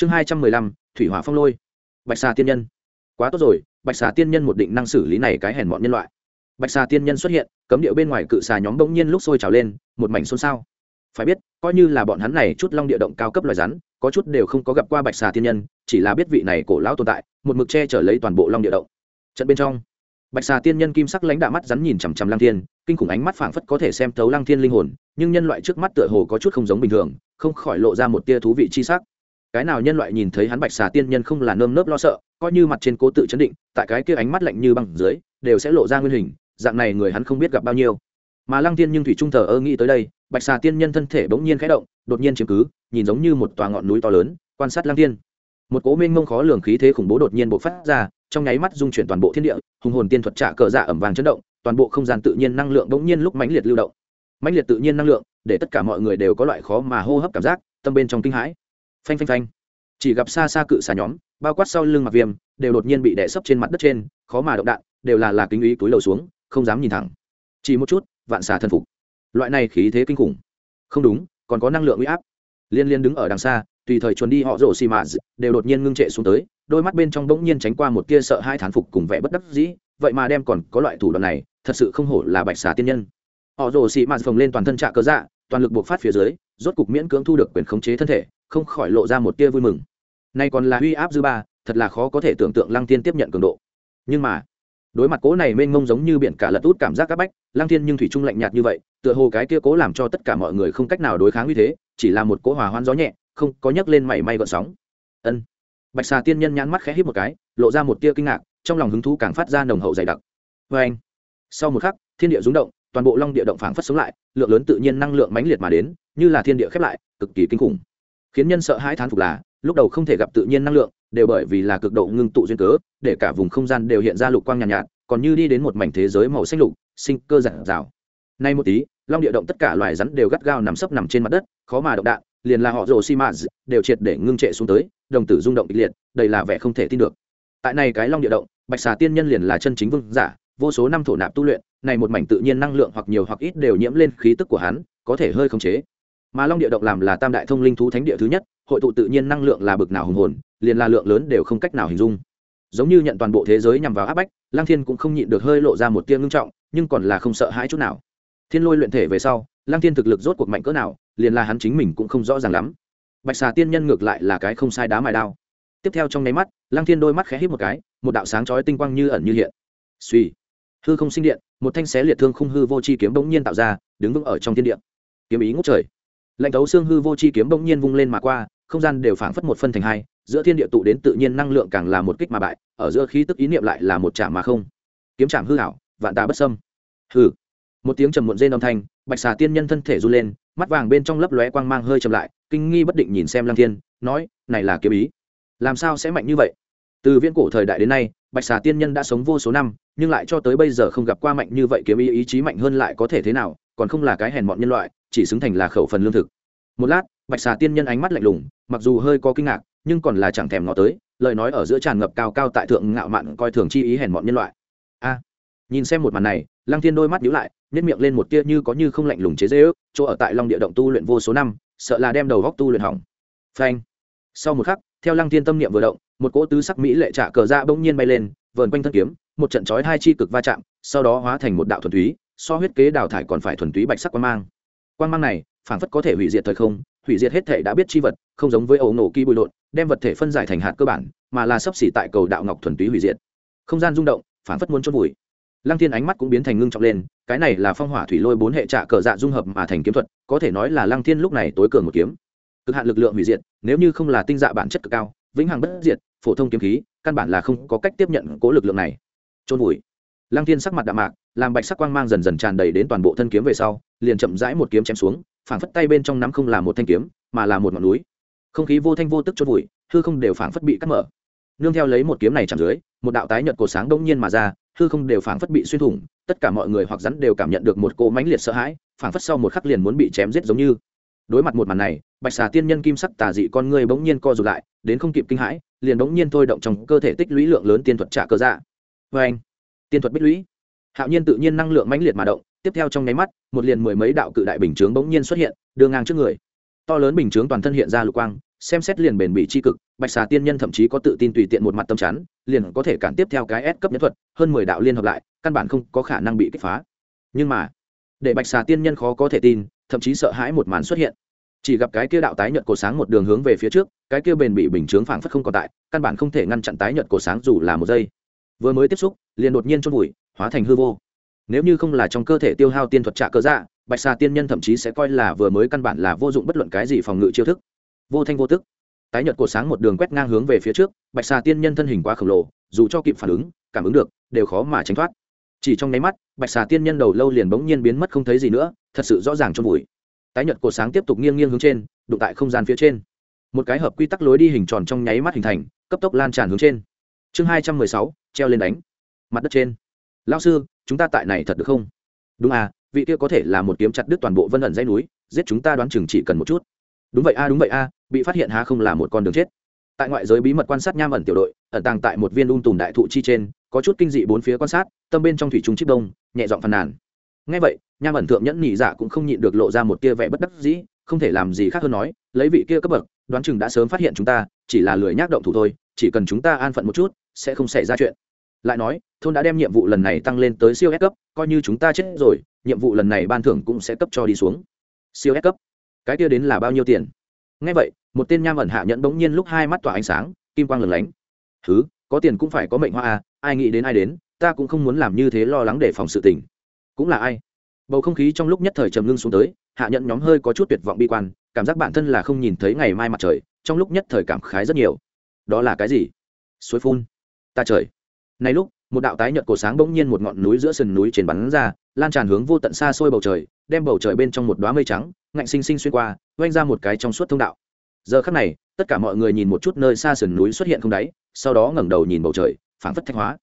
chương hai trăm mười lăm, thủy hỏa phong lôi. Bạch xà tiên nhân. Quá tốt rồi, bạch xà tiên nhân một định năng xử lý này cái hèn mọn nhân loại. Bạch xà tiên nhân xuất hiện, cấm điệu bên ngoài cự xà nhóm bỗng nhiên lúc sôi trào lên, một mảnh xôn xao. Phải biết, coi như là bọn hắn này chút long địa động cao cấp loài rắn, có chút đều không có gặp qua bạch xà tiên nhân, chỉ là biết vị này cổ lão tồn tại, một mực che chở lấy toàn bộ long địa động. Trận bên trong, bạch xà tiên nhân kim sắc lãnh đạo mắt rắn nhìn chằm chằm lăng thiên, kinh khủng ánh mắt phảng phất có thể xem thấu lăng thiên linh hồn, nhưng nhân loại trước mắt tựa hồ có chút không giống bình thường, không khỏi lộ ra một tia thú vị chi sắc cái nào nhân loại nhìn thấy hắn bạch xà tiên nhân không là nơm nớp lo sợ, coi như mặt trên cố tự chấn định, tại cái kia ánh mắt lạnh như băng dưới, đều sẽ lộ ra nguyên hình, dạng này người hắn không biết gặp bao nhiêu. Mà lăng tiên nhưng thủy trung thờ ơ nghĩ tới đây, bạch xà tiên nhân thân thể bỗng nhiên khẽ động, đột nhiên chiếm cứ, nhìn giống như một tòa ngọn núi to lớn, quan sát lăng tiên một cố minh mông khó lường khí thế khủng bố đột nhiên bộc phát ra, trong nháy mắt dung chuyển toàn bộ thiên địa, hùng hồn tiên thuật trả cờ dạ ẩm vàng chấn động, toàn bộ không gian tự nhiên năng lượng bỗng nhiên lúc mãnh liệt lưu động. Mãnh liệt tự nhiên năng lượng, để tất cả mọi người đều có loại khó mà hô hấp cảm giác, tâm bên trong kinh hãi phanh phanh phanh. Chỉ gặp xa xa cự xà nhóm, bao quát sau lưng mặc viêm, đều đột nhiên bị đè sấp trên mặt đất trên, khó mà động đạn, đều là là kính ý túi lầu xuống, không dám nhìn thẳng. Chỉ một chút, vạn xà thân phục. Loại này khí thế kinh khủng. Không đúng, còn có năng lượng uy áp. Liên liên đứng ở đằng xa, tùy thời chuồn đi họ rổ xì mà đều đột nhiên ngưng trệ xuống tới, đôi mắt bên trong bỗng nhiên tránh qua một tia sợ hai thán phục cùng vẻ bất đắc dĩ, vậy mà đem còn có loại thủ đoạn này, thật sự không hổ là bạch xà tiên nhân. Họ rổ xì mà phồng lên toàn thân trạ cơ dạ toàn lực buộc phát phía dưới, rốt cục miễn cưỡng thu được quyền khống chế thân thể không khỏi lộ ra một tia vui mừng. Nay còn là uy áp dư ba, thật là khó có thể tưởng tượng lăng Thiên tiếp nhận cường độ. Nhưng mà, đối mặt cố này mênh mông giống như biển cả lật út cảm giác áp bách, lăng thiên nhưng thủy trung lạnh nhạt như vậy, tựa hồ cái kia cố làm cho tất cả mọi người không cách nào đối kháng như thế, chỉ là một cố hòa hoan gió nhẹ, không có nhấc lên mảy may gợn sóng. Ân. Bạch xà tiên nhân nhãn mắt khẽ hít một cái, lộ ra một tia kinh ngạc, trong lòng hứng thú càng phát ra nồng hậu dày đặc. Vê anh, sau một khắc, thiên địa rúng động, toàn bộ long địa động phảng phất sống lại, lượng lớn tự nhiên năng lượng mãnh liệt mà đến, như là thiên địa khép lại, cực kỳ kinh khủng khiến nhân sợ hãi thán phục là lúc đầu không thể gặp tự nhiên năng lượng đều bởi vì là cực độ ngưng tụ duyên cớ để cả vùng không gian đều hiện ra lục quang nhàn nhạt, nhạt còn như đi đến một mảnh thế giới màu xanh lục sinh cơ giản rào nay một tí long địa động tất cả loài rắn đều gắt gao nằm sấp nằm trên mặt đất khó mà động đạn liền là họ rồ xi mã đều triệt để ngưng trệ xuống tới đồng tử rung động kịch liệt đây là vẻ không thể tin được. Tại này cái long địa động bạch xà tiên nhân liền là chân chính vương giả vô số năm thổ nạp tu luyện này một mảnh tự nhiên năng lượng hoặc nhiều hoặc ít đều nhiễm lên khí tức của hắn có thể hơi khống chế mà long địa động làm là tam đại thông linh thú thánh địa thứ nhất, hội tụ tự nhiên năng lượng là bực nào hùng hồn, liền là lượng lớn đều không cách nào hình dung. Giống như nhận toàn bộ thế giới nhằm vào áp bách lang thiên cũng không nhịn được hơi lộ ra một tia ngưng trọng, nhưng còn là không sợ hãi chút nào. Thiên lôi luyện thể về sau lang thiên thực lực rốt cuộc mạnh cỡ nào, liền là hắn chính mình cũng không rõ ràng lắm. Bạch xà tiên nhân ngược lại là cái không sai đá mài đao. Tiếp theo trong nháy mắt lang thiên đôi mắt khẽ hít một cái, một đạo sáng chói tinh quang như ẩn như hiện. Suy hư không sinh điện, một thanh xé liệt thương khung hư vô chi kiếm bỗng nhiên tạo ra, đứng vững ở trong thiên địa. Kiếm ý ngút trời. Lệnh thấu xương hư vô chi kiếm bỗng nhiên vung lên mà qua, không gian đều phảng phất một phân thành hai, giữa thiên địa tụ đến tự nhiên năng lượng càng là một kích mà bại, ở giữa khí tức ý niệm lại là một chạm mà không. Kiếm chạm hư hảo vạn tà bất sâm hư một tiếng trầm muộn rên âm thanh, bạch xà tiên nhân thân thể run lên, mắt vàng bên trong lấp lóe quang mang hơi chậm lại, kinh nghi bất định nhìn xem lăng thiên, nói, này là kiếm ý. Làm sao sẽ mạnh như vậy? Từ viễn cổ thời đại đến nay, bạch xà tiên nhân đã sống vô số năm, nhưng lại cho tới bây giờ không gặp qua mạnh như vậy kiếm ý ý chí mạnh hơn lại có thể thế nào, còn không là cái hèn mọn nhân loại chỉ xứng thành là khẩu phần lương thực. Một lát, bạch xà tiên nhân ánh mắt lạnh lùng, mặc dù hơi có kinh ngạc, nhưng còn là chẳng thèm ngó tới, lời nói ở giữa tràn ngập cao cao tại thượng ngạo mạn coi thường chi ý hèn mọn nhân loại. A! Nhìn xem một màn này, lăng thiên đôi mắt nhíu lại nhét miệng lên một tia như có như không lạnh lùng chế dễ ước, chỗ ở tại long địa động tu luyện vô số năm, sợ là đem đầu góc tu luyện hỏng. Phanh! Sau một khắc, theo lăng thiên tâm niệm vừa động, một cỗ tứ sắc mỹ lệ trả cờ ra bỗng nhiên bay lên, vờn quanh thân kiếm, một trận chói hai chi cực va chạm, sau đó hóa thành một đạo thuần túy, so huyết kế đào thải còn phải thuần túy bạch sắc quang mang quan mang này, phảng phất có thể hủy diệt thời không, hủy diệt hết thể đã biết chi vật, không giống với ấu nổ kỳ bụi lộn, đem vật thể phân giải thành hạt cơ bản, mà là sấp xỉ tại cầu đạo ngọc thuần túy hủy diệt. Không gian rung động, phảng phất muốn chốt vùi. Lăng thiên ánh mắt cũng biến thành ngưng trọng lên, cái này là phong hỏa thủy lôi bốn hệ trạ cờ dạ dung hợp mà thành kiếm thuật, có thể nói là lăng thiên lúc này tối cường một kiếm. Cực hạn lực lượng hủy diệt, nếu như không là tinh dạ bản chất cực cao, vĩnh hằng bất diệt, phổ thông kiếm khí, căn bản là không có cách tiếp nhận cố lực lượng này. Trôn vùi. Lăng thiên sắc mặt đạm mạc làm bạch sắc quang mang dần dần tràn đầy đến toàn bộ thân kiếm về sau, liền chậm rãi một kiếm chém xuống, phảng phất tay bên trong nắm không là một thanh kiếm, mà là một ngọn núi. Không khí vô thanh vô tức chốt vùi, hư không đều phảng phất bị cắt mở. Nương theo lấy một kiếm này chạm dưới, một đạo tái nhợt cổ sáng đông nhiên mà ra, hư không đều phảng phất bị xuyên thủng, tất cả mọi người hoặc rắn đều cảm nhận được một cỗ mãnh liệt sợ hãi, phảng phất sau một khắc liền muốn bị chém giết giống như. Đối mặt một màn này, bạch xà tiên nhân kim sắc tà dị con người bỗng nhiên co rụt lại, đến không kịp kinh hãi, liền bỗng nhiên thôi động trong cơ thể tích lũy lượng lớn tiên thuật trả cơ dạ. Vê anh tiên thuật bích lũy hạo nhiên tự nhiên năng lượng mãnh liệt mà động, tiếp theo trong nháy mắt, một liền mười mấy đạo cự đại bình chướng bỗng nhiên xuất hiện, đưa ngang trước người. To lớn bình chướng toàn thân hiện ra lục quang, xem xét liền bền bỉ c cực, bạch xà tiên nhân thậm chí có tự tin tùy tiện một mặt tâm chắn, liền có thể cản tiếp theo cái S cấp nhất thuật, hơn mười đạo liên hợp lại, căn bản không có khả năng bị kích phá. Nhưng mà, để bạch xà tiên nhân khó có thể tin, thậm chí sợ hãi một màn xuất hiện. Chỉ gặp cái kia đạo tái nhợt cổ sáng một đường hướng về phía trước, cái kia bền bị bình chướng phảng phất không còn tại, căn bản không thể ngăn chặn tái nhợt cổ sáng dù là một giây vừa mới tiếp xúc, liền đột nhiên chôn vùi, hóa thành hư vô. Nếu như không là trong cơ thể tiêu hao tiên thuật trạ cơ dạ bạch xà tiên nhân thậm chí sẽ coi là vừa mới căn bản là vô dụng bất luận cái gì phòng ngự chiêu thức. Vô thanh vô tức. Tái nhật cổ sáng một đường quét ngang hướng về phía trước, bạch xà tiên nhân thân hình quá khổng lồ, dù cho kịp phản ứng, cảm ứng được, đều khó mà tránh thoát. Chỉ trong nháy mắt, bạch xà tiên nhân đầu lâu liền bỗng nhiên biến mất không thấy gì nữa, thật sự rõ ràng trong vùi. Tái nhật cổ sáng tiếp tục nghiêng nghiêng hướng trên, đụng tại không gian phía trên. Một cái hợp quy tắc lối đi hình tròn trong nháy mắt hình thành, cấp tốc lan tràn hướng trên chương hai trăm mười sáu, treo lên đánh. Mặt đất trên. Lao sư, chúng ta tại này thật được không? Đúng à vị kia có thể là một kiếm chặt đứt toàn bộ vân ẩn dây núi, giết chúng ta đoán chừng chỉ cần một chút. Đúng vậy a đúng vậy a bị phát hiện há không là một con đường chết. Tại ngoại giới bí mật quan sát nham ẩn tiểu đội, ẩn tàng tại một viên ung tùm đại thụ chi trên, có chút kinh dị bốn phía quan sát, tâm bên trong thủy trung chiếc đông, nhẹ giọng phàn nàn. Ngay vậy, nham ẩn thượng nhẫn nhị dạ cũng không nhịn được lộ ra một tia vẻ bất đắc dĩ, không thể làm gì khác hơn nói, lấy vị kia cấp bậc, đoán chừng đã sớm phát hiện chúng ta, chỉ là lười nhác động thủ thôi, chỉ cần chúng ta an phận một chút sẽ không xảy ra chuyện. Lại nói, thôn đã đem nhiệm vụ lần này tăng lên tới siêu S cấp, coi như chúng ta chết rồi, nhiệm vụ lần này ban thưởng cũng sẽ cấp cho đi xuống. Siêu S cấp? Cái kia đến là bao nhiêu tiền? Ngay vậy, một tên nham ẩn hạ nhẫn bỗng nhiên lúc hai mắt tỏa ánh sáng, kim quang lửng lánh. Thứ có tiền cũng phải có mệnh hoa à ai nghĩ đến ai đến, ta cũng không muốn làm như thế lo lắng để phòng sự tình. Cũng là ai? Bầu không khí trong lúc nhất thời trầm ngưng xuống tới, hạ nhận nhóm hơi có chút tuyệt vọng bi quan, cảm giác bản thân là không nhìn thấy ngày mai mặt trời, trong lúc nhất thời cảm khái rất nhiều. Đó là cái gì? Suối phun ta trời. Này lúc, một đạo tái nhợt cổ sáng bỗng nhiên một ngọn núi giữa sườn núi trên bắn ra, lan tràn hướng vô tận xa xôi bầu trời, đem bầu trời bên trong một đoá mây trắng, ngạnh sinh sinh xuyên qua oanh ra một cái trong suốt thông đạo. Giờ khắc này, tất cả mọi người nhìn một chút nơi xa sườn núi xuất hiện không đáy, sau đó ngẩng đầu nhìn bầu trời, phảng phất thanh hóa.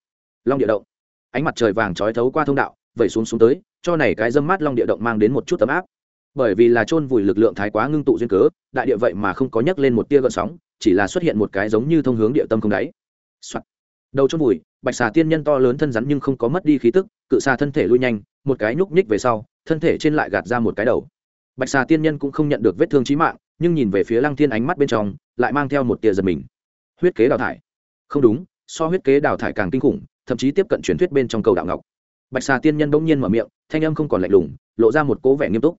Long địa động. Ánh mặt trời vàng trói thấu qua thông đạo, vẩy xuống xuống tới, cho này cái dâm mát long địa động mang đến một chút tấm áp. Bởi vì là chôn vùi lực lượng thái quá ngưng tụ duyên cớ, đại địa vậy mà không có nhấc lên một tia gợn sóng, chỉ là xuất hiện một cái giống như thông hướng địa tâm không đáy、Soạn đầu chôn vùi, bạch xà tiên nhân to lớn thân rắn nhưng không có mất đi khí tức, cự xà thân thể lui nhanh, một cái nhúc nhích về sau, thân thể trên lại gạt ra một cái đầu. Bạch xà tiên nhân cũng không nhận được vết thương trí mạng, nhưng nhìn về phía lăng thiên ánh mắt bên trong, lại mang theo một tia giật mình. Huyết kế đào thải. Không đúng, so huyết kế đào thải càng kinh khủng, thậm chí tiếp cận truyền thuyết bên trong cầu đạo ngọc. Bạch xà tiên nhân bỗng nhiên mở miệng, thanh âm không còn lạnh lùng, lộ ra một cố vẻ nghiêm túc.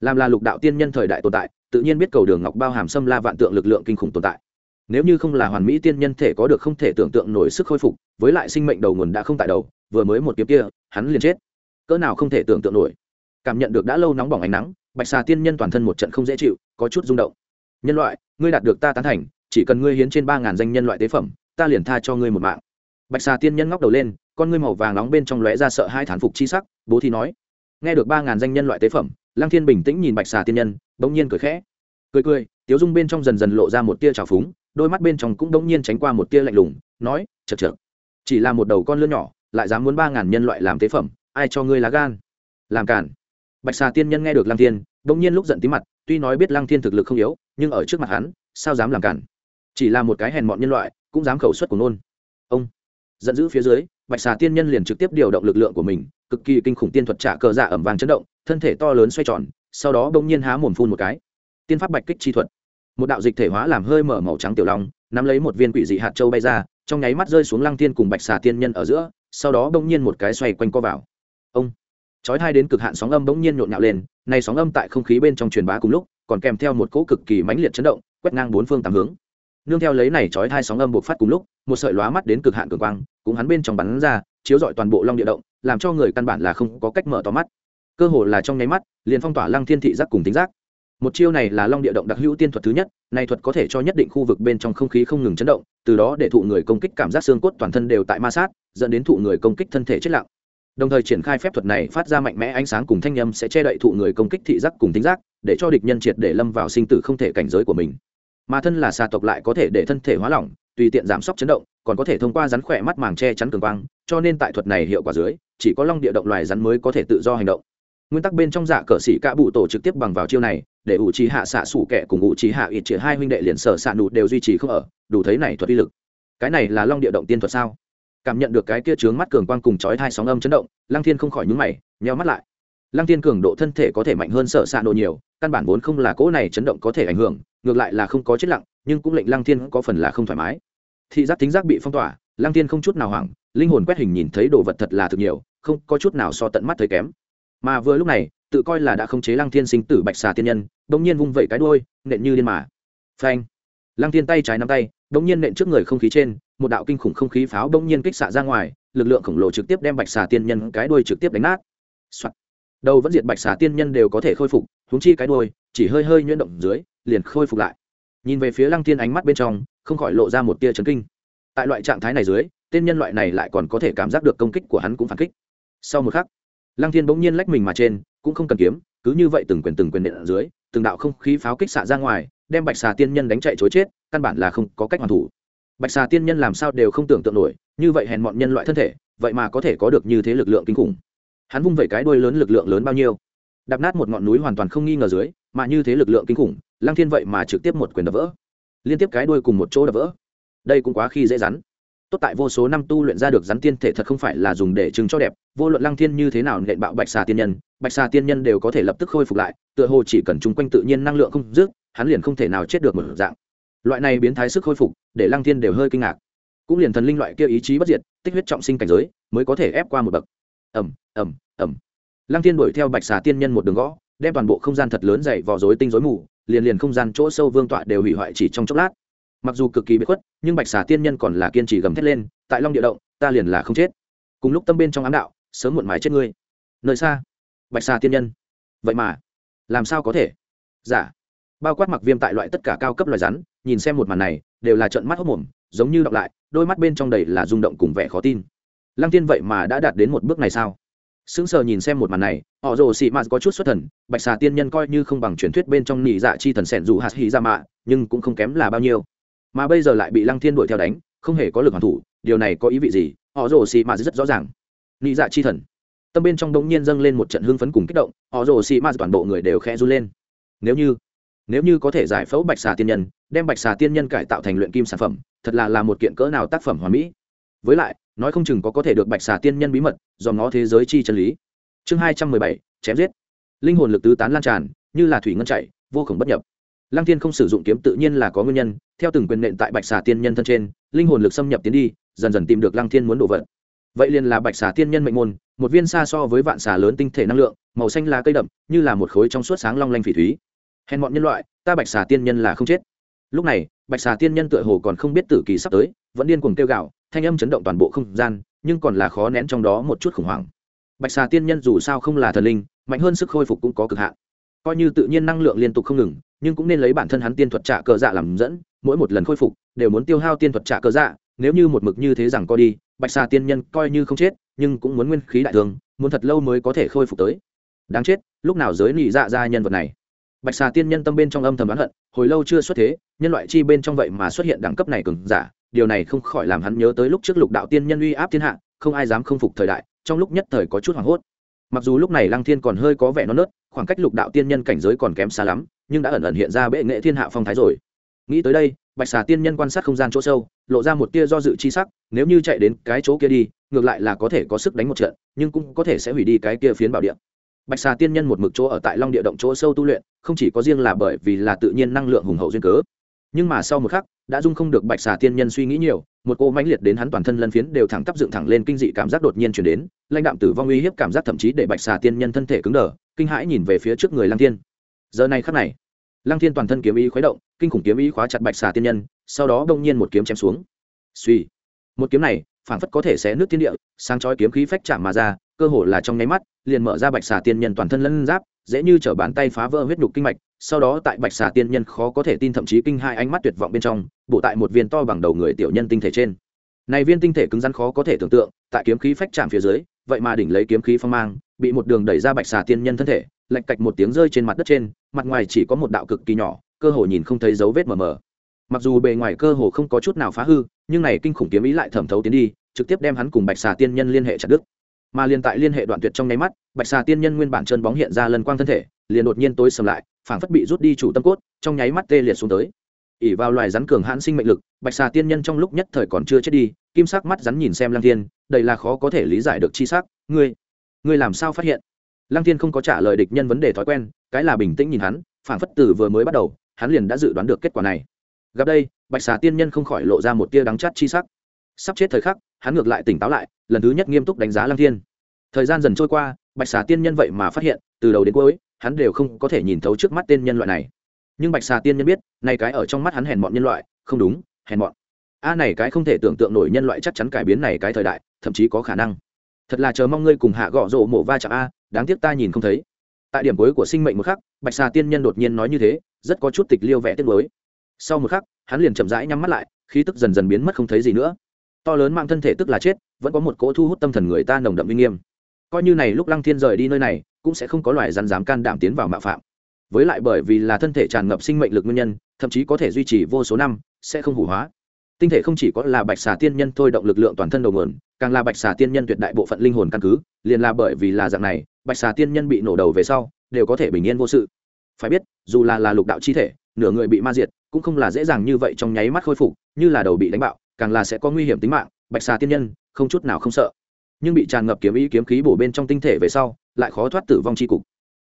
Làm là lục đạo tiên nhân thời đại tồn tại, tự nhiên biết cầu đường ngọc bao hàm xâm la vạn tượng lực lượng kinh khủng tồn tại nếu như không là hoàn mỹ tiên nhân thể có được không thể tưởng tượng nổi sức khôi phục, với lại sinh mệnh đầu nguồn đã không tại đầu, vừa mới một kiếm kia, hắn liền chết. Cỡ nào không thể tưởng tượng nổi. Cảm nhận được đã lâu nóng bỏng ánh nắng, bạch xà tiên nhân toàn thân một trận không dễ chịu, có chút rung động. Nhân loại, ngươi đạt được ta tán thành, chỉ cần ngươi hiến trên ba ngàn danh nhân loại tế phẩm, ta liền tha cho ngươi một mạng. Bạch xà tiên nhân ngóc đầu lên, con ngươi màu vàng nóng bên trong lóe ra sợ hai thán phục chi sắc, bố thì nói, nghe được ba ngàn danh nhân loại tế phẩm, lăng thiên bình tĩnh nhìn bạch xà tiên nhân, bỗng nhiên cười khẽ. Cười cười, tiếu dung bên trong dần dần lộ ra một tia trào phúng đôi mắt bên trong cũng đống nhiên tránh qua một tia lạnh lùng, nói chật chật chỉ là một đầu con lươn nhỏ, lại dám muốn ba ngàn nhân loại làm tế phẩm, ai cho ngươi lá gan? Làm cản bạch xà tiên nhân nghe được lăng thiên, đống nhiên lúc giận tí mặt, tuy nói biết lăng thiên thực lực không yếu, nhưng ở trước mặt hắn, sao dám làm cản chỉ là một cái hèn mọn nhân loại, cũng dám khẩu suất của nôn. Ông, giận dữ phía dưới, bạch xà tiên nhân liền trực tiếp điều động lực lượng của mình, cực kỳ kinh khủng tiên thuật trả cờ dạ ẩm vàng chấn động, thân thể to lớn xoay tròn, sau đó bỗng nhiên há mồm phun một cái. Tiên pháp bạch kích chi thuật một đạo dịch thể hóa làm hơi mở màu trắng tiểu long, nắm lấy một viên quỷ dị hạt châu bay ra, trong nháy mắt rơi xuống lăng thiên cùng bạch xà tiên nhân ở giữa, sau đó bỗng nhiên một cái xoay quanh co vào. Ông! Chói hai đến cực hạn sóng âm bỗng nhiên nhộn nhạo lên này sóng âm tại không khí bên trong truyền bá cùng lúc, còn kèm theo một cỗ cực kỳ mãnh liệt chấn động, quét ngang bốn phương tám hướng. Nương theo lấy này chói hai sóng âm buộc phát cùng lúc, một sợi lóa mắt đến cực hạn cường quang, cũng hắn bên trong bắn ra, chiếu rọi toàn bộ long địa động, làm cho người căn bản là không có cách mở to mắt. Cơ hồ là trong nháy mắt, liền phong tỏa lăng thiên thị giác cùng tính giác một chiêu này là long địa động đặc hữu tiên thuật thứ nhất này thuật có thể cho nhất định khu vực bên trong không khí không ngừng chấn động, từ đó để thụ người công kích cảm giác xương cốt toàn thân đều tại ma sát, dẫn đến thụ người công kích thân thể chết lặng. Đồng thời triển khai phép thuật này phát ra mạnh mẽ ánh sáng cùng thanh â m sẽ che đậy thụ người công kích thị giác cùng tính giác, để cho địch nhân triệt để lâm vào sinh tử không thể cảnh giới của mình. Mà thân là xà tộc lại có thể để thân thể hóa lỏng, tùy tiện giảm sốc chấn động, còn có thể thông qua rắn khỏe mắt màng che chắn cường quang, cho nên tại thuật này hiệu quả dưới, chỉ có long địa động loài rắn mới có thể tự do hành động nguyên tắc bên trong dạ cờ sĩ cả bụ tổ trực tiếp bằng vào chiêu này, để ủ trì hạ xạ sủ kẻ cùng ủ trì hạ ít chĩa hai huynh đệ liền sở xạ nụ đều duy trì không ở, đủ thấy này thuật uy lực. Cái này là long địa động tiên thuật sao? Cảm nhận được cái kia trướng mắt cường quang cùng chói thai sóng âm chấn động, lăng thiên không khỏi nhúng mày, nheo mắt lại. Lăng thiên cường độ thân thể có thể mạnh hơn sở xạ nổ nhiều, căn bản vốn không là cỗ này chấn động có thể ảnh hưởng, ngược lại là không có chết lặng, nhưng cũng lệnh lăng thiên có phần là không thoải mái. Thị giác tính giác bị phong tỏa, lăng thiên không chút nào hoảng, linh hồn quét hình nhìn thấy đồ vật thật là thực nhiều, không có chút nào so tận mắt thấy kém mà vừa lúc này, tự coi là đã không chế lăng thiên sinh tử bạch xà tiên nhân bỗng nhiên vung vẩy cái đuôi, nện như điên mà. Phanh! Lăng thiên tay trái nắm tay bỗng nhiên nện trước người không khí trên, một đạo kinh khủng không khí pháo bỗng nhiên kích xạ ra ngoài, lực lượng khổng lồ trực tiếp đem bạch xà tiên nhân cái đuôi trực tiếp đánh nát、Soạn. đầu vẫn diệt bạch xà tiên nhân đều có thể khôi phục húng chi cái đuôi, chỉ hơi hơi nhuyễn động dưới, liền khôi phục lại. Nhìn về phía lăng thiên ánh mắt bên trong, không khỏi lộ ra một tia chấn kinh. Tại loại trạng thái này dưới, tên nhân loại này lại còn có thể cảm giác được công kích của hắn cũng phản kích. Sau một khắc lăng thiên bỗng nhiên lách mình mà trên, cũng không cần kiếm, cứ như vậy từng quyền từng quyền nện ở dưới, từng đạo không khí pháo kích xạ ra ngoài, đem bạch xà tiên nhân đánh chạy chối chết, căn bản là không có cách hoàn thủ. Bạch xà tiên nhân làm sao đều không tưởng tượng nổi, như vậy hèn mọn nhân loại thân thể, vậy mà có thể có được như thế lực lượng kinh khủng. Hắn vung vẩy cái đuôi lớn lực lượng lớn bao nhiêu? Đạp nát một ngọn núi hoàn toàn không nghi ngờ dưới, mà như thế lực lượng kinh khủng, lăng thiên vậy mà trực tiếp một quyền đập vỡ. Liên tiếp cái đuôi cùng một chỗ đập vỡ. Đây cũng quá khi dễ rắn tốt tại vô số năm tu luyện ra được rắn tiên thể thật không phải là dùng để chứng cho đẹp, vô luận lăng thiên như thế nào nện bạo bạch xà tiên nhân, bạch xà tiên nhân đều có thể lập tức khôi phục lại, tựa hồ chỉ cần chung quanh tự nhiên năng lượng không dứt, hắn liền không thể nào chết được một dạng. Loại này biến thái sức khôi phục, để lăng thiên đều hơi kinh ngạc. Cũng liền thần linh loại kia ý chí bất diệt, tích huyết trọng sinh cảnh giới, mới có thể ép qua một bậc. Ẩm ẩm ẩm lăng thiên đuổi theo bạch xà tiên nhân một đường gõ, đem toàn bộ không gian thật lớn dày vò rối tinh rối mù, liền liền không gian chỗ sâu vương tọa đều hủy hoại chỉ trong chốc lát mặc dù cực kỳ bất khuất, nhưng bạch xà tiên nhân còn là kiên trì gầm thét lên, tại long địa động, ta liền là không chết. Cùng lúc tâm bên trong ám đạo, sớm muộn mái chết ngươi. Nơi xa? Bạch xà tiên nhân. Vậy mà, làm sao có thể? Giả dạ. bao quát mặc viêm tại loại tất cả cao cấp loài rắn, nhìn xem một màn này, đều là trận mắt hốc mồm, giống như đọc lại, đôi mắt bên trong đầy là rung động cùng vẻ khó tin. Lăng tiên vậy mà đã đạt đến một bước này sao? Sững sờ nhìn xem một màn này, họ rồ xị mạt có chút xuất thần, bạch xà tiên nhân coi như không bằng truyền thuyết bên trong nỉ dạ chi thần sẻn dù hạt hỉ ra mạ, nhưng cũng không kém là bao nhiêu mà bây giờ lại bị lăng thiên đuổi theo đánh, không hề có lực hoàn thủ, điều này có ý vị gì? Họ rồ xì ma rất rõ ràng. Nghĩ dạ chi thần. Tâm bên trong đống nhiên dâng lên một trận hưng phấn cùng kích động, họ rồ xì ma toàn bộ người đều khẽ run lên. Nếu như nếu như có thể giải phẫu bạch xà tiên nhân, đem bạch xà tiên nhân cải tạo thành luyện kim sản phẩm, thật là là một kiện cỡ nào tác phẩm hoàn mỹ. Với lại, nói không chừng có có thể được bạch xà tiên nhân bí mật do ngó thế giới chi chân lý. Chương hai trăm mười bảy, chém giết. Linh hồn lực tứ tán lan tràn, như là thủy ngân chạy, vô khổng bất nhập lăng Thiên không sử dụng kiếm tự nhiên là có nguyên nhân, theo từng quyền nện tại bạch xà tiên nhân thân trên, linh hồn lực xâm nhập tiến đi, dần dần tìm được lăng thiên muốn đổ vật. Vậy liền là bạch xà tiên nhân mệnh môn, một viên xa so với vạn xà lớn tinh thể năng lượng, màu xanh lá cây đậm, như là một khối trong suốt sáng long lanh phỉ thúy. Hèn bọn nhân loại, ta bạch xà tiên nhân là không chết. Lúc này, bạch xà tiên nhân tựa hồ còn không biết tử kỳ sắp tới, vẫn điên cuồng kêu gạo thanh âm chấn động toàn bộ không gian, nhưng còn là khó nén trong đó một chút khủng hoảng. Bạch xà tiên nhân dù sao không là thần linh, mạnh hơn sức khôi phục cũng có cực hạn. Coi như tự nhiên năng lượng liên tục không ngừng nhưng cũng nên lấy bản thân hắn tiên thuật trả cờ dạ làm dẫn, mỗi một lần khôi phục đều muốn tiêu hao tiên thuật trả cờ dạ nếu như một mực như thế rằng co đi, bạch xà tiên nhân coi như không chết, nhưng cũng muốn nguyên khí đại thương, muốn thật lâu mới có thể khôi phục tới. Đáng chết, lúc nào giới nị dạ ra nhân vật này? Bạch xà tiên nhân tâm bên trong âm thầm oán hận, hồi lâu chưa xuất thế, nhân loại chi bên trong vậy mà xuất hiện đẳng cấp này cường giả, điều này không khỏi làm hắn nhớ tới lúc trước lục đạo tiên nhân uy áp thiên hạ, không ai dám không phục thời đại, trong lúc nhất thời có chút hoảng hốt. Mặc dù lúc này lăng thiên còn hơi có vẻ non nớt, khoảng cách lục đạo tiên nhân cảnh giới còn kém xa lắm nhưng đã ẩn ẩn hiện ra bệ nghệ thiên hạ phong thái rồi. Nghĩ tới đây, bạch xà tiên nhân quan sát không gian chỗ sâu, lộ ra một tia do dự chi sắc, nếu như chạy đến cái chỗ kia đi, ngược lại là có thể có sức đánh một trận, nhưng cũng có thể sẽ hủy đi cái kia phiến bảo địa. Bạch xà tiên nhân một mực chỗ ở tại long địa động chỗ sâu tu luyện, không chỉ có riêng là bởi vì là tự nhiên năng lượng hùng hậu duyên cớ. Nhưng mà sau một khắc, đã dung không được bạch xà tiên nhân suy nghĩ nhiều, một cô mãnh liệt đến hắn toàn thân lân phiến đều thẳng tắp dựng thẳng lên kinh dị cảm giác đột nhiên chuyển đến, lãnh đạm tử vong uy hiếp cảm giác thậm chí để bạch xà tiên nhân thân thể cứng đờ, kinh hãi nhìn về phía trước người lang tiên giờ này khắc này, lăng thiên toàn thân kiếm ý khuấy động, kinh khủng kiếm ý khóa chặt bạch xà tiên nhân, sau đó đông nhiên một kiếm chém xuống. Suy một kiếm này, phảng phất có thể sẽ nước thiên địa, sáng chói kiếm khí phách chạm mà ra, cơ hồ là trong nháy mắt, liền mở ra bạch xà tiên nhân toàn thân lân giáp, dễ như chở bàn tay phá vỡ huyết nhục kinh mạch, sau đó tại bạch xà tiên nhân khó có thể tin thậm chí kinh hai ánh mắt tuyệt vọng bên trong, bổ tại một viên to bằng đầu người tiểu nhân tinh thể trên. Này viên tinh thể cứng rắn khó có thể tưởng tượng, tại kiếm khí phách chạm phía dưới, vậy mà đỉnh lấy kiếm khí phong mang, bị một đường đẩy ra bạch xà tiên nhân thân thể lạch cạch một tiếng rơi trên mặt đất trên, mặt ngoài chỉ có một đạo cực kỳ nhỏ, cơ hồ nhìn không thấy dấu vết mờ mờ. Mặc dù bề ngoài cơ hồ không có chút nào phá hư, nhưng này kinh khủng kiếm ý lại thẩm thấu tiến đi, trực tiếp đem hắn cùng bạch xà tiên nhân liên hệ chặt đứt. Mà liền tại liên hệ đoạn tuyệt trong nháy mắt, bạch xà tiên nhân nguyên bản chân bóng hiện ra lần quang thân thể, liền đột nhiên tối sầm lại, phảng phất bị rút đi chủ tâm cốt, trong nháy mắt tê liệt xuống tới. Ỉ vào loài rắn cường hãn sinh mệnh lực, bạch xà tiên nhân trong lúc nhất thời còn chưa chết đi, kim sắc mắt rắn nhìn xem lăng thiên đây là khó có thể lý giải được chi sắc. Ngươi ngươi làm sao phát hiện? Lăng thiên không có trả lời địch nhân vấn đề thói quen, cái là bình tĩnh nhìn hắn phản phất từ vừa mới bắt đầu, hắn liền đã dự đoán được kết quả này. Gặp đây, bạch xà tiên nhân không khỏi lộ ra một tia đắng chát chi sắc. Sắp chết thời khắc, hắn ngược lại tỉnh táo lại, lần thứ nhất nghiêm túc đánh giá lăng thiên. Thời gian dần trôi qua, bạch xà tiên nhân vậy mà phát hiện, từ đầu đến cuối, hắn đều không có thể nhìn thấu trước mắt tên nhân loại này. Nhưng bạch xà tiên nhân biết, này cái ở trong mắt hắn hèn mọn nhân loại, không đúng, hèn mọn. A này cái không thể tưởng tượng nổi nhân loại chắc chắn cải biến này cái thời đại, thậm chí có khả năng. Thật là chờ mong ngươi cùng hạ gõ rộ mộ va chạm a đáng tiếc ta nhìn không thấy. Tại điểm cuối của sinh mệnh một khắc, bạch xà tiên nhân đột nhiên nói như thế, rất có chút tịch liêu vẽ tiết mới sau một khắc, hắn liền chậm rãi nhắm mắt lại, khí tức dần dần biến mất không thấy gì nữa. To lớn mạng thân thể tức là chết, vẫn có một cỗ thu hút tâm thần người ta nồng đậm uy nghiêm. Coi như này lúc lăng thiên rời đi nơi này, cũng sẽ không có loài rắn dám can đảm tiến vào mạo phạm. Với lại bởi vì là thân thể tràn ngập sinh mệnh lực nguyên nhân, thậm chí có thể duy trì vô số năm, sẽ không hủ hóa tinh thể không chỉ có là bạch xà tiên nhân thôi động lực lượng toàn thân đầu nguồn, càng là bạch xà tiên nhân tuyệt đại bộ phận linh hồn căn cứ, liền là bởi vì là dạng này, bạch xà tiên nhân bị nổ đầu về sau, đều có thể bình yên vô sự. Phải biết, dù là là lục đạo chi thể, nửa người bị ma diệt, cũng không là dễ dàng như vậy trong nháy mắt khôi phục, như là đầu bị đánh bạo, càng là sẽ có nguy hiểm tính mạng, bạch xà tiên nhân, không chút nào không sợ. Nhưng bị tràn ngập kiếm ý kiếm khí bổ bên trong tinh thể về sau, lại khó thoát tử vong c h i cục.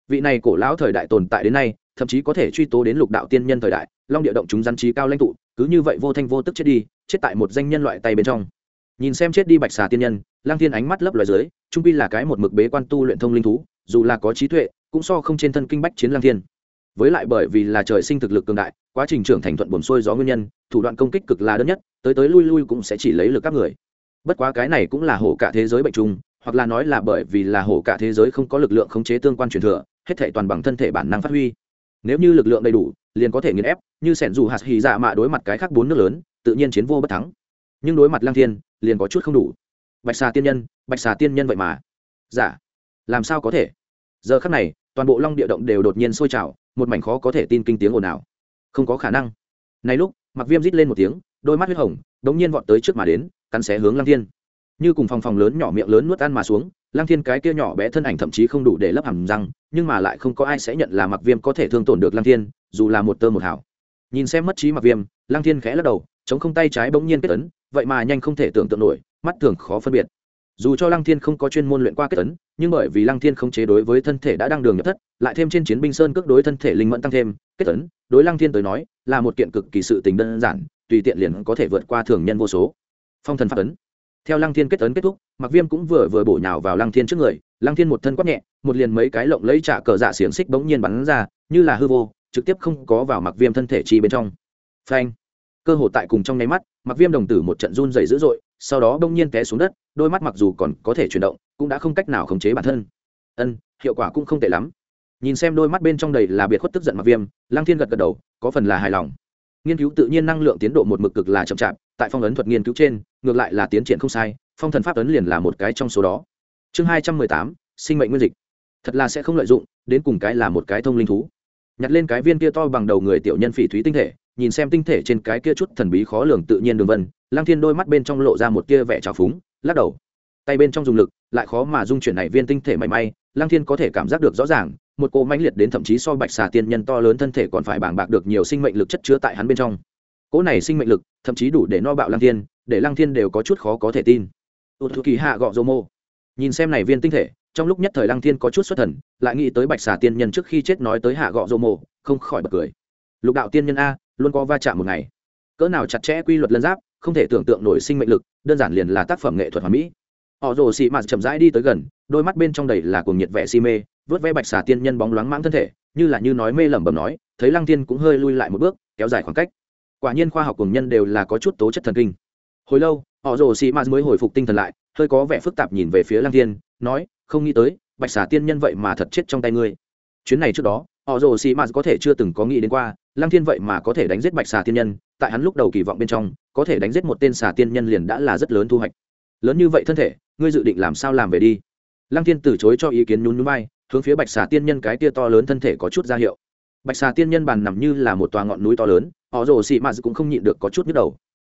Vị này cổ lão thời đại tồn tại đến nay, thậm chí có thể truy tố đến lục đạo tiên nhân thời đại long địa động chúng rắn trí cao lãnh tụ, cứ như vậy vô thanh vô tức chết đi, chết tại một danh nhân loại tay bên trong. Nhìn xem chết đi bạch xà tiên nhân lang thiên ánh mắt lấp loài dưới, trung pi là cái một mực bế quan tu luyện thông linh thú, dù là có trí tuệ, cũng so không trên thân kinh bách chiến lang thiên. Với lại bởi vì là trời sinh thực lực cường đại, quá trình trưởng thành thuận buồn xuôi gió nguyên nhân, thủ đoạn công kích cực là đơn nhất, tới tới lui lui cũng sẽ chỉ lấy lực các người. Bất quá cái này cũng là hổ cả thế giới bệnh chung hoặc là nói là bởi vì là hổ cả thế giới không có lực lượng khống chế tương quan truyền thừa, hết thể toàn bằng thân thể bản năng phát huy. Nếu như lực lượng đầy đủ liền có thể nghiền ép, như sẻn dù hạt hì dạ mạ đối mặt cái khác bốn nước lớn, tự nhiên chiến vô bất thắng. Nhưng đối mặt lang thiên, liền có chút không đủ. Bạch xà tiên nhân, bạch xà tiên nhân vậy mà. Giả dạ. làm sao có thể? Giờ khắc này, toàn bộ long địa động đều đột nhiên sôi trào, một mảnh khó có thể tin kinh tiếng ồn ào. Không có khả năng. Này lúc mặc viêm rít lên một tiếng, đôi mắt huyết hồng, đống nhiên vọt tới trước mà đến, cắn xé hướng lang thiên. Như cùng phòng phòng lớn nhỏ miệng lớn nuốt ăn mà xuống lăng thiên cái kia nhỏ bé thân ảnh thậm chí không đủ để lấp hầm răng, nhưng mà lại không có ai sẽ nhận là mặc viêm có thể thương tổn được lăng thiên, dù là một tơ một hảo nhìn xem mất trí mặc viêm, lăng thiên khẽ lắc đầu, chống không tay trái bỗng nhiên kết ấn, vậy mà nhanh không thể tưởng tượng nổi, mắt thường khó phân biệt. Dù cho lăng thiên không có chuyên môn luyện qua kết ấn, nhưng bởi vì lăng thiên không chế đối với thân thể đã đang đường nhập thất, lại thêm trên chiến binh sơn cước đối thân thể linh mẫn tăng thêm, kết ấn, đối lăng thiên tới nói, là một kiện cực kỳ sự tình đơn giản, tùy tiện liền có thể vượt qua thường nhân vô số. Phong thần pháp ấn theo lăng thiên kết ấn kết thúc mặc viêm cũng vừa vừa bổ nhào vào lăng thiên trước người, lăng thiên một thân quát nhẹ, một liền mấy cái lộng lấy trả cờ dạ xiềng xích bỗng nhiên bắn ra, như là hư vô, trực tiếp không có vào mặc viêm thân thể chi bên trong. Phanh! Cơ hội tại cùng trong nháy mắt mặc viêm đồng tử một trận run dày dữ dội, sau đó bỗng nhiên té xuống đất, đôi mắt mặc dù còn có thể chuyển động, cũng đã không cách nào khống chế bản thân. Ân, hiệu quả cũng không tệ lắm. Nhìn xem đôi mắt bên trong đầy là biệt khuất tức giận mặc viêm, lăng thiên gật gật đầu, có phần là hài lòng. Nghiên cứu tự nhiên năng lượng tiến độ một mực cực là chậm chạp, tại phong ấn thuật nghiên cứu trên ngược lại là tiến triển không sai, phong thần pháp ấn liền là một cái trong số đó. Chương hai trăm mười tám, sinh mệnh nguyên dịch. Thật là sẽ không lợi dụng, đến cùng cái là một cái thông linh thú. Nhặt lên cái viên kia to bằng đầu người tiểu nhân phỉ thúy tinh thể, nhìn xem tinh thể trên cái kia chút thần bí khó lường tự nhiên đường vân lang thiên đôi mắt bên trong lộ ra một kia vẻ trào phúng, lắc đầu. Tay bên trong dùng lực, lại khó mà dung chuyển này viên tinh thể mảy may lang thiên có thể cảm giác được rõ ràng, một cô mãnh liệt đến thậm chí so bạch xà tiên nhân to lớn thân thể còn phải bàng bạc được nhiều sinh mệnh lực chất chứa tại hắn bên trong. Cỗ này sinh mệnh lực, thậm chí đủ để no bạo lang thiên để lăng thiên đều có chút khó có thể tin. Tụt kỳ hạ gọ dô mô nhìn xem này viên tinh thể, trong lúc nhất thời lăng thiên có chút xuất thần, lại nghĩ tới bạch xà tiên nhân trước khi chết nói tới hạ gọ dô mô không khỏi bật cười. Lục đạo tiên nhân a, luôn có va chạm một ngày. Cỡ nào chặt chẽ quy luật lân giáp, không thể tưởng tượng nổi sinh mệnh lực, đơn giản liền là tác phẩm nghệ thuật hoàn mỹ. Họ rồ xị mạt chậm rãi đi tới gần, đôi mắt bên trong đầy là cuồng nhiệt vẻ si mê, vớt ve bạch xà tiên nhân bóng loáng mãng thân thể, như là như nói mê lẩm bẩm nói, thấy lăng thiên cũng hơi lui lại một bước, kéo dài khoảng cách. Quả nhiên khoa học cùng nhân đều là có chút tố chất thần kinh hồi lâu họ rồ xị mạt mới hồi phục tinh thần lại hơi có vẻ phức tạp nhìn về phía lăng thiên, nói không nghĩ tới bạch xà tiên nhân vậy mà thật chết trong tay ngươi. Chuyến này trước đó họ rồ xị mạt có thể chưa từng có nghĩ đến qua lăng thiên vậy mà có thể đánh giết bạch xà tiên nhân tại hắn lúc đầu kỳ vọng bên trong có thể đánh giết một tên xà tiên nhân liền đã là rất lớn thu hoạch. Lớn như vậy thân thể ngươi dự định làm sao làm về đi? Lăng thiên từ chối cho ý kiến nhún nhún bay hướng phía bạch xà tiên nhân cái tia to lớn thân thể có chút ra hiệu. Bạch xà tiên nhân bàn nằm như là một tòa ngọn núi to lớn họ rồ xị mạt cũng không nhịn được có chút nhức đầu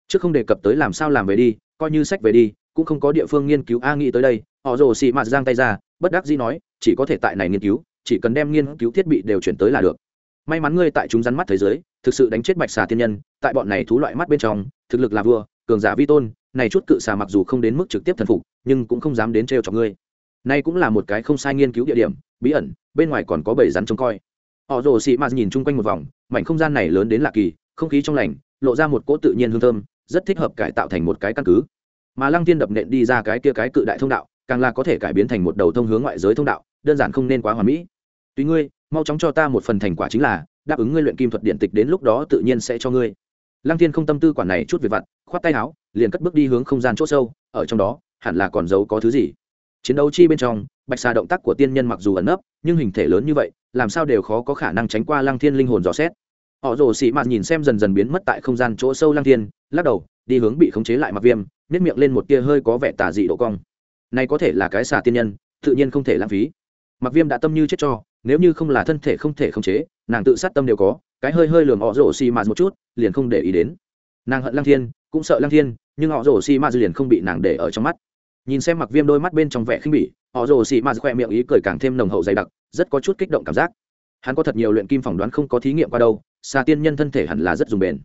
trước không đề cập tới làm sao làm về đi, coi như sách về đi, cũng không có địa phương nghiên cứu a nghĩ tới đây. Họ rồ xị mạt giang tay ra, bất đắc dĩ nói, chỉ có thể tại này nghiên cứu, chỉ cần đem nghiên cứu thiết bị đều chuyển tới là được. May mắn ngươi tại chúng rắn mắt thế giới, thực sự đánh chết bạch xà thiên nhân, tại bọn này thú loại mắt bên trong, thực lực là vua, cường giả vi tôn, này chút cự xà mặc dù không đến mức trực tiếp thần phục, nhưng cũng không dám đến trêu cho ngươi. Nay cũng là một cái không sai nghiên cứu địa điểm, bí ẩn, bên ngoài còn có bầy rắn trông coi. Họ rồ xị mạt nhìn chung quanh một vòng, mảnh không gian này lớn đến lạ kỳ, không khí trong lành, lộ ra một cỗ tự nhiên hương thơm rất thích hợp cải tạo thành một cái căn cứ. Mà lăng thiên đập nện đi ra cái kia cái cự đại thông đạo, càng là có thể cải biến thành một đầu thông hướng ngoại giới thông đạo, đơn giản không nên quá hoàn mỹ. Tuy ngươi, mau chóng cho ta một phần thành quả chính là, đáp ứng ngươi luyện kim thuật điện tịch đến lúc đó tự nhiên sẽ cho ngươi. Lăng thiên không tâm tư quản này chút về vặt, khoát tay áo, liền cất bước đi hướng không gian c h ỗ sâu, ở trong đó, hẳn là còn giấu có thứ gì. Chiến đấu chi bên trong, bạch xà động tác của tiên nhân mặc dù ẩn nấp, nhưng hình thể lớn như vậy, làm sao đều khó có khả năng tránh qua lăng thiên linh hồn dò xét họ rồ xị mạt nhìn xem dần dần biến mất tại không gian chỗ sâu Lang thiên, lắc đầu, đi hướng bị khống chế lại mặc viêm nếp miệng lên một tia hơi có vẻ tả dị độ cong. Này có thể là cái xà tiên nhân, tự nhiên không thể lãng phí. Mặc viêm đã tâm như chết cho, nếu như không là thân thể không thể khống chế, nàng tự sát tâm đều có, cái hơi hơi lườm họ rồ xì mạt một chút, liền không để ý đến. Nàng hận Lang thiên, cũng sợ Lang thiên, nhưng họ rồ xì mạt liền không bị nàng để ở trong mắt. Nhìn xem mặc viêm đôi mắt bên trong vẻ khinh bỉ, họ rồ xì mạt khoe miệng ý cười càng thêm nồng hậu dày đặc, rất có chút kích động cảm giác. Hắn có thật nhiều luyện kim phỏng đoán không có thí nghiệm qua đâu xà tiên nhân thân thể hẳn là rất dùng bền.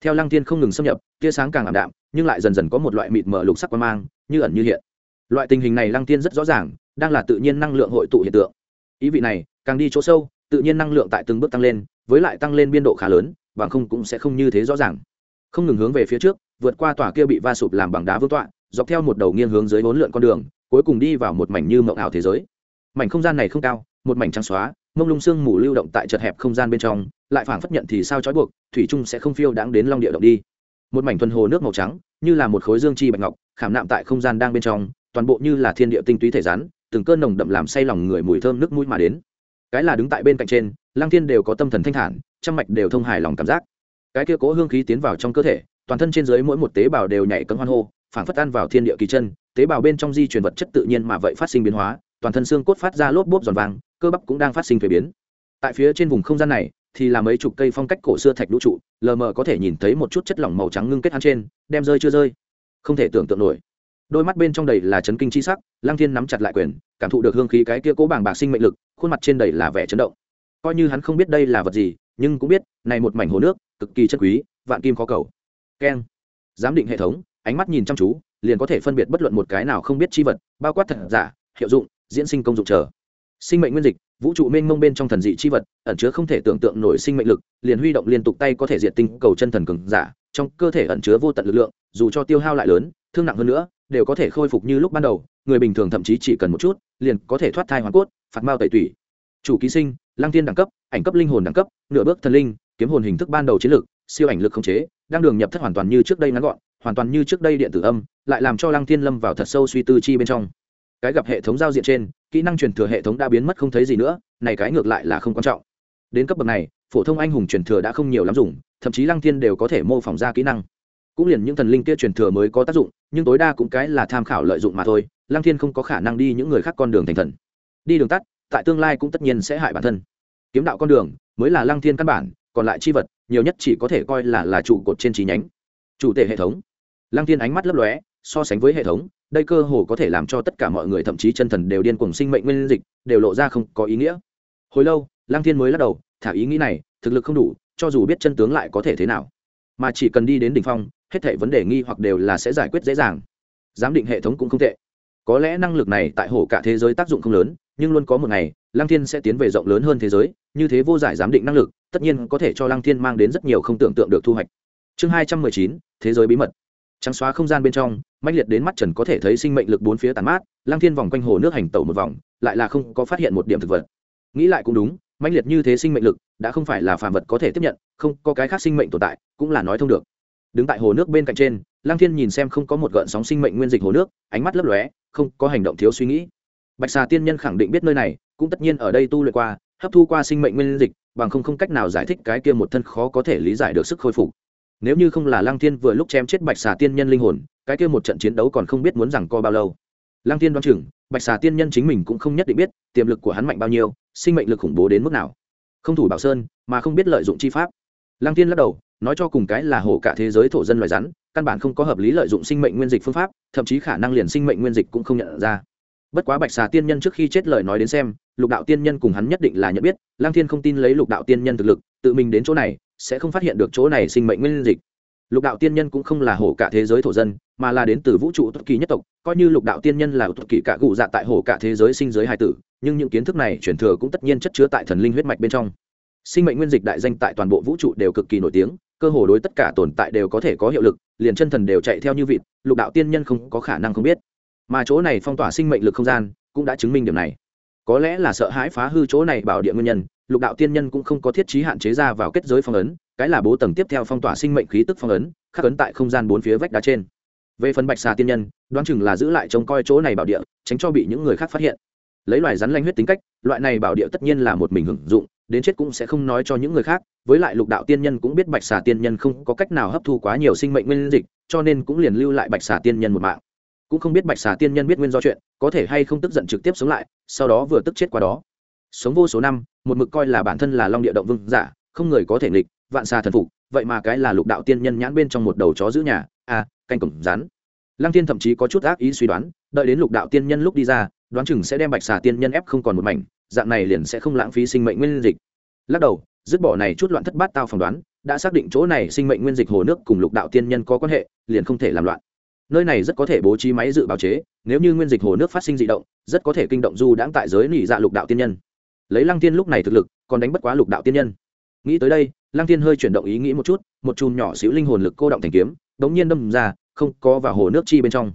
Theo lăng tiên không ngừng xâm nhập, tia sáng càng ảm đạm, nhưng lại dần dần có một loại mịt mờ lục sắc qua mang, như ẩn như hiện. Loại tình hình này lăng tiên rất rõ ràng, đang là tự nhiên năng lượng hội tụ hiện tượng. Ý vị này, càng đi chỗ sâu, tự nhiên năng lượng tại từng bước tăng lên, với lại tăng lên biên độ khá lớn, bằng không cũng sẽ không như thế rõ ràng. Không ngừng hướng về phía trước, vượt qua tòa kia bị va sụp làm bằng đá vương tọa, dọc theo một đầu nghiêng hướng dưới bốn lượn con đường, cuối cùng đi vào một mảnh như mộng ảo thế giới. Mảnh không gian này không cao, một mảnh trắng xóa mông lung sương mù lưu động tại chật hẹp không gian bên trong, lại phảng phất nhận thì sao trói buộc, thủy trung sẽ không phiêu đáng đến long địa động đi. Một mảnh thuần hồ nước màu trắng, như là một khối dương chi bạch ngọc, khảm nạm tại không gian đang bên trong, toàn bộ như là thiên địa tinh túy thể rắn, từng cơn nồng đậm làm say lòng người mùi thơm nước mũi mà đến. Cái là đứng tại bên cạnh trên lang thiên đều có tâm thần thanh thản, trăm mạch đều thông hài lòng cảm giác. Cái kia cố hương khí tiến vào trong cơ thể, toàn thân trên dưới mỗi một tế bào đều nhảy cấm hoan hô, phảng phất ăn vào thiên địa kỳ chân, tế bào bên trong di truyền vật chất tự nhiên mà vậy phát sinh biến hóa, toàn thân xương cốt phát ra lốp bốp giòn vàng cơ bắp cũng đang phát sinh thuế biến. Tại phía trên vùng không gian này, thì là mấy chục cây phong cách cổ xưa thạch đũ trụ, lờ mờ có thể nhìn thấy một chút chất lỏng màu trắng ngưng kết hắn trên, đem rơi chưa rơi. Không thể tưởng tượng nổi. Đôi mắt bên trong đầy là chấn kinh chi sắc lang thiên nắm chặt lại quyền, cảm thụ được hương khí cái kia cố bảng bạc sinh mệnh lực, khuôn mặt trên đầy là vẻ chấn động. Coi như hắn không biết đây là vật gì, nhưng cũng biết, này một mảnh hồ nước, cực kỳ chất quý, vạn kim khó cầu. Keng. Giám định hệ thống, ánh mắt nhìn chăm chú, liền có thể phân biệt bất luận một cái nào không biết chi vật, bao quát thật giả, hiệu dụng, diễn sinh công dụng chờ sinh mệnh nguyên dịch, vũ trụ mênh mông bên trong thần dị chi vật, ẩn chứa không thể tưởng tượng nổi sinh mệnh lực, liền huy động liên tục tay có thể diệt tinh cầu chân thần cường giả, trong cơ thể ẩn chứa vô tận lực lượng, dù cho tiêu hao lại lớn, thương nặng hơn nữa, đều có thể khôi phục như lúc ban đầu, người bình thường thậm chí chỉ cần một chút, liền có thể thoát thai hoàn cốt, phạt mao tẩy tủy. Chủ ký sinh, lăng tiên đẳng cấp, ảnh cấp linh hồn đẳng cấp, nửa bước thần linh, kiếm hồn hình thức ban đầu chiến lược siêu ảnh lực khống chế, đang đường nhập thất hoàn toàn như trước đây ngắn gọn, hoàn toàn như trước đây điện tử âm, lại làm cho lăng thiên lâm vào thật sâu suy tư chi bên trong. Cái gặp hệ thống giao diện trên kỹ năng truyền thừa hệ thống đã biến mất không thấy gì nữa, này cái ngược lại là không quan trọng. Đến cấp bậc này, phổ thông anh hùng truyền thừa đã không nhiều lắm dùng, thậm chí lăng thiên đều có thể mô phỏng ra kỹ năng. Cũng liền những thần linh kia truyền thừa mới có tác dụng, nhưng tối đa cũng cái là tham khảo lợi dụng mà thôi, lăng thiên không có khả năng đi những người khác con đường thành thần. Đi đường tắt, tại tương lai cũng tất nhiên sẽ hại bản thân. Kiếm đạo con đường, mới là lăng thiên căn bản, còn lại chi vật, nhiều nhất chỉ có thể coi là là trụ cột trên trí nhánh. Chủ thể hệ thống. Lăng thiên ánh mắt lấp lóe so sánh với hệ thống, đây cơ hồ có thể làm cho tất cả mọi người, thậm chí chân thần đều điên cuồng sinh mệnh nguyên dịch, đều lộ ra không có ý nghĩa. Hồi lâu lang thiên mới lắc đầu, thả ý nghĩ này, thực lực không đủ, cho dù biết chân tướng lại có thể thế nào. Mà chỉ cần đi đến đỉnh phong, hết thảy vấn đề nghi hoặc đều là sẽ giải quyết dễ dàng. Giám định hệ thống cũng không tệ. Có lẽ năng lực này tại hồ cả thế giới tác dụng không lớn, nhưng luôn có một ngày, lăng thiên sẽ tiến về rộng lớn hơn thế giới, như thế vô giải giám định năng lực, tất nhiên có thể cho lăng thiên mang đến rất nhiều không tưởng tượng được thu hoạch. Chương hai trăm mười chín, thế giới bí mật. Trắng xóa không gian bên trong mạnh liệt đến mắt trần có thể thấy sinh mệnh lực bốn phía tàn mát Lang thiên vòng quanh hồ nước hành tẩu một vòng, lại là không có phát hiện một điểm thực vật. Nghĩ lại cũng đúng mạnh liệt như thế sinh mệnh lực đã không phải là phàm vật có thể tiếp nhận, không có cái khác sinh mệnh tồn tại, cũng là nói thông được. Đứng tại hồ nước bên cạnh trên Lang thiên nhìn xem không có một gợn sóng sinh mệnh nguyên dịch hồ nước, ánh mắt lấp lóe, không có hành động thiếu suy nghĩ. Bạch xà tiên nhân khẳng định biết nơi này, cũng tất nhiên ở đây tu luyện qua, hấp thu qua sinh mệnh nguyên dịch, bằng không không cách nào giải thích cái kia một thân khó có thể lý giải được sức khôi phục. Nếu như không là Lang thiên vừa lúc chém chết bạch xà tiên nhân linh hồn cái kia một trận chiến đấu còn không biết muốn rằng co bao lâu. Lăng thiên đoán chừng, bạch xà tiên nhân chính mình cũng không nhất định biết tiềm lực của hắn mạnh bao nhiêu, sinh mệnh lực khủng bố đến mức nào. Không thủ bảo sơn, mà không biết lợi dụng chi pháp. Lăng thiên lắc đầu, nói cho cùng cái là hổ cả thế giới thổ dân loài rắn, căn bản không có hợp lý lợi dụng sinh mệnh nguyên dịch phương pháp, thậm chí khả năng liền sinh mệnh nguyên dịch cũng không nhận ra. Bất quá bạch xà tiên nhân trước khi chết lời nói đến xem, lục đạo tiên nhân cùng hắn nhất định là nhận biết lang thiên không tin lấy lục đạo tiên nhân thực lực, tự mình đến chỗ này, sẽ không phát hiện được chỗ này sinh mệnh nguyên dịch lục đạo tiên nhân cũng không là hổ cả thế giới thổ dân, mà là đến từ vũ trụ tất kỳ nhất tộc. Coi như lục đạo tiên nhân là tất kỳ cả cụ dạ tại hổ cả thế giới sinh giới hai tử, nhưng những kiến thức này truyền thừa cũng tất nhiên chất chứa tại thần linh huyết mạch bên trong. Sinh mệnh nguyên dịch đại danh tại toàn bộ vũ trụ đều cực kỳ nổi tiếng, cơ hồ đối tất cả tồn tại đều có thể có hiệu lực, liền chân thần đều chạy theo như vịt, lục đạo tiên nhân không có khả năng không biết. Mà chỗ này phong tỏa sinh mệnh lực không gian, cũng đã chứng minh điểm này. Có lẽ là sợ hãi phá hư chỗ này bảo địa nguyên nhân, lục đạo tiên nhân cũng không có thiết trí hạn chế ra vào kết giới phong ấn cái là bố tầng tiếp theo phong tỏa sinh mệnh khí tức phong ấn, khắc ấn tại không gian bốn phía vách đá trên. Về phần bạch xà tiên nhân, đoán chừng là giữ lại trông coi chỗ này bảo địa, tránh cho bị những người khác phát hiện. Lấy loài rắn lanh huyết tính cách, loại này bảo địa tất nhiên là một mình hưởng dụng, đến chết cũng sẽ không nói cho những người khác, với lại lục đạo tiên nhân cũng biết bạch xà tiên nhân không có cách nào hấp thu quá nhiều sinh mệnh nguyên dịch, cho nên cũng liền lưu lại bạch xà tiên nhân một mạng. Cũng không biết bạch xà tiên nhân biết nguyên do chuyện, có thể hay không tức giận trực tiếp sống lại, sau đó vừa tức chết qua đó. Sống vô số năm, một mực coi là bản thân là long địa động vương giả, không người có thể nghịch vạn xà thần phục vậy mà cái là lục đạo tiên nhân nhãn bên trong một đầu chó giữ nhà a à, canh cổng rắn. Lăng tiên thậm chí có chút ác ý suy đoán đợi đến lục đạo tiên nhân lúc đi ra đoán chừng sẽ đem bạch xà tiên nhân ép không còn một mảnh dạng này liền sẽ không lãng phí sinh mệnh nguyên dịch. Lắc đầu dứt bỏ này chút loạn thất bát tao phỏng đoán đã xác định chỗ này sinh mệnh nguyên dịch hồ nước cùng lục đạo tiên nhân có quan hệ liền không thể làm loạn. Nơi này rất có thể bố trí máy dự báo chế nếu như nguyên dịch hồ nước phát sinh dị động rất có thể kinh động du đãng tại giới nỉ dạ lục đạo tiên nhân. Lấy lăng tiên lúc này thực lực còn đánh bất quá lục đạo tiên nhân. Nghĩ tới đây lăng tiên hơi chuyển động ý nghĩ một chút, một chùm nhỏ xíu linh hồn lực cô động thành kiếm, đống nhiên đâm ra, không có vào hồ nước chi bên trong.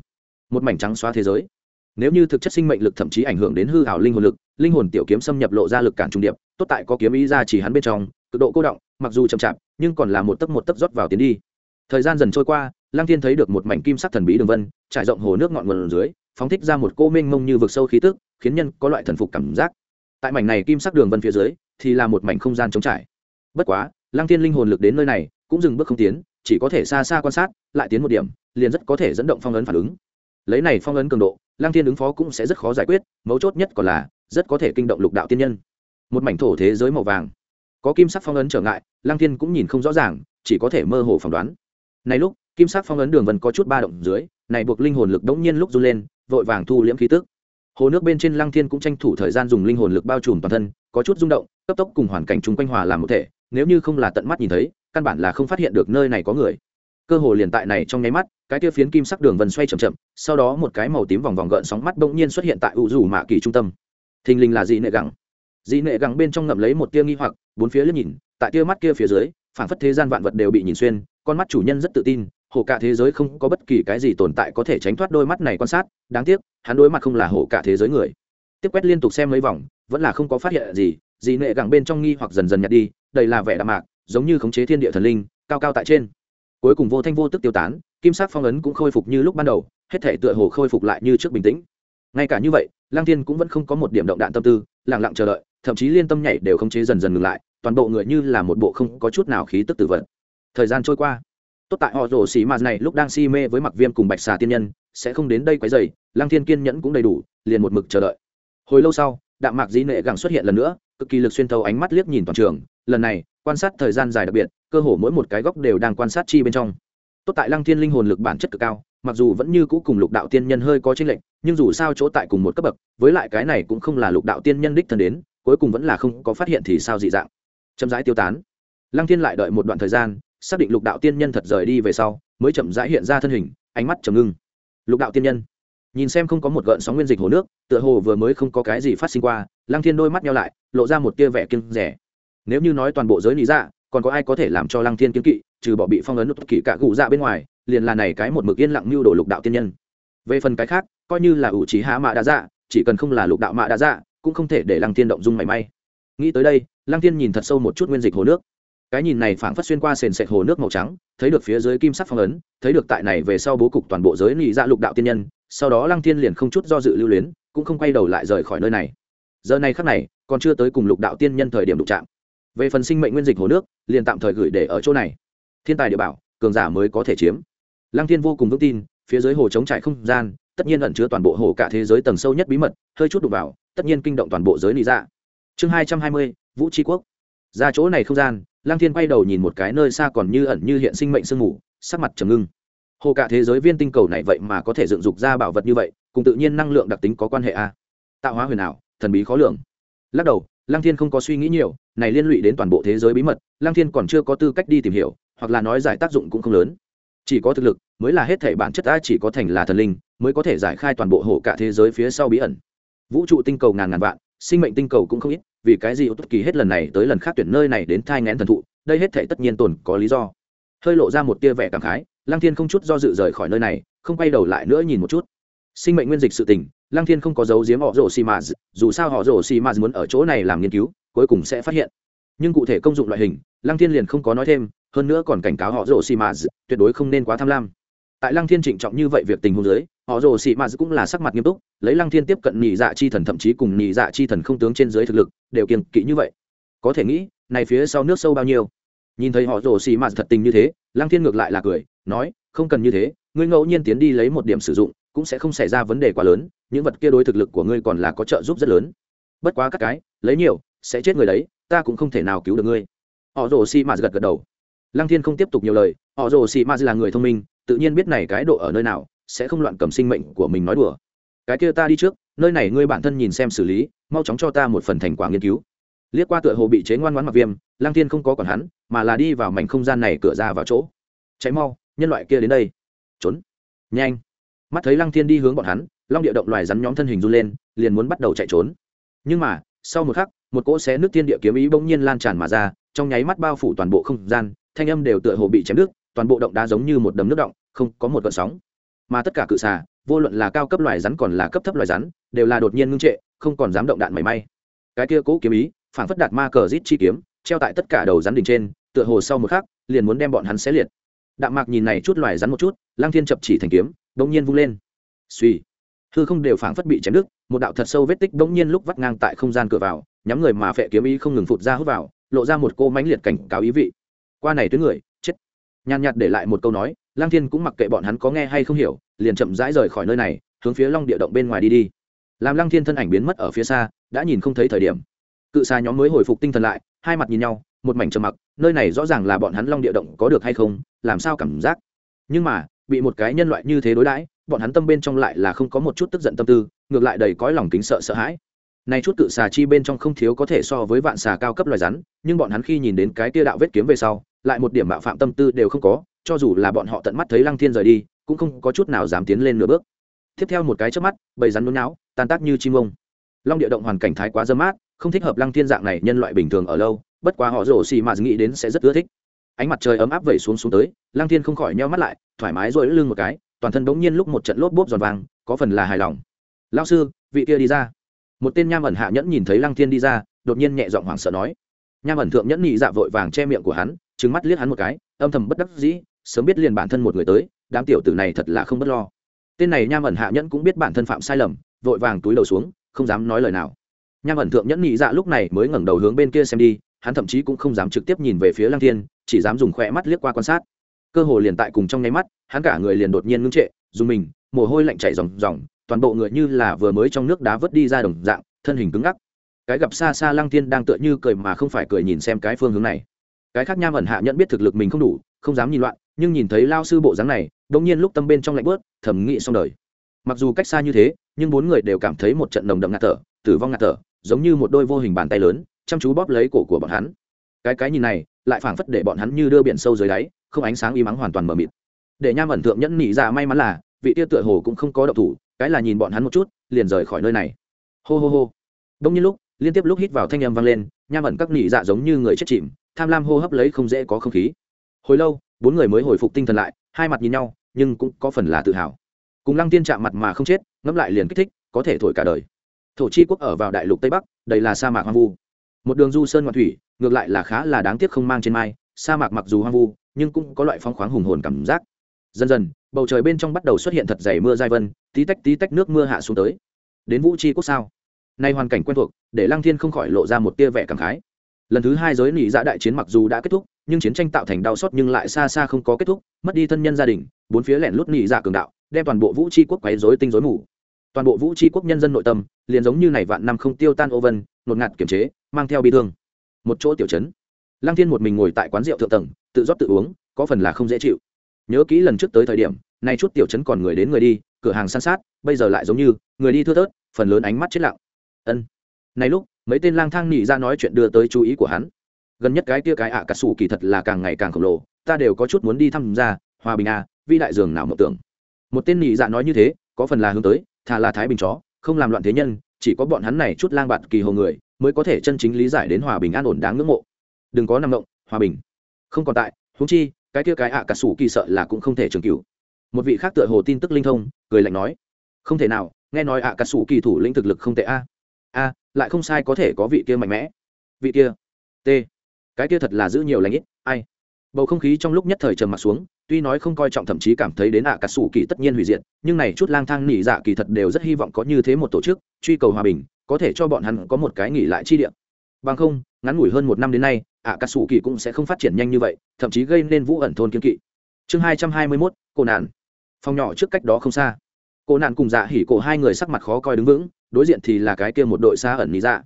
Một mảnh trắng xóa thế giới. Nếu như thực chất sinh mệnh lực thậm chí ảnh hưởng đến hư hảo linh hồn lực, linh hồn tiểu kiếm xâm nhập lộ ra lực cản trung điệp, tốt tại có kiếm ý ra chỉ hắn bên trong, cực độ cô động, mặc dù chậm chạp, nhưng còn là một tấc một tấc rót vào tiến đi. Thời gian dần trôi qua, lăng thiên thấy được một mảnh kim sắc thần bí đường vân, trải rộng hồ nước ngọn nguồn dưới, phóng thích ra một cô mênh mông như vực sâu khí tức, khiến nhân có loại thần phục cảm giác. Tại mảnh này kim sắc đường vân phía dưới, thì là một mảnh không gian trống trải. Bất quá lăng thiên linh hồn lực đến nơi này, cũng dừng bước không tiến, chỉ có thể xa xa quan sát, lại tiến một điểm, liền rất có thể dẫn động phong ấn phản ứng. Lấy này phong ấn cường độ, lăng thiên ứng phó cũng sẽ rất khó giải quyết, mấu chốt nhất còn là, rất có thể kinh động lục đạo tiên nhân. Một mảnh thổ thế giới màu vàng. Có kim sắc phong ấn trở ngại, lăng thiên cũng nhìn không rõ ràng, chỉ có thể mơ hồ phỏng đoán. Này lúc, kim sắc phong ấn đường vân có chút ba động dưới, này buộc linh hồn lực đống nhiên lúc run lên, vội vàng thu liễm khí tức. Hồ nước bên trên lăng thiên cũng tranh thủ thời gian dùng linh hồn lực bao trùm toàn thân, có chút rung động, cấp tốc cùng hoàn cảnh chung quanh hòa làm một thể nếu như không là tận mắt nhìn thấy, căn bản là không phát hiện được nơi này có người. Cơ hồ liền tại này trong nháy mắt, cái kia phiến kim sắc đường vần xoay chậm chậm, sau đó một cái màu tím vòng vòng gợn sóng mắt bỗng nhiên xuất hiện tại ủ rủ mạ kỳ trung tâm. Thình lình là dị nệ gẳng dị nệ gẳng bên trong ngậm lấy một tia nghi hoặc, bốn phía liếc nhìn, tại tia mắt kia phía dưới phản phất thế gian vạn vật đều bị nhìn xuyên, con mắt chủ nhân rất tự tin, hổ cả thế giới không có bất kỳ cái gì tồn tại có thể tránh thoát đôi mắt này quan sát, đáng tiếc, hắn đối mặt không là hổ cả thế giới người. Tiếp quét liên tục xem mấy vòng, vẫn là không có phát hiện gì dị nệ gẳng bên trong nghi hoặc dần dần nhạt đi đây là vẻ đạm mạc, giống như khống chế thiên địa thần linh, cao cao tại trên. Cuối cùng vô thanh vô tức tiêu tán, kim sắc phong ấn cũng khôi phục như lúc ban đầu, hết thể tựa hồ khôi phục lại như trước bình tĩnh. Ngay cả như vậy lang thiên cũng vẫn không có một điểm động đạn tâm tư lẳng lặng chờ đợi, thậm chí liên tâm nhảy đều khống chế dần dần ngừng lại, toàn bộ người như là một bộ không có chút nào khí tức tử vận. Thời gian trôi qua. Tốt tại họ rổ xì mà này, lúc đang si mê với mặc viêm cùng bạch xà tiên nhân, sẽ không đến đây quấy dày lang thiên kiên nhẫn cũng đầy đủ, liền một mực chờ đợi. Hồi lâu sau, đạm mạc dĩ nệ gẳng xuất hiện lần nữa cực kỳ lực xuyên thấu ánh mắt liếc nhìn toàn trường, lần này, quan sát thời gian dài đặc biệt, cơ hồ mỗi một cái góc đều đang quan sát chi bên trong. Tốt tại lăng thiên linh hồn lực bản chất cực cao, mặc dù vẫn như cũ cùng lục đạo tiên nhân hơi có chênh lệch, nhưng dù sao chỗ tại cùng một cấp bậc, với lại cái này cũng không là lục đạo tiên nhân đích thân đến, cuối cùng vẫn là không có phát hiện thì sao dị dạng. Chậm rãi tiêu tán. Lăng thiên lại đợi một đoạn thời gian, xác định lục đạo tiên nhân thật rời đi về sau, mới chậm rãi hiện ra thân hình, ánh mắt trầm ngưng. Lục đạo tiên nhân nhìn xem không có một gợn sóng nguyên dịch hồ nước, tựa hồ vừa mới không có cái gì phát sinh qua, lăng thiên đôi mắt nhau lại, lộ ra một tia vẻ kiêng rẻ nếu như nói toàn bộ giới lý dạ còn có ai có thể làm cho lăng thiên kiếm kỵ, trừ bỏ bị phong ấn nút kỵ cả gù dạ bên ngoài, liền là này cái một mực yên lặng mưu đồ lục đạo tiên nhân. Về phần cái khác, coi như là ủ trí hạ mạ đa dạ chỉ cần không là lục đạo mạ đa dạ cũng không thể để lăng thiên động dung mảy may. Nghĩ tới đây, lăng thiên nhìn thật sâu một chút nguyên dịch hồ nước cái nhìn này phảng phất xuyên qua sền sệt hồ nước màu trắng, thấy được phía dưới kim sắc phong ấn, thấy được tại này về sau bố cục toàn bộ giới nghị dạ lục đạo tiên nhân, sau đó lăng thiên liền không chút do dự lưu luyến, cũng không quay đầu lại rời khỏi nơi này. Giờ này khắc này, còn chưa tới cùng lục đạo tiên nhân thời điểm đụng chạm. Về phần sinh mệnh nguyên dịch hồ nước, liền tạm thời gửi để ở chỗ này. Thiên tài địa bảo, cường giả mới có thể chiếm. Lăng thiên vô cùng vững tin, phía dưới hồ chống trải không gian, tất nhiên ẩn chứa toàn bộ hồ cả thế giới tầng sâu nhất bí mật, hơi chút đụng vào, tất nhiên kinh động toàn bộ giới lý dạ. Chương hai trăm hai mươi, vũ tri quốc ra chỗ này không gian Lang thiên quay đầu nhìn một cái nơi xa còn như ẩn như hiện sinh mệnh sương mù, sắc mặt trầm ngưng. Hồ cả thế giới viên tinh cầu này vậy mà có thể dựng dục ra bảo vật như vậy, cùng tự nhiên năng lượng đặc tính có quan hệ a à? tạo hóa huyền ảo, thần bí khó lường. Lắc đầu Lang thiên không có suy nghĩ nhiều, này liên lụy đến toàn bộ thế giới bí mật Lang thiên còn chưa có tư cách đi tìm hiểu, hoặc là nói giải tác dụng cũng không lớn. Chỉ có thực lực, mới là hết thể bản chất ta chỉ có thành là thần linh, mới có thể giải khai toàn bộ hồ cả thế giới phía sau bí ẩn. Vũ trụ tinh cầu ngàn ngàn vạn, sinh mệnh tinh cầu cũng không ít vì cái gì ô tốt kỳ hết lần này tới lần khác tuyển nơi này đến thai ngén thần thụ, đây hết thể tất nhiên tồn có lý do. Hơi lộ ra một tia vẻ cảm khái, lăng thiên không chút do dự rời khỏi nơi này, không quay đầu lại nữa nhìn một chút. Sinh mệnh nguyên dịch sự tình, lăng thiên không có dấu giếm họ rổ xì mạt dù sao họ rổ xì mạt muốn ở chỗ này làm nghiên cứu, cuối cùng sẽ phát hiện. Nhưng cụ thể công dụng loại hình, lăng thiên liền không có nói thêm, hơn nữa còn cảnh cáo họ rổ xì mạt tuyệt đối không nên quá tham lam. Tại lăng thiên trịnh trọng như vậy việc tình huống giới họ rồ xì m cũng là sắc mặt nghiêm túc, lấy lăng thiên tiếp cận nhị dạ chi thần thậm chí cùng nhị dạ chi thần không tướng trên dưới thực lực, đều kiềng kỵ như vậy. Có thể nghĩ, này phía sau nước sâu bao nhiêu? Nhìn thấy họ rồ xì m thật tình như thế, lăng thiên ngược lại là cười, nói, không cần như thế, ngươi ngẫu nhiên tiến đi lấy một điểm sử dụng, cũng sẽ không xảy ra vấn đề quá lớn, những vật kia đối thực lực của ngươi còn là có trợ giúp rất lớn. Bất quá các cái, lấy nhiều, sẽ chết người đấy, ta cũng không thể nào cứu được ngươi. Họ rồ xì m gật gật đầu. Lăng thiên không tiếp tục nhiều lời, họ rồ xì m là người thông minh, tự nhiên biết này cái độ ở nơi nào sẽ không loạn cầm sinh mệnh của mình nói đùa. Cái kia ta đi trước, nơi này ngươi bản thân nhìn xem xử lý, mau chóng cho ta một phần thành quả nghiên cứu. Liếc qua tựa hồ bị chế ngoan ngoãn mặc viêm lang thiên không có còn hắn, mà là đi vào mảnh không gian này cửa ra vào chỗ. Cháy mau, nhân loại kia đến đây. Trốn. Nhanh. Mắt thấy lăng thiên đi hướng bọn hắn, long địa động loài rắn nhóm thân hình run lên, liền muốn bắt đầu chạy trốn. Nhưng mà, sau một khắc, một cỗ xé nước thiên địa kiếm ý bỗng nhiên lan tràn mà ra, trong nháy mắt bao phủ toàn bộ không gian, thanh âm đều tựa hồ bị chém đứt, toàn bộ động đá giống như một đầm nước động, không có một gợn sóng mà tất cả cự xà, vô luận là cao cấp loài rắn còn là cấp thấp loài rắn, đều là đột nhiên ngưng trệ, không còn dám động đạn mảy may. Cái kia cố kiếm ý phản phất đạt ma cờ rít chi kiếm, treo tại tất cả đầu rắn đỉnh trên, tựa hồ sau một khắc, liền muốn đem bọn hắn xé liệt. Đạm mạc nhìn này chút loài rắn một chút lang thiên chập chỉ thành kiếm, bỗng nhiên vung lên. Suy hư không đều phảng phất bị chém đứt, một đạo thật sâu vết tích bỗng nhiên lúc vắt ngang tại không gian cửa vào, nhắm người mà phệ kiếm ý không ngừng phụt ra hút vào, lộ ra một cô mãnh liệt cảnh cáo ý vị. Qua này tới người, chết. Nhàn nhạt để lại một câu nói lang thiên cũng mặc kệ bọn hắn có nghe hay không hiểu, liền chậm rãi rời khỏi nơi này, hướng phía long địa động bên ngoài đi đi. Làm lang thiên thân ảnh biến mất ở phía xa, đã nhìn không thấy thời điểm. Cự xa nhóm mới hồi phục tinh thần lại, hai mặt nhìn nhau, một mảnh trầm mặc, nơi này rõ ràng là bọn hắn long địa động có được hay không, làm sao cảm giác. Nhưng mà, bị một cái nhân loại như thế đối đãi, bọn hắn tâm bên trong lại là không có một chút tức giận tâm tư, ngược lại đầy cõi lòng kính sợ sợ hãi. Nay chút cự xà chi bên trong không thiếu có thể so với vạn xà cao cấp loài rắn, nhưng bọn hắn khi nhìn đến cái tia đạo vết kiếm về sau, lại một điểm mạo phạm tâm tư đều không có cho dù là bọn họ tận mắt thấy lăng thiên rời đi, cũng không có chút nào dám tiến lên nửa bước. Tiếp theo một cái trước mắt, bầy rắn nôn não tan tác như chim ông. Long địa động hoàn cảnh thái quá dơ mát, không thích hợp lăng thiên dạng này nhân loại bình thường ở lâu, bất quá họ rổ xì mà nghĩ đến sẽ rất ưa thích. Ánh mặt trời ấm áp vẩy xuống xuống tới, lăng thiên không khỏi nheo mắt lại, thoải mái rồi lưng một cái, toàn thân bỗng nhiên lúc một trận lốp bốp giòn vàng, có phần là hài lòng. Lao sư, vị kia đi ra. Một tên nham ẩn hạ nhẫn nhìn thấy lăng thiên đi ra, đột nhiên nhẹ giọng hoảng sợ nói. Nham ẩn thượng nhẫn nhị dạ vội vàng che miệng của hắn trừng mắt liếc hắn một cái, âm thầm bất đắc dĩ, sớm biết liền bản thân một người tới, đám tiểu tử này thật là không bất lo. Tên này nham ẩn hạ nhẫn cũng biết bản thân phạm sai lầm, vội vàng túi đầu xuống, không dám nói lời nào. Nham ẩn thượng nhẫn nhị dạ lúc này mới ngẩng đầu hướng bên kia xem đi, hắn thậm chí cũng không dám trực tiếp nhìn về phía lăng thiên, chỉ dám dùng khỏe mắt liếc qua quan sát. Cơ hồ liền tại cùng trong nháy mắt, hắn cả người liền đột nhiên ngưng trệ, dùng mình, mồ hôi lạnh chảy ròng ròng, toàn bộ người như là vừa mới trong nước đá vớt đi ra đồng dạng, thân hình cứng ngắc. Cái gặp xa xa lăng thiên đang tựa như cười mà không phải cười nhìn xem cái phương hướng này cái khác nham ẩn hạ nhận biết thực lực mình không đủ, không dám nhìn loạn, nhưng nhìn thấy lao sư bộ dáng này đống nhiên lúc tâm bên trong lạnh bớt thẩm nghĩ xong đời. Mặc dù cách xa như thế, nhưng bốn người đều cảm thấy một trận nồng đậm ngạt thở, tử vong ngạt thở, giống như một đôi vô hình bàn tay lớn, chăm chú bóp lấy cổ của bọn hắn. Cái cái nhìn này, lại phảng phất để bọn hắn như đưa biển sâu dưới đáy, không ánh sáng y mắng hoàn toàn mờ mịt. Để nham ẩn thượng nhẫn nhị ra may mắn là, vị tia tựa hồ cũng không có động thủ, cái là nhìn bọn hắn một chút, liền rời khỏi nơi này. Hô hô hô. Đông nhiên lúc, liên tiếp lúc hít vào thanh âm vang lên, nham ẩn các nhị dạ giống như người chết chìm tham lam hô hấp lấy không dễ có không khí. Hồi lâu, bốn người mới hồi phục tinh thần lại, hai mặt nhìn nhau, nhưng cũng có phần là tự hào. Cùng lăng tiên chạm mặt mà không chết, ngẫm lại liền kích thích, có thể thổi cả đời. Thổ chi quốc ở vào đại lục tây bắc đây là sa mạc hoang vu. Một đường du sơn ngoạn thủy, ngược lại là khá là đáng tiếc không mang trên mai, sa mạc mặc dù hoang vu, nhưng cũng có loại phong khoáng hùng hồn cảm giác. Dần dần, bầu trời bên trong bắt đầu xuất hiện thật dày mưa dai vân, tí tách tí tách nước mưa hạ xuống tới. Đến vũ chi quốc sao? Nay hoàn cảnh quen thuộc, để lăng thiên không khỏi lộ ra một tia vẻ cảm khái lần thứ hai giới nỉ dạ đại chiến mặc dù đã kết thúc, nhưng chiến tranh tạo thành đau xót nhưng lại xa xa không có kết thúc, mất đi thân nhân gia đình, bốn phía lẻn lút nỉ dạ cường đạo, đem toàn bộ vũ tri quốc quấy dối tinh dối mù. Toàn bộ vũ tri quốc nhân dân nội tâm, liền giống như này vạn năm không tiêu tan ô vân, ngột ngạt kiềm chế, mang theo bi thương. Một chỗ tiểu chấn lăng thiên một mình ngồi tại quán rượu thượng tầng, tự rót tự uống, có phần là không dễ chịu. Nhớ kỹ lần trước tới thời điểm, nay chút tiểu chấn còn người đến người đi, cửa hàng san sát, bây giờ lại giống như, người đi thưa thớt, phần lớn ánh mắt chết lặng. Ân. Nay lúc mấy tên lang thang nhị ra nói chuyện đưa tới chú ý của hắn. Gần nhất cái kia cái ạ à cà sủ kỳ thật là càng ngày càng khổng lồ, ta đều có chút muốn đi thăm ra, hòa bình à, a vi đại dường nào mộng tưởng. Một tên nhị dạ nói như thế, có phần là hướng tới, thà là thái bình chó, không làm loạn thế nhân, chỉ có bọn hắn này chút lang bạt kỳ hồ người, mới có thể chân chính lý giải đến hòa bình an ổn đáng ngưỡng mộ. Đừng có nằm động hòa bình. Không còn tại húng chi, cái kia cái ạ cả sủ kỳ sợ là cũng không thể trường cửu. Một vị khác tựa hồ tin tức linh thông, cười lạnh nói, không thể nào, nghe nói ạ cả sủ kỳ thủ lĩnh thực lực không tệ a. A lại không sai có thể có vị kia mạnh mẽ. Vị kia, t. Cái kia thật là giữ nhiều lãnh ít, ai? Bầu không khí trong lúc nhất thời trầm m ặ t xuống, tuy nói không coi trọng thậm chí cảm thấy đến ạ cả sủ kỳ tất nhiên hủy diệt, nhưng này chút lang thang nỉ dạ kỳ thật đều rất hy vọng có như thế một tổ chức, truy cầu hòa bình, có thể cho bọn hắn có một cái nghỉ lại chi điện bằng không, ngắn ngủi hơn một năm đến nay ạ cả sủ kỳ cũng sẽ không phát triển nhanh như vậy, thậm chí gây nên vũ ẩn thôn kiên kỵ. Chương hai trăm hai mươi mốt, cô nạn. Phòng nhỏ trước cách đó không xa cô nạn cùng dạ hỉ cổ hai người sắc mặt khó coi đứng vững, đối diện thì là cái kia một đội xa ẩn lý dạ.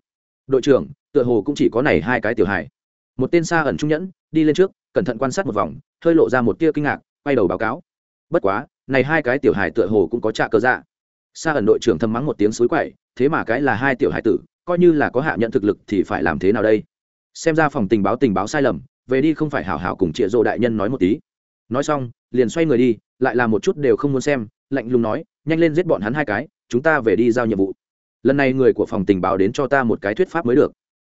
Đội trưởng, tựa hồ cũng chỉ có này hai cái tiểu hài. Một tên xa ẩn trung nhẫn, đi lên trước, cẩn thận quan sát một vòng, hơi lộ ra một tia kinh ngạc, quay đầu báo cáo. Bất quá, này hai cái tiểu hài tựa hồ cũng có trạ cơ dạ. Xa ẩn đội trưởng thầm mắng một tiếng suối quậy, thế mà cái là hai tiểu hài tử, coi như là có hạ nhận thực lực thì phải làm thế nào đây? Xem ra phòng tình báo tình báo sai lầm, về đi không phải hảo hảo cùng trịa rộ đại nhân nói một tí. Nói xong, liền xoay người đi, lại là một chút đều không muốn xem, lạnh lùng nói nhanh lên giết bọn hắn hai cái, chúng ta về đi giao nhiệm vụ. Lần này người của phòng tình báo đến cho ta một cái thuyết pháp mới được.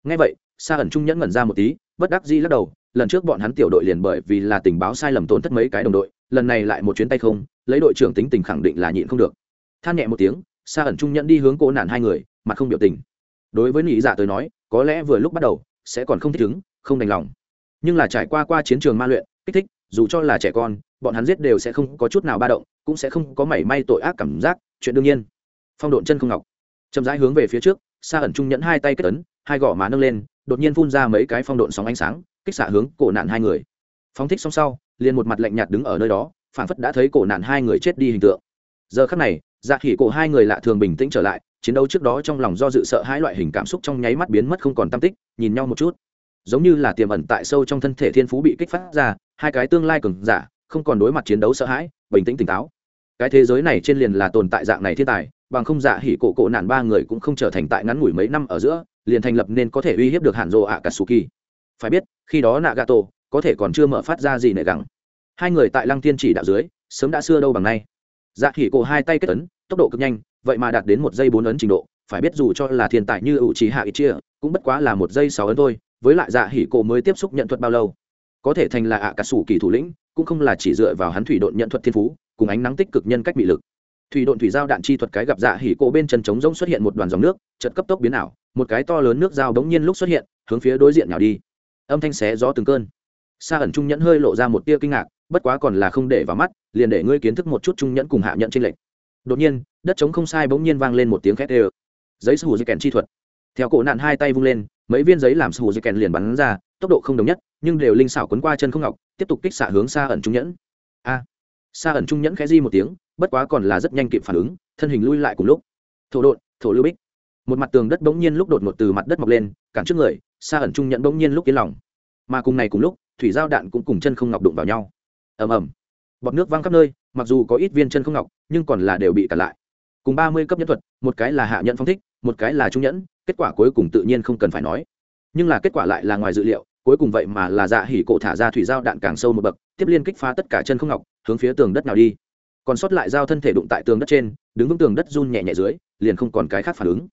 Ngay vậy, sa ẩn trung nhẫn ngẩn ra một tí, bất đắc dĩ lắc đầu, lần trước bọn hắn tiểu đội liền bởi vì là tình báo sai lầm tổn thất mấy cái đồng đội, lần này lại một chuyến tay không, lấy đội trưởng tính tình khẳng định là nhịn không được. Than nhẹ một tiếng, sa ẩn trung nhẫn đi hướng cố nản hai người, mặt không biểu tình. Đối với nghĩ giả dạ tới nói, có lẽ vừa lúc bắt đầu, sẽ còn không thích ứng, không đành lòng. Nhưng là trải qua qua chiến trường ma luyện, kích thích, dù cho là trẻ con, bọn hắn giết đều sẽ không có chút nào ba động cũng sẽ không có mảy may tội ác cảm giác, chuyện đương nhiên. Phong độn chân không ngọc. Chậm rãi hướng về phía trước xa ẩn trung nhẫn hai tay kết ấn, hai gò má nâng lên, đột nhiên phun ra mấy cái phong độn sóng ánh sáng, kích xạ hướng cổ nạn hai người. Phóng thích xong sau, liền một mặt lạnh nhạt đứng ở nơi đó phản phất đã thấy cổ nạn hai người chết đi hình tượng. Giờ khắc này dạ khỉ cổ hai người lạ thường bình tĩnh trở lại, chiến đấu trước đó trong lòng do dự sợ hai loại hình cảm xúc trong nháy mắt biến mất không còn tam tích, nhìn nhau một chút. Giống như là tiềm ẩn tại sâu trong thân thể thiên phú bị kích phát ra, hai cái tương lai cường giả, không còn đối mặt chiến đấu sợ hãi, bình tĩnh tỉnh táo cái thế giới này trên liền là tồn tại dạng này thiên tài, bằng không dạ hỉ cổ cổ nạn ba người cũng không trở thành tại ngắn ngủi mấy năm ở giữa, liền thành lập nên có thể uy hiếp được hạn rộ ạ cả suki phải biết, khi đó nạ gà tổ có thể còn chưa mở phát ra gì nệ gắng hai người tại lăng tiên chỉ đạo dưới, sớm đã xưa đâu bằng nay. Dạ hỉ cổ hai tay kết ấn, tốc độ cực nhanh, vậy mà đạt đến một giây bốn ấn trình độ, phải biết dù cho là thiên tài như ủ trí hạ ít chia, cũng bất quá là một giây sáu ấn thôi, với lại dạ hỉ cổ mới tiếp xúc nhận thuật bao lâu. Có thể thành là ạ cả sủ kỳ thủ lĩnh, cũng không là chỉ dựa vào hắn thủy độn nhận thuật thiên phú cùng ánh nắng tích cực nhân cách bị lực. Thủy độn thủy giao đạn chi thuật cái gặp dạ hỉ cổ bên chân trống rỗng xuất hiện một đoàn dòng nước chật cấp tốc biến ảo, một cái to lớn nước dao đống nhiên lúc xuất hiện, hướng phía đối diện nào đi. Âm thanh xé gió từng cơn. Sa ẩn trung nhẫn hơi lộ ra một tia kinh ngạc, bất quá còn là không để vào mắt, liền để ngươi kiến thức một chút trung nhẫn cùng hạ nhận trên lệnh đột nhiên, đất trống không sai bỗng nhiên vang lên một tiếng khét ê giấy sù dây kèn chi thuật. Theo cổ nạn hai tay vung lên, mấy viên giấy làm sù dây kèn liền bắn ra, tốc độ không đồng nhất, nhưng đều linh xảo quấn qua chân không ngọc, tiếp tục kích xạ hướng xa ẩn trung nhẫn. A! Sa ẩn trung nhẫn khẽ di một tiếng, bất quá còn là rất nhanh kịp phản ứng, thân hình lui lại cùng lúc. Thổ đột thổ lưu bích. Một mặt tường đất bỗng nhiên lúc đột ngột từ mặt đất mọc lên, cản trước người, Sa ẩn trung nhẫn bỗng nhiên lúc yên lòng. Mà cùng này cùng lúc, thủy giao đạn cũng cùng chân không ngọc đụng vào nhau. Ầm ầm. Bọt nước văng khắp nơi, mặc dù có ít viên chân không ngọc, nhưng còn là đều bị cản lại. Cùng ba mươi cấp nhân thuật, một cái là hạ nhận phong thích, một cái là trung nhẫn, kết quả cuối cùng tự nhiên không cần phải nói. Nhưng là kết quả lại là ngoài dự liệu, cuối cùng vậy mà là dạ hỉ cổ thả ra thủy giao đạn càng sâu một bậc, tiếp liên kích phá tất cả chân không ngọc hướng phía tường đất nào đi. Còn sót lại giao thân thể đụng tại tường đất trên, đứng vững tường đất run nhẹ nhẹ dưới, liền không còn cái khác phản ứng.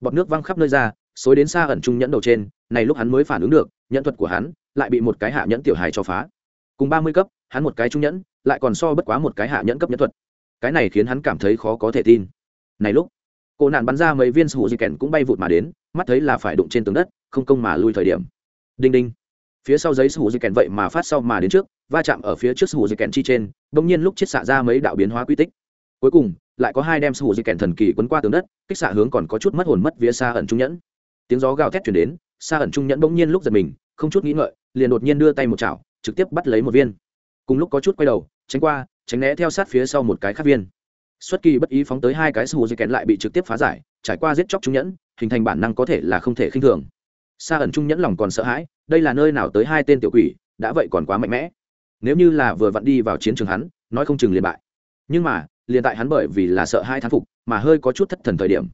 Bọt nước văng khắp nơi ra, xối đến xa ẩn trung nhẫn đầu trên, này lúc hắn mới phản ứng được, nhẫn thuật của hắn lại bị một cái hạ nhẫn tiểu hài cho phá. Cùng ba mươi cấp, hắn một cái trung nhẫn, lại còn so bất quá một cái hạ nhẫn cấp nhẫn thuật. Cái này khiến hắn cảm thấy khó có thể tin. Này lúc, cô nạn bắn ra mấy viên sù di kèn cũng bay vụt mà đến, mắt thấy là phải đụng trên tường đất, không công mà lui thời điểm. Đinh đinh phía sau giấy sù dây kèn vậy mà phát sau mà đến trước, va chạm ở phía trước sù dây kèn chi trên bỗng nhiên lúc chiết xạ ra mấy đạo biến hóa quy tích. Cuối cùng, lại có hai đem sù dây kèn thần kỳ quấn qua tường đất, kích xạ hướng còn có chút mất hồn mất vía xa ẩn trung nhẫn. Tiếng gió gào thét chuyển đến, xa ẩn trung nhẫn bỗng nhiên lúc giật mình, không chút nghĩ ngợi, liền đột nhiên đưa tay một chảo, trực tiếp bắt lấy một viên. Cùng lúc có chút quay đầu, tránh qua, tránh né theo sát phía sau một cái khác viên. Xuất kỳ bất ý phóng tới hai cái sù dây kèn lại bị trực tiếp phá giải, trải qua giết chóc trung nhẫn, hình thành bản năng có thể là không thể khinh thường. Xa ẩn trung nhẫn lòng còn sợ hãi đây là nơi nào tới hai tên tiểu quỷ, đã vậy còn quá mạnh mẽ. Nếu như là vừa vặn đi vào chiến trường hắn, nói không chừng liền bại. Nhưng mà, liền tại hắn bởi vì là sợ hai thán phục, mà hơi có chút thất thần thời điểm.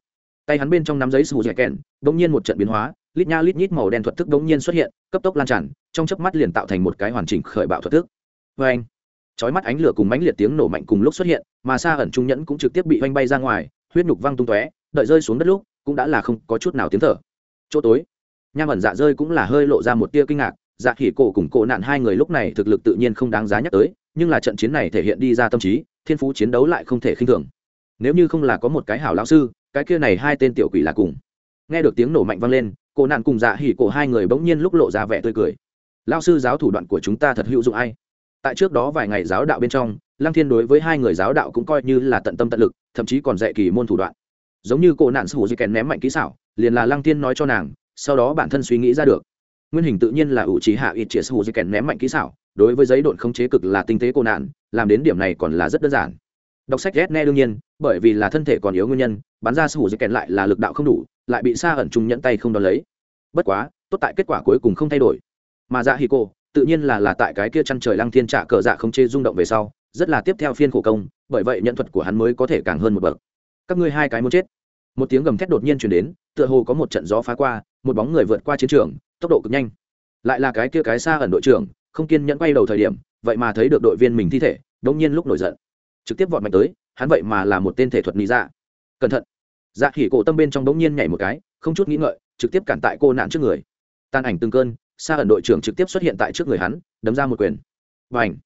Tay hắn bên trong nắm giấy sù dẻ kèn, bỗng nhiên một trận biến hóa, lít nha lít nhít màu đen thuật thức bỗng nhiên xuất hiện, cấp tốc lan tràn, trong chớp mắt liền tạo thành một cái hoàn chỉnh khởi bạo thuật thức. Vê anh, chói mắt ánh lửa cùng mãnh liệt tiếng nổ mạnh cùng lúc xuất hiện, mà xa ẩn trung nhẫn cũng trực tiếp bị oanh bay ra ngoài, huyết nhục văng tung tóe, đợi rơi xuống đất lúc, cũng đã là không có chút nào tiếng thở. Chỗ tối nham ẩn dạ rơi cũng là hơi lộ ra một tia kinh ngạc dạ khỉ cổ cùng cổ nạn hai người lúc này thực lực tự nhiên không đáng giá nhắc tới, nhưng là trận chiến này thể hiện đi ra tâm trí, thiên phú chiến đấu lại không thể khinh thường. Nếu như không là có một cái hảo lão sư, cái kia này hai tên tiểu quỷ là cùng. Nghe được tiếng nổ mạnh vang lên, cổ nạn cùng dạ hỉ cổ hai người bỗng nhiên lúc lộ ra vẻ tươi cười. Lão sư giáo thủ đoạn của chúng ta thật hữu dụng ai? Tại trước đó vài ngày giáo đạo bên trong, lăng thiên đối với hai người giáo đạo cũng coi như là tận tâm tận lực, thậm chí còn dạy kỳ môn thủ đoạn. Giống như cổ nạn sư hữu di kèn ném mạnh kỹ xảo, liền là lăng thiên nói cho nàng sau đó bản thân suy nghĩ ra được. Nguyên hình tự nhiên là ủ trí hạ ít chĩa sù hữu di kèn ném mạnh kỹ xảo, đối với giấy độn không chế cực là tinh tế cô nạn, làm đến điểm này còn là rất đơn giản. Đọc sách ghét nghe đương nhiên, bởi vì là thân thể còn yếu nguyên nhân, bắn ra sù hữu di kèn lại là lực đạo không đủ, lại bị xa ẩn trung nhẫn tay không đón lấy. Bất quá, tốt tại kết quả cuối cùng không thay đổi. Mà dạ hì cô, tự nhiên là là tại cái kia chăn trời lăng thiên trả cờ dạ không chê rung động về sau, rất là tiếp theo phiên khổ công, bởi vậy nhận thuật của hắn mới có thể càng hơn một bậc. Các ngươi hai cái muốn chết. Một tiếng gầm thét đột nhiên chuyển đến, tựa hồ có một trận gió phá qua một bóng người vượt qua chiến trường, tốc độ cực nhanh. Lại là cái kia cái xa ẩn đội trưởng, không kiên nhẫn quay đầu thời điểm, vậy mà thấy được đội viên mình thi thể đông nhiên lúc nổi giận. Trực tiếp vọt mạnh tới, hắn vậy mà là một tên thể thuật lý dạ. Cẩn thận. Dạ khỉ cổ tâm bên trong đống nhiên nhảy một cái, không chút nghĩ ngợi, trực tiếp cản tại cô nạn trước người. Tan ảnh từng cơn, xa ẩn đội trưởng trực tiếp xuất hiện tại trước người hắn, đấm ra một quyền. Và ảnh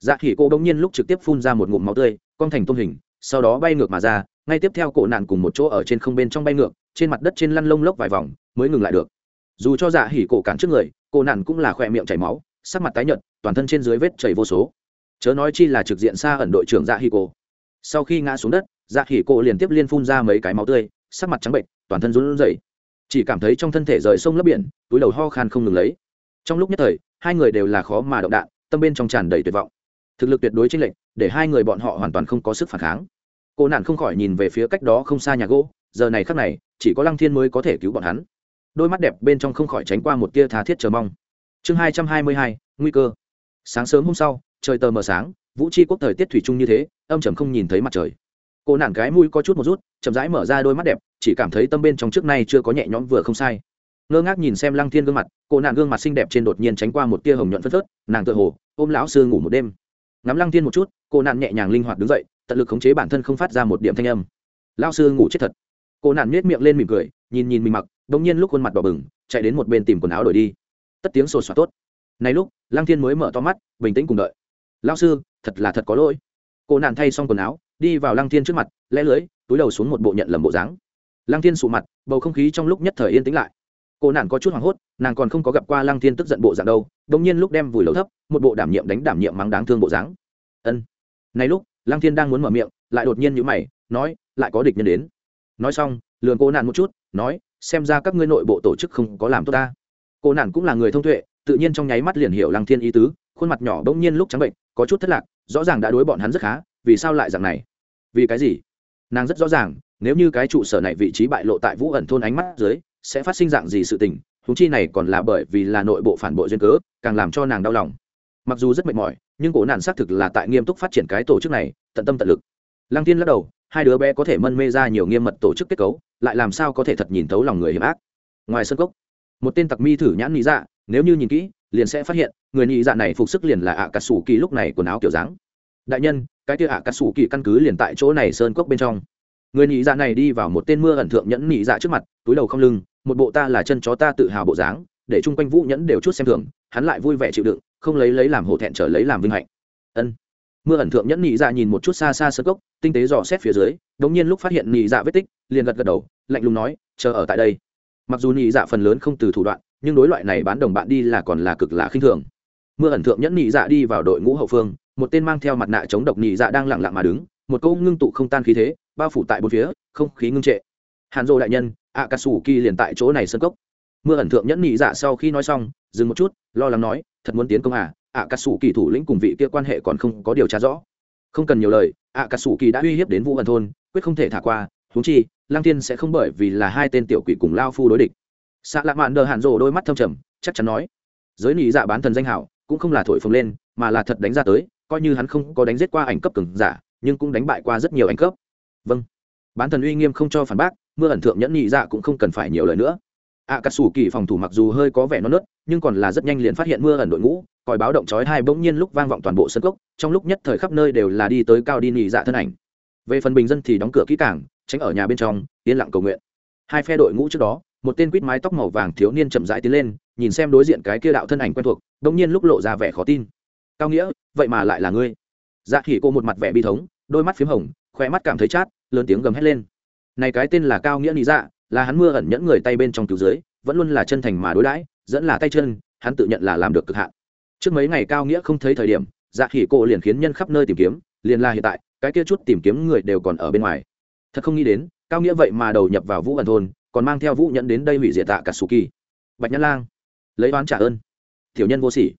dạ khỉ cô đống nhiên lúc trực tiếp phun ra một ngụm máu tươi con thành tôm hình, sau đó bay ngược mà ra, ngay tiếp theo cổ nạn cùng một chỗ ở trên không bên trong bay ngược, trên mặt đất trên lăn lông lốc vài vòng mới ngừng lại được. Dù cho dạ hỉ cổ cản trước người, cô nạn cũng là khỏe miệng chảy máu, sắc mặt tái nhợt, toàn thân trên dưới vết chảy vô số. Chớ nói chi là trực diện xa ẩn đội trưởng dạ hỉ cổ. Sau khi ngã xuống đất dạ hỉ cổ liền tiếp liên phun ra mấy cái máu tươi, sắc mặt trắng bệnh, toàn thân run rẩy. Chỉ cảm thấy trong thân thể rời sông lấp biển, túi đầu ho khan không ngừng lấy. Trong lúc nhất thời, hai người đều là khó mà động đạn, tâm bên trong tràn đầy tuyệt vọng. Thực lực tuyệt đối chênh lệch, để hai người bọn họ hoàn toàn không có sức phản kháng. Cô nạn không khỏi nhìn về phía cách đó không xa nhà gỗ, giờ này khắc này, chỉ có lăng thiên mới có thể cứu bọn hắn đôi mắt đẹp bên trong không khỏi tránh qua một tia tha thiết chờ mong. Chương hai trăm hai mươi hai, nguy cơ. Sáng sớm hôm sau, trời tờ mờ sáng, vũ c quốc thời tiết thủy chung như thế, âm trầm không nhìn thấy mặt trời. Cô nản cái mũi có chút một rút, chậm rãi mở ra đôi mắt đẹp, chỉ cảm thấy tâm bên trong trước nay chưa có nhẹ nhõm vừa không sai. Ngơ ngác nhìn xem lăng thiên gương mặt, cô nạn gương mặt xinh đẹp trên đột nhiên tránh qua một tia hồng nhuận phất phớt, nàng tự hồ ôm lão sư ngủ một đêm. Ngắm lăng thiên một chút, cô nạn nhẹ nhàng linh hoạt đứng dậy, tận lực khống chế bản thân không phát ra một điểm thanh âm. Lão sư ngủ chết thật. Cô nạn nhếch miệng lên mỉm cười, nhìn nhìn mình mặc đ nhiên lúc khuôn mặt đỏ bừng, chạy đến một bên tìm quần áo đổi đi. Tất tiếng sột soạt tốt. Này lúc, lăng thiên mới mở to mắt, bình tĩnh cùng đợi. Lão sư, thật là thật có lỗi. Cô nạn thay xong quần áo, đi vào lăng thiên trước mặt, lẽ lưới, túi đầu xuống một bộ nhận lầm bộ dáng. Lăng thiên sụ mặt, bầu không khí trong lúc nhất thời yên tĩnh lại. Cô nạn có chút hoảng hốt, nàng còn không có gặp qua lăng thiên tức giận bộ dạng đâu đông nhiên lúc đem vùi lầu thấp, một bộ đảm nhiệm đánh đảm nhiệm mắng đáng thương bộ dáng. Ân. Này lúc, lăng thiên đang muốn mở miệng, lại đột nhiên nhữ mày, nói, lại có địch nhân đến. Nói xong lường cô nạn một chút, nói xem ra các ngươi nội bộ tổ chức không có làm tốt ta. Cô nản cũng là người thông tuệ, tự nhiên trong nháy mắt liền hiểu lăng thiên ý tứ, khuôn mặt nhỏ bỗng nhiên lúc trắng bệnh, có chút thất lạc, rõ ràng đã đối bọn hắn rất khá, vì sao lại dạng này? Vì cái gì? Nàng rất rõ ràng, nếu như cái trụ sở này vị trí bại lộ tại vũ ẩn thôn ánh mắt dưới, sẽ phát sinh dạng gì sự tình húng chi này còn là bởi vì là nội bộ phản bội duyên cớ, càng làm cho nàng đau lòng. Mặc dù rất mệt mỏi, nhưng cổ nạn xác thực là tại nghiêm túc phát triển cái tổ chức này, tận tâm tận lực. Lăng tiên lắc đầu hai đứa bé có thể mân mê ra nhiều nghiêm mật tổ chức kết cấu, lại làm sao có thể thật nhìn thấu lòng người hiểm ác. Ngoài sân cốc, một tên tặc mi thử nhãn nghĩ dạ nếu như nhìn kỹ, liền sẽ phát hiện, người nghĩ dạ này phục sức liền là ạ cà sủ kỳ lúc này quần áo kiểu dáng. Đại nhân, cái kia ạ cà sủ kỳ căn cứ liền tại chỗ này sơn cốc bên trong. Người nghĩ dạ này đi vào một tên mưa ẩn thượng nhẫn nghĩ dạ trước mặt, túi đầu không lưng, một bộ ta là chân chó ta tự hào bộ dáng, để chung quanh vũ nhẫn đều chút xem thường, hắn lại vui vẻ chịu đựng, không lấy lấy làm hổ thẹn trở lấy làm vinh hạnh. Ân mưa ẩn thượng nhẫn nhị dạ nhìn một chút xa xa sơ cốc, tinh tế dò xét phía dưới, đống nhiên lúc phát hiện nhị dạ vết tích, liền gật gật đầu, lạnh lùng nói, chờ ở tại đây. Mặc dù nhị dạ phần lớn không từ thủ đoạn, nhưng đối loại này bán đồng bạn đi là còn là cực là khinh thường. Mưa ẩn thượng nhẫn nhị dạ đi vào đội ngũ hậu phương, một tên mang theo mặt nạ chống độc nhị dạ đang lẳng lặng mà đứng, một câu ngưng tụ không tan khí thế, bao phủ tại bốn phía, không khí ngưng trệ. Hàn dô đại nhân ạ cà sủ kỳ liền tại chỗ này sân cốc. Mưa ẩn thượng nhẫn nhị dạ sau khi nói xong, dừng một chút, lo lắng nói, thật muốn tiến công à ạ cà sủ kỳ thủ lĩnh cùng vị kia quan hệ còn không có điều tra rõ. Không cần nhiều lời ạ cà sủ kỳ đã uy hiếp đến vũ ẩn thôn, quyết không thể thả qua thú chi lang thiên sẽ không bởi vì là hai tên tiểu quỷ cùng lao phu đối địch. Xạ lạ mạn đờ hạn rồ đôi mắt thâm trầm, chắc chắn nói, giới nị dạ bán thần danh hảo, cũng không là thổi phồng lên, mà là thật đánh ra tới, coi như hắn không có đánh giết qua ảnh cấp cường giả, nhưng cũng đánh bại qua rất nhiều ảnh cấp. Vâng. Bán thần uy nghiêm không cho phản bác, mưa ẩn thượng nhẫn nhị dạ cũng không cần phải nhiều lời nữa. Ạ cà sủ kỳ phòng thủ mặc dù hơi có vẻ non nớt, nhưng còn là rất nhanh liền phát hiện mưa ẩn đội ngũ còi báo động chói hai bỗng nhiên lúc vang vọng toàn bộ sân cốc, trong lúc nhất thời khắp nơi đều là đi tới cao đi nghỉ dạ thân ảnh. Về phần bình dân thì đóng cửa kỹ cảng tránh ở nhà bên trong, yên lặng cầu nguyện. Hai phe đội ngũ trước đó, một tên quýt mái tóc màu vàng thiếu niên chậm rãi tiến lên, nhìn xem đối diện cái kia đạo thân ảnh quen thuộc, bỗng nhiên lúc lộ ra vẻ khó tin. Cao nghĩa, vậy mà lại là ngươi? Dạ khỉ cô một mặt vẻ bi thống, đôi mắt p h í m hồng khoe mắt cảm thấy chát, lớn tiếng gầm hét lên. Này cái tên là cao nghĩa lý dạ là hắn mưa ẩn nhẫn người tay bên trong cứu dưới vẫn luôn là chân thành mà đối đãi, dẫn là tay chân, hắn tự nhận là làm được cực hạn trước mấy ngày cao nghĩa không thấy thời điểm dạ khỉ cô liền khiến nhân khắp nơi tìm kiếm, liền là hiện tại, cái kia chút tìm kiếm người đều còn ở bên ngoài. Thật không nghĩ đến, cao nghĩa vậy mà đầu nhập vào vũ ẩn thôn, còn mang theo vũ nhẫn đến đây hủy diệt tạ cả sù kỳ bạch nhã lang, lấy oán trả ơn. Tiểu nhân vô sỉ.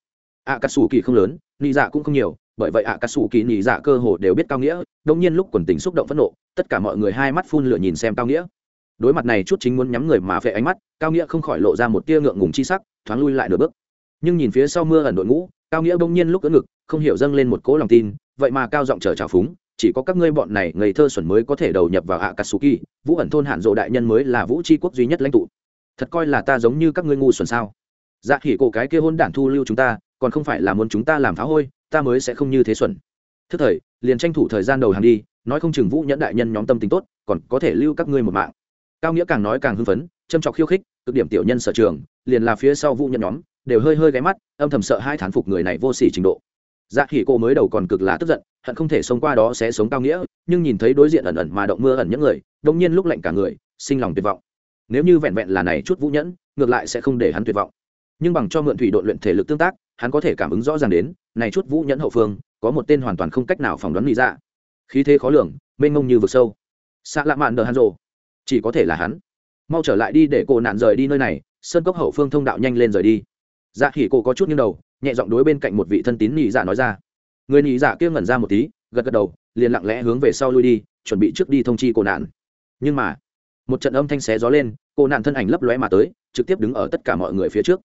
Ạ cà sù kỳ không lớn, nị dạ cũng không nhiều, bởi vậy ạ cà sù kỳ nị dạ cơ hồ đều biết cao nghĩa đông nhiên lúc quần tình xúc động phẫn nộ, tất cả mọi người hai mắt phun lửa nhìn xem cao nghĩa. Đối mặt này chút chính muốn nhắm người mà phệ ánh mắt, cao nghĩa không khỏi lộ ra một tia ngượng ngùng chi sắc, thoáng lui lại nửa bước nhưng nhìn phía sau mưa ẩn đội ngũ, cao nghĩa bỗng nhiên lúc cỡ ngực, không hiểu dâng lên một cỗ lòng tin, vậy mà cao giọng chờ trào phúng, chỉ có các ngươi bọn này ngây thơ xuẩn mới có thể đầu nhập vào ạ cà sù kỳ vũ ẩn thôn hạn rộ đại nhân mới là vũ tri quốc duy nhất lãnh tụ. Thật coi là ta giống như các ngươi ngu xuẩn sao? Dạ khỉ cổ cái kia hôn đản thu lưu chúng ta, còn không phải là muốn chúng ta làm phá hôi, ta mới sẽ không như thế xuẩn. Thức thời, liền tranh thủ thời gian đầu hàng đi, nói không chừng vũ nhẫn đại nhân nhóm tâm tính tốt, còn có thể lưu các ngươi một mạng. Cao nghĩa càng nói càng hưng phấn, châm trọc khiêu khích, cực điểm tiểu nhân sở trường liền là phía sau vũ nhẫn nhóm, đều hơi hơi ghé mắt, âm thầm sợ hai thán phục người này vô sỉ trình độ. Dạ khỉ cô mới đầu còn cực là tức giận, hận không thể sống qua đó sẽ sống cao nghĩa, nhưng nhìn thấy đối diện ẩn ẩn mà động mưa ẩn những người, đông nhiên lúc lạnh cả người, sinh lòng tuyệt vọng. Nếu như vẹn vẹn là này chút vũ nhẫn, ngược lại sẽ không để hắn tuyệt vọng. Nhưng bằng cho mượn thủy đội luyện thể lực tương tác, hắn có thể cảm ứng rõ ràng đến, này chút vũ nhẫn hậu phương, có một tên hoàn toàn không cách nào phỏng đoán lý ra dạ. khí thế khó lường, mênh mông như vực sâu. Xạ lạ mạn đờ hắn rồ chỉ có thể là hắn. Mau trở lại đi để cổ nạn rời đi nơi này sơn cốc hậu phương thông đạo nhanh lên rời đi. Dạ khỉ cổ có chút nghiêng đầu, nhẹ giọng đối bên cạnh một vị thân tín nhị dạ nói ra. Người nhị dạ kia ngẩn ra một tí, gật gật đầu, liền lặng lẽ hướng về sau lui đi, chuẩn bị trước đi thông chi cổ nạn. Nhưng mà, một trận âm thanh xé gió lên, cổ nạn thân ảnh lấp lóe mà tới, trực tiếp đứng ở tất cả mọi người phía trước.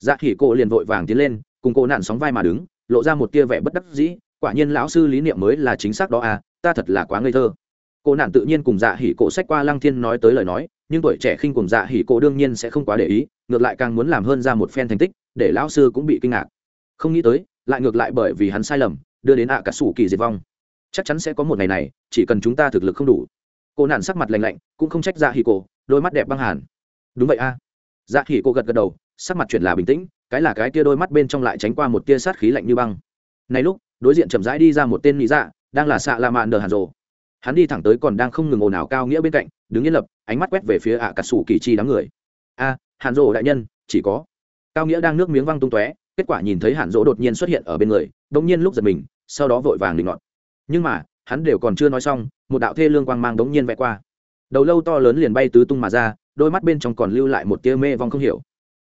Dạ khỉ cổ liền vội vàng tiến lên, cùng cổ nạn sóng vai mà đứng, lộ ra một tia vẻ bất đắc dĩ, quả nhiên lão sư lý niệm mới là chính xác đó à ta thật là quá ngây thơ. Cô nạn tự nhiên cùng dạ hỉ cổ sách qua lăng thiên nói tới lời nói, nhưng tuổi trẻ khinh cùng dạ hỉ cổ đương nhiên sẽ không quá để ý, ngược lại càng muốn làm hơn ra một phen thành tích, để lão sư cũng bị kinh ngạc. Không nghĩ tới, lại ngược lại bởi vì hắn sai lầm, đưa đến ạ cả sủ kỳ diệt vong. Chắc chắn sẽ có một ngày này, chỉ cần chúng ta thực lực không đủ. Cô nạn sắc mặt lạnh lạnh, cũng không trách dạ hỉ cổ, đôi mắt đẹp băng hàn. Đúng vậy a. À. dạ hỉ cổ gật gật đầu, sắc mặt chuyển là bình tĩnh, cái là cái tia đôi mắt bên trong lại tránh qua một tia sát khí lạnh như băng. Này lúc, đối diện chậm rãi đi ra một tên lý dạ đang là xạ la mạn đờ hàn rồ hắn đi thẳng tới còn đang không ngừng ồn ào cao nghĩa bên cạnh, đứng yên lập, ánh mắt quét về phía ạ cả sủ kỳ chi đám người. A, hàn rỗ đại nhân, chỉ có. Cao nghĩa đang nước miếng văng tung tóe, kết quả nhìn thấy hàn rỗ đột nhiên xuất hiện ở bên người đống nhiên lúc giật mình, sau đó vội vàng định ngọn nhưng mà, hắn đều còn chưa nói xong, một đạo thê lương quang mang đống nhiên vẽ qua. Đầu lâu to lớn liền bay tứ tung mà ra, đôi mắt bên trong còn lưu lại một tia mê vong không hiểu.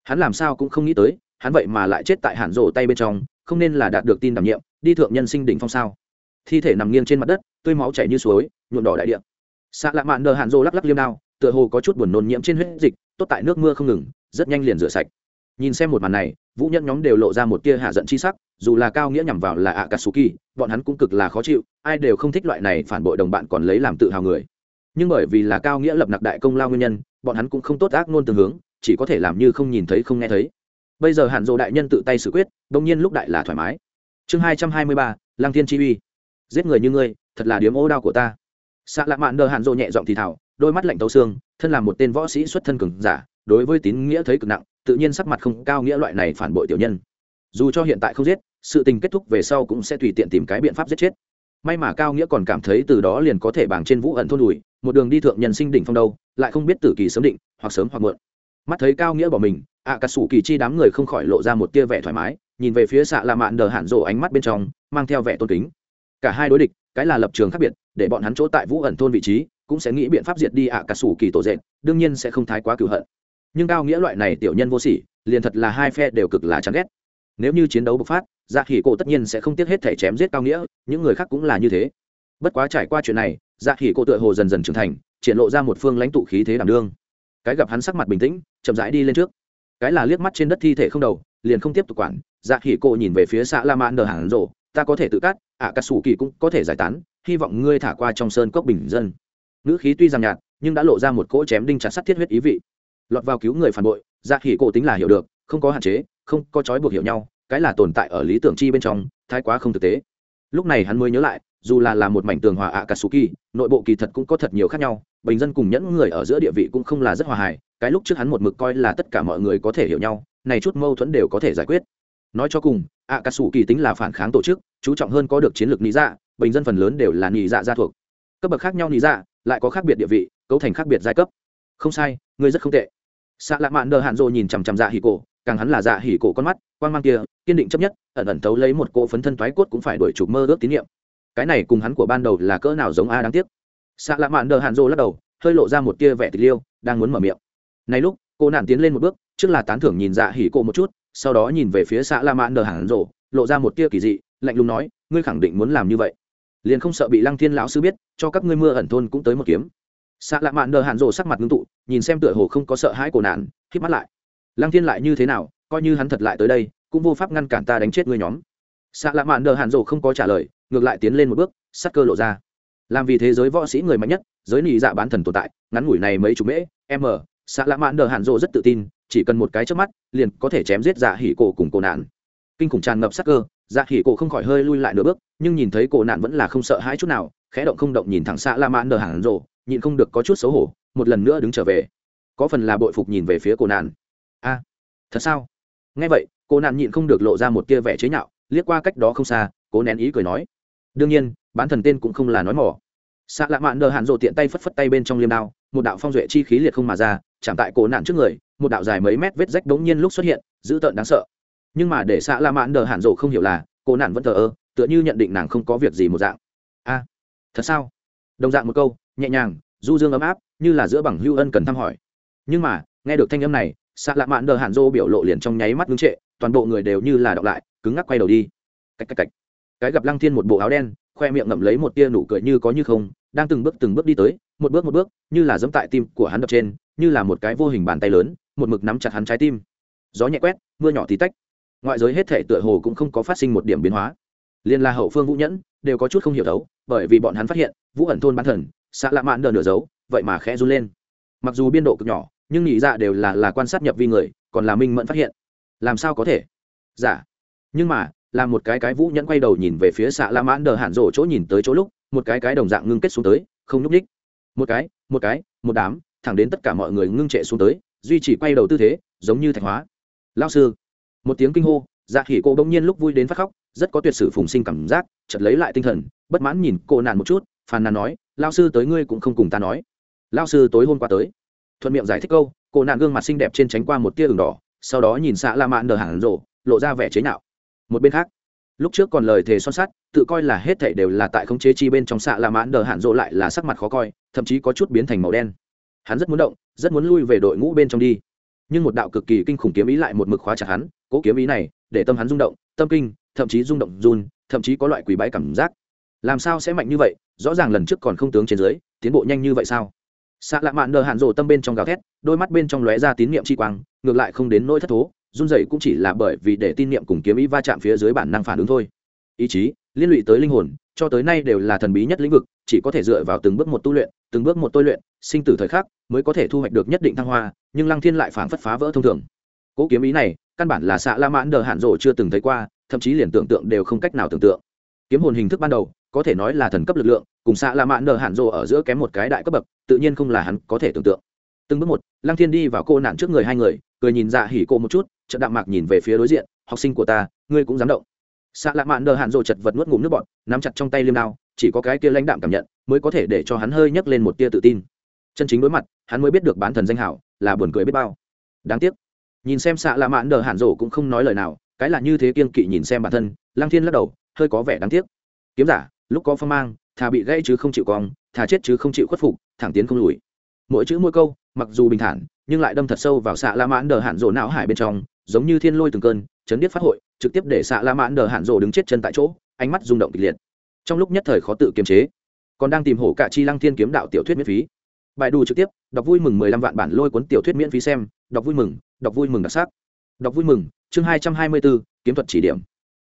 Hắn làm sao cũng không nghĩ tới, hắn vậy mà lại chết tại hàn rỗ tay bên trong, không nên là đạt được tin đảm nhiệm, đi thượng nhân sinh đỉnh phong sao? Thi thể nằm nghiêng trên mặt đất, tươi máu chảy như suối, nhuộm đỏ đại địa. Xạ lạ mạn nờ hàn rô lắc lắc liêm đao, tựa hồ có chút buồn nôn nhiễm trên huyết dịch, tốt tại nước mưa không ngừng, rất nhanh liền rửa sạch. Nhìn xem một màn này, vũ nhân nhóm đều lộ ra một tia hạ giận chi sắc, dù là cao nghĩa nhằm vào là ạ katsuki bọn hắn cũng cực là khó chịu, ai đều không thích loại này phản bội đồng bạn còn lấy làm tự hào người. Nhưng bởi vì là cao nghĩa lập nặc đại công lao nguyên nhân, bọn hắn cũng không tốt ác nôn tương hướng, chỉ có thể làm như không nhìn thấy không nghe thấy. Bây giờ hạn dỗ đại nhân tự tay xử quyết, đông nhiên lúc đại là thoải mái. Chương hai trăm hai mươi ba, lăng thiên chi uy giết người như ngươi thật là điếm ô đau của ta. Xạ lạ mạn đờ hạn rộ nhẹ giọng thì thảo đôi mắt lạnh tấu xương thân là một tên võ sĩ xuất thân cường giả đối với tín nghĩa thấy cực nặng tự nhiên sắc mặt không cao nghĩa loại này phản bội tiểu nhân. Dù cho hiện tại không giết sự tình kết thúc về sau cũng sẽ tùy tiện tìm cái biện pháp giết chết. May mà cao nghĩa còn cảm thấy từ đó liền có thể bảng trên vũ ẩn thôn đùi một đường đi thượng nhân sinh đỉnh phong đâu lại không biết tử kỳ sớm định hoặc sớm hoặc muộn. Mắt thấy cao nghĩa bỏ mình ạ à, cà sủ kỳ chi đám người không khỏi lộ ra một tia vẻ thoải mái nhìn về phía xạ lạ mạn đờ hạn rộ ánh mắt bên trong mang theo vẻ tôn kính cả hai đối địch cái là lập trường khác biệt để bọn hắn chỗ tại vũ ẩn thôn vị trí cũng sẽ nghĩ biện pháp diệt đi ạ à, cà sủ kỳ tổ dệt đương nhiên sẽ không thái quá cựu hận. Nhưng cao nghĩa loại này tiểu nhân vô sỉ liền thật là hai phe đều cực là chán ghét. Nếu như chiến đấu bộc phát dạ khỉ cổ tất nhiên sẽ không tiếc hết thể chém giết cao nghĩa những người khác cũng là như thế. Bất quá trải qua chuyện này dạ khỉ cổ tựa hồ dần dần trưởng thành triển lộ ra một phương lãnh tụ khí thế đảm đương. Cái gặp hắn sắc mặt bình tĩnh chậm rãi đi lên trước. Cái là liếc mắt trên đất thi thể không đầu liền không tiếp tục quản dạ khỉ cổ nhìn về phía xã la mã nờ hẳn rộ ta có thể tự cắt, ạ cắt xù kỳ cũng có thể giải tán, hy vọng ngươi thả qua trong sơn cốc bình dân. Ngữ khí tuy rằng nhạt, nhưng đã lộ ra một cỗ chém đinh chặt sắt thiết huyết ý vị. Lọt vào cứu người phản bội dạ khỉ cổ tính là hiểu được, không có hạn chế, không có trói buộc hiểu nhau, cái là tồn tại ở lý tưởng chi bên trong, thái quá không thực tế. Lúc này hắn mới nhớ lại, dù là là một mảnh tường hòa ạ katsuki nội bộ kỳ thật cũng có thật nhiều khác nhau, bình dân cùng nhẫn người ở giữa địa vị cũng không là rất hòa hài, cái lúc trước hắn một mực coi là tất cả mọi người có thể hiểu nhau, này chút mâu thuẫn đều có thể giải quyết. Nói cho cùng ạ cà sủ kỳ tính là phản kháng tổ chức, chú trọng hơn có được chiến lược lý dạ bình dân phần lớn đều là nhị dạ gia thuộc. Cấp bậc khác nhau nhị dạ lại có khác biệt địa vị, cấu thành khác biệt giai cấp. Không sai, ngươi rất không tệ. Xạ lạ mạn đờ hạn rộ nhìn chằm chằm dạ hỉ cổ càng hắn là dạ hỉ cổ con mắt quan mang kia, kiên định chấp nhất, ẩn ẩn tấu lấy một cỗ phấn thân thoái cốt cũng phải đuổi chụp mơ ước tín nhiệm. Cái này cùng hắn của ban đầu là cỡ nào giống a đáng tiếc. Xạ lạ mạn đờ hạn rộ lắc đầu, hơi lộ ra một tia vẻ tịch liêu, đang muốn mở miệng. Này lúc, cô nạn tiến lên một bước, trước là tán thưởng nhìn dạ hỉ cổ một chút sau đó nhìn về phía xã la mạn đờ hẳn rộ, lộ ra một tia kỳ dị, lạnh lùng nói, ngươi khẳng định muốn làm như vậy. Liền không sợ bị lăng thiên lão sư biết, cho các ngươi mưa ẩn thôn cũng tới một kiếm. Xã lạ mạn đờ hẳn rộ sắc mặt ngưng tụ, nhìn xem tựa hồ không có sợ hãi cổ nạn hít mắt lại. Lăng thiên lại như thế nào, coi như hắn thật lại tới đây, cũng vô pháp ngăn cản ta đánh chết ngươi nhóm. Xã lạ mạn đờ hẳn rộ không có trả lời, ngược lại tiến lên một bước, sắc cơ lộ ra. Làm vì thế giới võ sĩ người mạnh nhất, giới nị dạ bán thần tồn tại, ngắn ngủi này mấy chục mễ m xã lạ mạn đờ hàn rộ rất tự tin chỉ cần một cái trước mắt, liền có thể chém giết dạ hỉ cổ cùng cổ nạn. Kinh khủng tràn ngập sắc cơ dạ hỉ cổ không khỏi hơi lui lại nửa bước, nhưng nhìn thấy cổ nạn vẫn là không sợ hãi chút nào, khẽ động không động nhìn thẳng xạ lạ mạn nờ hẳn rộ, nhịn không được có chút xấu hổ, một lần nữa đứng trở về. Có phần là bội phục nhìn về phía cổ nạn. A, thật sao? Nghe vậy cô nạn nhịn không được lộ ra một tia vẻ chế nhạo, liếc qua cách đó không xa, cố nén ý cười nói. Đương nhiên, bán thần tên cũng không là nói mỏ xạ lạ mạn đờ hạn rộ tiện tay phất phất tay bên trong liêm đao, một đạo phong duệ chi khí liệt không mà ra, chạm tại cổ nạn trước người một đạo dài mấy mét vết rách đống nhiên lúc xuất hiện, dữ tợn đáng sợ. Nhưng mà để xạ la mãn đờ hạn rộ không hiểu là, cô nạn vẫn thờ ơ, tựa như nhận định nàng không có việc gì một dạng. A, thật sao? Đồng dạng một câu, nhẹ nhàng, du dương ấm áp, như là giữa bằng hưu ân cần thăm hỏi. Nhưng mà, nghe được thanh âm này xạ lạ mạn đờ hạn rô biểu lộ liền trong nháy mắt ngưng trệ, toàn bộ người đều như là đọc lại, cứng ngắc quay đầu đi. Cách cách cách. Cái gặp lăng thiên một bộ áo đen, khoe miệng ngậm lấy một tia nụ cười như có như không, đang từng bước từng bước đi tới, một bước một bước, như là dẫm tại tim của hắn đập trên, như là một cái vô hình bàn tay lớn một mực nắm chặt hắn trái tim. Gió nhẹ quét, mưa nhỏ tí tách. Ngoại giới hết thể tựa hồ cũng không có phát sinh một điểm biến hóa. Liên la hậu phương vũ nhẫn đều có chút không hiểu thấu bởi vì bọn hắn phát hiện, vũ ẩn thôn bán thần xạ lạ mạn đờ nửa dấu, vậy mà khẽ run lên. Mặc dù biên độ cực nhỏ, nhưng nhị dạ đều là là quan sát nhập vi người, còn là minh mẫn phát hiện. Làm sao có thể? Giả dạ. nhưng mà, là một cái cái vũ nhẫn quay đầu nhìn về phía xạ la mãn đờ hạn rổ chỗ nhìn tới chỗ lúc, một cái cái đồng dạng ngưng kết xuống tới, không nhúc ních một cái một cái, một đám, thẳng đến tất cả mọi người ngưng trệ xuống tới duy chỉ quay đầu tư thế, giống như thạch hóa. Lao sư, một tiếng kinh hô dạ khỉ cô bỗng nhiên lúc vui đến phát khóc, rất có tuyệt sử phùng sinh cảm giác, chợt lấy lại tinh thần, bất mãn nhìn cô nàn một chút, phàn nàn nói lao sư tới ngươi cũng không cùng ta nói. Lao sư tối hôm qua tới, thuận miệng giải thích câu, cô nạn gương mặt xinh đẹp trên tránh qua một tia đường đỏ, sau đó nhìn xạ la mạn nở hẳn rộ, lộ ra vẻ chế nhạo. Một bên khác, lúc trước còn lời thề son sắt, tự coi là hết thảy đều là tại khống chế chi bên trong xạ la mạn đờ hẳn rộ lại là sắc mặt khó coi, thậm chí có chút biến thành màu đen hắn rất muốn động, rất muốn lui về đội ngũ bên trong đi. Nhưng một đạo cực kỳ kinh khủng kiếm ý lại một mực khóa chặt hắn, cố kiếm ý này, để tâm hắn rung động, tâm kinh, thậm chí rung động run, thậm chí có loại quỷ bái cảm giác. Làm sao sẽ mạnh như vậy? Rõ ràng lần trước còn không tướng trên dưới, tiến bộ nhanh như vậy sao? Xạ lạ mạn nờ hạn rộ tâm bên trong gào thét, đôi mắt bên trong lóe ra tín niệm chi quang, ngược lại không đến nỗi thất thố, run dậy cũng chỉ là bởi vì để tin niệm cùng kiếm ý va chạm phía dưới bản năng phản ứng thôi. Ý chí, liên lụy tới linh hồn, cho tới nay đều là thần bí nhất lĩnh vực, chỉ có thể dựa vào từng bước một tu luyện, từng bước một tôi luyện sinh tử thời khắc mới có thể thu hoạch được nhất định thăng hoa, nhưng lăng thiên lại phản phất phá vỡ thông thường. Cố kiếm ý này, căn bản là xạ la mãn đờ hạn rộ chưa từng thấy qua, thậm chí liền tưởng tượng đều không cách nào tưởng tượng. Kiếm hồn hình thức ban đầu, có thể nói là thần cấp lực lượng, cùng xạ la mãn đờ hạn rộ ở giữa kém một cái đại cấp bậc, tự nhiên không là hắn có thể tưởng tượng. Từng bước một, lăng thiên đi vào cô nạn trước người hai người, cười nhìn dạ hỉ cô một chút trận đạm mạc nhìn về phía đối diện, học sinh của ta, ngươi cũng dám động. Xạ lạ mạn đờ hạn rộ chật vật nuốt ngụm nước bọt, nắm chặt trong tay liêm đao, chỉ có cái kia lãnh đạm cảm nhận, mới có thể để cho hắn hơi nhấc lên một tia tự tin chân chính đối mặt, hắn mới biết được bán thần danh hảo, là buồn cười biết bao. Đáng tiếc. Nhìn xem xạ lạ mạn đờ hạn rổ cũng không nói lời nào, cái là như thế kiên kỵ nhìn xem bản thân lang thiên lắc đầu, hơi có vẻ đáng tiếc. Kiếm giả, lúc có phong mang, thà bị gãy chứ không chịu cong, thà chết chứ không chịu khuất phục, thẳng tiến không lùi. Mỗi chữ mỗi câu, mặc dù bình thản, nhưng lại đâm thật sâu vào xạ la mãn đờ hạn rộ não hải bên trong, giống như thiên lôi từng cơn, chấn điếc phát hội, trực tiếp để xạ la mãn đờ hạn rộ đứng chết chân tại chỗ, ánh mắt rung động kịch liệt. Trong lúc nhất thời khó tự kiềm chế, còn đang tìm hổ cả chi lăng thiên kiếm đạo tiểu thuyết miễn phí bài đủ trực tiếp, đọc vui mừng mười lăm vạn bản lôi cuốn tiểu thuyết miễn phí xem, đọc vui mừng, đọc vui mừng đặc sắc. Đọc vui mừng, chương hai trăm hai mươi bốn, kiếm thuật chỉ điểm.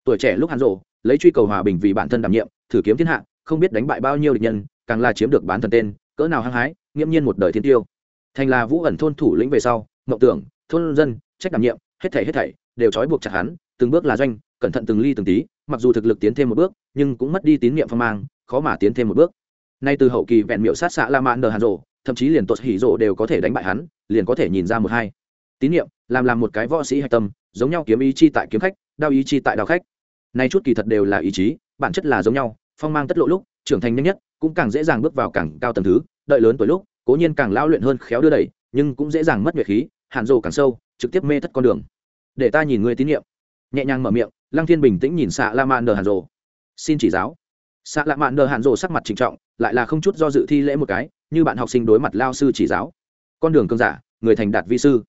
Tuổi trẻ lúc hàn rộ, lấy truy cầu hòa bình vì bản thân đảm nhiệm, thử kiếm thiên hạ, không biết đánh bại bao nhiêu địch nhân, càng là chiếm được bán thần tên, cỡ nào hăng hái, nghiễm nhiên một đời thiên tiêu. Thành là vũ ẩn thôn thủ lĩnh về sau, mộng tưởng, thôn dân, trách đảm nhiệm, hết thảy hết thảy, đều trói buộc chặt hắn, từng bước là doanh, cẩn thận từng ly từng tí, mặc dù thực lực tiến thêm một bước, nhưng cũng mất đi tín nhiệm phong mang, khó mà tiến thêm một bước. Nay từ hậu kỳ vẹn miệu sát xạ la mạn đờ hàn rộ thậm chí liền tuột hỉ rộ đều có thể đánh bại hắn, liền có thể nhìn ra một hai. Tín nhiệm, làm làm một cái võ sĩ hạch tâm, giống nhau kiếm ý chi tại kiếm khách, đao ý chi tại đao khách. Nay chút kỳ thật đều là ý chí, bản chất là giống nhau, phong mang tất lộ lúc, trưởng thành nhanh nhất, cũng càng dễ dàng bước vào càng cao tầng thứ, đợi lớn tuổi lúc, cố nhiên càng lao luyện hơn khéo đưa đẩy, nhưng cũng dễ dàng mất nhuệ khí, hạn rồ càng sâu, trực tiếp mê thất con đường. Để ta nhìn người tín nhiệm. Nhẹ nhàng mở miệng, lăng thiên bình tĩnh nhìn xạ la mạn đờ hàn rồ. Xin chỉ giáo. Xạ la mạn đờ hàn rồ sắc mặt trịnh trọng, lại là không chút do dự thi lễ một cái như bạn học sinh đối mặt lao sư chỉ giáo. Con đường cơn giả, người thành đạt vi sư.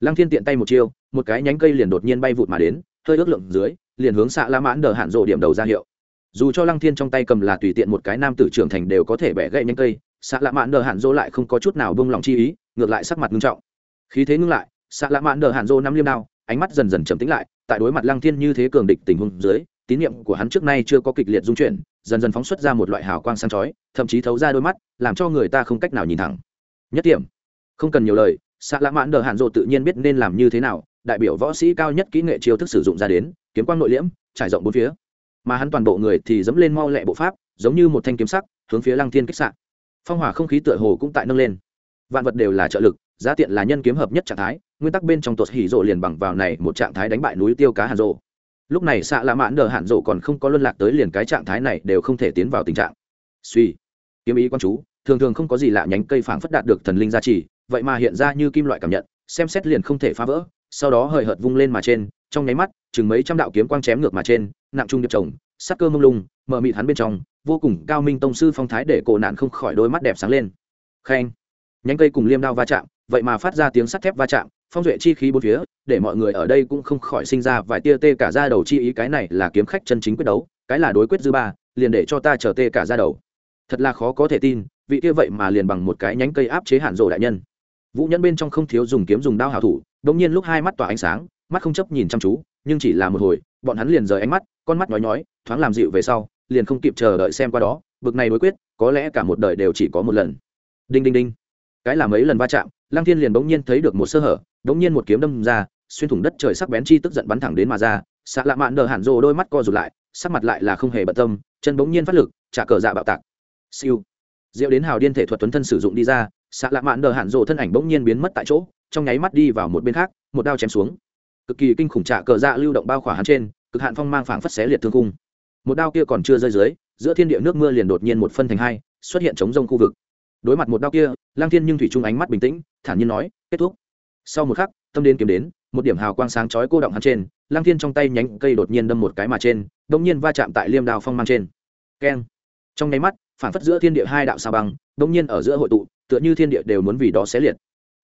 Lăng thiên tiện tay một chiêu, một cái nhánh cây liền đột nhiên bay vụt mà đến, hơi ước lượng dưới, liền hướng xạ la mãn đờ hạn rộ điểm đầu ra hiệu. Dù cho lăng thiên trong tay cầm là tùy tiện một cái nam tử trưởng thành đều có thể bẻ gãy nhánh cây, xạ la mãn đờ hạn rộ lại không có chút nào bông lòng chi ý, ngược lại sắc mặt ngưng trọng. Khí thế ngưng lại, xạ la mãn đờ hạn rộ năm liêm đao, ánh mắt dần dần trầm tĩnh lại, tại đối mặt lăng thiên như thế cường địch tình huống dưới, tín nhiệm của hắn trước nay chưa có kịch liệt dung chuyển dần dần phóng xuất ra một loại hào quang sáng chói, thậm chí thấu ra đôi mắt, làm cho người ta không cách nào nhìn thẳng. Nhất điểm, không cần nhiều lời xạ lã mãn đờ hạn rộ tự nhiên biết nên làm như thế nào, đại biểu võ sĩ cao nhất kỹ nghệ chiêu thức sử dụng ra đến, kiếm quang nội liễm, trải rộng bốn phía. Mà hắn toàn bộ người thì dẫm lên mau lẹ bộ pháp, giống như một thanh kiếm sắc, hướng phía lăng thiên kích sạn phong hỏa không khí tựa hồ cũng tại nâng lên. Vạn vật đều là trợ lực, giá tiện là nhân kiếm hợp nhất trạng thái, nguyên tắc bên trong tuột hỉ rộ liền bằng vào này một trạng thái đánh bại núi tiêu cá hàn rộ lúc này xạ lạ mãn đờ hạn rộ còn không có luân lạc tới liền cái trạng thái này đều không thể tiến vào tình trạng. Suy, kiếm ý quan chú, thường thường không có gì lạ nhánh cây phảng phất đạt được thần linh gia trì, vậy mà hiện ra như kim loại cảm nhận, xem xét liền không thể phá vỡ, sau đó hời hợt vung lên mà trên, trong nháy mắt, chừng mấy trăm đạo kiếm quang chém ngược mà trên, nặng trung điệp chồng, sắc cơ mông lung, mờ mịt hắn bên trong, vô cùng cao minh tông sư phong thái để cổ nạn không khỏi đôi mắt đẹp sáng lên. Khen. Nhánh cây cùng liêm đao va chạm vậy mà phát ra tiếng sắt thép va chạm, phong duệ chi khí bốn phía, để mọi người ở đây cũng không khỏi sinh ra vài tia tê cả ra đầu chi ý, cái này là kiếm khách chân chính quyết đấu, cái là đối quyết dư ba, liền để cho ta chờ tê cả ra đầu. Thật là khó có thể tin, vị kia vậy mà liền bằng một cái nhánh cây áp chế hạn rộ đại nhân. Vũ nhẫn bên trong không thiếu dùng kiếm dùng đao hảo thủ, đống nhiên lúc hai mắt tỏa ánh sáng, mắt không chấp nhìn chăm chú, nhưng chỉ là một hồi, bọn hắn liền rời ánh mắt, con mắt nhói nhói, thoáng làm dịu về sau, liền không kịp chờ đợi xem qua đó, bực này đối quyết, có lẽ cả một đời đều chỉ có một lần. Đinh đinh đinh. Cái là mấy lần va chạm lăng thiên liền bỗng nhiên thấy được một sơ hở, bỗng nhiên một kiếm đâm ra, xuyên thủng đất trời sắc bén chi tức giận bắn thẳng đến mà ra. Xạ lạ mạn đờ hẳn rồ đôi mắt co rụt lại, sắc mặt lại là không hề bận tâm, chân bỗng nhiên phát lực, trả cờ dạ bạo tạc. Siêu. Diệu đến hào điên thể thuật tuấn thân sử dụng đi ra xạ lạ mạn đờ hẳn rồ thân ảnh bỗng nhiên biến mất tại chỗ, trong nháy mắt đi vào một bên khác, một đao chém xuống. Cực kỳ kinh khủng trả cờ dạ lưu động bao khỏa hắn trên, cực hạn phong mang phảng phất xé liệt thương khung. một đao kia còn chưa rơi dưới, giữa thiên địa nước mưa liền đột nhiên một phân thành hai, xuất hiện chống rông khu vực. Đối mặt một đao kia lang thiên nhưng thủy trung ánh mắt bình tĩnh, thản nhiên nói, kết thúc. Sau một khắc, tâm đến kiếm đến, một điểm hào quang sáng chói cô động hắn trên, lang thiên trong tay nhánh cây đột nhiên đâm một cái mà trên, đột nhiên va chạm tại liêm đao phong mang trên. Keng. Trong nháy mắt, phản phất giữa thiên địa hai đạo sao băng, đột nhiên ở giữa hội tụ, tựa như thiên địa đều muốn vì đó xé liệt.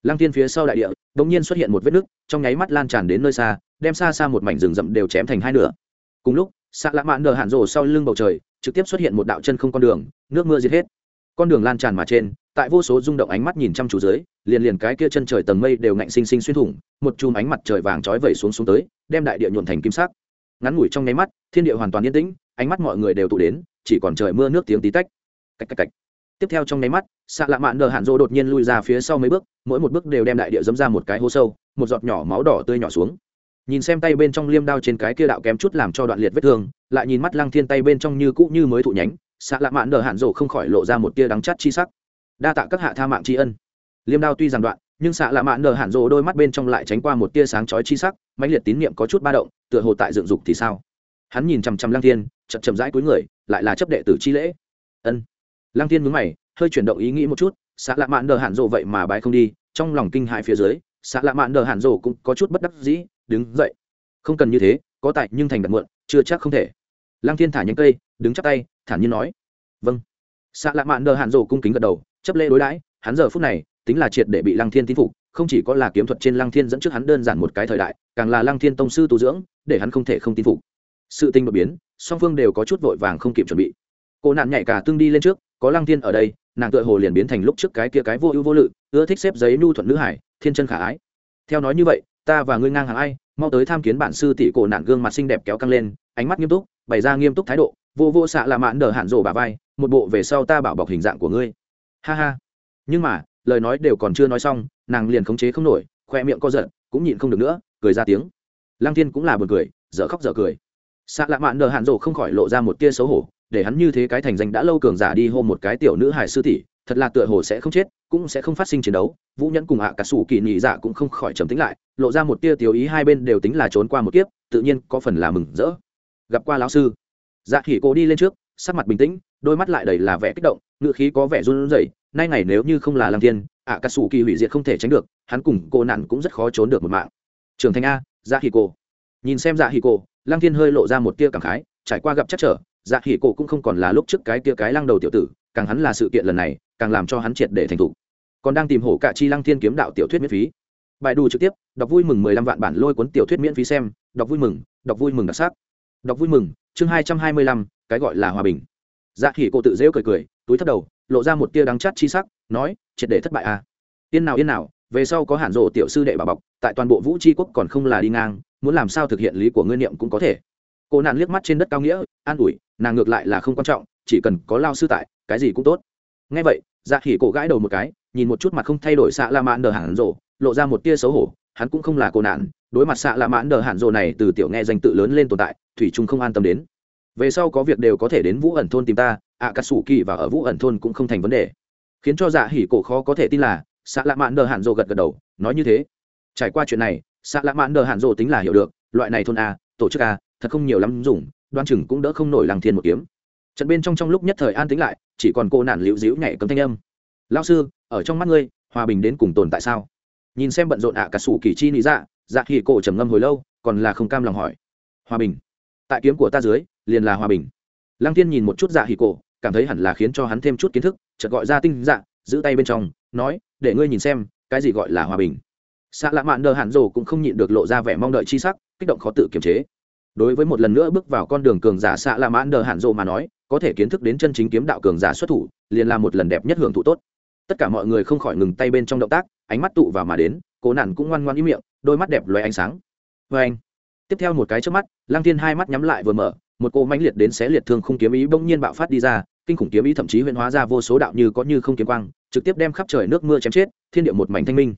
Lăng thiên phía sau đại địa, đột nhiên xuất hiện một vết nứt, trong nháy mắt lan tràn đến nơi xa, đem xa xa một mảnh rừng rậm đều chém thành hai nửa. Cùng lúc xạ lạ mạn nở hạn rồ sau lưng bầu trời, trực tiếp xuất hiện một đạo chân không con đường, nước mưa giết hết. Con đường lan tràn mà trên tại vô số rung động ánh mắt nhìn chăm chú dưới, liền liền cái kia chân trời tầng mây đều ngạnh sinh sinh xuyên thủng, một chùm ánh mặt trời vàng trói vẩy xuống xuống tới, đem đại địa nhuộn thành kim sắc. Ngắn ngủi trong nháy mắt, thiên địa hoàn toàn yên tĩnh, ánh mắt mọi người đều tụ đến, chỉ còn trời mưa nước tiếng tí tách. Cách cách cách tiếp theo trong nháy mắt xạ lạ mạn đờ hạn rô đột nhiên lui ra phía sau mấy bước, mỗi một bước đều đem đại địa dẫm ra một cái hố sâu, một giọt nhỏ máu đỏ tươi nhỏ xuống. Nhìn xem tay bên trong liêm đao trên cái kia đạo kém chút làm cho đoạn liệt vết thương, lại nhìn mắt lăng thiên tay bên trong như cũ như mới thụ nhánh xạ lạ mạn đờ hạn rô không khỏi lộ ra một tia đắng chát chi sắc đa tạ các hạ tha mạng tri ân. Liêm đao tuy giàn đoạn, nhưng xạ lạ mạn nở hạn rộ đôi mắt bên trong lại tránh qua một tia sáng chói chi sắc, mãnh liệt tín nhiệm có chút ba động, tựa hồ tại dựng dục thì sao? Hắn nhìn chằm chằm lăng thiên, chậm chậm rãi cuối người, lại là chấp đệ tử chi lễ. Ân. Lăng thiên mướn mày, hơi chuyển động ý nghĩ một chút, xạ lạ mạn nở hạn rộ vậy mà bái không đi, trong lòng kinh hại phía dưới, xạ lạ mạn nở hạn rộ cũng có chút bất đắc dĩ, đứng dậy. Không cần như thế, có tại nhưng thành đặt muộn, chưa chắc không thể. Lăng thiên thả nhánh cây, đứng chắp tay, thản nhiên nói. Vâng. Xạ lạ mạn nở hạn rộ cung kính gật đầu chấp lễ đối đãi, hắn giờ phút này tính là triệt để bị lăng thiên tín phục, không chỉ có là kiếm thuật trên lăng thiên dẫn trước hắn đơn giản một cái thời đại, càng là lăng thiên tông sư tu dưỡng, để hắn không thể không tín phục. Sự tình đột biến, song phương đều có chút vội vàng không kịp chuẩn bị. Cô nạn nhảy cả tương đi lên trước, có lăng thiên ở đây, nàng tựa hồ liền biến thành lúc trước cái kia cái vô ưu vô lự, ưa thích xếp giấy nhu thuận nữ hải, thiên chân khả ái. Theo nói như vậy, ta và ngươi ngang hàng ai, mau tới tham kiến bản sư tỷ cổ nạn gương mặt xinh đẹp kéo căng lên, ánh mắt nghiêm túc, bày ra nghiêm túc thái độ, vô vô xạ là mạn đờ hạn rổ bà vai, một bộ về sau ta bảo bọc hình dạng của ngươi ha ha. Nhưng mà, lời nói đều còn chưa nói xong, nàng liền khống chế không nổi, khoe miệng co giận cũng nhịn không được nữa, cười ra tiếng. Lăng thiên cũng là buồn cười, dở khóc dở cười. Xạ lạ mạn đờ hạn rộ không khỏi lộ ra một tia xấu hổ, để hắn như thế cái thành danh đã lâu cường giả đi hô một cái tiểu nữ hải sư tỷ, thật là tựa hồ sẽ không chết, cũng sẽ không phát sinh chiến đấu. Vũ nhẫn cùng ạ cả sủ kỳ nhị dạ cũng không khỏi trầm tính lại, lộ ra một tia tiểu ý hai bên đều tính là trốn qua một kiếp, tự nhiên có phần là mừng rỡ. Gặp qua lão sư. Dạ khỉ cô đi lên trước sắc mặt bình tĩnh, đôi mắt lại đầy là vẻ kích động ngự khí có vẻ run rẩy, nay ngày nếu như không là lăng thiên ạ cà sủ kỳ hủy diệt không thể tránh được, hắn cùng cô nạn cũng rất khó trốn được một mạng. Trường thành a dạ hì cô nhìn xem dạ hì cô lăng thiên hơi lộ ra một tia cảm khái, trải qua gặp chắc trở dạ hì cô cũng không còn là lúc trước cái tia cái lăng đầu tiểu tử, càng hắn là sự kiện lần này, càng làm cho hắn triệt để thành thục. Còn đang tìm hổ cả chi lăng thiên kiếm đạo tiểu thuyết miễn phí. Bài đủ trực tiếp, đọc vui mừng mười lăm vạn bản lôi cuốn tiểu thuyết miễn phí xem, đọc vui mừng, đọc vui mừng đặc sắc. Đọc vui mừng, chương hai trăm hai mươi lăm cái gọi là hòa bình. Dạ khỉ cô tự dễu cười cười, túi thấp đầu, lộ ra một tia đắng chát chi sắc, nói, triệt để thất bại à? Yên nào yên nào, về sau có hạn rộ tiểu sư đệ bà bọc, tại toàn bộ vũ tri quốc còn không là đi ngang, muốn làm sao thực hiện lý của ngươi niệm cũng có thể. Cô nạn liếc mắt trên đất cao nghĩa, an ủi, nàng ngược lại là không quan trọng, chỉ cần có lao sư tại, cái gì cũng tốt. Ngay vậy dạ khỉ cổ gãi đầu một cái, nhìn một chút mặt không thay đổi xạ la mãn đờ hạn rộ lộ ra một tia xấu hổ, hắn cũng không là cô nạn, đối mặt xạ la mãn đờ hạn rộ này từ tiểu nghe danh tự lớn lên tồn tại, thủy trung không an tâm đến về sau có việc đều có thể đến vũ ẩn thôn tìm ta ạ cà sủ kỳ và ở vũ ẩn thôn cũng không thành vấn đề. Khiến cho dạ hỉ cổ khó có thể tin là xạ lạ mạn đờ hạn rộ gật gật đầu, nói như thế. Trải qua chuyện này xạ lạ mạn đờ hạn rộ tính là hiểu được, loại này thôn a, tổ chức a, thật không nhiều lắm dùng, đoan chừng cũng đỡ không nổi làng thiên một kiếm. Trận bên trong trong lúc nhất thời an tĩnh lại, chỉ còn cô nản liễu dĩu nhảy cấm thanh âm. Lao sư, ở trong mắt ngươi, hòa bình đến cùng tồn tại sao? Nhìn xem bận rộn ạ cả sủ kỳ chi nị dạ dạ hỉ cổ trầm ngâm hồi lâu, còn là không cam lòng hỏi. Hòa bình. Tại kiếm của ta dưới liền là hòa bình. Lăng Thiên nhìn một chút dạ hỉ cổ, cảm thấy hẳn là khiến cho hắn thêm chút kiến thức, chợt gọi ra tinh dạ giữ tay bên trong, nói, để ngươi nhìn xem, cái gì gọi là hòa bình. Xạ lạ mạn đờ hạn rồ cũng không nhịn được lộ ra vẻ mong đợi chi sắc, kích động khó tự kiềm chế. Đối với một lần nữa bước vào con đường cường giả xạ lạ mạn đờ hạn rồ mà nói, có thể kiến thức đến chân chính kiếm đạo cường giả xuất thủ, liền là một lần đẹp nhất hưởng thụ tốt. Tất cả mọi người không khỏi ngừng tay bên trong động tác, ánh mắt tụ vào mà đến, cố nản cũng ngoan ngoan ý miệng, đôi mắt đẹp lóe ánh sáng. Vê anh tiếp theo một cái trước mắt lang thiên hai mắt nhắm lại vừa mở một cô mãnh liệt đến xé liệt thương không kiếm ý bỗng nhiên bạo phát đi ra, kinh khủng kiếm ý thậm chí huyễn hóa ra vô số đạo như có như không kiếm quang, trực tiếp đem khắp trời nước mưa chém chết, thiên địa một mảnh thanh minh.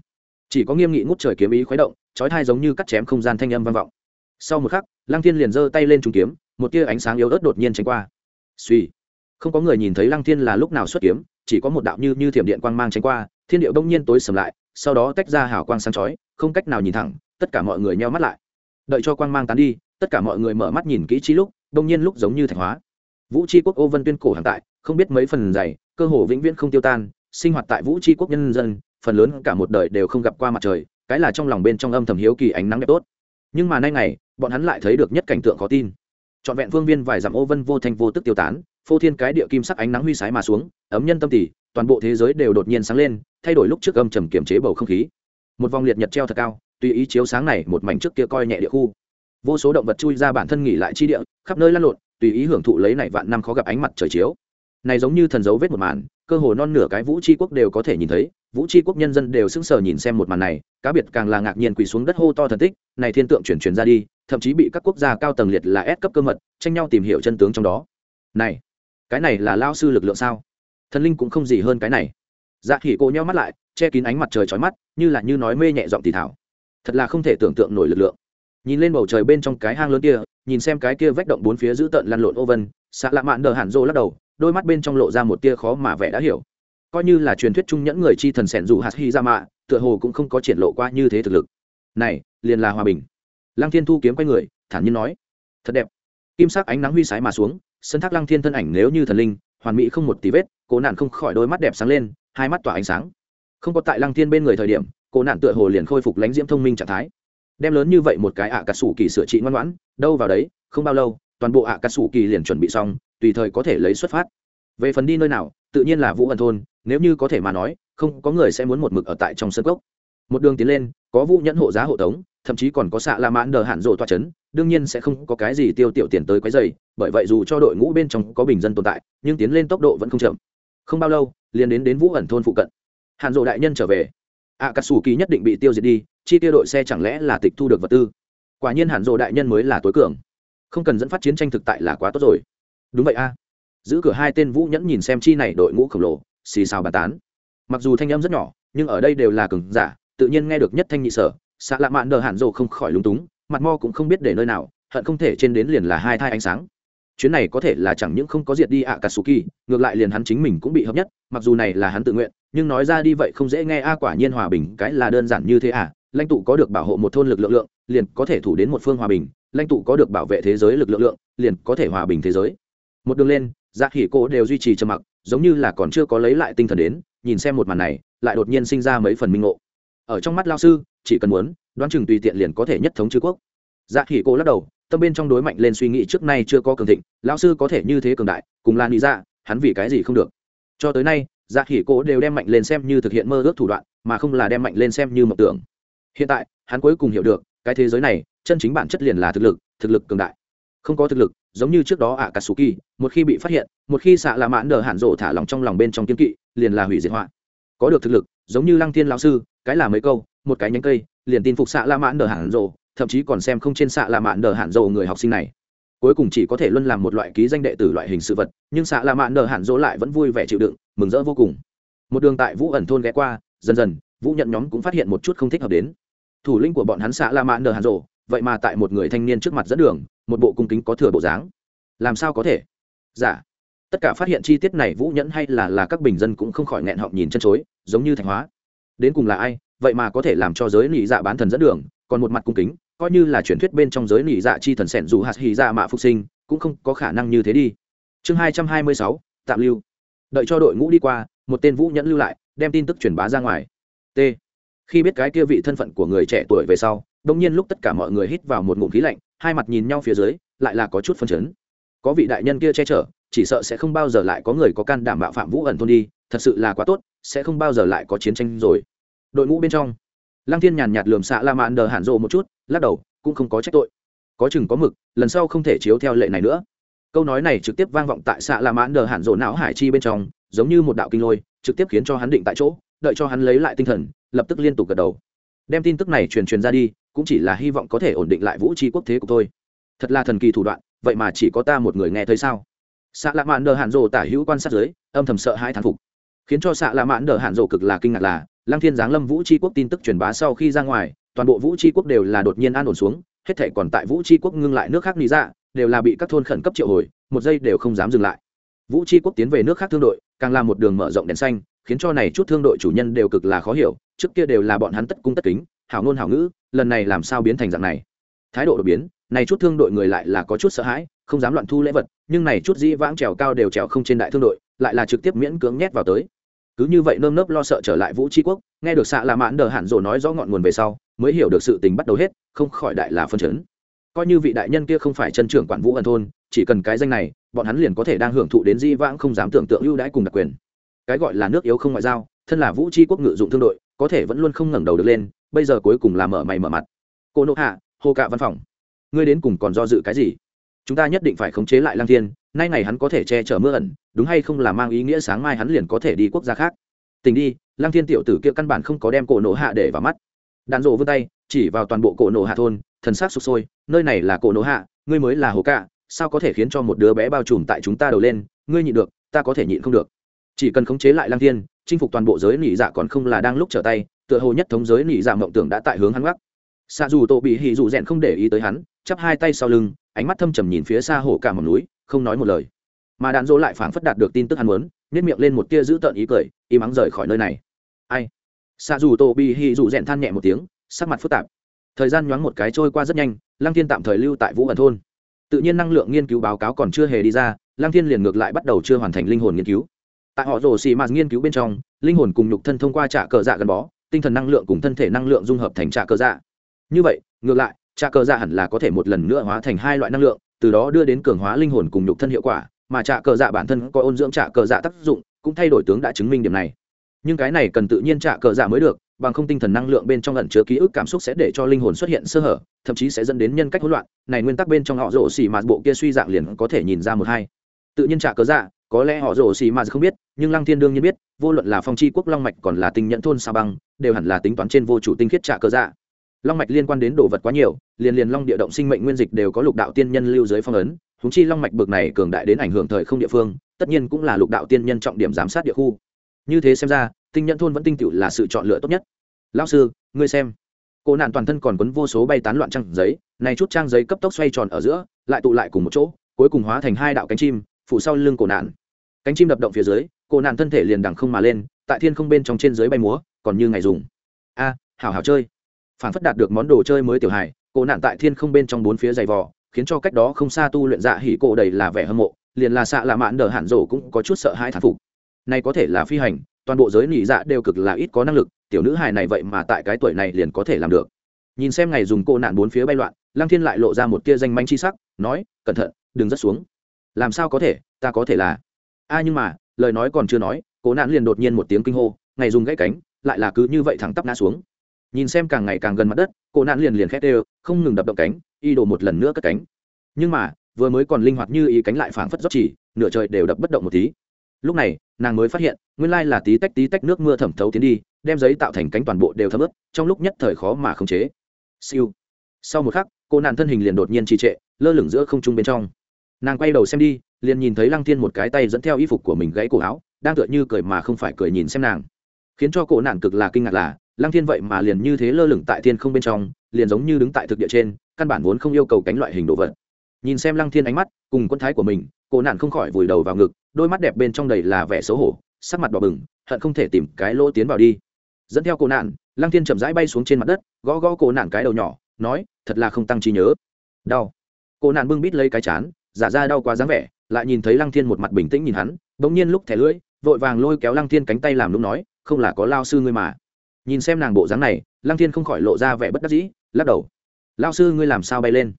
Chỉ có nghiêm nghị ngút trời kiếm ý khuấy động, chói thai giống như cắt chém không gian thanh âm vang vọng. Sau một khắc, lăng thiên liền giơ tay lên trúng kiếm, một tia ánh sáng yếu ớt đột nhiên tránh qua. Suy không có người nhìn thấy lăng thiên là lúc nào xuất kiếm, chỉ có một đạo như như thiểm điện quang mang tránh qua, thiên điệu đông nhiên tối sầm lại, sau đó tách ra hào quang sáng chói, không cách nào nhìn thẳng, tất cả mọi người nheo mắt lại. Đợi cho quang mang tán đi, tất cả mọi người mở mắt nhìn kỹ chi lúc đông nhiên lúc giống như thạch hóa. Vũ tri quốc ô vân tuyên cổ hàng tại, không biết mấy phần dày, cơ hồ vĩnh viễn không tiêu tan, sinh hoạt tại vũ tri quốc nhân dân, phần lớn cả một đời đều không gặp qua mặt trời, cái là trong lòng bên trong âm thầm hiếu kỳ ánh nắng đẹp tốt. Nhưng mà nay ngày, bọn hắn lại thấy được nhất cảnh tượng khó tin. Trọn vẹn vương viên vài dặm ô vân vô thanh vô tức tiêu tán, phô thiên cái địa kim sắc ánh nắng huy sái mà xuống, ấm nhân tâm tỷ toàn bộ thế giới đều đột nhiên sáng lên, thay đổi lúc trước âm trầm kiềm chế bầu không khí. Một vòng liệt nhật treo thật cao, tùy ý chiếu sáng này một mảnh trước kia coi nhẹ địa khu. Vô số động vật chui ra bản thân nghỉ lại chi địa khắp nơi lăn lộn, tùy ý hưởng thụ lấy này vạn năm khó gặp ánh mặt trời chiếu. Này giống như thần dấu vết một màn, cơ hồ non nửa cái vũ tri quốc đều có thể nhìn thấy. Vũ tri quốc nhân dân đều sững sờ nhìn xem một màn này, cá biệt càng là ngạc nhiên quỳ xuống đất hô to thần tích, này thiên tượng chuyển truyền ra đi, thậm chí bị các quốc gia cao tầng liệt là ép cấp cơ mật, tranh nhau tìm hiểu chân tướng trong đó. Này, cái này là lao sư lực lượng sao? Thần linh cũng không gì hơn cái này. Dạ khỉ cô nheo mắt lại, che kín ánh mặt trời trói mắt, như là như nói mê nhẹ giọng thì thảo. Thật là không thể tưởng tượng nổi lực lượng. Nhìn lên bầu trời bên trong cái hang lớn kia nhìn xem cái kia vách động bốn phía giữ tợn lăn lộn ô vân xạ lạ mạn đờ hẳn rô lắc đầu, đôi mắt bên trong lộ ra một tia khó mà vẻ đã hiểu. Coi như là truyền thuyết trung nhẫn người chi thần sẻn dù hạt hy ra mạ, tựa hồ cũng không có triển lộ qua như thế thực lực. Này, liền là hòa bình. Lăng thiên thu kiếm quay người, thản nhiên nói, thật đẹp. Kim sắc ánh nắng huy sái mà xuống, sân thác lăng thiên thân ảnh nếu như thần linh, hoàn mỹ không một tí vết, cố nạn không khỏi đôi mắt đẹp sáng lên, hai mắt tỏa ánh sáng. Không có tại lăng thiên bên người thời điểm, cố nạn tựa hồ liền khôi phục lãnh diễm thông minh trạng thái đem lớn như vậy một cái ạ à cà sủ kỳ sửa trị ngoan ngoãn, đâu vào đấy, không bao lâu, toàn bộ ạ à cà sủ kỳ liền chuẩn bị xong, tùy thời có thể lấy xuất phát. Về phần đi nơi nào, tự nhiên là vũ ẩn thôn, nếu như có thể mà nói, không có người sẽ muốn một mực ở tại trong sân gốc một đường tiến lên, có vũ nhẫn hộ giá hộ tống, thậm chí còn có xạ la mãn đờ hạn rộ toa c h ấ n đương nhiên sẽ không có cái gì tiêu tiểu tiền tới quái dày bởi vậy dù cho đội ngũ bên trong có bình dân tồn tại, nhưng tiến lên tốc độ vẫn không chậm. Không bao lâu, liền đến đến vũ ẩn thôn phụ cận. Hạn rộ đại nhân trở về. Ạ cà sủ kỳ nhất định bị tiêu diệt đi chi tiêu đội xe chẳng lẽ là tịch thu được vật tư? Quả nhiên Hàn rộ đại nhân mới là tối cường. Không cần dẫn phát chiến tranh thực tại là quá tốt rồi. Đúng vậy a. Giữ cửa hai tên vũ nhẫn nhìn xem chi này đội ngũ khổng lồ, xì xào bàn tán. Mặc dù thanh âm rất nhỏ, nhưng ở đây đều là cường giả, tự nhiên nghe được nhất thanh nhị sở xạ lạ mạn đờ Hàn rộ không khỏi lúng túng, mặt mo cũng không biết để nơi nào, hận không thể trên đến liền là hai thai ánh sáng. Chuyến này có thể là chẳng những không có diệt đi ạ cà sù kỳ ngược lại liền hắn chính mình cũng bị hợp nhất, mặc dù này là hắn tự nguyện, nhưng nói ra đi vậy không dễ nghe a, quả nhiên hòa bình cái là đơn giản như thế à lãnh tụ có được bảo hộ một thôn lực lượng lượng, liền có thể thủ đến một phương hòa bình. Lãnh tụ có được bảo vệ thế giới lực lượng lượng, liền có thể hòa bình thế giới. Một đường lên dạ khỉ cô đều duy trì trầm mặc, giống như là còn chưa có lấy lại tinh thần đến, nhìn xem một màn này, lại đột nhiên sinh ra mấy phần minh ngộ. Ở trong mắt lao sư, chỉ cần muốn, đoán chừng tùy tiện liền có thể nhất thống chư quốc. Dạ khỉ cô lắc đầu, tâm bên trong đối mạnh lên suy nghĩ trước nay chưa có cường thịnh, lão sư có thể như thế cường đại, cùng lan lý ra dạ, hắn vì cái gì không được? Cho tới nay dạ khỉ cô đều đem mạnh lên xem như thực hiện mơ ước thủ đoạn, mà không là đem mạnh lên xem như mộng tưởng hiện tại, hắn cuối cùng hiểu được, cái thế giới này, chân chính bản chất liền là thực lực thực lực cường đại. Không có thực lực, giống như trước đó ạ cà sù kỳ một khi bị phát hiện, một khi xạ là mãn đờ hạn rộ thả lòng trong lòng bên trong kiếm kỵ, liền là hủy diệt họa. Có được thực lực, giống như lăng thiên lão sư, cái là mấy câu, một cái nhánh cây, liền tin phục xạ la mãn đờ hạn rộ, thậm chí còn xem không trên xạ la mãn đờ hạn rộ người học sinh này. Cuối cùng chỉ có thể luân làm một loại ký danh đệ tử loại hình sự vật, nhưng xạ la mãn đờ hạn rộ lại vẫn vui vẻ chịu đựng, mừng rỡ vô cùng. Một đường tại vũ ẩn thôn ghé qua, dần dần, vũ nhận nhóm cũng phát hiện một chút không thích hợp đến thủ lĩnh của bọn hắn xạ la mã nờ hàn rộ vậy mà tại một người thanh niên trước mặt dẫn đường, một bộ cung kính có thừa bộ dáng. Làm sao có thể? Giả dạ. tất cả phát hiện chi tiết này vũ nhẫn hay là là các bình dân cũng không khỏi nghẹn họng nhìn chân chối, giống như thành hóa. Đến cùng là ai, vậy mà có thể làm cho giới nị dạ bán thần dẫn đường, còn một mặt cung kính, coi như là truyền thuyết bên trong giới nị dạ chi thần sẻn dù hạt hì dạ mạ phục sinh, cũng không có khả năng như thế đi. Chương hai trăm hai mươi sáu, tạm lưu. Đợi cho đội ngũ đi qua, một tên vũ nhẫn lưu lại, đem tin tức truyền bá ra ngoài. T khi biết cái kia vị thân phận của người trẻ tuổi về sau đông nhiên lúc tất cả mọi người hít vào một ngụm khí lạnh, hai mặt nhìn nhau phía dưới, lại là có chút phân chấn. Có vị đại nhân kia che chở, chỉ sợ sẽ không bao giờ lại có người có can đảm bạo phạm vũ ẩn thôn đi, thật sự là quá tốt, sẽ không bao giờ lại có chiến tranh rồi. Đội ngũ bên trong, lăng thiên nhàn nhạt lườm xạ la mạn đờ hẳn rộ một chút, lắc đầu, cũng không có trách tội. Có chừng có mực, lần sau không thể chiếu theo lệ này nữa. Câu nói này trực tiếp vang vọng tại xạ la mạn đờ hẳn rộ não hải chi bên trong, giống như một đạo kinh lôi, trực tiếp khiến cho hắn định tại chỗ, đợi cho hắn lấy lại tinh thần lập tức liên tục gật đầu. Đem tin tức này truyền truyền ra đi, cũng chỉ là hy vọng có thể ổn định lại vũ tri quốc thế của tôi thật là thần kỳ thủ đoạn, vậy mà chỉ có ta một người nghe thấy sao? Xạ lạ mạn đờ hạn Rồ tả hữu quan sát giới âm thầm sợ hai thán phục. Khiến cho xạ lạ mạn đờ hạn Rồ cực là kinh ngạc là, lăng thiên giáng lâm vũ tri quốc tin tức truyền bá sau khi ra ngoài, toàn bộ vũ tri quốc đều là đột nhiên an ổn xuống, hết thể còn tại vũ tri quốc ngưng lại nước khác lý ra dạ, đều là bị các thôn khẩn cấp triệu hồi, một giây đều không dám dừng lại. Vũ tri quốc tiến về nước khác thương đội, càng là một đường mở rộng đèn xanh, khiến cho này chút thương đội chủ nhân đều cực là khó hiểu trước kia đều là bọn hắn tất cung tất kính, hảo ngôn hảo ngữ, lần này làm sao biến thành dạng này? Thái độ đột biến, này chút thương đội người lại là có chút sợ hãi, không dám loạn thu lễ vật, nhưng này chút dĩ vãng trèo cao đều trèo không trên đại thương đội, lại là trực tiếp miễn cưỡng nhét vào tới. Cứ như vậy nơm nớp lo sợ trở lại vũ tri quốc, nghe được xạ là mãn đờ hạn rồ nói rõ ngọn nguồn về sau, mới hiểu được sự tình bắt đầu hết, không khỏi đại là phân chấn. Coi như vị đại nhân kia không phải chân trưởng quản vũ ẩn thôn, chỉ cần cái danh này, bọn hắn liền có thể đang hưởng thụ đến di vãng không dám tưởng tượng ưu đãi cùng đặc quyền. Cái gọi là nước yếu không ngoại giao, thân là vũ tri quốc ngự dụng thương đội có thể vẫn luôn không ngẩng đầu được lên, bây giờ cuối cùng là mở mày mở mặt. Cô nộ hạ hô cạ văn phòng. Ngươi đến cùng còn do dự cái gì? Chúng ta nhất định phải khống chế lại lang thiên, nay ngày hắn có thể che chở mưa ẩn, đúng hay không là mang ý nghĩa sáng mai hắn liền có thể đi quốc gia khác? Tình đi lang thiên tiểu tử kia căn bản không có đem cổ nổ hạ để vào mắt. Đàn rộ vươn tay, chỉ vào toàn bộ cổ nổ hạ thôn, thần sắc sụp sôi, nơi này là cổ nổ hạ, ngươi mới là hồ cạ, sao có thể khiến cho một đứa bé bao trùm tại chúng ta đầu lên? Ngươi nhịn được, ta có thể nhịn không được chỉ cần khống chế lại lang thiên, chinh phục toàn bộ giới nỉ dạ còn không là đang lúc trở tay, tựa hồ nhất thống giới nỉ dạ mộng tưởng đã tại hướng hắn gác. Xa dù tổ bị hì dù rèn không để ý tới hắn, chắp hai tay sau lưng, ánh mắt thâm trầm nhìn phía xa hổ cả một núi, không nói một lời. Mà đạn dỗ lại phảng phất đạt được tin tức hắn muốn nhét miệng lên một tia giữ tợn ý cười, im ắng rời khỏi nơi này. Ai? Xa dù tổ bị hì dù rèn than nhẹ một tiếng, sắc mặt phức tạp. Thời gian nhoáng một cái trôi qua rất nhanh, lăng thiên tạm thời lưu tại vũ ẩn thôn. Tự nhiên năng lượng nghiên cứu báo cáo còn chưa hề đi ra, lăng thiên liền ngược lại bắt đầu chưa hoàn thành linh hồn nghiên cứu tại họ rồ xì mạt nghiên cứu bên trong, linh hồn cùng nhục thân thông qua trả cờ dạ gắn bó, tinh thần năng lượng cùng thân thể năng lượng dung hợp thành trả cờ dạ. Như vậy, ngược lại, trả cờ dạ hẳn là có thể một lần nữa hóa thành hai loại năng lượng, từ đó đưa đến cường hóa linh hồn cùng nhục thân hiệu quả, mà trả cờ dạ bản thân có ôn dưỡng trả cờ dạ tác dụng, cũng thay đổi tướng đã chứng minh điểm này. Nhưng cái này cần tự nhiên trả cờ dạ mới được, bằng không tinh thần năng lượng bên trong ẩn chứa ký ức cảm xúc sẽ để cho linh hồn xuất hiện sơ hở, thậm chí sẽ dẫn đến nhân cách hỗn loạn. Này nguyên tắc bên trong họ rổ xì mà bộ kia suy dạng liền có thể nhìn ra một hai. Tự nhiên trả cờ dạ có lẽ họ rổ xì mà không biết nhưng lăng thiên đương nhiên biết, vô luận là phong chi quốc long mạch còn là tinh Nhẫn thôn sa băng, đều hẳn là tính toán trên vô chủ tinh khiết trả cơ dạ. Long mạch liên quan đến đồ vật quá nhiều, liền liền long địa động sinh mệnh nguyên dịch đều có lục đạo tiên nhân lưu dưới phong ấn húng chi long mạch bực này cường đại đến ảnh hưởng thời không địa phương, tất nhiên cũng là lục đạo tiên nhân trọng điểm giám sát địa khu. Như thế xem ra, tinh Nhẫn thôn vẫn tinh tựu là sự chọn lựa tốt nhất. Lão sư, ngươi xem. Cô nạn toàn thân còn quấn vô số bay tán loạn trang giấy, này chút trang giấy cấp tốc xoay tròn ở giữa, lại tụ lại cùng một chỗ, cuối cùng hóa thành hai đạo cánh chim phụ sau lưng cổ nạn. Cánh chim đập động phía dưới cô nạn thân thể liền đằng không mà lên, tại thiên không bên trong trên dưới bay múa, còn như ngày dùng. A, hảo hảo chơi. Phản phất đạt được món đồ chơi mới tiểu hài, cô nạn tại thiên không bên trong bốn phía dày vò, khiến cho cách đó không xa tu luyện dạ hỉ cổ đầy là vẻ hâm mộ, liền là xạ là mạn đờ hạn rổ cũng có chút sợ hãi thán phục. Này có thể là phi hành, toàn bộ giới nỉ dạ đều cực là ít có năng lực, tiểu nữ hài này vậy mà tại cái tuổi này liền có thể làm được. Nhìn xem ngày dùng cô nạn bốn phía bay loạn, lăng thiên lại lộ ra một tia danh manh chi sắc, nói, cẩn thận, đừng rớt xuống. Làm sao có thể? Ta có thể là. A, nhưng mà lời nói còn chưa nói, cố nạn liền đột nhiên một tiếng kinh hô, ngày dùng gãy cánh, lại là cứ như vậy thẳng tắp ngã xuống. Nhìn xem càng ngày càng gần mặt đất cô nạn liền liền khét đều, không ngừng đập động cánh, y đổ một lần nữa cất cánh. Nhưng mà, vừa mới còn linh hoạt như ý cánh lại phảng phất dốc chỉ, nửa trời đều đập bất động một tí. Lúc này, nàng mới phát hiện, nguyên lai là tí tách tí tách nước mưa thẩm thấu tiến đi, đem giấy tạo thành cánh toàn bộ đều thấm ướt, trong lúc nhất thời khó mà khống chế. Siêu. Sau một khắc, cô nạn thân hình liền đột nhiên trì trệ, lơ lửng giữa không trung bên trong. Nàng quay đầu xem đi liền nhìn thấy lăng thiên một cái tay dẫn theo y phục của mình gãy cổ áo, đang tựa như cười mà không phải cười nhìn xem nàng. Khiến cho cổ nạn cực là kinh ngạc là, lăng thiên vậy mà liền như thế lơ lửng tại thiên không bên trong, liền giống như đứng tại thực địa trên, căn bản vốn không yêu cầu cánh loại hình đồ vật. Nhìn xem lăng thiên ánh mắt, cùng quân thái của mình, cổ nạn không khỏi vùi đầu vào ngực, đôi mắt đẹp bên trong đầy là vẻ xấu hổ, sắc mặt đỏ bừng, hận không thể tìm cái lỗ tiến vào đi. Dẫn theo cổ nạn, lăng thiên chậm rãi bay xuống trên mặt đất, gõ gõ cổ nạn cái đầu nhỏ, nói, thật là không tăng trí nhớ. Đau. Cổ nạn bưng bít lấy cái chán, giả ra đau quá dáng vẻ lại nhìn thấy lăng thiên một mặt bình tĩnh nhìn hắn bỗng nhiên lúc thẻ lưỡi, vội vàng lôi kéo lăng thiên cánh tay làm lúc nói, không là có lao sư ngươi mà. Nhìn xem nàng bộ dáng này, lăng thiên không khỏi lộ ra vẻ bất đắc dĩ, lắc đầu. Lao sư ngươi làm sao bay lên?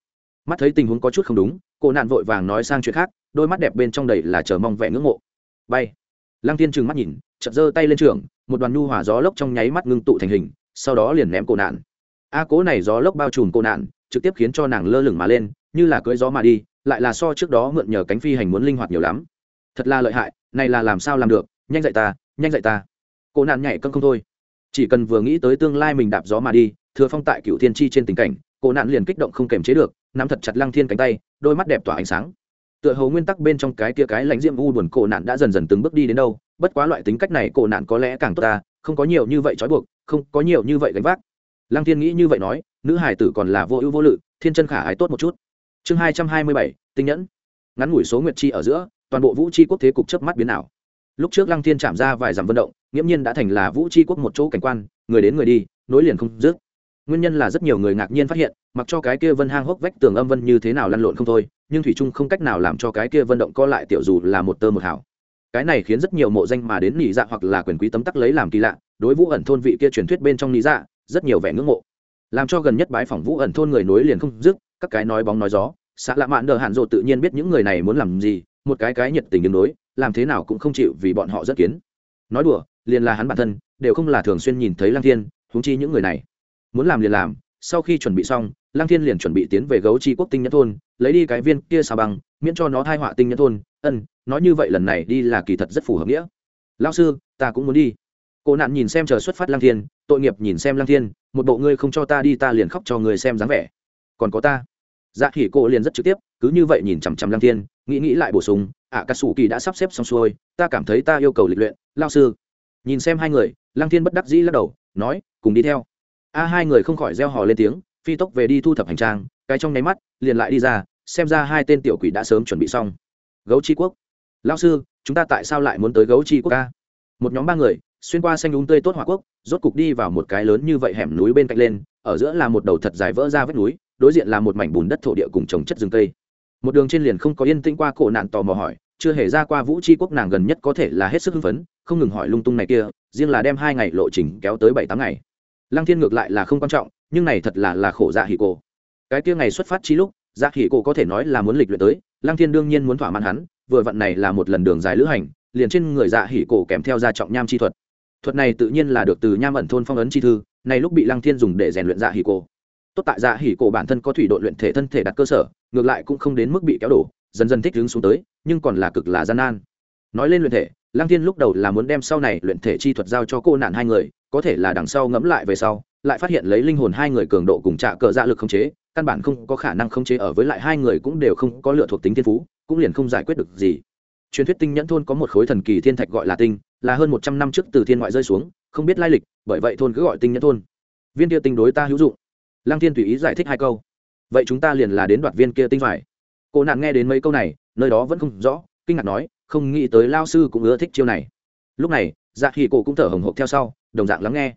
Mắt thấy tình huống có chút không đúng, cô nạn vội vàng nói sang chuyện khác, đôi mắt đẹp bên trong đầy là chờ mong vẻ ngưỡng mộ. Bay. Lăng thiên trừng mắt nhìn, chợt giơ tay lên trường, một đoàn nhu hỏa gió lốc trong nháy mắt ngưng tụ thành hình, sau đó liền ném cô nạn. A cố này gió lốc bao trùm cô nạn, trực tiếp khiến cho nàng lơ lửng mà lên, như là cưỡi gió mà đi lại là so trước đó mượn nhờ cánh phi hành muốn linh hoạt nhiều lắm. Thật là lợi hại, này là làm sao làm được, nhanh dạy ta, nhanh dạy ta. Cô nạn nhảy cân không thôi. Chỉ cần vừa nghĩ tới tương lai mình đạp gió mà đi, thừa phong tại cựu thiên chi trên tình cảnh, cô nạn liền kích động không kềm chế được, nắm thật chặt lăng thiên cánh tay, đôi mắt đẹp tỏa ánh sáng. Tựa hồ nguyên tắc bên trong cái kia cái lãnh diễm u buồn cổ nạn đã dần dần từng bước đi đến đâu, bất quá loại tính cách này cổ nạn có lẽ càng tốt ta, không có nhiều như vậy trói buộc, không có nhiều như vậy gánh vác. Lăng thiên nghĩ như vậy nói, nữ hải tử còn là vô ưu vô lự, thiên chân khả ái tốt một chút chương hai trăm hai mươi bảy, tinh nhẫn. Ngắn ngủi số nguyệt chi ở giữa, toàn bộ vũ chi quốc thế cục chớp mắt biến ảo. Lúc trước lăng thiên chạm ra vài dặm vận động, nghiễm nhiên đã thành là vũ chi quốc một chỗ cảnh quan, người đến người đi, nối liền không dứt. Nguyên nhân là rất nhiều người ngạc nhiên phát hiện, mặc cho cái kia vân hang hốc vách tường âm vân như thế nào lăn lộn không thôi, nhưng thủy trung không cách nào làm cho cái kia vận động co lại tiểu dù là một tơ một hảo cái này khiến rất nhiều mộ danh mà đến nỉ dạ hoặc là quyền quý tấm tắc lấy làm kỳ lạ, đối vũ ẩn thôn vị kia truyền thuyết bên trong nỉ dạ rất nhiều vẻ ngưỡng mộ. Làm cho gần nhất bái phỏng vũ ẩn thôn người nối liền không dứt các cái nói bóng nói gió, xã lạ mạn đờ hạn rộ tự nhiên biết những người này muốn làm gì, một cái cái nhiệt tình đường đối, làm thế nào cũng không chịu vì bọn họ rất kiến. Nói đùa, liền là hắn bản thân, đều không là thường xuyên nhìn thấy lăng thiên, huống chi những người này. Muốn làm liền làm, sau khi chuẩn bị xong, lăng thiên liền chuẩn bị tiến về gấu chi quốc tinh nhất thôn, lấy đi cái viên kia xà băng, miễn cho nó thai họa tinh nhất thôn. Ân, nói như vậy lần này đi là kỳ thật rất phù hợp nghĩa. Lao sư, ta cũng muốn đi. Cô nạn nhìn xem chờ xuất phát lăng thiên, tội nghiệp nhìn xem lăng thiên, một bộ ngươi không cho ta đi, ta liền khóc cho người xem dáng vẻ còn có ta. Dạ khỉ cô liền rất trực tiếp, cứ như vậy nhìn chằm chằm lăng thiên, nghĩ nghĩ lại bổ sung à, ạ cà sủ kỳ đã sắp xếp xong xuôi, ta cảm thấy ta yêu cầu lịch luyện lao sư. Nhìn xem hai người, lăng thiên bất đắc dĩ lắc đầu, nói, cùng đi theo. A hai người không khỏi reo hò lên tiếng, phi tốc về đi thu thập hành trang, cái trong nháy mắt, liền lại đi ra, xem ra hai tên tiểu quỷ đã sớm chuẩn bị xong. Gấu chi quốc. Lao sư, chúng ta tại sao lại muốn tới gấu chi quốc ca? Một nhóm ba người, xuyên qua xanh đúng tươi tốt hỏa quốc, rốt cục đi vào một cái lớn như vậy hẻm núi bên cạnh lên, ở giữa là một đầu thật dài vỡ ra vách núi đối diện là một mảnh bùn đất thổ địa cùng trồng chất rừng cây. Một đường trên liền không có yên tĩnh qua cổ nạn tò mò hỏi, chưa hề ra qua vũ tri quốc nàng gần nhất có thể là hết sức hưng phấn, không ngừng hỏi lung tung này kia, riêng là đem hai ngày lộ trình kéo tới bảy tám ngày. Lăng thiên ngược lại là không quan trọng, nhưng này thật là là khổ dạ hỉ cổ. Cái kia ngày xuất phát chi lúc dạ hỉ cổ có thể nói là muốn lịch luyện tới, lăng thiên đương nhiên muốn thỏa mãn hắn, vừa vận này là một lần đường dài lữ hành, liền trên người dạ hỉ cổ kèm theo ra trọng nham chi thuật. Thuật này tự nhiên là được từ nham ẩn thôn phong ấn chi thư, này lúc bị lăng thiên dùng để rèn luyện dạ hỉ cổ tốt tại dạ hỉ cổ bản thân có thủy đội luyện thể thân thể đặt cơ sở, ngược lại cũng không đến mức bị kéo đổ, dần dần thích ứng xuống tới, nhưng còn là cực là gian nan. Nói lên luyện thể, lăng thiên lúc đầu là muốn đem sau này luyện thể chi thuật giao cho cô nạn hai người, có thể là đằng sau ngẫm lại về sau, lại phát hiện lấy linh hồn hai người cường độ cùng trả cờ dạ lực khống chế, căn bản không có khả năng khống chế ở với lại hai người cũng đều không có lựa thuộc tính thiên phú, cũng liền không giải quyết được gì. Truyền thuyết tinh nhẫn thôn có một khối thần kỳ thiên thạch gọi là tinh, là hơn một trăm năm trước từ thiên ngoại rơi xuống, không biết lai lịch, bởi vậy thôn cứ gọi tinh nhẫn thôn. Viên kia tinh đối ta hữu dụng lăng thiên tùy ý giải thích hai câu. Vậy chúng ta liền là đến đoạt viên kia tinh phải cô nạn nghe đến mấy câu này, nơi đó vẫn không rõ, kinh ngạc nói, không nghĩ tới lao sư cũng ưa thích chiêu này. Lúc này dạ hỉ cổ cũng thở hồng hộc theo sau, đồng dạng lắng nghe.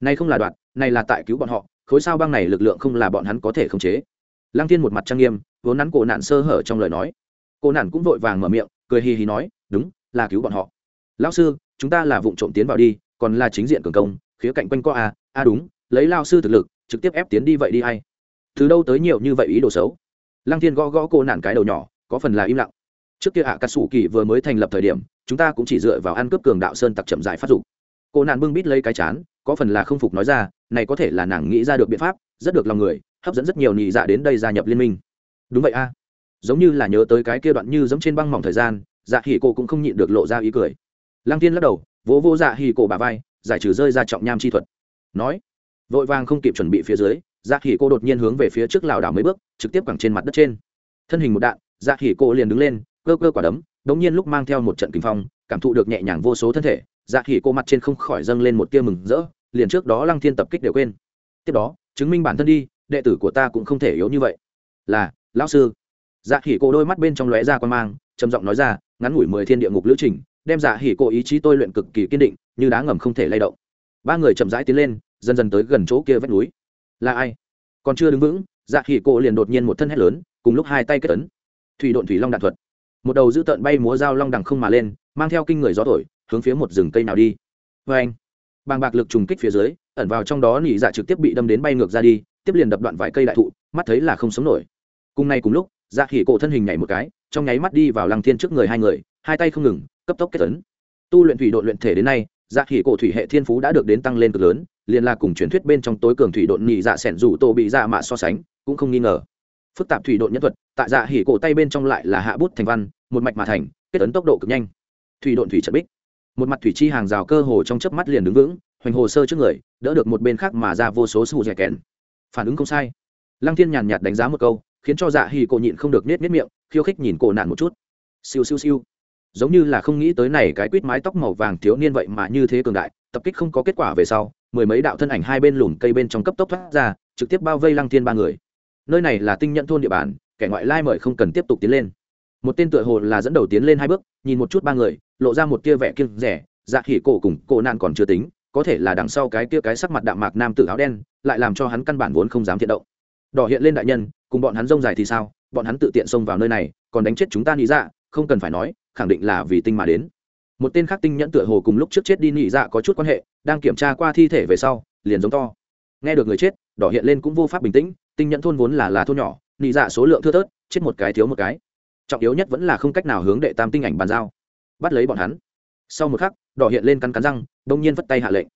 Nay không là đoạn này là tại cứu bọn họ, khối sao băng này lực lượng không là bọn hắn có thể khống chế. Lăng thiên một mặt trang nghiêm, vốn nắn cổ nạn sơ hở trong lời nói. Cô nạn cũng vội vàng mở miệng, cười hì hì nói, đúng, là cứu bọn họ. Lão sư, chúng ta là vụ trộm tiến vào đi, còn là chính diện cường công, khía cạnh quanh co a a đúng, lấy lao sư thực lực trực tiếp ép tiến đi vậy đi hay từ đâu tới nhiều như vậy ý đồ xấu? Lăng thiên gõ gõ cô nản cái đầu nhỏ, có phần là im lặng. Trước kia ạ cà sủ kỳ vừa mới thành lập thời điểm, chúng ta cũng chỉ dựa vào ăn cướp cường đạo sơn tặc chậm dài phát dục. Cô nạn bưng bít lấy cái chán, có phần là không phục nói ra, này có thể là nàng nghĩ ra được biện pháp, rất được lòng người, hấp dẫn rất nhiều nhị dạ đến đây gia nhập liên minh. Đúng vậy a. Giống như là nhớ tới cái kia đoạn như giống trên băng mỏng thời gian dạ hỉ cô cũng không nhịn được lộ ra ý cười. Lăng tiên lắc đầu, vỗ vô dạ hỉ cổ bà vai, giải trừ rơi ra trọng nham chi thuật. Nói vội vàng không kịp chuẩn bị phía dưới dạ hỉ cô đột nhiên hướng về phía trước lảo đảo mấy bước, trực tiếp quẳng trên mặt đất trên. Thân hình một đạn dạ hỉ cô liền đứng lên, cơ cơ quả đấm đống nhiên lúc mang theo một trận kinh phong, cảm thụ được nhẹ nhàng vô số thân thể dạ hỉ cô mặt trên không khỏi dâng lên một tia mừng rỡ, liền trước đó lăng thiên tập kích đều quên. Tiếp đó, chứng minh bản thân đi, đệ tử của ta cũng không thể yếu như vậy. Là, lão sư. Dạ hỉ cô đôi mắt bên trong lóe ra quan mang, trầm giọng nói ra, ngắn ngủi mười thiên địa ngục lữ trình, đem dạ hỉ cô ý chí tôi luyện cực kỳ kiên định, như đá ngầm không thể lay động. Ba người chậm rãi tiến lên dần dần tới gần chỗ kia vách núi. Là ai? Còn chưa đứng vững dạ khỉ cô liền đột nhiên một thân hét lớn, cùng lúc hai tay kết tấn thủy độn thủy long đạn thuật. Một đầu dữ tợn bay múa dao long đằng không mà lên, mang theo kinh người gió thổi, hướng phía một rừng cây nào đi. Vê anh, bàng bạc lực trùng kích phía dưới, ẩn vào trong đó nỉ dạ trực tiếp bị đâm đến bay ngược ra đi, tiếp liền đập đoạn vài cây đại thụ, mắt thấy là không sống nổi. Cùng nay cùng lúc dạ khỉ cổ thân hình nhảy một cái, trong nháy mắt đi vào lăng thiên trước người hai người, hai tay không ngừng, cấp tốc kết tấn tu luyện thủy đội luyện thể đến nay dạ khỉ cổ thủy hệ thiên phú đã được đến tăng lên cực lớn, liền là cùng truyền thuyết bên trong tối cường thủy độn nhị dạ sẻn rủ tô bị dạ mạ so sánh, cũng không nghi ngờ. Phức tạp thủy độn nhân thuật, tại dạ hỉ cổ tay bên trong lại là hạ bút thành văn, một mạch mà thành, kết ấn tốc độ cực nhanh. Thủy độn thủy trận bích. Một mặt thủy chi hàng rào cơ hồ trong chớp mắt liền đứng vững, hoành hồ sơ trước người, đỡ được một bên khác mà ra vô số sù dẻ kèn. Phản ứng không sai. Lăng thiên nhàn nhạt đánh giá một câu, khiến cho dạ hỉ cổ nhịn không được nết nết miệng, khiêu khích nhìn cổ nạn một chút. Siêu siêu siêu giống như là không nghĩ tới này cái quýt mái tóc màu vàng thiếu niên vậy mà như thế cường đại, tập kích không có kết quả về sau, mười mấy đạo thân ảnh hai bên lùm cây bên trong cấp tốc thoát ra, trực tiếp bao vây lăng thiên ba người. Nơi này là tinh nhận thôn địa bàn, kẻ ngoại lai mời không cần tiếp tục tiến lên. Một tên tựa hồ là dẫn đầu tiến lên hai bước, nhìn một chút ba người, lộ ra một tia vẻ kiêng rẻ dạ khỉ cổ cùng cổ nạn còn chưa tính, có thể là đằng sau cái tia cái sắc mặt đạm mạc nam tử áo đen, lại làm cho hắn căn bản vốn không dám thiện động. Đỏ hiện lên đại nhân, cùng bọn hắn rông dài thì sao, bọn hắn tự tiện xông vào nơi này, còn đánh chết chúng ta nghĩ dạ không cần phải nói khẳng định là vì tinh mà đến. Một tên khác tinh nhẫn tựa hồ cùng lúc trước chết đi nhị dạ có chút quan hệ, đang kiểm tra qua thi thể về sau, liền giống to. Nghe được người chết, đỏ hiện lên cũng vô pháp bình tĩnh, tinh nhẫn thôn vốn là là thôn nhỏ, nhị dạ số lượng thưa thớt, chết một cái thiếu một cái. Trọng yếu nhất vẫn là không cách nào hướng đệ tam tinh ảnh bàn giao. Bắt lấy bọn hắn. Sau một khắc, đỏ hiện lên cắn cắn răng, đông nhiên vất tay hạ lệnh.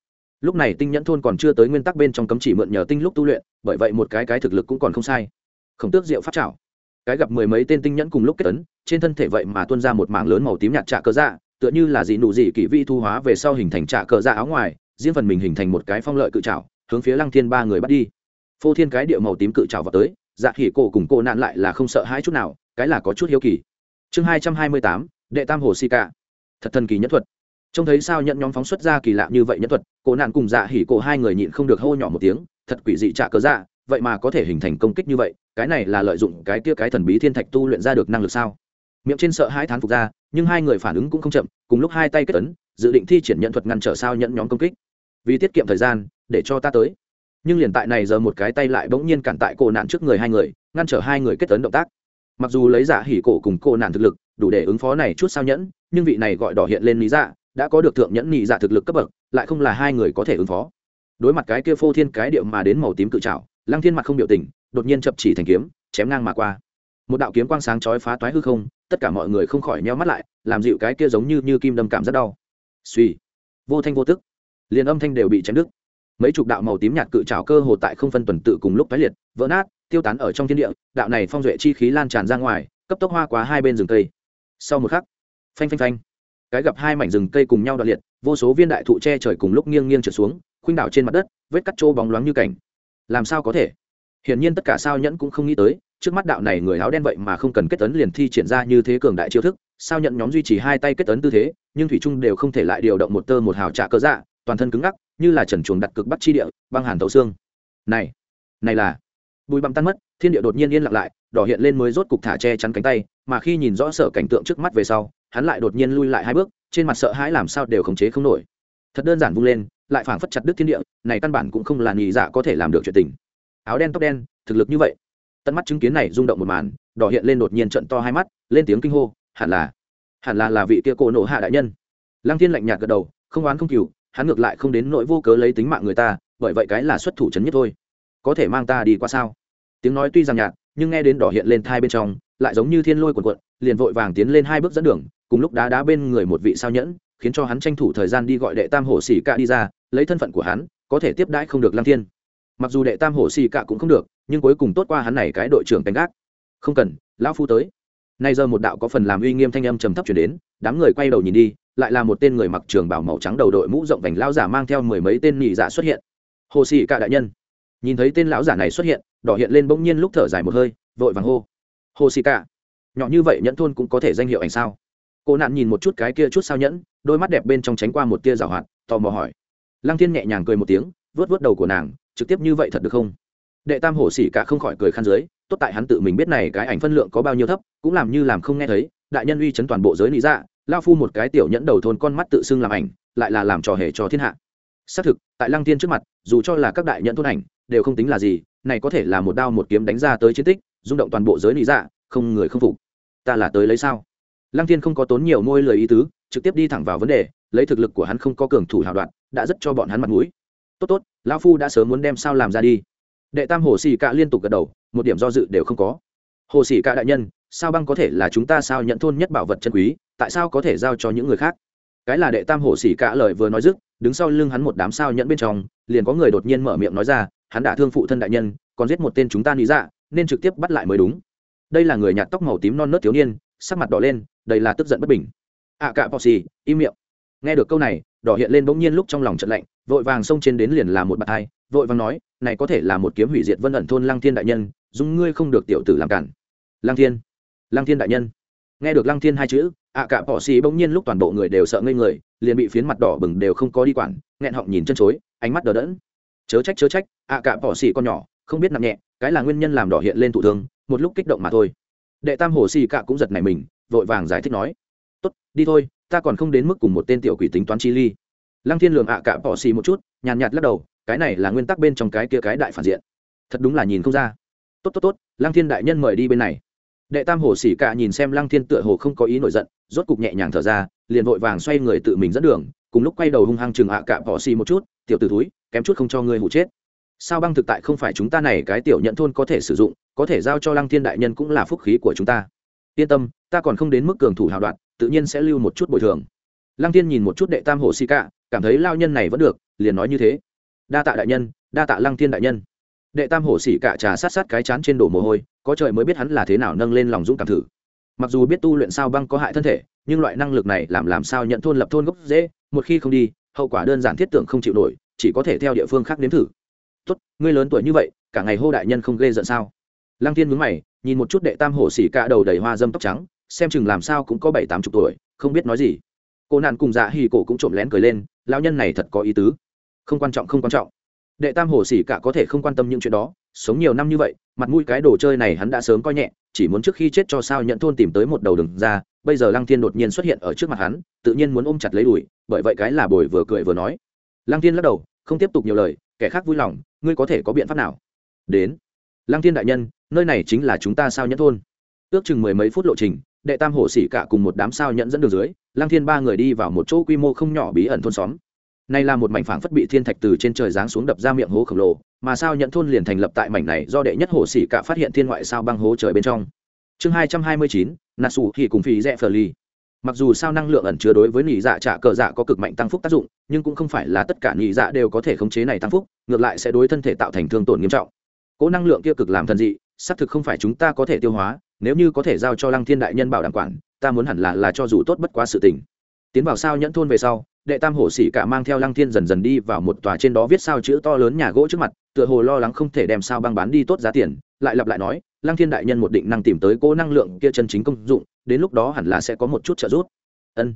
Lúc này tinh nhẫn thôn còn chưa tới nguyên tắc bên trong cấm chỉ mượn nhờ tinh lúc tu luyện, bởi vậy một cái cái thực lực cũng còn không sai. Khổng tước diệu phát trảo cái gặp mười mấy tên tinh nhẫn cùng lúc kết tấn, trên thân thể vậy mà tuôn ra một mảng lớn màu tím nhạt trạ cờ dạ tựa như là dị nụ dị kỷ vi thu hóa về sau hình thành trạ cờ dạ áo ngoài, riêng phần mình hình thành một cái phong lợi cự trảo, hướng phía lăng thiên ba người bắt đi. Phô thiên cái địa màu tím cự trào vào tới dạ khỉ cổ cùng cô nạn lại là không sợ hãi chút nào, cái là có chút hiếu kỳ. Chương hai trăm hai mươi tám, đệ tam hồ si ca. Thật thần kỳ nhất thuật. Trông thấy sao nhận nhóm phóng xuất ra kỳ lạ như vậy nhất thuật, cô nạn cùng dạ hỉ cổ hai người nhịn không được hô nhỏ một tiếng, thật quỷ dị trạ cớ dạ vậy mà có thể hình thành công kích như vậy, cái này là lợi dụng cái kia cái thần bí thiên thạch tu luyện ra được năng lực sao? Miệng trên sợ hai thán phục ra, nhưng hai người phản ứng cũng không chậm, cùng lúc hai tay kết tấn dự định thi triển nhận thuật ngăn trở sao nhận nhóm công kích. Vì tiết kiệm thời gian, để cho ta tới. Nhưng liền tại này giờ một cái tay lại bỗng nhiên cản tại cổ nạn trước người hai người, ngăn trở hai người kết tấn động tác. Mặc dù lấy giả hỉ cổ cùng cổ nạn thực lực, đủ để ứng phó này chút sao nhẫn, nhưng vị này gọi đỏ hiện lên lý dạ đã có được thượng nhẫn nhị dạ thực lực cấp bậc, lại không là hai người có thể ứng phó. Đối mặt cái kia phô thiên cái điệu mà đến màu tím cự trào lăng thiên mặt không biểu tình, đột nhiên chập chỉ thành kiếm, chém ngang mà qua. Một đạo kiếm quang sáng chói phá toái hư không, tất cả mọi người không khỏi nheo mắt lại, làm dịu cái kia giống như như kim đâm cảm rất đau. Suy, vô thanh vô tức, liền âm thanh đều bị chém đứt. Mấy chục đạo màu tím nhạt cự trào cơ hồ tại không phân tuần tự cùng lúc tái liệt, vỡ nát, tiêu tán ở trong thiên địa, đạo này phong duệ chi khí lan tràn ra ngoài, cấp tốc hoa quá hai bên rừng cây. Sau một khắc, phanh phanh phanh, cái gặp hai mảnh rừng cây cùng nhau đoạn liệt, vô số viên đại thụ che trời cùng lúc nghiêng nghiêng trượt xuống, khuynh đảo trên mặt đất, vết cắt trô bóng loáng như cảnh làm sao có thể? Hiển nhiên tất cả sao nhẫn cũng không nghĩ tới, trước mắt đạo này người áo đen vậy mà không cần kết tấn liền thi triển ra như thế cường đại chiêu thức, sao nhận nhóm duy trì hai tay kết tấn tư thế, nhưng thủy trung đều không thể lại điều động một tơ một hào trạ cơ dạ toàn thân cứng ngắc, như là trần chuồng đặt cực bắt chi địa, băng hàn tấu xương. Này này là bùi bặm tan mất, thiên địa đột nhiên yên lặng lại, đỏ hiện lên mới rốt cục thả che chắn cánh tay, mà khi nhìn rõ sở cảnh tượng trước mắt về sau, hắn lại đột nhiên lui lại hai bước, trên mặt sợ hãi làm sao đều khống chế không nổi. Thật đơn giản vung lên lại phảng phất chặt đứt thiên địa, này căn bản cũng không là nhị dạ có thể làm được chuyện tình. Áo đen tóc đen, thực lực như vậy. Tận mắt chứng kiến này rung động một màn, đỏ hiện lên đột nhiên trận to hai mắt, lên tiếng kinh hô, hẳn là hẳn là là vị kia cổ nộ hạ đại nhân. Lăng thiên lạnh nhạt gật đầu, không oán không cừu, hắn ngược lại không đến nỗi vô cớ lấy tính mạng người ta, bởi vậy cái là xuất thủ chấn nhất thôi. Có thể mang ta đi qua sao? Tiếng nói tuy rằng nhạt, nhưng nghe đến đỏ hiện lên thai bên trong, lại giống như thiên lôi cuộn cuộn, liền vội vàng tiến lên hai bước dẫn đường, cùng lúc đá đá bên người một vị sao nhẫn khiến cho hắn tranh thủ thời gian đi gọi đệ tam hổ xỉ cạ đi ra, lấy thân phận của hắn, có thể tiếp đãi không được lăng thiên. Mặc dù đệ tam hổ xỉ cạ cũng không được, nhưng cuối cùng tốt qua hắn này cái đội trưởng canh gác. Không cần, lão phu tới. Nay giờ một đạo có phần làm uy nghiêm thanh âm trầm thấp chuyển đến, đám người quay đầu nhìn đi, lại là một tên người mặc trường bảo màu trắng đầu đội mũ rộng vành lao giả mang theo mười mấy tên nhị giả xuất hiện. Hồ sĩ cả đại nhân. Nhìn thấy tên lão giả này xuất hiện, đỏ hiện lên bỗng nhiên lúc thở dài một hơi, vội vàng hô. Hồ sĩ cả nhỏ như vậy nhẫn thôn cũng có thể danh hiệu ảnh sao? Cô nạn nhìn một chút cái kia chút sao nhẫn đôi mắt đẹp bên trong tránh qua một tia rào hoạt, tò mò hỏi. Lăng thiên nhẹ nhàng cười một tiếng vớt vớt đầu của nàng, trực tiếp như vậy thật được không? Đệ tam hổ xỉ cả không khỏi cười khăn dưới, tốt tại hắn tự mình biết này cái ảnh phân lượng có bao nhiêu thấp, cũng làm như làm không nghe thấy, đại nhân uy chấn toàn bộ giới lý dạ lao phu một cái tiểu nhẫn đầu thôn con mắt tự xưng làm ảnh, lại là làm trò hề cho thiên hạ. Xác thực, tại lăng tiên trước mặt, dù cho là các đại nhẫn thôn ảnh, đều không tính là gì, này có thể là một đao một kiếm đánh ra tới chiến tích, rung động toàn bộ giới lý dạ không người không phục. Ta là tới lấy sao? Lăng Thiên không có tốn nhiều môi lời ý tứ, trực tiếp đi thẳng vào vấn đề, lấy thực lực của hắn không có cường thủ hào đoạn, đã rất cho bọn hắn mặt mũi. Tốt tốt, lão phu đã sớm muốn đem sao làm ra đi. Đệ tam hồ xì cạ liên tục gật đầu, một điểm do dự đều không có. Hồ xì cạ đại nhân, sao băng có thể là chúng ta sao nhận thôn nhất bảo vật chân quý, tại sao có thể giao cho những người khác? Cái là đệ tam hồ xì cạ lời vừa nói dứt, đứng sau lưng hắn một đám sao nhận bên trong, liền có người đột nhiên mở miệng nói ra, hắn đã thương phụ thân đại nhân, còn giết một tên chúng ta nghĩ dạ nên trực tiếp bắt lại mới đúng. Đây là người nhạt tóc màu tím non nớt thiếu niên sắc mặt đỏ lên đây là tức giận bất bình. Ạ à, cạ bọ xì im miệng. Nghe được câu này đỏ hiện lên bỗng nhiên lúc trong lòng trận lạnh vội vàng xông trên đến liền là một bạt hai vội vàng nói này có thể là một kiếm hủy diệt vân ẩn thôn lăng thiên đại nhân dùng ngươi không được tiểu tử làm cản. Lăng thiên? Lăng thiên đại nhân? Nghe được lăng thiên hai chữ ạ à cả bỏ xì bỗng nhiên lúc toàn bộ người đều sợ ngây người liền bị phiến mặt đỏ bừng đều không có đi quản nghẹn họng nhìn chân chối ánh mắt đờ đẫn. Chớ trách chớ trách ạ à cả bỏ xì con nhỏ không biết nặng nhẹ cái là nguyên nhân làm đỏ hiện lên thủ thương một lúc kích động mà thôi đệ tam hồ xì cạ cũng giật nảy mình, vội vàng giải thích nói, tốt, đi thôi, ta còn không đến mức cùng một tên tiểu quỷ tính toán chi ly. Lăng thiên lường ạ cả bỏ xì một chút, nhàn nhạt lắc đầu, cái này là nguyên tắc bên trong cái kia cái đại phản diện. Thật đúng là nhìn không ra. Tốt tốt tốt, lăng thiên đại nhân mời đi bên này. Đệ tam hồ xỉ cả nhìn xem lăng thiên tựa hồ không có ý nổi giận, rốt cục nhẹ nhàng thở ra, liền vội vàng xoay người tự mình dẫn đường, cùng lúc quay đầu hung hăng chừng ạ cả bỏ xì một chút, tiểu t ử thúi, kém chút không cho ngươi hụ chết sao băng thực tại không phải chúng ta này cái tiểu nhận thôn có thể sử dụng, có thể giao cho lăng thiên đại nhân cũng là phúc khí của chúng ta. Yên tâm, ta còn không đến mức cường thủ hào đoạn, tự nhiên sẽ lưu một chút bồi thường. Lăng thiên nhìn một chút đệ tam hồ xì cả cảm thấy lao nhân này vẫn được, liền nói như thế. Đa tạ đại nhân, đa tạ lăng thiên đại nhân. Đệ tam hổ xỉ cả trà sát sát cái chán trên đổ mồ hôi, có trời mới biết hắn là thế nào nâng lên lòng dũng cảm thử. Mặc dù biết tu luyện sao băng có hại thân thể, nhưng loại năng lực này làm làm sao nhận thôn lập thôn gốc dễ, một khi không đi, hậu quả đơn giản thiết tưởng không chịu nổi, chỉ có thể theo địa phương khác nếm thử tốt, ngươi lớn tuổi như vậy, cả ngày hô đại nhân không ghê giận sao? Lăng thiên mướn mày, nhìn một chút đệ tam hổ xỉ cả đầu đầy hoa dâm tóc trắng, xem chừng làm sao cũng có bảy tám chục tuổi, không biết nói gì. Cô nạn cùng dạ hì cổ cũng trộm lén cười lên, lão nhân này thật có ý tứ. Không quan trọng, không quan trọng. Đệ tam Hổ xỉ cả có thể không quan tâm những chuyện đó, sống nhiều năm như vậy, mặt mũi cái đồ chơi này hắn đã sớm coi nhẹ, chỉ muốn trước khi chết cho sao nhận thôn tìm tới một đầu đừng ra, bây giờ lăng thiên đột nhiên xuất hiện ở trước mặt hắn, tự nhiên muốn ôm chặt lấy đùi, bởi vậy cái là bồi vừa cười vừa nói. Lăng thiên lắc đầu, không tiếp tục nhiều lời, kẻ khác vui lòng ngươi có thể có biện pháp nào đến lăng thiên đại nhân nơi này chính là chúng ta sao nhẫn thôn ước chừng mười mấy phút lộ trình đệ tam Hổ xỉ cả cùng một đám sao nhẫn dẫn đường dưới lăng thiên ba người đi vào một chỗ quy mô không nhỏ bí ẩn thôn xóm Nay là một mảnh phảng phất bị thiên thạch từ trên trời giáng xuống đập ra miệng hố khổng lồ, mà sao Nhẫn thôn liền thành lập tại mảnh này do đệ nhất Hổ sĩ cả phát hiện thiên ngoại sao băng hố trời bên trong. Chương hai trăm hai mươi chín, Natsu thì cùng phì rẽ phờ ly. Mặc dù sao năng lượng ẩn chứa đối với nhị dạ trả cờ dạ có cực mạnh tăng phúc tác dụng, nhưng cũng không phải là tất cả nhị dạ đều có thể khống chế này tăng phúc, ngược lại sẽ đối thân thể tạo thành thương tổn nghiêm trọng. Cố năng lượng kia cực làm thần dị, xác thực không phải chúng ta có thể tiêu hóa, nếu như có thể giao cho Lăng Thiên đại nhân bảo đảm quản, ta muốn hẳn là là cho dù tốt bất quá sự tình. Tiến vào sao nhẫn thôn về sau, đệ tam hổ sĩ cả mang theo lăng thiên dần dần đi vào một tòa trên đó viết sao chữ to lớn nhà gỗ trước mặt tựa hồ lo lắng không thể đem sao băng bán đi tốt giá tiền lại lặp lại nói lăng thiên đại nhân một định năng tìm tới cố năng lượng kia chân chính công dụng đến lúc đó hẳn là sẽ có một chút trợ giúp. Ân.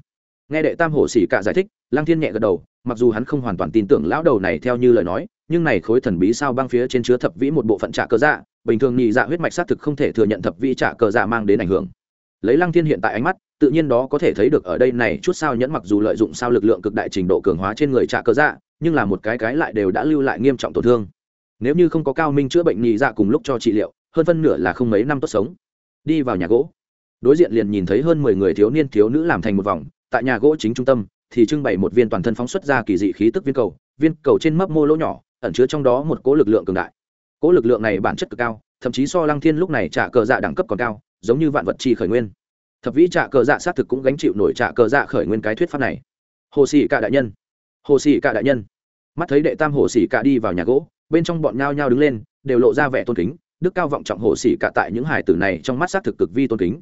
Nghe đệ tam hổ sĩ cả giải thích, lăng thiên nhẹ gật đầu, mặc dù hắn không hoàn toàn tin tưởng lão đầu này theo như lời nói, nhưng này khối thần bí sao băng phía trên chứa thập vĩ một bộ phận trả cờ dạ bình thường nhị dạ huyết mạch xác thực không thể thừa nhận thập vĩ trả cờ dạ mang đến ảnh hưởng. Lấy lăng thiên hiện tại ánh mắt, tự nhiên đó có thể thấy được ở đây này chút sao nhẫn mặc dù lợi dụng sao lực lượng cực đại trình độ cường hóa trên người trả cơ dạ nhưng là một cái cái lại đều đã lưu lại nghiêm trọng tổn thương. Nếu như không có cao minh chữa bệnh nhị dạ cùng lúc cho trị liệu, hơn phân nửa là không mấy năm tốt sống. Đi vào nhà gỗ đối diện liền nhìn thấy hơn mười người thiếu niên thiếu nữ làm thành một vòng, tại nhà gỗ chính trung tâm, thì trưng bày một viên toàn thân phóng xuất ra kỳ dị khí tức viên cầu viên cầu trên mấp mô lỗ nhỏ, ẩn chứa trong đó một cỗ lực lượng cường đại. Cỗ lực lượng này bản chất cực cao, thậm chí so lăng thiên lúc này trả cờ dạ đẳng cấp còn cao, giống như vạn vật chi khởi nguyên. Thập vĩ trả cờ dạ xác thực cũng gánh chịu nổi trả cờ dạ khởi nguyên cái thuyết pháp này. Hồ sĩ cả đại nhân. Hồ sĩ cả đại nhân. Mắt thấy đệ tam hồ sĩ cả đi vào nhà gỗ, bên trong bọn nhao nhao đứng lên, đều lộ ra vẻ tôn kính. Đức cao vọng trọng hồ sĩ cả tại những hải tử này trong mắt xác thực cực vi tôn kính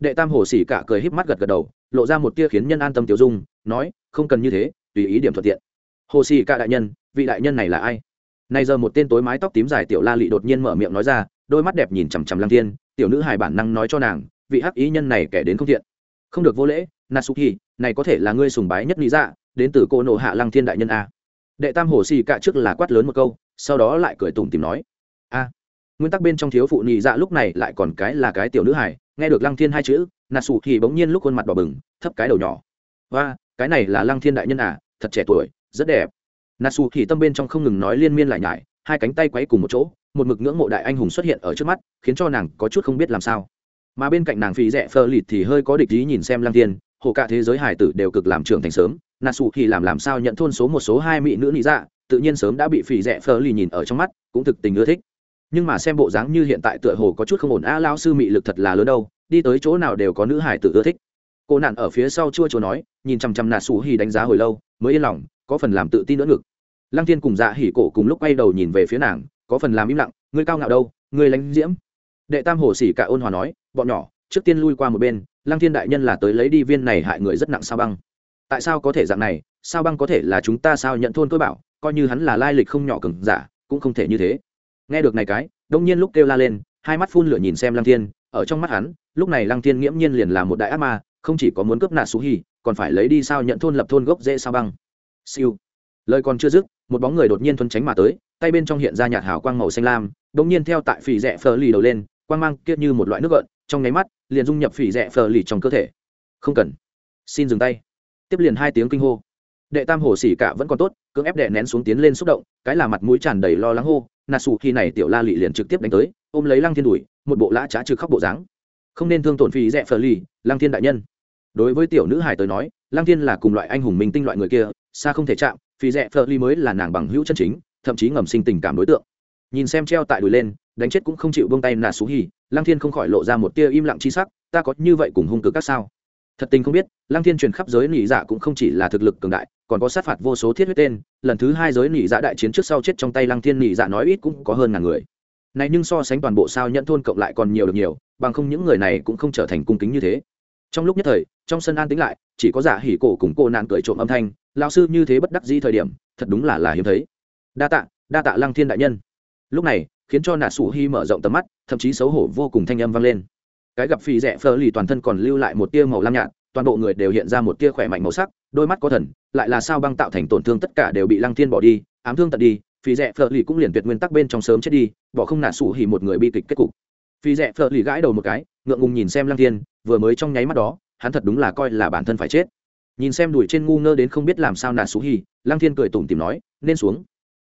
đệ tam hồ sỉ cả cười híp mắt gật gật đầu, lộ ra một tia khiến nhân an tâm tiểu dung, nói, không cần như thế, tùy ý điểm thuận tiện. Hồ sỉ cả đại nhân, vị đại nhân này là ai? Nay giờ một tên tối mái tóc tím dài tiểu la lị đột nhiên mở miệng nói ra, đôi mắt đẹp nhìn chằm chằm lăng thiên, tiểu nữ hài bản năng nói cho nàng, vị hắc ý nhân này kẻ đến không thiện. Không được vô lễ, natsuki, này có thể là ngươi sùng bái nhất lý dạ đến từ cô nộ hạ lăng thiên đại nhân a. Đệ tam hồ xì cạ trước là quát lớn một câu, sau đó lại cười tủm tìm nói, a, nguyên tắc bên trong thiếu phụ nhị dạ lúc này lại còn cái là cái tiểu nữ hài nghe được lăng thiên hai chữ nà sụ thì bỗng nhiên lúc khuôn mặt đỏ bừng, thấp cái đầu nhỏ. Và cái này là lăng thiên đại nhân à thật trẻ tuổi, rất đẹp. Nà sụ thì tâm bên trong không ngừng nói liên miên lại nhải, hai cánh tay quấy cùng một chỗ, một mực ngưỡng mộ đại anh hùng xuất hiện ở trước mắt, khiến cho nàng có chút không biết làm sao. Mà bên cạnh nàng phì rẽ phơ lịt thì hơi có địch ý nhìn xem lăng thiên, hồ cả thế giới hải tử đều cực làm trưởng thành sớm nà sụ thì làm làm sao nhận thôn số một số hai mỹ nữ lý dạ tự nhiên sớm đã bị phì rẽ phơ lì nhìn ở trong mắt, cũng thực tình ưa thích nhưng mà xem bộ dáng như hiện tại tựa hồ có chút không ổn. A lao sư mị lực thật là lớn đâu, đi tới chỗ nào đều có nữ hải tử ưa thích. Cô nạn ở phía sau chua chua nói, nhìn chằm chằm nà xù hì đánh giá hồi lâu, mới yên lòng, có phần làm tự tin nữa ngực. Lăng thiên cùng dạ hỉ cổ cùng lúc quay đầu nhìn về phía nàng, có phần làm im lặng, ngươi cao ngạo đâu, ngươi lánh diễm. Đệ tam hồ xỉ cả ôn hòa nói, bọn nhỏ, trước tiên lui qua một bên, lăng thiên đại nhân là tới lấy đi viên này hại người rất nặng sao băng. Tại sao có thể dạng này, sao băng có thể là chúng ta sao nhận thôn tôi bảo, coi như hắn là lai lịch không nhỏ cừng giả, cũng không thể như thế nghe được này cái, đông nhiên lúc kêu la lên, hai mắt phun lửa nhìn xem lăng thiên, ở trong mắt hắn, lúc này lăng thiên nghiễm nhiên liền là một đại ác ma, không chỉ có muốn cướp nạt xú hì còn phải lấy đi sao nhận thôn lập thôn gốc dễ sao băng. Siêu. Lời còn chưa dứt, một bóng người đột nhiên thuấn tránh mà tới, tay bên trong hiện ra nhạt hào quang màu xanh lam đống nhiên theo tại phỉ rẽ phờ lì đầu lên, quang mang kiết như một loại nước gợn, trong nháy mắt, liền dung nhập phỉ rẽ phờ lì trong cơ thể. Không cần. Xin dừng tay. Tiếp liền hai tiếng kinh hô đệ tam hồ xỉ cả vẫn còn tốt, cưỡng ép đệ nén xuống tiến lên xúc động, cái là mặt mũi tràn đầy lo lắng hô nà xù khi này tiểu la lị liền trực tiếp đánh tới, ôm lấy lăng thiên đùi một bộ lã trá trừ khóc bộ dáng. Không nên thương tổn phi rẽ phờ ly lăng thiên đại nhân. Đối với tiểu nữ hải tới nói, lăng thiên là cùng loại anh hùng minh tinh loại người kia, xa không thể chạm phi rẽ phờ ly mới là nàng bằng hữu chân chính, thậm chí ngầm sinh tình cảm đối tượng. Nhìn xem treo tại đùi lên, đánh chết cũng không chịu buông tay nà xú hì lăng thiên không khỏi lộ ra một tia im lặng chi sắc, ta có như vậy cùng hung cực các sao? Thật tình không biết, lăng thiên truyền khắp giới nỉ dạ cũng không chỉ là thực lực cường đại còn có sát phạt vô số thiết huyết tên, lần thứ hai giới nỉ dạ đại chiến trước sau chết trong tay lăng thiên nỉ dạ nói ít cũng có hơn ngàn người. Này nhưng so sánh toàn bộ sao nhận thôn cộng lại còn nhiều được nhiều, bằng không những người này cũng không trở thành cung kính như thế. Trong lúc nhất thời, trong sân an tính lại, chỉ có giả hỉ cổ cùng cô nạn cười trộm âm thanh lao sư như thế bất đắc dĩ thời điểm, thật đúng là là hiếm thấy. Đa tạ đa tạ lăng thiên đại nhân. Lúc này, khiến cho nà sủ hy mở rộng tầm mắt, thậm chí xấu hổ vô cùng thanh âm vang lên. Cái gặp phi rẽ phơ lì toàn thân còn lưu lại một tia màu lam nhạt, toàn bộ người đều hiện ra một tia khỏe mạnh màu sắc đôi mắt có thần, lại là sao băng tạo thành tổn thương tất cả đều bị lăng thiên bỏ đi, ám thương tận đi phi rẽ phở lì cũng liền tuyệt nguyên tắc bên trong sớm chết đi, bỏ không nà sủ hỉ một người bi kịch kết cục. Phi rẽ phở lì gãi đầu một cái, ngượng ngùng nhìn xem lăng thiên, vừa mới trong nháy mắt đó, hắn thật đúng là coi là bản thân phải chết. Nhìn xem đuổi trên ngu ngơ đến không biết làm sao nà sủ hỉ, lăng thiên cười tủm tìm nói, nên xuống.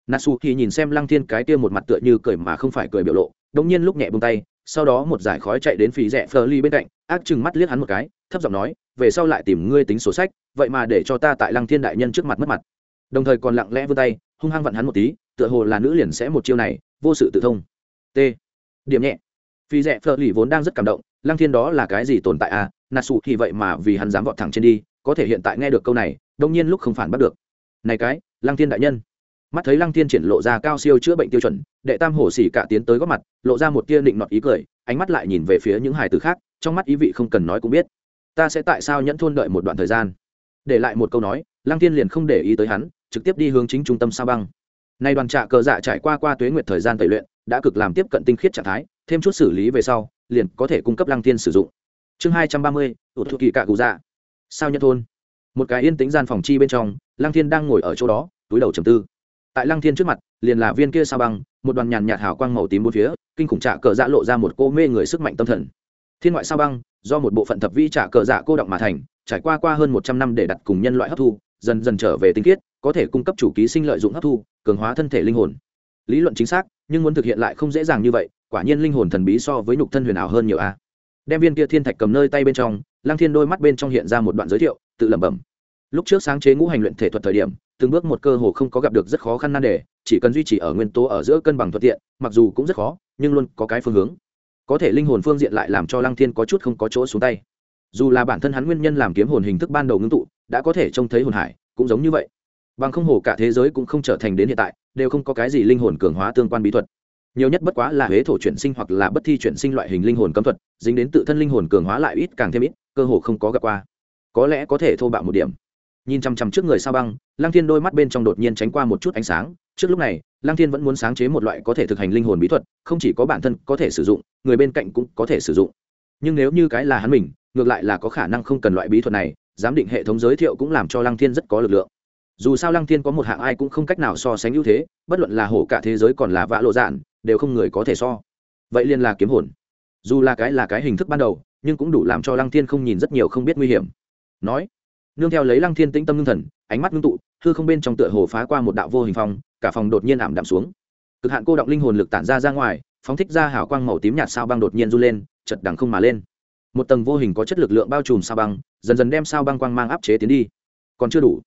Nà sủ hì nhìn xem lăng thiên cái kia một mặt tựa như cười mà không phải cười biểu lộ đống nhiên lúc nhẹ buông tay, sau đó một giải khói chạy đến phì rẽ phờ ly bên cạnh, ác chừng mắt liếc hắn một cái, thấp giọng nói về sau lại tìm ngươi tính sổ sách, vậy mà để cho ta tại lăng thiên đại nhân trước mặt mất mặt. Đồng thời còn lặng lẽ vươn tay, hung hăng vặn hắn một tí, tựa hồ là nữ liền sẽ một chiêu này, vô sự tự thông. T. Điểm nhẹ. Phi rẽ phở ly vốn đang rất cảm động, lăng thiên đó là cái gì tồn tại à? Nà sụ thì vậy mà vì hắn dám vọt thẳng trên đi, có thể hiện tại nghe được câu này, đông nhiên lúc không phản bắt được. Này cái, lăng thiên đại nhân. Mắt thấy lăng thiên triển lộ ra cao siêu chữa bệnh tiêu chuẩn, đệ tam hổ xỉ cả tiến tới góp mặt, lộ ra một tia định nọt ý cười, ánh mắt lại nhìn về phía những hài tử khác, trong mắt ý vị không cần nói cũng biết ta sẽ tại sao nhẫn thôn đợi một đoạn thời gian? Để lại một câu nói, lăng thiên liền không để ý tới hắn, trực tiếp đi hướng chính trung tâm sao băng. Nay đoàn trạ cờ dạ trải qua qua tuế nguyệt thời gian tẩy luyện, đã cực làm tiếp cận tinh khiết trạng thái, thêm chút xử lý về sau, liền có thể cung cấp lăng thiên sử dụng. Chương hai trăm ba mươi tụt thuộc kỳ cạ cụ dạ. Sao nhẫn thôn? Một cái yên tính gian phòng chi bên trong, lăng thiên đang ngồi ở chỗ đó, túi đầu trầm tư. Tại lăng thiên trước mặt, liền là viên kia sao băng, một đoàn nhàn nhạt hào quang màu tím bốn phía, kinh khủng trạ cờ dạ lộ ra một cô mê người sức mạnh tâm thần thiên ngoại sao băng, do một bộ phận thập vi trả cờ dạ cô động mà thành, trải qua qua hơn một trăm năm để đặt cùng nhân loại hấp thu, dần dần trở về tinh khiết, có thể cung cấp chủ ký sinh lợi dụng hấp thu, cường hóa thân thể linh hồn. Lý luận chính xác, nhưng muốn thực hiện lại không dễ dàng như vậy, quả nhiên linh hồn thần bí so với nhục thân huyền ảo hơn nhiều a. Đem viên kia thiên thạch cầm nơi tay bên trong Lang thiên đôi mắt bên trong hiện ra một đoạn giới thiệu, tự lẩm bẩm. Lúc trước sáng chế ngũ hành luyện thể thuật thời điểm, từng bước một cơ hồ không có gặp được rất khó khăn nan đề, chỉ cần duy trì ở nguyên tố ở giữa cân bằng thuận tiện, mặc dù cũng rất khó, nhưng luôn có cái phương hướng có thể linh hồn phương diện lại làm cho lăng thiên có chút không có chỗ xuống tay. Dù là bản thân hắn nguyên nhân làm kiếm hồn hình thức ban đầu ngưng tụ, đã có thể trông thấy hồn hải, cũng giống như vậy. Bằng không hồ cả thế giới cũng không trở thành đến hiện tại, đều không có cái gì linh hồn cường hóa tương quan bí thuật. Nhiều nhất bất quá là huế thổ chuyển sinh hoặc là bất thi chuyển sinh loại hình linh hồn cấm thuật, dính đến tự thân linh hồn cường hóa lại ít càng thêm ít, cơ hồ không có gặp qua. Có lẽ có thể thô bạo một điểm nhìn chằm chằm trước người sao băng, lăng thiên đôi mắt bên trong đột nhiên tránh qua một chút ánh sáng. Trước lúc này, lăng thiên vẫn muốn sáng chế một loại có thể thực hành linh hồn bí thuật, không chỉ có bản thân có thể sử dụng, người bên cạnh cũng có thể sử dụng. Nhưng nếu như cái là hắn mình, ngược lại là có khả năng không cần loại bí thuật này, giám định hệ thống giới thiệu cũng làm cho lăng thiên rất có lực lượng. Dù sao lăng thiên có một hạng ai cũng không cách nào so sánh ưu thế, bất luận là hổ cả thế giới còn là vã lộ dạn, đều không người có thể so. Vậy liền là kiếm hồn. Dù là cái là cái hình thức ban đầu, nhưng cũng đủ làm cho lăng thiên không nhìn rất nhiều không biết nguy hiểm. Nói nương theo lấy lăng thiên tĩnh tâm ngưng thần, ánh mắt ngưng tụ, hư không bên trong tựa hồ phá qua một đạo vô hình phong, cả phòng đột nhiên ảm đạm xuống. Cực hạn cô động linh hồn lực tản ra ra ngoài, phóng thích ra hảo quang màu tím nhạt sao băng đột nhiên run lên chật đằng không mà lên. Một tầng vô hình có chất lực lượng bao trùm sao băng, dần dần đem sao băng quang mang áp chế tiến đi. Còn chưa đủ.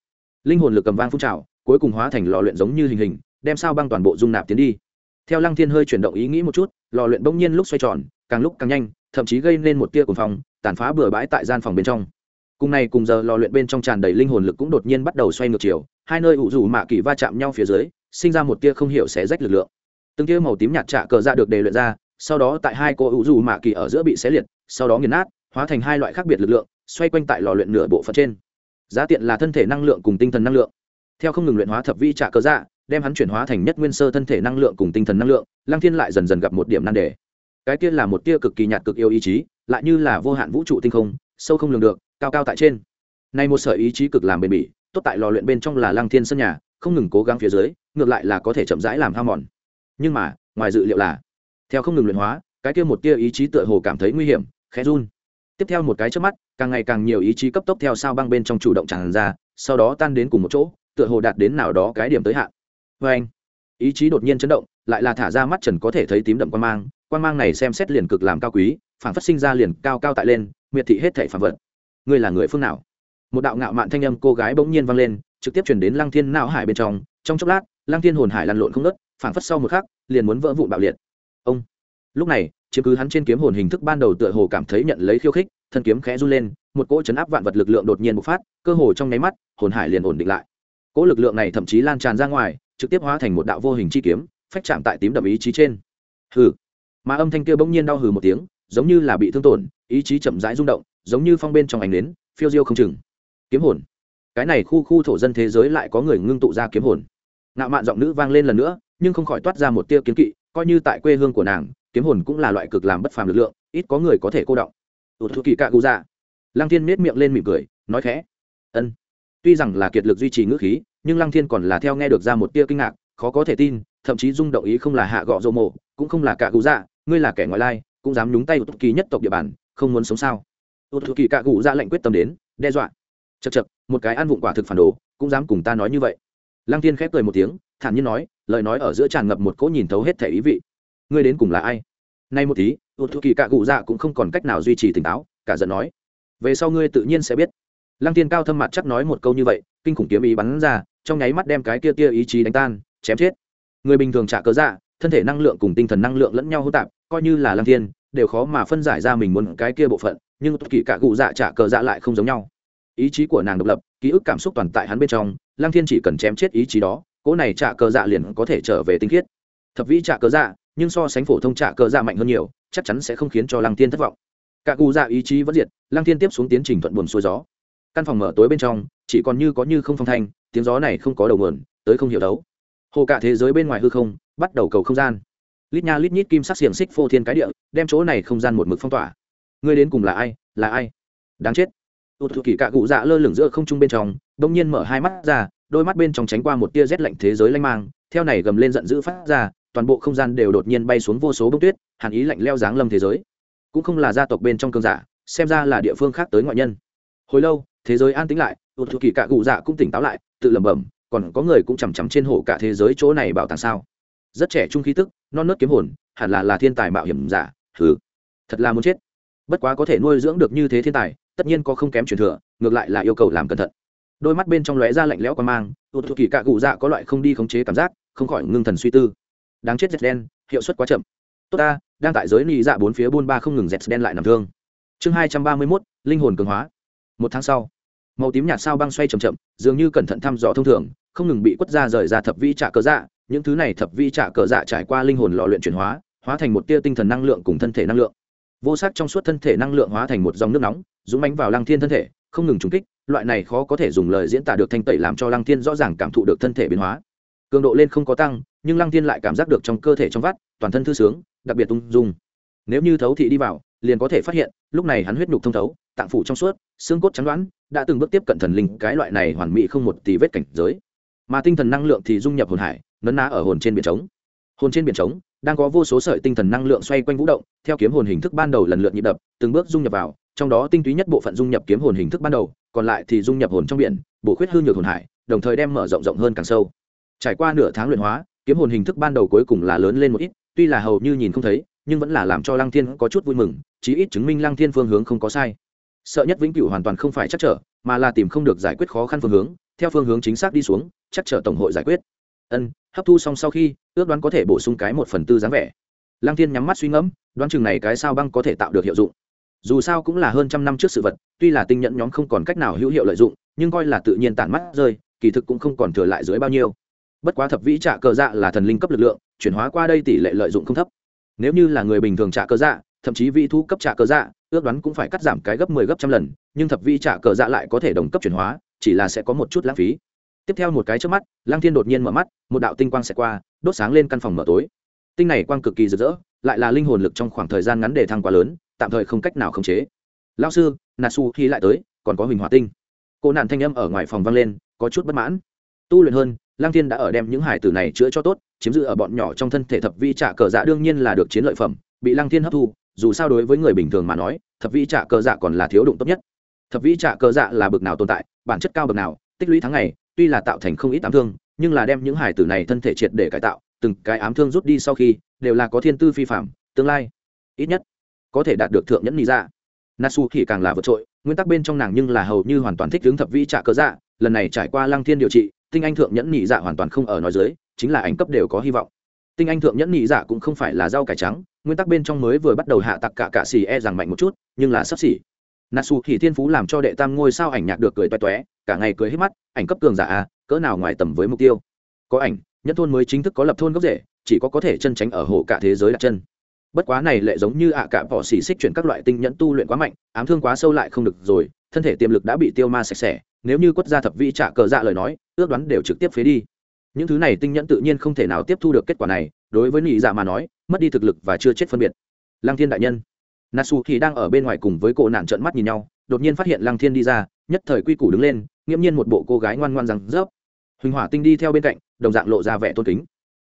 Linh hồn lực cầm vang phun trào, cuối cùng hóa thành lò luyện giống như hình hình, đem sao băng toàn bộ dung nạp tiến đi. Theo lăng thiên hơi chuyển động ý nghĩ một chút, lò luyện bỗng nhiên lúc xoay tròn, càng lúc càng nhanh, thậm chí gây nên một tia cuồng phòng tàn phá bừa bãi tại gian phòng bên trong cùng này cùng giờ lò luyện bên trong tràn đầy linh hồn lực cũng đột nhiên bắt đầu xoay ngược chiều, hai nơi ủ rủ mạ kỳ va chạm nhau phía dưới, sinh ra một tia không hiểu xé rách lực lượng. Từng tia màu tím nhạt trạ cờ ra được đề luyện ra, sau đó tại hai cô ủ rủ mạ kỳ ở giữa bị xé liệt, sau đó nghiền nát, hóa thành hai loại khác biệt lực lượng, xoay quanh tại lò luyện nửa bộ phận trên. Giá tiện là thân thể năng lượng cùng tinh thần năng lượng. Theo không ngừng luyện hóa thập vi trạ cờ dạ đem hắn chuyển hóa thành nhất nguyên sơ thân thể năng lượng cùng tinh thần năng lượng, lăng thiên lại dần dần gặp một điểm nan đề. Cái kia là một tia cực kỳ nhạt cực yêu ý chí, lại như là vô hạn vũ trụ tinh không, sâu không lường được cao cao tại trên. Nay một sở ý chí cực làm bền bỉ, tốt tại lò luyện bên trong là lăng thiên sân nhà, không ngừng cố gắng phía dưới, ngược lại là có thể chậm rãi làm ham mòn. Nhưng mà, ngoài dự liệu là, theo không ngừng luyện hóa, cái kia một tia ý chí tựa hồ cảm thấy nguy hiểm, khẽ run. Tiếp theo một cái trước mắt, càng ngày càng nhiều ý chí cấp tốc theo sao băng bên trong chủ động tràn ra, sau đó tan đến cùng một chỗ, tựa hồ đạt đến nào đó cái điểm tới hạn. Vê anh, ý chí đột nhiên chấn động, lại là thả ra mắt trần có thể thấy tím đậm quan mang quan mang này xem xét liền cực làm cao quý, phản phát sinh ra liền cao cao tại lên, miệt thị hết thể phản vật ngươi là người phương nào? Một đạo ngạo mạn thanh âm cô gái bỗng nhiên vang lên, trực tiếp chuyển đến lăng thiên não hải bên trong. Trong chốc lát, lăng thiên hồn hải lăn lộn không nớt phảng phất sau một khắc, liền muốn vỡ vụn bạo liệt. Ông! Lúc này, chiếm cứ hắn trên kiếm hồn hình thức ban đầu tựa hồ cảm thấy nhận lấy khiêu khích, thân kiếm khẽ run lên, một cỗ chấn áp vạn vật lực lượng đột nhiên bộc phát, cơ hồ trong nháy mắt, hồn hải liền ổn định lại. Cỗ lực lượng này thậm chí lan tràn ra ngoài, trực tiếp hóa thành một đạo vô hình chi kiếm, phách chạm tại tím đậm ý chí trên. Hừ! Mà âm thanh kia bỗng nhiên đau hừ một tiếng, giống như là bị thương tổn, ý chí chậm rãi rung động giống như phong bên trong ánh nến, phiêu diêu không chừng. Kiếm hồn. Cái này khu khu thổ dân thế giới lại có người ngưng tụ ra kiếm hồn. Ngạo mạn giọng nữ vang lên lần nữa, nhưng không khỏi toát ra một tia kiếm kỵ, coi như tại quê hương của nàng, kiếm hồn cũng là loại cực làm bất phàm lực lượng, ít có người có thể cô động. Tụt thu kỳ cạ cụ dạ. Lăng thiên nết miệng lên mỉm cười, nói khẽ. Ân. Tuy rằng là kiệt lực duy trì ngữ khí, nhưng lăng thiên còn là theo nghe được ra một tia kinh ngạc, khó có thể tin, thậm chí rung động ý không là hạ gọ dô mộ, cũng không là cạ cụ dạ ngươi là kẻ ngoại lai, cũng dám nhúng tay tụt kỳ nhất tộc địa bàn, không muốn sống sao? Tụt thu kỳ cạ cụ ra dạ lệnh quyết tâm đến, đe dọa. Chật chật một cái ăn vụng quả thực phản đồ, cũng dám cùng ta nói như vậy. Lăng tiên khép cười một tiếng, thản nhiên nói, lời nói ở giữa tràn ngập một cỗ nhìn thấu hết thể ý vị. Ngươi đến cùng là ai? Nay một tí ụt thu kỳ cạ cụ ra dạ cũng không còn cách nào duy trì tỉnh táo, cả giận nói. Về sau ngươi tự nhiên sẽ biết. Lăng tiên cao thâm mặt chắc nói một câu như vậy, kinh khủng kiếm ý bắn ra, trong nháy mắt đem cái kia tia ý chí đánh tan, chém chết. Người bình thường trả cớ dạ thân thể năng lượng cùng tinh thần năng lượng lẫn nhau hỗn tạp, coi như là lăng tiên đều khó mà phân giải ra mình muốn cái kia bộ phận nhưng kỳ cả cụ dạ trả cờ dạ lại không giống nhau. Ý chí của nàng độc lập, ký ức cảm xúc toàn tại hắn bên trong, lăng thiên chỉ cần chém chết ý chí đó, cỗ này trả cờ dạ liền có thể trở về tinh khiết. Thập vĩ trả cờ dạ nhưng so sánh phổ thông trả cờ dạ mạnh hơn nhiều, chắc chắn sẽ không khiến cho lăng thiên thất vọng. Cả cụ dạ ý chí vẫn diệt, lăng thiên tiếp xuống tiến trình thuận buồn xuôi gió. Căn phòng mở tối bên trong, chỉ còn như có như không phong thanh, tiếng gió này không có đầu nguồn, tới không hiểu đấu. Hồ cả thế giới bên ngoài hư không, bắt đầu cầu không gian. Lít nha lít nhít kim sắc xiềng xích phô thiên cái địa, đem chỗ này không gian một mực phong tỏa ngươi đến cùng là ai là ai? Đáng chết. Tụt thụ kỳ cạ cụ dạ lơ lửng giữa không trung bên trong đông nhiên mở hai mắt ra, đôi mắt bên trong tránh qua một tia rét lạnh thế giới lanh mang, theo này gầm lên giận dữ phát ra, toàn bộ không gian đều đột nhiên bay xuống vô số bông tuyết, hàn ý lạnh leo dáng lâm thế giới. Cũng không là gia tộc bên trong cơn giả, xem ra là địa phương khác tới ngoại nhân. Hồi lâu, thế giới an tĩnh lại, tụt thụ kỳ cạ cụ dạ cũng tỉnh táo lại, tự lẩm bẩm, còn có người cũng chằm chằm trên hộ cả thế giới chỗ này bảo tàng sao? Rất trẻ trung khí tức, non nớt kiếm hồn, hẳn là là thiên tài mạo hiểm giả thứ thật là muốn chết bất quá có thể nuôi dưỡng được như thế thiên tài, tất nhiên có không kém truyền thừa, ngược lại là yêu cầu làm cẩn thận. Đôi mắt bên trong lóe ra lạnh lẽo qua mang tụt thụ kỳ cạ cụ dạ có loại không đi khống chế cảm giác, không khỏi ngưng thần suy tư. Đáng chết dẹt đen, hiệu suất quá chậm. Tốt ta, đang tại giới nị dạ bốn phía buôn ba không ngừng dẹt đen lại nằm thương. Chương hai trăm ba mươi mốt, linh hồn cường hóa. Một tháng sau, màu tím nhạt sao băng xoay chậm chậm, dường như cẩn thận thăm dò thông thường, không ngừng bị quất ra rời ra thập vi trả cờ dạ. Những thứ này thập vi trả cờ dạ trải qua linh hồn lò luyện chuyển hóa hóa thành một tia tinh thần năng lượng cùng thân thể năng lượng vô sắc trong suốt thân thể năng lượng hóa thành một dòng nước nóng, dũng mánh vào lăng thiên thân thể, không ngừng trúng kích, loại này khó có thể dùng lời diễn tả được thanh tẩy làm cho lăng thiên rõ ràng cảm thụ được thân thể biến hóa. Cường độ lên không có tăng, nhưng lăng thiên lại cảm giác được trong cơ thể trong vắt, toàn thân thư sướng, đặc biệt tung dung. Nếu như thấu thị đi vào, liền có thể phát hiện, lúc này hắn huyết nhục thông thấu, tạng phủ trong suốt, xương cốt trắng đoán, đã từng bước tiếp cận thần linh, cái loại này hoàn mỹ không một tí vết cảnh giới. Mà tinh thần năng lượng thì dung nhập hồn hải, nấn ná ở hồn trên biển trống hồn trên biển trống, đang có vô số sợi tinh thần năng lượng xoay quanh vũ động, theo kiếm hồn hình thức ban đầu lần lượt nhịp đập, từng bước dung nhập vào, trong đó tinh túy nhất bộ phận dung nhập kiếm hồn hình thức ban đầu, còn lại thì dung nhập hồn trong biển, bổ khuyết hư nhược hồn hải, đồng thời đem mở rộng rộng hơn càng sâu. Trải qua nửa tháng luyện hóa, kiếm hồn hình thức ban đầu cuối cùng là lớn lên một ít, tuy là hầu như nhìn không thấy, nhưng vẫn là làm cho lăng thiên có chút vui mừng, chí ít chứng minh lăng thiên phương hướng không có sai. Sợ nhất vĩnh cửu hoàn toàn không phải chắc trở, mà là tìm không được giải quyết khó khăn phương hướng, theo phương hướng chính xác đi xuống, chắc trở tổng hội giải quyết ân, hấp thu xong sau khi, ước đoán có thể bổ sung cái một phần tư dáng vẻ. Lăng thiên nhắm mắt suy ngẫm, đoán chừng này cái sao băng có thể tạo được hiệu dụng. Dù sao cũng là hơn trăm năm trước sự vật, tuy là tinh nhẫn nhóm không còn cách nào hữu hiệu lợi dụng, nhưng coi là tự nhiên tản mắt rơi, kỳ thực cũng không còn thừa lại dưới bao nhiêu. Bất quá thập vĩ trạ cờ dạ là thần linh cấp lực lượng, chuyển hóa qua đây tỷ lệ lợi dụng không thấp. Nếu như là người bình thường trạ cờ dạ thậm chí vị thu cấp trạ cờ dạ ước đoán cũng phải cắt giảm cái gấp mười 10 gấp trăm lần, nhưng thập vĩ trạ cờ dạ lại có thể đồng cấp chuyển hóa, chỉ là sẽ có một chút lãng phí tiếp theo một cái trước mắt, lăng thiên đột nhiên mở mắt, một đạo tinh quang sẽ qua, đốt sáng lên căn phòng mở tối. Tinh này quang cực kỳ rực rỡ, lại là linh hồn lực trong khoảng thời gian ngắn để thăng quá lớn, tạm thời không cách nào khống chế. Lao sư nasu khi lại tới, còn có huỳnh hỏa tinh. Cô nạn thanh âm ở ngoài phòng vang lên, có chút bất mãn. Tu luyện hơn lang thiên đã ở đem những hải tử này chữa cho tốt, chiếm giữ ở bọn nhỏ trong thân thể thập vi trả cờ dạ đương nhiên là được chiến lợi phẩm, bị lang thiên hấp thu, dù sao đối với người bình thường mà nói, thập vi trả cờ dạ còn là thiếu đụng tốt nhất. Thập vi trả cờ dạ là bực nào tồn tại, bản chất cao bậc nào, tích lũy tháng ngày tuy là tạo thành không ít ám thương, nhưng là đem những hải tử này thân thể triệt để cải tạo, từng cái ám thương rút đi sau khi, đều là có thiên tư phi phạm tương lai, ít nhất, có thể đạt được thượng nhẫn lý dạ. Nasu thì càng là vượt trội, nguyên tắc bên trong nàng nhưng là hầu như hoàn toàn thích hướng thập vi trả cớ dạ lần này trải qua lăng thiên điều trị, tinh anh thượng nhẫn nhị dạ hoàn toàn không ở nói dưới, chính là ảnh cấp đều có hy vọng. Tinh anh thượng nhẫn nhị dạ cũng không phải là rau cải trắng, nguyên tắc bên trong mới vừa bắt đầu hạ tặc cả cạ xì e rằng mạnh một chút, nhưng là sắp xỉ nasu thì thiên phú làm cho đệ tam ngôi sao ảnh nhạc được cười toe toé cả ngày cười hết mắt ảnh cấp cường giả à, cỡ nào ngoài tầm với mục tiêu. Có ảnh nhất thôn mới chính thức có lập thôn gốc rễ chỉ có có thể chân tránh ở hồ cả thế giới đặt chân. Bất quá này lệ giống như ạ cả bỏ xỉ xích chuyển các loại tinh nhẫn tu luyện quá mạnh ám thương quá sâu lại không được rồi thân thể tiềm lực đã bị tiêu ma sạch sẽ nếu như quất ra thập vị trả cờ dạ lời nói ước đoán đều trực tiếp phế đi. Những thứ này tinh nhẫn tự nhiên không thể nào tiếp thu được kết quả này đối với nhị dạ mà nói mất đi thực lực và chưa chết phân biệt. Lăng thiên đại nhân nasu thì đang ở bên ngoài cùng với cô nạn trợn mắt nhìn nhau, đột nhiên phát hiện lăng thiên đi ra, nhất thời quy củ đứng lên, nghiễm nhiên một bộ cô gái ngoan ngoan rằng rớp. Huỳnh hỏa tinh đi theo bên cạnh, đồng dạng lộ ra vẻ tôn kính.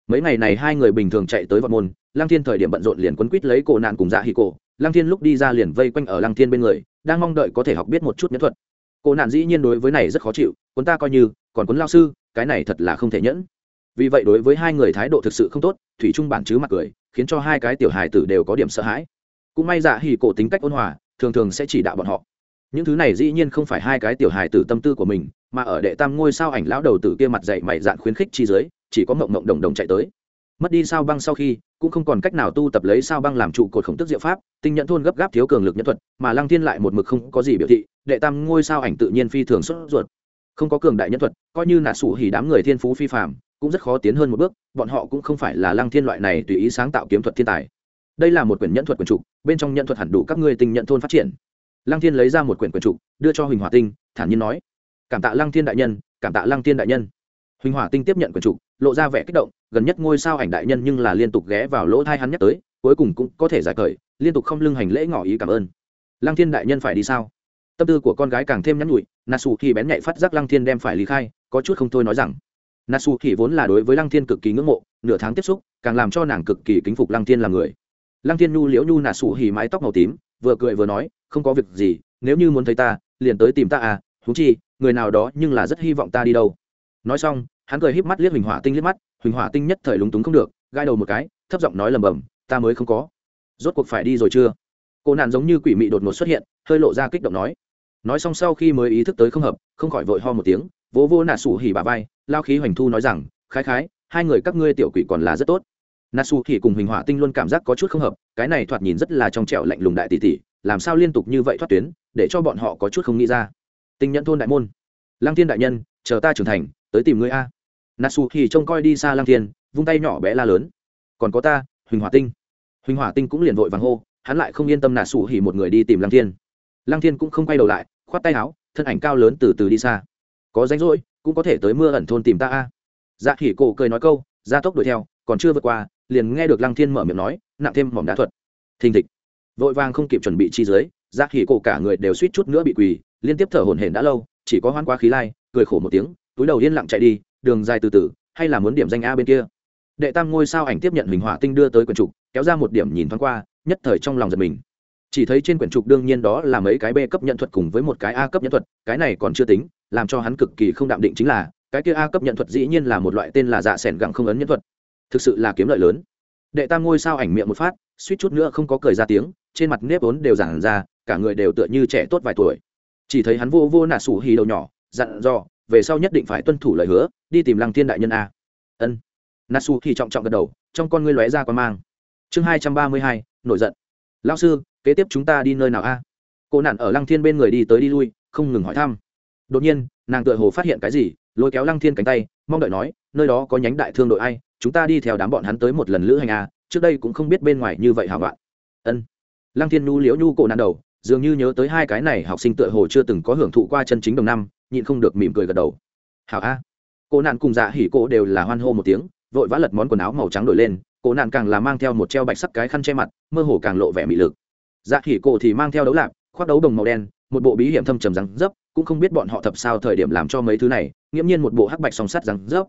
Mấy ngày này hai người bình thường chạy tới vọt môn, lăng thiên thời điểm bận rộn liền quấn quýt lấy cổ nạn cùng dạ hì cổ. Lăng thiên lúc đi ra liền vây quanh ở lăng thiên bên người, đang mong đợi có thể học biết một chút nhẫn thuật. Cổ nạn dĩ nhiên đối với này rất khó chịu cuốn ta coi như, còn cuốn lao sư, cái này thật là không thể nhẫn. Vì vậy đối với hai người thái độ thực sự không tốt, thủy trung bản chứ mặt cười, khiến cho hai cái tiểu hài tử đều có điểm sợ hãi cũng may dạ hì cổ tính cách ôn hòa, thường thường sẽ chỉ đạo bọn họ. Những thứ này dĩ nhiên không phải hai cái tiểu hài tử tâm tư của mình, mà ở đệ tam ngôi sao ảnh lão đầu tử kia mặt dậy mày dạn khuyến khích chi dưới, chỉ có mộng mộng đồng đồng chạy tới. Mất đi sao băng sau khi, cũng không còn cách nào tu tập lấy sao băng làm trụ cột khổng tức diệu pháp, tinh nhận thôn gấp gáp thiếu cường lực nhân thuật, mà lăng thiên lại một mực không có gì biểu thị, đệ tam ngôi sao ảnh tự nhiên phi thường xuất ruột. Không có cường đại nhân thuật, coi như nạ sủ hỉ đám người thiên phú phi phạm cũng rất khó tiến hơn một bước, bọn họ cũng không phải là lăng thiên loại này tùy ý sáng tạo kiếm thuật thiên tài đây là một quyển nhẫn thuật quyển trục, bên trong nhẫn thuật hẳn đủ các ngươi tinh nhận thôn phát triển. Lăng thiên lấy ra một quyển quyển trục, đưa cho huỳnh hỏa tinh, thản nhiên nói, cảm tạ lăng thiên đại nhân, cảm tạ lăng thiên đại nhân. Huỳnh hỏa tinh tiếp nhận quyển trục, lộ ra vẻ kích động, gần nhất ngôi sao ảnh đại nhân nhưng là liên tục ghé vào lỗ thai hắn nhắc tới, cuối cùng cũng có thể giải cởi liên tục không lưng hành lễ ngỏ ý cảm ơn. Lăng thiên đại nhân phải đi sao? Tâm tư của con gái càng thêm nhắn nhụi nasu thì bén nhạy phát giác lăng thiên đem phải lý khai, có chút không thôi nói rằng nasu thì vốn là đối với lăng thiên cực kỳ ngưỡng mộ, nửa tháng tiếp xúc, càng làm cho nàng cực kỳ kính phục lăng thiên là người lăng thiên nhu liễu nhu nà sủ hỉ mái tóc màu tím, vừa cười vừa nói, không có việc gì, nếu như muốn thấy ta, liền tới tìm ta à thú chi, người nào đó nhưng là rất hy vọng ta đi đâu. Nói xong, hắn cười híp mắt liếc huỳnh hỏa tinh liếc mắt, huỳnh hỏa tinh nhất thời lúng túng không được gai đầu một cái, thấp giọng nói lầm bầm, ta mới không có. Rốt cuộc phải đi rồi chưa? Cô nạn giống như quỷ mị đột ngột xuất hiện, hơi lộ ra kích động nói. Nói xong sau khi mới ý thức tới không hợp, không khỏi vội ho một tiếng, vỗ vô nà sủ hỉ bà vai, lao khí hoành thu nói rằng, khái khái, hai người các ngươi tiểu quỷ còn là rất tốt. Nasu thì cùng huỳnh hỏa tinh luôn cảm giác có chút không hợp, cái này thoạt nhìn rất là trong trẻo lạnh lùng đại tỷ tỷ, làm sao liên tục như vậy thoát tuyến, để cho bọn họ có chút không nghĩ ra. Tinh nhẫn thôn đại môn. Lăng thiên đại nhân, chờ ta trưởng thành, tới tìm ngươi a. Nasu thì trông coi đi xa lăng thiên, vung tay nhỏ bé la lớn. Còn có ta, huỳnh hỏa tinh. Huỳnh hỏa tinh cũng liền vội vàng hô, hắn lại không yên tâm Nasu hỉ một người đi tìm lăng thiên. Lăng thiên cũng không quay đầu lại, khoát tay áo, thân ảnh cao lớn từ từ đi xa. Có rảnh rỗi, cũng có thể tới mưa ẩn thôn tìm ta a. Dạ hỉ cổ cười nói câu, gia tốc đuổi theo, còn chưa vượt qua liền nghe được lăng thiên mở miệng nói, nặng thêm mỏm đá thuật. Thình thịch. Vội vàng không kịp chuẩn bị chi dưới, giác hỉ cổ cả người đều suýt chút nữa bị quỳ, liên tiếp thở hổn hển đã lâu, chỉ có hoan qua khí lai, cười khổ một tiếng, túi đầu yên lặng chạy đi, đường dài từ từ, hay là muốn điểm danh a bên kia. Đệ tam ngôi sao ảnh tiếp nhận hình hỏa tinh đưa tới quyển trục, kéo ra một điểm nhìn thoáng qua, nhất thời trong lòng giật mình. Chỉ thấy trên quyển trục đương nhiên đó là mấy cái b cấp nhận thuật cùng với một cái a cấp nhận thuật, cái này còn chưa tính, làm cho hắn cực kỳ không đạm định chính là, cái kia a cấp nhận thuật dĩ nhiên là một loại tên là dạ s gặng không ấn nhân thuật thực sự là kiếm lợi lớn. Đệ tam ngôi sao ảnh miệng một phát, suýt chút nữa không có cười ra tiếng, trên mặt nếp ốn đều giản ra, cả người đều tựa như trẻ tốt vài tuổi. Chỉ thấy hắn vô vô nạ sủ hì đầu nhỏ, dặn dò, về sau nhất định phải tuân thủ lời hứa, đi tìm lăng thiên đại nhân a. Ân. Nạ sủ hì trọng trọng gật đầu, trong con ngươi lóe ra con mang. Chương hai trăm ba mươi hai, nổi giận. Lao sư, kế tiếp chúng ta đi nơi nào a? Cô nạn ở lăng thiên bên người đi tới đi lui, không ngừng hỏi thăm. Đột nhiên, nàng tựa hồ phát hiện cái gì, lôi kéo lăng thiên cánh tay, mong đợi nói, nơi đó có nhánh đại thương đội ai chúng ta đi theo đám bọn hắn tới một lần lữ hành a trước đây cũng không biết bên ngoài như vậy hảo bạn ân. Lăng thiên nhu liễu nhu cổ nan đầu, dường như nhớ tới hai cái này học sinh tựa hồ chưa từng có hưởng thụ qua chân chính đồng năm, nhịn không được mỉm cười gật đầu. Hảo a. Cô nạn cùng dạ hỉ cô đều là hoan hô một tiếng, vội vã lật món quần áo màu trắng đổi lên cô nạn càng là mang theo một treo bạch sắc cái khăn che mặt, mơ hồ càng lộ vẻ mị lực. Dạ hỉ cô thì mang theo đấu lạc khoác đấu đồng màu đen, một bộ bí hiểm thâm trầm rắn dấp cũng không biết bọn họ thập sao thời điểm làm cho mấy thứ này, nghiễm nhiên một bộ hắc bạch song sắt rắn dấp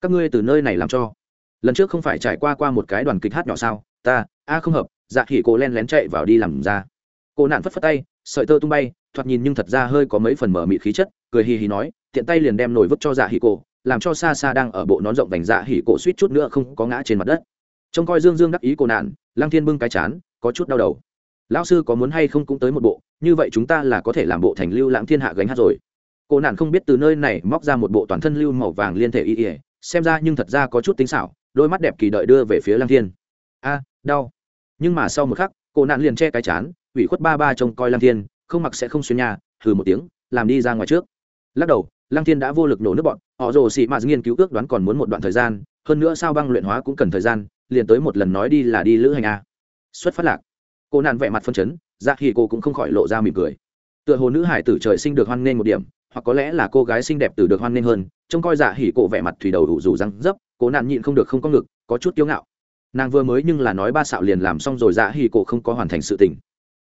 các ngươi từ nơi này làm cho lần trước không phải trải qua qua một cái đoàn kịch hát nhỏ sao? Ta, a không hợp dạ hỉ cô len lén chạy vào đi làm ra. Cô nạn phất phất tay, sợi tơ tung bay, thoạt nhìn nhưng thật ra hơi có mấy phần mở mị khí chất, cười hì hì nói, tiện tay liền đem nổi vứt cho dạ hỉ cô làm cho xa xa đang ở bộ nón rộng vành dạ hỉ cổ suýt chút nữa không có ngã trên mặt đất. Trông coi dương dương đắc ý cô nạn lang thiên bưng cái chán, có chút đau đầu. Lão sư có muốn hay không cũng tới một bộ, như vậy chúng ta là có thể làm bộ thành lưu lãng thiên hạ gánh hát rồi. Cô nạn không biết từ nơi này móc ra một bộ toàn thân lưu màu vàng liên thể y ỉa xem ra nhưng thật ra có chút tính xảo đôi mắt đẹp kỳ đợi đưa về phía lang thiên. A, đau. Nhưng mà sau một khắc, cô nạn liền che cái chán, ủy khuất ba ba trông coi lang thiên, không mặc sẽ không xuyên nhà, hừ một tiếng, làm đi ra ngoài trước. Lắc đầu lang thiên đã vô lực nổ nước bọn, họ rồ xị mạt nghiên cứu ước đoán còn muốn một đoạn thời gian, hơn nữa sao băng luyện hóa cũng cần thời gian, liền tới một lần nói đi là đi lữ hành a. Xuất phát lạc. Cô nạn vẻ mặt phân chấn dạ ra khi cô cũng không khỏi lộ ra mỉm cười. Tựa hồ nữ hải tử trời sinh được hoan nghênh một điểm, hoặc có lẽ là cô gái xinh đẹp tử được hoan nghênh hơn, trông coi dạ hỉ cổ vẻ mặt thủy đầu đủ rủ răng dấp cố nạn nhịn không được không có ngực, có chút kiêu ngạo. Nàng vừa mới nhưng là nói ba xạo liền làm xong rồi dạ hỉ cổ không có hoàn thành sự tình.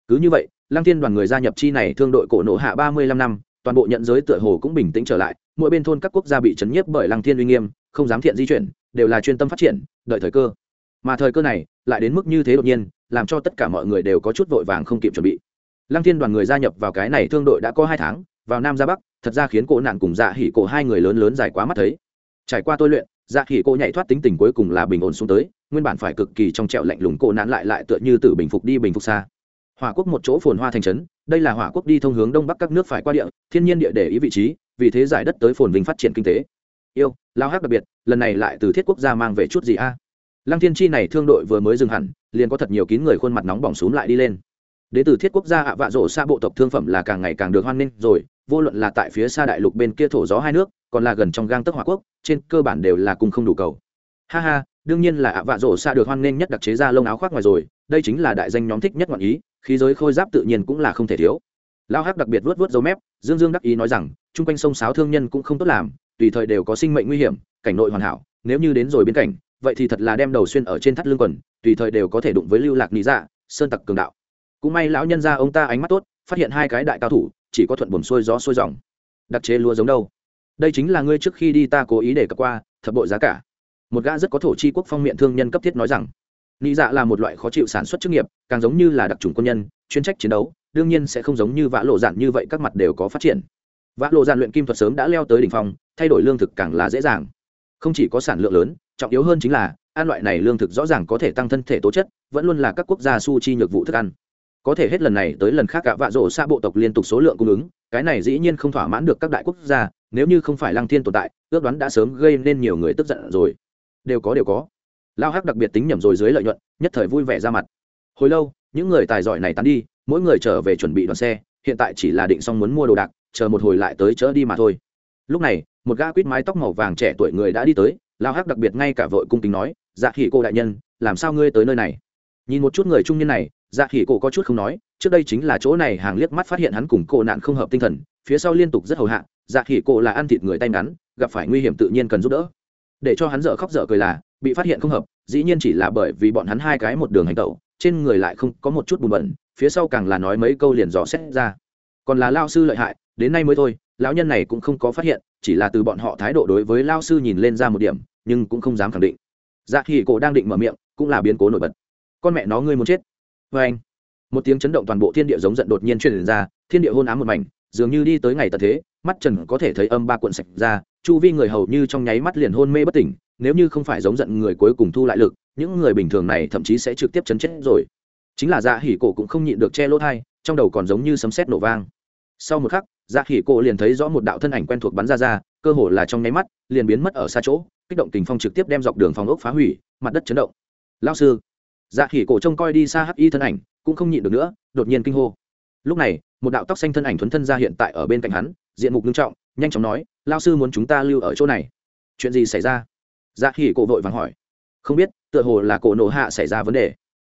Cứ như vậy, lăng thiên đoàn người gia nhập chi này thương đội cổ nộ hạ ba mươi lăm năm, toàn bộ nhận giới tựa hồ cũng bình tĩnh trở lại, mỗi bên thôn các quốc gia bị chấn nhiếp bởi lăng thiên uy nghiêm, không dám thiện di chuyển, đều là chuyên tâm phát triển, đợi thời cơ. Mà thời cơ này, lại đến mức như thế đột nhiên, làm cho tất cả mọi người đều có chút vội vàng không kịp chuẩn bị. Lăng thiên đoàn người gia nhập vào cái này thương đội đã có hai tháng, vào nam ra bắc, thật ra khiến cổ nạn cùng dạ hỉ cổ hai người lớn lớn dài quá mắt thấy. Trải qua tôi luyện dạ khỉ cô nhảy thoát tính tình cuối cùng là bình ổn xuống tới, nguyên bản phải cực kỳ trong trẹo lạnh lùng cô nán lại lại tựa như từ bình phục đi bình phục xa. Hỏa quốc một chỗ phồn hoa thành trấn, đây là hỏa quốc đi thông hướng đông bắc các nước phải qua địa, thiên nhiên địa để ý vị trí, vì thế giải đất tới phồn vinh phát triển kinh tế. Yêu, lao hắc đặc biệt, lần này lại từ thiết quốc gia mang về chút gì a? Lăng thiên chi này thương đội vừa mới dừng hẳn, liền có thật nhiều kín người khuôn mặt nóng bỏng xuống lại đi lên. Đến từ thiết quốc gia ạ vạ rổ xa bộ tộc thương phẩm là càng ngày càng được hoan nghênh rồi vô luận là tại phía xa đại lục bên kia thổ gió hai nước, còn là gần trong gang tấc hỏa quốc, trên cơ bản đều là cùng không đủ cầu. Ha ha, đương nhiên là ạ vạ rổ xa được hoan nghênh nhất đặc chế ra lông áo khoác ngoài rồi, đây chính là đại danh nhóm thích nhất ngoạn ý, khí giới khôi giáp tự nhiên cũng là không thể thiếu. Lao hắc đặc biệt vớt vớt dấu mép, dương dương đắc ý nói rằng, chung quanh sông sáo thương nhân cũng không tốt làm, tùy thời đều có sinh mệnh nguy hiểm, cảnh nội hoàn hảo, nếu như đến rồi biên cảnh vậy thì thật là đem đầu xuyên ở trên thắt lưng quần, tùy thời đều có thể đụng với lưu lạc lý dạ sơn tặc cường đạo. Cũng may lão nhân ra ông ta ánh mắt tốt, phát hiện hai cái đại cao thủ chỉ có thuận buồm xuôi gió xuôi dòng. Đặc chế lúa giống đâu? Đây chính là ngươi trước khi đi ta cố ý để cập qua, thập bội giá cả. Một gã rất có thổ chi quốc phong miệng thương nhân cấp thiết nói rằng lý dạ là một loại khó chịu sản xuất chức nghiệp, càng giống như là đặc trùng quân nhân, chuyên trách chiến đấu, đương nhiên sẽ không giống như vã lộ dạn như vậy các mặt đều có phát triển. Vã lộ dạn luyện kim thuật sớm đã leo tới đỉnh phong, thay đổi lương thực càng là dễ dàng. Không chỉ có sản lượng lớn, trọng yếu hơn chính là, ăn loại này lương thực rõ ràng có thể tăng thân thể tố chất, vẫn luôn là các quốc gia su chi nhược vụ thức ăn có thể hết lần này tới lần khác cả vạ rổ xa bộ tộc liên tục số lượng cung ứng, cái này dĩ nhiên không thỏa mãn được các đại quốc gia, nếu như không phải lăng thiên tồn tại, ước đoán đã sớm gây nên nhiều người tức giận rồi. Đều có đều có. Lao hắc đặc biệt tính nhầm rồi dưới lợi nhuận, nhất thời vui vẻ ra mặt. Hồi lâu, những người tài giỏi này tán đi, mỗi người trở về chuẩn bị đoàn xe, hiện tại chỉ là định xong muốn mua đồ đạc, chờ một hồi lại tới chỡ đi mà thôi. Lúc này, một gã quýt mái tóc màu vàng trẻ tuổi người đã đi tới, lao hắc đặc biệt ngay cả vội cung kính nói dạ khỉ cô đại nhân, làm sao ngươi tới nơi này? Nhìn một chút người trung niên này dạ khỉ Cổ có chút không nói, trước đây chính là chỗ này hàng liếc mắt phát hiện hắn cùng cô nạn không hợp tinh thần, phía sau liên tục rất hầu hạ dạ khỉ Cổ là ăn thịt người tay ngắn, gặp phải nguy hiểm tự nhiên cần giúp đỡ. Để cho hắn dở khóc dở cười là, bị phát hiện không hợp, dĩ nhiên chỉ là bởi vì bọn hắn hai cái một đường hành tẩu, trên người lại không có một chút bùn bẩn, phía sau càng là nói mấy câu liền dò xét ra. Còn là lao sư lợi hại, đến nay mới thôi, lão nhân này cũng không có phát hiện, chỉ là từ bọn họ thái độ đối với lao sư nhìn lên ra một điểm, nhưng cũng không dám khẳng định. Dạ khỉ cổ đang định mở miệng, cũng là biến cố nổi bật. Con mẹ nó ngươi muốn chết vê anh, một tiếng chấn động toàn bộ thiên địa giống giận đột nhiên truyền ra, thiên địa hôn ám một mảnh, dường như đi tới ngày tận thế, mắt trần có thể thấy âm ba cuộn sạch ra, chu vi người hầu như trong nháy mắt liền hôn mê bất tỉnh, nếu như không phải giống giận người cuối cùng thu lại lực, những người bình thường này thậm chí sẽ trực tiếp chấn chết rồi. Chính là dạ hỉ cổ cũng không nhịn được che lỗ thai trong đầu còn giống như sấm sét nổ vang. Sau một khắc dạ hỉ cổ liền thấy rõ một đạo thân ảnh quen thuộc bắn ra ra, cơ hồ là trong nháy mắt, liền biến mất ở xa chỗ, kích động tình phong trực tiếp đem dọc đường phòng ốc phá hủy, mặt đất chấn động. Lao sư dạ hỉ cổ trông coi đi xa hắc y thân ảnh, cũng không nhịn được nữa, đột nhiên kinh hô. Lúc này, một đạo tóc xanh thân ảnh thuấn thân ra hiện tại ở bên cạnh hắn, diện mục nghiêm trọng, nhanh chóng nói lao sư muốn chúng ta lưu ở chỗ này. Chuyện gì xảy ra? Dạ hỉ cổ vội vàng hỏi. Không biết, tựa hồ là cổ nổ hạ xảy ra vấn đề.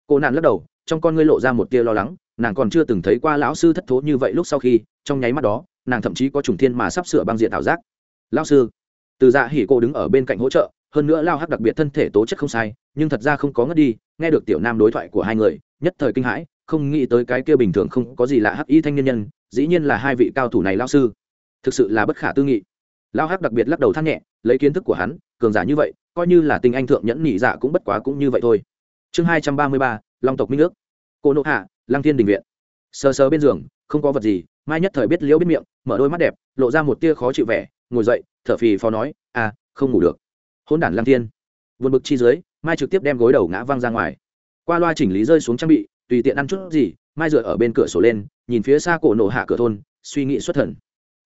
Cô nạn lắc đầu, trong con ngươi lộ ra một tia lo lắng, nàng còn chưa từng thấy qua lão sư thất thố như vậy lúc sau khi, trong nháy mắt đó, nàng thậm chí có trùng thiên mà sắp sửa băng diện ảo giác. Lão sư. Từ dạ hỉ cô đứng ở bên cạnh hỗ trợ, hơn nữa lao hắc đặc biệt thân thể tố chất không sai, nhưng thật ra không có ngất đi nghe được tiểu nam đối thoại của hai người, nhất thời kinh hãi, không nghĩ tới cái kia bình thường không có gì lạ hắc y thanh nhân nhân, dĩ nhiên là hai vị cao thủ này lao sư. Thực sự là bất khả tư nghị. Lao hắc đặc biệt lắc đầu than nhẹ, lấy kiến thức của hắn, cường giả như vậy, coi như là tình anh thượng nhẫn nhị dạ cũng bất quá cũng như vậy thôi. Chương hai trăm ba mươi ba, long tộc minh ước cô nộ hạ, lăng thiên đình viện. Sờ sờ bên giường, không có vật gì, mai nhất thời biết liễu biết miệng, mở đôi mắt đẹp, lộ ra một tia khó chịu vẻ, ngồi dậy, thở phì phò nói à không ngủ được. Hôn đản lăng thiên. Vượt bực chi dưới mai trực tiếp đem gối đầu ngã văng ra ngoài. Qua loa chỉnh lý rơi xuống trang bị, tùy tiện ăn chút gì, mai dựa ở bên cửa sổ lên, nhìn phía xa cổ nổ hạ cửa thôn, suy nghĩ xuất thần.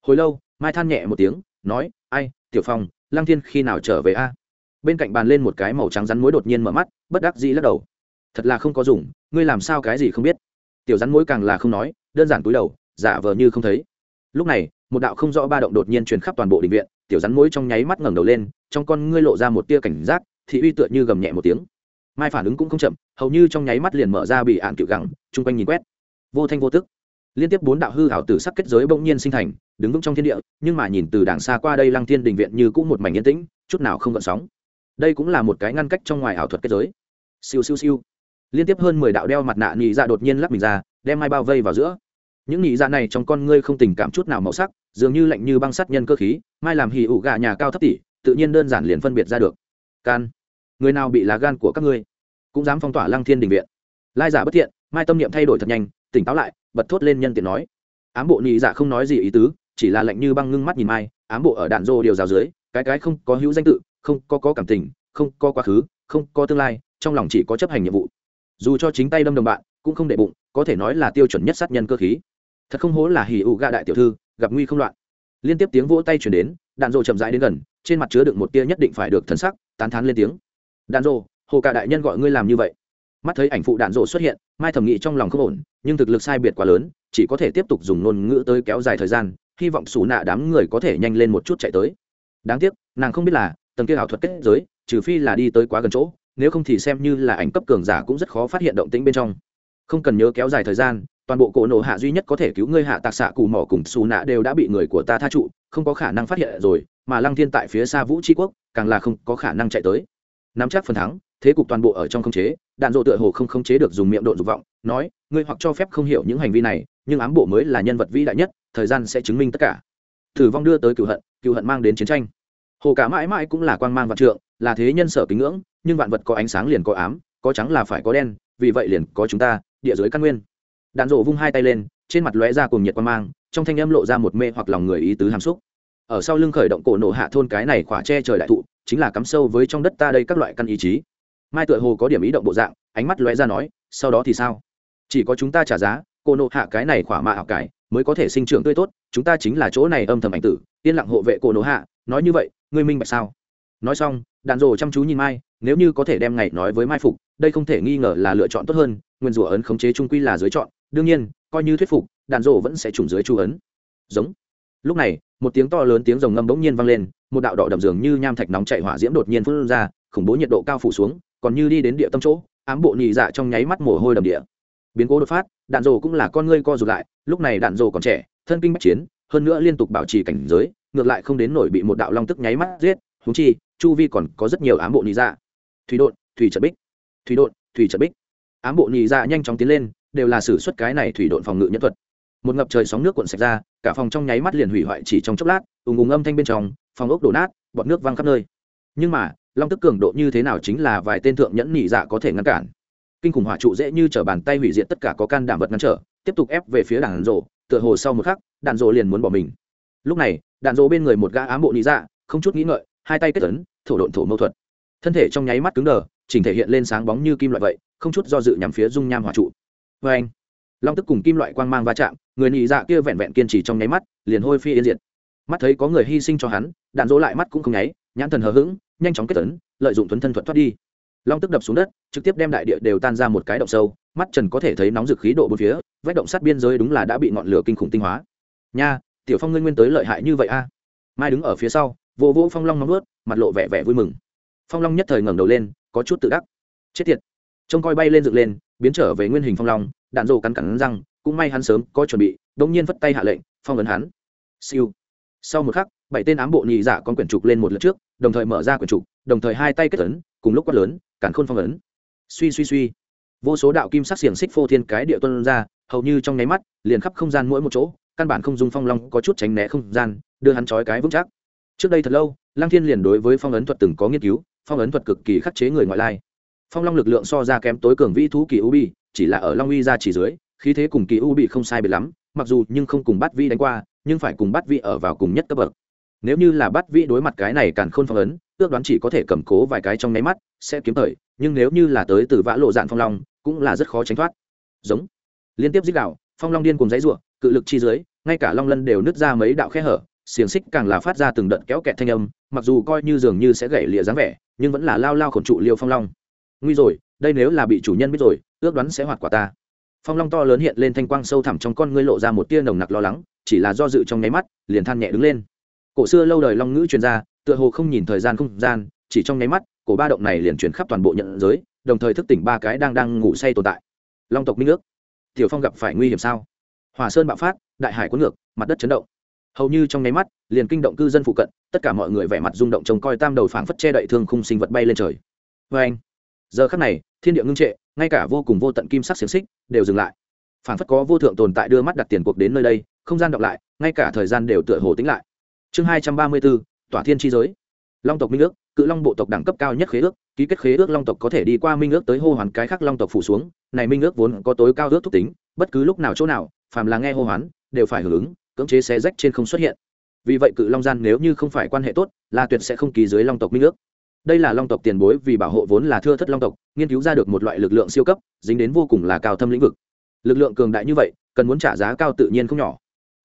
Hồi lâu, mai than nhẹ một tiếng, nói, ai, tiểu phong, lăng thiên khi nào trở về a? Bên cạnh bàn lên một cái màu trắng rắn mối đột nhiên mở mắt, bất đắc dĩ lắc đầu. Thật là không có dùng, ngươi làm sao cái gì không biết? Tiểu rắn mối càng là không nói, đơn giản túi đầu, giả vờ như không thấy. Lúc này, một đạo không rõ ba động đột nhiên truyền khắp toàn bộ định viện, tiểu rắn mối trong nháy mắt ngẩng đầu lên, trong con ngươi lộ ra một tia cảnh giác thị uy tựa như gầm nhẹ một tiếng. Mai phản ứng cũng không chậm, hầu như trong nháy mắt liền mở ra bị ạn cựu gẳng, chung quanh nhìn quét. Vô thanh vô tức. Liên tiếp bốn đạo hư hảo tử sắc kết giới bỗng nhiên sinh thành, đứng vững trong thiên địa, nhưng mà nhìn từ đàng xa qua đây lăng thiên đình viện như cũng một mảnh yên tĩnh, chút nào không gợn sóng. Đây cũng là một cái ngăn cách trong ngoài ảo thuật kết giới. Siêu siêu siêu. Liên tiếp hơn mười đạo đeo mặt nạ nhị dạ đột nhiên lắp mình ra, đem mai bao vây vào giữa. Những nhị dạ này trong con ngươi không tình cảm chút nào màu sắc, dường như lạnh như băng sắt nhân cơ khí, mai làm hì ủ gà nhà cao thấp tỷ tự nhiên đơn giản liền phân biệt ra được. Can người nào bị lá gan của các ngươi cũng dám phong tỏa lăng thiên đình viện lai giả bất thiện mai tâm niệm thay đổi thật nhanh tỉnh táo lại bật thốt lên nhân tiện nói ám bộ nhị dạ không nói gì ý tứ chỉ là lạnh như băng ngưng mắt nhìn mai ám bộ ở đạn rô điều rào dưới cái cái không có hữu danh tự không có có cảm tình không có quá khứ không có tương lai trong lòng chỉ có chấp hành nhiệm vụ dù cho chính tay đâm đồng bạn cũng không để bụng có thể nói là tiêu chuẩn nhất sát nhân cơ khí thật không hố là hỉ ụ gạ đại tiểu thư gặp nguy không loạn liên tiếp tiếng vỗ tay chuyển đến đạn rộ chậm rãi đến gần trên mặt chứa đựng một tia nhất định phải được thần sắc tán thán lên tiếng đạn rộ hồ cả đại nhân gọi ngươi làm như vậy. Mắt thấy ảnh phụ đạn rộ xuất hiện, mai thẩm nghĩ trong lòng không ổn, nhưng thực lực sai biệt quá lớn, chỉ có thể tiếp tục dùng ngôn ngữ tới kéo dài thời gian, hy vọng xù nạ đám người có thể nhanh lên một chút chạy tới. Đáng tiếc, nàng không biết là, tầng kia ảo thuật kết giới, trừ phi là đi tới quá gần chỗ, nếu không thì xem như là ảnh cấp cường giả cũng rất khó phát hiện động tĩnh bên trong. Không cần nhớ kéo dài thời gian, toàn bộ cổ nổ hạ duy nhất có thể cứu ngươi hạ tạc xạ cù mỏ cùng xù nạ đều đã bị người của ta tha trụ, không có khả năng phát hiện rồi, mà lăng thiên tại phía xa vũ tri quốc, càng là không có khả năng chạy tới nắm chắc phần thắng, thế cục toàn bộ ở trong khống chế, đạn dộ tựa hồ không khống chế được dùng miệng độn dục vọng, nói, ngươi hoặc cho phép không hiểu những hành vi này, nhưng ám bộ mới là nhân vật vĩ đại nhất, thời gian sẽ chứng minh tất cả. Thử vong đưa tới cựu hận cựu hận mang đến chiến tranh. Hồ cả mãi mãi cũng là quang mang vạn trượng, là thế nhân sở kính ngưỡng, nhưng vạn vật có ánh sáng liền có ám, có trắng là phải có đen, vì vậy liền có chúng ta, địa giới căn nguyên. Đạn dộ vung hai tay lên, trên mặt lóe ra cùng nhiệt quan mang, trong thanh âm lộ ra một mê hoặc lòng người ý tứ hàm xúc. Ở sau lưng khởi động cổ nổ hạ thôn cái này khỏa che trời đại thụ chính là cắm sâu với trong đất ta đây các loại căn ý chí. Mai tựa hồ có điểm ý động bộ dạng, ánh mắt lóe ra nói, sau đó thì sao? Chỉ có chúng ta trả giá, cô nộ hạ cái này khỏa mạ học cải, mới có thể sinh trưởng tươi tốt, chúng ta chính là chỗ này âm thầm ảnh tử, yên lặng hộ vệ cô nộ hạ, nói như vậy, ngươi minh bạch sao? Nói xong đàn rồ chăm chú nhìn mai, nếu như có thể đem ngày nói với mai phục, đây không thể nghi ngờ là lựa chọn tốt hơn, nguyên rủa ấn khống chế trung quy là dưới chọn, đương nhiên, coi như thuyết phục đàn rồ vẫn sẽ trùng dưới chu ấn. Giống. Lúc này, một tiếng to lớn tiếng rồng ngâm bỗng nhiên vang lên một đạo đỏ đậm dường như nham thạch nóng chạy hỏa diễm đột nhiên phun ra, khủng bố nhiệt độ cao phủ xuống, còn như đi đến địa tâm chỗ, ám bộ nhị dạ trong nháy mắt mồ hôi đầm địa. Biến cố đột phát, đạn rồ cũng là con ngươi co rụt lại, lúc này đạn rồ còn trẻ, thân kinh bách chiến, hơn nữa liên tục bảo trì cảnh giới, ngược lại không đến nổi bị một đạo long tức nháy mắt giết húng chi, chu vi còn có rất nhiều ám bộ nhị dạ. Thủy đột thủy trận bích, thủy đột thủy trận bích. Ám bộ nhị dạ nhanh chóng tiến lên, đều là sử xuất cái này thủy đột phòng ngự nhân thuật. Một ngập trời sóng nước cuộn sạch ra, cả phòng trong nháy mắt liền hủy hoại chỉ trong chốc lát ùng ùng âm thanh bên trong, phòng ốc đổ nát, bọt nước văng khắp nơi. Nhưng mà, long tức cường độ như thế nào chính là vài tên thượng nhẫn nhị dạ có thể ngăn cản. Kinh khủng hỏa trụ dễ như t bàn tay hủy diệt tất cả có can đảm vật ngăn trở, tiếp tục ép về phía đàn rộ, tựa hồ sau một khắc, đàn rộ liền muốn bỏ mình. Lúc này, đàn rộ bên người một gã ám bộ nhị dạ không chút nghĩ ngợi, hai tay kết tấn thổ độn thổ mâu thuật. Thân thể trong nháy mắt cứng đờ, chỉnh thể hiện lên sáng bóng như kim loại vậy, không chút do dự nhằm phía dung nham hỏa trụ. Vê anh long tức cùng kim loại quang mang va chạm, người nhị dạ kia vẹn vẹn kiên trì trong nháy mắt, liền hôi phi yên diệt mắt thấy có người hy sinh cho hắn, đạn dỗ lại mắt cũng không nháy, nhãn thần hờ hững, nhanh chóng kết tấn lợi dụng thuấn thân thuật thoát đi. Long tức đập xuống đất, trực tiếp đem đại địa đều tan ra một cái động sâu, mắt trần có thể thấy nóng rực khí độ bốn phía, vách động sát biên giới đúng là đã bị ngọn lửa kinh khủng tinh hóa. Nha, tiểu phong ngươi nguyên tới lợi hại như vậy a? Mai đứng ở phía sau, vô vô phong long nóng ướt mặt lộ vẻ vẻ vui mừng. Phong long nhất thời ngẩng đầu lên, có chút tự đắc. Chết tiệt. Trông coi bay lên dựng lên, biến trở về nguyên hình phong long, đạn rồ cắn cắn răng, cũng may hắn sớm có chuẩn bị đông nhiên vất tay hạ lệnh, phong ấn hắn. Siêu sau một khắc, bảy tên ám bộ nhị dạ con quyển trục lên một lượt trước, đồng thời mở ra quyển trục, đồng thời hai tay kết ấn, cùng lúc quát lớn cản khôn phong ấn. Suy suy suy. Vô số đạo kim sắc xiềng xích phô thiên cái địa tuân ra, hầu như trong nháy mắt, liền khắp không gian mỗi một chỗ, căn bản không dùng phong long có chút tránh né không gian, đưa hắn trói cái vững chắc. Trước đây thật lâu, lăng thiên liền đối với phong ấn thuật từng có nghiên cứu, phong ấn thuật cực kỳ khắc chế người ngoại lai. Phong long lực lượng so ra kém tối cường vĩ thú kỳ u bi, chỉ là ở long uy ra chỉ dưới, khí thế cùng kỳ u bị không sai biệt lắm, mặc dù nhưng không cùng bắt vi đánh qua nhưng phải cùng bắt vị ở vào cùng nhất cấp bậc. Nếu như là bắt vị đối mặt cái này càng khôn phong ấn, ước đoán chỉ có thể cầm cố vài cái trong nháy mắt, sẽ kiếm thời, nhưng nếu như là tới từ vã lộ dạn phong long, cũng là rất khó tránh thoát. Giống. Liên tiếp dích đạo phong long điên cùng dãy ruộng, cự lực chi dưới, ngay cả long lân đều nứt ra mấy đạo khe hở, xiềng xích càng là phát ra từng đợt kéo kẹt thanh âm, mặc dù coi như dường như sẽ gãy lịa dáng vẻ, nhưng vẫn là lao lao khổn trụ liêu phong long. Nguy rồi, đây nếu là bị chủ nhân biết rồi, ước đoán sẽ hoạt quả ta. Phong long to lớn hiện lên thanh quang sâu thẳm trong con ngươi lộ ra một tia nồng nặc lo lắng chỉ là do dự trong nháy mắt, liền than nhẹ đứng lên. Cổ xưa lâu đời long ngữ truyền ra tựa hồ không nhìn thời gian không gian, chỉ trong nháy mắt, cổ ba động này liền truyền khắp toàn bộ nhận giới, đồng thời thức tỉnh ba cái đang đang ngủ say tồn tại. Long tộc minh ước, tiểu phong gặp phải nguy hiểm sao? Hòa sơn bạo phát, đại hải cuốn ngược, mặt đất chấn động. Hầu như trong nháy mắt, liền kinh động cư dân phụ cận, tất cả mọi người vẻ mặt rung động trông coi tam đầu phảng phất che đậy thương khung sinh vật bay lên trời. Vê anh, giờ khắc này, thiên địa ngưng trệ, ngay cả vô cùng vô tận kim sắc xiềng xích đều dừng lại. Phảng phất có vô thượng tồn tại đưa mắt đặt tiền cuộc đến nơi đây không gian đọc lại, ngay cả thời gian đều tựa hồ tính lại. Chương hai trăm ba mươi bốn, tỏa thiên tri giới. Long tộc minh ước, cự long bộ tộc đẳng cấp cao nhất khế ước, ký kết khế ước long tộc có thể đi qua minh ước tới hô hoán cái khác long tộc phủ xuống, này minh ước vốn có tối cao ước thúc tính, bất cứ lúc nào chỗ nào, phàm là nghe hô hoán, đều phải hưởng ứng, cưỡng chế xé rách trên không xuất hiện. Vì vậy cự long gian nếu như không phải quan hệ tốt là tuyệt sẽ không ký dưới long tộc minh ước. Đây là long tộc tiền bối vì bảo hộ vốn là thưa thất long tộc, nghiên cứu ra được một loại lực lượng siêu cấp, dính đến vô cùng là cao thâm lĩnh vực. Lực lượng cường đại như vậy, cần muốn trả giá cao tự nhiên không nhỏ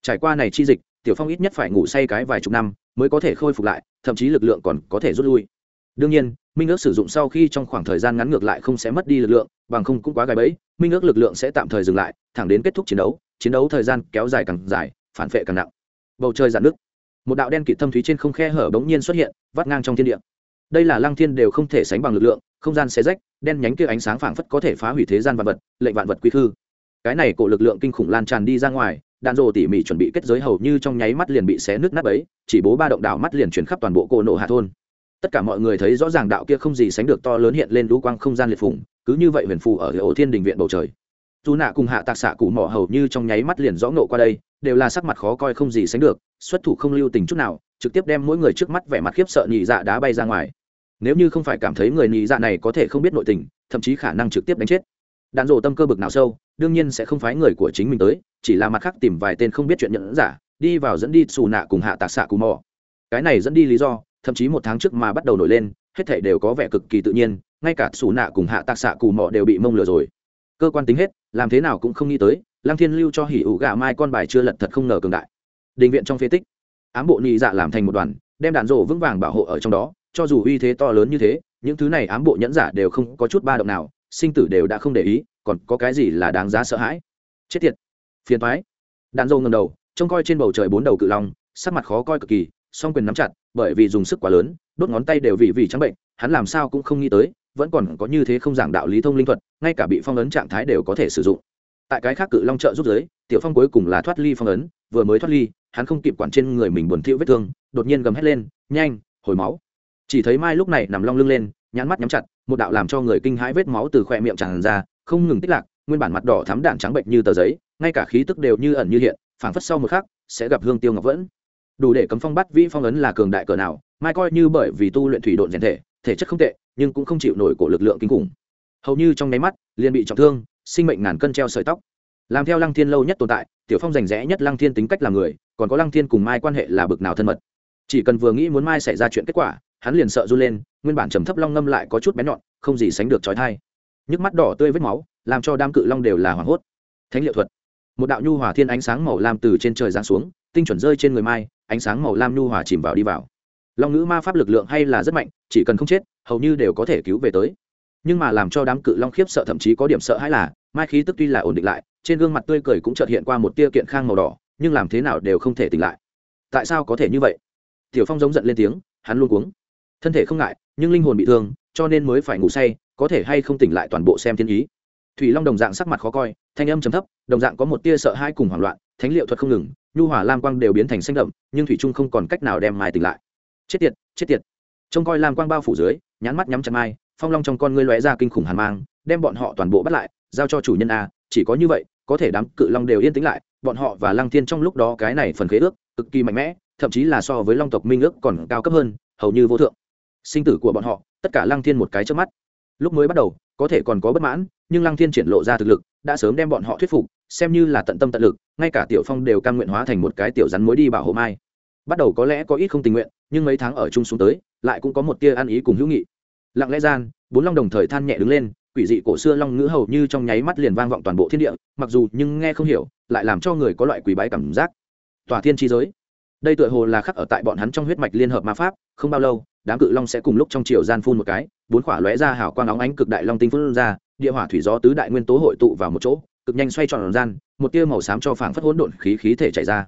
trải qua này chi dịch, tiểu phong ít nhất phải ngủ say cái vài chục năm mới có thể khôi phục lại, thậm chí lực lượng còn có thể rút lui. Đương nhiên, minh ước sử dụng sau khi trong khoảng thời gian ngắn ngược lại không sẽ mất đi lực lượng, bằng không cũng quá gai bẫy, minh ước lực lượng sẽ tạm thời dừng lại, thẳng đến kết thúc chiến đấu chiến đấu thời gian kéo dài càng dài, phản vệ càng nặng. Bầu trời dạn nước một đạo đen kịt thâm thúy trên không khe hở bỗng nhiên xuất hiện, vắt ngang trong thiên địa. Đây là lăng thiên đều không thể sánh bằng lực lượng, không gian xé rách, đen nhánh kia ánh sáng phảng phất có thể phá hủy thế gian vạn vật, lệnh vạn vật quy khư. Cái này cổ lực lượng kinh khủng lan tràn đi ra ngoài đạn rồ tỉ mỉ chuẩn bị kết giới hầu như trong nháy mắt liền bị xé nước nát ấy chỉ bố ba động đảo mắt liền chuyển khắp toàn bộ cô nộ hạ thôn. Tất cả mọi người thấy rõ ràng đạo kia không gì sánh được to lớn hiện lên lũ quang không gian liệt phủng cứ như vậy huyền phù ở ổ thiên đình viện bầu trời. Dù nạ cùng hạ tạc xạ cụ mỏ hầu như trong nháy mắt liền rõ ngộ qua đây, đều là sắc mặt khó coi không gì sánh được, xuất thủ không lưu tình chút nào, trực tiếp đem mỗi người trước mắt vẻ mặt khiếp sợ nhị dạ đá bay ra ngoài. Nếu như không phải cảm thấy người nhị dạ này có thể không biết nội tình, thậm chí khả năng trực tiếp đánh chết đạn rổ tâm cơ bực nào sâu, đương nhiên sẽ không phái người của chính mình tới, chỉ là mặt khác tìm vài tên không biết chuyện nhận giả, đi vào dẫn đi xù nạ cùng hạ tạc xạ cù mò. Cái này dẫn đi lý do, thậm chí một tháng trước mà bắt đầu nổi lên, hết thể đều có vẻ cực kỳ tự nhiên, ngay cả xù nạ cùng hạ tạc xạ cù mò đều bị mông lừa rồi. Cơ quan tính hết, làm thế nào cũng không nghĩ tới, lăng thiên lưu cho hỉ ủ gà mai con bài chưa lật thật không ngờ cường đại. Đình viện trong phế tích, ám bộ nhị dạ làm thành một đoàn, đem đạn rổ vững vàng bảo hộ ở trong đó, cho dù uy thế to lớn như thế, những thứ này ám bộ nhẫn giả đều không có chút ba động nào sinh tử đều đã không để ý, còn có cái gì là đáng giá sợ hãi? Chết tiệt! Phiền thoái đạn dâu ngầm đầu, trông coi trên bầu trời bốn đầu cự long, sắc mặt khó coi cực kỳ, song quyền nắm chặt, bởi vì dùng sức quá lớn, đốt ngón tay đều vì vì trắng bệnh, hắn làm sao cũng không nghĩ tới, vẫn còn có như thế không giảng đạo lý thông linh thuật, ngay cả bị phong ấn trạng thái đều có thể sử dụng. Tại cái khác cự long trợ giúp giới, tiểu phong cuối cùng là thoát ly phong ấn, vừa mới thoát ly, hắn không kịp quản trên người mình buồn thiu vết thương, đột nhiên gầm hét lên, nhanh, hồi máu! Chỉ thấy mai lúc này nằm long lưng lên nhãn mắt nhắm chặt, một đạo làm cho người kinh hãi vết máu từ khoe miệng tràn ra, không ngừng tích lạc, nguyên bản mặt đỏ thắm đạn trắng bệnh như tờ giấy, ngay cả khí tức đều như ẩn như hiện, phảng phất sau một khắc, sẽ gặp hương tiêu ngọc vẫn. Đủ để cấm phong bắt vĩ phong ấn là cường đại cỡ nào, mai coi như bởi vì tu luyện thủy độn rèn thể thể chất không tệ, nhưng cũng không chịu nổi cổ lực lượng kinh khủng. Hầu như trong nháy mắt, liền bị trọng thương, sinh mệnh ngàn cân treo sợi tóc. Làm theo lăng thiên lâu nhất tồn tại, tiểu phong rành rẽ nhất lăng thiên tính cách làm người, còn có lăng thiên cùng mai quan hệ là bực nào thân mật. Chỉ cần vừa nghĩ muốn mai xảy ra chuyện kết quả hắn liền sợ run lên, nguyên bản trầm thấp long ngâm lại có chút bén nhọn, không gì sánh được trói thai. Nhức mắt đỏ tươi vết máu, làm cho đám cự long đều là hoảng hốt. Thánh liệu thuật. Một đạo nhu hòa thiên ánh sáng màu lam từ trên trời giáng xuống, tinh chuẩn rơi trên người mai, ánh sáng màu lam nhu hòa chìm vào đi vào. Long ngữ ma pháp lực lượng hay là rất mạnh, chỉ cần không chết, hầu như đều có thể cứu về tới. Nhưng mà làm cho đám cự long khiếp sợ thậm chí có điểm sợ hãi là, mai khí tức tuy là ổn định lại, trên gương mặt tươi cười cũng chợt hiện qua một tia kiện khang màu đỏ, nhưng làm thế nào đều không thể tỉnh lại. Tại sao có thể như vậy? Tiểu phong giống giận lên tiếng, hắn luôn cuống thân thể không ngại, nhưng linh hồn bị thương, cho nên mới phải ngủ say, có thể hay không tỉnh lại toàn bộ xem thiên ý. Thủy long đồng dạng sắc mặt khó coi, thanh âm chấm thấp, đồng dạng có một tia sợ hãi cùng hoảng loạn, thánh liệu thuật không ngừng, nhu hỏa lam quang đều biến thành xanh đậm, nhưng thủy trung không còn cách nào đem mai tỉnh lại. Chết tiệt chết tiệt. Trông coi lam quang bao phủ dưới, nhãn mắt nhắm chặt mai, phong long trong con ngươi lóe ra kinh khủng hàn mang, đem bọn họ toàn bộ bắt lại, giao cho chủ nhân a, chỉ có như vậy, có thể đám cự long đều yên tĩnh lại, bọn họ và lăng thiên trong lúc đó cái này phần khế ước, cực kỳ mạnh mẽ, thậm chí là so với long tộc minh ước còn cao cấp hơn, hầu như vô thượng sinh tử của bọn họ, tất cả lăng thiên một cái trước mắt. Lúc mới bắt đầu, có thể còn có bất mãn, nhưng lăng thiên triển lộ ra thực lực, đã sớm đem bọn họ thuyết phục, xem như là tận tâm tận lực, ngay cả tiểu phong đều cam nguyện hóa thành một cái tiểu rắn mối đi bảo hộ mai. Bắt đầu có lẽ có ít không tình nguyện, nhưng mấy tháng ở chung xuống tới, lại cũng có một tia ăn ý cùng hữu nghị. Lặng lẽ gian, bốn long đồng thời than nhẹ đứng lên, quỷ dị cổ xưa long ngữ hầu như trong nháy mắt liền vang vọng toàn bộ thiên địa, mặc dù nhưng nghe không hiểu, lại làm cho người có loại quỷ bái cảm giác. Tòa thiên chi giới. Đây tựa hồ là khắc ở tại bọn hắn trong huyết mạch liên hợp ma pháp, không bao lâu đám cự long sẽ cùng lúc trong chiều gian phun một cái, bốn khỏa lóe ra hào quang óng ánh cực đại long tinh phun ra, địa hỏa thủy gió tứ đại nguyên tố hội tụ vào một chỗ, cực nhanh xoay tròn gian, một tia màu xám cho phảng phất hỗn độn khí khí thể chảy ra.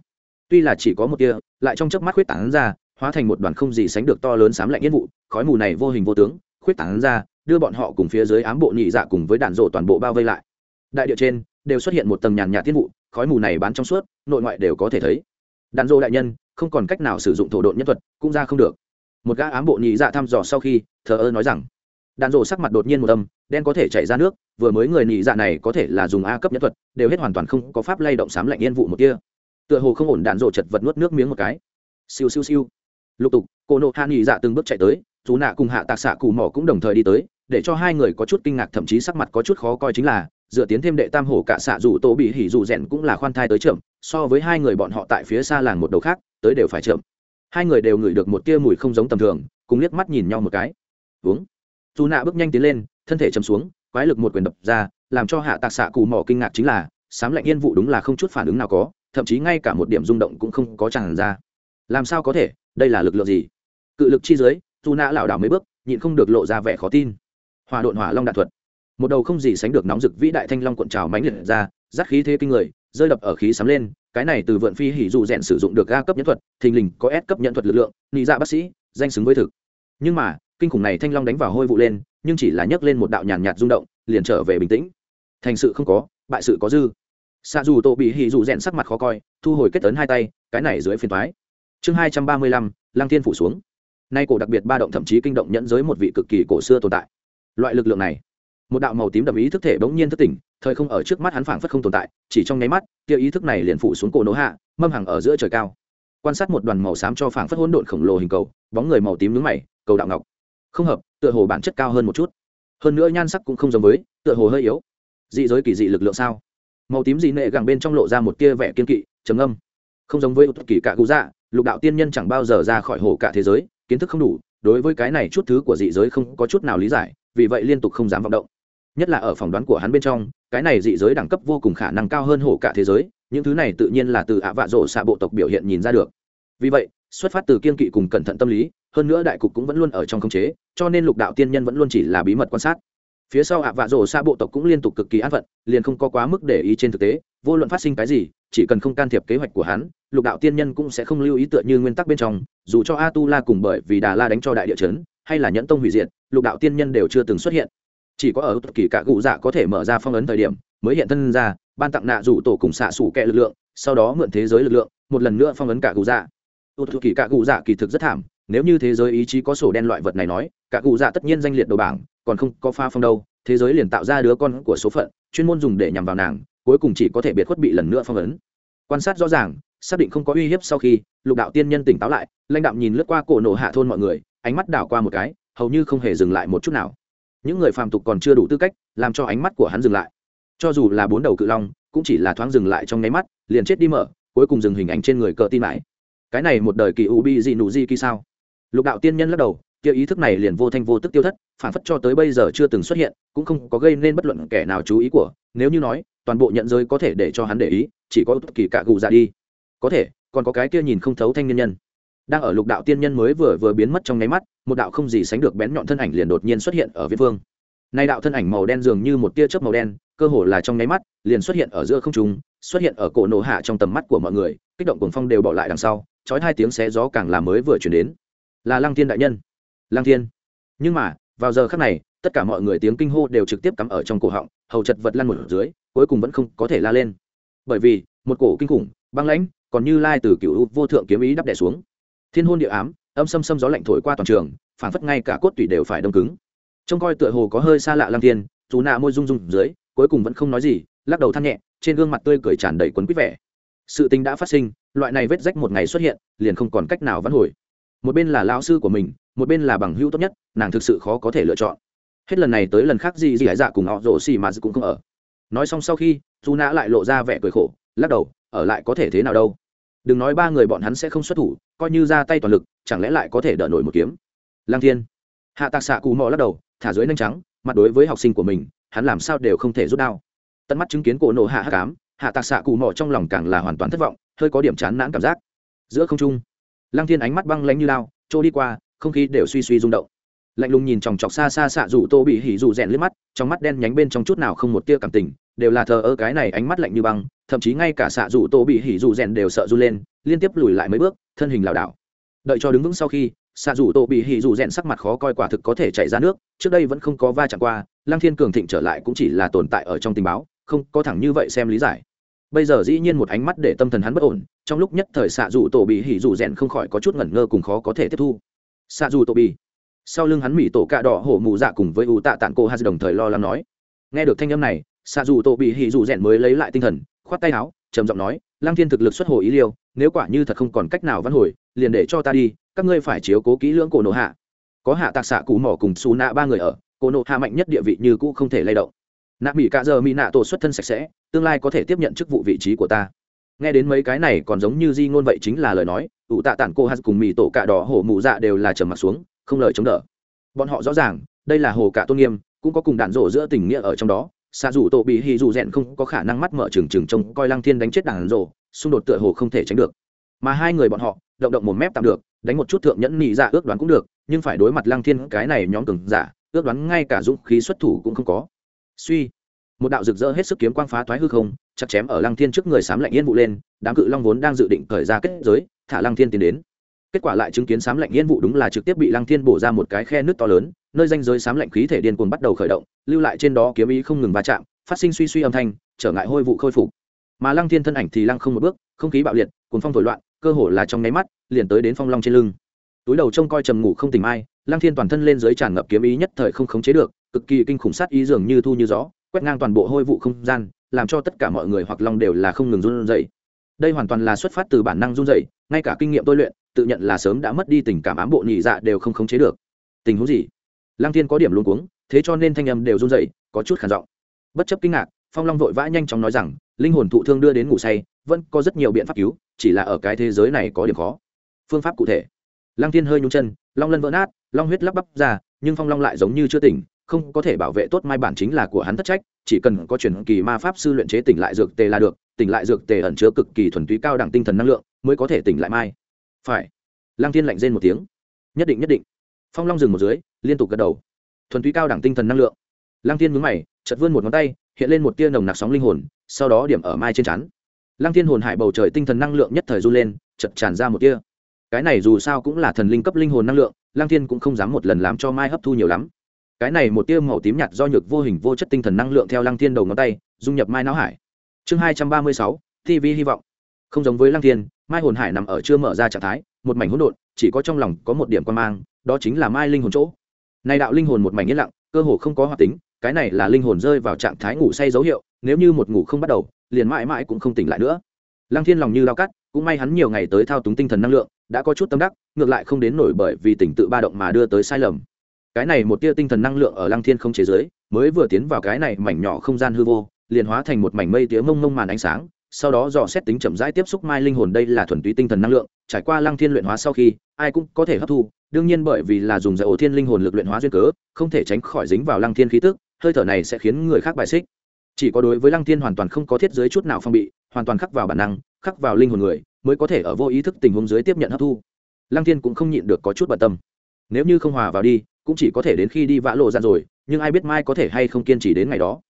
Tuy là chỉ có một tia, lại trong chớp mắt khuyết tảng ra, hóa thành một đoàn không gì sánh được to lớn xám lạnh yên vụ, khói mù này vô hình vô tướng, khuyết tảng ra, đưa bọn họ cùng phía dưới ám bộ nhị dạ cùng với đạn rộ toàn bộ bao vây lại. Đại địa trên, đều xuất hiện một tầng nhàn nhạt thiên vụ, khói mù này bán trong suốt, nội ngoại đều có thể thấy. Đạn rộ đại nhân, không còn cách nào sử dụng thổ độn nhân thuật, cũng ra không được một gã ám bộ nhị dạ thăm dò sau khi, thờ ơ nói rằng đạn rộ sắc mặt đột nhiên một âm, đen có thể chảy ra nước, vừa mới người nhị dạ này có thể là dùng a cấp nhân thuật, đều hết hoàn toàn không có pháp lay động sám lạnh yên vụ một kia. Tựa hồ không ổn đạn rộ chật vật nuốt nước miếng một cái. Siêu siêu siêu. Lục tục, cô nộ hạ nhị dạ từng bước chạy tới chú nạ cùng hạ tạc xạ cù mỏ cũng đồng thời đi tới, để cho hai người có chút kinh ngạc thậm chí sắc mặt có chút khó coi chính là, dựa tiến thêm đệ tam hổ cả xạ dù tổ bị hỉ dù rèn cũng là khoan thai tới chậm, so với hai người bọn họ tại phía xa làng một đầu khác, tới đều phải chậm hai người đều ngửi được một tia mùi không giống tầm thường, cùng liếc mắt nhìn nhau một cái. Uống. Dù nạ bước nhanh tiến lên, thân thể chầm xuống, quái lực một quyền đập ra, làm cho hạ tạc xạ cù mỏ kinh ngạc chính là, sám lạnh yên vụ đúng là không chút phản ứng nào có, thậm chí ngay cả một điểm rung động cũng không có tràn ra. Làm sao có thể, đây là lực lượng gì? Cự lực chi dưới dù nạ lảo đảo mấy bước, nhịn không được lộ ra vẻ khó tin. Hòa độn hỏa long đạn thuật. Một đầu không gì sánh được nóng rực vĩ đại thanh long cuộn trào mãnh liệt ra rát khí thế kinh người, rơi đập ở khí sắm lên cái này từ vượn phi hỉ dù rèn sử dụng được a cấp nhân thuật, thình lình có S cấp nhẫn thuật lực lượng nị dạ bác sĩ, danh xứng với thực. Nhưng mà, kinh khủng này thanh long đánh vào hôi vụ lên, nhưng chỉ là nhấc lên một đạo nhàn nhạt rung động, liền trở về bình tĩnh. Thành sự không có, bại sự có dư. Xa dù tổ bị hỉ dù rèn sắc mặt khó coi, thu hồi kết tấn hai tay, cái này dưới phiền thoái chương hai trăm ba mươi lăm, lăng thiên phủ xuống. Nay cổ đặc biệt ba động thậm chí kinh động nhẫn giới một vị cực kỳ cổ xưa tồn tại. Loại lực lượng này, một đạo màu tím đậm ý thức thể bỗng nhiên thức tỉnh thời không ở trước mắt hắn phảng phất không tồn tại, chỉ trong nháy mắt kia ý thức này liền phủ xuống cổ nỗ hạ, mâm hàng ở giữa trời cao. Quan sát một đoàn màu xám cho phảng phất hỗn độn khổng lồ hình cầu, bóng người màu tím nướng mày, cầu đạo ngọc. Không hợp, tựa hồ bản chất cao hơn một chút. Hơn nữa nhan sắc cũng không giống với, tựa hồ hơi yếu. Dị giới kỳ dị lực lượng sao? Màu tím dị nệ gẳng bên trong lộ ra một tia vẻ kiên kỵ, trầm âm không giống với kỳ cạ cụ dạ lục đạo tiên nhân chẳng bao giờ ra khỏi hồ cả thế giới, kiến thức không đủ, đối với cái này chút thứ của dị giới không có chút nào lý giải, vì vậy liên tục không dám vọng động nhất là ở phỏng đoán của hắn bên trong, cái này dị giới đẳng cấp vô cùng khả năng cao hơn hổ cả thế giới, những thứ này tự nhiên là từ ạ vạ rổ xạ bộ tộc biểu hiện nhìn ra được. Vì vậy, xuất phát từ kiên kỵ cùng cẩn thận tâm lý, hơn nữa đại cục cũng vẫn luôn ở trong khống chế, cho nên lục đạo tiên nhân vẫn luôn chỉ là bí mật quan sát. Phía sau ạ vạ rổ xạ bộ tộc cũng liên tục cực kỳ an phận, liền không có quá mức để ý trên thực tế, vô luận phát sinh cái gì, chỉ cần không can thiệp kế hoạch của hắn, lục đạo tiên nhân cũng sẽ không lưu ý tựa như nguyên tắc bên trong, dù cho a tu la cùng bởi vì đà la đánh cho đại địa chấn, hay là nhẫn tông hủy diệt, lục đạo tiên nhân đều chưa từng xuất hiện chỉ có ở kỳ cả cụ dạ có thể mở ra phong ấn thời điểm mới hiện thân ra, ban tặng nạ rủ tổ cùng xạ xủ kẹ lực lượng, sau đó mượn thế giới lực lượng, một lần nữa phong ấn cả cụ dạ. Ụt kỳ cả cụ dạ kỳ thực rất thảm, nếu như thế giới ý chí có sổ đen loại vật này nói, cả cụ dạ tất nhiên danh liệt đầu bảng, còn không có pha phong đâu, thế giới liền tạo ra đứa con của số phận, chuyên môn dùng để nhằm vào nàng, cuối cùng chỉ có thể biệt khuất bị lần nữa phong ấn. Quan sát rõ ràng, xác định không có uy hiếp sau khi, lục đạo tiên nhân tỉnh táo lại, lãnh đạo nhìn lướt qua cổ nổ hạ thôn mọi người, ánh mắt đảo qua một cái, hầu như không hề dừng lại một chút nào những người phàm tục còn chưa đủ tư cách làm cho ánh mắt của hắn dừng lại. Cho dù là bốn đầu cự long, cũng chỉ là thoáng dừng lại trong nháy mắt, liền chết đi mở, cuối cùng dừng hình ảnh trên người cờ tin mãi. Cái này một đời kỳ u bi dị nụ di kỳ sao? Lục đạo tiên nhân lắc đầu, kia ý thức này liền vô thanh vô tức tiêu thất phản phất cho tới bây giờ chưa từng xuất hiện, cũng không có gây nên bất luận kẻ nào chú ý của, nếu như nói, toàn bộ nhận giới có thể để cho hắn để ý, chỉ có kỳ cạ gù ra đi. Có thể, còn có cái kia nhìn không thấu thanh niên nhân đang ở lục đạo tiên nhân mới vừa vừa biến mất trong nháy mắt, một đạo không gì sánh được bén nhọn thân ảnh liền đột nhiên xuất hiện ở viễn phương. Nay đạo thân ảnh màu đen dường như một tia chớp màu đen, cơ hồ là trong nháy mắt, liền xuất hiện ở giữa không trung, xuất hiện ở cổ nổ hạ trong tầm mắt của mọi người, kích động cuồng phong đều bỏ lại đằng sau, chói hai tiếng xé gió càng là mới vừa chuyển đến. Là lăng thiên đại nhân. Lăng thiên. Nhưng mà, vào giờ khắc này, tất cả mọi người tiếng kinh hô đều trực tiếp cắm ở trong cổ họng, hầu chật vật lăn một dưới, cuối cùng vẫn không có thể la lên. Bởi vì, một cổ kinh khủng, băng lãnh, còn như lai từ cựu vô thượng kiếm ý đắp đẻ xuống thiên hôn địa ám, âm xâm xâm gió lạnh thổi qua toàn trường phản phất ngay cả cốt tủy đều phải đông cứng. Trông coi tựa hồ có hơi xa lạ lang thiên, dù nạ môi rung rung dưới, cuối cùng vẫn không nói gì, lắc đầu than nhẹ, trên gương mặt tươi cười tràn đầy quấn quýt vẻ. Sự tình đã phát sinh, loại này vết rách một ngày xuất hiện, liền không còn cách nào vãn hồi. Một bên là lao sư của mình, một bên là bằng hữu tốt nhất, nàng thực sự khó có thể lựa chọn. Hết lần này tới lần khác gì gì hải dạ cùng họ rổ xì mà cũng không ở. Nói xong sau khi, dù nã lại lộ ra vẻ cười khổ, lắc đầu, ở lại có thể thế nào đâu? Đừng nói ba người bọn hắn sẽ không xuất thủ, coi như ra tay toàn lực, chẳng lẽ lại có thể đỡ nổi một kiếm? Lang thiên. Hạ tạc xạ cù mò lắc đầu, thả dưới nanh trắng, mặt đối với học sinh của mình, hắn làm sao đều không thể rút đao. Tận mắt chứng kiến cổ nổ hạ hạ cám hạ tạc xạ cù mò trong lòng càng là hoàn toàn thất vọng, hơi có điểm chán nản cảm giác. Giữa không trung lang thiên ánh mắt băng lánh như lao, trôi đi qua, không khí đều suy suy rung động. Lạnh lùng nhìn chòng chọc xa xa xạ dù tô bị hỉ dù rèn liếc mắt, trong mắt đen nhánh bên trong chút nào không một tia cảm tình đều là thờ ơ, cái này ánh mắt lạnh như băng, thậm chí ngay cả xạ dù tô bị hỉ dù rèn đều sợ run lên, liên tiếp lùi lại mấy bước, thân hình lảo đảo. Đợi cho đứng vững sau khi, xạ dù tô bị hỉ dù rèn sắc mặt khó coi quả thực có thể chảy ra nước, trước đây vẫn không có va chạm qua, lăng thiên cường thịnh trở lại cũng chỉ là tồn tại ở trong tình báo, không có thẳng như vậy xem lý giải. Bây giờ dĩ nhiên một ánh mắt để tâm thần hắn bất ổn, trong lúc nhất thời xạ dù tổ bị hỉ dù rèn không khỏi có chút ngẩn ngơ cùng khó có thể tiếp thu. Xạ dù tổ bị, sau lưng hắn mỹ tổ cạ đỏ hổ mù dạ cùng với u tạ tạng cô hà đồng thời lo lắng nói, nghe được thanh âm này xạ dù tổ bị hỉ dù rèn mới lấy lại tinh thần, khoát tay áo, trầm giọng nói, lăng thiên thực lực xuất hồ ý liêu, nếu quả như thật không còn cách nào văn hồi, liền để cho ta đi, các ngươi phải chiếu cố kỹ lưỡng cổ nộ hạ. Có hạ tạc xạ cú mỏ cùng xù nạ ba người ở, cổ nộ hạ mạnh nhất địa vị như cũ không thể lay động. Nạ mỹ cạ giờ mỹ nạ tổ xuất thân sạch sẽ, tương lai có thể tiếp nhận chức vụ vị trí của ta. Nghe đến mấy cái này còn giống như di ngôn vậy chính là lời nói, ủ tạ tản cô hát cùng mỹ tổ cạ đỏ hổ mụ dạ đều là trầm mặt xuống, không lời chống đỡ. Bọn họ rõ ràng, đây là hồ cả tôn nghiêm, cũng có cùng đạn rổ giữa tình nghĩa ở trong đó xạ dù tổ bị hì dù rèn không có khả năng mắt mở trừng trừng trông coi lăng thiên đánh chết đàn rộ xung đột tựa hồ không thể tránh được. Mà hai người bọn họ, động động một mép tạm được, đánh một chút thượng nhẫn nhị dạ ước đoán cũng được, nhưng phải đối mặt lăng thiên cái này nhóm cường giả, ước đoán ngay cả dũng khí xuất thủ cũng không có. Suy, một đạo rực rỡ hết sức kiếm quang phá thoái hư không, chặt chém ở lăng thiên trước người sám lạnh yên vụ lên, đám cự long vốn đang dự định khởi ra kết giới, thả lăng thiên tiến đến. Kết quả lại chứng kiến sám lạnh yên vụ đúng là trực tiếp bị lăng thiên bổ ra một cái khe nước to lớn nơi danh giới sám lạnh khí thể điên cuồng bắt đầu khởi động, lưu lại trên đó kiếm ý không ngừng va chạm, phát sinh suy suy âm thanh, trở ngại hôi vụ khôi phục. Mà lăng thiên thân ảnh thì lăng không một bước, không khí bạo liệt cuốn phong thổi loạn, cơ hồ là trong nháy mắt, liền tới đến phong long trên lưng. Túi đầu trông coi trầm ngủ không tỉnh mai, lăng thiên toàn thân lên dưới tràn ngập kiếm ý nhất thời không khống chế được, cực kỳ kinh khủng sát ý dường như thu như gió, quét ngang toàn bộ hôi vụ không gian, làm cho tất cả mọi người hoặc long đều là không ngừng run rẩy. Đây hoàn toàn là xuất phát từ bản năng run rẩy, ngay cả kinh nghiệm tôi luyện, tự nhận là sớm đã mất đi tình cảm ám bộ nhị dạ đều không khống chế được. Tình huống gì? Lăng thiên có điểm luôn cuống, thế cho nên thanh âm đều run dậy có chút khản giọng. Bất chấp kinh ngạc, phong long vội vã nhanh chóng nói rằng, linh hồn thụ thương đưa đến ngủ say, vẫn có rất nhiều biện pháp cứu, chỉ là ở cái thế giới này có điểm khó. Phương pháp cụ thể. Lăng thiên hơi nhún chân, long lân vỡ nát, long huyết lắp bắp ra, nhưng phong long lại giống như chưa tỉnh, không có thể bảo vệ tốt mai bản chính là của hắn thất trách, chỉ cần có chuyển kỳ ma pháp sư luyện chế tỉnh lại dược tề là được, tỉnh lại dược tề ẩn chứa cực kỳ thuần túy cao đẳng tinh thần năng lượng, mới có thể tỉnh lại mai. Phải. Lăng thiên lạnh rên một tiếng. Nhất định nhất định. Phong long dừng một dưới liên tục gật đầu. Thuần túy cao đẳng tinh thần năng lượng. Lăng thiên mướn mày chật vươn một ngón tay, hiện lên một tia nồng nặc sóng linh hồn, sau đó điểm ở mai trên chắn lăng thiên hồn hải bầu trời tinh thần năng lượng nhất thời run lên chật tràn ra một tia. Cái này dù sao cũng là thần linh cấp linh hồn năng lượng, lăng thiên cũng không dám một lần làm cho mai hấp thu nhiều lắm. Cái này một tia màu tím nhạt do nhược vô hình vô chất tinh thần năng lượng theo lăng thiên đầu ngón tay, dung nhập mai não hải. Chương hai trăm ba mươi sáu tv hy vọng. Không giống với lăng thiên, mai hồn hải nằm ở chưa mở ra trạng thái, một mảnh hỗn độn, chỉ có trong lòng có một điểm quan mang, đó chính là mai linh hồn chỗ này đạo linh hồn một mảnh yên lặng, cơ hồ không có hoạt tính, cái này là linh hồn rơi vào trạng thái ngủ say dấu hiệu, nếu như một ngủ không bắt đầu, liền mãi mãi cũng không tỉnh lại nữa. Lăng thiên lòng như lao cắt, cũng may hắn nhiều ngày tới thao túng tinh thần năng lượng, đã có chút tâm đắc, ngược lại không đến nổi bởi vì tỉnh tự ba động mà đưa tới sai lầm. Cái này một tia tinh thần năng lượng ở lăng thiên không chế giới, mới vừa tiến vào cái này mảnh nhỏ không gian hư vô, liền hóa thành một mảnh mây tía mông mông màn ánh sáng sau đó dò xét tính chậm rãi tiếp xúc mai linh hồn đây là thuần túy tinh thần năng lượng, trải qua lăng thiên luyện hóa sau khi, ai cũng có thể hấp thu. Đương nhiên bởi vì là dùng dạy ổ thiên linh hồn lực luyện hóa duyên cớ, không thể tránh khỏi dính vào lăng thiên khí tức, hơi thở này sẽ khiến người khác bài xích. Chỉ có đối với lăng thiên hoàn toàn không có thiết giới chút nào phong bị, hoàn toàn khắc vào bản năng, khắc vào linh hồn người, mới có thể ở vô ý thức tình huống dưới tiếp nhận hấp thu. Lăng thiên cũng không nhịn được có chút bận tâm. Nếu như không hòa vào đi, cũng chỉ có thể đến khi đi vã lộ ra rồi, nhưng ai biết mai có thể hay không kiên trì đến ngày đó.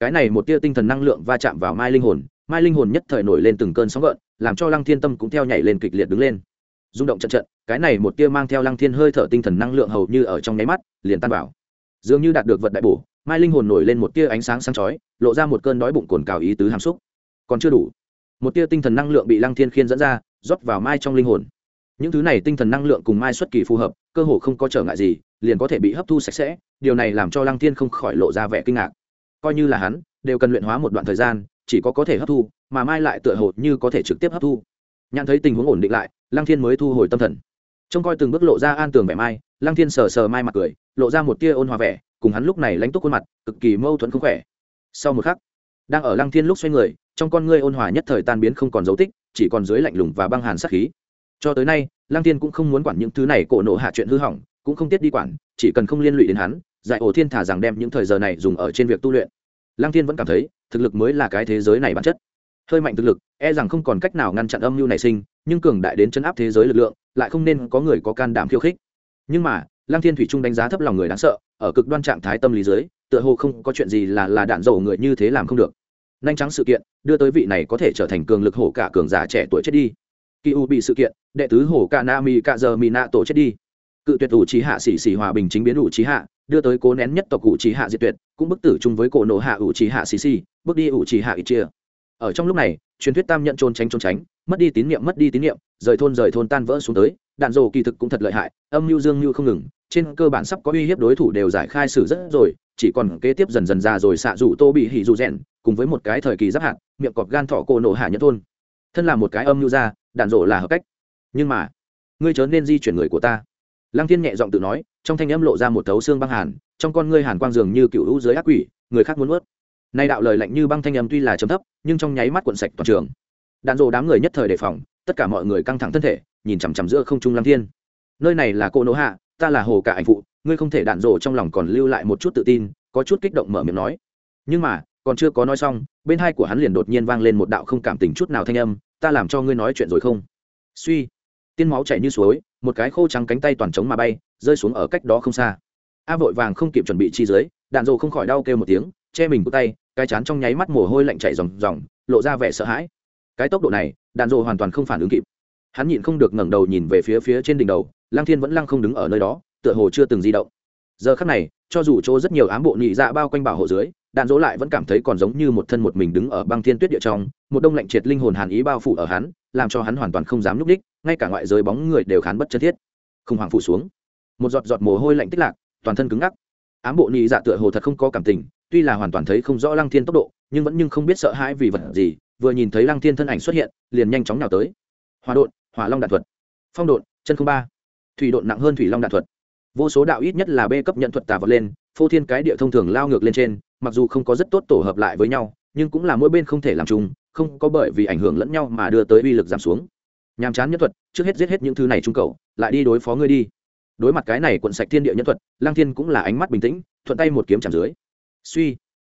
Cái này một tia tinh thần năng lượng va chạm vào mai linh hồn mai linh hồn nhất thời nổi lên từng cơn sóng gợn, làm cho lăng thiên tâm cũng theo nhảy lên kịch liệt đứng lên. Rung động trận trận, cái này một tia mang theo lăng thiên hơi thở tinh thần năng lượng hầu như ở trong nháy mắt, liền tan vào. Dường như đạt được vật đại bổ, mai linh hồn nổi lên một tia ánh sáng sáng chói, lộ ra một cơn đói bụng cồn cào ý tứ hàm xúc. Còn chưa đủ. Một tia tinh thần năng lượng bị lăng thiên khiên dẫn ra, rót vào mai trong linh hồn. Những thứ này tinh thần năng lượng cùng mai xuất kỳ phù hợp, cơ hồ không có trở ngại gì, liền có thể bị hấp thu sạch sẽ, điều này làm cho lăng thiên không khỏi lộ ra vẻ kinh ngạc. Coi như là hắn, đều cần luyện hóa một đoạn thời gian chỉ có có thể hấp thu, mà mai lại tựa hồ như có thể trực tiếp hấp thu. Nhận thấy tình huống ổn định lại, lăng thiên mới thu hồi tâm thần. Trông coi từng bước lộ ra an tường vẻ mai, lăng thiên sờ sờ mai mặt cười, lộ ra một tia ôn hòa vẻ, cùng hắn lúc này lánh túc khuôn mặt, cực kỳ mâu thuẫn không khỏe. Sau một khắc, đang ở lăng thiên lúc xoay người, trong con ngươi ôn hòa nhất thời tan biến không còn dấu tích, chỉ còn dưới lạnh lùng và băng hàn sát khí. Cho tới nay, lăng thiên cũng không muốn quản những thứ này cổ nộ hạ chuyện hư hỏng, cũng không tiết đi quản, chỉ cần không liên lụy đến hắn, giải ổ thiên thả rằng đem những thời giờ này dùng ở trên việc tu luyện lăng thiên vẫn cảm thấy thực lực mới là cái thế giới này bản chất. Hơi mạnh thực lực e rằng không còn cách nào ngăn chặn âm mưu nảy sinh nhưng cường đại đến chấn áp thế giới lực lượng lại không nên có người có can đảm khiêu khích. Nhưng mà lăng thiên thủy trung đánh giá thấp lòng người đáng sợ ở cực đoan trạng thái tâm lý dưới, tựa hồ không có chuyện gì là là đạn dầu người như thế làm không được. Nhanh trắng sự kiện đưa tới vị này có thể trở thành cường lực hổ cả cường giả trẻ tuổi chết đi. Kỳ u bị sự kiện đệ tứ hổ cả na mi cả giờ mi nạ tổ chết đi cự tuyệt ủ trí hạ xỉ xỉ hòa bình chính biến ủ trí hạ, đưa tới cố nén nhất tộc ủ trí hạ diệt tuyệt, cũng bức tử chung với cổ nổ hạ ủ trí hạ xỉ xỉ, bước đi ủ trí hạ ít chia. Ở trong lúc này, truyền thuyết tam nhận trốn tránh trốn tránh, mất đi tín nhiệm mất đi tín nhiệm rời thôn rời thôn tan vỡ xuống tới, đạn dồ kỳ thực cũng thật lợi hại, âm mưu dương mưu không ngừng, trên cơ bản sắp có uy hiếp đối thủ đều giải khai xử rất rồi, chỉ còn kế tiếp dần dần ra rồi xạ rủ tô bị hỉ dù rèn, cùng với một cái thời kỳ giáp hạn miệng cọp gan thọ cổ nổ hạ nhất thôn. Thân là một cái âm mưu ra đạn dồ là hợp cách. Nhưng mà, ngươi chớ nên di chuyển người của ta lăng thiên nhẹ giọng tự nói, trong thanh âm lộ ra một thấu xương băng hàn, trong con ngươi hàn quang dường như cựu hữu dưới ác quỷ, người khác muốn ướt nay đạo lời lạnh như băng thanh âm tuy là chấm thấp, nhưng trong nháy mắt cuộn sạch toàn trường. Đạn dồ đám người nhất thời đề phòng, tất cả mọi người căng thẳng thân thể, nhìn chằm chằm giữa không trung lăng thiên. Nơi này là cô nỗ hạ, ta là hồ cả ảnh phụ, ngươi không thể đạn dồ trong lòng còn lưu lại một chút tự tin, có chút kích động mở miệng nói. Nhưng mà, còn chưa có nói xong, bên hai của hắn liền đột nhiên vang lên một đạo không cảm tình chút nào thanh âm, ta làm cho ngươi nói chuyện rồi không? Suy. Tiên máu chảy như suối một cái khô trắng cánh tay toàn trống mà bay, rơi xuống ở cách đó không xa. A vội vàng không kịp chuẩn bị chi dưới, đạn dồ không khỏi đau kêu một tiếng, che mình của tay, cái chán trong nháy mắt mồ hôi lạnh chảy ròng ròng, lộ ra vẻ sợ hãi. Cái tốc độ này, đạn dồ hoàn toàn không phản ứng kịp. Hắn nhịn không được ngẩng đầu nhìn về phía phía trên đỉnh đầu lang thiên vẫn lăng không đứng ở nơi đó, tựa hồ chưa từng di động. Giờ khắc này, cho dù chỗ rất nhiều ám bộ nhị dạ bao quanh bảo hộ dưới, đạn dỗ lại vẫn cảm thấy còn giống như một thân một mình đứng ở băng thiên tuyết địa trong, một đông lạnh triệt linh hồn hàn ý bao phủ ở hắn, làm cho hắn hoàn toàn không dám núp đích ngay cả ngoại giới bóng người đều khán bất chân thiết. Không hoàng phủ xuống. Một giọt giọt mồ hôi lạnh tích lạc, toàn thân cứng ngắc. Ám bộ nhị dạ tựa hồ thật không có cảm tình, tuy là hoàn toàn thấy không rõ lăng thiên tốc độ, nhưng vẫn nhưng không biết sợ hãi vì vật gì, vừa nhìn thấy lăng thiên thân ảnh xuất hiện, liền nhanh chóng nào tới. Hòa đột hỏa long đạn thuật. Phong đột chân không ba. Thủy đột nặng hơn thủy long đạn thuật. Vô số đạo ít nhất là b cấp nhận thuật tà vật lên, phô thiên cái địa thông thường lao ngược lên trên, mặc dù không có rất tốt tổ hợp lại với nhau, nhưng cũng là mỗi bên không thể làm chung, không có bởi vì ảnh hưởng lẫn nhau mà đưa tới uy lực giảm xuống nhàm chán nhân thuật, trước hết giết hết những thứ này trung cầu lại đi đối phó ngươi đi. Đối mặt cái này quận sạch thiên địa nhân thuật lang thiên cũng là ánh mắt bình tĩnh, thuận tay một kiếm chạm dưới. Suy,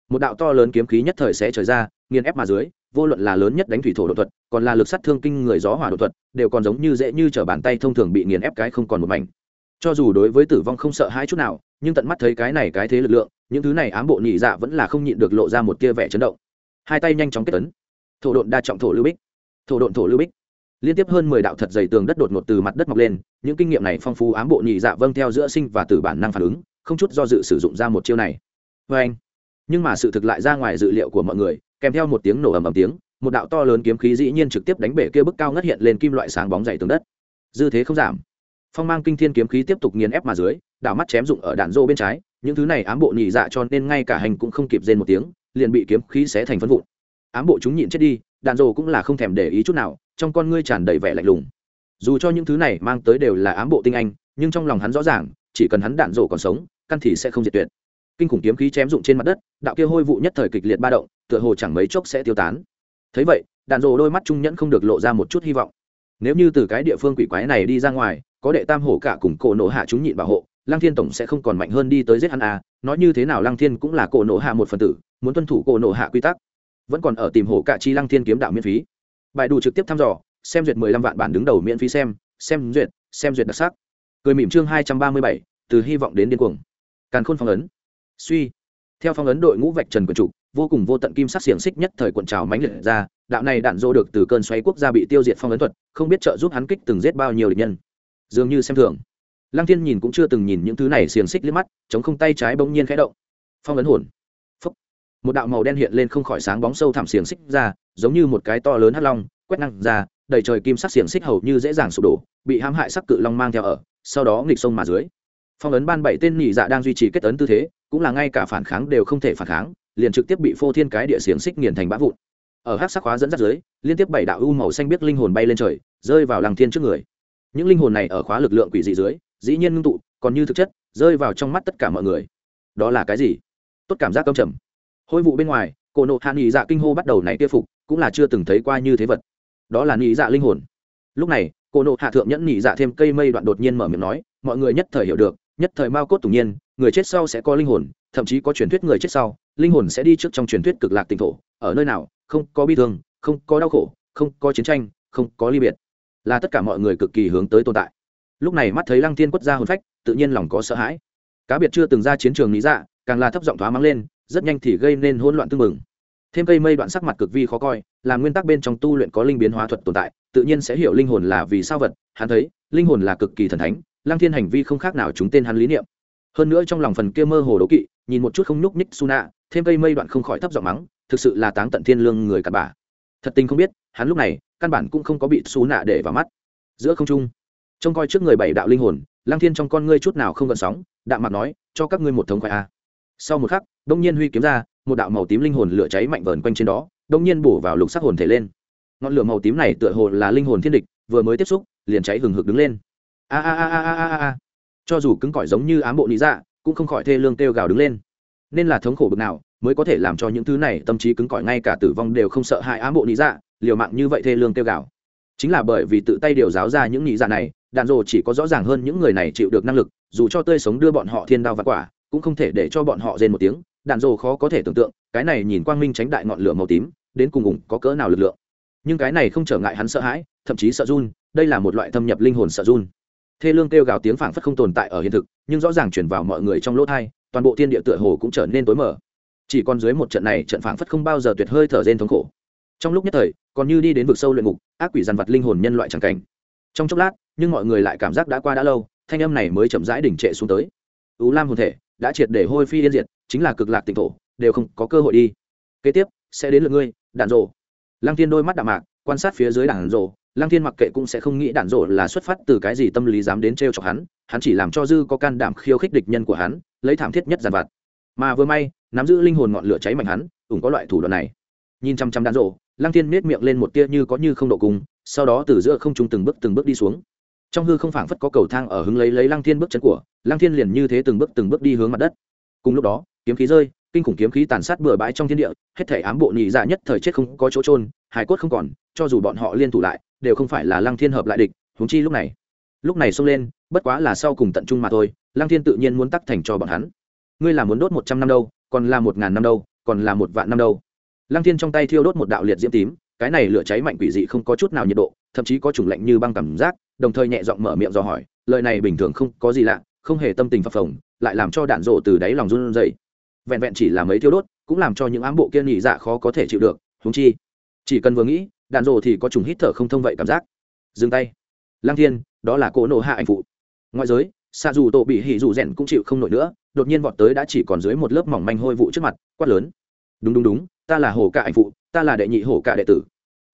một đạo to lớn kiếm khí nhất thời sẽ trời ra, nghiền ép mà dưới, vô luận là lớn nhất đánh thủy thổ đột thuật, còn là lực sát thương kinh người gió hỏa đột thuật, đều còn giống như dễ như t bàn tay thông thường bị nghiền ép cái không còn một mảnh. Cho dù đối với tử vong không sợ hãi chút nào, nhưng tận mắt thấy cái này cái thế lực lượng, những thứ này ám bộ nhị dạ vẫn là không nhịn được lộ ra một tia vẻ chấn động. Hai tay nhanh chóng kết tấn. Thổ độn đa trọng thổ lưu bích. Thổ độn thổ lưu bích liên tiếp hơn mười đạo thật dày tường đất đột ngột từ mặt đất mọc lên, những kinh nghiệm này phong phú ám bộ nhị dạ vâng theo giữa sinh và tử bản năng phản ứng, không chút do dự sử dụng ra một chiêu này. Vê anh, nhưng mà sự thực lại ra ngoài dự liệu của mọi người, kèm theo một tiếng nổ ầm ầm tiếng, một đạo to lớn kiếm khí dĩ nhiên trực tiếp đánh bể kia bức cao ngất hiện lên kim loại sáng bóng dày tường đất. Dư thế không giảm. Phong mang kinh thiên kiếm khí tiếp tục nghiền ép mà dưới đảo mắt chém dụng ở đạn rô bên trái, những thứ này ám bộ nhị dạ cho nên ngay cả hành cũng không kịp rên một tiếng, liền bị kiếm khí xé thành phân vụn. Ám bộ chúng nhịn chết đi, đạn rô cũng là không thèm để ý chút nào trong con ngươi tràn đầy vẻ lạnh lùng. Dù cho những thứ này mang tới đều là ám bộ tinh anh, nhưng trong lòng hắn rõ ràng, chỉ cần hắn đạn rổ còn sống, căn thì sẽ không diệt tuyệt. Kinh khủng kiếm khí chém rụng trên mặt đất, đạo kia hôi vụ nhất thời kịch liệt ba động, tựa hồ chẳng mấy chốc sẽ tiêu tán. Thấy vậy, đạn rổ đôi mắt trung nhẫn không được lộ ra một chút hy vọng. Nếu như từ cái địa phương quỷ quái này đi ra ngoài, có đệ tam hổ cả cùng cổ nổ hạ chúng nhịn bảo hộ, lăng thiên tổng sẽ không còn mạnh hơn đi tới giết hắn à nói như thế nào lăng thiên cũng là cổ nổ hạ một phần tử, muốn tuân thủ cổ nổ hạ quy tắc. Vẫn còn ở tìm hổ cả chi lăng thiên kiếm đạo miễn phí bài đủ trực tiếp thăm dò, xem duyệt mười lăm vạn bản đứng đầu miễn phí xem xem duyệt xem duyệt đặc sắc. Cười mỉm chương hai trăm ba mươi bảy, từ hy vọng đến điên cuồng. Càn khôn phong ấn. Suy. Theo phong ấn đội ngũ vạch trần quần trục vô cùng vô tận kim sắc xiềng xích nhất thời cuộn trào mãnh liệt ra, đạo này đạn dô được từ cơn xoáy quốc gia bị tiêu diệt phong ấn thuật, không biết trợ giúp hắn kích từng giết bao nhiêu địch nhân. Dường như xem thường. Lăng thiên nhìn cũng chưa từng nhìn những thứ này xiềng xích liếc mắt, chống không tay trái bỗng nhiên khẽ động. Phong ấn hồn một đạo màu đen hiện lên không khỏi sáng bóng sâu thẳm xiềng xích ra, giống như một cái to lớn hắt long, quét năng ra, đầy trời kim sắc xiềng xích hầu như dễ dàng sụp đổ, bị hãm hại sắc cự long mang theo ở, sau đó nghịch sông mà dưới. Phong ấn ban bảy tên nhị dạ đang duy trì kết ấn tư thế, cũng là ngay cả phản kháng đều không thể phản kháng, liền trực tiếp bị phô thiên cái địa xiềng xích nghiền thành bã vụn. Ở hắc sắc hóa dẫn dắt dưới, liên tiếp bảy đạo u màu xanh biết linh hồn bay lên trời, rơi vào làng thiên trước người. Những linh hồn này ở khóa lực lượng quỷ dị dưới, dĩ nhiên ngưng tụ, còn như thực chất, rơi vào trong mắt tất cả mọi người. Đó là cái gì? Tốt cảm giác câm trầm hôi vụ bên ngoài, cổ nộ hạ nghỉ dạ kinh hô bắt đầu này kia phục, cũng là chưa từng thấy qua như thế vật. Đó là nghỉ dạ linh hồn. Lúc này, cổ nộ hạ thượng nhẫn nghỉ dạ thêm cây mây đoạn đột nhiên mở miệng nói, mọi người nhất thời hiểu được, nhất thời mao cốt tủng nhiên, người chết sau sẽ có linh hồn, thậm chí có truyền thuyết người chết sau, linh hồn sẽ đi trước trong truyền thuyết cực lạc tỉnh thổ, ở nơi nào, không có bi thương, không có đau khổ, không có chiến tranh, không có ly biệt. Là tất cả mọi người cực kỳ hướng tới tồn tại. Lúc này mắt thấy lăng thiên quất ra hồn phách, tự nhiên lòng có sợ hãi. Cá biệt chưa từng ra chiến trường lý dạ càng là thấp giọng thoá mắng lên rất nhanh thì gây nên hỗn loạn tương mừng thêm cây mây đoạn sắc mặt cực vi khó coi, là nguyên tắc bên trong tu luyện có linh biến hóa thuật tồn tại, tự nhiên sẽ hiểu linh hồn là vì sao vật, hắn thấy, linh hồn là cực kỳ thần thánh Lang thiên hành vi không khác nào chúng tên hắn lý niệm. Hơn nữa trong lòng phần kia mơ hồ đố kỵ, nhìn một chút không nhúc ních su nạ thêm cây mây đoạn không khỏi thấp giọng mắng, thực sự là táng tận thiên lương người cặn bà thật tình không biết, hắn lúc này, căn bản cũng không có bị xú nạ để vào mắt. Giữa không trung, trông coi trước người bảy đạo linh hồn Lang thiên trong con ngươi chút nào không gợn sóng, đạm mặt nói, cho các ngươi một thống khoai a sau một khắc, đông nhiên huy kiếm ra, một đạo màu tím linh hồn lửa cháy mạnh vờn quanh trên đó, đông nhiên bổ vào lục sắc hồn thể lên. Ngọn lửa màu tím này tựa hồ là linh hồn thiên địch, vừa mới tiếp xúc, liền cháy hừng hực đứng lên. A a a a a a a cho dù cứng cỏi giống như ám bộ lý dạ cũng không khỏi thê lương kêu gào đứng lên. Nên là thống khổ bực nào, mới có thể làm cho những thứ này tâm trí cứng cỏi ngay cả tử vong đều không sợ hãi ám bộ lý dạ liều mạng như vậy thê lương kêu gào. Chính là bởi vì tự tay điều giáo ra những lý dạ này, đạn rồ chỉ có rõ ràng hơn những người này chịu được năng lực, dù cho tươi sống đưa bọn họ thiên đao và quả cũng không thể để cho bọn họ rên một tiếng, đạn dồ khó có thể tưởng tượng, cái này nhìn quang minh tránh đại ngọn lửa màu tím, đến cùng ủng có cỡ nào lực lượng. Nhưng cái này không trở ngại hắn sợ hãi, thậm chí sợ run, đây là một loại thâm nhập linh hồn sợ run. Thê lương kêu gào tiếng phảng phất không tồn tại ở hiện thực, nhưng rõ ràng chuyển vào mọi người trong lỗ thai, toàn bộ thiên địa tựa hồ cũng trở nên tối mở chỉ còn dưới một trận này trận phảng phất không bao giờ tuyệt hơi thở rên thống khổ. Trong lúc nhất thời, còn như đi đến vực sâu luyện ngục, ác quỷ dằn vặt linh hồn nhân loại tràng cảnh. Trong chốc lát, nhưng mọi người lại cảm giác đã qua đã lâu, thanh âm này mới chậm rãi đỉnh trệ xuống tới. Ú lam hồn thể đã triệt để hôi phi yên diệt, chính là cực lạc tỉnh thổ, đều không có cơ hội đi. Kế tiếp, sẽ đến lượt ngươi, đạn rổ lăng thiên đôi mắt đạm mạc, quan sát phía dưới đạn rổ lăng thiên mặc kệ cũng sẽ không nghĩ đạn rổ là xuất phát từ cái gì tâm lý dám đến t chọc hắn hắn chỉ làm cho dư có can đảm khiêu khích địch nhân của hắn, lấy thảm thiết nhất giàn vặt. Mà vừa may, nắm giữ linh hồn ngọn lửa cháy mạnh hắn ủng có loại thủ đoạn này. Nhìn chăm chăm đạn rổ lăng thiên nết miệng lên một tia như có như không độ cùng, sau đó từ giữa không trung từng bước từng bước đi xuống trong hư không phảng phất có cầu thang ở hứng lấy lấy lăng thiên bước chân của, lăng thiên liền như thế từng bước từng bước đi hướng mặt đất. Cùng lúc đó, kiếm khí rơi, kinh khủng kiếm khí tàn sát bừa bãi trong thiên địa, hết thể ám bộ nhị dạ nhất thời chết không có chỗ trôn hải cốt không còn, cho dù bọn họ liên thủ lại, đều không phải là lăng thiên hợp lại địch, huống chi lúc này. Lúc này xông lên, bất quá là sau cùng tận trung mà thôi, lăng thiên tự nhiên muốn tắc thành cho bọn hắn. Ngươi là muốn đốt một trăm năm đâu, còn là một ngàn năm đâu, còn là một vạn năm đâu. Lăng thiên trong tay thiêu đốt một đạo liệt diễm tím, cái này lửa cháy mạnh quỷ dị không có chút nào nhiệt độ, thậm chí có chủng lạnh như băng cảm giác đồng thời nhẹ giọng mở miệng do hỏi, lời này bình thường không có gì lạ, không hề tâm tình phập phồng, lại làm cho đạn rộ từ đáy lòng run rẩy. Vẹn vẹn chỉ là mấy thiêu đốt, cũng làm cho những ám bộ kia nhị dạ khó có thể chịu được húng chi. Chỉ cần vừa nghĩ, đạn rộ thì có chủng hít thở không thông vậy cảm giác. Dừng tay. Lang thiên, đó là cỗ nộ hạ anh phụ. Ngoại giới xa dù tổ bị hỉ dù rèn cũng chịu không nổi nữa, đột nhiên vọt tới đã chỉ còn dưới một lớp mỏng manh hôi vụ trước mặt, quát lớn. Đúng đúng đúng, ta là hồ cả anh phụ, ta là đệ nhị hồ cả đệ tử.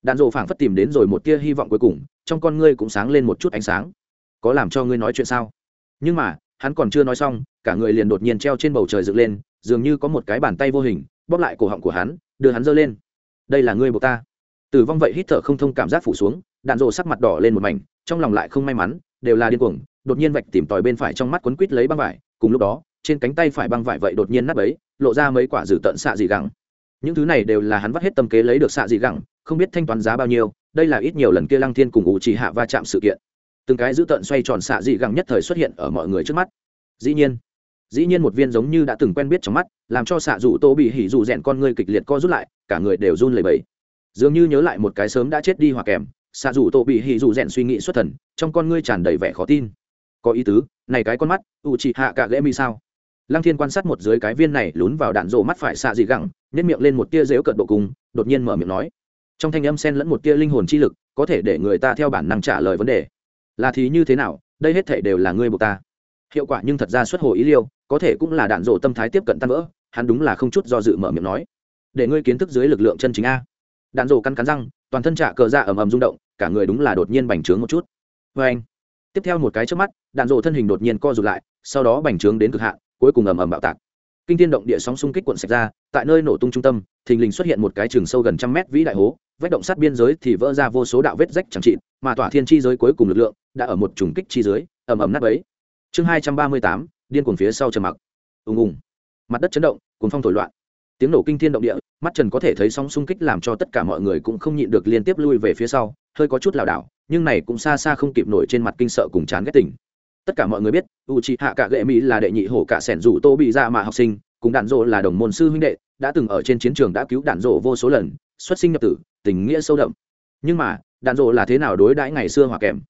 Đạn dộ phảng phất tìm đến rồi một tia hy vọng cuối cùng trong con ngươi cũng sáng lên một chút ánh sáng. Có làm cho ngươi nói chuyện sao? Nhưng mà, hắn còn chưa nói xong, cả người liền đột nhiên treo trên bầu trời dựng lên, dường như có một cái bàn tay vô hình, bóp lại cổ họng của hắn, đưa hắn giơ lên. Đây là ngươi buộc ta. Tử vong vậy hít thở không thông cảm giác phủ xuống, đạn rộ sắc mặt đỏ lên một mảnh, trong lòng lại không may mắn, đều là điên cuồng, đột nhiên vạch tìm tòi bên phải trong mắt quấn quít lấy băng vải, cùng lúc đó, trên cánh tay phải băng vải vậy đột nhiên nắp ấy lộ ra mấy quả dử tận xạ dị gẳng những thứ này đều là hắn vắt hết tâm kế lấy được xạ dị gẳng, không biết thanh toán giá bao nhiêu, đây là ít nhiều lần kia lăng thiên cùng ủ trì hạ va chạm sự kiện. Từng cái dữ tận xoay tròn xạ dị gẳng nhất thời xuất hiện ở mọi người trước mắt. Dĩ nhiên dĩ nhiên một viên giống như đã từng quen biết trong mắt, làm cho xạ dù tô bị hỉ dù rèn con ngươi kịch liệt co rút lại, cả người đều run lẩy bẩy. Dường như nhớ lại một cái sớm đã chết đi hoặc kèm, xạ dù tô bị hỉ dù rèn suy nghĩ xuất thần, trong con ngươi tràn đầy vẻ khó tin. Có ý tứ, này cái con mắt, ủ trì hạ cả ghế mi sao? Lăng thiên quan sát một dưới cái viên này lún vào đạn rộ mắt phải xạ dị gẳng nhét miệng lên một tia dếu cận độ cùng, đột nhiên mở miệng nói. Trong thanh âm sen lẫn một tia linh hồn chi lực, có thể để người ta theo bản năng trả lời vấn đề. Là thì như thế nào, đây hết thể đều là ngươi buộc ta. Hiệu quả nhưng thật ra xuất hồ ý liêu, có thể cũng là đạn rộ tâm thái tiếp cận tan vỡ, hắn đúng là không chút do dự mở miệng nói. Để ngươi kiến thức dưới lực lượng chân chính a. Đạn rộ căn cắn răng, toàn thân trả cờ ra ầm ầm rung động, cả người đúng là đột nhiên bành trướng một chút. Vê anh. Tiếp theo một cái trước mắt, đạn rộ thân hình đột nhiên co rụt lại, sau đó bành trướng đến cực hạn cuối cùng ầm ầm bạo tạc. Kinh thiên động địa sóng xung kích cuộn sạch ra, tại nơi nổ tung trung tâm, thình lình xuất hiện một cái trường sâu gần trăm mét vĩ đại hố, vách động sát biên giới thì vỡ ra vô số đạo vết rách chẳng trị, mà tỏa thiên chi giới cuối cùng lực lượng đã ở một trùng kích chi giới, ầm ầm nát ấy chương hai trăm ba mươi tám, điên cuồng phía sau trầm mặc. Ùng ùng. Mặt đất chấn động cuốn phong thổi loạn. Tiếng nổ kinh thiên động địa, mắt trần có thể thấy sóng xung kích làm cho tất cả mọi người cũng không nhịn được liên tiếp lui về phía sau, hơi có chút lảo đảo, nhưng này cũng xa xa không kịp nổi trên mặt kinh sợ cùng chán ghét tỉnh tất cả mọi người biết u c hạ cả gệ mỹ là đệ nhị hổ cả sẻn rủ tô bị ra mà học sinh, cùng đạn dộ là đồng môn sư huynh đệ, đã từng ở trên chiến trường đã cứu đạn dộ vô số lần, xuất sinh nhập tử, tình nghĩa sâu đậm. Nhưng mà, đạn dộ là thế nào đối đãi ngày xưa hòa kèm?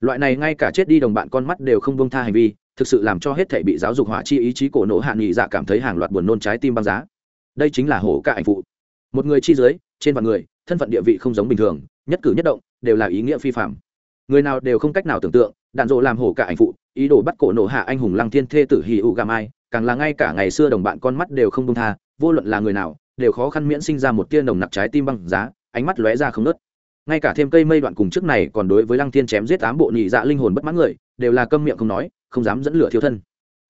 Loại này ngay cả chết đi đồng bạn con mắt đều không bông tha hành vi, thực sự làm cho hết thể bị giáo dục hỏa chi ý chí cổ nổ hạ nghị dạ cảm thấy hàng loạt buồn nôn trái tim băng giá. Đây chính là hổ cả ảnh phụ. Một người chi dưới, trên vạn người, thân phận địa vị không giống bình thường, nhất cử nhất động, đều là ý nghĩa phi phạm người nào đều không cách nào tưởng tượng đạn dộ làm hổ cả ảnh phụ, ý đồ bắt cổ nổ hạ anh hùng lăng thiên thê tử hì ụ gà mai, càng là ngay cả ngày xưa đồng bạn con mắt đều không đông tha, vô luận là người nào, đều khó khăn miễn sinh ra một tia nồng nặc trái tim băng giá, ánh mắt lóe ra không nớt ngay cả thêm cây mây đoạn cùng trước này còn đối với lăng thiên chém giết tám bộ nhị dạ linh hồn bất mãn người, đều là câm miệng không nói, không dám dẫn lửa thiếu thân.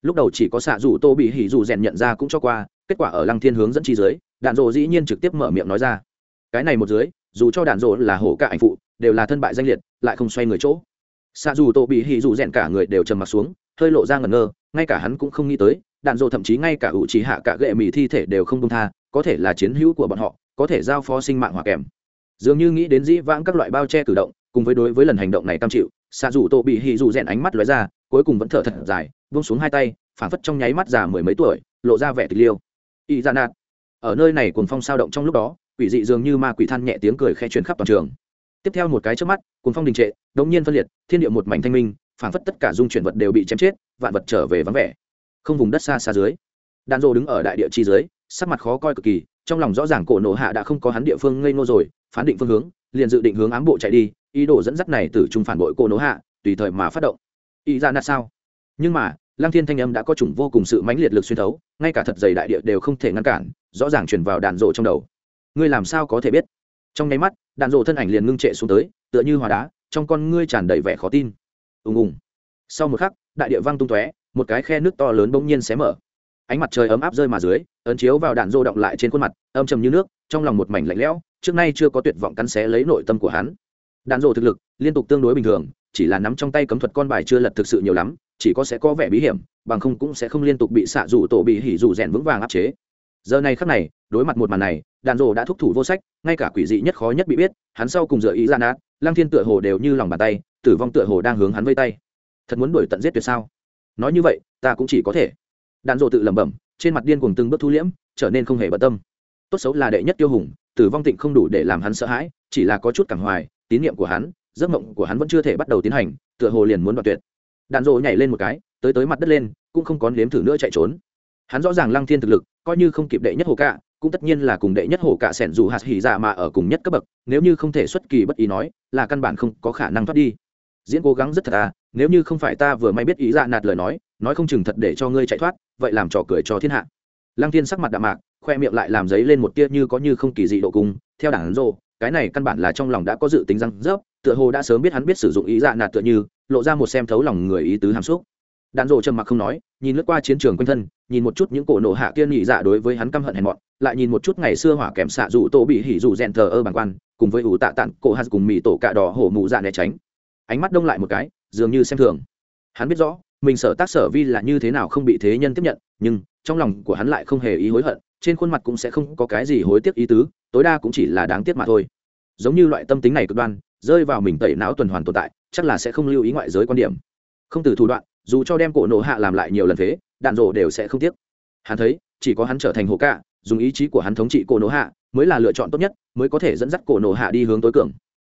Lúc đầu chỉ có xạ rủ tô bị hỉ dù rèn nhận ra cũng cho qua, kết quả ở lăng thiên hướng dẫn chi dưới, đạn dộ dĩ nhiên trực tiếp mở miệng nói ra. Cái này một dưới, dù cho đạn dộ là hổ cả ảnh phụ, đều là thân bại danh liệt, lại không xoay người chỗ xạ dù tô bị hỉ dù rèn cả người đều trầm mặt xuống, hơi lộ ra ngẩn ngơ, ngay cả hắn cũng không nghĩ tới, đạn dộ thậm chí ngay cả ủ trí hạ cả gệ mì thi thể đều không công tha, có thể là chiến hữu của bọn họ, có thể giao phó sinh mạng hòa kèm. Dường như nghĩ đến dĩ vãng các loại bao che cử động, cùng với đối với lần hành động này cam chịu, xạ dù tô bị hỉ dù rèn ánh mắt lóe ra, cuối cùng vẫn thở thật dài, buông xuống hai tay, phản phất trong nháy mắt già mười mấy tuổi, lộ ra vẻ tịch liêu. Y ra nạt, ở nơi này cuồng phong sao động trong lúc đó, quỷ dị dường như ma quỷ than nhẹ tiếng cười khe truyền khắp toàn trường tiếp theo một cái trước mắt cùng phong đình trệ, đống nhiên phân liệt, thiên địa một mảnh thanh minh, phảng phất tất cả dung chuyển vật đều bị chém chết, vạn vật trở về vắng vẻ. Không vùng đất xa xa dưới đàn rô đứng ở đại địa chi dưới, sắc mặt khó coi cực kỳ, trong lòng rõ ràng cổ nổ hạ đã không có hắn địa phương ngây ngô rồi, phán định phương hướng, liền dự định hướng ám bộ chạy đi, ý đồ dẫn dắt này từ trung phản bội cổ nổ hạ, tùy thời mà phát động. Ý ra nạt sao? Nhưng mà, lăng thiên thanh âm đã có chủng vô cùng sự mãnh liệt lực xuyên thấu, ngay cả thật dày đại địa đều không thể ngăn cản, rõ ràng truyền vào đàn rộ trong đầu. Ngươi làm sao có thể biết? Trong nháy mắt, đạn rộ thân ảnh liền ngưng trệ xuống tới, tựa như hòa đá, trong con ngươi tràn đầy vẻ khó tin. Ùng ùng. Sau một khắc, đại địa văng tung tóe, một cái khe nước to lớn bỗng nhiên xé mở. Ánh mặt trời ấm áp rơi mà dưới, ấn chiếu vào đạn rộ động lại trên khuôn mặt, âm trầm như nước, trong lòng một mảnh lạnh lẽo, trước nay chưa có tuyệt vọng cắn xé lấy nội tâm của hắn. Đạn rộ thực lực liên tục tương đối bình thường, chỉ là nắm trong tay cấm thuật con bài chưa lật thực sự nhiều lắm, chỉ có sẽ có vẻ bí hiểm, bằng không cũng sẽ không liên tục bị xạ rủ tổ bị hỉ rủ rèn vững vàng áp chế. Giờ này khắc này, đối mặt một màn này đàn rồ đã thúc thủ vô sách, ngay cả quỷ dị nhất khó nhất bị biết, hắn sau cùng dựa ý ra nát Lang thiên tựa hồ đều như lòng bàn tay, tử vong tựa hồ đang hướng hắn vây tay. Thật muốn đuổi tận giết tuyệt sao? Nói như vậy, ta cũng chỉ có thể. Đàn rồ tự lẩm bẩm, trên mặt điên cùng từng bước thu liễm, trở nên không hề bận tâm. Tốt xấu là đệ nhất tiêu hùng, tử vong tịnh không đủ để làm hắn sợ hãi, chỉ là có chút cảng hoài, tín nhiệm của hắn, giấc mộng của hắn vẫn chưa thể bắt đầu tiến hành, tựa hồ liền muốn đoạt tuyệt. Đạn rộ nhảy lên một cái, tới tới mặt đất lên, cũng không có nếm thử nữa chạy trốn. Hắn rõ ràng lăng thiên thực lực, coi như không kịp đệ nhất hồ cạ cũng tất nhiên là cùng đệ nhất hổ cả sẻn dù hạt hỉ dạ mà ở cùng nhất cấp bậc, nếu như không thể xuất kỳ bất ý nói, là căn bản không có khả năng thoát đi. Diễn cố gắng rất thật à nếu như không phải ta vừa may biết ý dạ nạt lời nói nói không chừng thật để cho ngươi chạy thoát, vậy làm trò cười cho thiên hạ. Lăng thiên sắc mặt đạm mạc, khoe miệng lại làm giấy lên một tia như có như không kỳ dị độ cung, theo đảng rô cái này căn bản là trong lòng đã có dự tính răng rớp, tựa hồ đã sớm biết hắn biết sử dụng ý dạ nạt tựa như, lộ ra một xem thấu lòng người ý tứ hàm xúc. Đạn rộ trầm mặc không nói, nhìn lướt qua chiến trường quanh thân, nhìn một chút những cổ nổ hạ kia nhị dạ đối với hắn căm hận hèn mọn lại nhìn một chút ngày xưa hỏa kèm xạ dụ tổ bị hỉ dụ rèn thờ ơ bằng quan, cùng với ủ tạ tặng cổ hạt cùng mì tổ cạ đỏ hổ mụ dạ né tránh. Ánh mắt đông lại một cái, dường như xem thường. Hắn biết rõ, mình sở tác sở vi là như thế nào không bị thế nhân tiếp nhận, nhưng trong lòng của hắn lại không hề ý hối hận, trên khuôn mặt cũng sẽ không có cái gì hối tiếc ý tứ, tối đa cũng chỉ là đáng tiếc mà thôi. Giống như loại tâm tính này cực đoan, rơi vào mình tẩy não tuần hoàn tồn tại, chắc là sẽ không lưu ý ngoại giới quan điểm. Không từ thủ đoạn, dù cho đem cổ nổ hạ làm lại nhiều lần thế, đạn rộ đều sẽ không tiếc. Hắn thấy, chỉ có hắn trở thành hồ cạ dùng ý chí của hắn thống trị cổ nổ hạ, mới là lựa chọn tốt nhất, mới có thể dẫn dắt cổ nổ hạ đi hướng tối cường.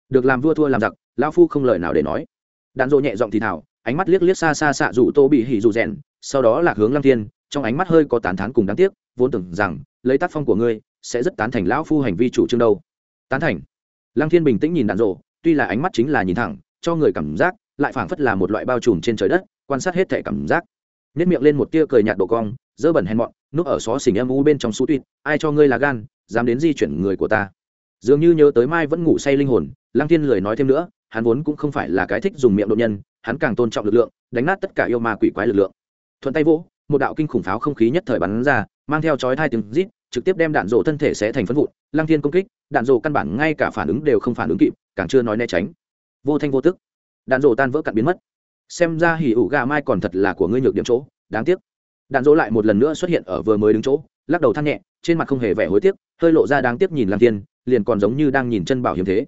Được làm vua thua làm giặc lao phu không lời nào để nói. Đạn rổ nhẹ giọng thì thảo ánh mắt liếc liếc xa xa xạ dù tô bị hỉ dù rèn, sau đó là hướng lăng thiên, trong ánh mắt hơi có tán thán cùng đáng tiếc, vốn tưởng rằng, lấy tác phong của ngươi, sẽ rất tán thành lão phu hành vi chủ trương đâu. Tán thành. Lăng thiên bình tĩnh nhìn đạn rổ tuy là ánh mắt chính là nhìn thẳng, cho người cảm giác, lại phảng phất là một loại bao trùm trên trời đất, quan sát hết thể cảm giác. Nhất miệng lên một tia cười nhạt độ cong, dơ bẩn hèn mọn núp ở xó xỉnh âm u bên trong xú tuyệt, ai cho ngươi là gan, dám đến di chuyển người của ta? Dường như nhớ tới mai vẫn ngủ say linh hồn, lăng thiên lười nói thêm nữa, hắn vốn cũng không phải là cái thích dùng miệng độ nhân, hắn càng tôn trọng lực lượng, đánh nát tất cả yêu ma quỷ quái lực lượng. Thuận tay vỗ, một đạo kinh khủng pháo không khí nhất thời bắn ra, mang theo chói tai tiếng rít, trực tiếp đem đạn rổ thân thể sẽ thành phân vụn, lăng thiên công kích, đạn rổ căn bản ngay cả phản ứng đều không phản ứng kịp, càng chưa nói né tránh. Vô thanh vô tức, đạn rổ tan vỡ cặn biến mất. Xem ra hỉ ủ gà mai còn thật là của ngươi nhược điểm chỗ, đáng tiếc đạn dỗ lại một lần nữa xuất hiện ở vừa mới đứng chỗ, lắc đầu than nhẹ, trên mặt không hề vẻ hối tiếc, hơi lộ ra đáng tiếc nhìn lăng thiên, liền còn giống như đang nhìn chân bảo hiểm thế.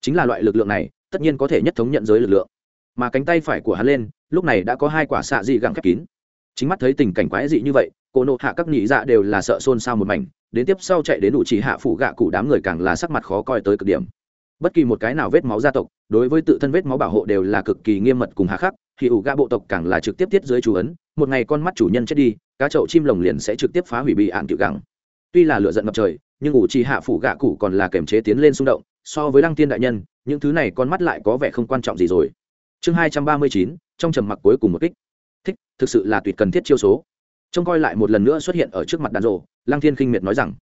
Chính là loại lực lượng này, tất nhiên có thể nhất thống nhận giới lực lượng. Mà cánh tay phải của hắn lên, lúc này đã có hai quả xạ dị găng khép kín. Chính mắt thấy tình cảnh quái dị như vậy, cô nộ hạ các nhị dạ đều là sợ xôn xao một mảnh, đến tiếp sau chạy đến đủ chỉ hạ phủ gạ cụ đám người càng là sắc mặt khó coi tới cực điểm. Bất kỳ một cái nào vết máu gia tộc, đối với tự thân vết máu bảo hộ đều là cực kỳ nghiêm mật cùng hà khắc thì ủ gạ bộ tộc càng là trực tiếp tiết dưới chú ấn, một ngày con mắt chủ nhân chết đi, cá chậu chim lồng liền sẽ trực tiếp phá hủy bị ạn cựu gẳng. Tuy là lựa giận ngập trời, nhưng ủ trì hạ phủ gạ cụ còn là kềm chế tiến lên xung động, so với lăng tiên đại nhân, những thứ này con mắt lại có vẻ không quan trọng gì rồi. Chương hai trăm ba mươi chín, trong trầm mặc cuối cùng một kích. Thích, thực sự là tuyệt cần thiết chiêu số. Trông coi lại một lần nữa xuất hiện ở trước mặt đàn rộ lăng thiên khinh miệt nói rằng,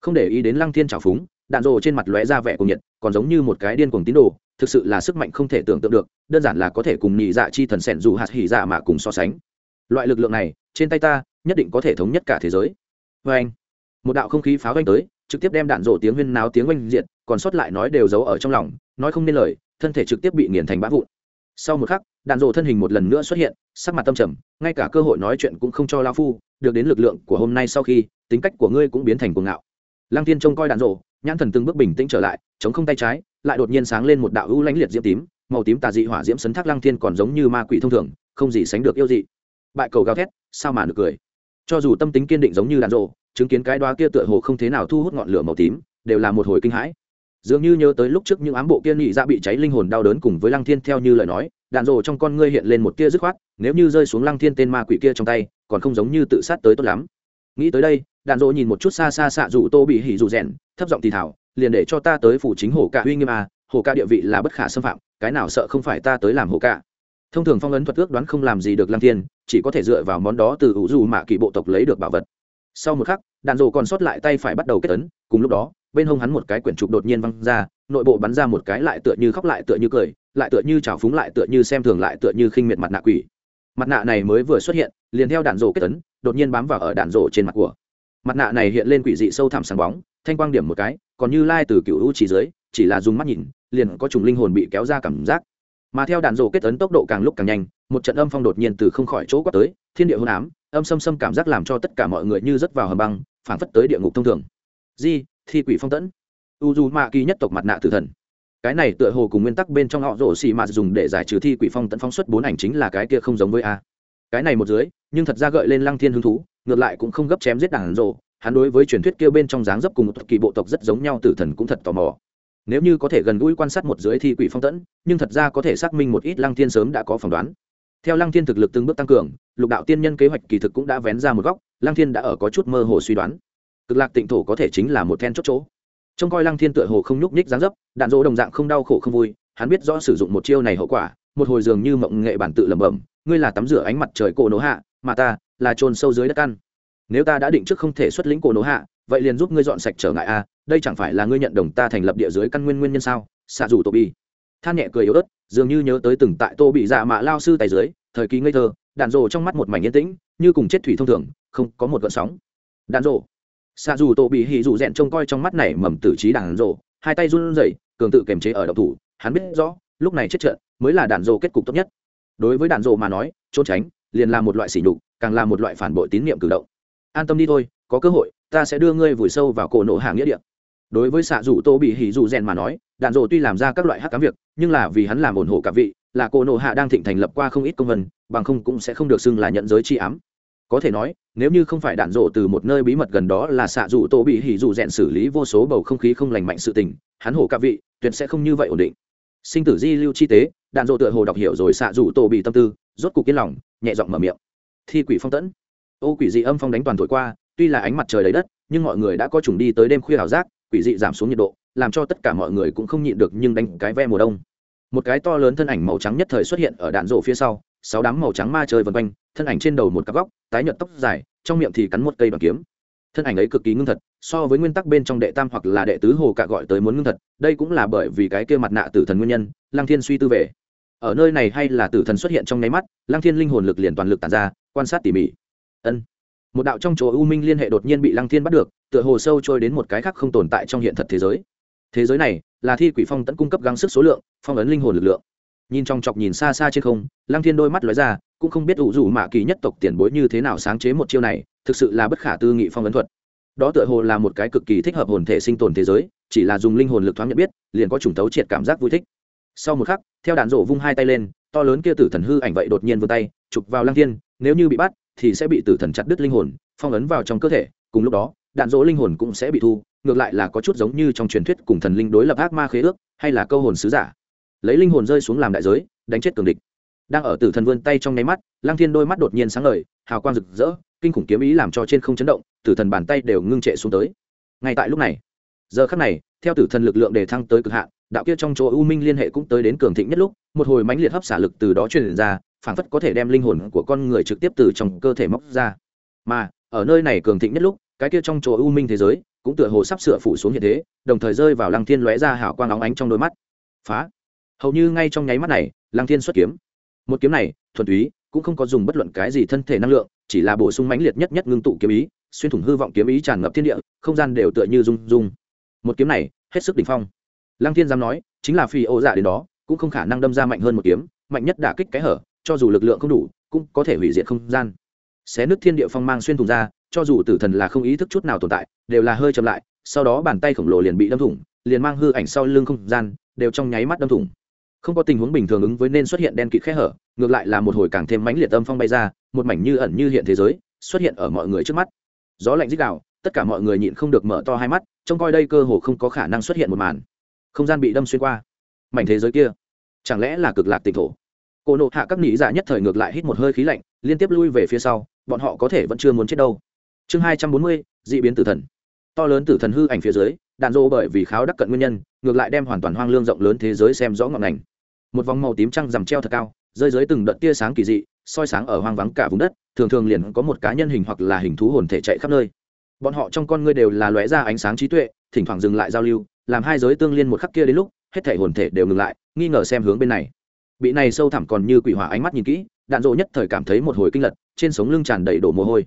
không để ý đến lăng thiên trào phúng, đạn rộ trên mặt lóe ra vẻ cuồng nhiệt, còn giống như một cái điên cuồng tín đồ thực sự là sức mạnh không thể tưởng tượng được đơn giản là có thể cùng nhị dạ chi thần sẻn dù hạt hỉ dạ mà cùng so sánh. Loại lực lượng này trên tay ta nhất định có thể thống nhất cả thế giới. Vê anh một đạo không khí pháo vanh tới trực tiếp đem đạn rổ tiếng huyên náo tiếng oanh diện còn sót lại nói đều giấu ở trong lòng nói không nên lời thân thể trực tiếp bị nghiền thành bã vụn. Sau một khắc đạn rổ thân hình một lần nữa xuất hiện sắc mặt tâm trầm ngay cả cơ hội nói chuyện cũng không cho lao phu được đến lực lượng của hôm nay sau khi tính cách của ngươi cũng biến thành cuồng ngạo. Lăng tiên trông coi đạn rổ, nhãn thần từng bước bình tĩnh trở lại chống không tay trái lại đột nhiên sáng lên một đạo ưu lãnh liệt diễm tím, màu tím tà dị hỏa diễm sấn thác lăng thiên còn giống như ma quỷ thông thường, không gì sánh được yêu dị. Bại cầu gào thét, sao mà được cười. Cho dù tâm tính kiên định giống như đàn rộ, chứng kiến cái đoá kia tựa hồ không thế nào thu hút ngọn lửa màu tím, đều là một hồi kinh hãi. Dường như nhớ tới lúc trước những ám bộ kia nhị ra bị cháy linh hồn đau đớn cùng với lăng thiên theo như lời nói đạn rồ trong con ngươi hiện lên một tia dứt khoát, nếu như rơi xuống lăng thiên tên ma quỷ kia trong tay, còn không giống như tự sát tới tốt lắm. Nghĩ tới đây đạn rồ nhìn một chút xa xa xạ dù tô bị hỉ dù rèn thấp giọng thì thảo, liền để cho ta tới phủ chính hồ ca uy nghiêm à hồ ca địa vị là bất khả xâm phạm, cái nào sợ không phải ta tới làm hồ ca thông thường phong ấn thuật ước đoán không làm gì được lăng thiên, chỉ có thể dựa vào món đó từ ủ dù mạ kỳ bộ tộc lấy được bảo vật. Sau một khắc, đạn rồ còn sót lại tay phải bắt đầu kết tấn cùng lúc đó, bên hông hắn một cái quyển trục đột nhiên văng ra, nội bộ bắn ra một cái lại tựa như khóc lại tựa như cười, lại tựa như trào phúng lại tựa như xem thường lại tựa như khinh miệt mặt nạ quỷ. Mặt nạ này mới vừa xuất hiện, liền theo đạn rổ kết tấn đột nhiên bám vào ở đạn rổ trên mặt của. Mặt nạ này hiện lên quỷ dị sâu thẳm sáng bóng thanh quang điểm một cái, còn như lai từ cựu u chỉ dưới, chỉ là dùng mắt nhìn, liền có trùng linh hồn bị kéo ra cảm giác. Mà theo đạn rổ kết ấn tốc độ càng lúc càng nhanh, một trận âm phong đột nhiên từ không khỏi chỗ quát tới, thiên địa hôn ám, âm xâm xâm cảm giác làm cho tất cả mọi người như rớt vào hầm băng, phảng phất tới địa ngục thông thường. Di, thi quỷ phong tẫn. U du ma kỳ nhất tộc mặt nạ tử thần. Cái này tựa hồ cùng nguyên tắc bên trong họ rổ xì mạt dùng để giải trừ thi quỷ phong tẫn phóng xuất bốn ảnh chính là cái kia không giống với a. Cái này một dưới, nhưng thật ra gợi lên lăng thiên hứng thú, ngược lại cũng không gấp chém giết đàn rổ hắn đối với truyền thuyết kia bên trong dáng dấp cùng một kỳ bộ tộc rất giống nhau, tử thần cũng thật tò mò. Nếu như có thể gần gũi quan sát một dưới thi quỷ phong tẫn, nhưng thật ra có thể xác minh một ít lăng thiên sớm đã có phỏng đoán. Theo lăng thiên thực lực từng bước tăng cường, lục đạo tiên nhân kế hoạch kỳ thực cũng đã vén ra một góc, lăng thiên đã ở có chút mơ hồ suy đoán. Cực lạc tịnh thổ có thể chính là một then chốt chỗ. Trông coi lăng thiên tựa hồ không nhúc nhích dáng dấp, đạn dỗ đồng dạng không đau khổ không vui, hắn biết rõ sử dụng một chiêu này hậu quả, một hồi dường như mộng nghệ bản tự lẩm bẩm, ngươi là tắm rửa ánh mặt trời cổ nổ hạ, mà ta là trôn sâu dưới đất căn nếu ta đã định trước không thể xuất lĩnh cổ nổ hạ, vậy liền giúp ngươi dọn sạch trở ngại a đây chẳng phải là ngươi nhận đồng ta thành lập địa dưới căn nguyên nguyên nhân sao? Xạ dù tô bi. Than nhẹ cười yếu ớt, dường như nhớ tới từng tại tô bị dạ mạ lao sư tài dưới, thời kỳ ngây thơ, đạn rồ trong mắt một mảnh yên tĩnh, như cùng chết thủy thông thường, không có một gợn sóng. Đạn rồ. Xạ dù tô bị hì dù rẽn trông coi trong mắt này mầm tử trí đạn rồ, hai tay run rẩy, cường tự kềm chế ở độc thủ, hắn biết rõ, lúc này chết trận mới là đạn rồ kết cục tốt nhất. Đối với đạn rồ mà nói, trốn tránh, liền là một loại sỉ nhục, càng là một loại phản bội tín nhiệm cử động an tâm đi thôi, có cơ hội, ta sẽ đưa ngươi vùi sâu vào cổ nộ hàng nghĩa địa. Đối với xạ rủ tô bị hỉ dù rèn mà nói, đạn dộ tuy làm ra các loại hắc cám việc, nhưng là vì hắn làm ổn hộ cả vị, là cổ nộ hạ đang thịnh thành lập qua không ít công vân, bằng không cũng sẽ không được xưng là nhận giới chi ám. Có thể nói, nếu như không phải đạn dộ từ một nơi bí mật gần đó là xạ rủ tô bị hỉ dù rèn xử lý vô số bầu không khí không lành mạnh sự tình, hắn hổ cả vị, tuyệt sẽ không như vậy ổn định. Sinh tử di lưu chi tế, đạn dộ tựa hồ đọc hiểu rồi xạ rủ tô bị tâm tư, rốt cục yên lòng, nhẹ giọng mở miệng. Thi quỷ phong tẫn ô quỷ dị âm phong đánh toàn thổi qua, tuy là ánh mặt trời đầy đất, nhưng mọi người đã có chủng đi tới đêm khuya ảo giác, quỷ dị giảm xuống nhiệt độ, làm cho tất cả mọi người cũng không nhịn được nhưng đánh cái ve mùa đông. Một cái to lớn thân ảnh màu trắng nhất thời xuất hiện ở đạn rổ phía sau, sáu đám màu trắng ma chơi vân quanh, thân ảnh trên đầu một cặp góc, tái nhợt tóc dài, trong miệng thì cắn một cây bằng kiếm. Thân ảnh ấy cực kỳ ngưng thật, so với nguyên tắc bên trong đệ tam hoặc là đệ tứ hồ cả gọi tới muốn ngưng thật, đây cũng là bởi vì cái kia mặt nạ tử thần nguyên nhân, lăng thiên suy tư về. Ở nơi này hay là tử thần xuất hiện trong nháy mắt, lăng thiên linh hồn lực liền toàn lực tàn ra, quan sát tỉ mỉ ân. Một đạo trong chỗ u minh liên hệ đột nhiên bị lăng thiên bắt được, tựa hồ sâu trôi đến một cái khác không tồn tại trong hiện thật thế giới. Thế giới này là thi quỷ phong tẫn cung cấp gắng sức số lượng, phong ấn linh hồn lực lượng. Nhìn trong chọc nhìn xa xa trên không, lăng thiên đôi mắt lóe ra, cũng không biết ủ rủ mạ kỳ nhất tộc tiền bối như thế nào sáng chế một chiêu này, thực sự là bất khả tư nghị phong ấn thuật. Đó tựa hồ là một cái cực kỳ thích hợp hồn thể sinh tồn thế giới, chỉ là dùng linh hồn lực thoáng nhận biết, liền có trùng tấu triệt cảm giác vui thích. Sau một khắc, theo đạn rổ vung hai tay lên, to lớn kia tử thần hư ảnh vậy đột nhiên vươn tay, chụp vào lăng thiên, nếu như bị bắt thì sẽ bị tử thần chặt đứt linh hồn, phong ấn vào trong cơ thể, cùng lúc đó, đạn dỗ linh hồn cũng sẽ bị thu, ngược lại là có chút giống như trong truyền thuyết cùng thần linh đối lập ác ma khế ước, hay là câu hồn sứ giả. Lấy linh hồn rơi xuống làm đại giới, đánh chết cường địch. Đang ở tử thần vươn tay trong nháy mắt lang thiên đôi mắt đột nhiên sáng lời hào quang rực rỡ, kinh khủng kiếm ý làm cho trên không chấn động, tử thần bàn tay đều ngưng trệ xuống tới. Ngay tại lúc này, giờ khắc này, theo tử thần lực lượng đề thăng tới cực hạn đạo kia trong chỗ u minh liên hệ cũng tới đến cường thịnh nhất lúc, một hồi mãnh liệt hấp xả lực từ đó truyền ra, phảng phất có thể đem linh hồn của con người trực tiếp từ trong cơ thể móc ra. Mà, ở nơi này cường thịnh nhất lúc, cái kia trong chỗ u minh thế giới, cũng tựa hồ sắp sửa phủ xuống hiện thế, đồng thời rơi vào lăng thiên lóe ra hảo quang óng ánh trong đôi mắt. Phá! Hầu như ngay trong nháy mắt này, lăng thiên xuất kiếm. Một kiếm này, thuần túy, cũng không có dùng bất luận cái gì thân thể năng lượng, chỉ là bổ sung mãnh liệt nhất nhất ngưng tụ kiếm ý, xuyên thủng hư vọng kiếm ý tràn ngập thiên địa, không gian đều tựa như rung rung. Một kiếm này, hết sức đỉnh phong lăng thiên dám nói, chính là phi ô dạ đến đó, cũng không khả năng đâm ra mạnh hơn một kiếm, mạnh nhất đả kích cái hở, cho dù lực lượng không đủ, cũng có thể hủy diệt không gian. Xé nước thiên địa phong mang xuyên thủng ra, cho dù tử thần là không ý thức chút nào tồn tại, đều là hơi chậm lại, sau đó bàn tay khổng lồ liền bị đâm thủng, liền mang hư ảnh sau lưng không gian, đều trong nháy mắt đâm thủng. Không có tình huống bình thường ứng với nên xuất hiện đen kịt khe hở, ngược lại là một hồi càng thêm mãnh liệt âm phong bay ra, một mảnh như ẩn như hiện thế giới, xuất hiện ở mọi người trước mắt. Gió lạnh dích đạo tất cả mọi người nhịn không được mở to hai mắt, trông coi đây cơ hồ không có khả năng xuất hiện một màn không gian bị đâm xuyên qua. Mảnh thế giới kia, chẳng lẽ là cực lạc tịnh thổ? Cô nộ hạ các nghĩ giả dạ nhất thời ngược lại hít một hơi khí lạnh, liên tiếp lui về phía sau, bọn họ có thể vẫn chưa muốn chết đâu. Chương hai trăm bốn mươi d ị biến tử thần. To lớn tử thần hư ảnh phía dưới, đạn dô bởi vì kháo đắc cận nguyên nhân, ngược lại đem hoàn toàn hoang lương rộng lớn thế giới xem rõ ngọn ngành. Một vòng màu tím trăng rằm treo thật cao, rơi dưới từng đợt tia sáng kỳ dị, soi sáng ở hoang vắng cả vùng đất, thường thường liền có một cá nhân hình hoặc là hình thú hồn thể chạy khắp nơi. Bọn họ trong con ngươi đều là lóe ra ánh sáng trí tuệ, thỉnh thoảng dừng lại giao lưu làm hai giới tương liên một khắc kia đến lúc, hết thể hồn thể đều ngừng lại, nghi ngờ xem hướng bên này. Bị này sâu thẳm còn như quỷ hỏa ánh mắt nhìn kỹ, đạn dộ nhất thời cảm thấy một hồi kinh lật, trên sống lưng tràn đầy đổ mồ hôi.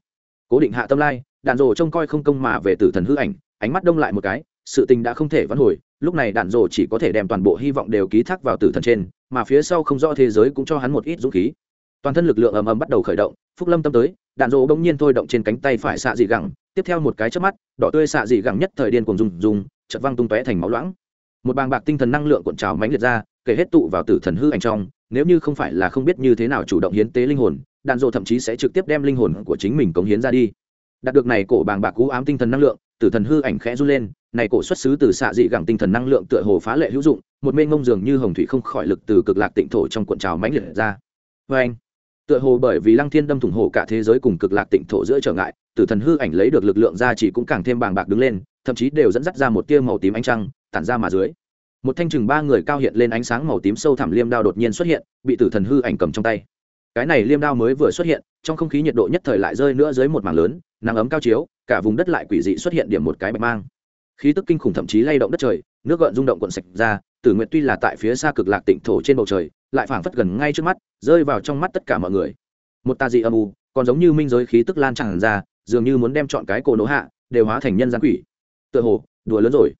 Cố định hạ tâm lai, đạn dộ trông coi không công mà về tử thần hư ảnh, ánh mắt đông lại một cái, sự tình đã không thể vãn hồi, lúc này đạn dộ chỉ có thể đem toàn bộ hy vọng đều ký thác vào tử thần trên, mà phía sau không rõ thế giới cũng cho hắn một ít dũng khí. Toàn thân lực lượng ầm ầm bắt đầu khởi động, phúc lâm tâm tới, đạn dỗ bỗng nhiên thôi động trên cánh tay phải xạ dị gẳng, tiếp theo một cái chớp mắt, đỏ tươi xạ dị gẳng nhất thời điên cuồng dùng dùng chật văng tung tóe thành máu loãng. Một bàng bạc tinh thần năng lượng cuộn trào mãnh liệt ra, kể hết tụ vào tử thần hư ảnh trong, nếu như không phải là không biết như thế nào chủ động hiến tế linh hồn, đạn dộ thậm chí sẽ trực tiếp đem linh hồn của chính mình cống hiến ra đi. Đạt được này cổ bàng bạc cú ám tinh thần năng lượng, tử thần hư ảnh khẽ run lên, này cổ xuất xứ từ xạ dị gẳng tinh thần năng lượng tựa hồ phá lệ hữu dụng, một mê ngông dường như hồng thủy không khỏi lực từ cực lạc tịnh thổ trong cuộn trào mãnh liệt ra. Vê anh, tựa hồ bởi vì lăng thiên đâm thủng hồ cả thế giới cùng cực lạc tịnh thổ giữa trở ngại, tử thần hư ảnh lấy được lực lượng ra chỉ cũng càng thêm bàng bạc đứng lên thậm chí đều dẫn dắt ra một tia màu tím ánh trăng, tản ra mà dưới. Một thanh chừng ba người cao hiện lên ánh sáng màu tím sâu thẳm liêm đao đột nhiên xuất hiện, bị tử thần hư ảnh cầm trong tay. Cái này liêm đao mới vừa xuất hiện, trong không khí nhiệt độ nhất thời lại rơi nữa dưới một mảng lớn, nắng ấm cao chiếu, cả vùng đất lại quỷ dị xuất hiện điểm một cái bạch mang. Khí tức kinh khủng thậm chí lay động đất trời, nước gợn rung động cuộn sạch ra, tử nguyện tuy là tại phía xa cực lạc tịnh thổ trên bầu trời, lại phảng phất gần ngay trước mắt, rơi vào trong mắt tất cả mọi người. Một tà dị âm u, còn giống như minh giới khí tức lan tràn ra, dường như muốn đem chọn cái cổ nỗ hạ, đều hóa thành nhân gian quỷ tựa hồ, đùa lớn rồi.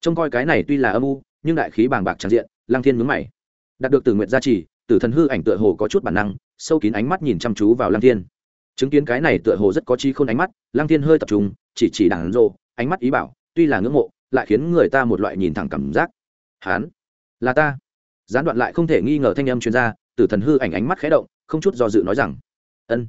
Trông coi cái này tuy là âm u, nhưng đại khí bàng bạc tràn diện lang thiên mướn mày. Đạt được từ nguyện gia trì, tử thần hư ảnh tựa hồ có chút bản năng, sâu kín ánh mắt nhìn chăm chú vào lang thiên. Chứng kiến cái này tựa hồ rất có chi khôn ánh mắt lang thiên hơi tập trung, chỉ chỉ đảng rô ánh mắt ý bảo, tuy là ngưỡng mộ, lại khiến người ta một loại nhìn thẳng cảm giác. Hán, là ta. Gián đoạn lại không thể nghi ngờ thanh âm chuyên gia tử thần hư ảnh ánh mắt khẽ động, không chút do dự nói rằng, ân.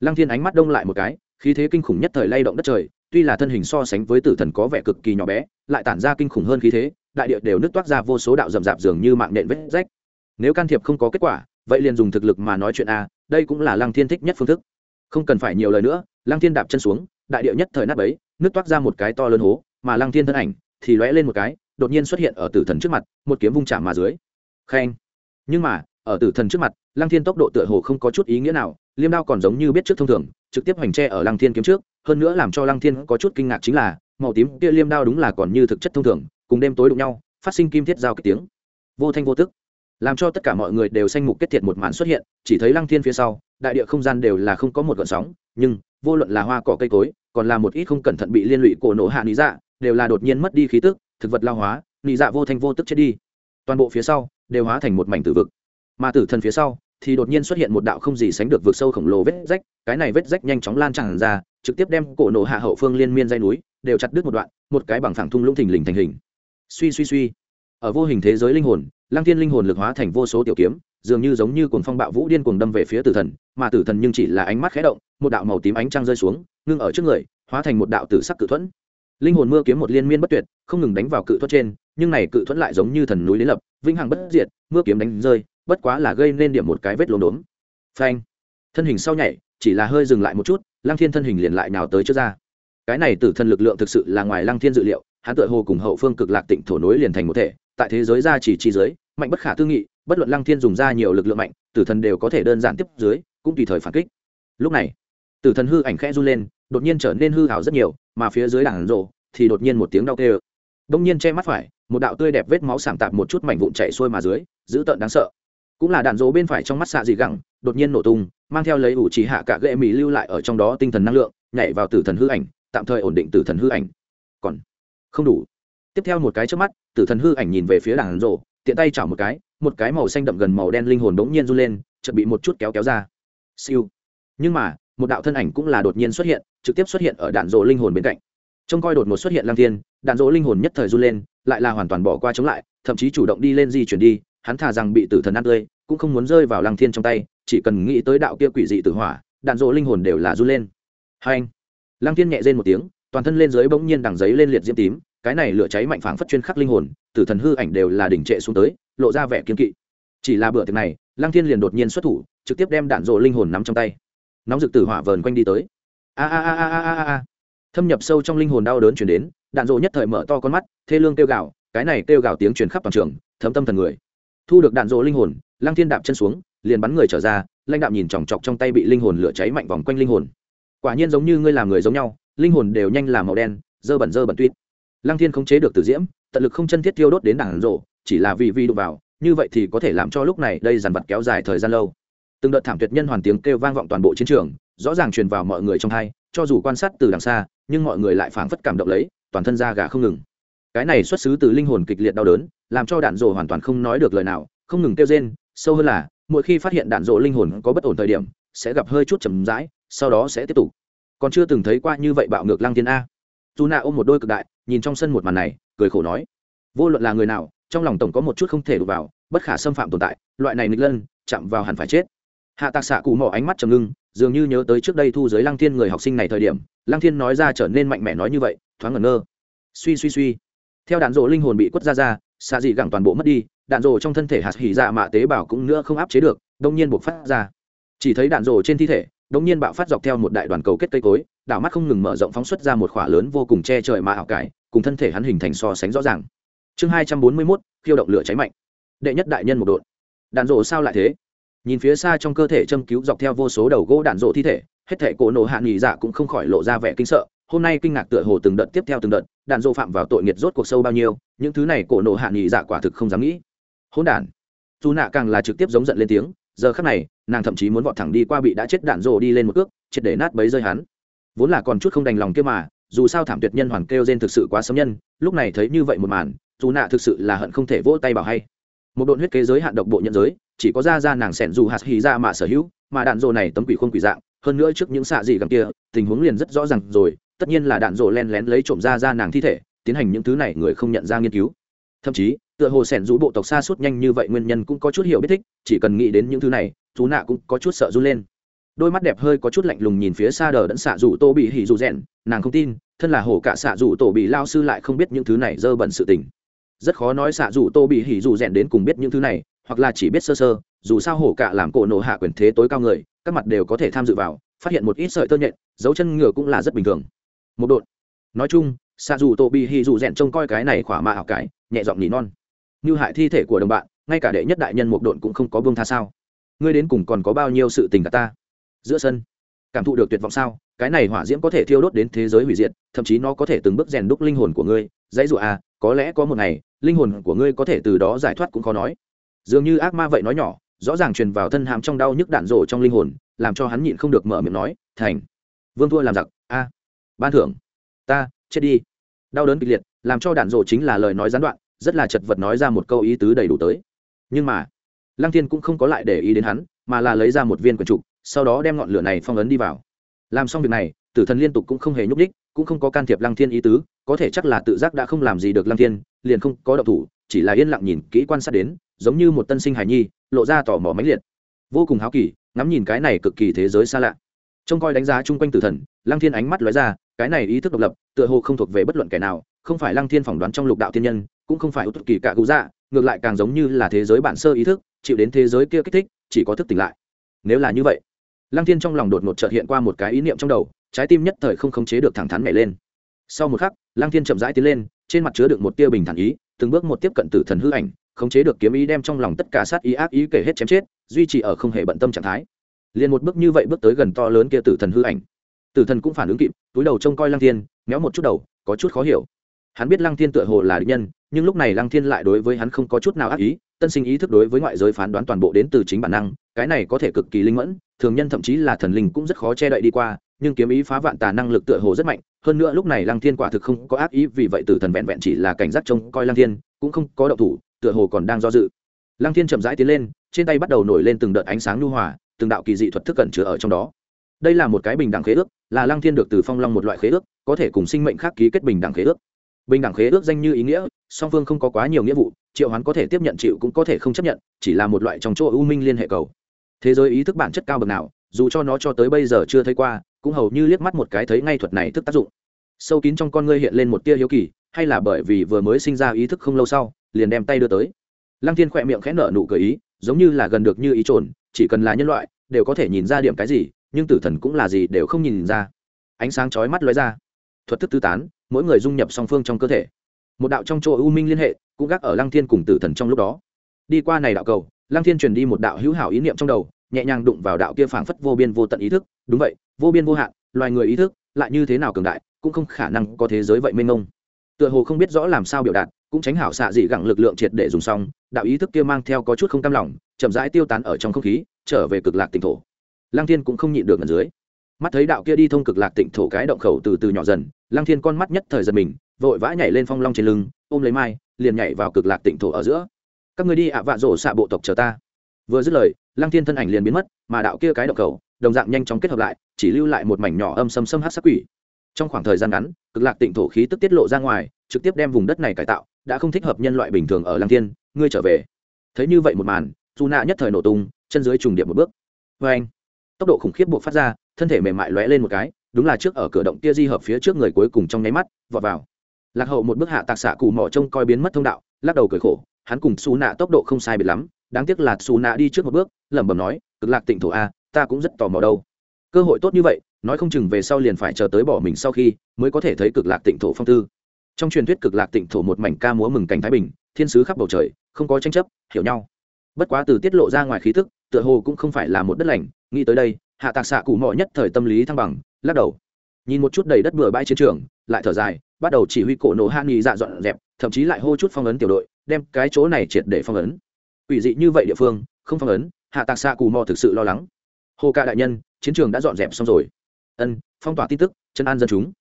Lăng thiên ánh mắt đông lại một cái, khí thế kinh khủng nhất thời lay động đất trời tuy là thân hình so sánh với tử thần có vẻ cực kỳ nhỏ bé, lại tản ra kinh khủng hơn khí thế, đại địa đều nứt toát ra vô số đạo rậm rạp dường như mạng nện vết rách. Nếu can thiệp không có kết quả, vậy liền dùng thực lực mà nói chuyện a, đây cũng là lăng thiên thích nhất phương thức. Không cần phải nhiều lời nữa, lăng thiên đạp chân xuống, đại địa nhất thời nát bấy, nứt toát ra một cái to lớn hố, mà lăng thiên thân ảnh thì lóe lên một cái, đột nhiên xuất hiện ở tử thần trước mặt, một kiếm vung chạm mà dưới. Khen. Nhưng mà, ở tử thần trước mặt, lăng thiên tốc độ tựa hồ không có chút ý nghĩa nào, liêm đao còn giống như biết trước thông thường, trực tiếp hoành tre ở lăng thiên kiếm trước hơn nữa làm cho lăng thiên có chút kinh ngạc chính là, màu tím kia liêm đao đúng là còn như thực chất thông thường, cùng đêm tối đụng nhau, phát sinh kim thiết giao cái tiếng. Vô thanh vô tức. Làm cho tất cả mọi người đều xanh mục kết thiệt một màn xuất hiện, chỉ thấy lăng thiên phía sau, đại địa không gian đều là không có một gợn sóng, nhưng, vô luận là hoa cỏ cây cối, còn là một ít không cẩn thận bị liên lụy cổ nổ hạ lý dạ đều là đột nhiên mất đi khí tức, thực vật lao hóa lý dạ vô thanh vô tức chết đi. Toàn bộ phía sau, đều hóa thành một mảnh tử vực. Mà tử thần phía sau thì đột nhiên xuất hiện một đạo không gì sánh được vực sâu khổng lồ vết rách, cái này vết rách nhanh chóng lan tràn ra, trực tiếp đem cổ nổ hạ hậu phương liên miên dây núi, đều chặt đứt một đoạn, một cái bằng phẳng thung lũng thình lình thành hình. Suy suy suy. Ở vô hình thế giới linh hồn, lăng thiên linh hồn lực hóa thành vô số tiểu kiếm, dường như giống như cuồng phong bạo vũ điên cuồng đâm về phía tử thần, mà tử thần nhưng chỉ là ánh mắt khẽ động, một đạo màu tím ánh trăng rơi xuống, ngưng ở trước người, hóa thành một đạo tử sắc cự thuẫn. Linh hồn mưa kiếm một liên miên bất tuyệt, không ngừng đánh vào cự thuẫn trên nhưng này cự thuẫn lại giống như thần núi đến lập, vĩnh hằng bất diệt, mưa kiếm đánh rơi, bất quá là gây nên điểm một cái vết lốm đốm. Phanh. Thân hình sau nhảy, chỉ là hơi dừng lại một chút, lăng thiên thân hình liền lại nào tới trước ra. Cái này tử thần lực lượng thực sự là ngoài lăng thiên dự liệu, hắn tựa hồ cùng hậu phương cực lạc tịnh thổ nối liền thành một thể, tại thế giới ra chỉ chi giới mạnh bất khả tư nghị, bất luận lăng thiên dùng ra nhiều lực lượng mạnh, tử thần đều có thể đơn giản tiếp dưới, cũng tùy thời phản kích. Lúc này, tử thần hư ảnh khẽ run lên, đột nhiên trở nên hư hảo rất nhiều, mà phía dưới đảng rộ, thì đột nhiên một tiếng đau kêu. Đông nhiên che mắt phải một đạo tươi đẹp vết máu sảm tạp một chút mảnh vụn chảy xuôi mà dưới, dữ tợn đáng sợ. Cũng là đạn dỗ bên phải trong mắt xạ dị gẳng, đột nhiên nổ tung, mang theo lấy ủ chỉ hạ cả ghệ mỹ lưu lại ở trong đó tinh thần năng lượng, nhảy vào tử thần hư ảnh, tạm thời ổn định tử thần hư ảnh. Còn không đủ. Tiếp theo một cái trước mắt, tử thần hư ảnh nhìn về phía đạn dỗ, tiện tay chảo một cái một cái màu xanh đậm gần màu đen linh hồn đống nhiên run lên, chợt bị một chút kéo kéo ra. Siêu. Nhưng mà, một đạo thân ảnh cũng là đột nhiên xuất hiện, trực tiếp xuất hiện ở đạn dỗ linh hồn bên cạnh. Trông coi đột ngột xuất hiện lang thiên, đạn dỗ linh hồn nhất thời run lên lại là hoàn toàn bỏ qua chống lại, thậm chí chủ động đi lên di chuyển đi, hắn thà rằng bị tử thần ăn tươi, cũng không muốn rơi vào lăng thiên trong tay, chỉ cần nghĩ tới đạo kia quỷ dị tử hỏa, đạn dỗ linh hồn đều là run lên. Hai anh, lăng thiên nhẹ rên một tiếng, toàn thân lên dưới bỗng nhiên đằng giấy lên liệt diễm tím, cái này lửa cháy mạnh phảng phất chuyên khắc linh hồn, tử thần hư ảnh đều là đỉnh trệ xuống tới, lộ ra vẻ kiên kỵ. Chỉ là bữa tiệc này, lăng thiên liền đột nhiên xuất thủ, trực tiếp đem đạn dỗ linh hồn nắm trong tay. Nóng rực tử hỏa vờn quanh đi tới. A a a a a a a. Thâm nhập sâu trong linh hồn đau đớn chuyển đến đạn dỗ nhất thời mở to con mắt, thê lương kêu gào, cái này kêu gào tiếng truyền khắp toàn trường, thấm tâm thần người. Thu được đạn dỗ linh hồn, lăng thiên đạp chân xuống, liền bắn người trở ra, lãnh đạm nhìn chòng chọc trong tay bị linh hồn lửa cháy mạnh vòng quanh linh hồn. Quả nhiên giống như ngươi làm người giống nhau, linh hồn đều nhanh làm màu đen, dơ bẩn dơ bẩn tuyết. Lăng thiên không chế được tử diễm, tận lực không chân thiết tiêu đốt đến đạn rộ, chỉ là vì vi đụng vào, như vậy thì có thể làm cho lúc này đây dàn vật kéo dài thời gian lâu. Từng đợt thảm tuyệt nhân hoàn tiếng kêu vang vọng toàn bộ chiến trường, rõ ràng truyền vào mọi người trong hai, cho dù quan sát từ đằng xa nhưng mọi người lại phảng phất cảm động lấy, toàn thân da gà không ngừng. Cái này xuất xứ từ linh hồn kịch liệt đau đớn, làm cho đạn rồ hoàn toàn không nói được lời nào, không ngừng kêu rên, sâu hơn là, mỗi khi phát hiện đạn rồ linh hồn có bất ổn thời điểm, sẽ gặp hơi chút chầm rãi, sau đó sẽ tiếp tục. Còn chưa từng thấy qua như vậy bạo ngược lăng thiên a. Dù nạ ôm một đôi cực đại, nhìn trong sân một màn này, cười khổ nói, vô luận là người nào, trong lòng tổng có một chút không thể đụng vào, bất khả xâm phạm tồn tại, loại này nghịch lân, chạm vào hẳn phải chết. Hạ tạc xạ cụ mỏ ánh mắt trầm ngưng, dường như nhớ tới trước đây thu giới lăng thiên người học sinh này thời điểm lăng thiên nói ra trở nên mạnh mẽ nói như vậy, thoáng ngẩn ngơ. Suy suy suy. Theo đạn rộ linh hồn bị quất ra ra, xạ dị gẳng toàn bộ mất đi, đạn rộ trong thân thể hạt hỉ dạ mạ tế bào cũng nữa không áp chế được, đông nhiên buộc phát ra. Chỉ thấy đạn rộ trên thi thể, đông nhiên bạo phát dọc theo một đại đoàn cầu kết cây cối, đảo mắt không ngừng mở rộng phóng xuất ra một khỏa lớn vô cùng che trời mạ ảo cải, cùng thân thể hắn hình thành so sánh rõ ràng. Chương hai trăm bốn mươi mốt, khiêu động lửa cháy mạnh. Đệ nhất đại nhân một đội đạn rộ sao lại thế? Nhìn phía xa trong cơ thể châm cứu dọc theo vô số đầu gỗ đạn rộ thi thể hết thể cổ nổ hạ nghỉ dạ cũng không khỏi lộ ra vẻ kinh sợ. Hôm nay kinh ngạc tựa hồ từng đợt tiếp theo từng đợt, đạn dô phạm vào tội nghiệt rốt cuộc sâu bao nhiêu, những thứ này cổ nổ hạ nghỉ dạ quả thực không dám nghĩ. Hôn đản. Dù nạ càng là trực tiếp giống giận lên tiếng, giờ khắc này, nàng thậm chí muốn vọt thẳng đi qua bị đã chết đạn dô đi lên một cước, triệt để nát bấy rơi hắn. Vốn là còn chút không đành lòng kia mà, dù sao thảm tuyệt nhân hoàn kêu gen thực sự quá sấm nhân, lúc này thấy như vậy một màn, dù nạ thực sự là hận không thể vỗ tay bảo hay. Một độn huyết kế giới hạn độc bộ nhận giới, chỉ có ra ra nàng sẻn dù hạt hì ra mà sở hữu, mà đạn dô này tấm quỷ khuôn quỷ dạng hơn nữa trước những xạ dị gặm kia, tình huống liền rất rõ ràng rồi, tất nhiên là đạn rộ len lén lấy trộm ra ra nàng thi thể, tiến hành những thứ này người không nhận ra nghiên cứu. Thậm chí, tựa hồ sẻn rũ bộ tộc xa suốt nhanh như vậy nguyên nhân cũng có chút hiểu biết thích, chỉ cần nghĩ đến những thứ này, chú nạ cũng có chút sợ run lên. Đôi mắt đẹp hơi có chút lạnh lùng nhìn phía xa đờ đẫn xạ rủ tô bị hỉ rủ rẽn nàng không tin, thân là hổ cả xạ rủ tổ bị lao sư lại không biết những thứ này dơ bẩn sự tình. Rất khó nói xạ rủ tô bị hỉ rủ rẽn đến cùng biết những thứ này, hoặc là chỉ biết sơ sơ dù sao hổ cả làm cổ nổ hạ quyền thế tối cao người, các mặt đều có thể tham dự vào, phát hiện một ít sợi tơ nhện, dấu chân ngựa cũng là rất bình thường. Một đột nói chung xa dù tô bị hì dù rèn trông coi cái này khỏa mạ hảo cái, nhẹ giọng nỉ non. Như hại thi thể của đồng bạn, ngay cả đệ nhất đại nhân một độn cũng không có buông tha sao? Ngươi đến cùng còn có bao nhiêu sự tình cả ta? Giữa sân, cảm thụ được tuyệt vọng sao? Cái này hỏa diễm có thể thiêu đốt đến thế giới hủy diệt, thậm chí nó có thể từng bước rèn đúc linh hồn của ngươi. Dãy dụ à có lẽ có một ngày, linh hồn của ngươi có thể từ đó giải thoát cũng khó nói. Dường như ác ma vậy nói nhỏ rõ ràng truyền vào thân hàm trong đau nhức đạn rổ trong linh hồn, làm cho hắn nhịn không được mở miệng nói, thành, vương thua làm giặc, a, ban thưởng, ta, chết đi. Đau đớn kịch liệt, làm cho đạn rổ chính là lời nói gián đoạn, rất là chật vật nói ra một câu ý tứ đầy đủ tới. Nhưng mà, lăng thiên cũng không có lại để ý đến hắn, mà là lấy ra một viên quần trục sau đó đem ngọn lửa này phong ấn đi vào. Làm xong việc này tử thần liên tục cũng không hề nhúc đích cũng không có can thiệp lăng thiên ý tứ, có thể chắc là tự giác đã không làm gì được lăng thiên, liền không có độc thủ, chỉ là yên lặng nhìn kỹ quan sát đến, giống như một tân sinh hài nhi, lộ ra tò mò mãnh liệt. Vô cùng háo kỳ, ngắm nhìn cái này cực kỳ thế giới xa lạ. Trông coi đánh giá chung quanh tử thần, lăng thiên ánh mắt lóe ra, cái này ý thức độc lập, tựa hồ không thuộc về bất luận kẻ nào, không phải lăng thiên phỏng đoán trong lục đạo thiên nhân, cũng không phải ưu kỳ cả cụ dạ ngược lại càng giống như là thế giới bản sơ ý thức, chịu đến thế giới kia kích thích, chỉ có thức tỉnh lại. Nếu là như vậy, lăng thiên trong lòng đột ngột chợt hiện qua một cái ý niệm trong đầu trái tim nhất thời không khống chế được thẳng thắn nhảy lên. Sau một khắc lang thiên chậm rãi tiến lên, trên mặt chứa được một tia bình thản ý, từng bước một tiếp cận tử thần hư ảnh, khống chế được kiếm ý đem trong lòng tất cả sát ý ác ý kể hết chém chết, duy trì ở không hề bận tâm trạng thái. Liền một bước như vậy bước tới gần to lớn kia tử thần hư ảnh. Tử thần cũng phản ứng kịp, túi đầu trông coi lang thiên, méo một chút đầu, có chút khó hiểu. Hắn biết lăng thiên tựa hồ là địch nhân, nhưng lúc này lăng thiên lại đối với hắn không có chút nào ác ý, tân sinh ý thức đối với ngoại giới phán đoán toàn bộ đến từ chính bản năng, cái này có thể cực kỳ linh mẫn, thường nhân thậm chí là thần linh cũng rất khó che đậy đi qua nhưng kiếm ý phá vạn tà năng lực tựa hồ rất mạnh, hơn nữa lúc này lăng thiên quả thực không có ác ý, vì vậy tử thần vẹn vẹn chỉ là cảnh giác trông coi lăng thiên, cũng không có động thủ, tựa hồ còn đang do dự. Lăng thiên chậm rãi tiến lên, trên tay bắt đầu nổi lên từng đợt ánh sáng nhu hòa, từng đạo kỳ dị thuật thức cẩn chứa ở trong đó. Đây là một cái bình đẳng khế ước, là lăng thiên được từ phong long một loại khế ước, có thể cùng sinh mệnh khác ký kết bình đẳng khế ước. Bình đẳng khế ước danh như ý nghĩa, song phương không có quá nhiều nghĩa vụ, triệu hoán có thể tiếp nhận chịu cũng có thể không chấp nhận, chỉ là một loại trong chỗ ưu minh liên hệ cầu. Thế giới ý thức bản chất cao bậc nào, dù cho nó cho tới bây giờ chưa thấy qua cũng hầu như liếc mắt một cái thấy ngay thuật này thức tác dụng. Sâu kín trong con ngươi hiện lên một tia hiếu kỳ, hay là bởi vì vừa mới sinh ra ý thức không lâu sau, liền đem tay đưa tới. Lăng thiên khỏe miệng khẽ nở nụ cười ý, giống như là gần được như ý trồn, chỉ cần là nhân loại, đều có thể nhìn ra điểm cái gì, nhưng tử thần cũng là gì đều không nhìn ra. Ánh sáng chói mắt lóe ra. Thuật thức tư tán, mỗi người dung nhập song phương trong cơ thể. Một đạo trong chỗ u minh liên hệ, cũng gác ở lăng thiên cùng tử thần trong lúc đó. Đi qua này đạo cầu, lăng thiên truyền đi một đạo hữu hảo ý niệm trong đầu, nhẹ nhàng đụng vào đạo kia phảng phất vô biên vô tận ý thức đúng vậy, vô biên vô hạn, loài người ý thức lại như thế nào cường đại, cũng không khả năng có thế giới vậy mênh mông. Tựa hồ không biết rõ làm sao biểu đạt, cũng tránh hảo xạ dị gẳng lực lượng triệt để dùng xong, đạo ý thức kia mang theo có chút không cam lòng, chậm rãi tiêu tán ở trong không khí, trở về cực lạc tỉnh thổ. Lăng thiên cũng không nhịn được ở dưới. Mắt thấy đạo kia đi thông cực lạc tỉnh thổ cái động khẩu từ từ nhỏ dần, lăng thiên con mắt nhất thời giật mình, vội vã nhảy lên phong long trên lưng, ôm lấy mai, liền nhảy vào cực lạc tỉnh thổ ở giữa. Các người đi ạ, vạ rổ xạ bộ tộc chờ ta. Vừa dứt lời, lăng thiên thân ảnh liền biến mất, mà đạo kia cái động cầu đồng dạng nhanh chóng kết hợp lại, chỉ lưu lại một mảnh nhỏ âm xâm xâm hát sắc quỷ. Trong khoảng thời gian ngắn, cực lạc tịnh thổ khí tức tiết lộ ra ngoài, trực tiếp đem vùng đất này cải tạo, đã không thích hợp nhân loại bình thường ở lăng thiên, ngươi trở về. Thấy như vậy một màn dù nạ nhất thời nổ tung, chân dưới trùng điệp một bước. Vê anh tốc độ khủng khiếp buộc phát ra, thân thể mềm mại lóe lên một cái, đúng là trước ở cửa động kia di hợp phía trước người cuối cùng trong nháy mắt, vọt vào. Lạc hậu một bước hạ tạc xạ cụ mỏ trông coi biến mất thông đạo, lắc đầu cười khổ, hắn cùng xù nạ tốc độ không sai biệt lắm, đáng tiếc là xù nạ đi trước một bước, lẩm bẩm nói, cực lạc tịnh thổ a ta cũng rất tò mò đâu. Cơ hội tốt như vậy, nói không chừng về sau liền phải chờ tới bỏ mình sau khi mới có thể thấy cực lạc tịnh thổ phong tư. Trong truyền thuyết cực lạc tịnh thổ một mảnh ca múa mừng cảnh thái bình, thiên sứ khắp bầu trời, không có tranh chấp, hiểu nhau. Bất quá từ tiết lộ ra ngoài khí thức, tựa hồ cũng không phải là một đất lành, nghĩ tới đây, hạ tạc xạ cụ mò nhất thời tâm lý thăng bằng, lắc đầu. Nhìn một chút đầy đất bừa bãi chiến trường, lại thở dài, bắt đầu chỉ huy cổ nổ hạ nghi dạ dọn dẹp, thậm chí lại hô chút phong ấn tiểu đội, đem cái chỗ này triệt để phong ấn. Ủy dị như vậy địa phương, không phong ấn, hạ tạc xạ cù mò thực sự lo lắng hồ ca đại nhân, chiến trường đã dọn dẹp xong rồi. Ân, phong tỏa tin tức chân an dân chúng.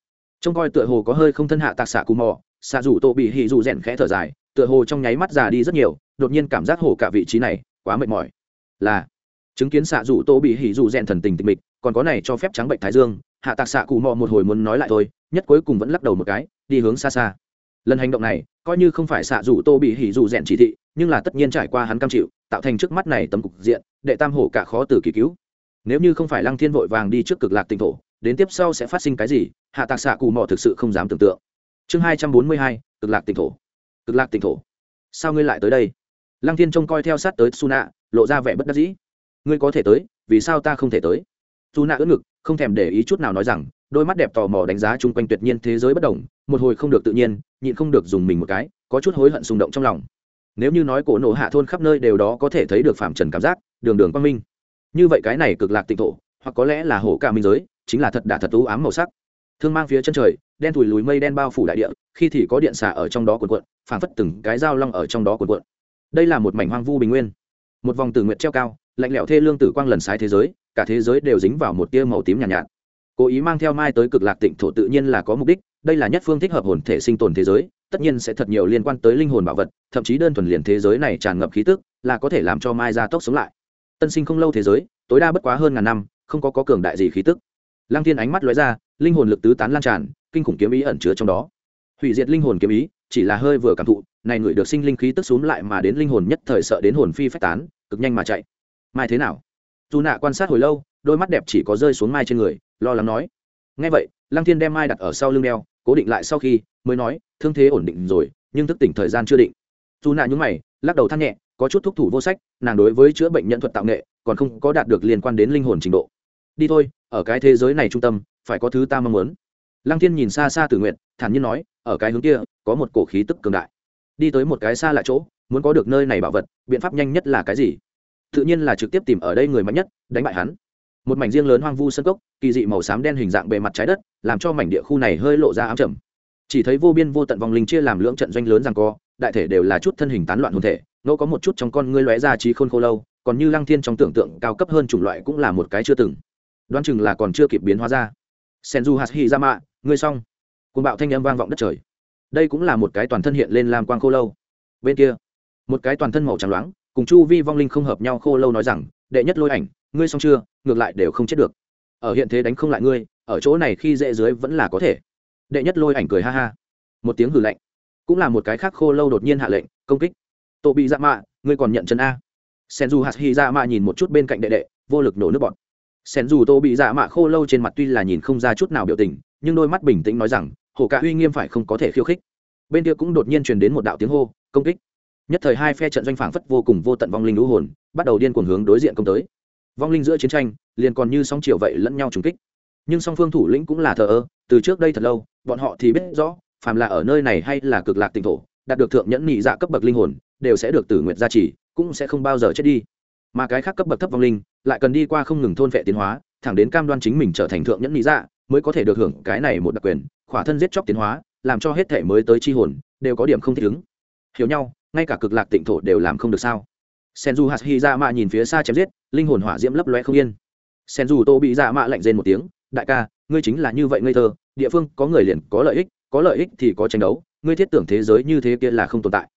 Trông coi tựa hồ có hơi không thân hạ tạc xạ cù mò, xạ rủ tô bị hì dù rèn khẽ thở dài, tựa hồ trong nháy mắt già đi rất nhiều, đột nhiên cảm giác hồ cả vị trí này quá mệt mỏi. Là, chứng kiến xạ rủ tô bị hì dù rèn thần tình tịch mịch, còn có này cho phép trắng bệnh thái dương, hạ tạc xạ cù mò một hồi muốn nói lại thôi, nhất cuối cùng vẫn lắc đầu một cái, đi hướng xa xa. Lần hành động này, coi như không phải xạ rủ tô bị hỉ dù rèn chỉ thị, nhưng là tất nhiên trải qua hắn cam chịu, tạo thành trước mắt này tấm cục diện, đệ tam hổ cả khó từ kỳ cứu nếu như không phải lăng thiên vội vàng đi trước cực lạc tỉnh thổ, đến tiếp sau sẽ phát sinh cái gì, hạ tạc xạ cù mò thực sự không dám tưởng tượng. Chương hai trăm bốn mươi hai, cực lạc tỉnh thổ. Cực lạc tỉnh thổ. Sao ngươi lại tới đây? Lăng thiên trông coi theo sát tới suna lộ ra vẻ bất đắc dĩ. Ngươi có thể tới, vì sao ta không thể tới? Suna ưỡn ngực, không thèm để ý chút nào nói rằng, đôi mắt đẹp tò mò đánh giá chung quanh tuyệt nhiên thế giới bất đồng, một hồi không được tự nhiên, nhịn không được dùng mình một cái, có chút hối hận xung động trong lòng. Nếu như nói cổ nổ hạ thôn khắp nơi đều đó có thể thấy được phạm trần cảm giác, đường đường quang minh như vậy cái này cực lạc tịnh thổ hoặc có lẽ là hổ cả minh giới chính là thật đả thật u ám màu sắc. Thương mang phía chân trời đen thùi lùi mây đen bao phủ đại địa khi thì có điện xả ở trong đó cuộn cuộn phảng phất từng cái dao long ở trong đó cuộn cuộn. Đây là một mảnh hoang vu bình nguyên. Một vòng tử nguyện treo cao lạnh lẽo thê lương tử quang lần sái thế giới cả thế giới đều dính vào một tia màu tím nhàn nhạt, nhạt. Cố ý mang theo mai tới cực lạc tịnh thổ tự nhiên là có mục đích đây là nhất phương thích hợp hồn thể sinh tồn thế giới tất nhiên sẽ thật nhiều liên quan tới linh hồn bảo vật thậm chí đơn thuần liền thế giới này tràn ngập khí tức là có thể làm cho mai gia tốc sống lại tân sinh không lâu thế giới, tối đa bất quá hơn ngàn năm, không có có cường đại gì khí tức. Lăng thiên ánh mắt lóe ra, linh hồn lực tứ tán lan tràn, kinh khủng kiếm ý ẩn chứa trong đó. Hủy diệt linh hồn kiếm ý, chỉ là hơi vừa cảm thụ, này người được sinh linh khí tức xuống lại mà đến linh hồn nhất thời sợ đến hồn phi phách tán, cực nhanh mà chạy. Mai thế nào? Dù nạ quan sát hồi lâu, đôi mắt đẹp chỉ có rơi xuống mai trên người, lo lắng nói. Ngay vậy, lăng thiên đem mai đặt ở sau lưng đeo, cố định lại sau khi, mới nói, thương thế ổn định rồi, nhưng thức tỉnh thời gian chưa định. Dù nạ nhúng mày, lắc đầu than nhẹ có chút thúc thủ vô sách, nàng đối với chữa bệnh nhân thuật tạo nghệ còn không có đạt được liên quan đến linh hồn trình độ. Đi thôi, ở cái thế giới này trung tâm, phải có thứ ta mong muốn. Lăng thiên nhìn xa xa tử nguyện thản nhiên nói, ở cái hướng kia, có một cổ khí tức cường đại. Đi tới một cái xa lại chỗ, muốn có được nơi này bảo vật, biện pháp nhanh nhất là cái gì? Tự nhiên là trực tiếp tìm ở đây người mạnh nhất, đánh bại hắn. Một mảnh riêng lớn hoang vu sân cốc, kỳ dị màu xám đen hình dạng bề mặt trái đất, làm cho mảnh địa khu này hơi lộ ra ám trầm. Chỉ thấy vô biên vô tận vòng linh chia làm lưỡng trận doanh lớn rằng co đại thể đều là chút thân hình tán loạn hồn thể nô có một chút trong con ngươi lóe ra trí khôn khô lâu, còn như lăng thiên trong tưởng tượng cao cấp hơn chủng loại cũng là một cái chưa từng. Đoán chừng là còn chưa kịp biến hóa ra. Senju hạt hi ra mạ ngươi xong. Côn bạo thanh âm vang vọng đất trời. Đây cũng là một cái toàn thân hiện lên làm quang khô lâu. Bên kia, một cái toàn thân màu trắng loáng, cùng chu vi vong linh không hợp nhau khô lâu nói rằng, đệ nhất lôi ảnh, ngươi xong chưa? Ngược lại đều không chết được. Ở hiện thế đánh không lại ngươi, ở chỗ này khi dễ dưới vẫn là có thể. Đệ nhất lôi ảnh cười ha ha. Một tiếng hử lạnh cũng là một cái khác khô lâu đột nhiên hạ lệnh, công kích. Tổ bị dạ mạ, ngươi còn nhận chân a. Sen dù hạt hy dạ mạ nhìn một chút bên cạnh đệ đệ, vô lực nổ nước bọt. Sen dù tô bị dạ mạ khô lâu trên mặt tuy là nhìn không ra chút nào biểu tình, nhưng đôi mắt bình tĩnh nói rằng, hồ cả uy nghiêm phải không có thể khiêu khích. Bên kia cũng đột nhiên truyền đến một đạo tiếng hô, công kích. Nhất thời hai phe trận doanh phảng phất vô cùng vô tận vong linh lũ hồn, bắt đầu điên cuồng hướng đối diện công tới. Vong linh giữa chiến tranh, liền còn như sóng chiều vậy lẫn nhau trùng kích. Nhưng song phương thủ lĩnh cũng là thờ ơ, từ trước đây thật lâu, bọn họ thì biết rõ phàm là ở nơi này hay là cực lạc tỉnh thổ, đạt được thượng nhẫn nhị dạ cấp bậc linh hồn, đều sẽ được tử nguyện gia trì, cũng sẽ không bao giờ chết đi. Mà cái khác cấp bậc thấp vong linh, lại cần đi qua không ngừng thôn vệ tiến hóa, thẳng đến cam đoan chính mình trở thành thượng nhẫn nhị dạ mới có thể được hưởng cái này một đặc quyền, khỏa thân giết chóc tiến hóa, làm cho hết thể mới tới chi hồn, đều có điểm không thích ứng. Hiểu nhau, ngay cả cực lạc tịnh thổ đều làm không được sao? Senju hạt hy ra mạ nhìn phía xa chém giết, linh hồn hỏa diễm lấp loe không yên. Senju tô bị dạ mạ lạnh rên một tiếng, đại ca, ngươi chính là như vậy ngây thơ, địa phương có người liền có lợi ích có lợi ích thì có tranh đấu, ngươi thiết tưởng thế giới như thế kia là không tồn tại.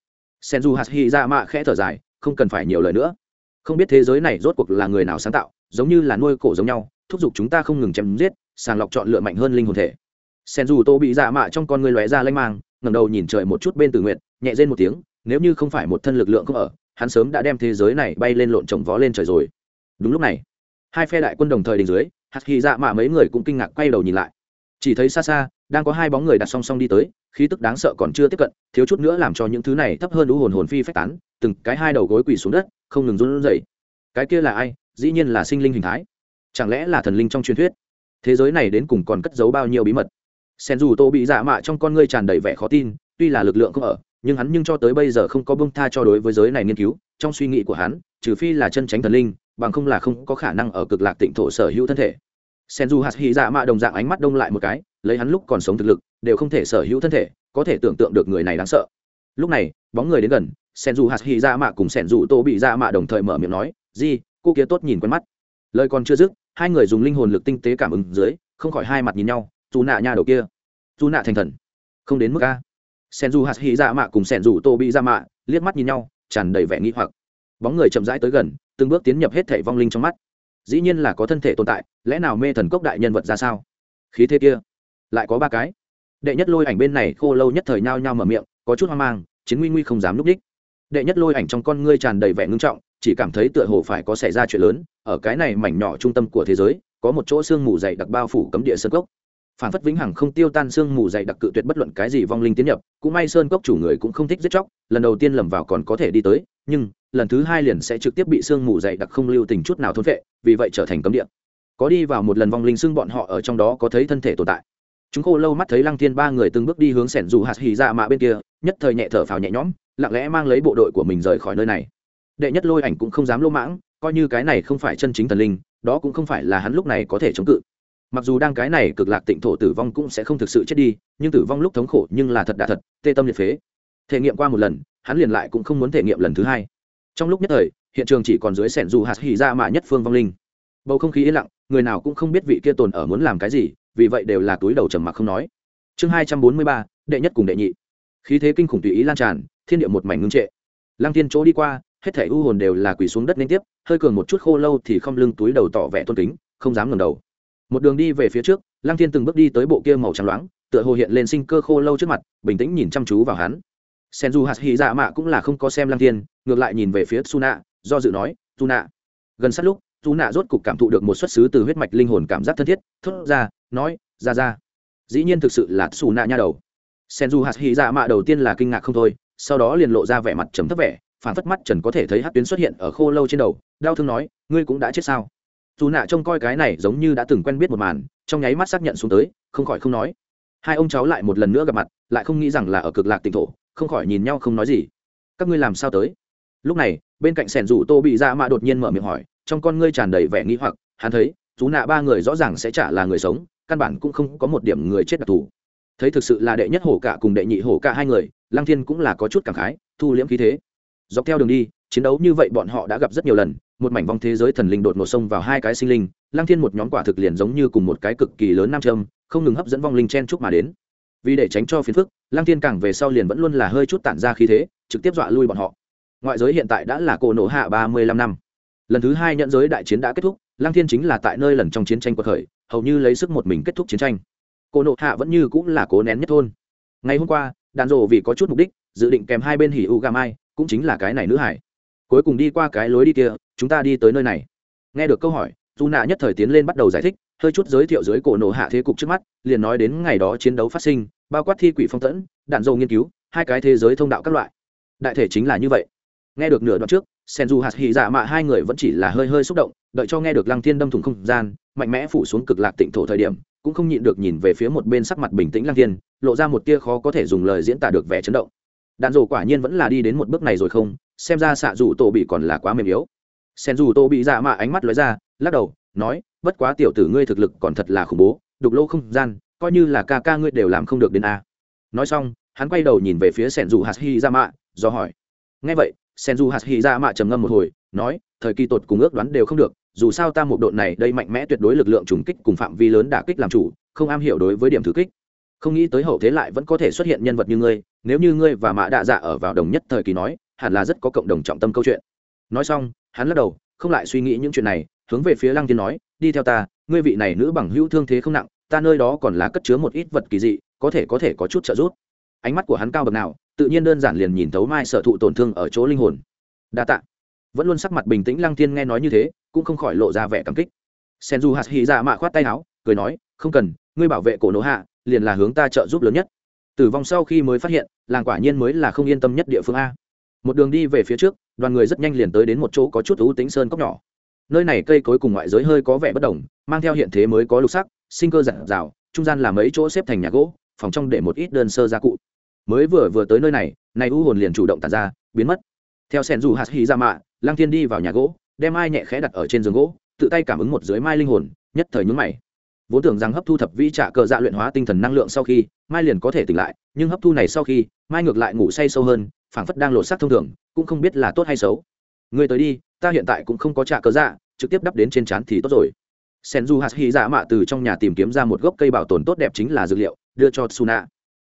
Senju hạt hy ra mạ khẽ thở dài, không cần phải nhiều lời nữa. Không biết thế giới này rốt cuộc là người nào sáng tạo, giống như là nuôi cổ giống nhau, thúc giục chúng ta không ngừng chém giết, sàng lọc chọn lựa mạnh hơn linh hồn thể. Sen du tô bị dạ mạ trong con người lóe ra lanh mang, ngẩng đầu nhìn trời một chút bên từ nguyện nhẹ rên một tiếng, nếu như không phải một thân lực lượng không ở, hắn sớm đã đem thế giới này bay lên lộn trồng vó lên trời rồi. Đúng lúc này, hai phe đại quân đồng thời đình dưới hạt hy dạ mạ mấy người cũng kinh ngạc quay đầu nhìn lại. Chỉ thấy xa xa đang có hai bóng người đặt song song đi tới, khí tức đáng sợ còn chưa tiếp cận, thiếu chút nữa làm cho những thứ này thấp hơn lũ hồn hồn phi phách tán, từng cái hai đầu gối quỳ xuống đất, không ngừng run rẩy. Cái kia là ai? Dĩ nhiên là sinh linh hình thái. Chẳng lẽ là thần linh trong truyền thuyết? Thế giới này đến cùng còn cất giấu bao nhiêu bí mật? Sen dù tô bị dạ mạ trong con ngươi tràn đầy vẻ khó tin, tuy là lực lượng không ở, nhưng hắn nhưng cho tới bây giờ không có bông tha cho đối với giới này nghiên cứu. Trong suy nghĩ của hắn, trừ phi là chân tránh thần linh, bằng không là không có khả năng ở cực lạc tịnh thổ sở hữu thân thể sen du hạt hy dạ mạ đồng dạng ánh mắt đông lại một cái, lấy hắn lúc còn sống thực lực, đều không thể sở hữu thân thể, có thể tưởng tượng được người này đáng sợ. Lúc này, bóng người đến gần, sen du hạt hy dạ mạ cùng sen du tô bị dạ mạ đồng thời mở miệng nói, di, cô kia tốt nhìn quen mắt. Lời còn chưa dứt, hai người dùng linh hồn lực tinh tế cảm ứng dưới, không khỏi hai mặt nhìn nhau dù nạ nha đầu kia dù nạ thành thần. Không đến mức a. Sen du hạt hy dạ mạ cùng sen du tô bị dạ mạ liếc mắt nhìn nhau, tràn đầy vẻ nghĩ hoặc. Bóng người chậm rãi tới gần, từng bước tiến nhập hết thảy vong linh trong mắt dĩ nhiên là có thân thể tồn tại, lẽ nào mê thần cốc đại nhân vật ra sao? Khí thế kia, lại có ba cái. Đệ nhất lôi ảnh bên này khô lâu nhất thời nhao nhao mở miệng, có chút hoang mang, chiến nguy nguy không dám núp đích. Đệ nhất lôi ảnh trong con ngươi tràn đầy vẻ ngưng trọng, chỉ cảm thấy tựa hồ phải có xảy ra chuyện lớn, ở cái này mảnh nhỏ trung tâm của thế giới, có một chỗ sương mù dày đặc bao phủ cấm địa sơn cốc. Phản phất vĩnh hằng không tiêu tan sương mù dày đặc cự tuyệt bất luận cái gì vong linh tiến nhập, cũng may sơn cốc chủ người cũng không thích giết chóc, lần đầu tiên lầm vào còn có thể đi tới nhưng lần thứ hai liền sẽ trực tiếp bị sương mù dày đặc không lưu tình chút nào thôn vệ vì vậy trở thành cấm địa. Có đi vào một lần vong linh xưng bọn họ ở trong đó có thấy thân thể tồn tại. Chúng khô lâu mắt thấy lăng thiên ba người từng bước đi hướng sẻn dù hạt hì ra dạ mạ bên kia, nhất thời nhẹ thở phào nhẹ nhõm, lặng lẽ mang lấy bộ đội của mình rời khỏi nơi này. Đệ nhất lôi ảnh cũng không dám lỗ mãng, coi như cái này không phải chân chính thần linh, đó cũng không phải là hắn lúc này có thể chống cự. Mặc dù đang cái này cực lạc tịnh thổ tử vong cũng sẽ không thực sự chết đi, nhưng tử vong lúc thống khổ nhưng là thật đã thật, tê tâm liệt phế. Thể nghiệm qua một lần hắn liền lại cũng không muốn thể nghiệm lần thứ hai. Trong lúc nhất thời, hiện trường chỉ còn dưới sẻn dù hạt hỉ ra mà nhất phương vong linh. Bầu không khí yên lặng, người nào cũng không biết vị kia tồn ở muốn làm cái gì, vì vậy đều là túi đầu trầm mặc không nói. Chương hai trăm bốn mươi ba, đệ nhất cùng đệ nhị. Khí thế kinh khủng tùy ý lan tràn, thiên địa một mảnh ngưng trệ. Lăng tiên chỗ đi qua, hết thảy u hồn đều là quỳ xuống đất liên tiếp, hơi cường một chút khô lâu thì không lưng túi đầu tỏ vẻ tôn kính, không dám ngẩng đầu. Một đường đi về phía trước, lăng thiên từng bước đi tới bộ kia màu trắng loáng, tựa hồ hiện lên sinh cơ khô lâu trước mặt, bình tĩnh nhìn chăm chú vào hắn sen du hạt hy dạ mạ cũng là không có xem lăng thiên, ngược lại nhìn về phía su nạ do dự nói su nạ gần sát lúc su nạ rốt cục cảm thụ được một xuất xứ từ huyết mạch linh hồn cảm giác thân thiết, thốt ra, nói ra ra dĩ nhiên thực sự là su nạ nha đầu. Sen du hạt hy dạ mạ đầu tiên là kinh ngạc không thôi, sau đó liền lộ ra vẻ mặt trầm thấp vẻ phản phất mắt trần có thể thấy hát tuyến xuất hiện ở khô lâu trên đầu, đau thương nói, ngươi cũng đã chết sao? Dù nạ trông coi cái này giống như đã từng quen biết một màn, trong nháy mắt xác nhận xuống tới, không khỏi không nói. Hai ông cháu lại một lần nữa gặp mặt, lại không nghĩ rằng là ở cực lạc tỉnh thổ không khỏi nhìn nhau không nói gì. Các ngươi làm sao tới? Lúc này, bên cạnh sẻn rủ tô bị ra mạ đột nhiên mở miệng hỏi, trong con ngươi tràn đầy vẻ nghĩ hoặc, hắn thấy, chú nạ ba người rõ ràng sẽ trả là người sống, căn bản cũng không có một điểm người chết đặc thù. Thấy thực sự là đệ nhất hổ cả cùng đệ nhị hổ cả hai người lang thiên cũng là có chút cảm khái, thu liễm khí thế. Dọc theo đường đi, chiến đấu như vậy bọn họ đã gặp rất nhiều lần, một mảnh vong thế giới thần linh đột ngột xông vào hai cái sinh linh lang thiên một nhóm quả thực liền giống như cùng một cái cực kỳ lớn nam châm, không ngừng hấp dẫn vong linh chen chúc mà đến vì để tránh cho phiền phức lang thiên càng về sau liền vẫn luôn là hơi chút tản ra khí thế, trực tiếp dọa lui bọn họ. Ngoại giới hiện tại đã là cổ nổ hạ ba mươi lăm năm. Lần thứ hai nhận giới đại chiến đã kết thúc lang thiên chính là tại nơi lần trong chiến tranh quật khởi, hầu như lấy sức một mình kết thúc chiến tranh. Cổ nổ hạ vẫn như cũng là cố nén nhất thôn. Ngày hôm qua đàn rộ vì có chút mục đích, dự định kèm hai bên hỉ u gà mai cũng chính là cái này nữ hải. Cuối cùng đi qua cái lối đi kia, chúng ta đi tới nơi này. Nghe được câu hỏi dù nạ nhất thời tiến lên bắt đầu giải thích, hơi chút giới thiệu dưới cổ nổ hạ thế cục trước mắt, liền nói đến ngày đó chiến đấu phát sinh, bao quát thi quỷ phong tẫn, đạn dầu nghiên cứu, hai cái thế giới thông đạo các loại. Đại thể chính là như vậy. Nghe được nửa đoạn trước sen dù hạt hì dạ mạ hai người vẫn chỉ là hơi hơi xúc động, đợi cho nghe được lăng thiên đâm thủng không gian, mạnh mẽ phủ xuống cực lạc tịnh thổ thời điểm, cũng không nhịn được nhìn về phía một bên sắc mặt bình tĩnh lăng thiên, lộ ra một tia khó có thể dùng lời diễn tả được vẻ chấn động. Đạn dồ quả nhiên vẫn là đi đến một bước này rồi không, xem ra xạ dù tổ bị còn là quá mềm yếu sen dù tô bị dạ mạ ánh mắt lóe ra, lắc đầu, nói, bất quá tiểu tử ngươi thực lực còn thật là khủng bố, đục lô không gian, coi như là ca ca ngươi đều làm không được đến a. Nói xong, hắn quay đầu nhìn về phía sen dù hạt hi dạ mạ do hỏi ngay vậy, sen dù hạt hi dạ mạ trầm ngâm một hồi, nói, thời kỳ tột cùng ước đoán đều không được, dù sao ta một độn này đây mạnh mẽ tuyệt đối lực lượng trùng kích cùng phạm vi lớn đả kích làm chủ, không am hiểu đối với điểm thử kích. Không nghĩ tới hậu thế lại vẫn có thể xuất hiện nhân vật như ngươi, nếu như ngươi và mạ đạ dạ ở vào đồng nhất thời kỳ nói, hẳn là rất có cộng đồng trọng tâm câu chuyện. Nói xong hắn lắc đầu, không lại suy nghĩ những chuyện này, hướng về phía lăng tiên nói, đi theo ta, ngươi vị này nữ bằng hữu thương thế không nặng, ta nơi đó còn là cất chứa một ít vật kỳ dị, có thể có thể có chút trợ giúp. Ánh mắt của hắn cao bậc nào, tự nhiên đơn giản liền nhìn thấu mai sở thụ tổn thương ở chỗ linh hồn. Đa tạ. Vẫn luôn sắc mặt bình tĩnh lăng tiên nghe nói như thế, cũng không khỏi lộ ra vẻ cảm kích. Sen du hạt hy dạ mạ khoát tay áo, cười nói, không cần, ngươi bảo vệ cổ nổ hạ, liền là hướng ta trợ giúp lớn nhất. Tử vong sau khi mới phát hiện, làng quả nhiên mới là không yên tâm nhất địa phương a một đường đi về phía trước, đoàn người rất nhanh liền tới đến một chỗ có chút ưu tính sơn cốc nhỏ. Nơi này cây cối cùng ngoại giới hơi có vẻ bất đồng, mang theo hiện thế mới có lục sắc, sinh cơ giản rào trung gian là mấy chỗ xếp thành nhà gỗ, phòng trong để một ít đơn sơ gia cụ. Mới vừa vừa tới nơi này này u hồn liền chủ động tàn ra, biến mất. Theo sen dù hạt hy ra mạ lang thiên đi vào nhà gỗ, đem ai nhẹ khẽ đặt ở trên giường gỗ, tự tay cảm ứng một dưới mai linh hồn, nhất thời nhúng mày. Vốn tưởng rằng hấp thu thập vi trả cờ dạ luyện hóa tinh thần năng lượng sau khi, mai liền có thể tỉnh lại, nhưng hấp thu này sau khi, mai ngược lại ngủ say sâu hơn phảng phất đang lột xác thông thường, cũng không biết là tốt hay xấu. Người tới đi, ta hiện tại cũng không có trả cơ dạ trực tiếp đắp đến trên trán thì tốt rồi. Sen du hạt hy dạ mạ từ trong nhà tìm kiếm ra một gốc cây bảo tồn tốt đẹp chính là dược liệu, đưa cho suna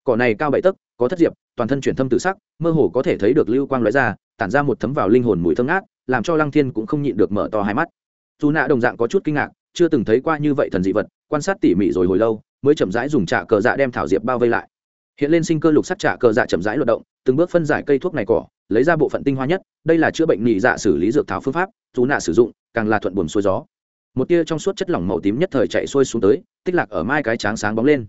cỏ này cao bảy tấc, có thất diệp, toàn thân chuyển thâm tự sắc, mơ hồ có thể thấy được lưu quang lóe ra, tản ra một thấm vào linh hồn mùi thơm ngát, làm cho lăng thiên cũng không nhịn được mở to hai mắt. Dù nạ đồng dạng có chút kinh ngạc, chưa từng thấy qua như vậy thần dị vật, quan sát tỉ mỉ rồi hồi lâu, mới chậm rãi dùng trà cờ dạ đem thảo diệp bao vây lại hiện lên sinh cơ lục sắc trả cờ dạ chậm rãi luận động, từng bước phân giải cây thuốc này cỏ, lấy ra bộ phận tinh hoa nhất, đây là chữa bệnh nhị dạ xử lý dược thảo phương pháp, dù nạ sử dụng, càng là thuận buồn xuôi gió. Một tia trong suốt chất lỏng màu tím nhất thời chạy xuôi xuống tới, tích lạc ở mai cái tráng sáng bóng lên.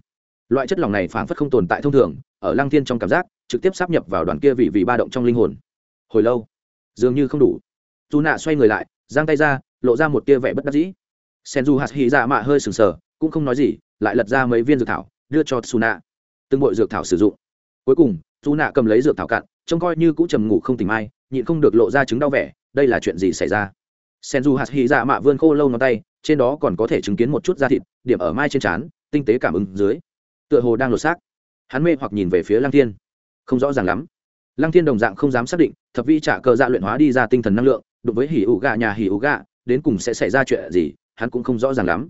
Loại chất lỏng này phảng phất không tồn tại thông thường, ở lăng thiên trong cảm giác, trực tiếp sắp nhập vào đoàn kia vị vị ba động trong linh hồn. Hồi lâu, dường như không đủ. Dù nạ xoay người lại, giang tay ra, lộ ra một tia vẻ bất đắc dĩ. Sen du hạt hy dạ mạ hơi sừng sờ, cũng không nói gì, lại lật ra mấy viên dược thảo, đưa cho su nạ từng bội dược thảo sử dụng. Cuối cùng dù nạ cầm lấy dược thảo cạn, trông coi như cũ trầm ngủ không tỉnh mai, nhịn không được lộ ra chứng đau vẻ, đây là chuyện gì xảy ra? Sen du hạt hy dạ mạ vươn khô lâu ngón tay, trên đó còn có thể chứng kiến một chút da thịt, điểm ở mai trên trán, tinh tế cảm ứng dưới. Tựa hồ đang lột xác. Hắn mê hoặc nhìn về phía lăng thiên. Không rõ ràng lắm. Lăng thiên đồng dạng không dám xác định, thập vi trả cờ dạ luyện hóa đi ra tinh thần năng lượng đối với hỉ ủ gà nhà hỉ ủ gà đến cùng sẽ xảy ra chuyện gì, hắn cũng không rõ ràng lắm.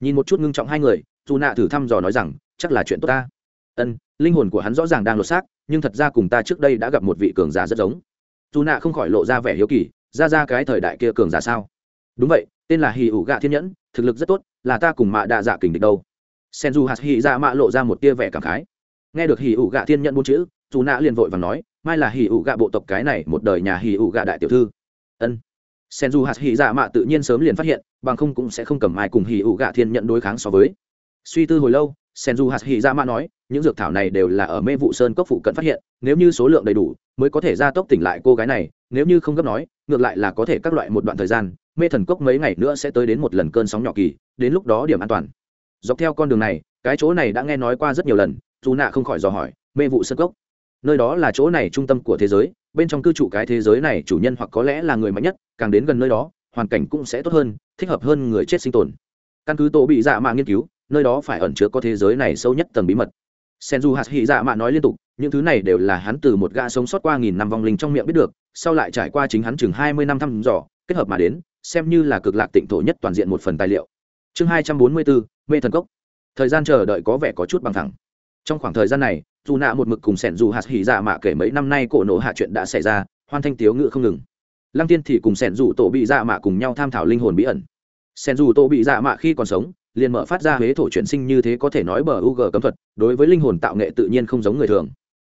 Nhìn một chút ngưng trọng hai người dù nạ thử thăm dò nói rằng, chắc là chuyện tốt ta ân, linh hồn của hắn rõ ràng đang lột xác, nhưng thật ra cùng ta trước đây đã gặp một vị cường giả rất giống. Dù nạ không khỏi lộ ra vẻ hiếu kỳ, ra ra cái thời đại kia cường giả sao? Đúng vậy, tên là hì ủ gạ thiên nhẫn, thực lực rất tốt, là ta cùng mạ đạ dạ kình địch đâu. Sen du hạt hì dạ mạ lộ ra một tia vẻ cảm khái. Nghe được hì ủ gạ thiên nhẫn bốn chữ dù nạ liền vội và nói, mai là hì ủ gạ bộ tộc cái này, một đời nhà hì ủ gạ đại tiểu thư. Ân. Sen du hạt hì dạ mạ tự nhiên sớm liền phát hiện, bằng không cũng sẽ không cầm mai cùng hì ủ gạ thiên Nhẫn đối kháng so với. Suy tư hồi lâu Senju hạt hì nói, những dược thảo này đều là ở mê vụ sơn cốc phụ cận phát hiện, nếu như số lượng đầy đủ, mới có thể gia tốc tỉnh lại cô gái này, nếu như không gấp nói, ngược lại là có thể các loại một đoạn thời gian, mê thần cốc mấy ngày nữa sẽ tới đến một lần cơn sóng nhỏ kỳ, đến lúc đó điểm an toàn. Dọc theo con đường này, cái chỗ này đã nghe nói qua rất nhiều lần, dù nạ không khỏi dò hỏi, mê vụ sơn cốc, nơi đó là chỗ này trung tâm của thế giới, bên trong cư trụ cái thế giới này chủ nhân hoặc có lẽ là người mạnh nhất, càng đến gần nơi đó, hoàn cảnh cũng sẽ tốt hơn, thích hợp hơn người chết sinh tồn. Căn cứ tổ bị dạ mạ nghiên cứu nơi đó phải ẩn chứa có thế giới này sâu nhất tầng bí mật. Senju hạt hỉ dạ mạ nói liên tục, những thứ này đều là hắn từ một gã sống sót qua nghìn năm vong linh trong miệng biết được, sau lại trải qua chính hắn chừng hai mươi năm thăm dò, kết hợp mà đến, xem như là cực lạc tịnh thổ nhất toàn diện một phần tài liệu. Chương hai trăm bốn mươi bốn mê thần cốc. Thời gian chờ đợi có vẻ có chút bằng thẳng. Trong khoảng thời gian này, dù nạ một mực cùng sẻn dù hạt hỉ dạ mạ kể mấy năm nay cổ nổ hạ chuyện đã xảy ra, hoan thanh tiếu ngự không ngừng. Lăng tiên thì cùng sẻn dù tổ bị dạ mạ cùng nhau tham thảo linh hồn bí ẩn. Sẻn dù tổ bị dạ mạ khi còn sống liền mở phát ra huế thổ chuyển sinh như thế có thể nói bờ u g cấm thuật, đối với linh hồn tạo nghệ tự nhiên không giống người thường.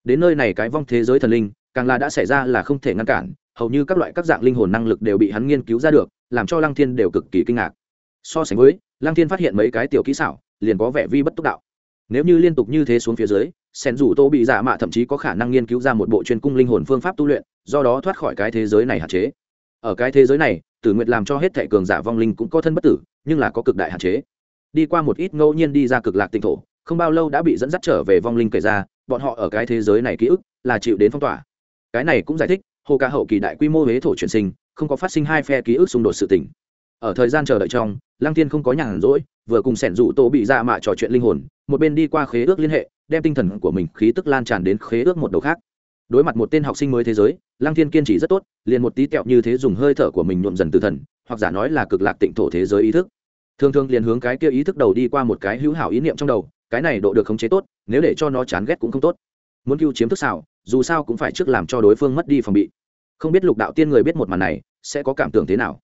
Đến nơi này cái vong thế giới thần linh, càng là đã xảy ra là không thể ngăn cản, hầu như các loại các dạng linh hồn năng lực đều bị hắn nghiên cứu ra được, làm cho lăng thiên đều cực kỳ kinh ngạc. So sánh với, lăng thiên phát hiện mấy cái tiểu kỹ xảo, liền có vẻ vi bất túc đạo. Nếu như liên tục như thế xuống phía dưới, sen rủ tô bị giả mạ thậm chí có khả năng nghiên cứu ra một bộ chuyên cung linh hồn phương pháp tu luyện, do đó thoát khỏi cái thế giới này hạn chế. Ở cái thế giới này, tử nguyện làm cho hết thệ cường giả vong linh cũng có thân bất tử, nhưng là có cực đại hạn chế đi qua một ít ngẫu nhiên đi ra cực lạc tinh thổ, không bao lâu đã bị dẫn dắt trở về vong linh kể ra, bọn họ ở cái thế giới này ký ức là chịu đến phong tỏa. Cái này cũng giải thích, hồ ca hậu kỳ đại quy mô huế thổ chuyển sinh, không có phát sinh hai phe ký ức xung đột sự tình. Ở thời gian chờ đợi trong, lăng tiên không có nhàn rỗi, vừa cùng sẻn dụ tô bị dạ mạ trò chuyện linh hồn, một bên đi qua khế ước liên hệ, đem tinh thần của mình khí tức lan tràn đến khế ước một đầu khác. Đối mặt một tên học sinh mới thế giới, lăng thiên kiên trì rất tốt, liền một tí tẹo như thế dùng hơi thở của mình nhuộm dần từ thần, hoặc giả nói là cực lạc tịnh thổ thế giới ý thức thường thường liền hướng cái kia ý thức đầu đi qua một cái hữu hảo ý niệm trong đầu, cái này độ được khống chế tốt, nếu để cho nó chán ghét cũng không tốt. Muốn cứu chiếm thức xảo, dù sao cũng phải trước làm cho đối phương mất đi phòng bị. Không biết lục đạo tiên người biết một màn này, sẽ có cảm tưởng thế nào?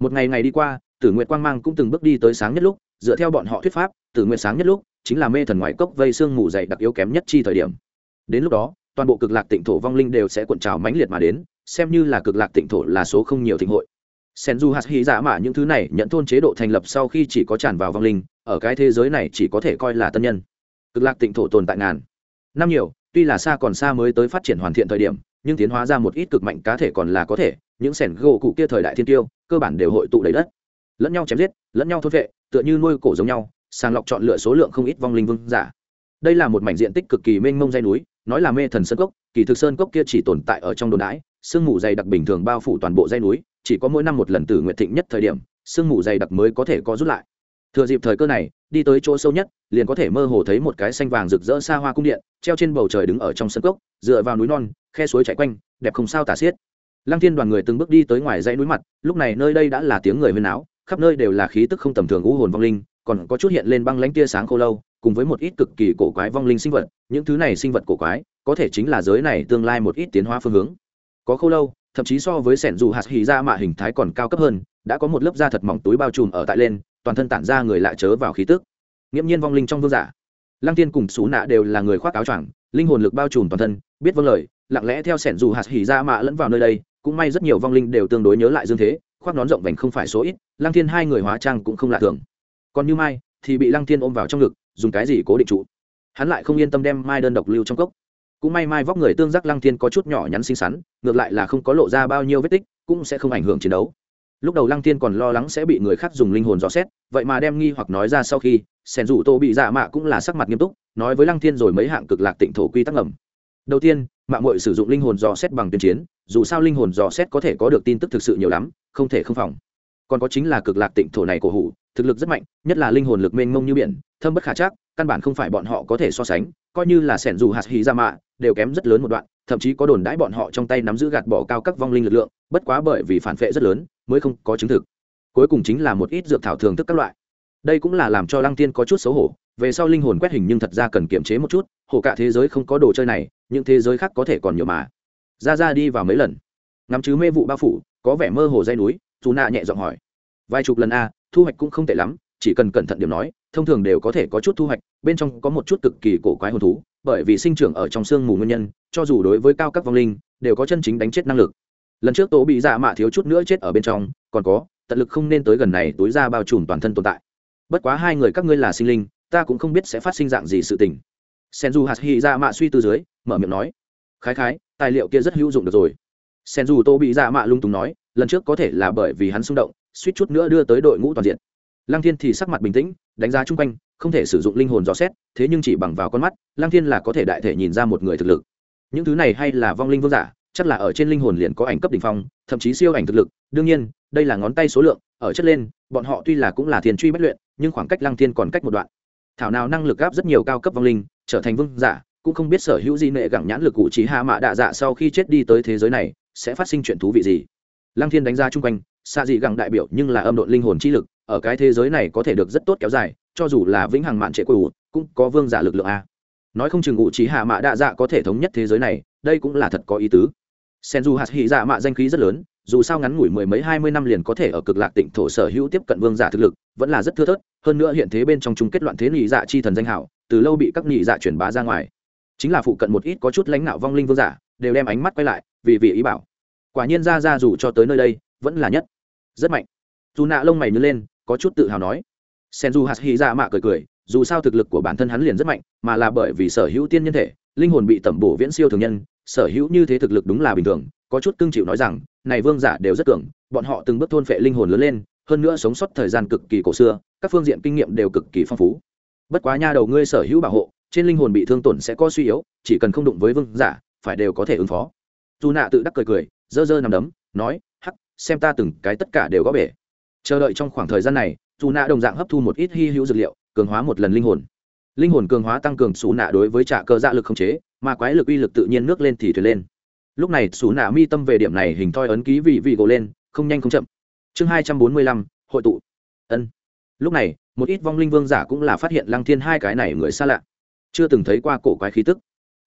Một ngày ngày đi qua, tử nguyện quang mang cũng từng bước đi tới sáng nhất lúc, dựa theo bọn họ thuyết pháp, tử nguyện sáng nhất lúc chính là mê thần ngoại cốc vây xương mù dày đặc yếu kém nhất chi thời điểm. Đến lúc đó, toàn bộ cực lạc tịnh thổ vong linh đều sẽ cuộn trào mãnh liệt mà đến, xem như là cực lạc tịnh thổ là số không nhiều thịnh hội sen du hạt hy giả mạ những thứ này nhận thôn chế độ thành lập sau khi chỉ có tràn vào vong linh, ở cái thế giới này chỉ có thể coi là tân nhân. Cực lạc tịnh thổ tồn tại ngàn năm nhiều, tuy là xa còn xa mới tới phát triển hoàn thiện thời điểm, nhưng tiến hóa ra một ít cực mạnh cá thể còn là có thể, những sẻn gỗ cụ kia thời đại thiên tiêu, cơ bản đều hội tụ đầy đất. Lẫn nhau chém giết, lẫn nhau thốt vệ, tựa như nuôi cổ giống nhau, sàng lọc chọn lựa số lượng không ít vong linh vương giả. Đây là một mảnh diện tích cực kỳ mênh mông dây núi, nói là mê thần sơn cốc, kỳ thực sơn cốc kia chỉ tồn tại ở trong đồn đãi, sương mù dày đặc bình thường bao phủ toàn bộ dây núi chỉ có mỗi năm một lần từ nguyện thịnh nhất thời điểm, sương mù dày đặc mới có thể có rút lại. Thừa dịp thời cơ này, đi tới chỗ sâu nhất, liền có thể mơ hồ thấy một cái xanh vàng rực rỡ xa hoa cung điện, treo trên bầu trời đứng ở trong sân cốc, dựa vào núi non, khe suối chạy quanh, đẹp không sao tả xiết. Lăng thiên đoàn người từng bước đi tới ngoài dãy núi mặt, lúc này nơi đây đã là tiếng người huyên áo, khắp nơi đều là khí tức không tầm thường ngũ hồn vong linh, còn có chút hiện lên băng lãnh tia sáng khô lâu, cùng với một ít cực kỳ cổ quái vong linh sinh vật, những thứ này sinh vật cổ quái, có thể chính là giới này tương lai một ít tiến hóa phương hướng. Có khô lâu thậm chí so với sẻn dù hạt hì ra mạ hình thái còn cao cấp hơn, đã có một lớp da thật mỏng túi bao trùm ở tại lên, toàn thân tản ra người lại chớ vào khí tức. Nghiễm nhiên vong linh trong vương giả. Lăng tiên cùng xú nạ đều là người khoác áo choàng, linh hồn lực bao trùm toàn thân, biết vâng lời, lặng lẽ theo sẻn dù hạt hỉ ra mạ lẫn vào nơi đây, cũng may rất nhiều vong linh đều tương đối nhớ lại dương thế, khoác nón rộng vành không phải số ít, lăng thiên hai người hóa trang cũng không lạ thường. Còn như mai thì bị lăng thiên ôm vào trong ngực, dùng cái gì cố định trụ? Hắn lại không yên tâm đem mai đơn độc lưu trong cốc cũng may mai vóc người tương giác lăng thiên có chút nhỏ nhắn xinh xắn, ngược lại là không có lộ ra bao nhiêu vết tích, cũng sẽ không ảnh hưởng chiến đấu. Lúc đầu lăng thiên còn lo lắng sẽ bị người khác dùng linh hồn dò xét, vậy mà đem nghi hoặc nói ra sau khi sẻn rủ tô bị dạ mạ cũng là sắc mặt nghiêm túc, nói với lăng thiên rồi mấy hạng cực lạc tịnh thổ quy tắc ngầm. Đầu tiên mạng mội sử dụng linh hồn dò xét bằng tuyên chiến, dù sao linh hồn dò xét có thể có được tin tức thực sự nhiều lắm, không thể không phòng. Còn có chính là cực lạc tịnh thổ này cổ hủ, thực lực rất mạnh, nhất là linh hồn lực mênh mông như biển, thâm bất khả chắc, căn bản không phải bọn họ có thể so sánh coi như là sẻn dù hạt hí ra mạ, đều kém rất lớn một đoạn, thậm chí có đồn đãi bọn họ trong tay nắm giữ gạt bỏ cao các vong linh lực lượng, bất quá bởi vì phản vệ rất lớn, mới không có chứng thực. Cuối cùng chính là một ít dược thảo thường thức các loại. Đây cũng là làm cho lăng tiên có chút xấu hổ, về sau linh hồn quét hình nhưng thật ra cần kiềm chế một chút hồ cả thế giới không có đồ chơi này, những thế giới khác có thể còn nhiều mà. Ra ra đi vào mấy lần. Ngắm chứ mê vụ bao phủ, có vẻ mơ hồ dây núi dù nạ nhẹ giọng hỏi. Vài chục lần a, thu hoạch cũng không tệ lắm chỉ cần cẩn thận điểm nói, thông thường đều có thể có chút thu hoạch, bên trong có một chút cực kỳ cổ quái hồn thú, bởi vì sinh trưởng ở trong sương mù nguyên nhân, cho dù đối với cao các vong linh, đều có chân chính đánh chết năng lực. Lần trước tổ bị dạ mạ thiếu chút nữa chết ở bên trong, còn có, tận lực không nên tới gần này túi ra bao trùm toàn thân tồn tại. Bất quá hai người các ngươi là sinh linh, ta cũng không biết sẽ phát sinh dạng gì sự tình. Senju hạt hy dạ mạ suy tư dưới, mở miệng nói, khái khái, tài liệu kia rất hữu dụng được rồi. Senju tô bị dạ mạ lung túng nói, lần trước có thể là bởi vì hắn xung động, suýt chút nữa đưa tới đội ngũ toàn diện lăng thiên thì sắc mặt bình tĩnh, đánh giá chung quanh, không thể sử dụng linh hồn dò xét, thế nhưng chỉ bằng vào con mắt, lăng thiên là có thể đại thể nhìn ra một người thực lực. Những thứ này hay là vong linh vương giả, chắc là ở trên linh hồn liền có ảnh cấp đ ỉ n h phong, thậm chí siêu ảnh thực lực. Đương nhiên, đây là ngón tay số lượng, ở chất lên, bọn họ tuy là cũng là thiền truy bất luyện, nhưng khoảng cách lăng thiên còn cách một đoạn. Thảo nào năng lực gáp rất nhiều cao cấp vong linh, trở thành vương giả, cũng không biết sở hữu di nệ gẳng nhãn lực cụ trí hạ mạ đạ dạ sau khi chết đi tới thế giới này, sẽ phát sinh chuyện thú vị gì. Lăng thiên đánh ra chung quanh, xa dị gẳng đại biểu nhưng là âm độn linh hồn chi lực ở cái thế giới này có thể được rất tốt kéo dài, cho dù là vĩnh hằng mạn trệ quỷ, cũng có vương giả lực lượng a. Nói không chừng ngụ trí hạ mạ đa dạ có thể thống nhất thế giới này, đây cũng là thật có ý tứ. Sen du hạt hỉ dạ mạ danh khí rất lớn, dù sao ngắn ngủi mười mấy hai mươi năm liền có thể ở cực lạc tỉnh thổ sở hữu tiếp cận vương giả thực lực, vẫn là rất thưa thớt, hơn nữa hiện thế bên trong chung kết loạn thế nhị dạ chi thần danh hảo, từ lâu bị các nhị dạ truyền bá ra ngoài. Chính là phụ cận một ít có chút lãnh đạo vong linh vương giả, đều đem ánh mắt quay lại, vì vì ý bảo. Quả nhiên ra ra dù cho tới nơi đây, vẫn là nhất, rất mạnh. Dù nạ lông mày nhớ lên có chút tự hào nói. Sen du hạt hy ra mạ cười cười, dù sao thực lực của bản thân hắn liền rất mạnh, mà là bởi vì sở hữu tiên nhân thể, linh hồn bị tẩm bổ viễn siêu thường nhân, sở hữu như thế thực lực đúng là bình thường, có chút cưng chịu nói rằng, này vương giả đều rất cường, bọn họ từng bước thôn phệ linh hồn lớn lên, hơn nữa sống sót thời gian cực kỳ cổ xưa, các phương diện kinh nghiệm đều cực kỳ phong phú. Bất quá nha đầu ngươi sở hữu bảo hộ, trên linh hồn bị thương tổn sẽ có suy yếu, chỉ cần không đụng với vương giả, phải đều có thể ứng phó. Dù nạ tự đắc cười cười dơ dơ nằm đấm, nói, hắc, xem ta từng cái tất cả đều có bể chờ đợi trong khoảng thời gian này dù nạ đồng dạng hấp thu một ít hy hữu dược liệu, cường hóa một lần linh hồn. Linh hồn cường hóa tăng cường xù nạ đối với trả cơ dạ lực không chế, mà quái lực uy lực tự nhiên nước lên thì thuyền lên. Lúc này xù nạ mi tâm về điểm này hình thoi ấn ký vị vị gỗ lên, không nhanh không chậm. Chương hai trăm bốn mươi lăm, hội tụ. Ân. Lúc này, một ít vong linh vương giả cũng là phát hiện lăng thiên hai cái này người xa lạ. Chưa từng thấy qua cổ quái khí tức.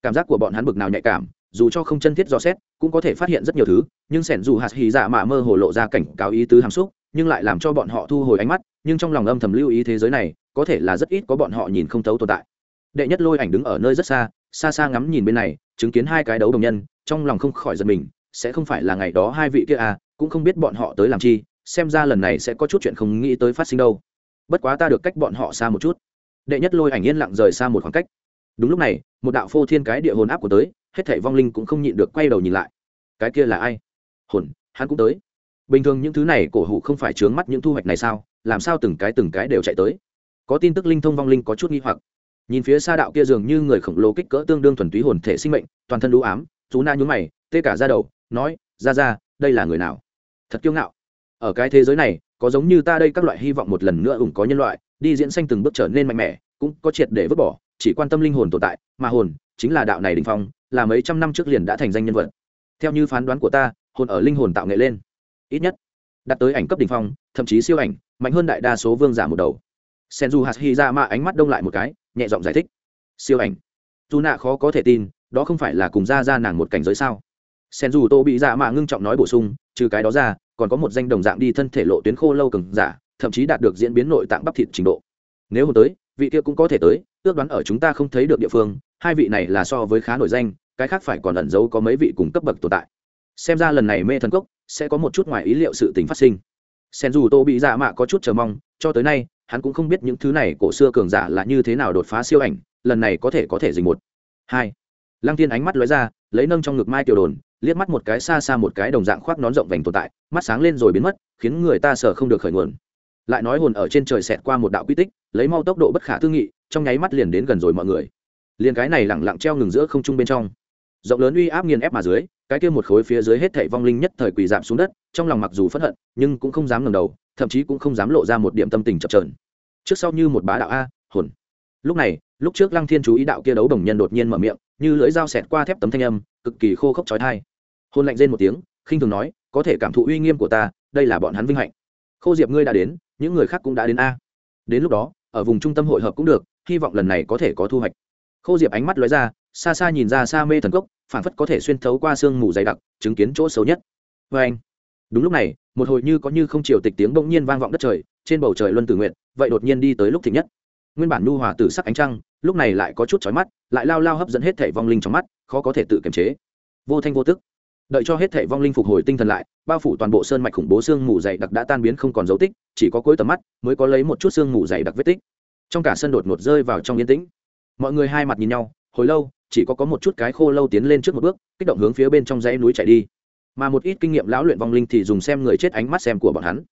Cảm giác của bọn hắn bực nào nhạy cảm, dù cho không chân thiết dò xét, cũng có thể phát hiện rất nhiều thứ, nhưng sẻn dù hạt hì dạ mạ mơ hồ lộ ra cảnh cáo ý tứ hàm xúc nhưng lại làm cho bọn họ thu hồi ánh mắt, nhưng trong lòng âm thầm lưu ý thế giới này, có thể là rất ít có bọn họ nhìn không thấu tồn tại. Đệ nhất lôi ảnh đứng ở nơi rất xa xa xa ngắm nhìn bên này, chứng kiến hai cái đấu đồng nhân, trong lòng không khỏi giật mình, sẽ không phải là ngày đó hai vị kia à cũng không biết bọn họ tới làm chi, xem ra lần này sẽ có chút chuyện không nghĩ tới phát sinh đâu. Bất quá ta được cách bọn họ xa một chút. Đệ nhất lôi ảnh yên lặng rời xa một khoảng cách. Đúng lúc này, một đạo phô thiên cái địa hồn áp của tới, hết thảy vong linh cũng không nhịn được quay đầu nhìn lại. Cái kia là ai? Hồn, hắn cũng tới bình thường những thứ này cổ hủ không phải chướng mắt những thu hoạch này sao? Làm sao từng cái từng cái đều chạy tới? Có tin tức linh thông vong linh có chút nghi hoặc. Nhìn phía xa đạo kia dường như người khổng lồ kích cỡ tương đương thuần túy hồn thể sinh mệnh, toàn thân đũ ám chú na nhún mày, tê cả ra đầu, nói, ra ra, đây là người nào? Thật kiêu ngạo. Ở cái thế giới này, có giống như ta đây các loại hy vọng một lần nữa ủng có nhân loại, đi diễn sanh từng bước trở nên mạnh mẽ, cũng có triệt để vứt bỏ, chỉ quan tâm linh hồn tồn tại, mà hồn chính là đạo này đình phong, là mấy trăm năm trước liền đã thành danh nhân vật. Theo như phán đoán của ta, hồn ở linh hồn tạo nghệ lên ít nhất, đạt tới ảnh cấp đ ỉ n h phong, thậm chí siêu ảnh, mạnh hơn đại đa số vương giả một đầu. Sen du hạt hy ra mạ ánh mắt đông lại một cái, nhẹ giọng giải thích. Siêu ảnh. Dù nạ khó có thể tin, đó không phải là cùng ra ra nàng một cảnh giới sao? Sen du tô bị dạ mạ ngưng trọng nói bổ sung, trừ cái đó ra, còn có một danh đồng dạng đi thân thể lộ tuyến khô lâu cừng giả, thậm chí đạt được diễn biến nội tạng bắp thịt trình độ. Nếu hôm tới, vị kia cũng có thể tới, ước đoán ở chúng ta không thấy được địa phương, hai vị này là so với khá nổi danh, cái khác phải còn ẩn giấu có mấy vị cùng cấp bậc tồn tại. Xem ra lần này mê thần cốc sẽ có một chút ngoài ý liệu sự tình phát sinh. Sen dù tô bị dạ mạ có chút chờ mong, cho tới nay, hắn cũng không biết những thứ này cổ xưa cường giả là như thế nào đột phá siêu ảnh, lần này có thể có thể dình một. Hai. Lăng tiên ánh mắt lóe ra, lấy nâng trong ngực mai tiểu đồn, liếc mắt một cái xa xa một cái đồng dạng khoác nón rộng vành tồn tại, mắt sáng lên rồi biến mất, khiến người ta sợ không được khởi nguồn. Lại nói hồn ở trên trời xẹt qua một đạo quy tích, lấy mau tốc độ bất khả tư nghị, trong nháy mắt liền đến gần rồi mọi người. Liền cái này lẳng lặng treo ngừng giữa không trung bên trong. Rộng lớn uy áp nghiền ép mà dưới cái kia một khối phía dưới hết thảy vong linh nhất thời quỳ giảm xuống đất, trong lòng mặc dù phẫn hận, nhưng cũng không dám ngẩng đầu, thậm chí cũng không dám lộ ra một điểm tâm tình chập trờn trước sau như một bá đạo a, hồn. Lúc này, lúc trước lăng thiên chú ý đạo kia đấu đồng nhân đột nhiên mở miệng, như lưỡi dao xẹt qua thép tấm thanh âm, cực kỳ khô khốc chói tai. Hồn lạnh rên một tiếng, khinh thường nói, có thể cảm thụ uy nghiêm của ta, đây là bọn hắn vinh hạnh. Khô diệp ngươi đã đến, những người khác cũng đã đến a. Đến lúc đó, ở vùng trung tâm hội hợp cũng được, hy vọng lần này có thể có thu hoạch. Khô diệp ánh mắt lóe ra xa xa nhìn ra xa mê thần cốc phản phất có thể xuyên thấu qua sương mù dày đặc, chứng kiến chỗ xấu nhất. Vê anh, đúng lúc này, một hồi như có như không chiều tịch tiếng bỗng nhiên vang vọng đất trời, trên bầu trời luân tử nguyện vậy đột nhiên đi tới lúc thịnh nhất. Nguyên bản nu hòa tử sắc ánh trăng, lúc này lại có chút chói mắt, lại lao lao hấp dẫn hết thể vong linh trong mắt, khó có thể tự kiềm chế. Vô thanh vô tức. Đợi cho hết thể vong linh phục hồi tinh thần lại, bao phủ toàn bộ sơn mạch khủng bố xương mù dày đặc đã tan biến không còn dấu tích, chỉ có cuối tầm mắt mới có lấy một chút xương mù dày đặc vết tích. Trong cả sân đột ngột rơi vào trong yên tĩnh. Mọi người hai mặt nhìn nhau hồi lâu, chỉ có có một chút cái khô lâu tiến lên trước một bước, kích động hướng phía bên trong dãy núi chạy đi. Mà một ít kinh nghiệm lão luyện vong linh thì dùng xem người chết ánh mắt xem của bọn hắn.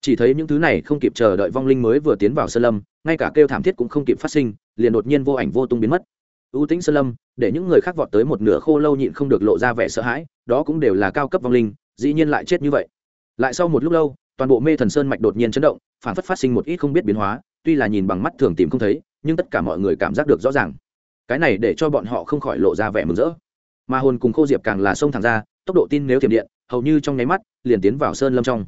Chỉ thấy những thứ này không kịp chờ đợi vong linh mới vừa tiến vào sơn lâm, ngay cả kêu thảm thiết cũng không kịp phát sinh, liền đột nhiên vô ảnh vô tung biến mất. Ưu tĩnh sơn lâm, để những người khác vọt tới một nửa khô lâu nhịn không được lộ ra vẻ sợ hãi, đó cũng đều là cao cấp vong linh, dĩ nhiên lại chết như vậy. Lại sau một lúc lâu, toàn bộ mê thần sơn mạch đột nhiên chấn động, phản phất phát sinh một ít không biết biến hóa, tuy là nhìn bằng mắt thường tìm không thấy, nhưng tất cả mọi người cảm giác được rõ ràng cái này để cho bọn họ không khỏi lộ ra vẻ mừng rỡ. Mà hồn cùng khô diệp càng là sông thẳng ra, tốc độ tin nếu thiểm điện, hầu như trong nháy mắt, liền tiến vào sơn lâm trong.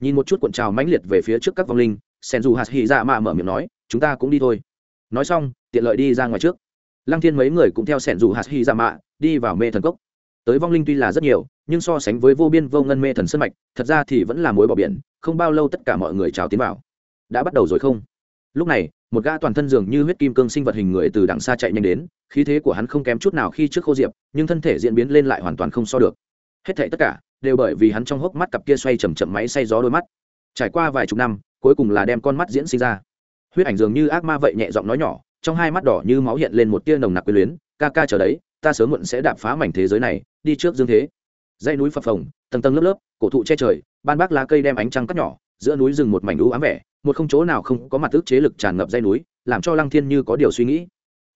Nhìn một chút cuộn trào mãnh liệt về phía trước các vong linh, sen dù hạt hì dạ mạ mở miệng nói, chúng ta cũng đi thôi. Nói xong, tiện lợi đi ra ngoài trước. Lăng thiên mấy người cũng theo sẻn dù hạt hy ra dạ mạ đi vào mê thần cốc. Tới vong linh tuy là rất nhiều, nhưng so sánh với vô biên vô ngân mê thần sân mạch, thật ra thì vẫn là mối bỏ biển, không bao lâu tất cả mọi người trào tiến vào. Đã bắt đầu rồi không? Lúc này một gã toàn thân dường như huyết kim cương sinh vật hình người từ đằng xa chạy nhanh đến, khí thế của hắn không kém chút nào khi trước khô diệp, nhưng thân thể diễn biến lên lại hoàn toàn không so được. Hết thảy tất cả đều bởi vì hắn trong hốc mắt cặp kia xoay chầm chậm máy xay gió đôi mắt. Trải qua vài chục năm, cuối cùng là đem con mắt diễn sinh ra. Huyết ảnh dường như ác ma vậy nhẹ giọng nói nhỏ, trong hai mắt đỏ như máu hiện lên một tia nồng nặc quyền luyến, ca ca chờ đấy, ta sớm muộn sẽ đạp phá mảnh thế giới này, đi trước dương thế. Dãy núi phập phồng, tầng tầng lớp lớp, cổ thụ che trời, ban bác lá cây đem ánh trăng cắt nhỏ, giữa núi rừng một mảnh u ám vẻ một không chỗ nào không có mặt ước chế lực tràn ngập dây núi, làm cho lăng thiên như có điều suy nghĩ.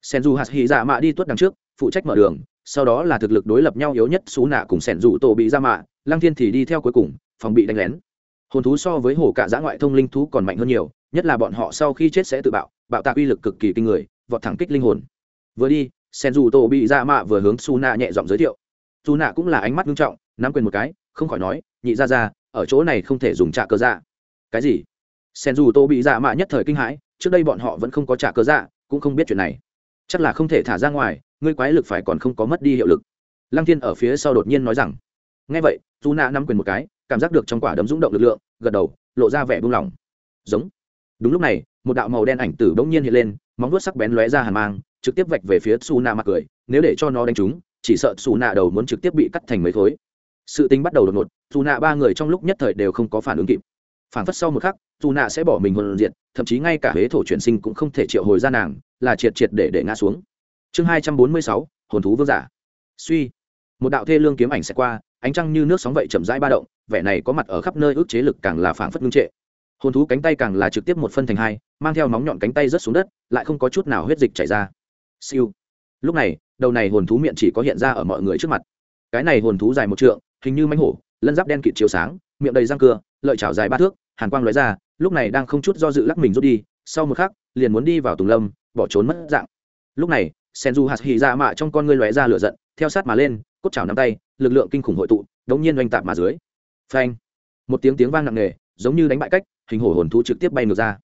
Sen dù hạt hỉ dạ mạ đi tuốt đằng trước, phụ trách mở đường, sau đó là thực lực đối lập nhau yếu nhất xú nạ cùng sẻn dù tổ bị ra mạ, lăng thiên thì đi theo cuối cùng, phòng bị đánh lén. Hồn thú so với hồ cả giã ngoại thông linh thú còn mạnh hơn nhiều, nhất là bọn họ sau khi chết sẽ tự bạo bạo tạc uy lực cực kỳ kinh người, vọt thẳng kích linh hồn. Vừa đi, sen dù tổ bị ra mạ vừa hướng su nạ nhẹ giọng giới thiệu. Su nạ cũng là ánh mắt nghiêm trọng, nắm quyền một cái, không khỏi nói, nhị ra ra ở chỗ này không thể dùng trạ cơ dạ. Cái gì? Sen dù tô bị dạ mạ nhất thời kinh hãi, trước đây bọn họ vẫn không có trả cơ dạ cũng không biết chuyện này. Chắc là không thể thả ra ngoài, ngươi quái lực phải còn không có mất đi hiệu lực. Lăng thiên ở phía sau đột nhiên nói rằng, nghe vậy dù nạ nắm quyền một cái, cảm giác được trong quả đấm rung động lực lượng, gật đầu, lộ ra vẻ buông lỏng. Giống. Đúng lúc này, một đạo màu đen ảnh tử bỗng nhiên hiện lên, móng vuốt sắc bén lóe ra hàn mang, trực tiếp vạch về phía su nạ mặt cười, nếu để cho nó đánh trúng, chỉ sợ su nạ đầu muốn trực tiếp bị cắt thành mấy thối sự tính bắt đầu đột ngột dù nạ ba người trong lúc nhất thời đều không có phản ứng kịp phản phất sau một khắc, dù nạ sẽ bỏ mình hồn diện thậm chí ngay cả huế thổ chuyển sinh cũng không thể triệu hồi ra nàng, là triệt triệt để để ngã xuống. Chương hai trăm bốn mươi sáu, hồn thú vương giả. Suy. Một đạo thê lương kiếm ảnh sẽ qua, ánh trăng như nước sóng vậy chậm rãi ba động, vẻ này có mặt ở khắp nơi ước chế lực càng là phản phất ngưng trệ. Hồn thú cánh tay càng là trực tiếp một phân thành hai, mang theo móng nhọn cánh tay rớt xuống đất, lại không có chút nào huyết dịch chảy ra. Siêu. Lúc này, đầu này hồn thú miệng chỉ có hiện ra ở mọi người trước mặt. Cái này hồn thú dài một trượng, hình như mánh hổ, lân giáp đen kịt chiếu sáng, miệng đầy răng cưa, lợi chảo dài ba thước hàn quang lóe ra, lúc này đang không chút do dự lắc mình rút đi, sau một khắc, liền muốn đi vào tùng lâm, bỏ trốn mất dạng. Lúc này sen du hạt hì ra mạ trong con ngươi lóe ra lửa giận, theo sát mà lên, cốt chảo nắm tay, lực lượng kinh khủng hội tụ, đống nhiên oanh tạp mà dưới. Phanh! Một tiếng tiếng vang nặng nề, giống như đánh bại cách, hình hổ hồn thú trực tiếp bay ngược ra.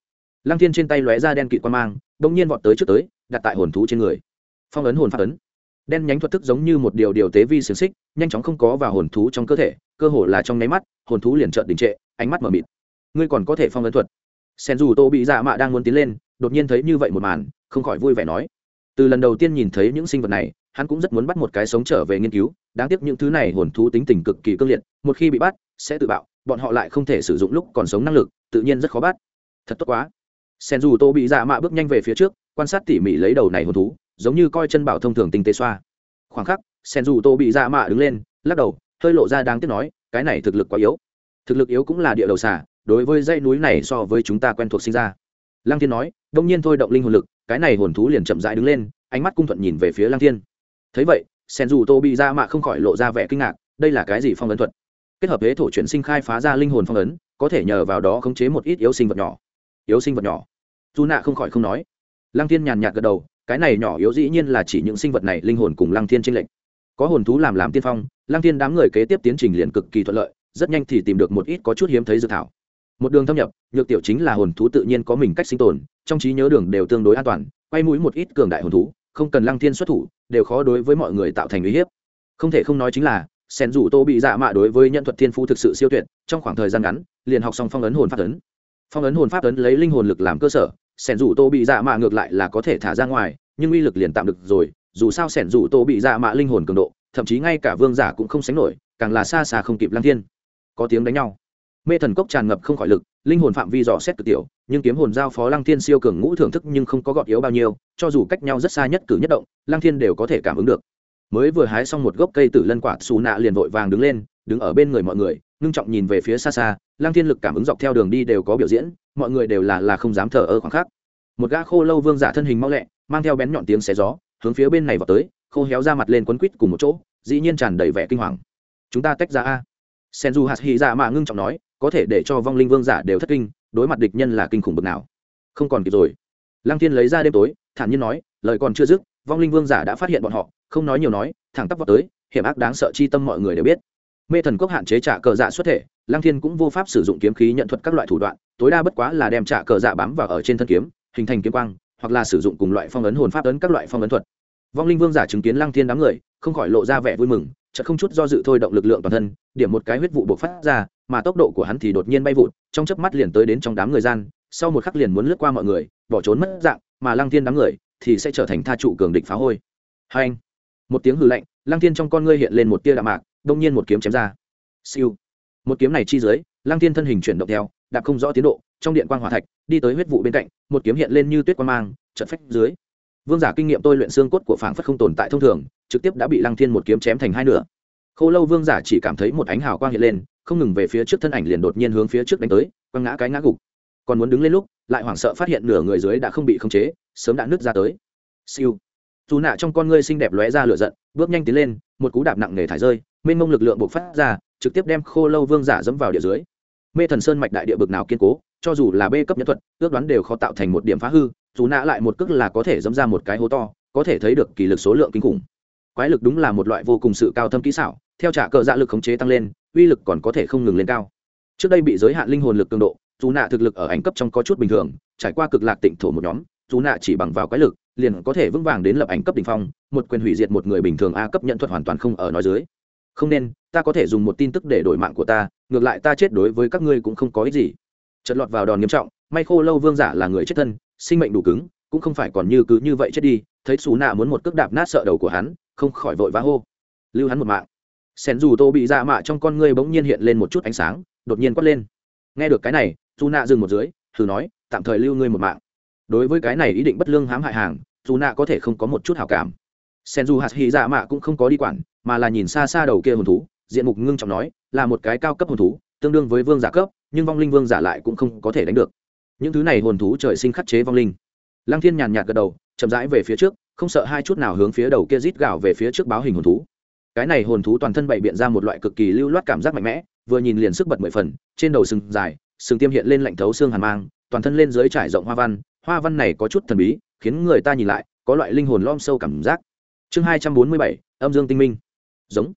Lăng thiên trên tay lóe ra đen kịt quan mang, đống nhiên vọt tới trước tới, đặt tại hồn thú trên người. Phong ấn hồn pháp ấn. Đen nhánh thuật thức giống như một điều điều tế vi xiềng xích, nhanh chóng không có vào hồn thú trong cơ thể, cơ hồ là trong nháy mắt, hồn thú liền trợn đình trệ, ánh mắt mở mịt ngươi còn có thể phong ấn thuật. Sen dù tô bị dạ mạ đang muốn tiến lên, đột nhiên thấy như vậy một màn, không khỏi vui vẻ nói. Từ lần đầu tiên nhìn thấy những sinh vật này, hắn cũng rất muốn bắt một cái sống trở về nghiên cứu, đáng tiếc những thứ này hồn thú tính tình cực kỳ cương liệt, một khi bị bắt, sẽ tự bạo, bọn họ lại không thể sử dụng lúc còn sống năng lực, tự nhiên rất khó bắt. Thật tốt quá. Sen dù tô bị dạ mạ bước nhanh về phía trước, quan sát tỉ mỉ lấy đầu này hồn thú, giống như coi chân bảo thông thường tinh tế xoa. Khoảng khắc, sen dù tô bị dạ mạ đứng lên, lắc đầu, hơi lộ ra đáng tiếc nói, cái này thực lực quá yếu. Thực lực yếu cũng là địa đầu xả đối với dãy núi này so với chúng ta quen thuộc sinh ra. Lăng thiên nói đông nhiên thôi động linh hồn lực cái này hồn thú liền chậm rãi đứng lên ánh mắt cung thuận nhìn về phía lăng thiên. Thấy vậy sen dù tô bị ra mạ không khỏi lộ ra vẻ kinh ngạc đây là cái gì phong ấn thuật? Kết hợp với thổ chuyển sinh khai phá ra linh hồn phong ấn có thể nhờ vào đó khống chế một ít yếu sinh vật nhỏ. Yếu sinh vật nhỏ? Dù nạ không khỏi không nói. Lăng thiên nhàn nhạt gật đầu cái này nhỏ yếu dĩ nhiên là chỉ những sinh vật này linh hồn cùng lăng thiên tranh lệnh, có hồn thú làm làm tiên phong lăng thiên đám người kế tiếp tiến trình liền cực kỳ thuận lợi rất nhanh thì tìm được một ít có chút hiếm thấy dược thảo một đường thâm nhập, nhược tiểu chính là hồn thú tự nhiên có mình cách sinh tồn, trong trí nhớ đường đều tương đối an toàn, quay mũi một ít cường đại hồn thú, không cần lăng thiên xuất thủ, đều khó đối với mọi người tạo thành uy hiếp. Không thể không nói chính là, sen dù tô bị dạ mạ đối với nhân thuật thiên phú thực sự siêu tuyệt, trong khoảng thời gian ngắn, liền học xong phong ấn hồn pháp ấn. Phong ấn hồn pháp ấn lấy linh hồn lực làm cơ sở, sen dù tô bị dạ mạ ngược lại là có thể thả ra ngoài, nhưng uy lực liền tạm được rồi, dù sao sẻn dù tô bị dạ mạ linh hồn cường độ, thậm chí ngay cả vương giả cũng không sánh nổi, càng là xa xa không kịp lăng thiên. Có tiếng đánh nhau mê thần cốc tràn ngập không khỏi lực, linh hồn phạm vi dò xét cực tiểu, nhưng kiếm hồn giao phó lăng thiên siêu cường ngũ thưởng thức nhưng không có gọt yếu bao nhiêu, cho dù cách nhau rất xa nhất cử nhất động, lăng thiên đều có thể cảm ứng được. Mới vừa hái xong một gốc cây tử lân quả, xù nạ liền vội vàng đứng lên, đứng ở bên người mọi người, ngưng trọng nhìn về phía xa xa, lăng thiên lực cảm ứng dọc theo đường đi đều có biểu diễn, mọi người đều là là không dám thở ở khoảng khắc. Một gã khô lâu vương giả thân hình mau lẹ, mang theo bén nhọn tiếng xé gió, hướng phía bên này vào tới, khô héo ra mặt lên quấn quít cùng một chỗ, dĩ nhiên tràn đầy vẻ kinh hoàng. Chúng ta tách ra a. Sen du hạt hy dạ mà ngưng trọng nói có thể để cho vong linh vương giả đều thất kinh, đối mặt địch nhân là kinh khủng bực nào. Không còn kịp rồi. Lăng thiên lấy ra đêm tối, thản nhiên nói, lời còn chưa dứt, vong linh vương giả đã phát hiện bọn họ, không nói nhiều nói, thẳng tắp vào tới, hiểm ác đáng sợ chi tâm mọi người đều biết. Mê thần cốc hạn chế trả cờ dạ xuất thể, lăng thiên cũng vô pháp sử dụng kiếm khí nhận thuật các loại thủ đoạn, tối đa bất quá là đem trả cờ dạ bám vào ở trên thân kiếm, hình thành kiếm quang, hoặc là sử dụng cùng loại phong ấn hồn pháp ấn các loại phong ấn thuật. Vong linh vương giả chứng kiến lăng thiên đám người, không khỏi lộ ra vẻ vui mừng, chợt không chút do dự thôi động lực lượng toàn thân, điểm một cái huyết vụ bộc phát ra mà tốc độ của hắn thì đột nhiên bay vụt, trong chớp mắt liền tới đến trong đám người gian, sau một khắc liền muốn lướt qua mọi người, bỏ trốn mất dạng, mà lăng thiên đám người thì sẽ trở thành tha trụ cường địch phá hôi. Hai anh, một tiếng hư lạnh, lăng thiên trong con ngươi hiện lên một tia đạm mạc, đông nhiên một kiếm chém ra. Siêu. Một kiếm này chi dưới, lăng thiên thân hình chuyển động theo, đạp không rõ tiến độ, trong điện quang hỏa thạch, đi tới huyết vụ bên cạnh, một kiếm hiện lên như tuyết quang mang trận phách dưới. Vương giả kinh nghiệm tôi luyện xương cốt của phảng phất không tồn tại thông thường, trực tiếp đã bị lăng thiên một kiếm chém thành hai nửa. Khô lâu vương giả chỉ cảm thấy một ánh hào quang hiện lên không ngừng về phía trước thân ảnh liền đột nhiên hướng phía trước đánh tới, quăng ngã cái ngã gục. Còn muốn đứng lên lúc, lại hoảng sợ phát hiện nửa người dưới đã không bị khống chế, sớm đã nứt ra tới. Siêu. Dù nạ trong con ngươi xinh đẹp lóe ra lửa giận, bước nhanh tiến lên, một cú đạp nặng nề thải rơi, mênh mông lực lượng bộc phát ra, trực tiếp đem khô lâu vương giả dẫm vào địa dưới. Mê thần sơn mạch đại địa bực nào kiên cố, cho dù là bê cấp nhân thuật, ước đoán đều khó tạo thành một điểm phá hư, dù nạ lại một cước là có thể dẫm ra một cái hố to, có thể thấy được kỳ lực số lượng kinh khủng. Quái lực đúng là một loại vô cùng sự cao thâm kỹ xảo, theo trả cờ dạ lực khống chế tăng lên uy lực còn có thể không ngừng lên cao. Trước đây bị giới hạn linh hồn lực cường độ, dù nạ thực lực ở ảnh cấp trong có chút bình thường, trải qua cực lạc tịnh thổ một nhóm, dù nạ chỉ bằng vào quái lực, liền có thể vững vàng đến lập ảnh cấp đ ỉ n h phong, một quyền hủy diệt một người bình thường a cấp nhận thuật hoàn toàn không ở nói dưới. Không nên, ta có thể dùng một tin tức để đổi mạng của ta, ngược lại ta chết đối với các ngươi cũng không có ích gì. Chật lọt vào đòn nghiêm trọng, may khô lâu vương giả là người chết thân, sinh mệnh đủ cứng, cũng không phải còn như cứ như vậy chết đi, thấy xù nạ muốn một cước đạp nát sợ đầu của hắn, không khỏi vội vã hô. Lưu hắn một mạng sen dù tô bị dạ mạ trong con ngươi bỗng nhiên hiện lên một chút ánh sáng, đột nhiên quát lên. Nghe được cái này dù nạ dừng một dưới, thử nói, tạm thời lưu ngươi một mạng. Đối với cái này ý định bất lương hãm hại hàng dù nạ có thể không có một chút hảo cảm. Sen dù hạt hy dạ mạ cũng không có đi quản, mà là nhìn xa xa đầu kia hồn thú, diện mục ngưng trọng nói, là một cái cao cấp hồn thú, tương đương với vương giả cấp, nhưng vong linh vương giả lại cũng không có thể đánh được. Những thứ này hồn thú trời sinh khắc chế vong linh. Lăng thiên nhàn nhạt gật đầu, chậm rãi về phía trước, không sợ hai chút nào hướng phía đầu kia rít gạo về phía trước báo hình hồn thú cái này hồn thú toàn thân bày biện ra một loại cực kỳ lưu loát cảm giác mạnh mẽ, vừa nhìn liền sức bật mười phần, trên đầu sừng dài, sừng tiêm hiện lên lạnh thấu xương hàn mang, toàn thân lên dưới trải rộng hoa văn hoa văn này có chút thần bí, khiến người ta nhìn lại, có loại linh hồn lom sâu cảm giác. Chương hai trăm bốn mươi bảy, âm dương tinh minh. Giống.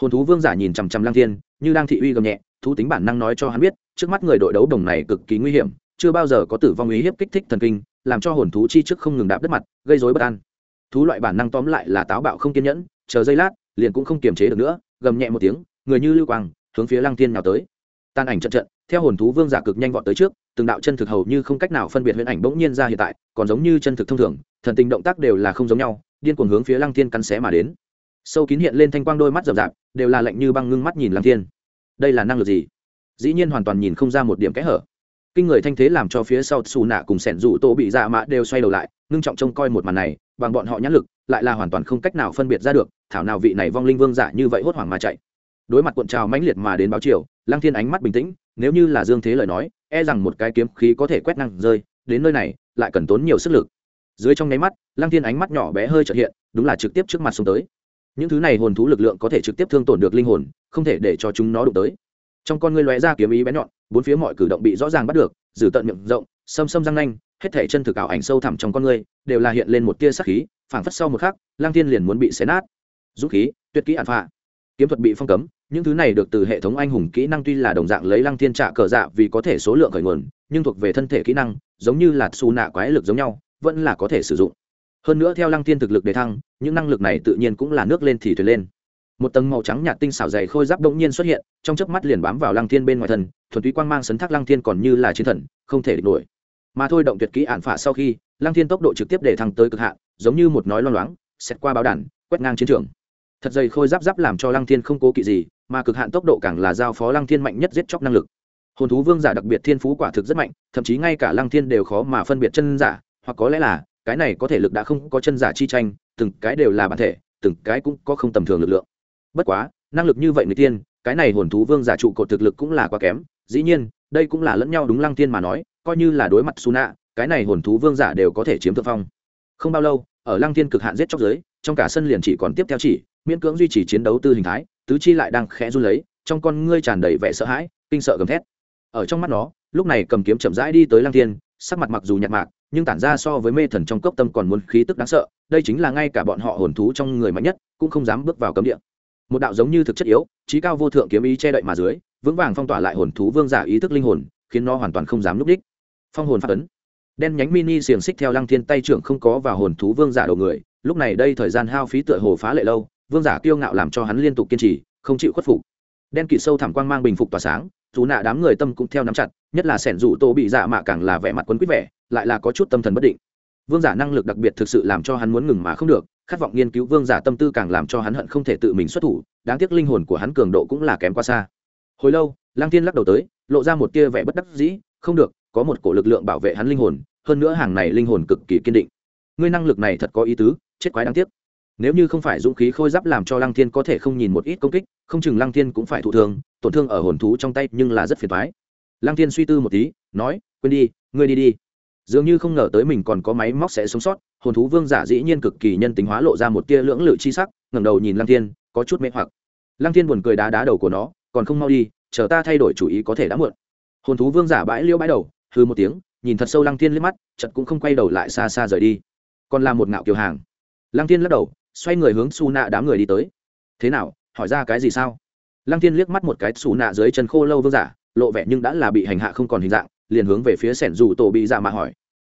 Hồn thú vương giả nhìn chằm chằm lang thiên, như đang thị uy gầm nhẹ, thú tính bản năng nói cho hắn biết, trước mắt người đội đấu đồng này cực kỳ nguy hiểm, chưa bao giờ có tử vong ý hiếp kích thích thần kinh, làm cho hồn thú chi trước không ngừng đạp đất mặt, gây rối bất an. Thú loại bản năng tóm lại là táo bạo không kiên nhẫn, chờ giây lát liền cũng không kiềm chế được nữa, gầm nhẹ một tiếng, người như lưu quang, hướng phía lăng thiên nào tới. Tan ảnh trận trận, theo hồn thú vương giả cực nhanh vọt tới trước, từng đạo chân thực hầu như không cách nào phân biệt huyễn ảnh bỗng nhiên ra hiện tại, còn giống như chân thực thông thường, thần tình động tác đều là không giống nhau, điên cuồng hướng phía lăng thiên cắn xé mà đến. Sâu kín hiện lên thanh quang đôi mắt rậm rạp, đều là lạnh như băng ngưng mắt nhìn lăng thiên. Đây là năng lực gì? Dĩ nhiên hoàn toàn nhìn không ra một điểm kẽ hở. Kinh người thanh thế làm cho phía sau xù nạ cùng sẻn rủ tô bị dạ mã đều xoay đầu lại, ngưng trọng trông coi một màn này, bằng bọn họ nhãn lực, lại là hoàn toàn không cách nào phân biệt ra được thảo nào vị này vong linh vương giả như vậy hốt hoảng mà chạy. Đối mặt cuộn trào mãnh liệt mà đến báo chiều lăng thiên ánh mắt bình tĩnh, nếu như là dương thế lời nói e rằng một cái kiếm khí có thể quét năng rơi, đến nơi này, lại cần tốn nhiều sức lực. Dưới trong nháy mắt, lăng thiên ánh mắt nhỏ bé hơi trợ hiện, đúng là trực tiếp trước mặt xuống tới. Những thứ này hồn thú lực lượng có thể trực tiếp thương tổn được linh hồn, không thể để cho chúng nó đụng tới. Trong con ngươi lóe ra kiếm ý bé nhọn, bốn phía mọi cử động bị rõ ràng bắt được, giữ tận miệng rộng, xâm xâm răng nanh, hết thể chân thực ảo ảnh sâu thẳm trong con ngươi, đều là hiện lên một tia sắc khí, phảng phất sau một khắc lang thiên liền muốn bị xé nát dũng khí, tuyệt kỹ ạn phạ. Kiếm thuật bị phong cấm, những thứ này được từ hệ thống anh hùng kỹ năng tuy là đồng dạng lấy lăng thiên trả cờ dạ vì có thể số lượng khởi nguồn, nhưng thuộc về thân thể kỹ năng, giống như là xù nạ quái lực giống nhau, vẫn là có thể sử dụng. Hơn nữa theo lăng thiên thực lực đề thăng, những năng lực này tự nhiên cũng là nước lên thì thuyền lên. Một tầng màu trắng nhạt tinh xảo dày khôi giáp đông nhiên xuất hiện, trong chớp mắt liền bám vào lăng thiên bên ngoài thân, thuần túy quang mang sấn thác lăng thiên còn như là chiến thần, không thể địch nổi. Mà thôi động tuyệt kỹ ạn phả sau khi, lăng thiên tốc độ trực tiếp để thăng tới cực hạn, giống như một nói loang loáng xét qua báo đàn, quét ngang chiến trường thật dày khôi giáp giáp làm cho lăng thiên không cố kỵ gì, mà cực hạn tốc độ càng là giao phó lăng thiên mạnh nhất giết chóc năng lực. Hồn thú vương giả đặc biệt thiên phú quả thực rất mạnh, thậm chí ngay cả lăng thiên đều khó mà phân biệt chân giả, hoặc có lẽ là, cái này có thể lực đã không có chân giả chi tranh, từng cái đều là bản thể, từng cái cũng có không tầm thường lực lượng. Bất quá, năng lực như vậy người tiên, cái này hồn thú vương giả trụ cột thực lực cũng là quá kém, dĩ nhiên, đây cũng là lẫn nhau đúng lăng tiên mà nói, coi như là đối mặt su nạ cái này hồn thú vương giả đều có thể chiếm thượng phong. Không bao lâu, ở lăng tiên cực hạn giết chóc giới, trong cả sân liền chỉ còn tiếp theo chỉ miễn cưỡng duy trì chiến đấu tư hình thái tứ chi lại đang khẽ run lấy trong con ngươi tràn đầy vẻ sợ hãi kinh sợ gầm thét. Ở trong mắt nó lúc này cầm kiếm chậm rãi đi tới lăng Thiên, sắc mặt mặc dù nhạt mạc nhưng tản ra so với mê thần trong cốc tâm còn muốn khí tức đáng sợ đây chính là ngay cả bọn họ hồn thú trong người mạnh nhất cũng không dám bước vào cấm địa. Một đạo giống như thực chất yếu trí cao vô thượng kiếm ý che đậy mà dưới vững vàng phong tỏa lại hồn thú vương giả ý thức linh hồn khiến nó hoàn toàn không dám núp đích. Phong hồn phát ấn. Đen nhánh mini xiềng xích theo lăng thiên tay trưởng không có vào hồn thú vương giả đầu người lúc này đây thời gian hao phí tựa hồ phá lệ lâu vương giả kiêu ngạo làm cho hắn liên tục kiên trì, không chịu khuất phục. Đen kịt sâu thẳm quang mang bình phục tỏa sáng, dù nạ đám người tâm cũng theo nắm chặt, nhất là sẻn rủ tô bị dạ mạ càng là vẻ mặt quấn quýt vẻ, lại là có chút tâm thần bất định. Vương giả năng lực đặc biệt thực sự làm cho hắn muốn ngừng mà không được, khát vọng nghiên cứu vương giả tâm tư càng làm cho hắn hận không thể tự mình xuất thủ, đáng tiếc linh hồn của hắn cường độ cũng là kém quá xa. Hồi lâu lang tiên lắc đầu tới, lộ ra một tia vẻ bất đắc dĩ, không được, có một cổ lực lượng bảo vệ hắn linh hồn, hơn nữa hàng này linh hồn cực kỳ kiên định. Ngươi năng lực này thật có ý tứ, chết quái đáng tiếc nếu như không phải dũng khí khôi giáp làm cho lăng thiên có thể không nhìn một ít công kích, không chừng lăng thiên cũng phải thụ thương, tổn thương ở hồn thú trong tay nhưng là rất phiền thoái lăng thiên suy tư một tí, nói, quên đi, ngươi đi đi. Dường như không ngờ tới mình còn có máy móc sẽ sống sót, hồn thú vương giả dĩ nhiên cực kỳ nhân tính hóa lộ ra một tia lưỡng lự chi sắc, ngẩng đầu nhìn lăng thiên, có chút mê hoặc. Lăng thiên buồn cười đá đá đầu của nó, còn không mau đi, chờ ta thay đổi chủ ý có thể đã muộn. Hồn thú vương giả bãi liêu bãi đầu hư một tiếng, nhìn thật sâu lăng thiên liếc mắt chật cũng không quay đầu lại xa xa rời đi. Còn là một ngạo kiều hàng. Lăng thiên lắc đầu xoay người hướng Su nạ đám người đi tới. Thế nào, hỏi ra cái gì sao? Lăng thiên liếc mắt một cái, Su nạ dưới chân khô lâu vương giả, lộ vẻ nhưng đã là bị hành hạ không còn hình dạng, liền hướng về phía sẻn dù tổ bị dạ mà hỏi.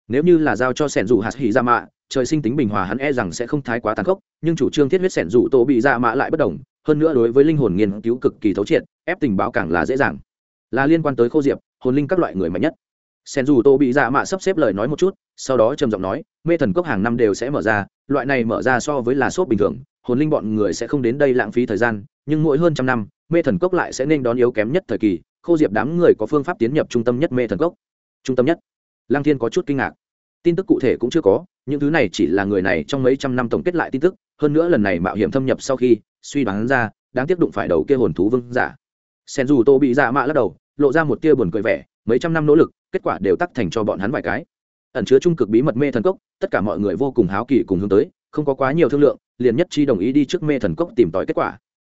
Nếu như là giao cho sẻn dù hạt hỉ ra mạ, trời sinh tính bình hòa hắn e rằng sẽ không thái quá tàn khốc, nhưng chủ trương thiết huyết sẻn dù tổ bị ra mạ lại bất đồng, hơn nữa đối với linh hồn nghiên cứu cực kỳ thấu triệt, ép tình báo càng là dễ dàng. Là liên quan tới khô diệp, hồn linh các loại người mạnh nhất sen dù tô bị dạ mạ sắp xếp lời nói một chút, sau đó trầm giọng nói, mê thần cốc hàng năm đều sẽ mở ra, loại này mở ra so với là sốt bình thường, hồn linh bọn người sẽ không đến đây lãng phí thời gian, nhưng mỗi hơn trăm năm, mê thần cốc lại sẽ nên đón yếu kém nhất thời kỳ, khô diệp đám người có phương pháp tiến nhập trung tâm nhất mê thần cốc. Trung tâm nhất? Lang thiên có chút kinh ngạc. Tin tức cụ thể cũng chưa có, những thứ này chỉ là người này trong mấy trăm năm tổng kết lại tin tức, hơn nữa lần này mạo hiểm thâm nhập sau khi, suy đoán ra, đáng tiếp đụng phải đầu kia hồn thú vương giả. Sen dù tô bị dạ mạ lắc đầu, lộ ra một tia buồn cười vẻ mấy trăm năm nỗ lực, kết quả đều tắc thành cho bọn hắn vài cái. Ẩn chứa trung cực bí mật mê thần cốc, tất cả mọi người vô cùng háo kỳ cùng hướng tới, không có quá nhiều thương lượng, liền nhất chi đồng ý đi trước mê thần cốc tìm tòi kết quả.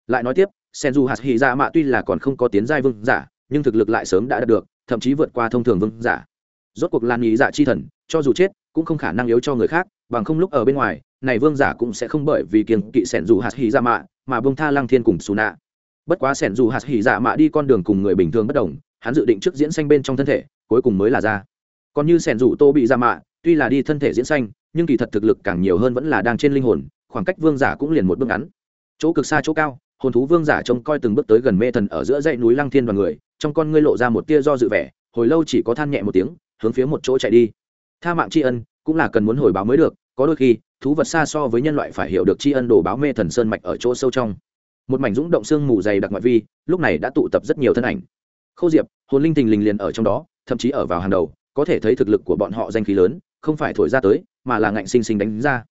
Lại nói tiếp sen dù hạt hy ra dạ mạ tuy là còn không có tiến giai vương giả, nhưng thực lực lại sớm đã đạt được, thậm chí vượt qua thông thường vương giả. Rốt cuộc lan ý giả dạ chi thần, cho dù chết, cũng không khả năng yếu cho người khác, bằng không lúc ở bên ngoài, này vương giả cũng sẽ không bởi vì kiêng kỵ sẻn dù hạt hì dạ mạ mà bông tha lăng thiên cùng xù nạ bất quá sẻn dù hạt hỉ dạ mạ đi con đường cùng người bình thường bất đồng hắn dự định trước diễn xanh bên trong thân thể, cuối cùng mới là ra. Còn như sẻn rủ tô bị ra mạ, tuy là đi thân thể diễn xanh, nhưng kỳ thật thực lực càng nhiều hơn vẫn là đang trên linh hồn, khoảng cách vương giả cũng liền một bước ngắn. Chỗ cực xa chỗ cao, hồn thú vương giả trông coi từng bước tới gần mê thần ở giữa dãy núi lăng thiên đoàn người, trong con ngươi lộ ra một tia do dự vẻ, hồi lâu chỉ có than nhẹ một tiếng, hướng phía một chỗ chạy đi. Tha mạng tri ân, cũng là cần muốn hồi báo mới được, có đôi khi, thú vật xa so với nhân loại phải hiểu được tri ân đồ báo mê thần sơn mạch ở chỗ sâu trong. Một mảnh rúng động xương mù dày đặc ngoại vi, lúc này đã tụ tập rất nhiều thân ảnh. Khô diệp, hồn linh tình lình liền ở trong đó, thậm chí ở vào hàng đầu, có thể thấy thực lực của bọn họ danh khí lớn, không phải thổi ra tới, mà là ngạnh sinh sinh đánh ra.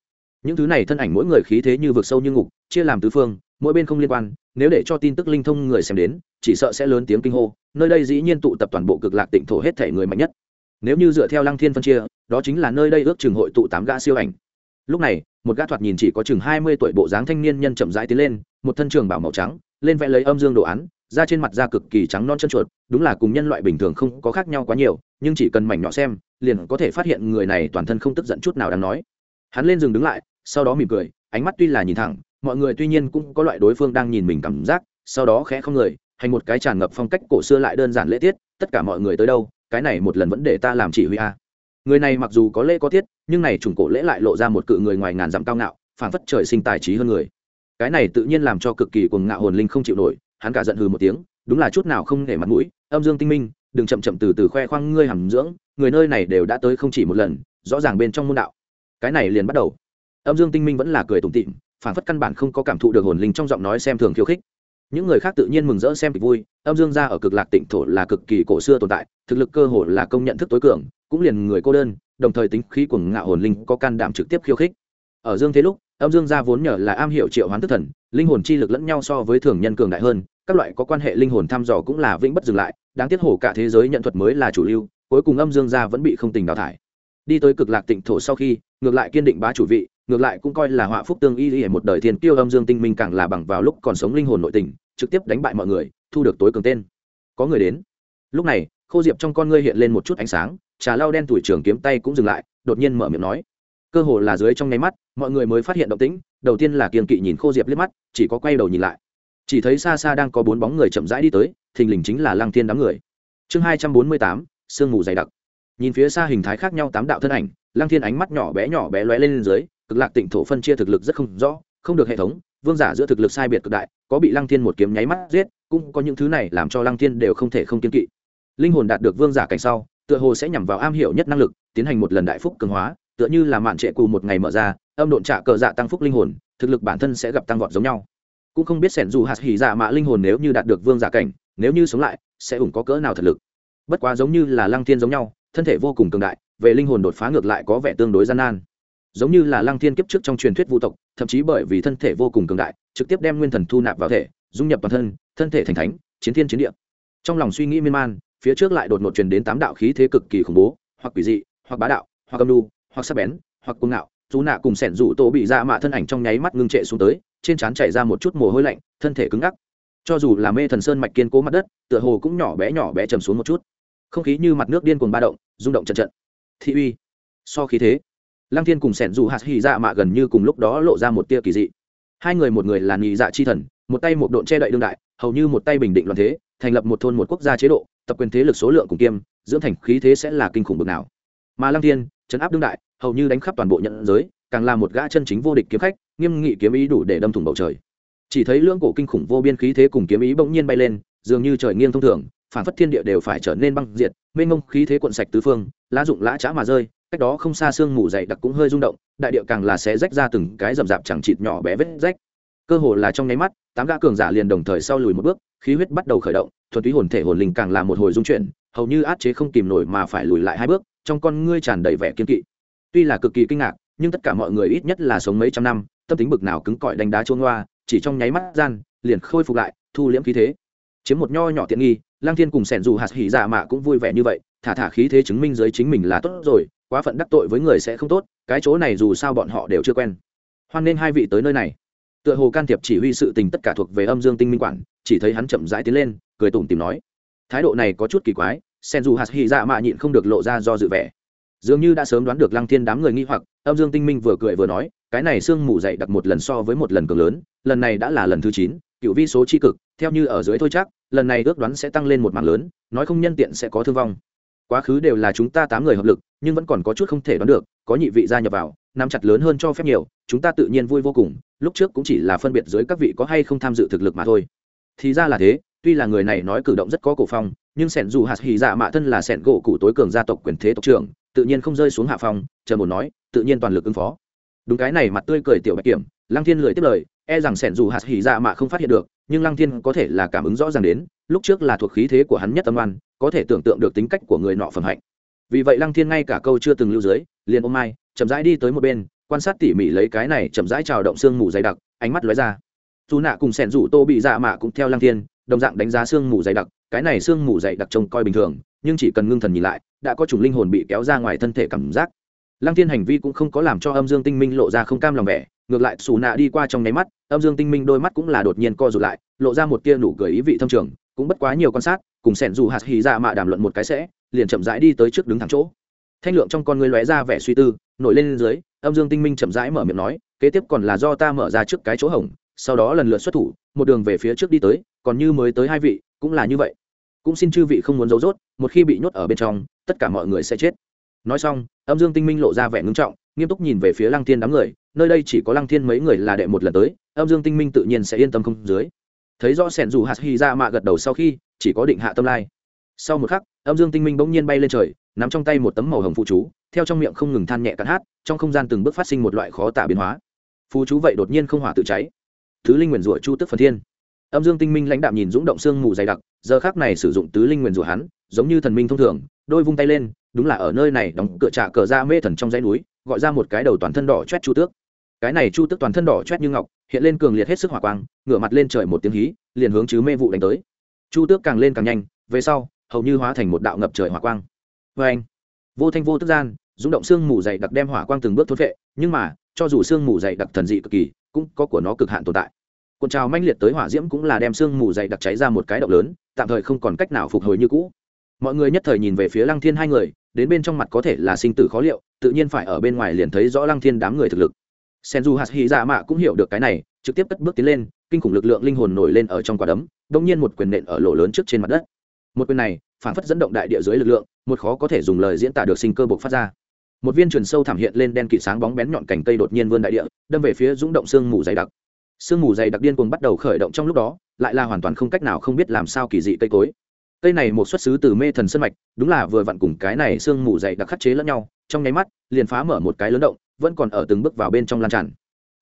Những thứ này thân ảnh mỗi người khí thế như vực sâu như ngục, chia làm tứ phương, mỗi bên không liên quan, nếu để cho tin tức linh thông người xem đến, chỉ sợ sẽ lớn tiếng kinh hô, nơi đây dĩ nhiên tụ tập toàn bộ cực lạc tịnh thổ hết thể người mạnh nhất. Nếu như dựa theo lăng thiên phân chia, đó chính là nơi đây ước chừng hội tụ tám gã siêu ảnh. Lúc này, một gã thoạt nhìn chỉ có chừng hai mươi tuổi bộ dáng thanh niên nhân chậm rãi tiến lên, một thân trường bảo màu trắng, lên vẽ lấy âm dương đồ án da trên mặt da cực kỳ trắng non chân chuột, đúng là cùng nhân loại bình thường không có khác nhau quá nhiều, nhưng chỉ cần mảnh nhỏ xem, liền có thể phát hiện người này toàn thân không tức giận chút nào đáng nói. Hắn lên rừng đứng lại, sau đó mỉm cười, ánh mắt tuy là nhìn thẳng, mọi người tuy nhiên cũng có loại đối phương đang nhìn mình cảm giác, sau đó khẽ không người, hành một cái tràn ngập phong cách cổ xưa lại đơn giản lễ tiết, tất cả mọi người tới đâu? Cái này một lần vẫn để ta làm chỉ huy a. Người này mặc dù có lễ có tiết, nhưng này trùng cổ lễ lại lộ ra một cự người ngoài ngàn dặm cao ngạo phản phất trời sinh tài trí hơn người. Cái này tự nhiên làm cho cực kỳ cuồng ngạo hồn linh không chịu nổi hắn cả giận hừ một tiếng, đúng là chút nào không để mặt mũi, âm dương tinh minh, đừng chậm chậm từ từ khoe khoang ngươi hàm dưỡng, người nơi này đều đã tới không chỉ một lần, rõ ràng bên trong môn đạo. Cái này liền bắt đầu. Âm dương tinh minh vẫn là cười tủm tịm phản phất căn bản không có cảm thụ được hồn linh trong giọng nói xem thường khiêu khích. Những người khác tự nhiên mừng rỡ xem kịch vui, âm dương gia ở cực lạc tịnh thổ là cực kỳ cổ xưa tồn tại, thực lực cơ hồ là công nhận thức tối cường, cũng liền người cô đơn, đồng thời tính khí của ngạo hồn linh có can đảm trực tiếp khiêu khích. Ở dương thế lúc âm dương gia vốn nhờ là am hiểu triệu hoán tức thần, linh hồn chi lực lẫn nhau so với thường nhân cường đại hơn, các loại có quan hệ linh hồn thăm dò cũng là vĩnh bất dừng lại, đáng tiếc hổ cả thế giới nhận thuật mới là chủ lưu, cuối cùng âm dương gia vẫn bị không tình đào thải. Đi tới cực lạc tịnh thổ sau khi, ngược lại kiên định bá chủ vị, ngược lại cũng coi là họa phúc tương y y một đời thiên tiêu âm dương tinh minh càng là bằng vào lúc còn sống linh hồn nội tình, trực tiếp đánh bại mọi người, thu được tối cường tên. Có người đến. Lúc này, khô diệp trong con ngươi hiện lên một chút ánh sáng, trà lau đen tuổi trường kiếm tay cũng dừng lại, đột nhiên mở miệng nói cơ hồ là dưới trong nháy mắt, mọi người mới phát hiện động tĩnh, đầu tiên là kiên kỵ nhìn khô diệp liếc mắt, chỉ có quay đầu nhìn lại. Chỉ thấy xa xa đang có bốn bóng người chậm rãi đi tới, thình lình chính là lăng thiên đám người. Chương hai trăm bốn mươi tám, sương mù dày đặc. Nhìn phía xa hình thái khác nhau tám đạo thân ảnh, lăng thiên ánh mắt nhỏ bé nhỏ bé lóe lên dưới, cực lạc tịnh thổ phân chia thực lực rất không rõ, không được hệ thống, vương giả giữa thực lực sai biệt cực đại, có bị lăng thiên một kiếm nháy mắt giết, cũng có những thứ này làm cho lăng thiên đều không thể không kiên kỵ. Linh hồn đạt được vương giả cảnh sau, tựa hồ sẽ nhằm vào am hiểu nhất năng lực, tiến hành một lần đại phúc cường hóa tựa như là mạn trệ cù một ngày mở ra, âm độn trạ cờ dạ tăng phúc linh hồn, thực lực bản thân sẽ gặp tăng vọt giống nhau. Cũng không biết sẻn dù hạt hỉ dạ mạ linh hồn nếu như đạt được vương giả cảnh, nếu như sống lại, sẽ ủng có cỡ nào thật lực. Bất quá giống như là lăng thiên giống nhau, thân thể vô cùng cường đại, về linh hồn đột phá ngược lại có vẻ tương đối gian nan. Giống như là lăng thiên kiếp trước trong truyền thuyết vũ tộc, thậm chí bởi vì thân thể vô cùng cường đại, trực tiếp đem nguyên thần thu nạp vào thể, dung nhập toàn thân thân thể thành thánh, chiến thiên chiến địa. Trong lòng suy nghĩ miên man, phía trước lại đột ngột truyền đến tám đạo khí thế cực kỳ khủng bố, hoặc quỷ dị, hoặc bá đạo, hoặc âm lu hoặc sắc bén, hoặc cuồng ngạo, dù nạ cùng sẻn rủ tổ bị dạ mạ thân ảnh trong nháy mắt ngưng trệ xuống tới, trên trán chảy ra một chút mồ hôi lạnh, thân thể cứng ngắc. Cho dù là mê thần sơn mạch kiên cố mặt đất, tựa hồ cũng nhỏ bé nhỏ bé trầm xuống một chút. Không khí như mặt nước điên cuồng ba động, rung động trận trận. Thị uy. So khí thế, lăng thiên cùng sẻn dù hạt hỉ dạ mạ gần như cùng lúc đó lộ ra một tia kỳ dị. Hai người một người là nghị dạ chi thần, một tay một độn che đậy đương đại, hầu như một tay bình định loạn thế, thành lập một thôn một quốc gia chế độ, tập quyền thế lực số lượng cùng kiêm, dưỡng thành khí thế sẽ là kinh khủng bực nào. Mà lăng thiên chấn áp đương đại, hầu như đánh khắp toàn bộ nhận giới, càng là một gã chân chính vô địch kiếm khách, nghiêm nghị kiếm ý đủ để đâm thủng bầu trời. Chỉ thấy lưỡng cổ kinh khủng vô biên khí thế cùng kiếm ý bỗng nhiên bay lên, dường như trời nghiêng thông thường, phản phất thiên địa đều phải trở nên băng diệt, mênh mông khí thế cuộn sạch tứ phương, lá dụng lã chã mà rơi, cách đó không xa sương mù dày đặc cũng hơi rung động, đại địa càng là sẽ rách ra từng cái rậm rạp chẳng chịt nhỏ bé vết rách. Cơ hồ là trong nháy mắt, tám gã cường giả liền đồng thời sau lùi một bước, khí huyết bắt đầu khởi động, thuần túy hồn thể hồn linh càng là một hồi dung chuyển, hầu như át chế không kìm nổi mà phải lùi lại hai bước trong con ngươi tràn đầy vẻ kiên kỵ. Tuy là cực kỳ kinh ngạc, nhưng tất cả mọi người ít nhất là sống mấy trăm năm, tâm tính bực nào cứng cỏi đánh đá trôn hoa chỉ trong nháy mắt gian, liền khôi phục lại, thu liễm khí thế. Chiếm một nho nhỏ tiện nghi lang thiên cùng sẻn dù hạt hỉ dạ mạ cũng vui vẻ như vậy, thả thả khí thế chứng minh giới chính mình là tốt rồi, quá phận đắc tội với người sẽ không tốt, cái chỗ này dù sao bọn họ đều chưa quen. Hoan nên hai vị tới nơi này. Tựa hồ can thiệp chỉ huy sự tình tất cả thuộc về âm dương tinh minh quản, chỉ thấy hắn chậm rãi tiến lên, cười tủm tìm nói. Thái độ này có chút kỳ quái sen dù hạt hy dạ mạ nhịn không được lộ ra do dự vẻ. Dường như đã sớm đoán được lăng thiên đám người nghi hoặc, âm dương tinh minh vừa cười vừa nói, cái này sương mù dậy đặc một lần so với một lần cường lớn, lần này đã là lần thứ chín, cựu vi số tri cực, theo như ở dưới thôi chắc, lần này ước đoán sẽ tăng lên một mạng lớn, nói không nhân tiện sẽ có thương vong. Quá khứ đều là chúng ta tám người hợp lực, nhưng vẫn còn có chút không thể đoán được, có nhị vị gia nhập vào, nắm chặt lớn hơn cho phép nhiều, chúng ta tự nhiên vui vô cùng, lúc trước cũng chỉ là phân biệt dưới các vị có hay không tham dự thực lực mà thôi. Thì ra là thế, tuy là người này nói cử động rất có cổ phong nhưng sẻn dù hạt hì dạ mạ thân là sẻn gỗ cụ tối cường gia tộc quyền thế tộc trưởng, tự nhiên không rơi xuống hạ phong chờ một nói, tự nhiên toàn lực ứng phó. Đúng cái này mặt tươi cười tiểu bạch kiểm, lăng thiên lười tiếp lời e rằng sẻn dù hạt hì dạ mạ không phát hiện được, nhưng lăng thiên có thể là cảm ứng rõ ràng đến, lúc trước là thuộc khí thế của hắn nhất tâm oan, có thể tưởng tượng được tính cách của người nọ phẩm hạnh. Vì vậy lăng thiên ngay cả câu chưa từng lưu dưới, liền ôm mai, chậm rãi đi tới một bên, quan sát tỉ mỉ lấy cái này chậm rãi trào động xương mù dày đặc, ánh mắt lóe ra. Dù nạ cùng sẻn rủ tô bị dạ mạ cũng theo lăng thiên, đồng dạng đánh giá xương mù dày đặc cái này xương mù dày đặc trông coi bình thường, nhưng chỉ cần ngưng thần nhìn lại, đã có chủng linh hồn bị kéo ra ngoài thân thể cảm giác. Lăng thiên hành vi cũng không có làm cho âm dương tinh minh lộ ra không cam lòng vẻ, ngược lại xù nạ đi qua trong nháy mắt, âm dương tinh minh đôi mắt cũng là đột nhiên co rụt lại, lộ ra một tia nụ cười ý vị thâm trường, cũng bất quá nhiều quan sát, cùng sẻn dù hạt hì ra mạ đàm luận một cái sẽ, liền chậm rãi đi tới trước đứng thẳng chỗ. Thanh lượng trong con người lóe ra vẻ suy tư, nổi lên dưới, âm dương tinh minh chậm rãi mở miệng nói, kế tiếp còn là do ta mở ra trước cái chỗ hổng, sau đó lần lượt xuất thủ, một đường về phía trước đi tới còn như mới tới hai vị, cũng là như vậy. Cũng xin chư vị không muốn giấu rốt, một khi bị nhốt ở bên trong, tất cả mọi người sẽ chết. Nói xong, âm dương tinh minh lộ ra vẻ ngưng trọng, nghiêm túc nhìn về phía lăng thiên đám người, nơi đây chỉ có lăng thiên mấy người là đệ một lần tới, âm dương tinh minh tự nhiên sẽ yên tâm không dưới. Thấy rõ sẻn dù hạt hy ra mạ gật đầu sau khi, chỉ có định hạ tâm lai. Sau một khắc, âm dương tinh minh bỗng nhiên bay lên trời, nắm trong tay một tấm màu hồng phụ chú, theo trong miệng không ngừng than nhẹ cắn hát, trong không gian từng bước phát sinh một loại khó tả biến hóa. Phù chú vậy đột nhiên không hỏa tự cháy. Thứ linh nguyền rủa chu tức phần thiên âm dương tinh minh lãnh đạm nhìn dũng động xương mù dày đặc, giờ khác này sử dụng tứ linh nguyền rủa hắn, giống như thần minh thông thường, đôi vung tay lên, đúng là ở nơi này đóng cửa trà cờ ra mê thần trong dãy núi, gọi ra một cái đầu toàn thân đỏ chét chu tước. Cái này chu tước toàn thân đỏ chét như ngọc, hiện lên cường liệt hết sức hỏa quang, ngửa mặt lên trời một tiếng hí, liền hướng chứ mê vụ đánh tới. Chu tước càng lên càng nhanh, về sau, hầu như hóa thành một đạo ngập trời hỏa quang. Vê anh, vô thanh vô tức gian rung động xương mù dày đặc đem hỏa quang từng bước thốt vệ nhưng mà, cho dù xương mù dày đặc thần dị cực kỳ, cũng có của nó cực hạn tồn tại cuộn trào manh liệt tới hỏa diễm cũng là đem xương mù dày đặc cháy ra một cái động lớn, tạm thời không còn cách nào phục hồi như cũ. Mọi người nhất thời nhìn về phía lăng thiên hai người, đến bên trong mặt có thể là sinh tử khó liệu, tự nhiên phải ở bên ngoài liền thấy rõ lăng thiên đám người thực lực. Senju hạt hy dạ mạ cũng hiểu được cái này, trực tiếp cất bước tiến lên, kinh khủng lực lượng linh hồn nổi lên ở trong quả đấm đông nhiên một quyền nện ở lỗ lớn trước trên mặt đất. Một quyền này, phản phất dẫn động đại địa dưới lực lượng, một khó có thể dùng lời diễn tả được sinh cơ bộc phát ra. Một viên truyền sâu thảm hiện lên đen kịt sáng bóng bén nhọn cành cây đột nhiên vươn đại địa, đâm về phía rúng động sương mù dày đặc sương mù dày đặc điên cuồng bắt đầu khởi động trong lúc đó, lại là hoàn toàn không cách nào không biết làm sao kỳ dị cây cối. Cây này một xuất xứ từ mê thần sân mạch, đúng là vừa vặn cùng cái này sương mù dày đặc khắc chế lẫn nhau, trong nháy mắt, liền phá mở một cái lớn động, vẫn còn ở từng bước vào bên trong lan tràn.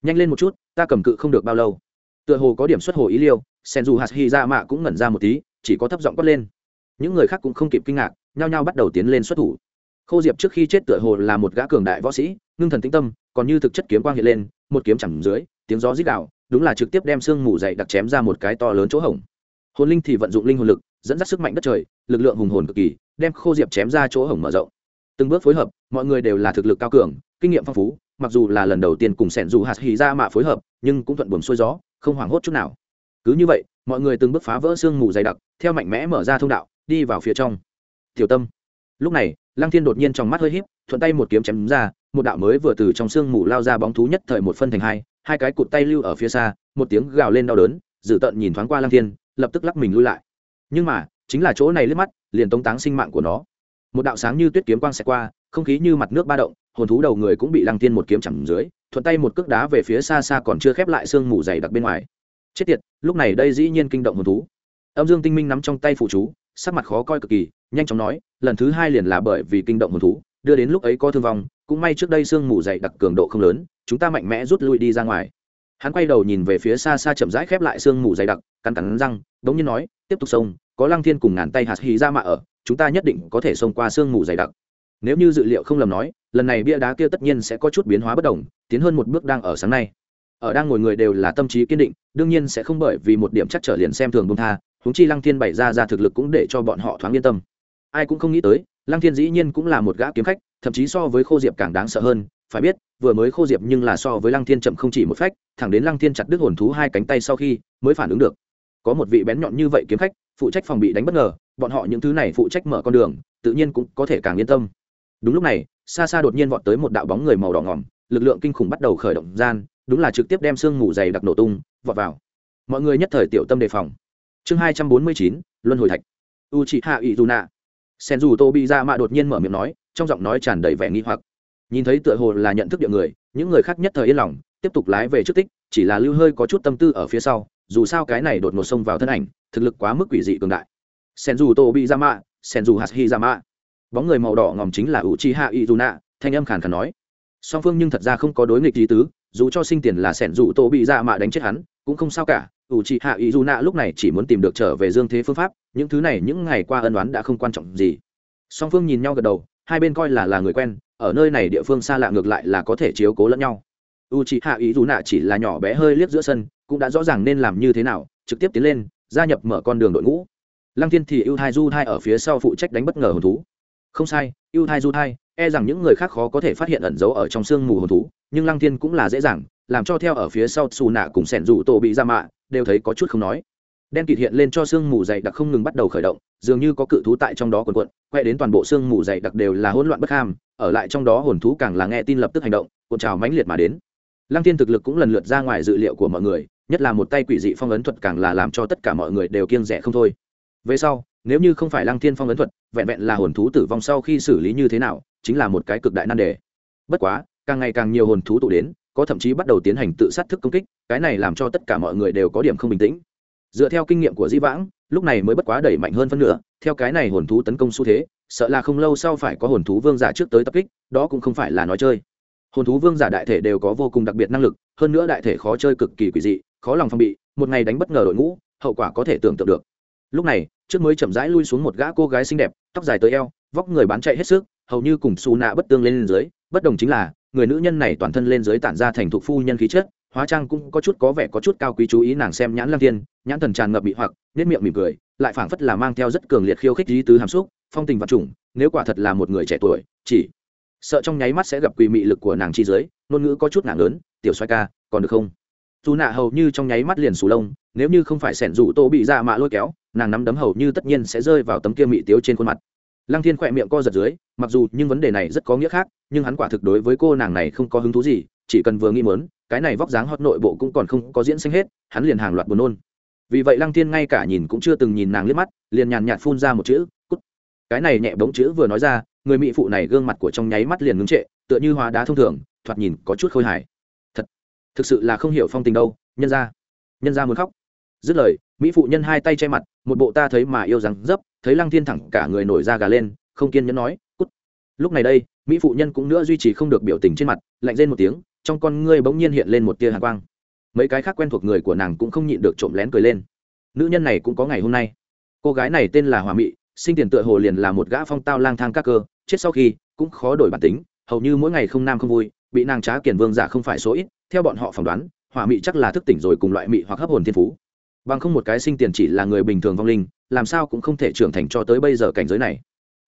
Nhanh lên một chút, ta cầm cự không được bao lâu. Tựa hồ có điểm xuất hồ ý liêu sen dù hạt hy ra mạ cũng ngẩn ra một tí, chỉ có thấp giọng quất lên. Những người khác cũng không kịp kinh ngạc, nhao nhao bắt đầu tiến lên xuất thủ. Khô diệp trước khi chết tựa hồ là một gã cường đại võ sĩ, ngưng thần tĩnh tâm, còn như thực chất kiếm quang hiện lên, một kiếm chẳng dưới, tiếng gió rít đạo đúng là trực tiếp đem xương mù dày đặc chém ra một cái to lớn chỗ hổng. Hồn linh thì vận dụng linh hồn lực, dẫn dắt sức mạnh đất trời, lực lượng hùng hồn cực kỳ, đem khô diệp chém ra chỗ hổng mở rộng. Từng bước phối hợp, mọi người đều là thực lực cao cường, kinh nghiệm phong phú, mặc dù là lần đầu tiên cùng sẻn dù hạt hì ra mạ phối hợp, nhưng cũng thuận buồm xuôi gió, không hoảng hốt chút nào. Cứ như vậy, mọi người từng bước phá vỡ xương mù dày đặc, theo mạnh mẽ mở ra thông đạo, đi vào phía trong. Tiểu tâm. Lúc này, lăng thiên đột nhiên trong mắt hơi híp, thuận tay một kiếm chém ra, một đạo mới vừa từ trong xương mù lao ra bóng thú nhất thời một phân thành hai hai cái cụt tay lưu ở phía xa, một tiếng gào lên đau đớn dử tợn nhìn thoáng qua lăng thiên, lập tức lắc mình lui lại. Nhưng mà, chính là chỗ này liếc mắt, liền tống táng sinh mạng của nó. Một đạo sáng như tuyết kiếm quang xẹt qua, không khí như mặt nước ba động, hồn thú đầu người cũng bị lăng thiên một kiếm chẳng dưới, thuận tay một cước đá về phía xa xa còn chưa khép lại xương mù dày đặc bên ngoài. Chết tiệt, lúc này đây dĩ nhiên kinh động hồn thú. Âm dương tinh minh nắm trong tay phụ chú, sắc mặt khó coi cực kỳ, nhanh chóng nói, lần thứ hai liền là bởi vì kinh động hồn thú đưa đến lúc ấy có thương vong, cũng may trước đây sương mù dày đặc cường độ không lớn, chúng ta mạnh mẽ rút lui đi ra ngoài. Hắn quay đầu nhìn về phía xa xa chậm rãi khép lại sương mù dày đặc, cắn cắn răng, đống nhiên nói, tiếp tục xông có lăng thiên cùng ngàn tay hạt hì ra mạ ở, chúng ta nhất định có thể xông qua sương mù dày đặc. Nếu như dự liệu không lầm nói, lần này bia đá kia tất nhiên sẽ có chút biến hóa bất đồng, tiến hơn một bước đang ở sáng nay. Ở đang ngồi người đều là tâm trí kiên định, đương nhiên sẽ không bởi vì một điểm chắc trở liền xem thường bông tha húng chi lăng thiên bày ra ra thực lực cũng để cho bọn họ thoáng yên tâm ai cũng không nghĩ tới, lăng thiên dĩ nhiên cũng là một gã kiếm khách, thậm chí so với khô diệp càng đáng sợ hơn. Phải biết, vừa mới khô diệp nhưng là so với lăng thiên chậm không chỉ một phách, thẳng đến lăng thiên chặt đứt hồn thú hai cánh tay sau khi mới phản ứng được. Có một vị bén nhọn như vậy kiếm khách, phụ trách phòng bị đánh bất ngờ, bọn họ những thứ này phụ trách mở con đường, tự nhiên cũng có thể càng yên tâm. Đúng lúc này, xa xa đột nhiên vọt tới một đạo bóng người màu đỏ ngỏm lực lượng kinh khủng bắt đầu khởi động gian, đúng là trực tiếp đem sương mù dày đặc nổ tung, vọt vào. Mọi người nhất thời tiểu tâm đề phòng. Chương hai trăm bốn mươi chín, luân hồi thạch. U chị hạ ỵ dù nạ sen dù tô bị ra dạ mạ đột nhiên mở miệng nói, trong giọng nói tràn đầy vẻ nghi hoặc. Nhìn thấy tựa hồ là nhận thức địa người, những người khác nhất thời yên lòng, tiếp tục lái về trước tích, chỉ là lưu hơi có chút tâm tư ở phía sau, dù sao cái này đột ngột xông vào thân ảnh, thực lực quá mức quỷ dị cường đại. Sen dù tô bị ra dạ mạ, sen dù hạt hi ra mạ. Bóng người màu đỏ ngòm chính là u chi ha y dù nạ thanh âm khàn khàn nói. Song phương nhưng thật ra không có đối nghịch lý tứ, dù cho sinh tiền là sẻn dù tô bị ra dạ mạ đánh chết hắn, cũng không sao cả ủ trị hạ ý dù nạ lúc này chỉ muốn tìm được trở về dương thế phương pháp, những thứ này những ngày qua ân đoán đã không quan trọng gì. Song phương nhìn nhau gật đầu, hai bên coi là là người quen, ở nơi này địa phương xa lạ ngược lại là có thể chiếu cố lẫn nhau. U trị hạ ý dù nạ chỉ là nhỏ bé hơi liếc giữa sân, cũng đã rõ ràng nên làm như thế nào, trực tiếp tiến lên, gia nhập mở con đường đội ngũ. Lăng thiên thì ưu thai du thai ở phía sau phụ trách đánh bất ngờ hồn thú. Không sai, ưu thai du thai e rằng những người khác khó có thể phát hiện ẩn giấu ở trong sương mù hồn thú, nhưng lăng thiên cũng là dễ dàng làm cho theo ở phía sau xù nạ cùng sẻn rủ tổ bị ra mạ, đều thấy có chút không nói. Đen kịt hiện lên cho sương mù dày đặc không ngừng bắt đầu khởi động, dường như có cự thú tại trong đó quần quận, quay đến toàn bộ sương mù dày đặc đều là hỗn loạn bất ham, ở lại trong đó hồn thú càng là nghe tin lập tức hành động, cuộn trào mãnh liệt mà đến. Lăng thiên thực lực cũng lần lượt ra ngoài dự liệu của mọi người, nhất là một tay quỷ dị phong ấn thuật càng là làm cho tất cả mọi người đều kiêng rẻ không thôi. Về sau, nếu như không phải lăng thiên phong ấn thuật, vẹn vẹn là hồn thú tử vong sau khi xử lý như thế nào, chính là một cái cực đại nan đề. Bất quá, càng ngày càng nhiều hồn thú tụ đến có thậm chí bắt đầu tiến hành tự sát thức công kích, cái này làm cho tất cả mọi người đều có điểm không bình tĩnh. Dựa theo kinh nghiệm của di vãng, lúc này mới bất quá đẩy mạnh hơn phân nửa, theo cái này hồn thú tấn công xu thế, sợ là không lâu sau phải có hồn thú vương giả trước tới tập kích, đó cũng không phải là nói chơi. Hồn thú vương giả đại thể đều có vô cùng đặc biệt năng lực, hơn nữa đại thể khó chơi cực kỳ quỷ dị, khó lòng phòng bị, một ngày đánh bất ngờ đội ngũ, hậu quả có thể tưởng tượng được. Lúc này, trước mới chậm rãi lui xuống một gã cô gái xinh đẹp, tóc dài tới eo, vóc người bán chạy hết sức, hầu như cùng xù nạ bất tương lên dưới, bất đồng chính là người nữ nhân này toàn thân lên dưới tản ra thành thục phu nhân khí chất, hóa trang cũng có chút có vẻ có chút cao quý chú ý nàng xem nhãn lăng thiên, nhãn thần tràn ngập bị hoặc nết miệng mỉm cười, lại phảng phất là mang theo rất cường liệt khiêu khích lý tứ hàm xúc, phong tình vật chủng nếu quả thật là một người trẻ tuổi, chỉ sợ trong nháy mắt sẽ gặp quỳ mị lực của nàng chi dưới ngôn ngữ có chút nặng lớn, tiểu xoay ca, còn được không? Dù nạ hầu như trong nháy mắt liền sù lông, nếu như không phải sẻn rủ tô bị dạ mạ lôi kéo, nàng nắm đấm hầu như tất nhiên sẽ rơi vào tấm kia mị tiếu trên khuôn mặt lăng thiên khỏe miệng co giật dưới, mặc dù nhưng vấn đề này rất có nghĩa khác, nhưng hắn quả thực đối với cô nàng này không có hứng thú gì, chỉ cần vừa nghĩ mớn cái này vóc dáng hót nội bộ cũng còn không có diễn sinh hết, hắn liền hàng loạt buồn nôn. Vì vậy lăng thiên ngay cả nhìn cũng chưa từng nhìn nàng liếc mắt, liền nhàn nhạt phun ra một chữ, cút. Cái này nhẹ bóng chữ vừa nói ra, người mỹ phụ này gương mặt của trong nháy mắt liền ngưng trệ, tựa như hóa đá thông thường, thoạt nhìn có chút khôi hài. Thật, thực sự là không hiểu phong tình đâu, nhân ra nhân ra muốn khóc. Dứt lời, mỹ phụ nhân hai tay che mặt một bộ ta thấy mà yêu rằng dấp, thấy lăng thiên thẳng cả người nổi da gà lên, không kiên nhẫn nói, cút. Lúc này đây, mỹ phụ nhân cũng nữa duy trì không được biểu tình trên mặt, lạnh lên một tiếng, trong con ngươi bỗng nhiên hiện lên một tia hàn quang. Mấy cái khác quen thuộc người của nàng cũng không nhịn được trộm lén cười lên. Nữ nhân này cũng có ngày hôm nay. Cô gái này tên là hòa mỹ sinh tiền tựa hồ liền là một gã phong tao lang thang các cơ, chết sau khi, cũng khó đổi bản tính, hầu như mỗi ngày không nam không vui, bị nàng trá kiển vương giả không phải số ít, theo bọn họ phỏng đoán hỏa mị chắc là thức tỉnh rồi cùng loại mị hoặc hấp hồn thiên phú bằng không một cái sinh tiền chỉ là người bình thường vong linh, làm sao cũng không thể trưởng thành cho tới bây giờ cảnh giới này.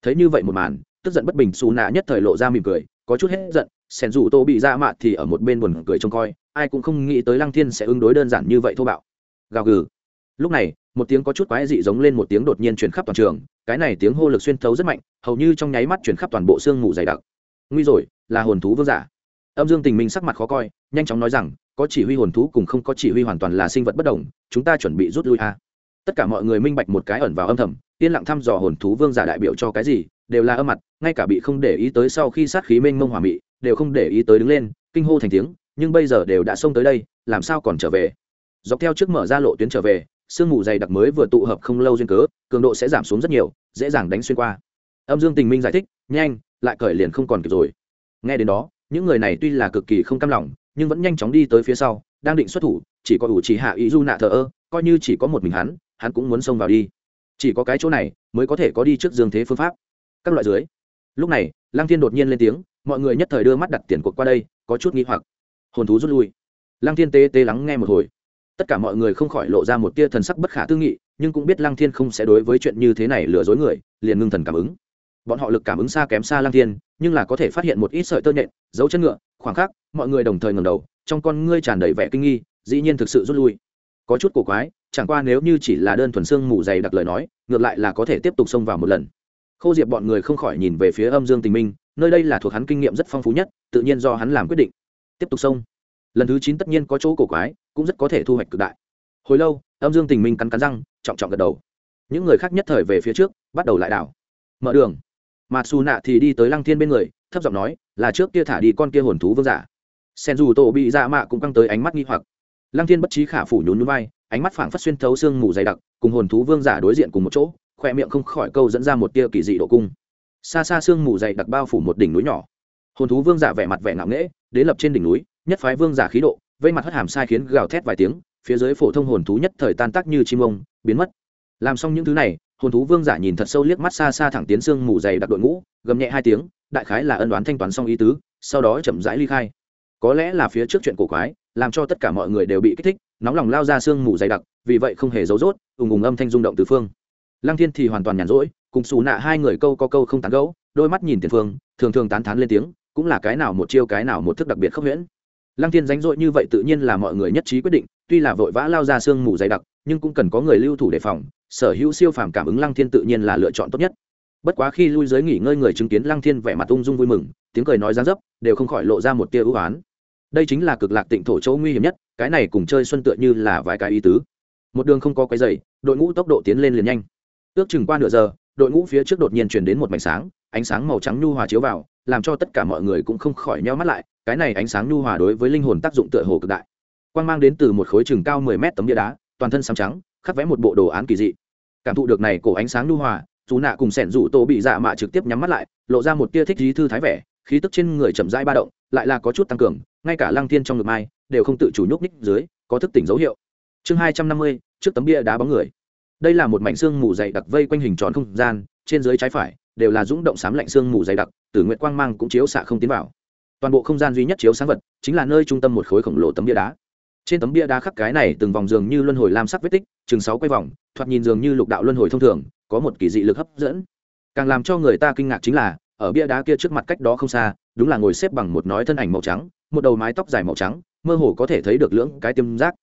Thấy như vậy một màn, tức giận bất bình xù nạ nhất thời lộ ra mỉm cười, có chút hết giận sẻn dù tô bị ra mạ thì ở một bên buồn cười trông coi, ai cũng không nghĩ tới lăng thiên sẽ ứng đối đơn giản như vậy thô bạo. Gào gừ. Lúc này, một tiếng có chút quái dị giống lên một tiếng đột nhiên chuyển khắp toàn trường, cái này tiếng hô lực xuyên thấu rất mạnh, hầu như trong nháy mắt chuyển khắp toàn bộ xương mù dày đặc. Nguy rồi, là hồn thú vương giả. Âm dương tình minh sắc mặt khó coi, nhanh chóng nói rằng có chỉ huy hồn thú cùng không có chỉ huy hoàn toàn là sinh vật bất đồng, chúng ta chuẩn bị rút lui a. Tất cả mọi người minh bạch một cái ẩn vào âm thầm, yên lặng thăm dò hồn thú vương giả đại biểu cho cái gì, đều là âm mặt, ngay cả bị không để ý tới sau khi sát khí mênh mông hỏa mị, đều không để ý tới đứng lên, kinh hô thành tiếng, nhưng bây giờ đều đã xông tới đây, làm sao còn trở về? Dọc theo trước mở ra lộ tuyến trở về, sương mù dày đặc mới vừa tụ hợp không lâu duyên cớ, cường độ sẽ giảm xuống rất nhiều, dễ dàng đánh xuyên qua. Âm dương tình minh giải thích, nhanh, lại cởi liền không còn kịp rồi. Nghe đến đó, những người này tuy là cực kỳ không cam lòng nhưng vẫn nhanh chóng đi tới phía sau, đang định xuất thủ, chỉ có ủ chỉ hạ ý du nạ thờ ơ, coi như chỉ có một mình hắn hắn cũng muốn xông vào đi. Chỉ có cái chỗ này mới có thể có đi trước dương thế phương pháp. Các loại dưới. Lúc này, lăng thiên đột nhiên lên tiếng, mọi người nhất thời đưa mắt đặt tiền cuộc qua đây, có chút nghi hoặc. Hồn thú rút lui. Lăng thiên tê tê lắng nghe một hồi. Tất cả mọi người không khỏi lộ ra một tia thần sắc bất khả tư nghị, nhưng cũng biết lăng thiên không sẽ đối với chuyện như thế này lừa dối người, liền ngưng thần cảm ứng. Bọn họ lực cảm ứng xa kém xa lăng thiên, nhưng là có thể phát hiện một ít sợi tơ nhện, dấu chân ngựa khoảng khắc, mọi người đồng thời ngầm đầu, trong con ngươi tràn đầy vẻ kinh nghi, dĩ nhiên thực sự rút lui. Có chút cổ quái, chẳng qua nếu như chỉ là đơn thuần xương mù dày đặc lời nói, ngược lại là có thể tiếp tục xông vào một lần. Khâu diệp bọn người không khỏi nhìn về phía âm dương tình minh, nơi đây là thuộc hắn kinh nghiệm rất phong phú nhất, tự nhiên do hắn làm quyết định. Tiếp tục xông. Lần thứ chín tất nhiên có chỗ cổ quái, cũng rất có thể thu hoạch cực đại. Hồi lâu, âm dương tình minh cắn cắn răng, trọng trọng gật đầu. Những người khác nhất thời về phía trước, bắt đầu lại đảo. Mở đường. Mà xù nạ thì đi tới lăng thiên bên người thấp giọng nói, là trước kia thả đi con kia hồn thú vương giả. Sen dù tổ bị dạ mạ cũng căng tới ánh mắt nghi hoặc. Lăng thiên bất trí khả phủ nhún núi vai, ánh mắt phảng phất xuyên thấu xương mù dày đặc, cùng hồn thú vương giả đối diện cùng một chỗ khoe miệng không khỏi câu dẫn ra một tia kỳ dị độ cung. Xa xa xương mù dày đặc bao phủ một đỉnh núi nhỏ. Hồn thú vương giả vẻ mặt vẻ ngạo nghễ, đến lập trên đỉnh núi, nhất phái vương giả khí độ, vây mặt hất hàm sai khiến gào thét vài tiếng, phía dưới phổ thông hồn thú nhất thời tan tác như chim ông, biến mất. Làm xong những thứ này hồn thú vương giả nhìn thật sâu liếc mắt xa xa thẳng tiến xương mù dày đặc đội ngũ, gầm nhẹ hai tiếng, đại khái là ân đoán thanh toán xong ý tứ, sau đó chậm rãi ly khai. Có lẽ là phía trước chuyện cổ quái, làm cho tất cả mọi người đều bị kích thích, nóng lòng lao ra sương mù dày đặc, vì vậy không hề giấu rốt, ùng ùng âm thanh rung động từ phương. Lăng thiên thì hoàn toàn nhàn rỗi, cùng xù nạ hai người câu có câu không tán gẫu, đôi mắt nhìn tiền phương, thường thường tán thán lên tiếng, cũng là cái nào một chiêu cái nào một thức đặc biệt khốc huyễn. Lăng thiên ránh rỗi như vậy tự nhiên là mọi người nhất trí quyết định, tuy là vội vã lao ra sương mù dày đặc nhưng cũng cần có người lưu thủ đề phòng, sở hữu siêu phàm cảm ứng lăng thiên tự nhiên là lựa chọn tốt nhất. Bất quá khi lui dưới nghỉ ngơi người chứng kiến lăng thiên vẻ mặt ung dung vui mừng, tiếng cười nói ra dấp, đều không khỏi lộ ra một tia ưu oán đây chính là cực lạc tịnh thổ chỗ nguy hiểm nhất, cái này cùng chơi xuân tựa như là vài cái ý tứ. Một đường không có cái dày đội ngũ tốc độ tiến lên liền nhanh. Ước chừng qua nửa giờ, đội ngũ phía trước đột nhiên chuyển đến một mảnh sáng, ánh sáng màu trắng nhu hòa chiếu vào, làm cho tất cả mọi người cũng không khỏi nheo mắt lại, cái này ánh sáng nhu hòa đối với linh hồn tác dụng tựa hồ cực đại. Quang mang đến từ một khối chừng cao mười mét tấm bia đá toàn thân xám trắng, khắc vẽ một bộ đồ án kỳ dị. Cảm thụ được này cổ ánh sáng nhu hòa, dù nạ cùng sẻn rủ tô bị dạ mạ trực tiếp nhắm mắt lại, lộ ra một tia thích lý thư thái vẻ, khí tức trên người chậm rãi ba động, lại là có chút tăng cường, ngay cả lăng thiên trong ngực mai, đều không tự chủ nhúc ních dưới, có thức tỉnh dấu hiệu. Chương hai trăm năm mươi, trước tấm bia đá bóng người. Đây là một mảnh xương mù dày đặc vây quanh hình tròn không gian, trên dưới trái phải, đều là rúng động sám lạnh xương mù dày đặc, tử nguyện quang mang cũng chiếu xạ không tiến vào. Toàn bộ không gian duy nhất chiếu sáng vật, chính là nơi trung tâm một khối khổng lồ tấm bia đá trên tấm bia đá khắc cái này từng vòng dường như luân hồi lam sắc vết tích, chừng sáu quay vòng, thoạt nhìn dường như lục đạo luân hồi thông thường, có một kỳ dị lực hấp dẫn. Càng làm cho người ta kinh ngạc chính là, ở bia đá kia trước mặt cách đó không xa, đúng là ngồi xếp bằng một nói thân ảnh màu trắng, một đầu mái tóc dài màu trắng, mơ hồ có thể thấy được lưỡng cái tiêm giác.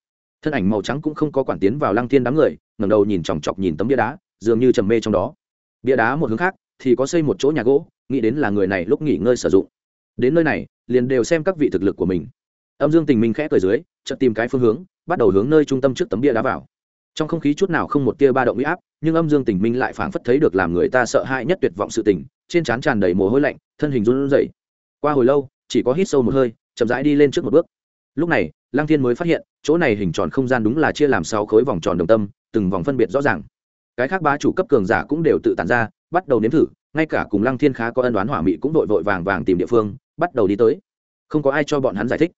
Thân ảnh màu trắng cũng không có quản tiến vào lăng thiên đám người, ngẩng đầu nhìn chòng chọc nhìn tấm bia đá, dường như trầm mê trong đó. Bia đá một hướng khác, thì có xây một chỗ nhà gỗ, nghĩ đến là người này lúc nghỉ ngơi sử dụng. Đến nơi này, liền đều xem các vị thực lực của mình âm dương tình minh khẽ cười dưới, chợt tìm cái phương hướng, bắt đầu hướng nơi trung tâm trước tấm bia đá vào. Trong không khí chút nào không một tia ba động huy áp, nhưng âm dương tình minh lại phảng phất thấy được làm người ta sợ hãi nhất tuyệt vọng sự tình, trên trán tràn đầy mồ hôi lạnh, thân hình run rẩy. Qua hồi lâu, chỉ có hít sâu một hơi, chậm rãi đi lên trước một bước. Lúc này, lăng thiên mới phát hiện, chỗ này hình tròn không gian đúng là chia làm sáu khối vòng tròn đồng tâm, từng vòng phân biệt rõ ràng. Cái khác ba chủ cấp cường giả cũng đều tự tản ra, bắt đầu nếm thử, ngay cả cùng lăng thiên khá có ân đoán hỏa mị cũng đội vội vàng vàng tìm địa phương, bắt đầu đi tới. Không có ai cho bọn hắn giải thích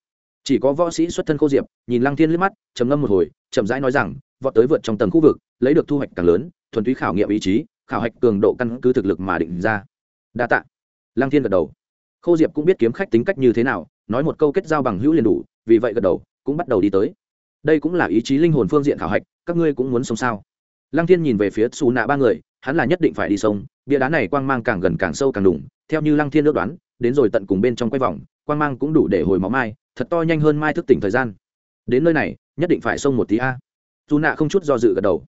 chỉ có võ sĩ xuất thân khô diệp, nhìn lăng thiên liếc mắt, trầm ngâm một hồi, chậm rãi nói rằng, vọt tới vượt trong tầng khu vực, lấy được thu hoạch càng lớn, thuần túy khảo nghiệm ý chí, khảo hạch cường độ căn cứ thực lực mà định ra. Đa tạ. Lăng thiên gật đầu. Khô diệp cũng biết kiếm khách tính cách như thế nào, nói một câu kết giao bằng hữu liền đủ, vì vậy gật đầu, cũng bắt đầu đi tới. Đây cũng là ý chí linh hồn phương diện khảo hạch, các ngươi cũng muốn sống sao? Lăng thiên nhìn về phía xù nạ ba người, hắn là nhất định phải đi sông, bia đá này quang mang càng gần càng sâu càng đủng, theo như lăng thiên ước đoán, đến rồi tận cùng bên trong quay vòng, quang mang cũng đủ để hồi máu mai thật to nhanh hơn mai thức tỉnh thời gian. Đến nơi này, nhất định phải xông một tí a. Dù nạ không chút do dự gật đầu.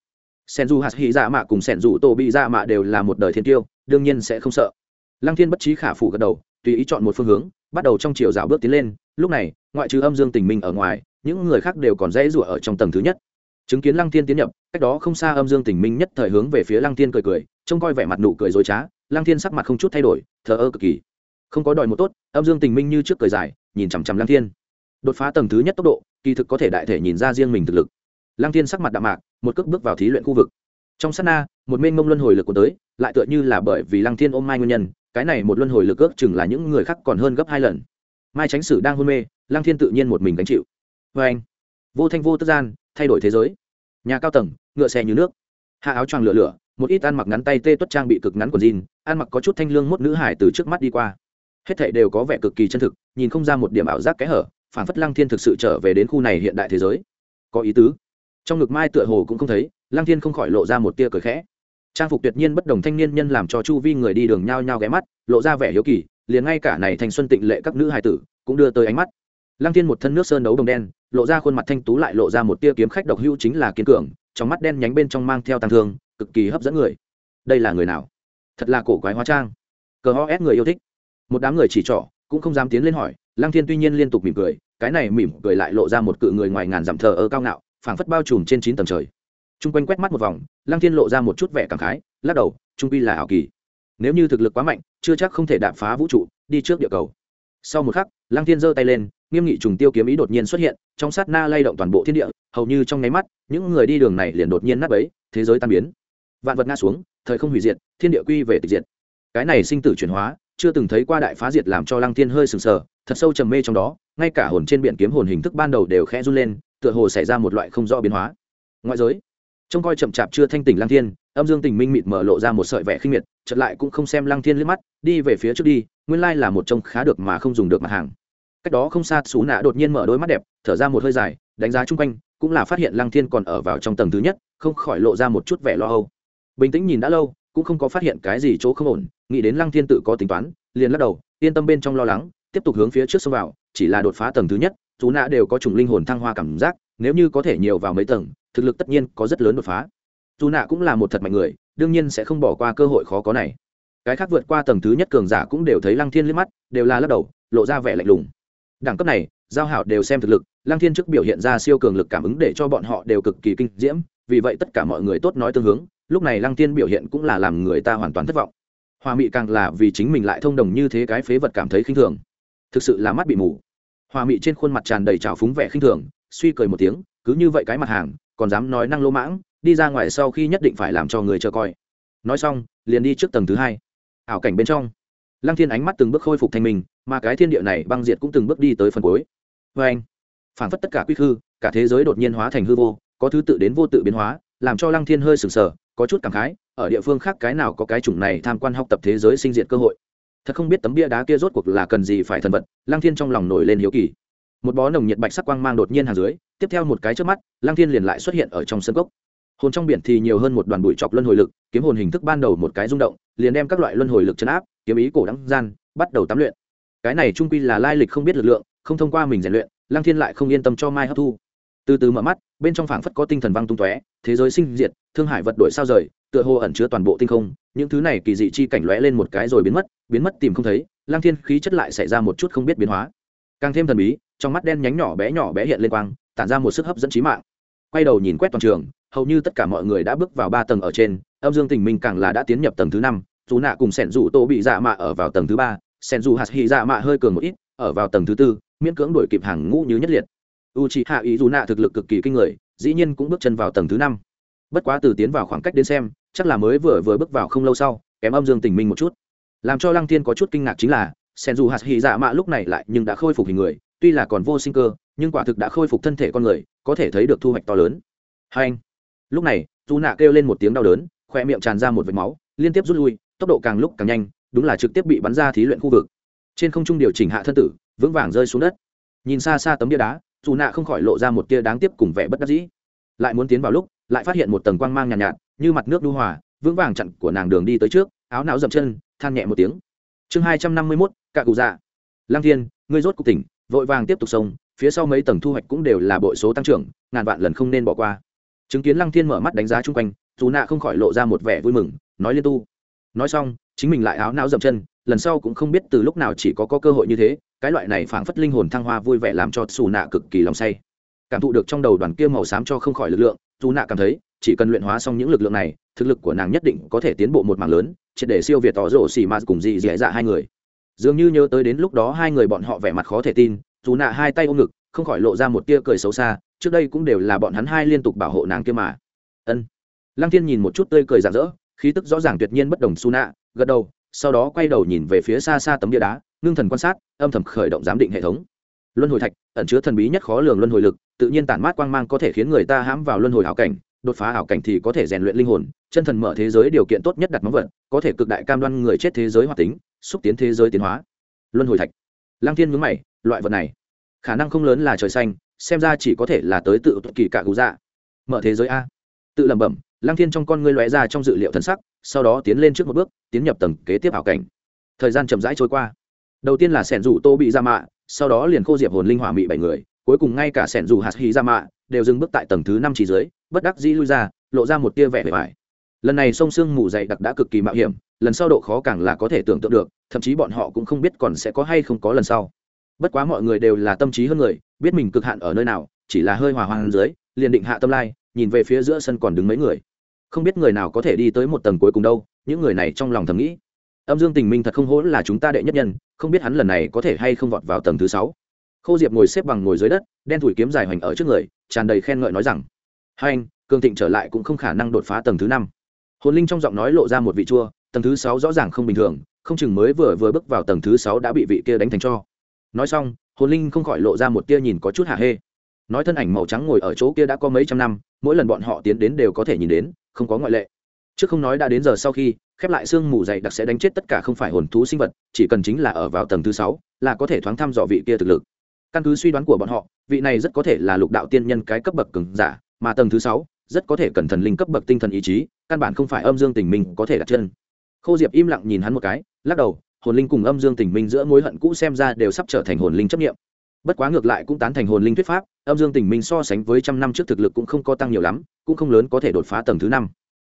Sen du hạt hy dạ mạ cùng sen du tô bị dạ mạ đều là một đời thiên tiêu, đương nhiên sẽ không sợ. Lăng thiên bất trí khả phủ gật đầu, tùy ý chọn một phương hướng, bắt đầu trong chiều rào bước tiến lên. Lúc này, ngoại trừ âm dương tình minh ở ngoài, những người khác đều còn dễ rủa ở trong tầng thứ nhất. Chứng kiến lăng thiên tiến nhập, cách đó không xa âm dương tình minh nhất thời hướng về phía lăng thiên cười cười, trông coi vẻ mặt nụ cười dối trá, lăng thiên sắc mặt không chút thay đổi, thờ ơ cực kỳ. Không có đòi một tốt, âm dương tình minh như trước cười dài, nhìn chằm chằm lăng thiên đột phá tầng thứ nhất tốc độ, kỳ thực có thể đại thể nhìn ra riêng mình thực lực. Lăng thiên sắc mặt đạm mạc, một cước bước vào thí luyện khu vực. Trong sát na, một mênh mông luân hồi lực của tới, lại tựa như là bởi vì lăng thiên ôm mai nguyên nhân, cái này một luân hồi lực ước chừng là những người khác còn hơn gấp hai lần. Mai tránh sử đang hôn mê, lăng thiên tự nhiên một mình gánh chịu. Vê anh, vô thanh vô tức gian, thay đổi thế giới. Nhà cao tầng, ngựa xe như nước. Hạ áo choàng lửa lửa, một ít ăn mặc ngắn tay tê tuất trang bị cực ngắn quần jean, ăn mặc có chút thanh lương mốt nữ hải từ trước mắt đi qua. Hết thệ đều có vẻ cực kỳ chân thực, nhìn không ra một điểm ảo giác kẽ hở phản phất lăng thiên thực sự trở về đến khu này hiện đại thế giới. Có ý tứ. Trong ngực mai tựa hồ cũng không thấy, lăng thiên không khỏi lộ ra một tia cười khẽ. Trang phục tuyệt nhiên bất đồng thanh niên nhân làm cho chu vi người đi đường nhao nhao ghé mắt, lộ ra vẻ hiếu kỳ, liền ngay cả này thành xuân tịnh lệ các nữ hài tử cũng đưa tới ánh mắt. Lăng thiên một thân nước sơn đấu đồng đen, lộ ra khuôn mặt thanh tú lại lộ ra một tia kiếm khách độc hữu chính là kiên cường, trong mắt đen nhánh bên trong mang theo tăng thương, cực kỳ hấp dẫn người. Đây là người nào? Thật là cổ quái hóa trang. Cờ ho ép người yêu thích. Một đám người chỉ trỏ, cũng không dám tiến lên hỏi lăng thiên tuy nhiên liên tục mỉm cười, cái này mỉm cười lại lộ ra một cự người ngoài ngàn dặm thờ ơ cao ngạo, phảng phất bao trùm trên chín tầng trời. T quanh quét mắt một vòng, lăng thiên lộ ra một chút vẻ cảm khái, lắc đầu, trung quy là ảo kỳ. Nếu như thực lực quá mạnh, chưa chắc không thể đạp phá vũ trụ, đi trước địa cầu. Sau một khắc, lăng thiên giơ tay lên, nghiêm nghị trùng tiêu kiếm ý đột nhiên xuất hiện, trong sát na lay động toàn bộ thiên địa, hầu như trong nháy mắt, những người đi đường này liền đột nhiên nát bấy, thế giới tan biến. Vạn vật ngã xuống, thời không hủy diệt, thiên địa quy về tịch diệt. Cái này sinh tử chuyển hóa chưa từng thấy qua đại phá diệt làm cho lăng thiên hơi sừng sờ, thật sâu trầm mê trong đó, ngay cả hồn trên biển kiếm hồn hình thức ban đầu đều khẽ run lên, tựa hồ xảy ra một loại không rõ biến hóa. Ngoại giới, trông coi chậm chạp chưa thanh tỉnh lăng thiên, âm dương tình minh mịt mở lộ ra một sợi vẻ khinh miệt, chợt lại cũng không xem lăng thiên liếc mắt, đi về phía trước đi, nguyên lai là một trông khá được mà không dùng được mặt hàng. Cách đó không xa xú nạ đột nhiên mở đôi mắt đẹp, thở ra một hơi dài, đánh giá chung quanh, cũng là phát hiện lăng thiên còn ở vào trong tầng thứ nhất, không khỏi lộ ra một chút vẻ lo âu. Bình tĩnh nhìn đã lâu, cũng không có phát hiện cái gì chỗ không ổn nghĩ đến lăng thiên tự có tính toán, liền lắc đầu, yên tâm bên trong lo lắng, tiếp tục hướng phía trước xông vào, chỉ là đột phá tầng thứ nhất, chú nạ đều có chủng linh hồn thăng hoa cảm giác, nếu như có thể nhiều vào mấy tầng, thực lực tất nhiên có rất lớn đột phá. Dù nạ cũng là một thật mạnh người, đương nhiên sẽ không bỏ qua cơ hội khó có này. Cái khác vượt qua tầng thứ nhất cường giả cũng đều thấy lăng thiên liếc mắt, đều là lắc đầu, lộ ra vẻ lạnh lùng. Đẳng cấp này, giao hảo đều xem thực lực, lăng thiên trước biểu hiện ra siêu cường lực cảm ứng để cho bọn họ đều cực kỳ kinh diễm, vì vậy tất cả mọi người tốt nói tương hướng, lúc này lăng thiên biểu hiện cũng là làm người ta hoàn toàn thất vọng hoa mị càng là vì chính mình lại thông đồng như thế cái phế vật cảm thấy khinh thường. Thực sự là mắt bị mù. Hoa mị trên khuôn mặt tràn đầy trào phúng vẻ khinh thường, suy cười một tiếng, cứ như vậy cái mặt hàng, còn dám nói năng lỗ mãng, đi ra ngoài sau khi nhất định phải làm cho người chờ coi. Nói xong, liền đi trước tầng thứ hai. Ảo cảnh bên trong, lăng thiên ánh mắt từng bước khôi phục thành mình, mà cái thiên địa này băng diệt cũng từng bước đi tới phần cuối. Vê anh, phản phất tất cả quy khư, cả thế giới đột nhiên hóa thành hư vô, có thứ tự đến vô tự biến hóa, làm cho lăng thiên hơi sừng sờ, có chút cảm khái ở địa phương khác cái nào có cái chủng này tham quan học tập thế giới sinh diệt cơ hội. Thật không biết tấm bia đá kia rốt cuộc là cần gì phải thần vật, lăng thiên trong lòng nổi lên hiếu kỳ. Một bó nồng nhiệt bạch sắc quang mang đột nhiên hàng dưới, tiếp theo một cái trước mắt, lăng thiên liền lại xuất hiện ở trong sân cốc. Hồn trong biển thì nhiều hơn một đoàn bụi chọc luân hồi lực, kiếm hồn hình thức ban đầu một cái rung động, liền đem các loại luân hồi lực chấn áp, kiếm ý cổ đắng gian, bắt đầu tắm luyện. Cái này trung quy là lai lịch không biết lực lượng, không thông qua mình rèn luyện, lăng thiên lại không yên tâm cho mai hấp thu từ từ mở mắt, bên trong phảng phất có tinh thần văng tung tóe, thế giới sinh diệt, thương hải vật đổi sao rời, tựa hồ ẩn chứa toàn bộ tinh không, những thứ này kỳ dị chi cảnh lóe lên một cái rồi biến mất biến mất tìm không thấy lang thiên khí chất lại xảy ra một chút không biết biến hóa. Càng thêm thần bí, trong mắt đen nhánh nhỏ bé nhỏ bé hiện lên quang, tản ra một sức hấp dẫn trí mạng. Quay đầu nhìn quét toàn trường, hầu như tất cả mọi người đã bước vào ba tầng ở trên, âm dương tình minh càng là đã tiến nhập tầng thứ năm, dù nạ cùng sẻn dù tô bị dạ mạ ở vào tầng thứ ba, sẻn dù hạt hy dạ mạ hơi cường một ít, ở vào tầng thứ tư, miễn cưỡng đổi kịp hàng ngũ như nhất liệt u chị hạ ý dù nạ thực lực cực kỳ kinh người, dĩ nhiên cũng bước chân vào tầng thứ năm. Bất quá từ tiến vào khoảng cách đến xem, chắc là mới vừa vừa bước vào không lâu sau, kém âm dương tình minh một chút. Làm cho lăng thiên có chút kinh ngạc chính là sen dù hạt hy dạ mạ lúc này lại nhưng đã khôi phục hình người, tuy là còn vô sinh cơ, nhưng quả thực đã khôi phục thân thể con người, có thể thấy được thu hoạch to lớn. Hai anh. Lúc này dù nạ kêu lên một tiếng đau đớn khoe miệng tràn ra một vệt máu, liên tiếp rút lui, tốc độ càng lúc càng nhanh, đúng là trực tiếp bị bắn ra thí luyện khu vực. Trên không trung điều chỉnh hạ thân tử, vững vàng rơi xuống đất. Nhìn xa xa tấm bia đá dù nạ không khỏi lộ ra một tia đáng tiếc cùng vẻ bất đắc dĩ. Lại muốn tiến vào lúc lại phát hiện một tầng quang mang nhàn nhạt, nhạt như mặt nước đu hòa vững vàng chặn của nàng đường đi tới trước áo não dậm chân than nhẹ một tiếng. Chương hai trăm năm mươi mốt cạ cụ dạ. Lăng thiên ngươi rốt cục tỉnh vội vàng tiếp tục sông phía sau mấy tầng thu hoạch cũng đều là bội số tăng trưởng ngàn vạn lần không nên bỏ qua. Chứng kiến lăng thiên mở mắt đánh giá chung quanh dù nạ không khỏi lộ ra một vẻ vui mừng nói liên tu. Nói xong chính mình lại áo não dậm chân lần sau cũng không biết từ lúc nào chỉ có, có cơ hội như thế cái loại này phảng phất linh hồn thăng hoa vui vẻ làm cho xù nạ cực kỳ lòng say. Cảm thụ được trong đầu đoàn kia màu xám cho không khỏi lực lượng dù nạ cảm thấy chỉ cần luyện hóa xong những lực lượng này thực lực của nàng nhất định có thể tiến bộ một mảng lớn triệt để siêu việt tỏ rổ xì mạt cùng dị dẻ dạ hai người. Dường như nhớ tới đến lúc đó hai người bọn họ vẻ mặt khó thể tin dù nạ hai tay ôm ngực không khỏi lộ ra một tia cười xấu xa trước đây cũng đều là bọn hắn hai liên tục bảo hộ nàng kia mà. Ân. Lăng thiên nhìn một chút tươi cười rạng rỡ khí tức rõ ràng tuyệt nhiên bất đồng su nạ gật đầu sau đó quay đầu nhìn về phía xa xa tấm bia đá, ngưng thần quan sát, âm thầm khởi động giám định hệ thống. Luân hồi thạch, ẩn chứa thần bí nhất khó lường luân hồi lực, tự nhiên tản mát quang mang có thể khiến người ta hãm vào luân hồi ảo cảnh, đột phá ảo cảnh thì có thể rèn luyện linh hồn, chân thần mở thế giới điều kiện tốt nhất đặt móng vật, có thể cực đại cam đoan người chết thế giới hoạt tính, xúc tiến thế giới tiến hóa. Luân hồi thạch. Lang thiên mướn mày, loại vật này, khả năng không lớn là trời xanh, xem ra chỉ có thể là tới tự kỳ cả cụ dạ. Mở thế giới a. Tự lẩm bẩm lăng thiên trong con ngươi lóe ra trong dự liệu thần sắc, sau đó tiến lên trước một bước, tiến nhập tầng kế tiếp ảo cảnh. Thời gian chậm rãi trôi qua. Đầu tiên là sẻn Dụ tô bị ra mạ, sau đó liền khô diệp hồn linh hỏa mị bảy người, cuối cùng ngay cả sẻn Dụ hạt hí ra dạ mạ đều dừng bước tại tầng thứ năm chỉ dưới, bất đắc dĩ lui ra, lộ ra một tia vẻ vẻ vải lần này sông sương mù dày đặc đã cực kỳ mạo hiểm, lần sau độ khó càng là có thể tưởng tượng được, thậm chí bọn họ cũng không biết còn sẽ có hay không có lần sau. Bất quá mọi người đều là tâm trí hơn người, biết mình cực hạn ở nơi nào, chỉ là hơi hòa hoang dưới, liền định hạ tâm lai nhìn về phía giữa sân còn đứng mấy người. Không biết người nào có thể đi tới một tầng cuối cùng đâu, những người này trong lòng thầm nghĩ. Âm dương tình minh thật không hỗn là chúng ta đệ nhất nhân, không biết hắn lần này có thể hay không vọt vào tầng thứ sáu. Khô diệp ngồi xếp bằng ngồi dưới đất, đen thủi kiếm dài hoành ở trước người, tràn đầy khen ngợi nói rằng, hai anh, cường thịnh trở lại cũng không khả năng đột phá tầng thứ năm. Hồn linh trong giọng nói lộ ra một vị chua, tầng thứ sáu rõ ràng không bình thường, không chừng mới vừa vừa bước vào tầng thứ sáu đã bị vị kia đánh thành cho. Nói xong, hồn linh không khỏi lộ ra một tia nhìn có chút hạ hê nói thân ảnh màu trắng ngồi ở chỗ kia đã có mấy trăm năm, mỗi lần bọn họ tiến đến đều có thể nhìn đến, không có ngoại lệ. Trước không nói đã đến giờ sau khi, khép lại xương mù dày đặc sẽ đánh chết tất cả không phải hồn thú sinh vật, chỉ cần chính là ở vào tầng thứ sáu là có thể thoáng thăm dò vị kia thực lực. Căn cứ suy đoán của bọn họ, vị này rất có thể là lục đạo tiên nhân cái cấp bậc cứng giả, mà tầng thứ sáu rất có thể cần thần linh cấp bậc tinh thần ý chí, căn bản không phải âm dương tình minh có thể đặt chân. Khô diệp im lặng nhìn hắn một cái, lắc đầu, hồn linh cùng âm dương tình minh giữa mối hận cũ xem ra đều sắp trở thành hồn linh chấp nghiệm bất quá ngược lại cũng tán thành hồn linh thuyết pháp, âm dương tình minh so sánh với trăm năm trước thực lực cũng không có tăng nhiều lắm, cũng không lớn có thể đột phá tầng thứ năm.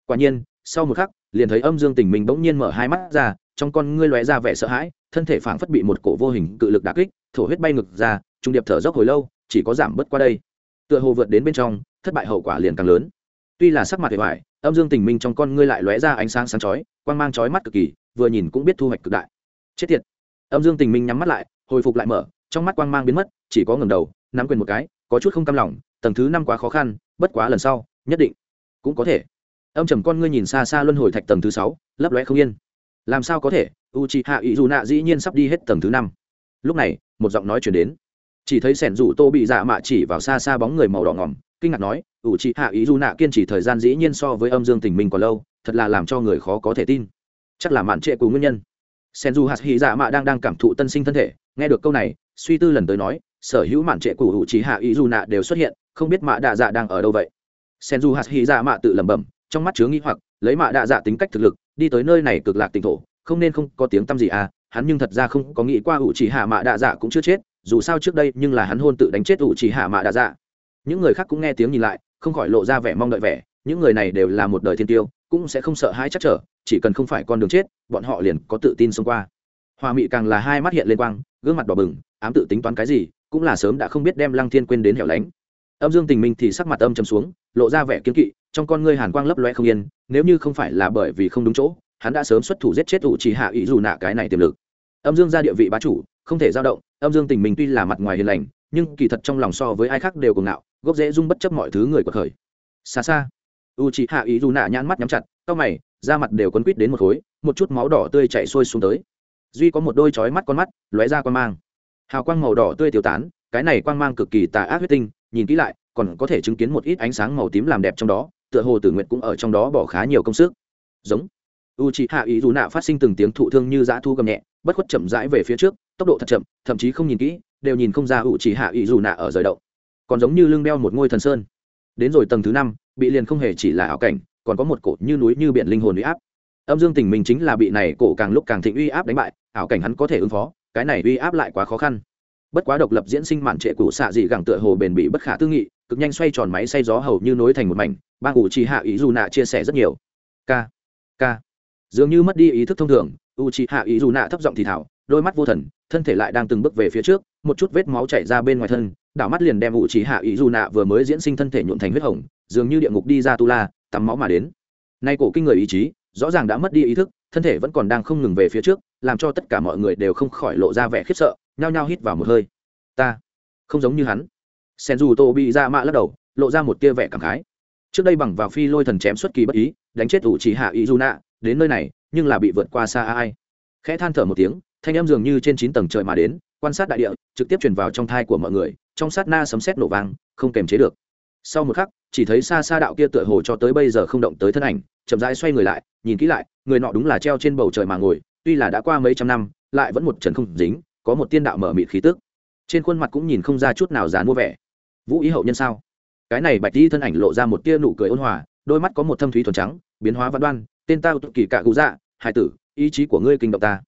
Quả nhiên, sau một khắc, liền thấy âm dương tình minh bỗng nhiên mở hai mắt ra, trong con ngươi lóe ra vẻ sợ hãi, thân thể phảng phất bị một cổ vô hình cự lực đà kích, thổ huyết bay ngực ra, trung điệp thở dốc hồi lâu, chỉ có giảm bớt qua đây. Tựa hồ vượt đến bên trong, thất bại hậu quả liền càng lớn. Tuy là sắc mặt hề hoài, âm dương tình minh trong con ngươi lại lóe ra ánh sáng sáng chói, quang mang chói mắt cực kỳ, vừa nhìn cũng biết thu hoạch cực đại. Chết tiệt! Âm dương tình minh nhắm mắt lại, hồi phục lại mở trong mắt quang mang biến mất, chỉ có ngầm đầu, nắm quyền một cái, có chút không cam lòng, tầng thứ năm quá khó khăn, bất quá lần sau, nhất định cũng có thể. Âm trầm con ngươi nhìn xa xa luân hồi thạch tầng thứ sáu, lấp lóe không yên. Làm sao có thể? U c h i hạ ý dù nạ dĩ nhiên sắp đi hết tầng thứ năm. Lúc này, một giọng nói chuyển đến. Chỉ thấy sẻn rủ tô bị dạ mạ chỉ vào xa xa bóng người màu đỏ ngỏm kinh ngạc nói u c h i hạ ý dù nạ kiên trì thời gian dĩ nhiên so với âm dương tình mình còn lâu, thật là làm cho người khó có thể tin. Chắc là mạn trệ của nguyên nhân sen du hạt hy dạ mạ đang đang cảm thụ tân sinh thân thể. Nghe được câu này, suy tư lần tới nói, sở hữu mạn trệ của hữu trí hạ ý dù nạ đều xuất hiện, không biết mạ đạ dạ đang ở đâu vậy. Sen du hạt hy dạ mạ tự lẩm bẩm, trong mắt chứa nghĩ hoặc, lấy mạ đạ dạ tính cách thực lực, đi tới nơi này cực lạc tỉnh thổ, không nên không có tiếng tăm gì à hắn nhưng thật ra không có nghĩ qua hữu trí hạ mạ đạ dạ cũng chưa chết, dù sao trước đây nhưng là hắn hôn tự đánh chết hữu trí hạ mạ đạ dạ. Những người khác cũng nghe tiếng nhìn lại, không khỏi lộ ra vẻ mong đợi vẻ, những người này đều là một đời thiên tiêu cũng sẽ không sợ hãi chắc trở chỉ cần không phải con đường chết bọn họ liền có tự tin xông qua. Hòa mị càng là hai mắt hiện lên quang gương mặt đỏ bừng ám tự tính toán cái gì cũng là sớm đã không biết đem lăng thiên quên đến hẻo lánh. Âm dương tình minh thì sắc mặt âm chầm xuống lộ ra vẻ kiếm kỵ trong con ngươi hàn quang lấp loe không yên nếu như không phải là bởi vì không đúng chỗ hắn đã sớm xuất thủ giết chết ủ chỉ hạ ý dù nạ cái này tiềm lực. Âm dương ra địa vị bá chủ không thể dao động âm dương tình mình tuy là mặt ngoài hiền lành nhưng kỳ thật trong lòng so với ai khác đều cùng nạo, gốc dễ dung bất chấp mọi thứ người của khởi. Xa xa u chị hạ ý dù nạ nhãn mắt nhắm chặt tóc mày, da mặt đều quấn quít đến một khối, một chút máu đỏ tươi chảy xuôi xuống tới. Duy có một đôi chói mắt con mắt, lóe ra quan mang. Hào quang màu đỏ tươi tiêu tán, cái này quang mang cực kỳ tà ác huyết tinh, nhìn kỹ lại, còn có thể chứng kiến một ít ánh sáng màu tím làm đẹp trong đó, tựa hồ tử nguyện cũng ở trong đó bỏ khá nhiều công sức. Giống. U chị hạ ý dù nạ phát sinh từng tiếng thụ thương như dã thu gầm nhẹ, bất khuất chậm rãi về phía trước, tốc độ thật chậm, thậm chí không nhìn kỹ, đều nhìn không ra u chị hạ ý dù nạ ở rời đậu còn giống như lưng đeo một ngôi thần sơn. Đến rồi tầng thứ năm bị liền không hề chỉ là ảo cảnh, còn có một cổ như núi như biển linh hồn uy áp. Âm dương tình mình chính là bị này cổ càng lúc càng thịnh uy áp đánh bại, ảo cảnh hắn có thể ứng phó, cái này uy áp lại quá khó khăn. Bất quá độc lập diễn sinh màn trệ cũ xạ dị gẳng tựa hồ bền bị bất khả tư nghị, cực nhanh xoay tròn máy xay gió hầu như nối thành một mảnh, ba ủ trì hạ ý dù nạ chia sẻ rất nhiều. K k dường như mất đi ý thức thông thường, u trì hạ ý dù nạ thấp giọng thì thảo, đôi mắt vô thần, thân thể lại đang từng bước về phía trước, một chút vết máu chảy ra bên ngoài thân, đảo mắt liền đem u trì hạ ý dù nạ vừa mới diễn sinh thân thể nhuộn thành huyết hồng dường như địa ngục đi ra tu la, tắm máu mà đến. Nay cổ kinh người ý chí, rõ ràng đã mất đi ý thức, thân thể vẫn còn đang không ngừng về phía trước, làm cho tất cả mọi người đều không khỏi lộ ra vẻ khiếp sợ, nhao nhao hít vào một hơi. Ta, không giống như hắn. Sen dù tô bị ra mạ lắc đầu, lộ ra một tia vẻ cảm khái. Trước đây bằng vào phi lôi thần chém xuất kỳ bất ý, đánh chết ủ chỉ hạ ý du nạ đến nơi này, nhưng là bị vượt qua xa ai khẽ than thở một tiếng, thanh em dường như trên chín tầng trời mà đến, quan sát đại địa, trực tiếp truyền vào trong thai của mọi người, trong sát na sấm sét nổ vang, không kềm chế được. Sau một khắc chỉ thấy xa xa đạo kia tựa hồ cho tới bây giờ không động tới thân ảnh, chậm rãi xoay người lại, nhìn kỹ lại, người nọ đúng là treo trên bầu trời mà ngồi, tuy là đã qua mấy trăm năm, lại vẫn một trần không dính, có một tiên đạo mở mịt khí tức. Trên khuôn mặt cũng nhìn không ra chút nào dán mua vẻ. Vũ ý hậu nhân sao? Cái này bạch đi thân ảnh lộ ra một tia nụ cười ôn hòa, đôi mắt có một thâm thúy thuần trắng, biến hóa văn đoan, tên tao tự kỳ cạ cụ dạ hải tử, ý chí của ngươi kinh động ta.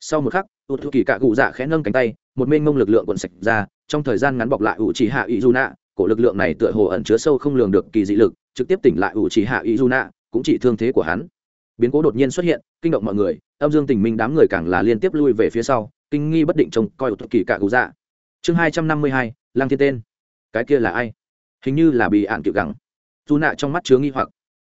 Sau một khắc tụt kỳ cạ cụ dạ khẽ nâng cánh tay, một mênh mông lực lượng quần sạch ra, trong thời gian ngắn bọc lại ủ chỉ hạ ý du nạ cổ lực lượng này tựa hồ ẩn chứa sâu không lường được kỳ dị lực, trực tiếp tỉnh lại ủ chỉ hạ ý du nạ cũng chỉ thương thế của hắn. Biến cố đột nhiên xuất hiện, kinh động mọi người, âm dương tình minh đám người càng là liên tiếp lui về phía sau, kinh nghi bất định trông coi thuật kỳ cạ cụ dạ chương hai trăm năm mươi hai lang thiên tên. Cái kia là ai? Hình như là bị ạn cựu gẳng. dù nạ trong mắt chứa nghi hoặc.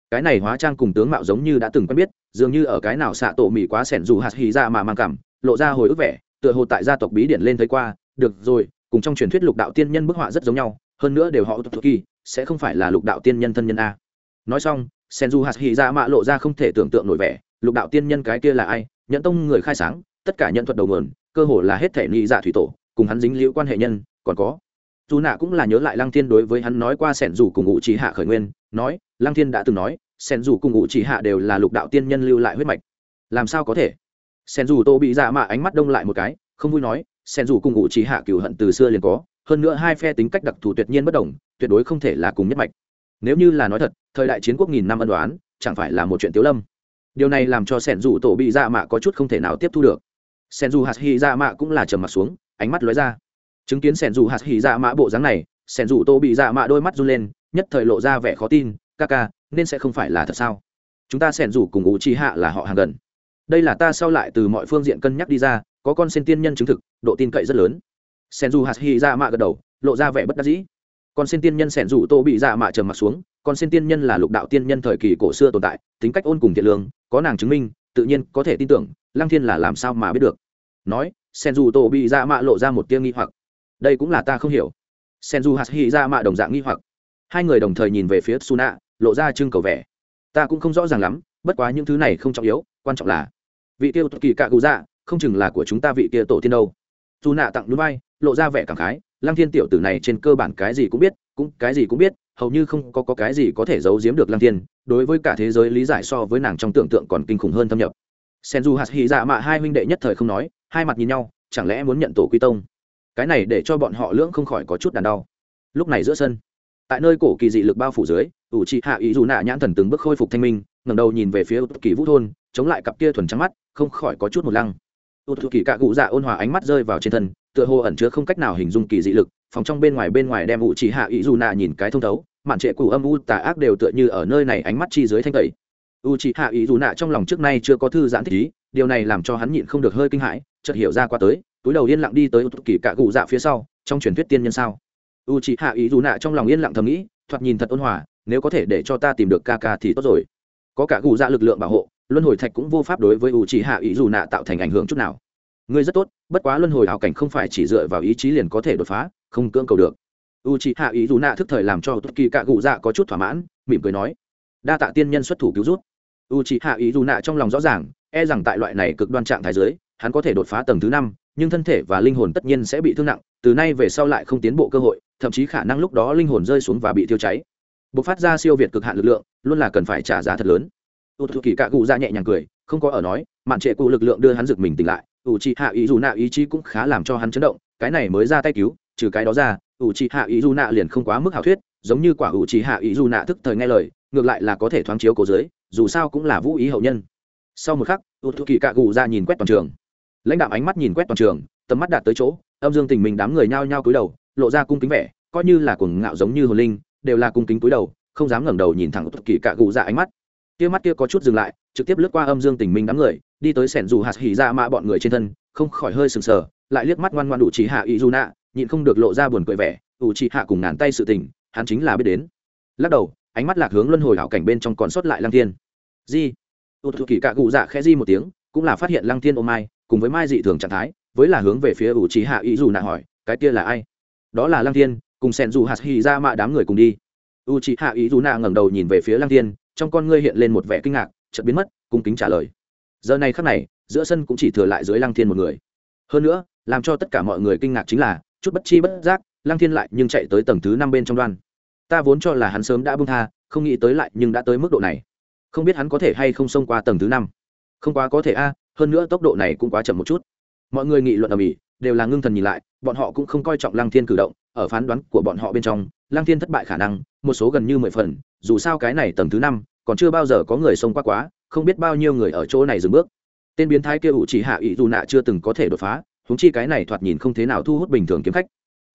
Cái này hóa trang cùng tướng mạo giống như đã từng quen biết, dường như ở cái nào xạ tổ mỹ quá sẻn dù hạt hì ra mà mang cảm, lộ ra hồi ức vẻ, tựa hồ tại gia tộc bí điển lên thấy qua. Được rồi, cùng trong truyền thuyết lục đạo tiên nhân bức họa rất giống nhau hơn nữa đều họ thuộc kỳ, sẽ không phải là lục đạo tiên nhân thân nhân a. Nói xong sen du hạt hy ra mạ lộ ra không thể tưởng tượng nổi vẻ, lục đạo tiên nhân cái kia là ai nhận tông người khai sáng, tất cả nhận thuật đầu nguồn, cơ hồ là hết thể nghi dạ thủy tổ, cùng hắn dính liễu quan hệ nhân, còn có. Dù nạ cũng là nhớ lại lăng thiên đối với hắn nói qua sẻn dù cùng ngụ trí hạ khởi nguyên, nói, lăng thiên đã từng nói sẻn dù cùng ngụ trí hạ đều là lục đạo tiên nhân lưu lại huyết mạch. Làm sao có thể? Sẻn dù tô bị dạ mạ ánh mắt đông lại một cái, không vui nói sẻn dù cùng ngụ trí hạ cửu hận từ xưa liền có hơn nữa hai phe tính cách đặc thù tuyệt nhiên bất đồng, tuyệt đối không thể là cùng nhất mạch. Nếu như là nói thật, thời đại chiến quốc nghìn năm ân đoán, chẳng phải là một chuyện tiếu lâm. Điều này làm cho sẻn dù tổ bị dạ mạ có chút không thể nào tiếp thu được. Sẻn dù hạt hy dạ mạ cũng là trầm mặt xuống, ánh mắt lóe ra. Chứng kiến sẻn dù hạt hy dạ Mạ bộ dáng này, sẻn dù tô bị dạ Mạ đôi mắt run lên, nhất thời lộ ra vẻ khó tin, ca ca, nên sẽ không phải là thật sao? Chúng ta sẻn dù cùng ủ chi hạ là họ hàng gần. Đây là ta sau lại từ mọi phương diện cân nhắc đi ra, có con sen tiên nhân chứng thực, độ tin cậy rất lớn. Senju dù hạt gật đầu, lộ ra vẻ bất đắc dĩ. Con sen tiên nhân sẻn dù tô bị dạ mã trầm mặt xuống con sen tiên nhân là lục đạo tiên nhân thời kỳ cổ xưa tồn tại, tính cách ôn cùng thiện lương, có nàng chứng minh, tự nhiên có thể tin tưởng, lăng thiên là làm sao mà biết được. Nói, Senju dù tô bị dạ lộ ra một tia nghi hoặc. Đây cũng là ta không hiểu. Senju du hạt hy mạ đồng dạng nghi hoặc. Hai người đồng thời nhìn về phía suna lộ ra trưng cầu vẻ. Ta cũng không rõ ràng lắm, bất quá những thứ này không trọng yếu, quan trọng là vị tiêu kỳ cạ cụ dạ không chừng là của chúng ta vị kia tổ tiên đâu. Dù nạ tặng núi bay lộ ra vẻ cảm khái lăng thiên tiểu tử này trên cơ bản cái gì cũng biết cũng cái gì cũng biết hầu như không có, có cái gì có thể giấu giếm được lăng thiên đối với cả thế giới lý giải so với nàng trong tưởng tượng còn kinh khủng hơn thâm nhập. Sen du hạt hy dạ mạ hai huynh đệ nhất thời không nói hai mặt nhìn nhau chẳng lẽ muốn nhận tổ quy tông? Cái này để cho bọn họ lưỡng không khỏi có chút đàn đau. Lúc này giữa sân tại nơi cổ kỳ dị lực bao phủ dưới ủ trị hạ ý dù nạ nhãn thần từng bước khôi phục thanh minh ngầm đầu nhìn về phía kỳ vũ thôn chống lại cặp kia thuần trắng mắt không khỏi có chút một lăng. Ưu kỳ cạ cụ dạ ôn hòa ánh mắt rơi vào trên thân tựa hồ ẩn chứa không cách nào hình dung kỳ dị lực, phòng trong bên ngoài bên ngoài đem ủ chỉ hạ ý dù nạ nhìn cái thông thấu, mạn trệ cụ âm u tà ác đều tựa như ở nơi này ánh mắt chi dưới thanh tẩy. U chỉ hạ ý dù nạ trong lòng trước nay chưa có thư giãn thích ý, điều này làm cho hắn nhịn không được hơi kinh hãi, chợt hiểu ra qua tới, túi đầu yên lặng đi tới kỳ cạ cụ dạ phía sau, trong truyền thuyết tiên nhân sao. U chỉ hạ ý dù nạ trong lòng yên lặng thầm nghĩ, thoạt nhìn thật ôn hòa, nếu có thể để cho ta tìm được ca ca thì tốt rồi. Có cả cụ dạ lực lượng bảo hộ, luân hồi thạch cũng vô pháp đối với u chỉ hạ ý dù nạ tạo thành ảnh hưởng chút nào ngươi rất tốt, bất quá luân hồi hảo cảnh không phải chỉ dựa vào ý chí liền có thể đột phá, không cưỡng cầu được. U chị hạ ý dù nạ thức thời làm cho tất kỳ cạ cụ dạ có chút thỏa mãn, mỉm cười nói, đa tạ tiên nhân xuất thủ cứu rút u chị hạ ý dù nạ trong lòng rõ ràng e rằng tại loại này cực đoan trạng thái giới hắn có thể đột phá tầng thứ năm, nhưng thân thể và linh hồn tất nhiên sẽ bị thương nặng, từ nay về sau lại không tiến bộ cơ hội, thậm chí khả năng lúc đó linh hồn rơi xuống và bị tiêu cháy. Bộc phát ra siêu việt cực hạn lực lượng, luôn là cần phải trả giá thật lớn. U thụ kỳ cạ cụ ra nhẹ nhàng cười, không có ở nói, mạn trệ cụ lực lượng đưa hắn giựt mình tỉnh lại ủ trị hạ ý dù nạ ý chí cũng khá làm cho hắn chấn động, cái này mới ra tay cứu, trừ cái đó ra, ủ trị hạ ý dù nạ liền không quá mức hảo thuyết, giống như quả ủ trị hạ ý dù nạ thức thời nghe lời, ngược lại là có thể thoáng chiếu cổ dưới dù sao cũng là vũ ý hậu nhân. Sau một khắc ủ thụ kỳ cạ gù ra nhìn quét toàn trường. Lãnh đạo ánh mắt nhìn quét toàn trường, tầm mắt đạt tới chỗ, âm dương tình mình đám người nhao nhao cúi đầu, lộ ra cung kính vẻ, coi như là cuồng ngạo giống như hồn linh, đều là cung kính cúi đầu, không dám ngẩng đầu nhìn thẳng bất kỳ cả gù Ra ánh mắt. Kia mắt kia có chút dừng lại, trực tiếp lướt qua âm dương tình minh đám người đi tới sẻn dù hạt hỉ ra mạ bọn người trên thân, không khỏi hơi sừng sờ, lại liếc mắt ngoan ngoan đủ chỉ hạ ý du nạ nhịn không được lộ ra buồn cười vẻ. Ủ chỉ hạ cùng ngàn tay sự tình, hắn chính là biết đến. Lắc đầu, ánh mắt lạc hướng luân hồi hảo cảnh bên trong còn sót lại lang thiên. Di. U thụ kỳ cạ cụ dạ khẽ di một tiếng, cũng là phát hiện lăng thiên ô mai, cùng với mai dị thường trạng thái, với là hướng về phía ủ trí hạ ý dù nạ hỏi, cái kia là ai? Đó là lăng thiên, cùng sen dù hạt hì ra mạ đám người cùng đi. U trí hạ ý dù nạ ngẩng đầu nhìn về phía lăng thiên, trong con ngươi hiện lên một vẻ kinh ngạc, chợt biến mất, cung kính trả lời giờ này khắc này, giữa sân cũng chỉ thừa lại dưới lăng thiên một người. Hơn nữa, làm cho tất cả mọi người kinh ngạc chính là, chút bất chi bất giác, lăng thiên lại nhưng chạy tới tầng thứ năm bên trong đoan. Ta vốn cho là hắn sớm đã bung tha, không nghĩ tới lại nhưng đã tới mức độ này. Không biết hắn có thể hay không xông qua tầng thứ năm. Không quá có thể a, hơn nữa tốc độ này cũng quá chậm một chút. Mọi người nghị luận ở mỹ, đều là ngưng thần nhìn lại, bọn họ cũng không coi trọng lăng thiên cử động, ở phán đoán của bọn họ bên trong, lăng thiên thất bại khả năng, một số gần như mười phần, dù sao cái này tầng thứ năm còn chưa bao giờ có người xông qua quá, không biết bao nhiêu người ở chỗ này dừng bước. Tên biến thái kia ủ chỉ hạ ý dù nạ chưa từng có thể đột phá húng chi cái này thoạt nhìn không thế nào thu hút bình thường kiếm khách.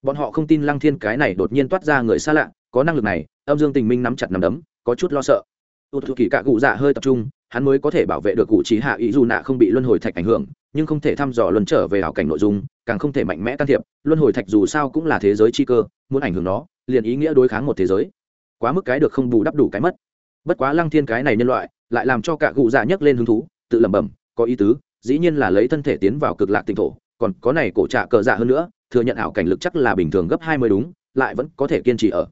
Bọn họ không tin lăng thiên cái này đột nhiên toát ra người xa lạ, có năng lực này, âm dương tình minh nắm chặt nắm đấm, có chút lo sợ. U thư kỳ cạ cụ dạ hơi tập trung, hắn mới có thể bảo vệ được cụ trí hạ ý dù nạ không bị luân hồi thạch ảnh hưởng, nhưng không thể thăm dò luân trở về hảo cảnh nội dung, càng không thể mạnh mẽ can thiệp. Luân hồi thạch dù sao cũng là thế giới chi cơ, muốn ảnh hưởng nó, liền ý nghĩa đối kháng một thế giới. Quá mức cái được không bù đắp đủ cái mất bất quá lăng thiên cái này nhân loại, lại làm cho cả cụ dạ nhấc lên hứng thú, tự lẩm bẩm, có ý tứ, dĩ nhiên là lấy thân thể tiến vào cực lạc tinh thổ, còn có này cổ trạ cờ dạ hơn nữa, thừa nhận ảo cảnh lực chắc là bình thường gấp hai mươi đúng, lại vẫn có thể kiên trì ở.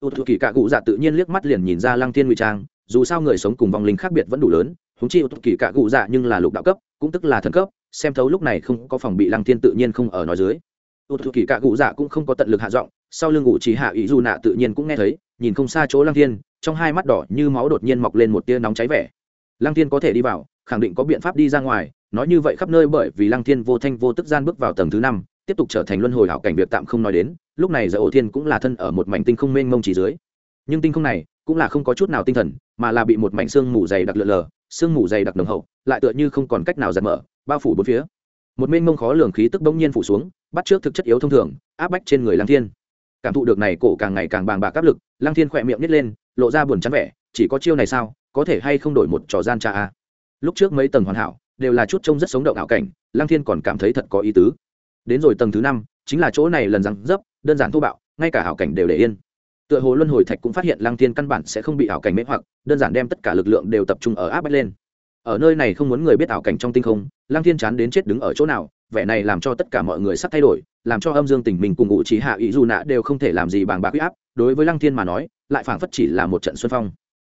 U thư kỳ cả cụ dạ tự nhiên liếc mắt liền nhìn ra lăng thiên ngụy trang, dù sao người sống cùng vong linh khác biệt vẫn đủ lớn húng chi u thư kỳ cả cụ dạ nhưng là lục đạo cấp, cũng tức là thần cấp, xem thấu lúc này không có phòng bị lăng thiên tự nhiên không ở nói dưới. U thư kỳ cả cụ dạ cũng không có tận lực hạ giọng, sau lưng ngụ chỉ hạ ý dù nạ tự nhiên cũng nghe thấy, nhìn không xa chỗ lăng thiên trong hai mắt đỏ như máu đột nhiên mọc lên một tia nóng cháy vẻ. Lăng thiên có thể đi vào, khẳng định có biện pháp đi ra ngoài, nói như vậy khắp nơi bởi vì lăng thiên vô thanh vô tức gian bước vào tầng thứ năm, tiếp tục trở thành luân hồi hảo cảnh việc tạm không nói đến, lúc này dạ giờ ổ thiên cũng là thân ở một mảnh tinh không mênh mông chỉ dưới. Nhưng tinh không này cũng là không có chút nào tinh thần, mà là bị một mảnh xương mù dày đặc lượn lờ xương mù dày đặc nồng hậu, lại tựa như không còn cách nào giật mở, bao phủ bốn phía. Một mênh mông khó lường khí tức bỗng nhiên phủ xuống, bắt trước thực chất yếu thông thường, áp bách trên người lăng thiên. Cảm thụ được này cổ càng ngày càng bàng bạc áp lực, lăng thiên khỏe miệng nít lên lộ ra buồn chán vẻ, chỉ có chiêu này sao, có thể hay không đổi một trò gian tra a? Lúc trước mấy tầng hoàn hảo, đều là chút trông rất sống động ảo cảnh, lăng thiên còn cảm thấy thật có ý tứ. Đến rồi tầng thứ năm, chính là chỗ này lần răng dấp, đơn giản thô bạo, ngay cả ảo cảnh đều để yên. Tựa hồ luân hồi thạch cũng phát hiện lăng thiên căn bản sẽ không bị ảo cảnh mê hoặc, đơn giản đem tất cả lực lượng đều tập trung ở áp bách lên. Ở nơi này không muốn người biết ảo cảnh trong tinh không, lăng thiên chán đến chết đứng ở chỗ nào, vẻ này làm cho tất cả mọi người sắp thay đổi, làm cho âm dương tình mình cùng ngụ trí hạ ý dù nạ đều không thể làm gì bằng bạc huy áp. Đối với lăng thiên mà nói lại phảng phất chỉ là một trận xuân phong.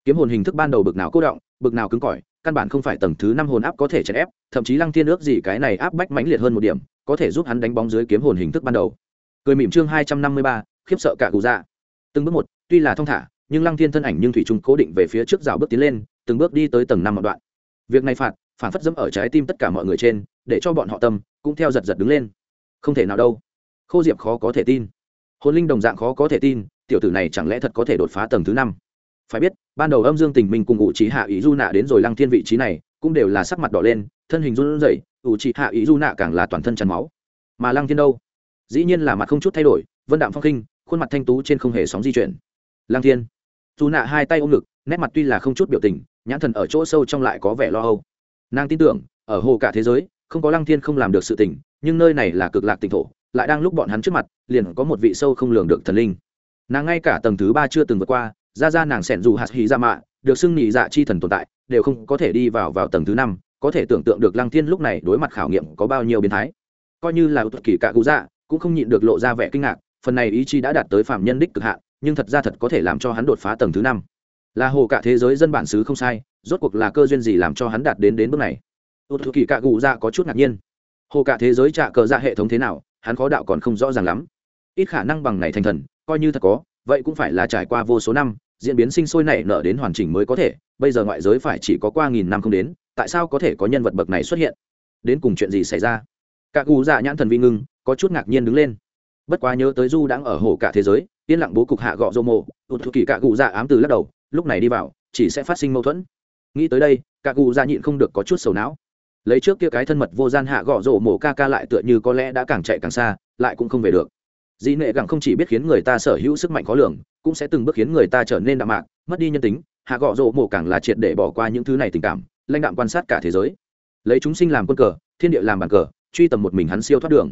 Kiếm hồn hình thức ban đầu bực nào cố động, bực nào cứng cỏi, căn bản không phải tầng thứ năm hồn áp có thể chèn ép, thậm chí lăng thiên ước gì cái này áp bách mãnh liệt hơn một điểm, có thể giúp hắn đánh bóng dưới kiếm hồn hình thức ban đầu. Cười mỉm chương hai trăm năm mươi ba, khiếp sợ cả cụ dạ. Từng bước một, tuy là thong thả, nhưng lăng thiên thân ảnh nhưng thủy trung cố định về phía trước rào bước tiến lên, từng bước đi tới tầng năm một đoạn. Việc này phạt, phản phất dẫm ở trái tim tất cả mọi người trên, để cho bọn họ tâm cũng theo giật giật đứng lên. Không thể nào đâu. Khô diệp khó có thể tin. Hồn linh đồng dạng khó có thể tin tiểu tử này chẳng lẽ thật có thể đột phá tầng thứ năm? Phải biết, ban đầu âm dương tình minh cùng ngụ trí hạ ý du nạ đến rồi lăng thiên vị trí này, cũng đều là sắc mặt đỏ lên, thân hình run rẩy, ủ trị hạ ý du nạ càng là toàn thân chắn máu. Mà lăng thiên đâu? Dĩ nhiên là mặt không chút thay đổi, vân đạm phong khinh, khuôn mặt thanh tú trên không hề sóng di chuyển. Lăng thiên. Dù nạ hai tay ôm ngực, nét mặt tuy là không chút biểu tình, nhãn thần ở chỗ sâu trong lại có vẻ lo âu. Nàng tin tưởng, ở hồ cả thế giới, không có lăng thiên không làm được sự tình, nhưng nơi này là cực lạc tỉnh thổ, lại đang lúc bọn hắn trước mặt, liền có một vị sâu không lường được thần linh nàng ngay cả tầng thứ ba chưa từng vượt qua, ra ra nàng sẻn dù hạt hì ra mạ, được xưng nhị dạ chi thần tồn tại, đều không có thể đi vào vào tầng thứ năm, có thể tưởng tượng được lăng thiên lúc này đối mặt khảo nghiệm có bao nhiêu biến thái. Coi như là thuật kỳ cạ cụ dạ cũng không nhịn được lộ ra vẻ kinh ngạc, phần này ý chí đã đạt tới phạm nhân đích cực hạn, nhưng thật ra thật có thể làm cho hắn đột phá tầng thứ năm. Là hồ cả thế giới dân bản xứ không sai, rốt cuộc là cơ duyên gì làm cho hắn đạt đến đến bước này? Thuật kỳ cạ cụ dạ có chút ngạc nhiên. Hồ cả thế giới trạ cờ dạ hệ thống thế nào, hắn khó đạo còn không rõ ràng lắm. Ít khả năng bằng này thành thần coi như thật có, vậy cũng phải là trải qua vô số năm, diễn biến sinh sôi nảy nở đến hoàn chỉnh mới có thể, bây giờ ngoại giới phải chỉ có qua nghìn năm không đến, tại sao có thể có nhân vật bậc này xuất hiện? Đến cùng chuyện gì xảy ra? Các cụ dạ nhãn thần vi ngưng, có chút ngạc nhiên đứng lên. Bất quá nhớ tới du đang ở hồ cả thế giới, yên lặng bố cục hạ gọ dô mộ, tụt thụ kỳ các cụ dạ ám từ lắc đầu, lúc này đi vào, chỉ sẽ phát sinh mâu thuẫn. Nghĩ tới đây các cụ dạ nhịn không được có chút sầu não. Lấy trước kia cái thân mật vô gian hạ gọ dô mộ ca ca lại tựa như có lẽ đã càng chạy càng xa, lại cũng không về được. Dị nệ gẳng không chỉ biết khiến người ta sở hữu sức mạnh khó lường, cũng sẽ từng bước khiến người ta trở nên đạm mạc, mất đi nhân tính, hạ gọ rộ mổ càng là triệt để bỏ qua những thứ này tình cảm, lãnh đạm quan sát cả thế giới. Lấy chúng sinh làm quân cờ, thiên địa làm bàn cờ, truy tầm một mình hắn siêu thoát đường.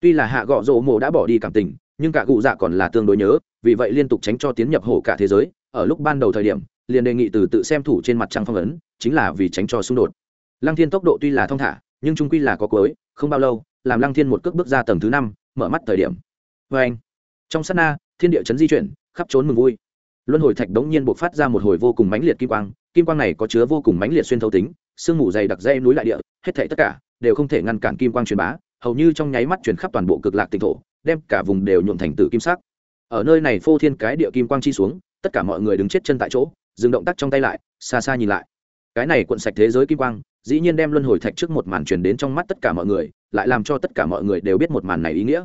Tuy là hạ gọ rộ mổ đã bỏ đi cảm tình, nhưng cả cụ dạ còn là tương đối nhớ, vì vậy liên tục tránh cho tiến nhập hổ cả thế giới, ở lúc ban đầu thời điểm, liền đề nghị từ tự xem thủ trên mặt trăng phong ấn, chính là vì tránh cho xung đột. Lăng thiên tốc độ tuy là thong thả, nhưng trung quy là có cuối, không bao lâu, làm lăng thiên một cước bước ra tầng thứ năm, mở mắt thời điểm vê anh. Trong sát na, thiên địa chấn di chuyển, khắp trốn mừng vui. Luân hồi thạch đống nhiên bộc phát ra một hồi vô cùng mãnh liệt kim quang. Kim quang này có chứa vô cùng mãnh liệt xuyên thấu tính, sương mù dày đặc dây núi lại địa, hết thảy tất cả đều không thể ngăn cản kim quang truyền bá, hầu như trong nháy mắt truyền khắp toàn bộ cực lạc tỉnh thổ, đem cả vùng đều nhuộm thành tử kim sắc. Ở nơi này phô thiên cái địa kim quang chi xuống, tất cả mọi người đứng chết chân tại chỗ, dừng động tác trong tay lại, xa xa nhìn lại. Cái này cuộn sạch thế giới kim quang, dĩ nhiên đem luân hồi thạch trước một màn truyền đến trong mắt tất cả mọi người, lại làm cho tất cả mọi người đều biết một màn này ý nghĩa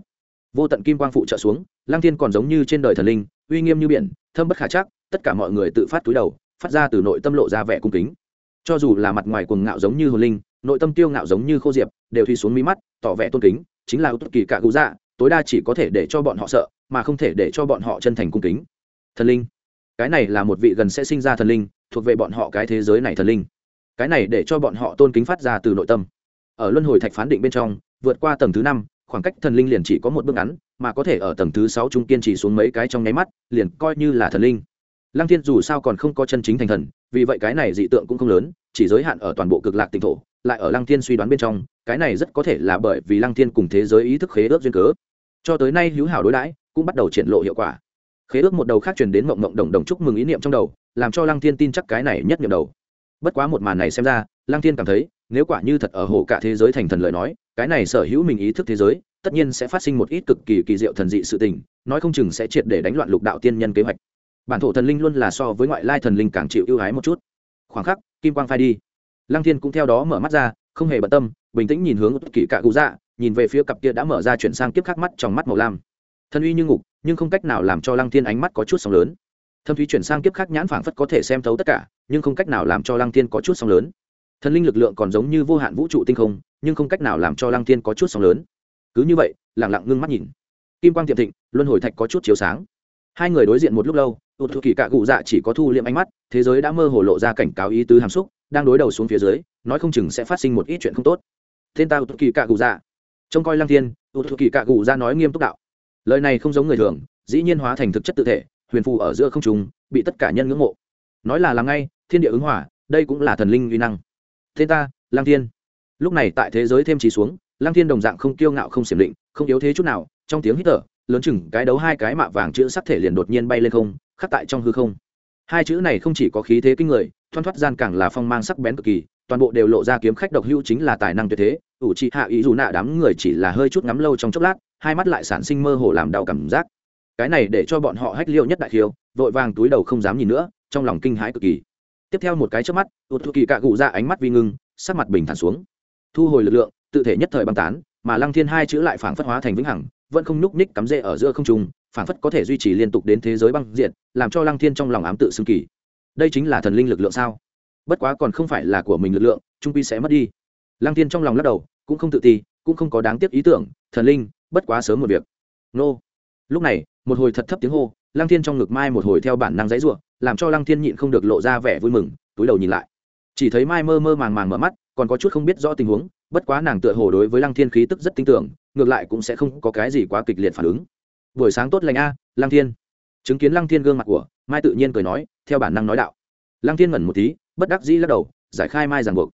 vô tận kim quang phụ trợ xuống lang thiên còn giống như trên đời thần linh, uy nghiêm như biển, thâm bất khả chắc, tất cả mọi người tự phát túi đầu, phát ra từ nội tâm lộ ra vẻ cung kính. Cho dù là mặt ngoài cuồng ngạo giống như hồn linh, nội tâm tiêu ngạo giống như khô diệp, đều thuy xuống mí mắt, tỏ vẻ tôn kính, chính là bất kỳ cả cụ dạ tối đa chỉ có thể để cho bọn họ sợ, mà không thể để cho bọn họ chân thành cung kính. Thần linh, cái này là một vị gần sẽ sinh ra thần linh, thuộc về bọn họ cái thế giới này thần linh. Cái này để cho bọn họ tôn kính phát ra từ nội tâm. Ở luân hồi thạch phán định bên trong, vượt qua tầng thứ năm khoảng cách thần linh liền chỉ có một bước ngắn, mà có thể ở tầng thứ sáu trung kiên trì xuống mấy cái trong nháy mắt, liền coi như là thần linh. Lăng thiên dù sao còn không có chân chính thành thần, vì vậy cái này dị tượng cũng không lớn, chỉ giới hạn ở toàn bộ cực lạc tỉnh thổ, lại ở lăng thiên suy đoán bên trong, cái này rất có thể là bởi vì lăng thiên cùng thế giới ý thức khế ước duyên cớ. Cho tới nay hữu hảo đối đãi, cũng bắt đầu triển lộ hiệu quả. Khế ước một đầu khác truyền đến mộng mộng đồng đồng chúc mừng ý niệm trong đầu, làm cho lăng thiên tin chắc cái này nhất niệm đầu. Bất quá một màn này xem ra lăng thiên cảm thấy, nếu quả như thật ở hồ cả thế giới thành thần lời nói, cái này sở hữu mình ý thức thế giới, tất nhiên sẽ phát sinh một ít cực kỳ kỳ diệu thần dị sự tình, nói không chừng sẽ triệt để đánh loạn lục đạo tiên nhân kế hoạch. Bản thổ thần linh luôn là so với ngoại lai thần linh càng chịu ưu ái một chút. Khoảng khắc, kim quang phai đi. Lăng thiên cũng theo đó mở mắt ra, không hề bận tâm, bình tĩnh nhìn hướng kỳ cạ cụ dạ nhìn về phía cặp kia đã mở ra chuyển sang kiếp khắc mắt trong mắt màu lam. Thân uy như ngục, nhưng không cách nào làm cho lăng thiên ánh mắt có chút sóng lớn. Thâm thúy chuyển sang kiếp khắc nhãn phảng phất có thể xem thấu tất cả, nhưng không cách nào làm cho lăng thiên có chút sóng lớn thần linh lực lượng còn giống như vô hạn vũ trụ tinh không, nhưng không cách nào làm cho lăng thiên có chút sóng lớn. Cứ như vậy lẳng lặng ngưng mắt nhìn. Kim quang tiệm thịnh, luân hồi thạch có chút chiếu sáng. Hai người đối diện một lúc lâu, tụt thuộc kỳ cạ cụ dạ chỉ có thu liệm ánh mắt, thế giới đã mơ hồ lộ ra cảnh cáo ý tứ hàm xúc, đang đối đầu xuống phía dưới, nói không chừng sẽ phát sinh một ít chuyện không tốt. Tên ta tụt kỳ cạ cụ dạ. Trông coi lăng thiên, tụt thuộc kỳ cạ cụ dạ nói nghiêm túc đạo. Lời này không giống người thường, dĩ nhiên hóa thành thực chất tự thể, huyền phù ở giữa không trùng bị tất cả nhân ngưỡng mộ. Nói là làm ngay, thiên địa ứng hỏa đây cũng là thần linh uy năng thế ta, lăng thiên. Lúc này tại thế giới thêm trí xuống, lăng thiên đồng dạng không kiêu ngạo, không xiểm định, không yếu thế chút nào, trong tiếng hít thở, lớn chừng cái đấu hai cái mạ vàng chữ sắc thể liền đột nhiên bay lên không, khắc tại trong hư không. Hai chữ này không chỉ có khí thế kinh người, thoăn thoắt gian càng là phong mang sắc bén cực kỳ, toàn bộ đều lộ ra kiếm khách độc hữu chính là tài năng tuyệt thế, ủ trị hạ ý dù nạ đám người chỉ là hơi chút ngắm lâu trong chốc lát, hai mắt lại sản sinh mơ hồ làm đau cảm giác. Cái này để cho bọn họ hách liêu nhất đại khiêu, vội vàng túi đầu không dám nhìn nữa, trong lòng kinh hãi cực kỳ tiếp theo một cái trước mắt ụt thu kỳ cạ cụ ra ánh mắt vi ngưng, sắc mặt bình thản xuống. Thu hồi lực lượng, tự thể nhất thời băng tán, mà lăng thiên hai chữ lại phảng phất hóa thành vĩnh hằng, vẫn không nhúc ních cắm rễ ở giữa không trung, phảng phất có thể duy trì liên tục đến thế giới băng diện làm cho lăng thiên trong lòng ám tự xưng kỳ. Đây chính là thần linh lực lượng sao? Bất quá còn không phải là của mình lực lượng, trung pi sẽ mất đi. Lăng thiên trong lòng lắc đầu, cũng không tự ti, cũng không có đáng tiếc ý tưởng, thần linh, bất quá sớm một việc. Nô. Lúc này, một hồi thật thấp tiếng hô lăng thiên trong ngực mai một hồi theo bản năng dãy ruộng làm cho lăng thiên nhịn không được lộ ra vẻ vui mừng, túi đầu nhìn lại. Chỉ thấy mai mơ mơ màng màng mở mắt, còn có chút không biết rõ tình huống, bất quá nàng tựa hồ đối với lăng thiên khí tức rất tin tưởng, ngược lại cũng sẽ không có cái gì quá kịch liệt phản ứng. Buổi sáng tốt lành a, lăng thiên. Chứng kiến lăng thiên gương mặt của mai tự nhiên cười nói, theo bản năng nói đạo. Lăng thiên ngẩn một tí, bất đắc dĩ lắc đầu, giải khai mai ràng buộc.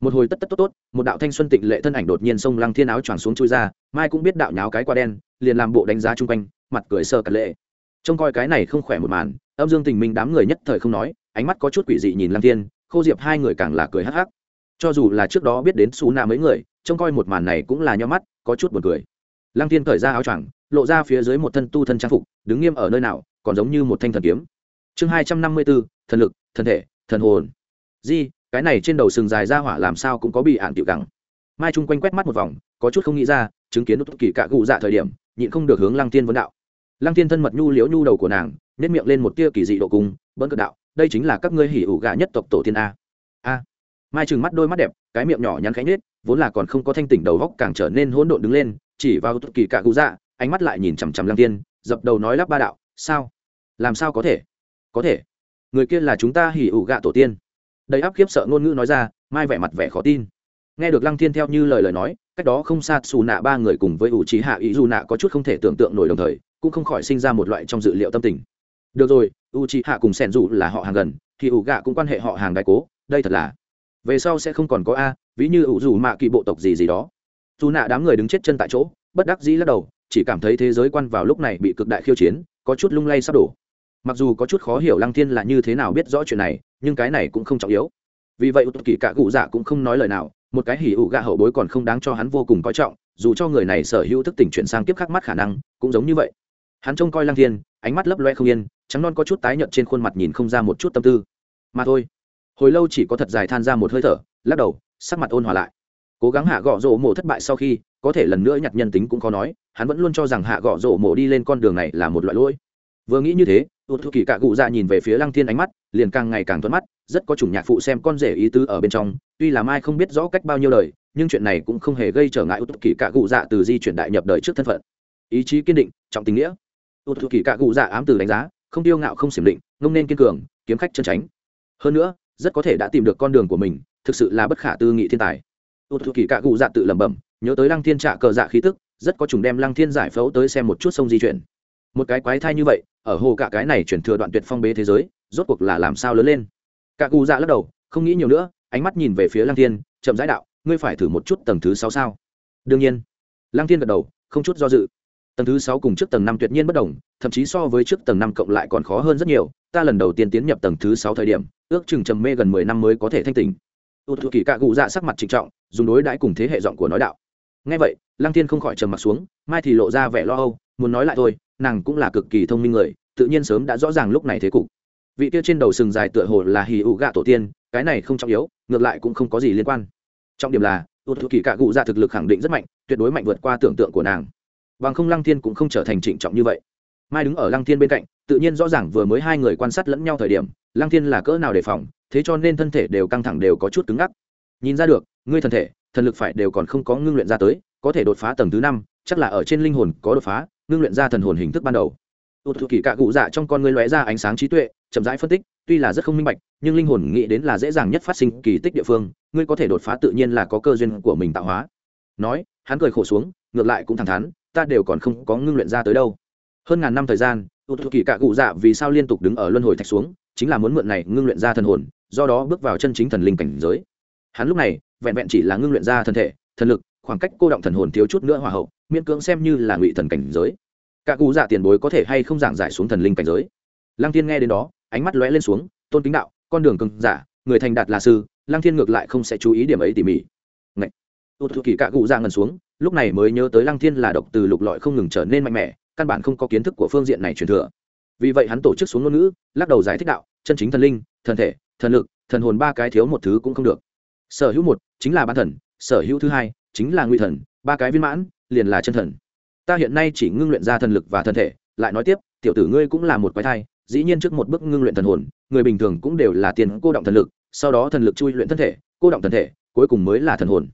Một hồi tất tất tốt tốt, một đạo thanh xuân tịnh lệ thân ảnh đột nhiên xông lăng thiên áo choàng xuống chui ra, mai cũng biết đạo nháo cái qua đen, liền làm bộ đánh giá chung quanh, mặt cười sờ cật lệ trông coi cái này không khỏe một màn, âm dương tình minh đám người nhất thời không nói, ánh mắt có chút quỷ dị nhìn lăng thiên, khô diệp hai người càng là cười hắc hắc. Cho dù là trước đó biết đến xú na mấy người, trông coi một màn này cũng là nho mắt, có chút buồn cười. Lăng thiên cởi ra áo choàng, lộ ra phía dưới một thân tu thân trang phục, đứng nghiêm ở nơi nào, còn giống như một thanh thần kiếm. Chương hai trăm năm mươi bốn, thần lực, thần thể, thần hồn. Di, cái này trên đầu sừng dài ra hỏa làm sao cũng có bị ạn tiểu gắng mai chung quanh quét mắt một vòng, có chút không nghĩ ra, chứng kiến đốt kỳ cạ cụ dạ thời điểm, nhịn không được hướng lăng tiên vấn đạo lăng tiên thân mật nhu liễu nhu đầu của nàng nếp miệng lên một tia kỳ dị độ cung, bỡn cực đạo, đây chính là các ngươi hỉ ủ gà nhất tộc tổ tiên a. A. Mai trừng mắt đôi mắt đẹp, cái miệng nhỏ nhắn khánh nết vốn là còn không có thanh tỉnh đầu góc càng trở nên hỗn độn đứng lên, chỉ vào tụ kỳ cả cụ dạ ánh mắt lại nhìn chằm chằm lăng tiên dập đầu nói lắp ba đạo, sao? Làm sao có thể? Có thể? Người kia là chúng ta hỉ ủ gạ tổ tiên. Đầy áp khiếp sợ ngôn ngữ nói ra, mai vẻ mặt vẻ khó tin. Nghe được lăng thiên theo như lời lời nói, cách đó không xa xù nạ ba người cùng với ủ trí hạ ý dù nạ có chút không thể tưởng tượng nổi đồng thời cũng không khỏi sinh ra một loại trong dự liệu tâm tình. Được rồi u c hạ cùng sẻn dù là họ hàng gần, thì ủ gạ cũng quan hệ họ hàng đại cố, đây thật là. Về sau sẽ không còn có a, ví như ủ dù mạ kỳ bộ tộc gì gì đó. Dù nạ đám người đứng chết chân tại chỗ, bất đắc dĩ lắc đầu, chỉ cảm thấy thế giới quan vào lúc này bị cực đại khiêu chiến, có chút lung lay sắp đổ. Mặc dù có chút khó hiểu lăng thiên là như thế nào biết rõ chuyện này, nhưng cái này cũng không trọng yếu. Vì vậy kỳ cả cụ dạ cũng không nói lời nào, một cái hỉ ủ gạ hậu bối còn không đáng cho hắn vô cùng coi trọng, dù cho người này sở hữu thức tỉnh chuyển sang kiếp khắc mắt khả năng, cũng giống như vậy hắn trông coi lăng thiên, ánh mắt lấp loe không yên, trắng non có chút tái nhợt trên khuôn mặt nhìn không ra một chút tâm tư. Mà thôi. Hồi lâu chỉ có thật dài than ra một hơi thở, lắc đầu, sắc mặt ôn hòa lại. Cố gắng hạ gõ rổ mổ thất bại sau khi, có thể lần nữa nhặt nhân tính cũng khó nói, hắn vẫn luôn cho rằng hạ gõ rổ mổ đi lên con đường này là một loại lỗi. Vừa nghĩ như thế tụt thu kỳ cạ cụ dạ nhìn về phía lăng thiên ánh mắt, liền càng ngày càng thuận mắt, rất có chủng nhạc phụ xem con rể ý tứ ở bên trong, tuy là mai không biết rõ cách bao nhiêu lời nhưng chuyện này cũng không hề gây trở ngại ụt kỳ cạ cụ dạ từ di chuyển đại nhập đời trước thân phận. Ý chí kiên định, trọng tình nghĩa ụt thu kỳ cạ cụ dạ ám từ đánh giá, không tiêu ngạo, không xiểm định, ngông nên kiên cường, kiếm khách chân tránh. Hơn nữa, rất có thể đã tìm được con đường của mình, thực sự là bất khả tư nghị thiên tài. Ụt thu kỳ cạ cụ dạ tự lẩm bẩm, nhớ tới lăng thiên trạ cờ dạ khí tức, rất có trùng đem lăng thiên giải phẫu tới xem một chút sông di chuyển. Một cái quái thai như vậy, ở hồ cả cái này chuyển thừa đoạn tuyệt phong bế thế giới, rốt cuộc là làm sao lớn lên? Cả cụ dạ lắc đầu, không nghĩ nhiều nữa, ánh mắt nhìn về phía lăng thiên, chậm rãi đạo, ngươi phải thử một chút tầng thứ sáu sao? Đương nhiên. Lăng thiên gật đầu, không chút do dự tầng thứ sáu cùng trước tầng năm tuyệt nhiên bất đồng, thậm chí so với trước tầng năm cộng lại còn khó hơn rất nhiều, ta lần đầu tiên tiến nhập tầng thứ sáu thời điểm, ước chừng trầm mê gần mười năm mới có thể thanh tỉnh. U thư kỳ cạ cụ dạ sắc mặt trịnh trọng, dùng đối đãi cùng thế hệ giọng của nói đạo. Ngay vậy, lăng thiên không khỏi trầm mặt xuống, mai thì lộ ra vẻ lo âu, muốn nói lại thôi, nàng cũng là cực kỳ thông minh người, tự nhiên sớm đã rõ ràng lúc này thế cục. Vị kia trên đầu sừng dài tựa hồ là hì ụ gạ tổ tiên, cái này không trọng yếu, ngược lại cũng không có gì liên quan. Trọng điểm là u thư kỳ cạ cụ dạ thực lực khẳng định rất mạnh, tuyệt đối mạnh vượt qua tưởng tượng của nàng bằng không lăng thiên cũng không trở thành trịnh trọng như vậy. Mai đứng ở lăng thiên bên cạnh, tự nhiên rõ ràng vừa mới hai người quan sát lẫn nhau thời điểm, lăng thiên là cỡ nào đề phòng, thế cho nên thân thể đều căng thẳng đều có chút cứng ngắc. Nhìn ra được, ngươi thân thể, thần lực phải đều còn không có ngưng luyện ra tới, có thể đột phá tầng thứ năm, chắc là ở trên linh hồn có đột phá, ngưng luyện ra thần hồn hình thức ban đầu. Tụt thụ kỳ cạ cụ dạ trong con ngươi lóe ra ánh sáng trí tuệ, chậm rãi phân tích, tuy là rất không minh bạch, nhưng linh hồn nghĩ đến là dễ dàng nhất phát sinh kỳ tích địa phương, ngươi có thể đột phá tự nhiên là có cơ duyên của mình tạo hóa. Nói, hắn cười khổ xuống, ngược lại cũng thẳng thắn ta đều còn không có ngưng luyện ra tới đâu. Hơn ngàn năm thời gian tụt kỳ cạ cụ dạ vì sao liên tục đứng ở luân hồi thạch xuống, chính là muốn mượn này ngưng luyện ra thần hồn, do đó bước vào chân chính thần linh cảnh giới. Hắn lúc này, vẹn vẹn chỉ là ngưng luyện ra thân thể, thần lực, khoảng cách cô động thần hồn thiếu chút nữa hòa hậu, miễn cưỡng xem như là ngụy thần cảnh giới. Cạ cụ dạ tiền bối có thể hay không giảng giải xuống thần linh cảnh giới? Lăng thiên nghe đến đó, ánh mắt lóe lên xuống, tôn kính đạo, con đường cường giả, người thành đạt là sư, lăng thiên ngược lại không sẽ chú ý điểm ấy tỉ mỉ. Ngậy! tốt kỳ cạ cụ dạ ngần xuống lúc này mới nhớ tới lăng thiên là độc từ lục lọi không ngừng trở nên mạnh mẽ, căn bản không có kiến thức của phương diện này truyền thừa. Vì vậy hắn tổ chức xuống ngôn ngữ, lắc đầu giải thích đạo, chân chính thần linh, thần thể, thần lực, thần hồn ba cái thiếu một thứ cũng không được. Sở hữu một, chính là ban thần, sở hữu thứ hai, chính là nguy thần, ba cái viên mãn, liền là chân thần. Ta hiện nay chỉ ngưng luyện ra thần lực và thần thể, lại nói tiếp, tiểu tử ngươi cũng là một quái thai, dĩ nhiên trước một bước ngưng luyện thần hồn, người bình thường cũng đều là tiền cô động thần lực, sau đó thần lực chui luyện thân thể, cô động thân thể, cuối cùng mới là thần hồn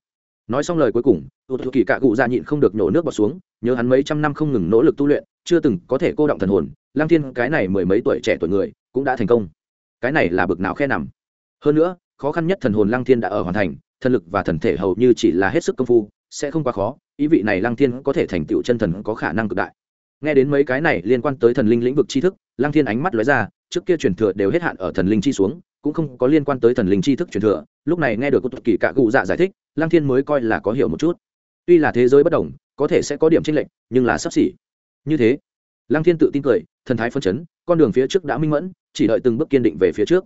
nói xong lời cuối cùng tụt thụ kỳ cạ cụ ra nhịn không được nhổ nước bọt xuống, nhớ hắn mấy trăm năm không ngừng nỗ lực tu luyện, chưa từng có thể cô động thần hồn. Lang thiên, cái này mười mấy tuổi trẻ tuổi người, cũng đã thành công. Cái này là bực nào khe nằm. Hơn nữa, khó khăn nhất thần hồn lang thiên đã ở hoàn thành, thần lực và thần thể hầu như chỉ là hết sức công phu, sẽ không quá khó, ý vị này Lang thiên có thể thành tựu chân thần có khả năng cực đại. Nghe đến mấy cái này liên quan tới thần linh lĩnh vực tri thức Lang thiên ánh mắt lóe ra, trước kia truyền thừa đều hết hạn ở thần linh chi xuống, cũng không có liên quan tới thần linh tri thức truyền thừa. Lúc này nghe được cô tục kỳ cạ cụ dạ giải thích lăng thiên mới coi là có hiểu một chút. Tuy là thế giới bất đồng, có thể sẽ có điểm tranh lệch, nhưng là sắp xỉ. Như thế, lăng thiên tự tin cười, thần thái phân chấn, con đường phía trước đã minh mẫn, chỉ đợi từng bước kiên định về phía trước.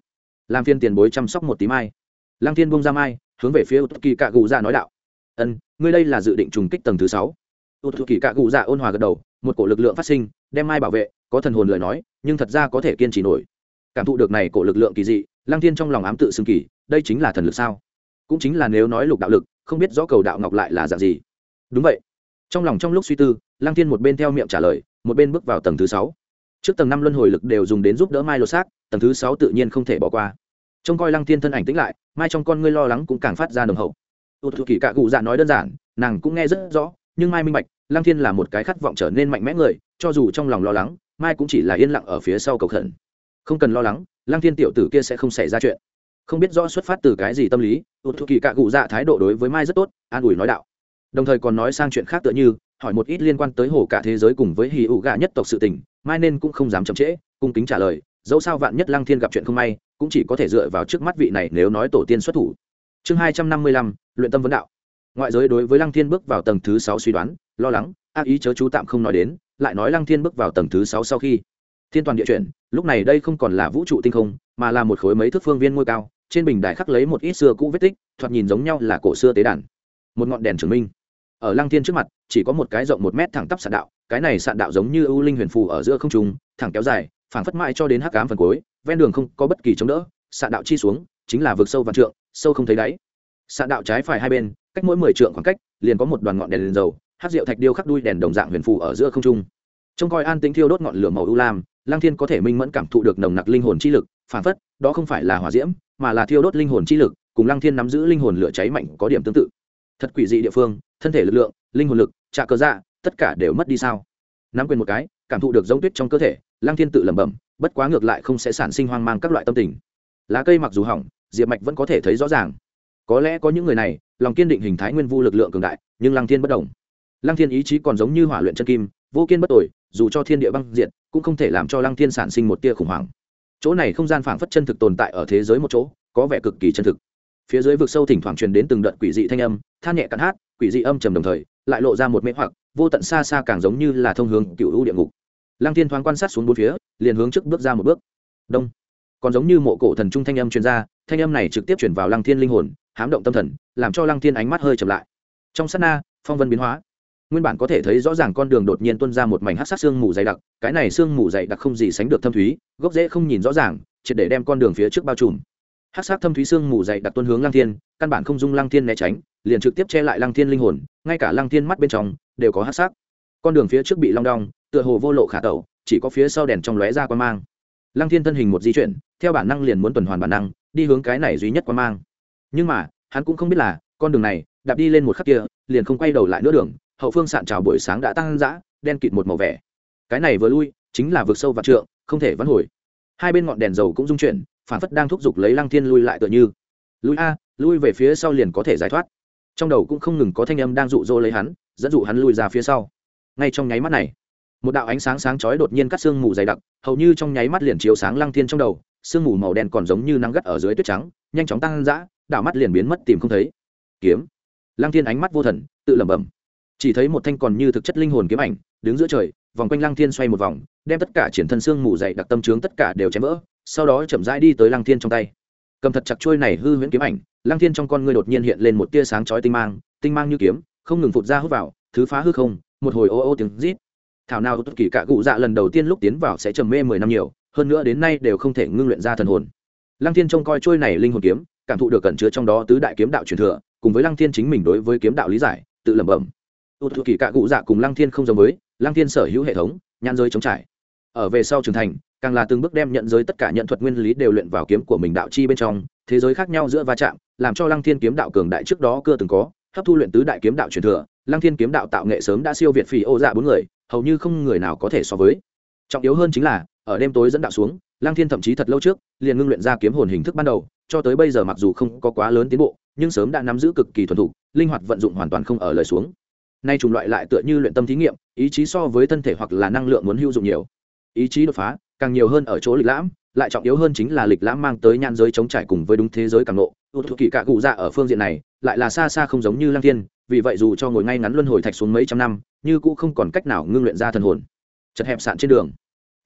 Làm phiên tiền bối chăm sóc một tí mai. Lăng thiên bông ra mai, hướng về phía kỳ cạ Gù Ra nói đạo. Ân, ngươi đây là dự định trùng kích tầng thứ sáu. U kỳ cạ gù ra ôn hòa gật đầu, một cổ lực lượng phát sinh, đem mai bảo vệ, có thần hồn lời nói, nhưng thật ra có thể kiên trì nổi. Cảm thụ được này cổ lực lượng kỳ dị, lăng thiên trong lòng ám tự xưng kỳ, đây chính là thần lực sao? Cũng chính là nếu nói lục đạo lực, không biết rõ cầu đạo ngọc lại là dạng gì. Đúng vậy. Trong lòng trong lúc suy tư, lăng thiên một bên theo miệng trả lời, một bên bước vào tầng thứ sáu. Trước tầng năm luân hồi lực đều dùng đến giúp đỡ mai lột xác, tầng thứ sáu tự nhiên không thể bỏ qua. Trông coi lăng thiên thân ảnh tĩnh lại, mai trong con ngươi lo lắng cũng càng phát ra nồng hậu. U thụ kỳ cạ cụ dạ nói đơn giản, nàng cũng nghe rất rõ, nhưng mai minh bạch, lăng thiên là một cái khát vọng trở nên mạnh mẽ người, cho dù trong lòng lo lắng, mai cũng chỉ là yên lặng ở phía sau cầu khẩn. Không cần lo lắng, lăng thiên tiểu tử kia sẽ không xảy ra chuyện không biết rõ xuất phát từ cái gì tâm lý u thụ kỳ cạ cụ dạ thái độ đối với mai rất tốt, an ủi nói đạo. Đồng thời còn nói sang chuyện khác tựa như, hỏi một ít liên quan tới hồ cả thế giới cùng với hì ụ gà nhất tộc sự tình, mai nên cũng không dám chậm trễ, cung kính trả lời, dẫu sao vạn nhất lăng thiên gặp chuyện không may, cũng chỉ có thể dựa vào trước mắt vị này nếu nói tổ tiên xuất thủ. Chương hai trăm năm mươi lăm, luyện tâm vấn đạo. Ngoại giới đối với lăng thiên bước vào tầng thứ sáu suy đoán, lo lắng, ác ý chớ chú tạm không nói đến, lại nói lăng thiên bước vào tầng thứ sáu sau khi thiên toàn địa chuyển, lúc này đây không còn là vũ trụ tinh không mà là một khối mấy thước phương viên ngôi cao trên bình đài khắc lấy một ít xưa cũ vết tích thoạt nhìn giống nhau là cổ xưa tế đàn. Một ngọn đèn chứng minh. Ở lăng thiên trước mặt chỉ có một cái rộng một mét thẳng tắp sạn đạo cái này sạn đạo giống như ưu linh huyền phù ở giữa không trung thẳng kéo dài phảng phất mãi cho đến hắc cám phần cuối ven đường không có bất kỳ chống đỡ sạn đạo chi xuống chính là vực sâu và trượng sâu không thấy đáy. Sạn đạo trái phải hai bên cách mỗi mười trượng khoảng cách liền có một đoàn ngọn đèn, đèn dầu hát rượu thạch điêu khắc đuôi đèn đồng dạng huyền phù ở giữa không trung. Trông coi an tĩnh thiêu đốt ngọn lửa màu ưu lam lang thiên có thể minh mẫn cảm thụ được nồng nặc linh hồn chi lực phản phất, đó không phải là hỏa diễm, mà là thiêu đốt linh hồn chi lực, cùng lang thiên nắm giữ linh hồn lửa cháy mạnh có điểm tương tự. Thật quỷ dị địa phương, thân thể lực lượng, linh hồn lực, trạ cơ dạ tất cả đều mất đi sao? Nắm quyền một cái, cảm thụ được giống tuyết trong cơ thể lang thiên tự lẩm bẩm, bất quá ngược lại không sẽ sản sinh hoang mang các loại tâm tình. Lá cây mặc dù hỏng, diệp mạch vẫn có thể thấy rõ ràng. Có lẽ có những người này, lòng kiên định hình thái nguyên vu lực lượng cường đại, nhưng lăng thiên bất đồng. Lăng thiên ý chí còn giống như hỏa luyện chân kim, vô kiên bất tội dù cho thiên địa băng diện cũng không thể làm cho lăng thiên sản sinh một tia khủng hoảng chỗ này không gian phảng phất chân thực tồn tại ở thế giới một chỗ, có vẻ cực kỳ chân thực. Phía dưới vực sâu thỉnh thoảng truyền đến từng đợt quỷ dị thanh âm, than nhẹ cắn hát, quỷ dị âm trầm đồng thời, lại lộ ra một mê hoặc, vô tận xa xa càng giống như là thông hướng cựu u địa ngục. Lăng thiên thoáng quan sát xuống bốn phía, liền hướng trước bước ra một bước. Đông. Còn giống như mộ cổ thần trung thanh âm truyền ra, thanh âm này trực tiếp chuyển vào lăng thiên linh hồn hám động tâm thần, làm cho lăng thiên ánh mắt hơi chậm lại. Trong sát na, phong vân biến hóa nguyên bản có thể thấy rõ ràng con đường đột nhiên tuôn ra một mảnh hát sát xương mù dày đặc, cái này xương mù dày đặc không gì sánh được thâm thúy, gốc rễ không nhìn rõ ràng, triệt để đem con đường phía trước bao trùm. Hát sát thâm thúy xương mù dày đặc tuân hướng lăng thiên, căn bản không dung lăng thiên né tránh, liền trực tiếp che lại lăng thiên linh hồn, ngay cả lăng thiên mắt bên trong đều có hát sát con đường phía trước bị long đong, tựa hồ vô lộ khả tẩu, chỉ có phía sau đèn trong lóe ra quan mang. Lăng thiên thân hình một di chuyển, theo bản năng liền muốn tuần hoàn bản năng, đi hướng cái này duy nhất quan mang. Nhưng mà, hắn cũng không biết là, con đường này, đạp đi lên một khắc kia, liền không quay đầu lại nữa đường hậu phương sạn trào buổi sáng đã tăng dã, đen kịt một màu vẻ. Cái này vừa lui, chính là vực sâu và trượng, không thể vãn hồi. Hai bên ngọn đèn dầu cũng dung chuyển phản phất đang thúc giục lấy lăng thiên lui lại tựa như. Lui a, lui về phía sau liền có thể giải thoát. Trong đầu cũng không ngừng có thanh âm đang dụ dỗ lấy hắn, dẫn dụ hắn lui ra phía sau. Ngay trong nháy mắt này, một đạo ánh sáng sáng chói đột nhiên cắt sương mù dày đặc, hầu như trong nháy mắt liền chiếu sáng lăng thiên trong đầu sương mù màu đen còn giống như nắng gắt ở dưới tuyết trắng, nhanh chóng tăng dã, đảo mắt liền biến mất tìm không thấy. Kiếm. Lăng thiên ánh mắt vô thần, tự lẩm bẩm chỉ thấy một thanh còn như thực chất linh hồn kiếm ảnh đứng giữa trời vòng quanh lăng thiên xoay một vòng đem tất cả triển thân xương mù dày đặc tâm trướng tất cả đều chém vỡ sau đó chậm rãi đi tới lăng thiên trong tay cầm thật chặt trôi này hư huyễn kiếm ảnh lăng thiên trong con ngươi đột nhiên hiện lên một tia sáng chói tinh mang tinh mang như kiếm không ngừng phụt ra hút vào thứ phá hư không một hồi ô ô tiếng rít thảo nào tất kỳ cả cụ dạ lần đầu tiên lúc tiến vào sẽ trầm mê mười năm nhiều hơn nữa đến nay đều không thể ngưng luyện ra thần hồn lăng thiên trông coi trôi này linh hồn kiếm cảm thụ được cẩn chứa trong đó tứ đại kiếm đạo truyền thừa cùng với lăng thiên chính mình đối với kiếm đạo lý giải tự lẩm bẩm ưu thuộc kỳ cạ cụ dạ cùng lăng thiên không giống với, lăng thiên sở hữu hệ thống, nhãn giới chống trải. Ở về sau trưởng thành, càng là từng bước đem nhận giới tất cả nhận thuật nguyên lý đều luyện vào kiếm của mình đạo chi bên trong, thế giới khác nhau giữa va chạm, làm cho lăng thiên kiếm đạo cường đại trước đó chưa từng có, hấp thu luyện tứ đại kiếm đạo truyền thừa, lăng thiên kiếm đạo tạo nghệ sớm đã siêu việt phì ô dạ bốn người, hầu như không người nào có thể so với. Trọng yếu hơn chính là, ở đêm tối dẫn đạo xuống, lăng thiên thậm chí thật lâu trước, liền ngưng luyện ra kiếm hồn hình thức ban đầu, cho tới bây giờ mặc dù không có quá lớn tiến bộ, nhưng sớm đã nắm giữ cực kỳ thuần thục, linh hoạt vận dụng hoàn toàn không ở lời xuống nay chủng loại lại tựa như luyện tâm thí nghiệm, ý chí so với thân thể hoặc là năng lượng muốn hữu dụng nhiều. Ý chí đột phá, càng nhiều hơn ở chỗ lịch lãm, lại trọng yếu hơn chính là lịch lãm mang tới nhan giới chống trải cùng với đúng thế giới càng nộ ưu thụ kỳ cạ cụ dạ ở phương diện này, lại là xa xa không giống như lang thiên, vì vậy dù cho ngồi ngay ngắn luân hồi thạch xuống mấy trăm năm, như cũng không còn cách nào ngưng luyện ra thần hồn. Chật hẹp sạn trên đường.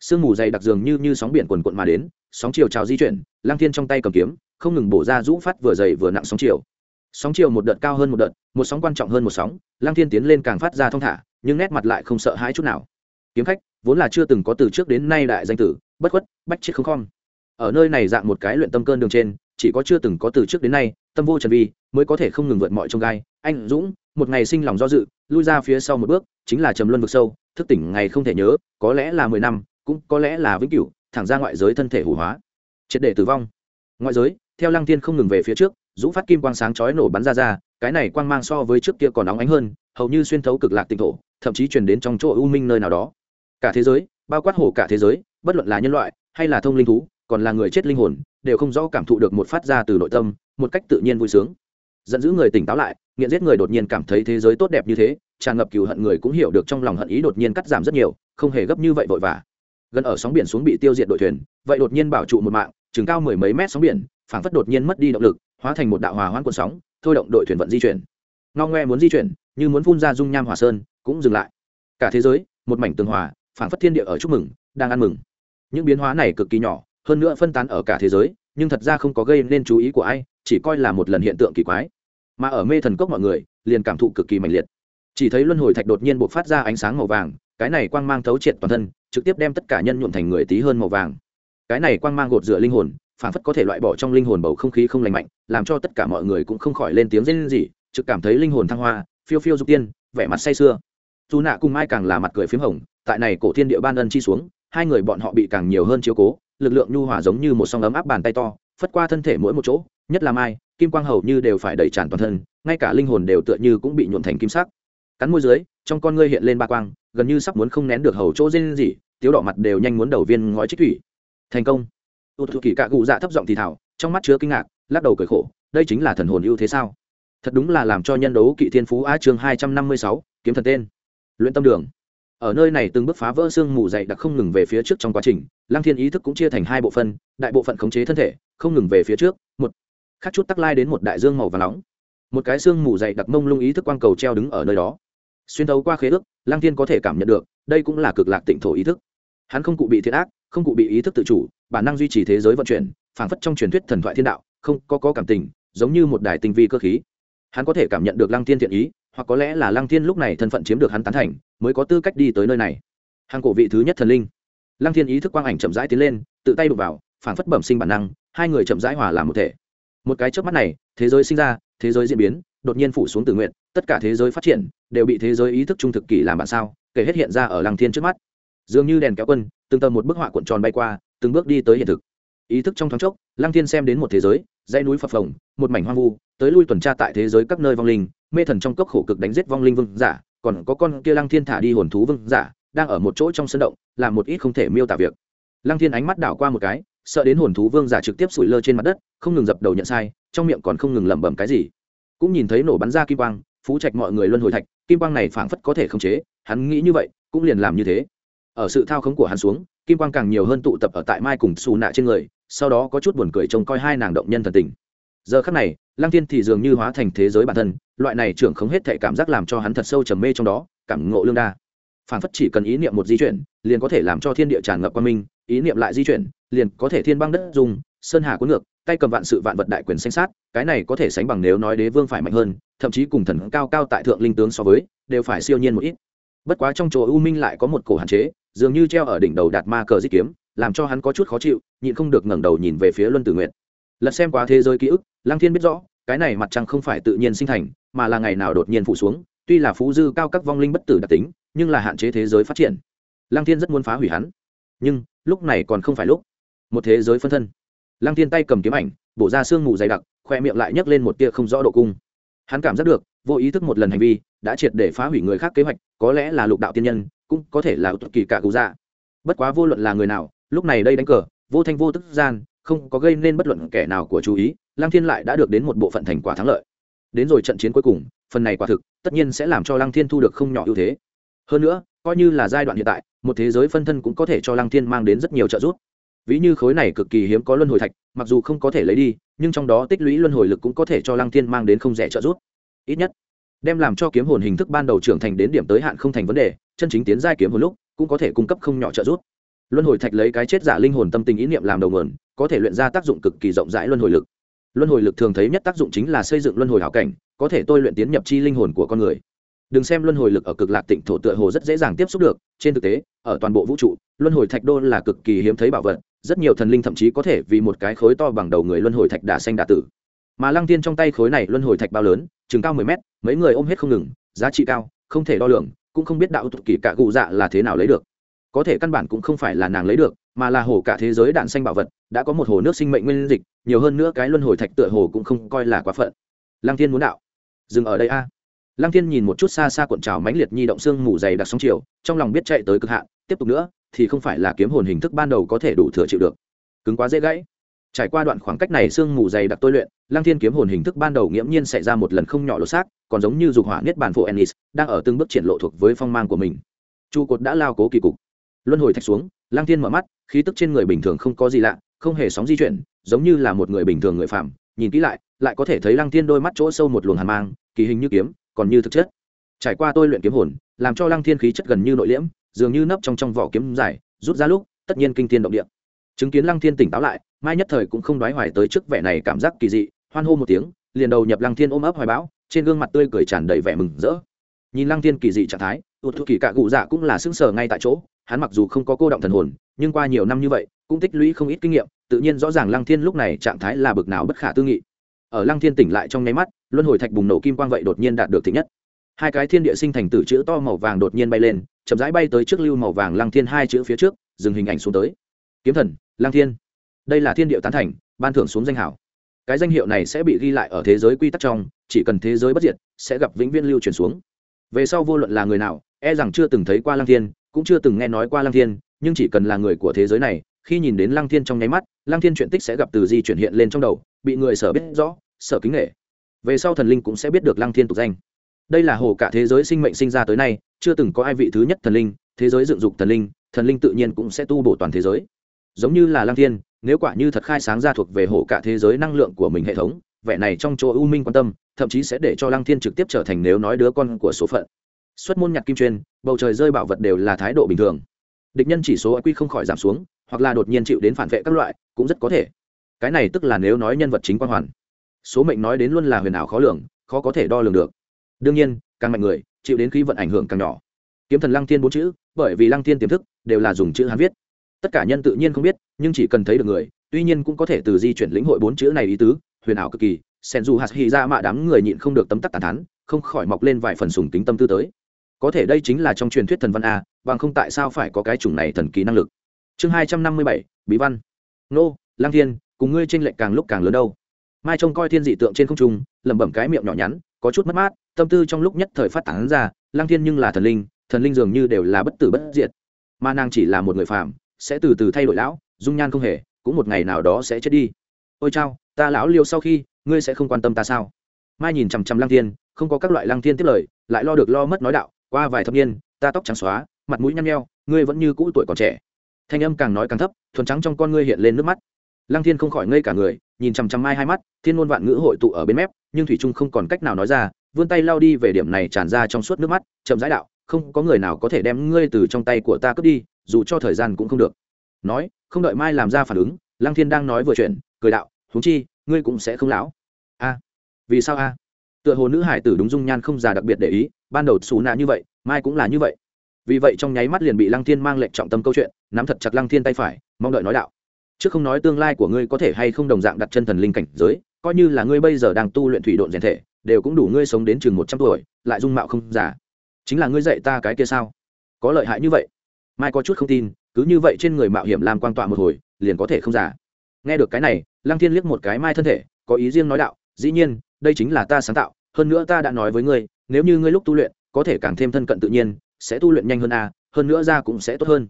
Sương mù dày đặc dường như như sóng biển quần quận mà đến, sóng chiều trào di chuyển lang thiên trong tay cầm kiếm, không ngừng bổ ra rũ phát vừa dày vừa nặng sóng chiều sóng chiều một đợt cao hơn một đợt, một sóng quan trọng hơn một sóng lang thiên tiến lên càng phát ra thong thả, nhưng nét mặt lại không sợ hãi chút nào. Kiếm khách, vốn là chưa từng có từ trước đến nay đại danh tử, bất khuất, bách chết không khom. Ở nơi này dạng một cái luyện tâm cơn đường trên, chỉ có chưa từng có từ trước đến nay, tâm vô trần vi, mới có thể không ngừng vượt mọi trông gai. Anh dũng, một ngày sinh lòng do dự, lui ra phía sau một bước, chính là trầm luân vực sâu, thức tỉnh ngày không thể nhớ, có lẽ là mười năm, cũng có lẽ là vĩnh cửu, thẳng ra ngoại giới thân thể hủ hóa, triệt để tử vong. Ngoại giới, theo lăng thiên không ngừng về phía trước dũng phát kim quang sáng chói nổ bắn ra ra, cái này quang mang so với trước kia còn nóng ánh hơn, hầu như xuyên thấu cực lạc tinh thổ, thậm chí truyền đến trong chỗ u minh nơi nào đó. Cả thế giới, bao quát hổ cả thế giới, bất luận là nhân loại hay là thông linh thú, còn là người chết linh hồn, đều không rõ cảm thụ được một phát ra từ nội tâm, một cách tự nhiên vui sướng. Giận dữ người tỉnh táo lại, nghiện giết người đột nhiên cảm thấy thế giới tốt đẹp như thế, tràn ngập cừu hận người cũng hiểu được trong lòng hận ý đột nhiên cắt giảm rất nhiều, không hề gấp như vậy vội vã. Gần ở sóng biển xuống bị tiêu diệt đội thuyền, vậy đột nhiên bảo trụ một mạng, chừng cao mười mấy mét sóng biển, phảng phất đột nhiên mất đi động lực hóa thành một đạo hòa hoãn cuộn sóng, thôi động đội thuyền vận di chuyển. Ngao ngoe muốn di chuyển, như muốn phun ra dung nham hỏa sơn, cũng dừng lại. Cả thế giới, một mảnh tường hòa, phảng phất thiên địa ở chúc mừng, đang ăn mừng. Những biến hóa này cực kỳ nhỏ, hơn nữa phân tán ở cả thế giới, nhưng thật ra không có gây nên chú ý của ai, chỉ coi là một lần hiện tượng kỳ quái. Mà ở mê thần cốc mọi người, liền cảm thụ cực kỳ mạnh liệt. Chỉ thấy luân hồi thạch đột nhiên b ộ c phát ra ánh sáng màu vàng, cái này quang mang thấu triệt toàn thân, trực tiếp đem tất cả nhân nhuộm thành người tí hơn màu vàng. Cái này quang mang gột rửa linh hồn phản phất có thể loại bỏ trong linh hồn bầu không khí không lành mạnh làm cho tất cả mọi người cũng không khỏi lên tiếng rên rỉ, trực cảm thấy linh hồn thăng hoa phiêu phiêu dục tiên vẻ mặt say sưa. Dù nạ cùng ai càng là mặt cười p h í m hồng tại này cổ thiên địa ban ân chi xuống hai người bọn họ bị càng nhiều hơn chiếu cố lực lượng nhu hòa giống như một song ấm áp bàn tay to phất qua thân thể mỗi một chỗ nhất là mai kim quang hầu như đều phải đẩy tràn toàn thân ngay cả linh hồn đều tựa như cũng bị nhuộn thành kim sắc. Cắn môi dưới trong con ngươi hiện lên ba quang gần như sắp muốn không nén được hầu chỗ rên gì tiếu đỏ mặt đều nhanh muốn đầu viên ngói trích thủy. Thành công tụt thụ kỳ cạ cụ dạ thấp giọng thì thảo trong mắt chứa kinh ngạc, lắc đầu cười khổ, đây chính là thần hồn ưu thế sao? Thật đúng là làm cho nhân đấu kỵ thiên phú a chương hai trăm năm mươi sáu, kiếm thần tên. Luyện tâm đường. Ở nơi này từng bước phá vỡ xương mù dày đặc không ngừng về phía trước trong quá trình, lăng thiên ý thức cũng chia thành hai bộ phận, đại bộ phận khống chế thân thể, không ngừng về phía trước, một khác chút tắc lai đến một đại dương màu và nóng. Một cái xương mù dày đặc mông lung ý thức quang cầu treo đứng ở nơi đó. Xuyên thấu qua khế ước, lăng thiên có thể cảm nhận được, đây cũng là cực lạc tịnh thổ ý thức hắn không cụ bị thiệt ác không cụ bị ý thức tự chủ bản năng duy trì thế giới vận chuyển phảng phất trong truyền thuyết thần thoại thiên đạo không có, có cảm tình giống như một đài tinh vi cơ khí. Hắn có thể cảm nhận được lăng thiên thiện ý hoặc có lẽ là lăng thiên lúc này thân phận chiếm được hắn tán thành mới có tư cách đi tới nơi này. Hàng cổ vị thứ nhất thần linh. Lăng thiên ý thức quang ảnh chậm rãi tiến lên tự tay đụng vào phảng phất bẩm sinh bản năng hai người chậm rãi hòa làm một thể. Một cái trước mắt này thế giới sinh ra thế giới diễn biến đột nhiên phủ xuống từ nguyện tất cả thế giới phát triển đều bị thế giới ý thức trung thực kỷ làm bạn sao kể hết hiện ra ở lăng thiên trước mắt dường như đèn kéo quân, từng tầm một bức họa cuộn tròn bay qua, từng bước đi tới hiện thực. Ý thức trong thoáng chốc, lăng thiên xem đến một thế giới, dãy núi phập phồng, một mảnh hoang vu, tới lui tuần tra tại thế giới các nơi vong linh, mê thần trong cốc khổ cực đánh giết vong linh vương giả, còn có con kia lăng thiên thả đi hồn thú vương giả, đang ở một chỗ trong sân động, làm một ít không thể miêu tả việc. Lăng thiên ánh mắt đảo qua một cái, sợ đến hồn thú vương giả trực tiếp sủi lơ trên mặt đất, không ngừng dập đầu nhận sai, trong miệng còn không ngừng lẩm bẩm cái gì. Cũng nhìn thấy nổ bắn ra kim quang, phú trạch mọi người luân hồi thạch, kim quang này phảng phất có thể khống chế, hắn nghĩ như vậy, cũng liền làm như thế ở sự thao khống của hắn xuống, kim quang càng nhiều hơn tụ tập ở tại mai cùng xù nạ trên người, sau đó có chút buồn cười trông coi hai nàng động nhân thần tình. Giờ khắc này, lăng tiên thì dường như hóa thành thế giới bản thân, loại này trưởng không hết thể cảm giác làm cho hắn thật sâu trầm mê trong đó, cảm ngộ lương đa. Phảng phất chỉ cần ý niệm một di chuyển, liền có thể làm cho thiên địa tràn ngập quan minh, ý niệm lại di chuyển, liền có thể thiên băng đất dùng sơn hà cuốn ngược, tay cầm vạn sự vạn vật đại quyền xanh sát cái này có thể sánh bằng nếu nói đế vương phải mạnh hơn, thậm chí cùng thần cao cao tại thượng linh tướng so với, đều phải siêu nhiên một ít bất quá trong chỗ u minh lại có một cổ hạn chế, dường như treo ở đỉnh đầu đạt ma cờ di kiếm, làm cho hắn có chút khó chịu, nhịn không được ngẩng đầu nhìn về phía luân tử Nguyệt. lật xem qua thế giới ký ức, lăng thiên biết rõ, cái này mặt trăng không phải tự nhiên sinh thành, mà là ngày nào đột nhiên phủ xuống, tuy là phú dư cao các vong linh bất tử đặc tính, nhưng là hạn chế thế giới phát triển. Lăng thiên rất muốn phá hủy hắn. Nhưng, lúc này còn không phải lúc. Một thế giới phân thân. Lăng thiên tay cầm kiếm ảnh, bổ ra sương mù dày đặc, khoe miệng lại nhấc lên một tia không rõ độ cung. Hắn cảm giác được vô ý thức một lần hành vi, đã triệt để phá hủy người khác kế hoạch, có lẽ là lục đạo tiên nhân, cũng có thể là cực kỳ cả cụ dạ. Bất quá vô luận là người nào, lúc này đây đánh cờ, vô thanh vô tức gian, không có gây nên bất luận kẻ nào của chú ý, lăng thiên lại đã được đến một bộ phận thành quả thắng lợi. Đến rồi trận chiến cuối cùng, phần này quả thực, tất nhiên sẽ làm cho lăng thiên thu được không nhỏ ưu thế. Hơn nữa, coi như là giai đoạn hiện tại, một thế giới phân thân cũng có thể cho lăng thiên mang đến rất nhiều trợ giúp. Ví như khối này cực kỳ hiếm có luân hồi thạch, mặc dù không có thể lấy đi, nhưng trong đó tích lũy luân hồi lực cũng có thể cho lăng thiên mang đến không rẻ trợ giúp ít nhất, đem làm cho kiếm hồn hình thức ban đầu trưởng thành đến điểm tới hạn không thành vấn đề, chân chính tiến giai kiếm hồn lúc, cũng có thể cung cấp không nhỏ trợ giúp. Luân hồi thạch lấy cái chết giả linh hồn tâm tình ý niệm làm đầu nguồn, có thể luyện ra tác dụng cực kỳ rộng rãi luân hồi lực. Luân hồi lực thường thấy nhất tác dụng chính là xây dựng luân hồi hảo cảnh, có thể tôi luyện tiến nhập chi linh hồn của con người. Đừng xem luân hồi lực ở cực lạc tịnh thổ tựa hồ rất dễ dàng tiếp xúc được, trên thực tế, ở toàn bộ vũ trụ, luân hồi thạch đô là cực kỳ hiếm thấy bảo vật, rất nhiều thần linh thậm chí có thể vì một cái khối to bằng đầu người luân hồi thạch đà xanh đà tử mà lăng tiên trong tay khối này luân hồi thạch bao lớn, chừng cao mười mét, mấy người ôm hết không ngừng, giá trị cao, không thể đo lường, cũng không biết đạo tục kỳ cả cụ dạ là thế nào lấy được. Có thể căn bản cũng không phải là nàng lấy được, mà là hồ cả thế giới đạn xanh bảo vật, đã có một hồ nước sinh mệnh nguyên dịch, nhiều hơn nữa cái luân hồi thạch tựa hồ cũng không coi là quá phận. Lăng thiên muốn đạo. Dừng ở đây a. Lăng thiên nhìn một chút xa xa cuộn trào mãnh liệt nhi động xương mù dày đặc sóng chiều, trong lòng biết chạy tới cực hạn, tiếp tục nữa, thì không phải là kiếm hồn hình thức ban đầu có thể đủ thừa chịu được. Cứng quá dễ gãy trải qua đoạn khoảng cách này sương mù dày đặc tôi luyện, lăng thiên kiếm hồn hình thức ban đầu nghiễm nhiên xảy ra một lần không nhỏ lột xác, còn giống như dục hỏa niết bàn phụ ennis, đang ở từng bước triển lộ thuộc với phong mang của mình. Trụ cột đã lao cố kỳ cục. Luân hồi thạch xuống, lăng thiên mở mắt, khí tức trên người bình thường không có gì lạ, không hề sóng di chuyển, giống như là một người bình thường người phạm nhìn kỹ lại lại có thể thấy lăng thiên đôi mắt chỗ sâu một luồng hàn mang, kỳ hình như kiếm, còn như thực chất. Trải qua tôi luyện kiếm hồn, làm cho lăng thiên khí chất gần như nội liễm, dường như nấp trong trong vỏ kiếm dài, rút ra lúc, tất nhiên kinh thiên động địa. Chứng kiến lăng thiên tỉnh táo lại mai nhất thời cũng không đoái hoài tới trước vẻ này cảm giác kỳ dị, hoan hô một tiếng, liền đầu nhập lăng thiên ôm ấp hoài bão, trên gương mặt tươi cười tràn đầy vẻ mừng rỡ. Nhìn lăng thiên kỳ dị trạng thái ụt thuộc kỳ cạ cụ dạ cũng là xứng sờ ngay tại chỗ, hắn mặc dù không có cô động thần hồn, nhưng qua nhiều năm như vậy, cũng tích lũy không ít kinh nghiệm, tự nhiên rõ ràng lăng thiên lúc này trạng thái là bực nào bất khả tư nghị. Ở lăng thiên tỉnh lại trong nháy mắt, luân hồi thạch bùng nổ kim quang vậy đột nhiên đạt được thịnh nhất. Hai cái thiên địa sinh thành tử chữ to màu vàng đột nhiên bay lên, chậm rãi bay tới trước lưu màu vàng lăng thiên hai chữ phía trước, dừng hình ảnh xuống tới. Kiếm thần, lăng thiên đây là thiên điệu tán thành, ban thưởng xuống danh hảo cái danh hiệu này sẽ bị ghi lại ở thế giới quy tắc trong, chỉ cần thế giới bất diệt, sẽ gặp vĩnh viễn lưu truyền xuống. Về sau vô luận là người nào e rằng chưa từng thấy qua lăng thiên, cũng chưa từng nghe nói qua lăng thiên, nhưng chỉ cần là người của thế giới này, khi nhìn đến lăng thiên trong nháy mắt, lăng thiên chuyện tích sẽ gặp từ di chuyển hiện lên trong đầu, bị người sở biết rõ, sở kính nghệ về sau thần linh cũng sẽ biết được lăng thiên tục danh. Đây là hồ cả thế giới sinh mệnh sinh ra tới nay, chưa từng có ai vị thứ nhất thần linh, thế giới dựng dục thần linh thần linh tự nhiên cũng sẽ tu bổ toàn thế giới. Giống như là lăng thiên nếu quả như thật khai sáng ra thuộc về hổ cả thế giới năng lượng của mình hệ thống, vẻ này trong chỗ u minh quan tâm, thậm chí sẽ để cho lăng thiên trực tiếp trở thành nếu nói đứa con của số phận. Xuất môn nhặt kim chuyên bầu trời rơi bảo vật đều là thái độ bình thường. Địch nhân chỉ số quy không khỏi giảm xuống, hoặc là đột nhiên chịu đến phản vệ các loại, cũng rất có thể. Cái này tức là nếu nói nhân vật chính quan hoàn. Số mệnh nói đến luôn là huyền ảo khó lường, khó có thể đo lường được. Đương nhiên, càng mạnh người, chịu đến khí vận ảnh hưởng càng nhỏ. Kiếm thần lăng thiên bốn chữ, bởi vì lăng thiên tiềm thức, đều là dùng chữ hán viết tất cả nhân tự nhiên không biết, nhưng chỉ cần thấy được người, tuy nhiên cũng có thể từ di chuyển lĩnh hội bốn chữ này ý tứ, huyền ảo cực kỳ sen dù hạt hy ra mạ đám người nhịn không được tấm tắc tàn thắn không khỏi mọc lên vài phần sùng tính tâm tư tới. Có thể đây chính là trong truyền thuyết thần văn a, bằng không tại sao phải có cái chủng này thần kỳ năng lực. Chương hai trăm năm mươi bảy, bí văn. Nô, lang thiên, cùng ngươi tranh lệch càng lúc càng lớn đâu. Mai trông coi thiên dị tượng trên không trung, lẩm bẩm cái miệng nhỏ nhắn, có chút mất mát, tâm tư trong lúc nhất thời phát tán ra, lang thiên nhưng là thần linh thần linh dường như đều là bất tử bất diệt. Mà nàng chỉ là một người phàm sẽ từ từ thay đổi lão, dung nhan không hề, cũng một ngày nào đó sẽ chết đi. Ôi chao, ta lão liêu sau khi, ngươi sẽ không quan tâm ta sao? Mai nhìn chằm chằm lang thiên, không có các loại lang thiên tiếp lời, lại lo được lo mất nói đạo, qua vài thập niên, ta tóc trắng xóa, mặt mũi nhăn nheo, ngươi vẫn như cũ tuổi còn trẻ. Thanh âm càng nói càng thấp, thuần trắng trong con ngươi hiện lên nước mắt. Lăng thiên không khỏi ngây cả người, nhìn chằm chằm mai hai mắt, thiên ngôn vạn ngữ hội tụ ở bên mép, nhưng thủy trung không còn cách nào nói ra, vươn tay lao đi về điểm này tràn ra trong suốt nước mắt, chậm rãi đạo không có người nào có thể đem ngươi từ trong tay của ta cướp đi, dù cho thời gian cũng không được. Nói, không đợi mai làm ra phản ứng, lăng thiên đang nói vừa chuyện, cười đạo, huống chi, ngươi cũng sẽ không lão. A, vì sao a? Tựa hồ nữ hải tử đúng dung nhan không già đặc biệt để ý, ban đầu xù nạ như vậy, mai cũng là như vậy. Vì vậy trong nháy mắt liền bị lăng thiên mang lệnh trọng tâm câu chuyện, nắm thật chặt lăng thiên tay phải, mong đợi nói đạo chứ không nói tương lai của ngươi có thể hay không đồng dạng đặt chân thần linh cảnh giới, coi như là ngươi bây giờ đang tu luyện thủy độn rèn thể, đều cũng đủ ngươi sống đến chừng một trăm tuổi, lại dung mạo không già chính là ngươi dạy ta cái kia sao? Có lợi hại như vậy? Mai có chút không tin, cứ như vậy trên người mạo hiểm làm quan tọa một hồi, liền có thể không giả. Nghe được cái này, lăng thiên liếc một cái mai thân thể, có ý riêng nói đạo, dĩ nhiên, đây chính là ta sáng tạo, hơn nữa ta đã nói với ngươi, nếu như ngươi lúc tu luyện, có thể càng thêm thân cận tự nhiên, sẽ tu luyện nhanh hơn a, hơn nữa ra cũng sẽ tốt hơn.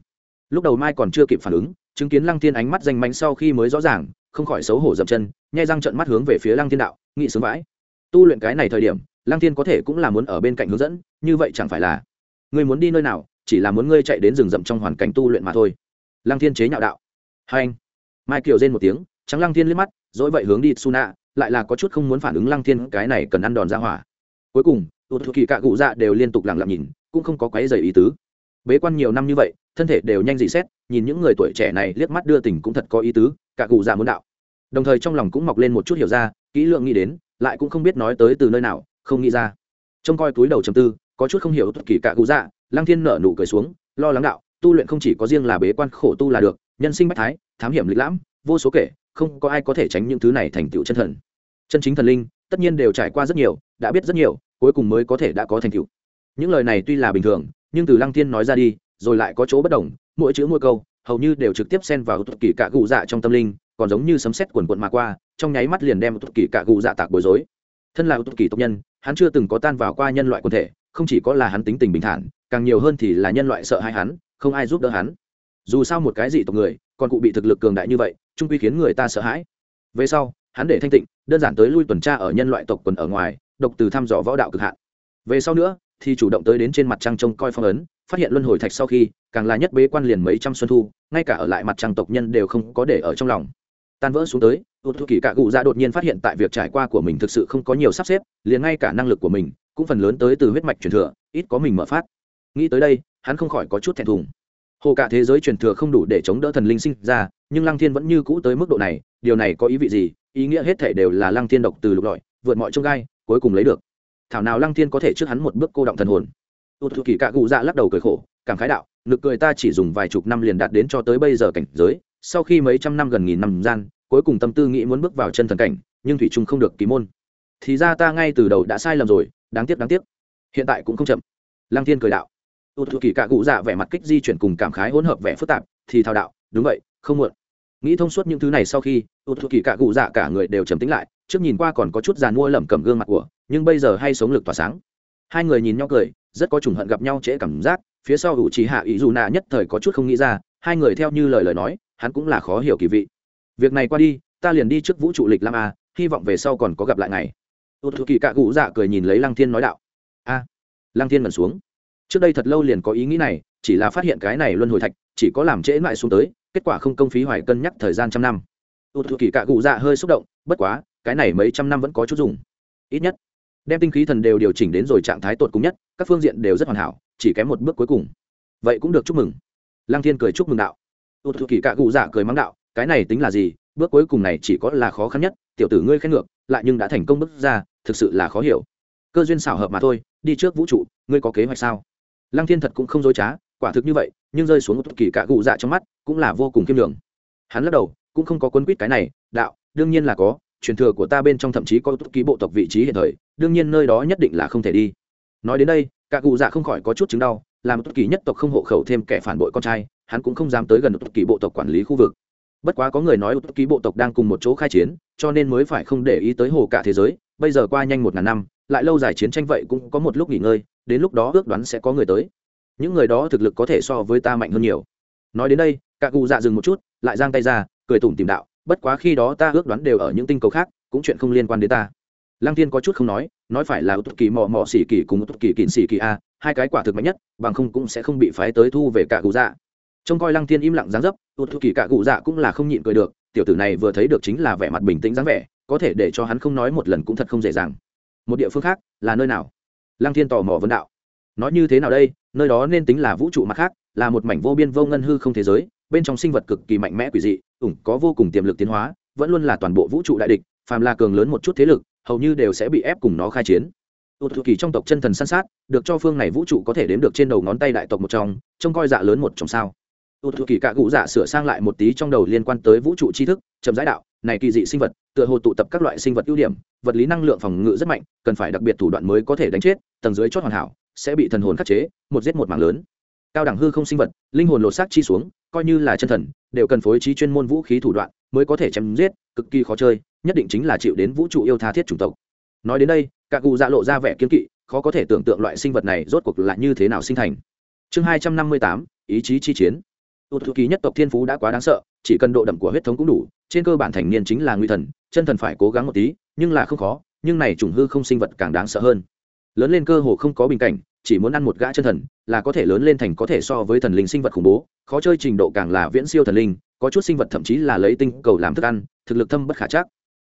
Lúc đầu mai còn chưa kịp phản ứng, chứng kiến lăng thiên ánh mắt danh mánh sau khi mới rõ ràng, không khỏi xấu hổ dậm chân, nhai răng trận mắt hướng về phía lăng thiên đạo, nghị sướng vãi. Tu luyện cái này thời điểm lăng thiên có thể cũng là muốn ở bên cạnh hướng dẫn, như vậy chẳng phải là, ngươi muốn đi nơi nào, chỉ là muốn ngươi chạy đến rừng rậm trong hoàn cảnh tu luyện mà thôi. Lăng thiên chế nhạo đạo. Hai anh, mai kiều rên một tiếng, trắng lăng thiên liếc mắt dỗi vậy hướng đi suna, lại là có chút không muốn phản ứng lăng thiên, cái này cần ăn đòn ra hỏa. Cuối cùng tụt thuộc kỳ cạ cụ dạ đều liên tục lặng lặng nhìn, cũng không có quấy dày ý tứ. Bế quan nhiều năm như vậy, thân thể đều nhanh dị xét, nhìn những người tuổi trẻ này liếc mắt đưa tình cũng thật có ý tứ cả cụ dạ muốn đạo. Đồng thời trong lòng cũng mọc lên một chút hiểu ra, kỹ lượng nghĩ đến, lại cũng không biết nói tới từ nơi nào không nghĩ ra. Trông coi túi đầu chầm tư, có chút không hiểu tất kỳ cả cụ dạ lăng thiên nở nụ cười xuống, lo lắng đạo, tu luyện không chỉ có riêng là bế quan khổ tu là được, nhân sinh bách thái, thám hiểm lịch lãm, vô số kể, không có ai có thể tránh những thứ này thành tựu chân thần. Chân chính thần linh, tất nhiên đều trải qua rất nhiều, đã biết rất nhiều, cuối cùng mới có thể đã có thành tựu. Những lời này tuy là bình thường, nhưng từ lăng thiên nói ra đi, rồi lại có chỗ bất đồng, mỗi chữ mỗi câu, hầu như đều trực tiếp xen vào thuật kỳ cạ cụ dạ trong tâm linh, còn giống như sấm sét quần quận mà qua, trong nháy mắt liền đem thuật kỳ cạ cụ dạ tạc bối rối. Thân là thuật kỳ tộc nhân hắn chưa từng có tan vào qua nhân loại quần thể, không chỉ có là hắn tính tình bình thản, càng nhiều hơn thì là nhân loại sợ hãi hắn, không ai giúp đỡ hắn. Dù sao một cái gì tộc người, còn cụ bị thực lực cường đại như vậy, trung quy khiến người ta sợ hãi. Về sau, hắn để thanh tịnh, đơn giản tới lui tuần tra ở nhân loại tộc quần ở ngoài, độc từ thăm dò võ đạo cực hạn. Về sau nữa, thì chủ động tới đến trên mặt trăng trông coi phong ấn, phát hiện luân hồi thạch sau khi, càng là nhất bế quan liền mấy trăm xuân thu, ngay cả ở lại mặt trăng tộc nhân đều không có để ở trong lòng tan vỡ xuống tới ụt thu kỳ cạ cụ dạ đột nhiên phát hiện tại việc trải qua của mình thực sự không có nhiều sắp xếp, liền ngay cả năng lực của mình cũng phần lớn tới từ huyết mạch truyền thừa, ít có mình mở phát. Nghĩ tới đây, hắn không khỏi có chút thẹn thùng. Hồ cả thế giới truyền thừa không đủ để chống đỡ thần linh sinh ra, nhưng lăng thiên vẫn như cũ tới mức độ này, điều này có ý vị gì? Ý nghĩa hết thể đều là lăng thiên độc từ lục lọi, vượt mọi trông gai, cuối cùng lấy được. Thảo nào lăng thiên có thể trước hắn một bước cô động thần hồn? Ụt thu kỳ cạ cụ dạ lắc đầu cười khổ, cảm khái đạo nực cười ta chỉ dùng vài chục năm liền đạt đến cho tới bây giờ cảnh giới sau khi mấy trăm năm gần nghìn năm gian, cuối cùng tâm tư nghĩ muốn bước vào chân thần cảnh, nhưng thủy trung không được ký môn. Thì ra ta ngay từ đầu đã sai lầm rồi, đáng tiếc đáng tiếc. Hiện tại cũng không chậm. Lăng thiên cười đạo. Ụt thu kỳ cạ cụ dạ vẻ mặt kích di chuyển cùng cảm khái hỗn hợp vẻ phức tạp, thì thao đạo, đúng vậy, không muộn. Nghĩ thông suốt những thứ này sau khi ụt thu kỳ cạ cụ dạ cả người đều trầm tính lại, trước nhìn qua còn có chút giàn mua lẩm cẩm gương mặt của, nhưng bây giờ hay sống lực tỏa sáng. Hai người nhìn nhau cười, rất có trùng hận gặp nhau trễ cảm giác, phía sau ủ trì hạ ý dù nạ nhất thời có chút không nghĩ ra, hai người theo như lời lời nói hắn cũng là khó hiểu kỳ vị. Việc này qua đi, ta liền đi trước vũ trụ lịch lam a, hy vọng về sau còn có gặp lại ngày ụt thư kỳ cạ cụ dạ cười nhìn lấy lăng thiên nói đạo. A, lăng thiên ngẩn xuống. Trước đây thật lâu liền có ý nghĩ này, chỉ là phát hiện cái này luân hồi thạch, chỉ có làm trễ lại xuống tới, kết quả không công phí hoài cân nhắc thời gian trăm năm. Ụt thư kỳ cạ cụ dạ hơi xúc động, bất quá, cái này mấy trăm năm vẫn có chút dùng. Ít nhất, đem tinh khí thần đều điều chỉnh đến rồi trạng thái tột cùng nhất, các phương diện đều rất hoàn hảo, chỉ kém một bước cuối cùng. Vậy cũng được chúc mừng. Lăng thiên cười chúc mừng đạo ụt thu kỳ cạ cụ dạ cười mắng đạo, cái này tính là gì? Bước cuối cùng này chỉ có là khó khăn nhất, tiểu tử ngươi khen ngược, lại nhưng đã thành công bước ra, thực sự là khó hiểu. Cơ duyên xảo hợp mà thôi, đi trước vũ trụ, ngươi có kế hoạch sao? Lăng thiên thật cũng không dối trá, quả thực như vậy, nhưng rơi xuống một kỳ cạ cụ dạ trong mắt cũng là vô cùng kiêm đường hắn lắc đầu, cũng không có quấn quýt cái này, đạo, đương nhiên là có, truyền thừa của ta bên trong thậm chí có ký bộ tộc vị trí hiện thời, đương nhiên nơi đó nhất định là không thể đi. Nói đến đây cả cụ dạ không khỏi có chút chứng đau, làm một kỳ nhất tộc không hộ khẩu thêm kẻ phản bội con trai hắn cũng không dám tới gần một kỳ bộ tộc quản lý khu vực. Bất quá có người nói một kỳ bộ tộc đang cùng một chỗ khai chiến, cho nên mới phải không để ý tới hồ cả thế giới. Bây giờ qua nhanh một ngàn năm, lại lâu dài chiến tranh vậy cũng có một lúc nghỉ ngơi, đến lúc đó ước đoán sẽ có người tới. Những người đó thực lực có thể so với ta mạnh hơn nhiều. Nói đến đây cả cụ dạ dừng một chút, lại giang tay ra, cười tủm tìm đạo, bất quá khi đó ta ước đoán đều ở những tinh cầu khác, cũng chuyện không liên quan đến ta. Lăng Thiên có chút không nói nói phải là út kỳ mò mò xỉ kỳ cùng út kỳ kịn xỉ kỳ a, hai cái quả thực mạnh nhất, bằng không cũng sẽ không bị phái tới thu về cả cụ dạ trông coi lăng tiên im lặng dáng dấp út kỳ cả cụ dạ cũng là không nhịn cười được, tiểu tử này vừa thấy được chính là vẻ mặt bình tĩnh dáng vẻ, có thể để cho hắn không nói một lần cũng thật không dễ dàng. Một địa phương khác là nơi nào? Lăng thiên tò mò vấn đạo. Nói như thế nào đây, nơi đó nên tính là vũ trụ mặt khác, là một mảnh vô biên vô ngân hư không thế giới, bên trong sinh vật cực kỳ mạnh mẽ quỷ dị, ủng có vô cùng tiềm lực tiến hóa, vẫn luôn là toàn bộ vũ trụ đại địch, phàm là cường lớn một chút thế lực, hầu như đều sẽ bị ép cùng nó khai chiến. Tụt thuộc kỳ trong tộc chân thần săn sát, được cho phương này vũ trụ có thể đếm được trên đầu ngón tay đại tộc một trong, trông coi dạ lớn một trong sao tụt thuộc kỳ cạ cụ dạ sửa sang lại một tí trong đầu liên quan tới vũ trụ tri thức, chậm giải đạo, này kỳ dị sinh vật, tựa hồ tụ tập các loại sinh vật ưu điểm, vật lý năng lượng phòng ngự rất mạnh, cần phải đặc biệt thủ đoạn mới có thể đánh chết, tầng dưới chót hoàn hảo, sẽ bị thần hồn khắc chế, một giết một mạng lớn. Cao đẳng hư không sinh vật, linh hồn lột xác chi xuống, coi như là chân thần, đều cần phối trí chuyên môn vũ khí thủ đoạn mới có thể chém giết, cực kỳ khó chơi, nhất định chính là chịu đến vũ trụ yêu tha thiết chủng tộc. Nói đến đây cả cụ dạ lộ ra vẻ kiên kỵ, khó có thể tưởng tượng loại sinh vật này rốt cuộc là như thế nào sinh thành. Chương hai trăm năm mươi tám, ý chí chi chiến tụt thư ký nhất tộc thiên phú đã quá đáng sợ, chỉ cần độ đậm của huyết thống cũng đủ, trên cơ bản thành niên chính là nguy thần, chân thần phải cố gắng một tí, nhưng là không khó, nhưng này trùng hư không sinh vật càng đáng sợ hơn. Lớn lên cơ hồ không có bình cảnh, chỉ muốn ăn một gã chân thần, là có thể lớn lên thành có thể so với thần linh sinh vật khủng bố, khó chơi trình độ càng là viễn siêu thần linh, có chút sinh vật thậm chí là lấy tinh cầu làm thức ăn, thực lực thâm bất khả chắc.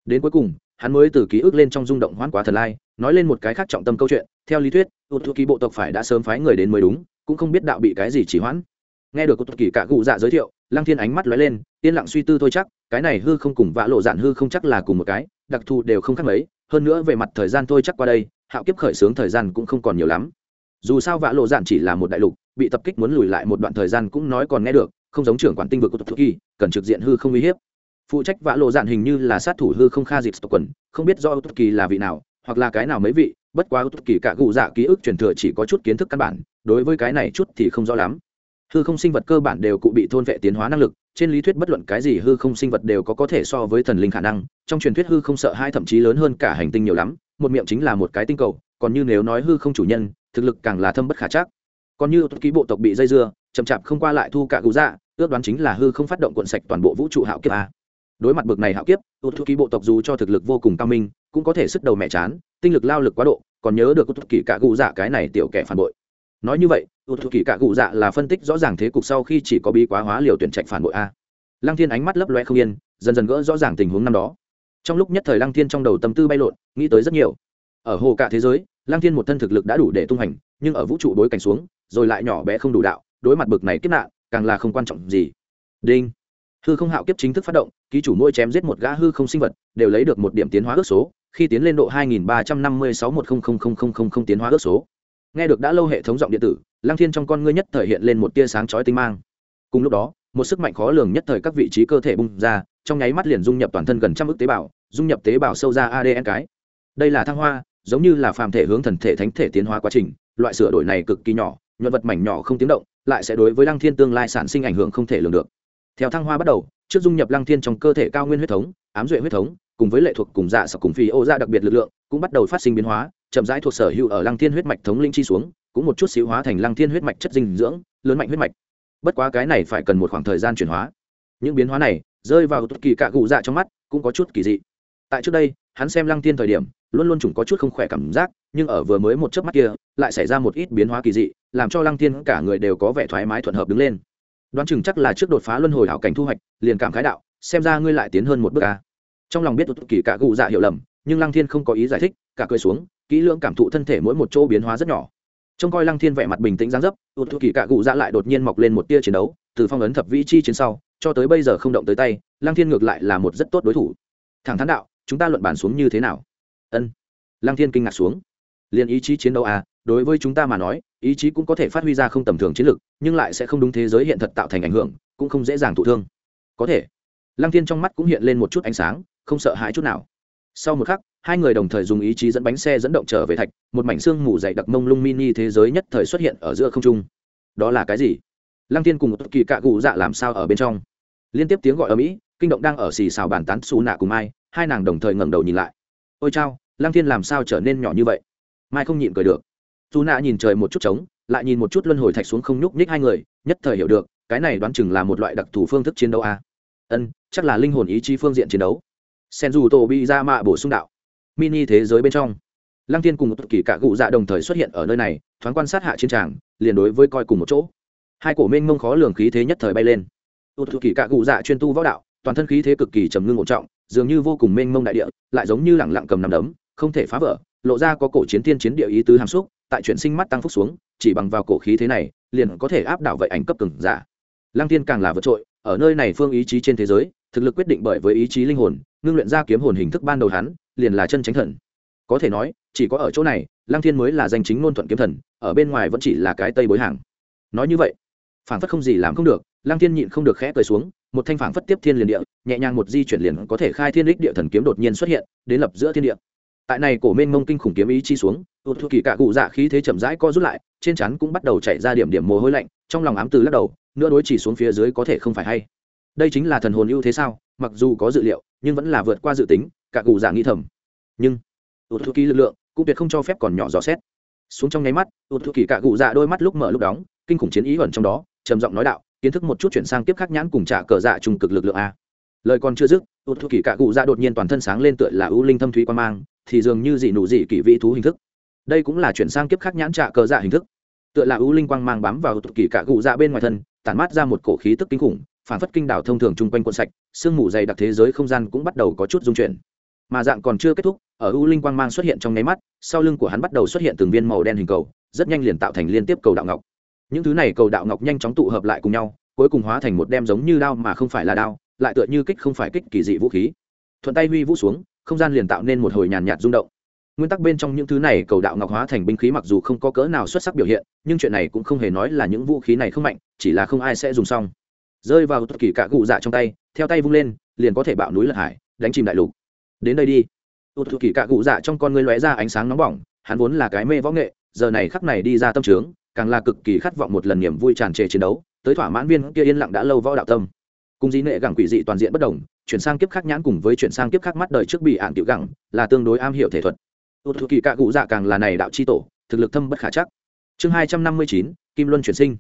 Đến cuối cùng, hắn mới từ ký ức lên trong rung động hoán quá thần lai, nói lên một cái khác trọng tâm câu chuyện, theo lý thuyết, tụt thư ký bộ tộc phải đã sớm phái người đến mới đúng, cũng không biết đạo bị cái gì chỉ hoãn nghe được tụt kỳ cả cụ dạ giới thiệu, lăng thiên ánh mắt lóe lên, yên lặng suy tư thôi chắc, cái này hư không cùng vã lộ dạn hư không chắc là cùng một cái, đặc thù đều không khác mấy, hơn nữa về mặt thời gian thôi chắc qua đây, hạo kiếp khởi xướng thời gian cũng không còn nhiều lắm. Dù sao vã lộ dạn chỉ là một đại lục, bị tập kích muốn lùi lại một đoạn thời gian cũng nói còn nghe được, không giống trưởng quản tinh vực của tụt kỳ, cần trực diện hư không uy hiếp. Phụ trách vã lộ dạn hình như là sát thủ hư không kha dịp quần, không biết do tụt kỳ là vị nào, hoặc là cái nào mấy vị, bất quá tụt kỳ cả cụ dạ ký ức truyền thừa chỉ có chút kiến thức căn bản, đối với cái này chút thì không rõ lắm hư không sinh vật cơ bản đều cụ bị thôn vệ tiến hóa năng lực, trên lý thuyết bất luận cái gì hư không sinh vật đều có có thể so với thần linh khả năng, trong truyền thuyết hư không sợ hai thậm chí lớn hơn cả hành tinh nhiều lắm, một miệng chính là một cái tinh cầu, còn như nếu nói hư không chủ nhân, thực lực càng là thâm bất khả chắc. Còn như ký bộ tộc bị dây dưa, chậm chạp không qua lại thu cả cụ dạ ước đoán chính là hư không phát động cuộn sạch toàn bộ vũ trụ hạo kiếp a. Đối mặt bực này hạo kiếp út thu bộ tộc dù cho thực lực vô cùng cao minh, cũng có thể sức đầu mẹ chán, tinh lực lao lực quá độ, còn nhớ được út ký kỳ cả cụ dạ cái này tiểu kẻ phản bội. Nói như vậy út thu kỳ cả cụ dạ là phân tích rõ ràng thế cục sau khi chỉ có bi quá hóa liều tuyển trạch phản bội a. Lăng thiên ánh mắt lấp loe không yên, dần dần gỡ rõ ràng tình huống năm đó. Trong lúc nhất thời lăng thiên trong đầu tâm tư bay lộn, nghĩ tới rất nhiều. Ở hồ cả thế giới, lăng thiên một thân thực lực đã đủ để tung hành, nhưng ở vũ trụ đối cảnh xuống, rồi lại nhỏ bé không đủ đạo, đối mặt bực này kiếp nạn, càng là không quan trọng gì. Đinh. Hư không hạo kiếp chính thức phát động, ký chủ mỗi chém giết một gã hư không sinh vật, đều lấy được một điểm tiến hóa ước số, khi tiến lên độ 2356100000 tiến hóa ước số nghe được đã lâu hệ thống giọng điện tử, lăng thiên trong con ngươi nhất thời hiện lên một tia sáng chói tinh mang. Cùng lúc đó, một sức mạnh khó lường nhất thời các vị trí cơ thể bung ra, trong nháy mắt liền dung nhập toàn thân gần trăm ức tế bào, dung nhập tế bào sâu ra adn cái. Đây là thăng hoa, giống như là phàm thể hướng thần thể thánh thể tiến hóa quá trình, loại sửa đổi này cực kỳ nhỏ, nhuận vật mảnh nhỏ không tiếng động, lại sẽ đối với lăng thiên tương lai sản sinh ảnh hưởng không thể lường được. Theo thăng hoa bắt đầu, trước dung nhập lăng thiên trong cơ thể cao nguyên huyết thống, ám duệ huyết thống, cùng với lệ thuộc cùng dạ sọc cùng phi ô ra đặc biệt lực lượng, cũng bắt đầu phát sinh biến hóa chậm rãi thuộc sở hữu ở lăng thiên huyết mạch thống linh chi xuống, cũng một chút xíu hóa thành lăng thiên huyết mạch chất dinh dưỡng, lớn mạnh huyết mạch. Bất quá cái này phải cần một khoảng thời gian chuyển hóa. Những biến hóa này rơi vào tất kỳ cạ gù dạ trong mắt cũng có chút kỳ dị. Tại trước đây, hắn xem lăng thiên thời điểm, luôn luôn chủng có chút không khỏe cảm giác, nhưng ở vừa mới một chớp mắt kia, lại xảy ra một ít biến hóa kỳ dị, làm cho lăng thiên cả người đều có vẻ thoải mái thuận hợp đứng lên. Đoán chừng chắc là trước đột phá luân hồi hảo cảnh thu hoạch, liền cảm khái đạo, xem ra ngươi lại tiến hơn một bước ca trong lòng biết tụt kỳ cả gù dạ hiểu lầm, nhưng lăng thiên không có ý giải thích, cả cười xuống kỹ lưỡng cảm thụ thân thể mỗi một chỗ biến hóa rất nhỏ. Trông coi lăng thiên vẻ mặt bình tĩnh giáng dấp Thu kỳ cả gù dạ lại đột nhiên mọc lên một tia chiến đấu, từ phong ấn thập vĩ chi chiến sau, cho tới bây giờ không động tới tay, lăng thiên ngược lại là một rất tốt đối thủ. Thẳng thắn đạo, chúng ta luận bàn xuống như thế nào? Ân. Lăng thiên kinh ngạc xuống. Liền ý chí chiến đấu à đối với chúng ta mà nói, ý chí cũng có thể phát huy ra không tầm thường chiến lực, nhưng lại sẽ không đúng thế giới hiện thật tạo thành ảnh hưởng, cũng không dễ dàng thụ thương. Có thể. Lăng thiên trong mắt cũng hiện lên một chút ánh sáng, không sợ hãi chút nào sau một khắc, hai người đồng thời dùng ý chí dẫn bánh xe dẫn động trở về thạch, một mảnh xương mù dày đặc mông lung mini thế giới nhất thời xuất hiện ở giữa không trung. Đó là cái gì? Lăng thiên cùng một kỳ cạ cụ dạ làm sao ở bên trong? Liên tiếp tiếng gọi ở mỹ, kinh động đang ở xì xào bàn tán xù nạ cùng mai, hai nàng đồng thời ngẩng đầu nhìn lại. Ôi chao, lăng thiên làm sao trở nên nhỏ như vậy? Mai không nhịn cười được. Dù nạ nhìn trời một chút trống, lại nhìn một chút luân hồi thạch xuống không nhúc nhích hai người, nhất thời hiểu được, cái này đoán chừng là một loại đặc thù phương thức chiến đấu a. À? ân, chắc là linh hồn ý chí phương diện chiến đấu sen dù tổ bị ra mạ bổ sung đạo. Mini thế giới bên trong. Lăng thiên cùng một kỳ cả cụ dạ đồng thời xuất hiện ở nơi này, thoáng quan sát hạ chiến tràng, liền đối với coi cùng một chỗ. Hai cổ minh mông khó lường khí thế nhất thời bay lên. Tụt kỳ cả cụ dạ chuyên tu võ đạo, toàn thân khí thế cực kỳ trầm ngưng ổn trọng, dường như vô cùng mênh mông đại địa, lại giống như lẳng lặng cầm nằm đấm, không thể phá vỡ, lộ ra có cổ chiến tiên chiến địa ý tứ hàm xúc, tại chuyển sinh mắt tăng phúc xuống, chỉ bằng vào cổ khí thế này, liền có thể áp đảo vậy ảnh cấp cứng giả. Lăng tiên càng là vượt trội, ở nơi này phương ý chí trên thế giới thực lực quyết định bởi với ý chí linh hồn, ngưng luyện ra kiếm hồn hình thức ban đầu hắn, liền là chân chánh thần. Có thể nói, chỉ có ở chỗ này, lăng thiên mới là danh chính ngôn thuận kiếm thần, ở bên ngoài vẫn chỉ là cái tây bối hàng. Nói như vậy phản phất không gì làm không được, lăng thiên nhịn không được khẽ cười xuống, một thanh phản phất tiếp thiên liền địa, nhẹ nhàng một di chuyển liền có thể khai thiên đích địa thần kiếm đột nhiên xuất hiện, đến lập giữa thiên địa. Tại này cổ mênh mông kinh khủng kiếm ý chi xuống ụt thu kỳ cả cụ dạ khí thế chậm rãi co rút lại, trên chắn cũng bắt đầu chạy ra điểm điểm mồ hôi lạnh, trong lòng ám từ lắc đầu nữa đối chỉ xuống phía dưới có thể không phải hay đây chính là thần hồn ưu thế sao? Mặc dù có dự liệu, nhưng vẫn là vượt qua dự tính, cả cụ giả nghĩ thầm. Nhưng tụt thư kỳ lực lượng cũng tuyệt không cho phép còn nhỏ dò xét. Xuống trong nháy mắt tụt thư kỳ cả cụ giả đôi mắt lúc mở lúc đóng, kinh khủng chiến ý ẩn trong đó, trầm giọng nói đạo, kiến thức một chút chuyển sang tiếp khắc nhãn cùng trả cờ dạ trùng cực lực lượng a. Lời còn chưa dứt tụt thư kỳ cả cụ dạ đột nhiên toàn thân sáng lên tựa là ưu linh thâm thúy quan mang, thì dường như dị nụ dị kỷ vị thú hình thức. Đây cũng là chuyển sang kiếp khác nhãn trạ cờ dạ hình thức. Tựa là ưu linh quang mang bám vào tụt kỳ cả cụ dạ bên ngoài thân, tản mát ra một cổ khí tức kinh khủng phản phất kinh đảo thông thường chung quanh quận sạch, sương mù dày đặc thế giới không gian cũng bắt đầu có chút dung chuyển. Mà dạng còn chưa kết thúc, ở U linh quang mang xuất hiện trong nháy mắt, sau lưng của hắn bắt đầu xuất hiện từng viên màu đen hình cầu, rất nhanh liền tạo thành liên tiếp cầu đạo ngọc. Những thứ này cầu đạo ngọc nhanh chóng tụ hợp lại cùng nhau, cuối cùng hóa thành một đem giống như đao mà không phải là đao, lại tựa như kích không phải kích kỳ dị vũ khí. Thuận tay huy vũ xuống, không gian liền tạo nên một hồi nhàn nhạt rung động. Nguyên tắc bên trong những thứ này cầu đạo ngọc hóa thành binh khí mặc dù không có cỡ nào xuất sắc biểu hiện, nhưng chuyện này cũng không hề nói là những vũ khí này không mạnh, chỉ là không ai sẽ dùng xong rơi vào tất kỳ cả cụ dạ trong tay, theo tay vung lên, liền có thể bạo núi lật hải, đánh chìm đại lục. Đến đây đi. Tụt thụ kỳ cạ cụ dạ trong con ngươi lóe ra ánh sáng nóng bỏng, hắn vốn là cái mê võ nghệ, giờ này khắc này đi ra tâm trướng, càng là cực kỳ khát vọng một lần niềm vui tràn trề chiến đấu, tới thỏa mãn viên kia yên lặng đã lâu võ đạo tâm. Cùng dĩ nệ gẳng quỷ dị toàn diện bất đồng, chuyển sang kiếp khác nhãn cùng với chuyển sang kiếp khác mắt đời trước bị ạn tiểu gẳng, là tương đối am hiểu thể thuật. Tụt thụ kỳ cạ cụ dạ càng là này đạo chi tổ, thực lực thâm bất khả chắc. Chương hai trăm năm mươi chín, kim luân chuyển sinh.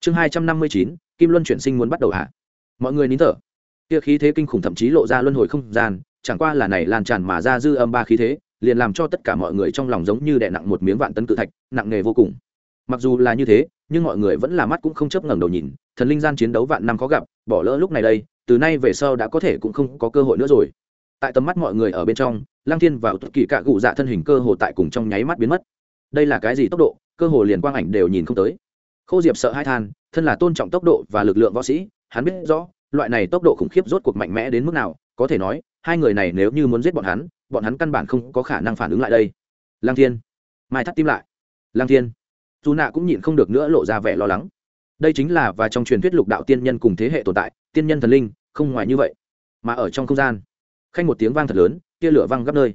Chương hai trăm năm mươi chín kim luân chuyển sinh muốn bắt đầu hạ mọi người nín thở. Kia khí thế kinh khủng thậm chí lộ ra luân hồi không gian, chẳng qua là này lan tràn mà ra dư âm ba khí thế, liền làm cho tất cả mọi người trong lòng giống như đè nặng một miếng vạn tấn cự thạch, nặng nề vô cùng. Mặc dù là như thế, nhưng mọi người vẫn là mắt cũng không chấp ngẩng đầu nhìn, thần linh gian chiến đấu vạn năm khó gặp, bỏ lỡ lúc này đây, từ nay về sau đã có thể cũng không có cơ hội nữa rồi. Tại tầm mắt mọi người ở bên trong, lăng thiên vào tất kỳ cạ gụ dạ thân hình cơ hồ tại cùng trong nháy mắt biến mất. Đây là cái gì tốc độ? Cơ hồ liền quang ảnh đều nhìn không tới. Khô diệp sợ hai than thân là tôn trọng tốc độ và lực lượng võ sĩ, hắn biết rõ, loại này tốc độ khủng khiếp rốt cuộc mạnh mẽ đến mức nào, có thể nói, hai người này nếu như muốn giết bọn hắn bọn hắn căn bản không có khả năng phản ứng lại đây. Lang thiên. Mai thắt tim lại. Lang thiên. Dù nạ cũng nhịn không được nữa lộ ra vẻ lo lắng. Đây chính là và trong truyền thuyết lục đạo tiên nhân cùng thế hệ tồn tại, tiên nhân thần linh, không ngoài như vậy. Mà ở trong không gian, khanh một tiếng vang thật lớn, tia lửa văng gấp nơi.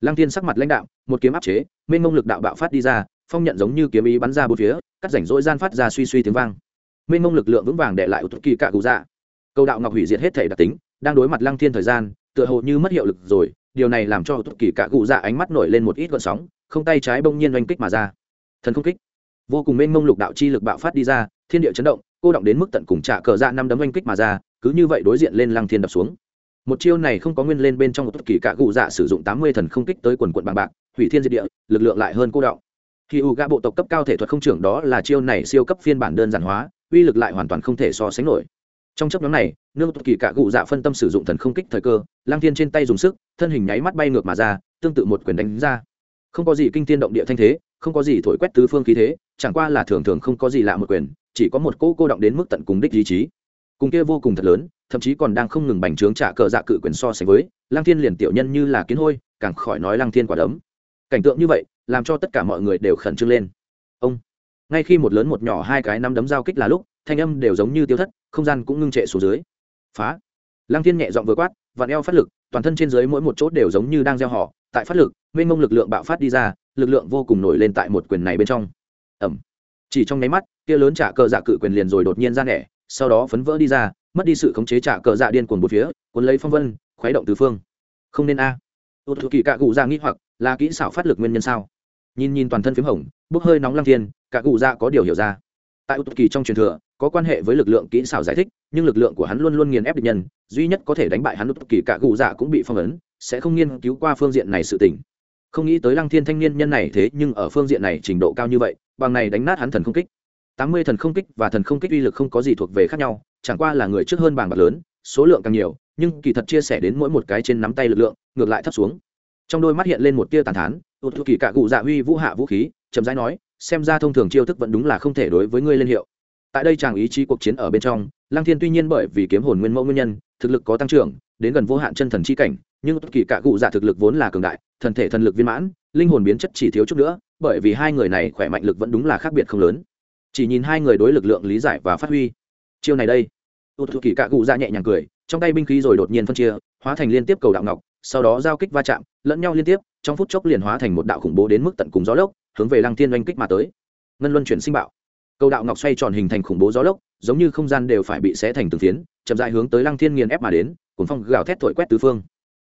Lang thiên sắc mặt lãnh đạo một kiếm áp chế, mênh mông lực đạo bạo phát đi ra, phong nhận giống như kiếm ý bắn ra bốn phía, cắt rảnh rỗi gian phát ra suy suy tiếng vang mênh mông lực lượng vững vàng để lại ụt kỳ cạ cụ dạ. Câu đạo ngọc hủy diệt hết thể đặc tính, đang đối mặt lăng thiên thời gian, tựa hồ như mất hiệu lực rồi, điều này làm cho ụt kỳ cạ cụ dạ ánh mắt nổi lên một ít gợn sóng, không tay trái bỗng nhiên oanh kích mà ra. Thần không kích. Vô cùng mênh mông lục đạo chi lực bạo phát đi ra, thiên địa chấn động, cô động đến mức tận cùng trả cờ dạ năm đấm oanh kích mà ra, cứ như vậy đối diện lên lăng thiên đập xuống. Một chiêu này không có nguyên lên bên trong một kỳ Cả cụ dạ sử dụng tám mươi thần không kích tới quần quận bằng bạc, hủy thiên diệt địa, lực lượng lại hơn cô động. Khi u gạ bộ tộc cấp cao thể thuật không trưởng đó là chiêu này siêu cấp phiên bản đơn giản hóa uy lực lại hoàn toàn không thể so sánh nổi. Trong chấp nhóm này, nương kỳ cạ cụ dạ phân tâm sử dụng thần không kích thời cơ, lang thiên trên tay dùng sức, thân hình nháy mắt bay ngược mà ra, tương tự một quyền đánh ra. Không có gì kinh tiên động địa thanh thế, không có gì thổi quét tứ phương khí thế, chẳng qua là thường thường không có gì lạ một quyền, chỉ có một cỗ cô động đến mức tận cùng đích lý trí cùng kia vô cùng thật lớn, thậm chí còn đang không ngừng bành trướng trả cờ dạ cự quyền so sánh với, lang thiên liền tiểu nhân như là kiến hôi, càng khỏi nói lang thiên quả đấm. Cảnh tượng như vậy, làm cho tất cả mọi người đều khẩn trương lên. Ông! Ngay khi một lớn một nhỏ hai cái nắm đấm giao kích là lúc, thanh âm đều giống như tiêu thất, không gian cũng ngưng trệ xuống dưới. Phá. Lang thiên nhẹ giọng vừa quát, vặn eo phát lực, toàn thân trên dưới mỗi một chốt đều giống như đang gieo họ, tại phát lực, mênh mông lực lượng bạo phát đi ra, lực lượng vô cùng nổi lên tại một quyền này bên trong. Ẩm chỉ trong nháy mắt, kia lớn trả cờ dạ cự quyền liền rồi đột nhiên ra nẻ, sau đó phấn vỡ đi ra, mất đi sự khống chế trả cờ dạ điên cuồng một phía, cuốn lấy phong vân, khuấy động tứ phương. Không nên a. Ô thủ kỳ cạ cụ dạ ra nghĩ hoặc, là kỹ xảo phát lực nguyên nhân sao? Nhìn nhìn toàn thân p hồng, bốc hơi nóng lăng thiên, cả cụ dạ có điều hiểu ra. Tại ô kỳ trong truyền thừa, có quan hệ với lực lượng kỹ xảo giải thích, nhưng lực lượng của hắn luôn luôn nghiền ép địch nhân, duy nhất có thể đánh bại hắn ô kỳ cả cụ dạ cũng bị phong ấn, sẽ không nghiên cứu qua phương diện này sự tỉnh không nghĩ tới lăng thiên thanh niên nhân này thế nhưng ở phương diện này trình độ cao như vậy, bằng này đánh nát hắn thần không kích. Tám mươi thần không kích và thần không kích uy lực không có gì thuộc về khác nhau, chẳng qua là người trước hơn bảng bạc lớn, số lượng càng nhiều, nhưng kỳ thật chia sẻ đến mỗi một cái trên nắm tay lực lượng, ngược lại thấp xuống. Trong đôi mắt hiện lên một tia tàn thán tụt kỳ cạ cụ dạ huy vũ hạ vũ khí, chậm rãi nói, xem ra thông thường chiêu thức vẫn đúng là không thể đối với ngươi lên hiệu. Tại đây chàng ý chí cuộc chiến ở bên trong, lăng thiên tuy nhiên bởi vì kiếm hồn nguyên mẫu nguyên nhân, thực lực có tăng trưởng, đến gần vô hạn chân thần chi cảnh, nhưng tất kỳ cạ cụ dạ thực lực vốn là cường đại, thần thể thần lực viên mãn, linh hồn biến chất chỉ thiếu chút nữa, bởi vì hai người này khỏe mạnh lực vẫn đúng là khác biệt không lớn. Chỉ nhìn hai người đối lực lượng lý giải và phát huy. Chiêu này đây. Tụt kỳ cạ cụ dạ nhẹ nhàng cười, trong tay binh khí rồi đột nhiên phân chia, hóa thành liên tiếp cầu đạo ngọc sau đó giao kích va chạm, lẫn nhau liên tiếp, trong phút chốc liền hóa thành một đạo khủng bố đến mức tận cùng gió lốc, hướng về lăng thiên oanh kích mà tới. Ngân luân chuyển sinh bạo. Cầu đạo ngọc xoay tròn hình thành khủng bố gió lốc, giống như không gian đều phải bị xé thành từng phiến, chậm dại hướng tới lăng thiên nghiền ép mà đến cuốn phong gào thét thổi quét tứ phương.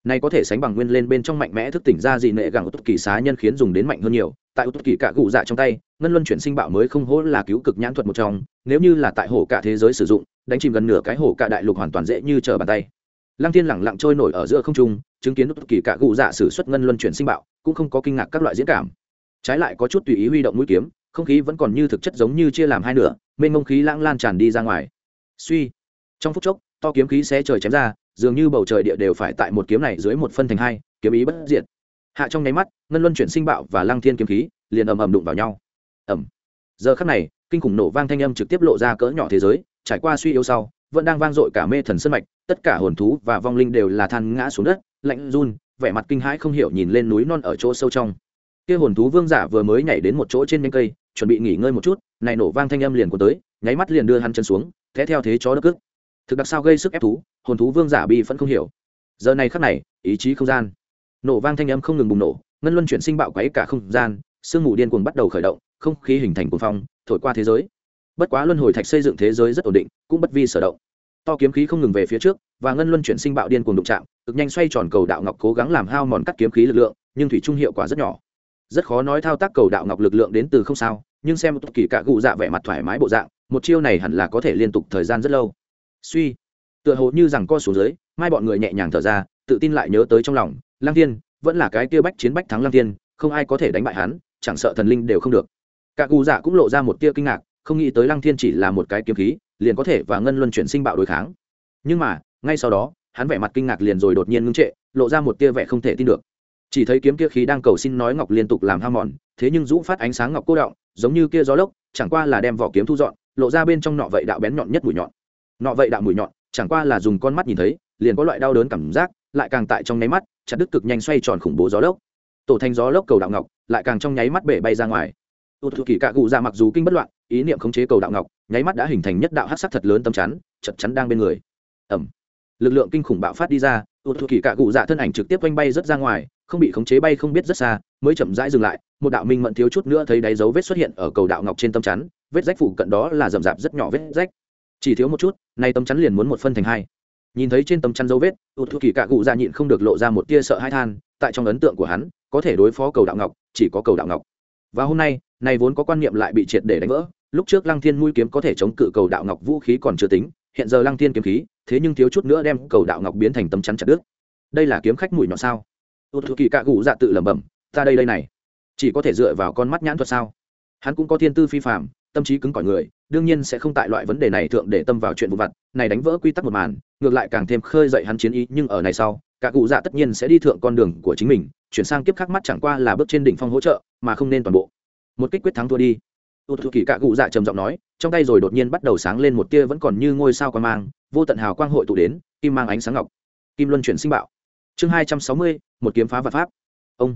Này có thể sánh bằng nguyên lên bên trong mạnh mẽ thức tỉnh ra dị nệ gẳng út kỳ xá nhân khiến dùng đến mạnh hơn nhiều, tại út kỳ cả cụ dạ trong tay, ngân luân chuyển sinh bạo mới không hỗ là cứu cực nhãn thuật một trong, nếu như là tại hổ cả thế giới sử dụng, đánh chìm gần nửa cái hổ cả đại lục hoàn toàn dễ như trở bàn tay lăng thiên lẳng lặng trôi nổi ở giữa không trung, chứng kiến út kỳ cả cụ dạ sử xuất ngân luân chuyển sinh bạo, cũng không có kinh ngạc các loại diễn cảm. Trái lại có chút tùy ý huy động mũi kiếm, không khí vẫn còn như thực chất giống như chia làm hai nửa, mênh mông khí lãng lan tràn đi ra ngoài. Suy. Trong phút chốc, to kiếm khí xé trời chém ra, dường như bầu trời địa đều phải tại một kiếm này dưới một phân thành hai, kiếm ý bất diệt. Hạ trong nháy mắt, ngân luân chuyển sinh bạo và lăng thiên kiếm khí liền ầm ầm đụng vào nhau. Ầm. Giờ khắc này, kinh khủng nổ vang thanh âm trực tiếp lộ ra cỡ nhỏ thế giới, trải qua suy yếu sau vẫn đang vang dội cả mê thần sân mạch, tất cả hồn thú và vong linh đều là than ngã xuống đất, lạnh run, vẻ mặt kinh hãi không hiểu nhìn lên núi non ở chỗ sâu trong. Kia hồn thú vương giả vừa mới nhảy đến một chỗ trên nhánh cây, chuẩn bị nghỉ ngơi một chút, này nổ vang thanh âm liền của tới, nháy mắt liền đưa hắn chân xuống thế theo thế chó đất cước. Thực đặc sao gây sức ép thú, hồn thú vương giả bi vẫn không hiểu. Giờ này khắc này, ý chí không gian. Nổ vang thanh âm không ngừng bùng nổ, ngân luân chuyển sinh bạo quấy cả không gian, sương mù điên cuồng bắt đầu khởi động, không khí hình thành cuồng phong, thổi qua thế giới bất quá luân hồi thạch xây dựng thế giới rất ổn định, cũng bất vi sở động. To kiếm khí không ngừng về phía trước, và ngân luân chuyển sinh bạo điên cuồng đụng chạm, cực nhanh xoay tròn cầu đạo ngọc cố gắng làm hao mòn cắt kiếm khí lực lượng, nhưng thủy trung hiệu quả rất nhỏ. Rất khó nói thao tác cầu đạo ngọc lực lượng đến từ không sao, nhưng xem một kỳ cả gụ dạ vẻ mặt thoải mái bộ dạng, một chiêu này hẳn là có thể liên tục thời gian rất lâu. Suy, tựa hồ như rằng co xuống dưới, mai bọn người nhẹ nhàng thở ra, tự tin lại nhớ tới trong lòng, lăng thiên, vẫn là cái kia bách chiến bách thắng lăng thiên, không ai có thể đánh bại hắn, chẳng sợ thần linh đều không được. Cả cụ dạ cũng lộ ra một tia kinh ngạc không nghĩ tới lăng thiên chỉ là một cái kiếm khí, liền có thể và ngân luân chuyển sinh bạo đối kháng. Nhưng mà, ngay sau đó, hắn vẻ mặt kinh ngạc liền rồi đột nhiên ngưng trệ, lộ ra một tia vẻ không thể tin được. Chỉ thấy kiếm kia khí đang cầu xin nói ngọc liên tục làm ham mòn, thế nhưng rũ phát ánh sáng ngọc cô động giống như kia gió lốc, chẳng qua là đem vỏ kiếm thu dọn, lộ ra bên trong nọ vậy đạo bén nhọn nhất mũi nhọn. Nọ vậy đạo mũi nhọn, chẳng qua là dùng con mắt nhìn thấy, liền có loại đau đớn cảm giác, lại càng tại trong nháy mắt, chặt đứt cực nhanh xoay tròn khủng bố gió lốc. Tổ thành gió lốc cầu đạo ngọc, lại càng trong nháy mắt bể bay ra ngoài. Tụt thụ kỳ cạ cụ ra mặc dù kinh bất loạn ý niệm khống chế cầu đạo ngọc, nháy mắt đã hình thành nhất đạo hát sắc thật lớn tâm chắn, chật chắn đang bên người. Ẩm lực lượng kinh khủng bạo phát đi ra tu thụ kỳ cạ cụ dạ thân ảnh trực tiếp quanh bay rất ra ngoài, không bị khống chế bay không biết rất xa, mới chậm rãi dừng lại, một đạo minh mẫn thiếu chút nữa thấy đáy dấu vết xuất hiện ở cầu đạo ngọc trên tâm chắn, vết rách phụ cận đó là rậm rạp rất nhỏ vết rách. Chỉ thiếu một chút, nay tâm chắn liền muốn một phân thành hai. Nhìn thấy trên tâm chắn dấu vết tu thụ kỳ cạ cụ dạ nhịn không được lộ ra một tia sợ hãi than, tại trong ấn tượng của hắn, có thể đối phó cầu đạo ngọc, chỉ có cầu đạo ngọc. Và hôm nay này vốn có quan niệm lại bị triệt để đánh vỡ lúc trước lăng thiên mũi kiếm có thể chống cự cầu đạo ngọc vũ khí còn chưa tính, hiện giờ lăng thiên kiếm khí, thế nhưng thiếu chút nữa đem cầu đạo ngọc biến thành tấm chắn chặt đứt. Đây là kiếm khách mũi nhọn sao? Tụt thụ kỳ cạ cụ dạ tự lẩm bẩm, ta đây đây này, chỉ có thể dựa vào con mắt nhãn thuật sao? Hắn cũng có thiên tư phi phạm tâm trí cứng cỏi người, đương nhiên sẽ không tại loại vấn đề này thượng để tâm vào chuyện vụ vặt, này đánh vỡ quy tắc một màn, ngược lại càng thêm khơi dậy hắn chiến ý, nhưng ở này sau cả cụ dạ tất nhiên sẽ đi thượng con đường của chính mình, chuyển sang kiếp khắc mắt chẳng qua là bước trên đỉnh phong hỗ trợ, mà không nên toàn bộ. Một kích quyết thắng thua đi tụt thụ kỳ cạ cụ dạ trầm giọng nói, trong tay rồi đột nhiên bắt đầu sáng lên một tia vẫn còn như ngôi sao quan mang, vô tận hào quang hội tụ đến, kim mang ánh sáng ngọc. Kim luân chuyển sinh bạo. Chương hai trăm sáu mươi, một kiếm phá vật pháp. Ông.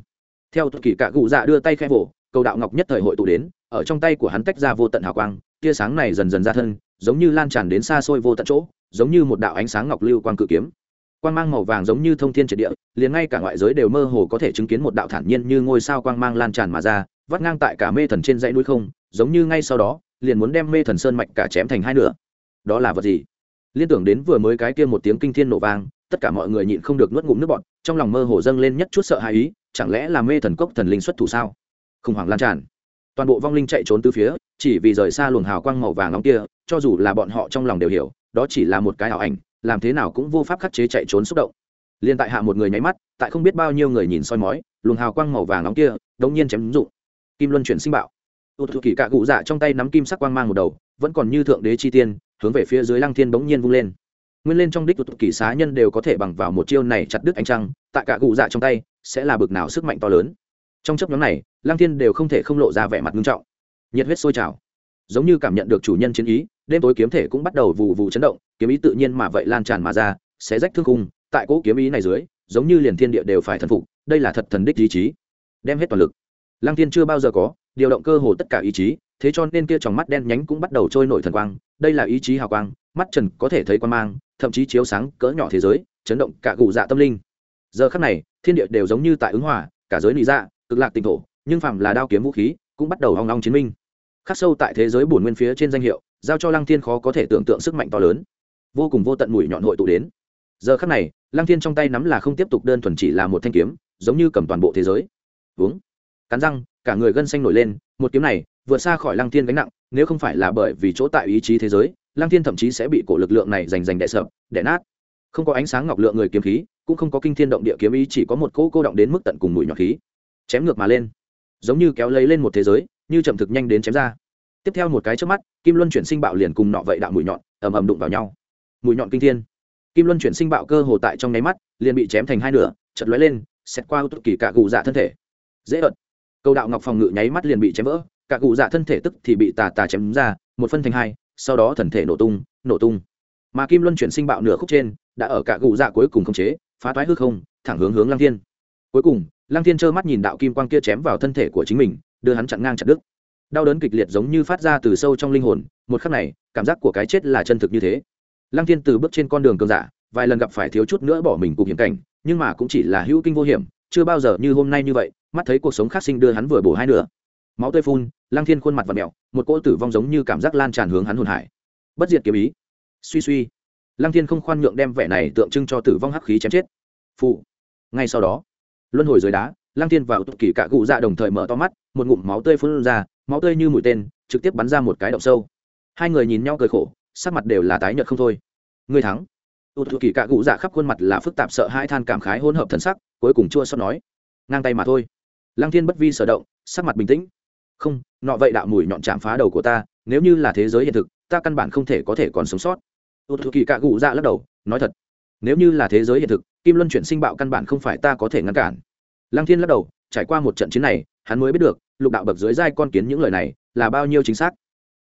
Theo tụt kỳ cạ cụ dạ đưa tay khẽ vỗ, cầu đạo ngọc nhất thời hội tụ đến, ở trong tay của hắn tách ra vô tận hào quang, tia sáng này dần dần ra thân, giống như lan tràn đến xa xôi vô tận chỗ, giống như một đạo ánh sáng ngọc lưu quang cự kiếm. Quang mang màu vàng giống như thông thiên triệt địa, liền ngay cả ngoại giới đều mơ hồ có thể chứng kiến một đạo thản nhiên như ngôi sao quang mang lan tràn mà ra vắt ngang tại cả mê thần trên dãy núi không, giống như ngay sau đó, liền muốn đem mê thần sơn mạch cả chém thành hai nửa. Đó là vật gì? Liên tưởng đến vừa mới cái kia một tiếng kinh thiên nổ vang, tất cả mọi người nhịn không được nuốt ngụm nước bọt, trong lòng mơ hồ dâng lên nhất chút sợ hãi ý, chẳng lẽ là mê thần cốc thần linh xuất thủ sao? Khủng hoảng lan tràn. Toàn bộ vong linh chạy trốn từ phía, chỉ vì rời xa luồng hào quang màu vàng nóng kia, cho dù là bọn họ trong lòng đều hiểu, đó chỉ là một cái ảo ảnh, làm thế nào cũng vô pháp khắc chế chạy trốn xúc động. Liền tại hạ một người nháy mắt, tại không biết bao nhiêu người nhìn soi mói, luồng hào quang màu vàng nóng kia, đống nhiên chém rụng kim luân chuyển sinh bạo. Tụt thụ kỳ cạ cụ dạ trong tay nắm kim sắc quang mang một đầu vẫn còn như thượng đế chi tiên hướng về phía dưới lăng thiên bỗng nhiên vung lên. Nguyên lên trong đích tụt kỳ xá nhân đều có thể bằng vào một chiêu này chặt đứt ánh trăng tại cạ cụ dạ trong tay sẽ là bực nào sức mạnh to lớn. Trong chấp nhóm này lăng thiên đều không thể không lộ ra vẻ mặt nghiêm trọng. Nhiệt huyết sôi trào. Giống như cảm nhận được chủ nhân chiến ý đêm tối kiếm thể cũng bắt đầu vụ vụ chấn động kiếm ý tự nhiên mà vậy lan tràn mà ra sẽ rách thương khung, tại cỗ kiếm ý này dưới giống như liền thiên địa đều phải thần phục đây là thật thần đích ý chí. Đem hết toàn lực lăng thiên chưa bao giờ có điều động cơ hồ tất cả ý chí, thế cho nên kia trong mắt đen nhánh cũng bắt đầu trôi nổi thần quang. Đây là ý chí hào quang, mắt trần có thể thấy quan mang, thậm chí chiếu sáng cỡ nhỏ thế giới, chấn động cả cụ dạ tâm linh. Giờ khắc này, thiên địa đều giống như tại ứng hòa, cả giới nị dạ cực lạc tỉnh thổ, nhưng phạm là đao kiếm vũ khí cũng bắt đầu hoang long chiến minh. Khắc sâu tại thế giới bổn nguyên phía trên danh hiệu, giao cho lăng thiên khó có thể tưởng tượng sức mạnh to lớn. Vô cùng vô tận mũi nhọn hội tụ đến. Giờ khắc này, lăng thiên trong tay nắm là không tiếp tục đơn thuần chỉ là một thanh kiếm, giống như cầm toàn bộ thế giới. Uống cắn răng, cả người gân xanh nổi lên, một kiếm này, vượt xa khỏi lăng thiên gánh nặng, nếu không phải là bởi vì chỗ tại ý chí thế giới, lăng thiên thậm chí sẽ bị cổ lực lượng này giành giành đẻ sợ đẻ nát. Không có ánh sáng ngọc lượng người kiếm khí, cũng không có kinh thiên động địa kiếm ý, chỉ có một cỗ cô động đến mức tận cùng mũi nhọn khí. Chém ngược mà lên. Giống như kéo lấy lên một thế giới, như chậm thực nhanh đến chém ra. Tiếp theo một cái trước mắt, kim luân chuyển sinh bạo liền cùng nọ vậy đạo mũi nhọn, ầm ầm đụng vào nhau. Mũi nhọn kinh thiên. Kim luân chuyển sinh bạo cơ hồ tại trong nháy mắt, liền bị chém thành hai nửa chật lóe lên xét qua tốt kỳ cả gù dạ thân thể. Dễ ợt. Cầu đạo ngọc phòng ngự nháy mắt liền bị chém vỡ, cả cụ dạ thân thể tức thì bị tà tà chém ra, một phân thành hai, sau đó thần thể nổ tung nổ tung. Mà kim luân chuyển sinh bạo nửa khúc trên, đã ở cả cụ dạ cuối cùng không chế, phá toái hư không, thẳng hướng hướng lăng thiên. Cuối cùng, lăng thiên trơ mắt nhìn đạo kim quang kia chém vào thân thể của chính mình, đưa hắn chặn ngang chặt đứt. Đau đớn kịch liệt giống như phát ra từ sâu trong linh hồn, một khắc này, cảm giác của cái chết là chân thực như thế. Lăng thiên từ bước trên con đường cường giả, vài lần gặp phải thiếu chút nữa bỏ mình cục hiểm cảnh, nhưng mà cũng chỉ là hữu kinh vô hiểm chưa bao giờ như hôm nay như vậy, mắt thấy cuộc sống khác sinh đưa hắn vừa bổ hai nửa. Máu tươi phun, lăng thiên khuôn mặt và mẹo một cỗ tử vong giống như cảm giác lan tràn hướng hắn hồn hải. Bất diệt kiếm ý. Suy suy. Lăng thiên không khoan nhượng đem vẻ này tượng trưng cho tử vong hắc khí chém chết. Phụ ngay sau đó, luân hồi dưới đá, lăng thiên và tục kỳ cạ cụ dạ đồng thời mở to mắt, một ngụm máu tươi phun ra, máu tươi như mũi tên, trực tiếp bắn ra một cái động sâu. Hai người nhìn nhau cười khổ, sắc mặt đều là tái nhợt không thôi. Người thắng. Tu kỳ cạ cụ dạ khắp khuôn mặt là phức tạp sợ hai than cảm khái hỗn hợp thần sắc cuối cùng chua xót nói, ngang tay mà thôi. Lăng thiên bất vi sở động, sắc mặt bình tĩnh. Không, nọ vậy đạo mùi nhọn chạm phá đầu của ta, nếu như là thế giới hiện thực, ta căn bản không thể có thể còn sống sót. Ụt thư kỳ cạ gụ dạ lắc đầu, nói thật, nếu như là thế giới hiện thực, kim luân chuyển sinh bạo căn bản không phải ta có thể ngăn cản. Lăng thiên lắc đầu, trải qua một trận chiến này, hắn mới biết được, lục đạo bậc dưới giai con kiến những lời này, là bao nhiêu chính xác.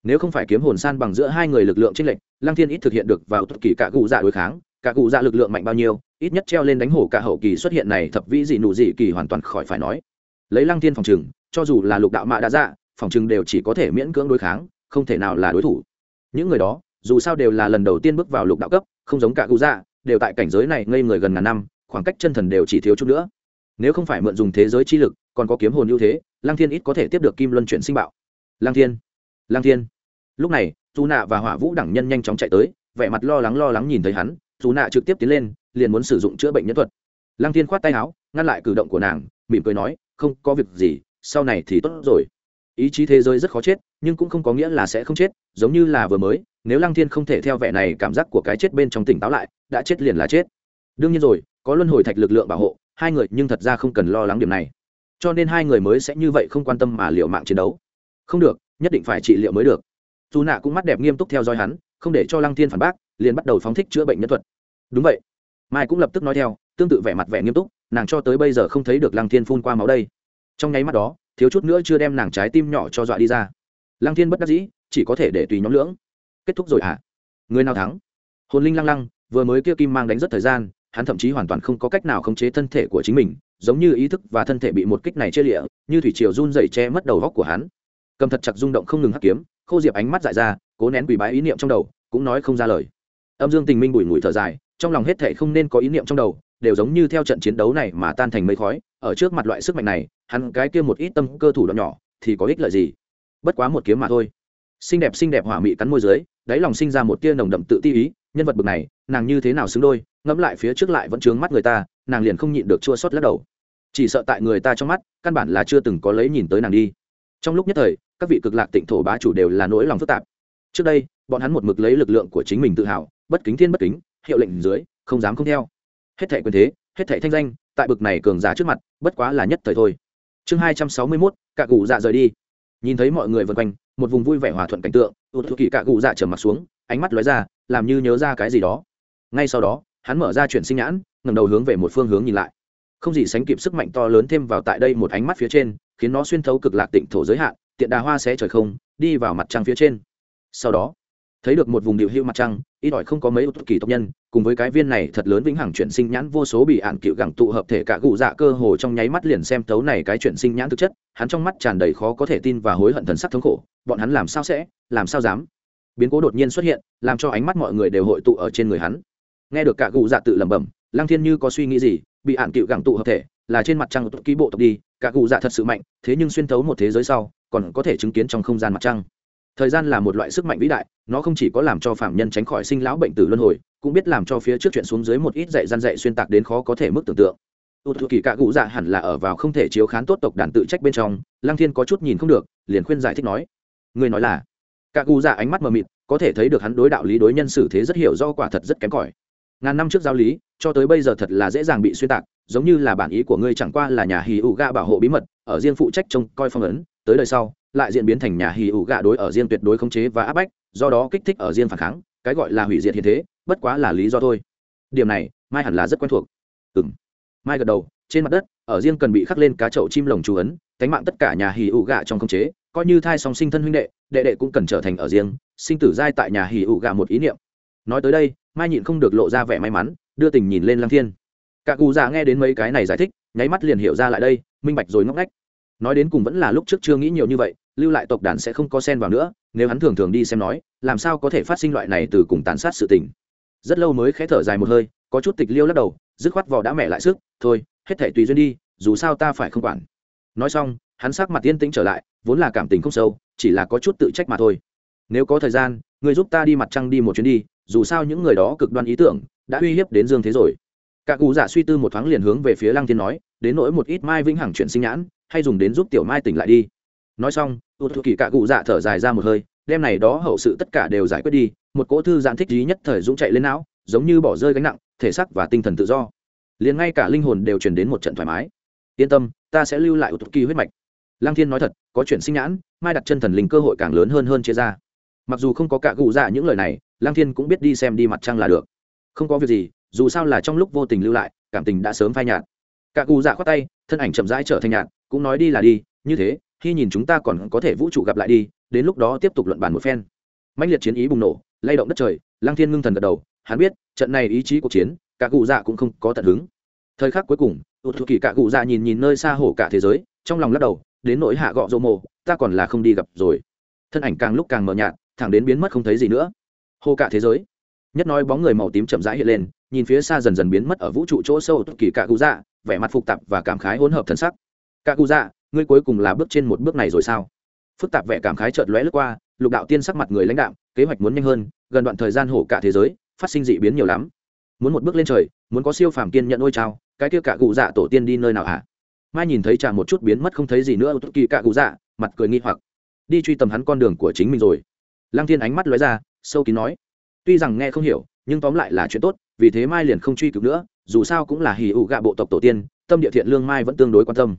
Nếu không phải kiếm hồn san bằng giữa hai người lực lượng chênh lệch, lăng thiên ít thực hiện được vào thuật kỳ cả cụ dạ đối kháng. Cả cụ dạ lực lượng mạnh bao nhiêu ít nhất treo lên đánh hổ cả hậu kỳ xuất hiện này thập vĩ dị nụ dị kỳ hoàn toàn khỏi phải nói. Lấy lăng thiên phòng trừng, cho dù là lục đạo mạ đã dạ phòng trừng đều chỉ có thể miễn cưỡng đối kháng, không thể nào là đối thủ. Những người đó, dù sao đều là lần đầu tiên bước vào lục đạo cấp, không giống cả cụ dạ đều tại cảnh giới này ngây người gần ngàn năm, khoảng cách chân thần đều chỉ thiếu chút nữa. Nếu không phải mượn dùng thế giới chi lực, còn có kiếm hồn ưu thế, lăng thiên ít có thể tiếp được kim luân chuyển sinh bạo. Lăng thiên lăng thiên. Lúc này dù nạ và hỏa vũ đẳng nhân nhanh chóng chạy tới, vẻ mặt lo lắng lo lắng nhìn thấy hắn dù nạ trực tiếp tiến lên liền muốn sử dụng chữa bệnh nhân thuật. Lăng thiên khoát tay áo, ngăn lại cử động của nàng, mỉm cười nói, không có việc gì, sau này thì tốt rồi. Ý chí thế giới rất khó chết, nhưng cũng không có nghĩa là sẽ không chết, giống như là vừa mới, nếu lăng thiên không thể theo vẻ này cảm giác của cái chết bên trong tỉnh táo lại, đã chết liền là chết. Đương nhiên rồi, có luân hồi thạch lực lượng bảo hộ, hai người nhưng thật ra không cần lo lắng điểm này. Cho nên hai người mới sẽ như vậy không quan tâm mà liệu mạng chiến đấu. Không được, nhất định phải trị liệu mới được. Dù nạ cũng mắt đẹp nghiêm túc theo dõi hắn, không để cho lăng thiên phản bác, liền bắt đầu phóng thích chữa bệnh nhân thuật. Đúng vậy mai cũng lập tức nói theo, tương tự vẻ mặt vẻ nghiêm túc, nàng cho tới bây giờ không thấy được lăng thiên phun qua máu đây. Trong nháy mắt đó, thiếu chút nữa chưa đem nàng trái tim nhỏ cho dọa đi ra. Lăng thiên bất đắc dĩ, chỉ có thể để tùy nhóm lưỡng. Kết thúc rồi hả? À? người nào thắng? Hồn linh lăng lăng, vừa mới kia kim mang đánh rất thời gian, hắn thậm chí hoàn toàn không có cách nào khống chế thân thể của chính mình, giống như ý thức và thân thể bị một kích này chia lịa, như thủy triều run dày che mất đầu góc của hắn. Cầm thật chặt rung động không ngừng hắc kiếm, khô diệp ánh mắt dại ra, cố nén quỷ bái ý niệm trong đầu, cũng nói không ra lời. Âm dương tình minh bùi ngùi thở dài trong lòng hết thảy không nên có ý niệm trong đầu, đều giống như theo trận chiến đấu này mà tan thành mây khói, ở trước mặt loại sức mạnh này, hắn cái kia một ít tâm cơ thủ đoạn nhỏ, thì có ích lợi gì? Bất quá một kiếm mà thôi. Xinh đẹp xinh đẹp hỏa mị cắn môi dưới, đáy lòng sinh ra một tia nồng đậm tự ti ý, nhân vật bực này, nàng như thế nào xứng đôi, ngẫm lại phía trước lại vẫn trướng mắt người ta, nàng liền không nhịn được chua xót lắc đầu. Chỉ sợ tại người ta trong mắt, căn bản là chưa từng có lấy nhìn tới nàng đi. Trong lúc nhất thời, các vị cực lạc tịnh thổ bá chủ đều là nỗi lòng phức tạp. Trước đây, bọn hắn một mực lấy lực lượng của chính mình tự hào, bất kính thiên bất kính hiệu lệnh dưới, không dám không theo. Hết thệ quyền thế, hết thệ thanh danh, tại bực này cường giả trước mặt, bất quá là nhất thời thôi. Chương hai trăm sáu mươi mốt, cạ cụ dạ rời đi. Nhìn thấy mọi người vân quanh, một vùng vui vẻ hòa thuận cảnh tượng ụt thụ kỳ cạ cụ dạ trở mặt xuống, ánh mắt lóe ra, làm như nhớ ra cái gì đó. Ngay sau đó, hắn mở ra chuyển sinh nhãn ngầm đầu hướng về một phương hướng nhìn lại. Không gì sánh kịp sức mạnh to lớn thêm vào tại đây một ánh mắt phía trên, khiến nó xuyên thấu cực lạc tịnh thổ giới hạn, tiện đà hoa sẽ trời không, đi vào mặt trăng phía trên. Sau đó thấy được một vùng điệu hưu mặt trăng, ít ỏi không có mấy ưu kỳ tộc nhân, cùng với cái viên này thật lớn vĩnh hằng chuyển sinh nhãn vô số bị ạn cựu gẳng tụ hợp thể cả cụ dạ cơ hồ trong nháy mắt liền xem tấu này cái chuyển sinh nhãn thực chất, hắn trong mắt tràn đầy khó có thể tin và hối hận thần sắc thống khổ, bọn hắn làm sao sẽ, làm sao dám? Biến cố đột nhiên xuất hiện, làm cho ánh mắt mọi người đều hội tụ ở trên người hắn. Nghe được cả cụ dạ tự lẩm bẩm, lăng thiên như có suy nghĩ gì, bị ạn cựu gẳng tụ hợp thể, là trên mặt trăng của ký bộ tộc đi, cả cụ dạ thật sự mạnh, thế nhưng xuyên thấu một thế giới sau, còn có thể chứng kiến trong không gian mặt trăng thời gian là một loại sức mạnh vĩ đại, nó không chỉ có làm cho phạm nhân tránh khỏi sinh lão bệnh tử luân hồi, cũng biết làm cho phía trước chuyện xuống dưới một ít dạy gian dạy xuyên tạc đến khó có thể mức tưởng tượng. U thụ kỳ cạ cụ dạ hẳn là ở vào không thể chiếu khán tốt tộc đàn tự trách bên trong, lăng thiên có chút nhìn không được, liền khuyên giải thích nói. Người nói là, cạ cụ dạ ánh mắt mờ mịt, có thể thấy được hắn đối đạo lý đối nhân xử thế rất hiểu do quả thật rất kém cỏi. Ngàn năm trước giáo lý, cho tới bây giờ thật là dễ dàng bị xuyên tạc, giống như là bản ý của ngươi chẳng qua là nhà hì ụ ga bảo hộ bí mật, ở riêng phụ trách trông coi phong ấn, tới đời sau lại diễn biến thành nhà hì ủ gạ đối ở riêng tuyệt đối khống chế và áp bách, do đó kích thích ở riêng phản kháng, cái gọi là hủy diệt hiện thế, bất quá là lý do thôi. Điểm này, mai hẳn là rất quen thuộc. Ừng mai gật đầu, trên mặt đất, ở riêng cần bị khắc lên cá chậu chim lồng chú ấn, cánh mạng tất cả nhà hì ủ gạ trong khống chế, coi như thai song sinh thân huynh đệ đệ đệ cũng cần trở thành ở riêng, sinh tử giai tại nhà hì ủ gạ một ý niệm. Nói tới đây, mai nhịn không được lộ ra vẻ may mắn, đưa tình nhìn lên lăng thiên. Cả cụ già nghe đến mấy cái này giải thích, nháy mắt liền hiểu ra lại đây, minh bạch rồi ngóc ngách. Nói đến cùng vẫn là lúc trước chưa nghĩ nhiều như vậy lưu lại tộc đàn sẽ không có sen vào nữa, nếu hắn thường thường đi xem nói, làm sao có thể phát sinh loại này từ cùng tàn sát sự tình. Rất lâu mới khẽ thở dài một hơi, có chút tịch liêu lắc đầu, dứt khoát vỏ đã mẹ lại sức, thôi, hết thể tùy duyên đi, dù sao ta phải không quản. Nói xong, hắn sắc mặt tiên tĩnh trở lại, vốn là cảm tình không sâu, chỉ là có chút tự trách mà thôi. Nếu có thời gian người giúp ta đi mặt trăng đi một chuyến đi, dù sao những người đó cực đoan ý tưởng, đã uy hiếp đến dương thế rồi. Cả cụ giả suy tư một thoáng liền hướng về phía lăng thiên nói, đến nỗi một ít mai vĩnh hằng chuyện sinh nhãn, hay dùng đến giúp tiểu mai tỉnh lại đi nói xong u thụ kỳ cạ cụ dạ thở dài ra một hơi đem này đó hậu sự tất cả đều giải quyết đi, một cỗ thư giãn thích trí nhất thời dũng chạy lên não, giống như bỏ rơi gánh nặng, thể xác và tinh thần tự do. Liền ngay cả linh hồn đều truyền đến một trận thoải mái. Yên tâm, ta sẽ lưu lại ủ tục kỳ huyết mạch. Lang thiên nói thật, có chuyện sinh nhãn, mai đặt chân thần linh cơ hội càng lớn hơn hơn chia ra. Mặc dù không có cạ cụ dạ những lời này Lang thiên cũng biết đi xem đi mặt trăng là được. Không có việc gì, dù sao là trong lúc vô tình lưu lại, cảm tình đã sớm phai nhạt. Cạ cụ dạ khoát tay, thân ảnh chậm rãi trở thành nhạt, cũng nói đi là đi, như thế hy nhìn chúng ta còn có thể vũ trụ gặp lại đi, đến lúc đó tiếp tục luận bàn một phen. Mạnh liệt chiến ý bùng nổ, lay động đất trời, lăng thiên ngưng thần gật đầu, hắn biết, trận này ý chí cuộc chiến, cả cụ dạ cũng không có tận hứng. Thời khắc cuối cùng ụt thụ kỳ cả cụ dạ nhìn nhìn nơi xa hổ cả thế giới, trong lòng lắc đầu, đến nỗi hạ gọ rô mộ ta còn là không đi gặp rồi. Thân ảnh càng lúc càng mờ nhạt, thẳng đến biến mất không thấy gì nữa. Hô cả thế giới. Nhất nói bóng người màu tím chậm rãi hiện lên, nhìn phía xa dần dần biến mất ở vũ trụ chỗ sâu kỳ cả cụ dạ vẻ mặt phục tạp và cảm khái hỗn hợp thân sắc. Cả cụ dạ ngươi cuối cùng là bước trên một bước này rồi sao? Phức tạp vẻ cảm khái chợt lóe lướt qua, lục đạo tiên sắc mặt người lãnh đạo, kế hoạch muốn nhanh hơn, gần đoạn thời gian hổ cả thế giới, phát sinh dị biến nhiều lắm. Muốn một bước lên trời, muốn có siêu phàm kiên nhận ôi trao cái kia cả cụ dạ tổ tiên đi nơi nào hả? Mai nhìn thấy chàng một chút biến mất không thấy gì nữa kỳ cả cụ dạ mặt cười nghi hoặc. Đi truy tầm hắn con đường của chính mình rồi. Lăng thiên ánh mắt lóe ra, sâu kín nói. Tuy rằng nghe không hiểu, nhưng tóm lại là chuyện tốt, vì thế mai liền không truy cứu nữa, dù sao cũng là hì ụ gạ bộ tộc tổ tiên, tâm địa thiện lương mai vẫn tương đối quan tâm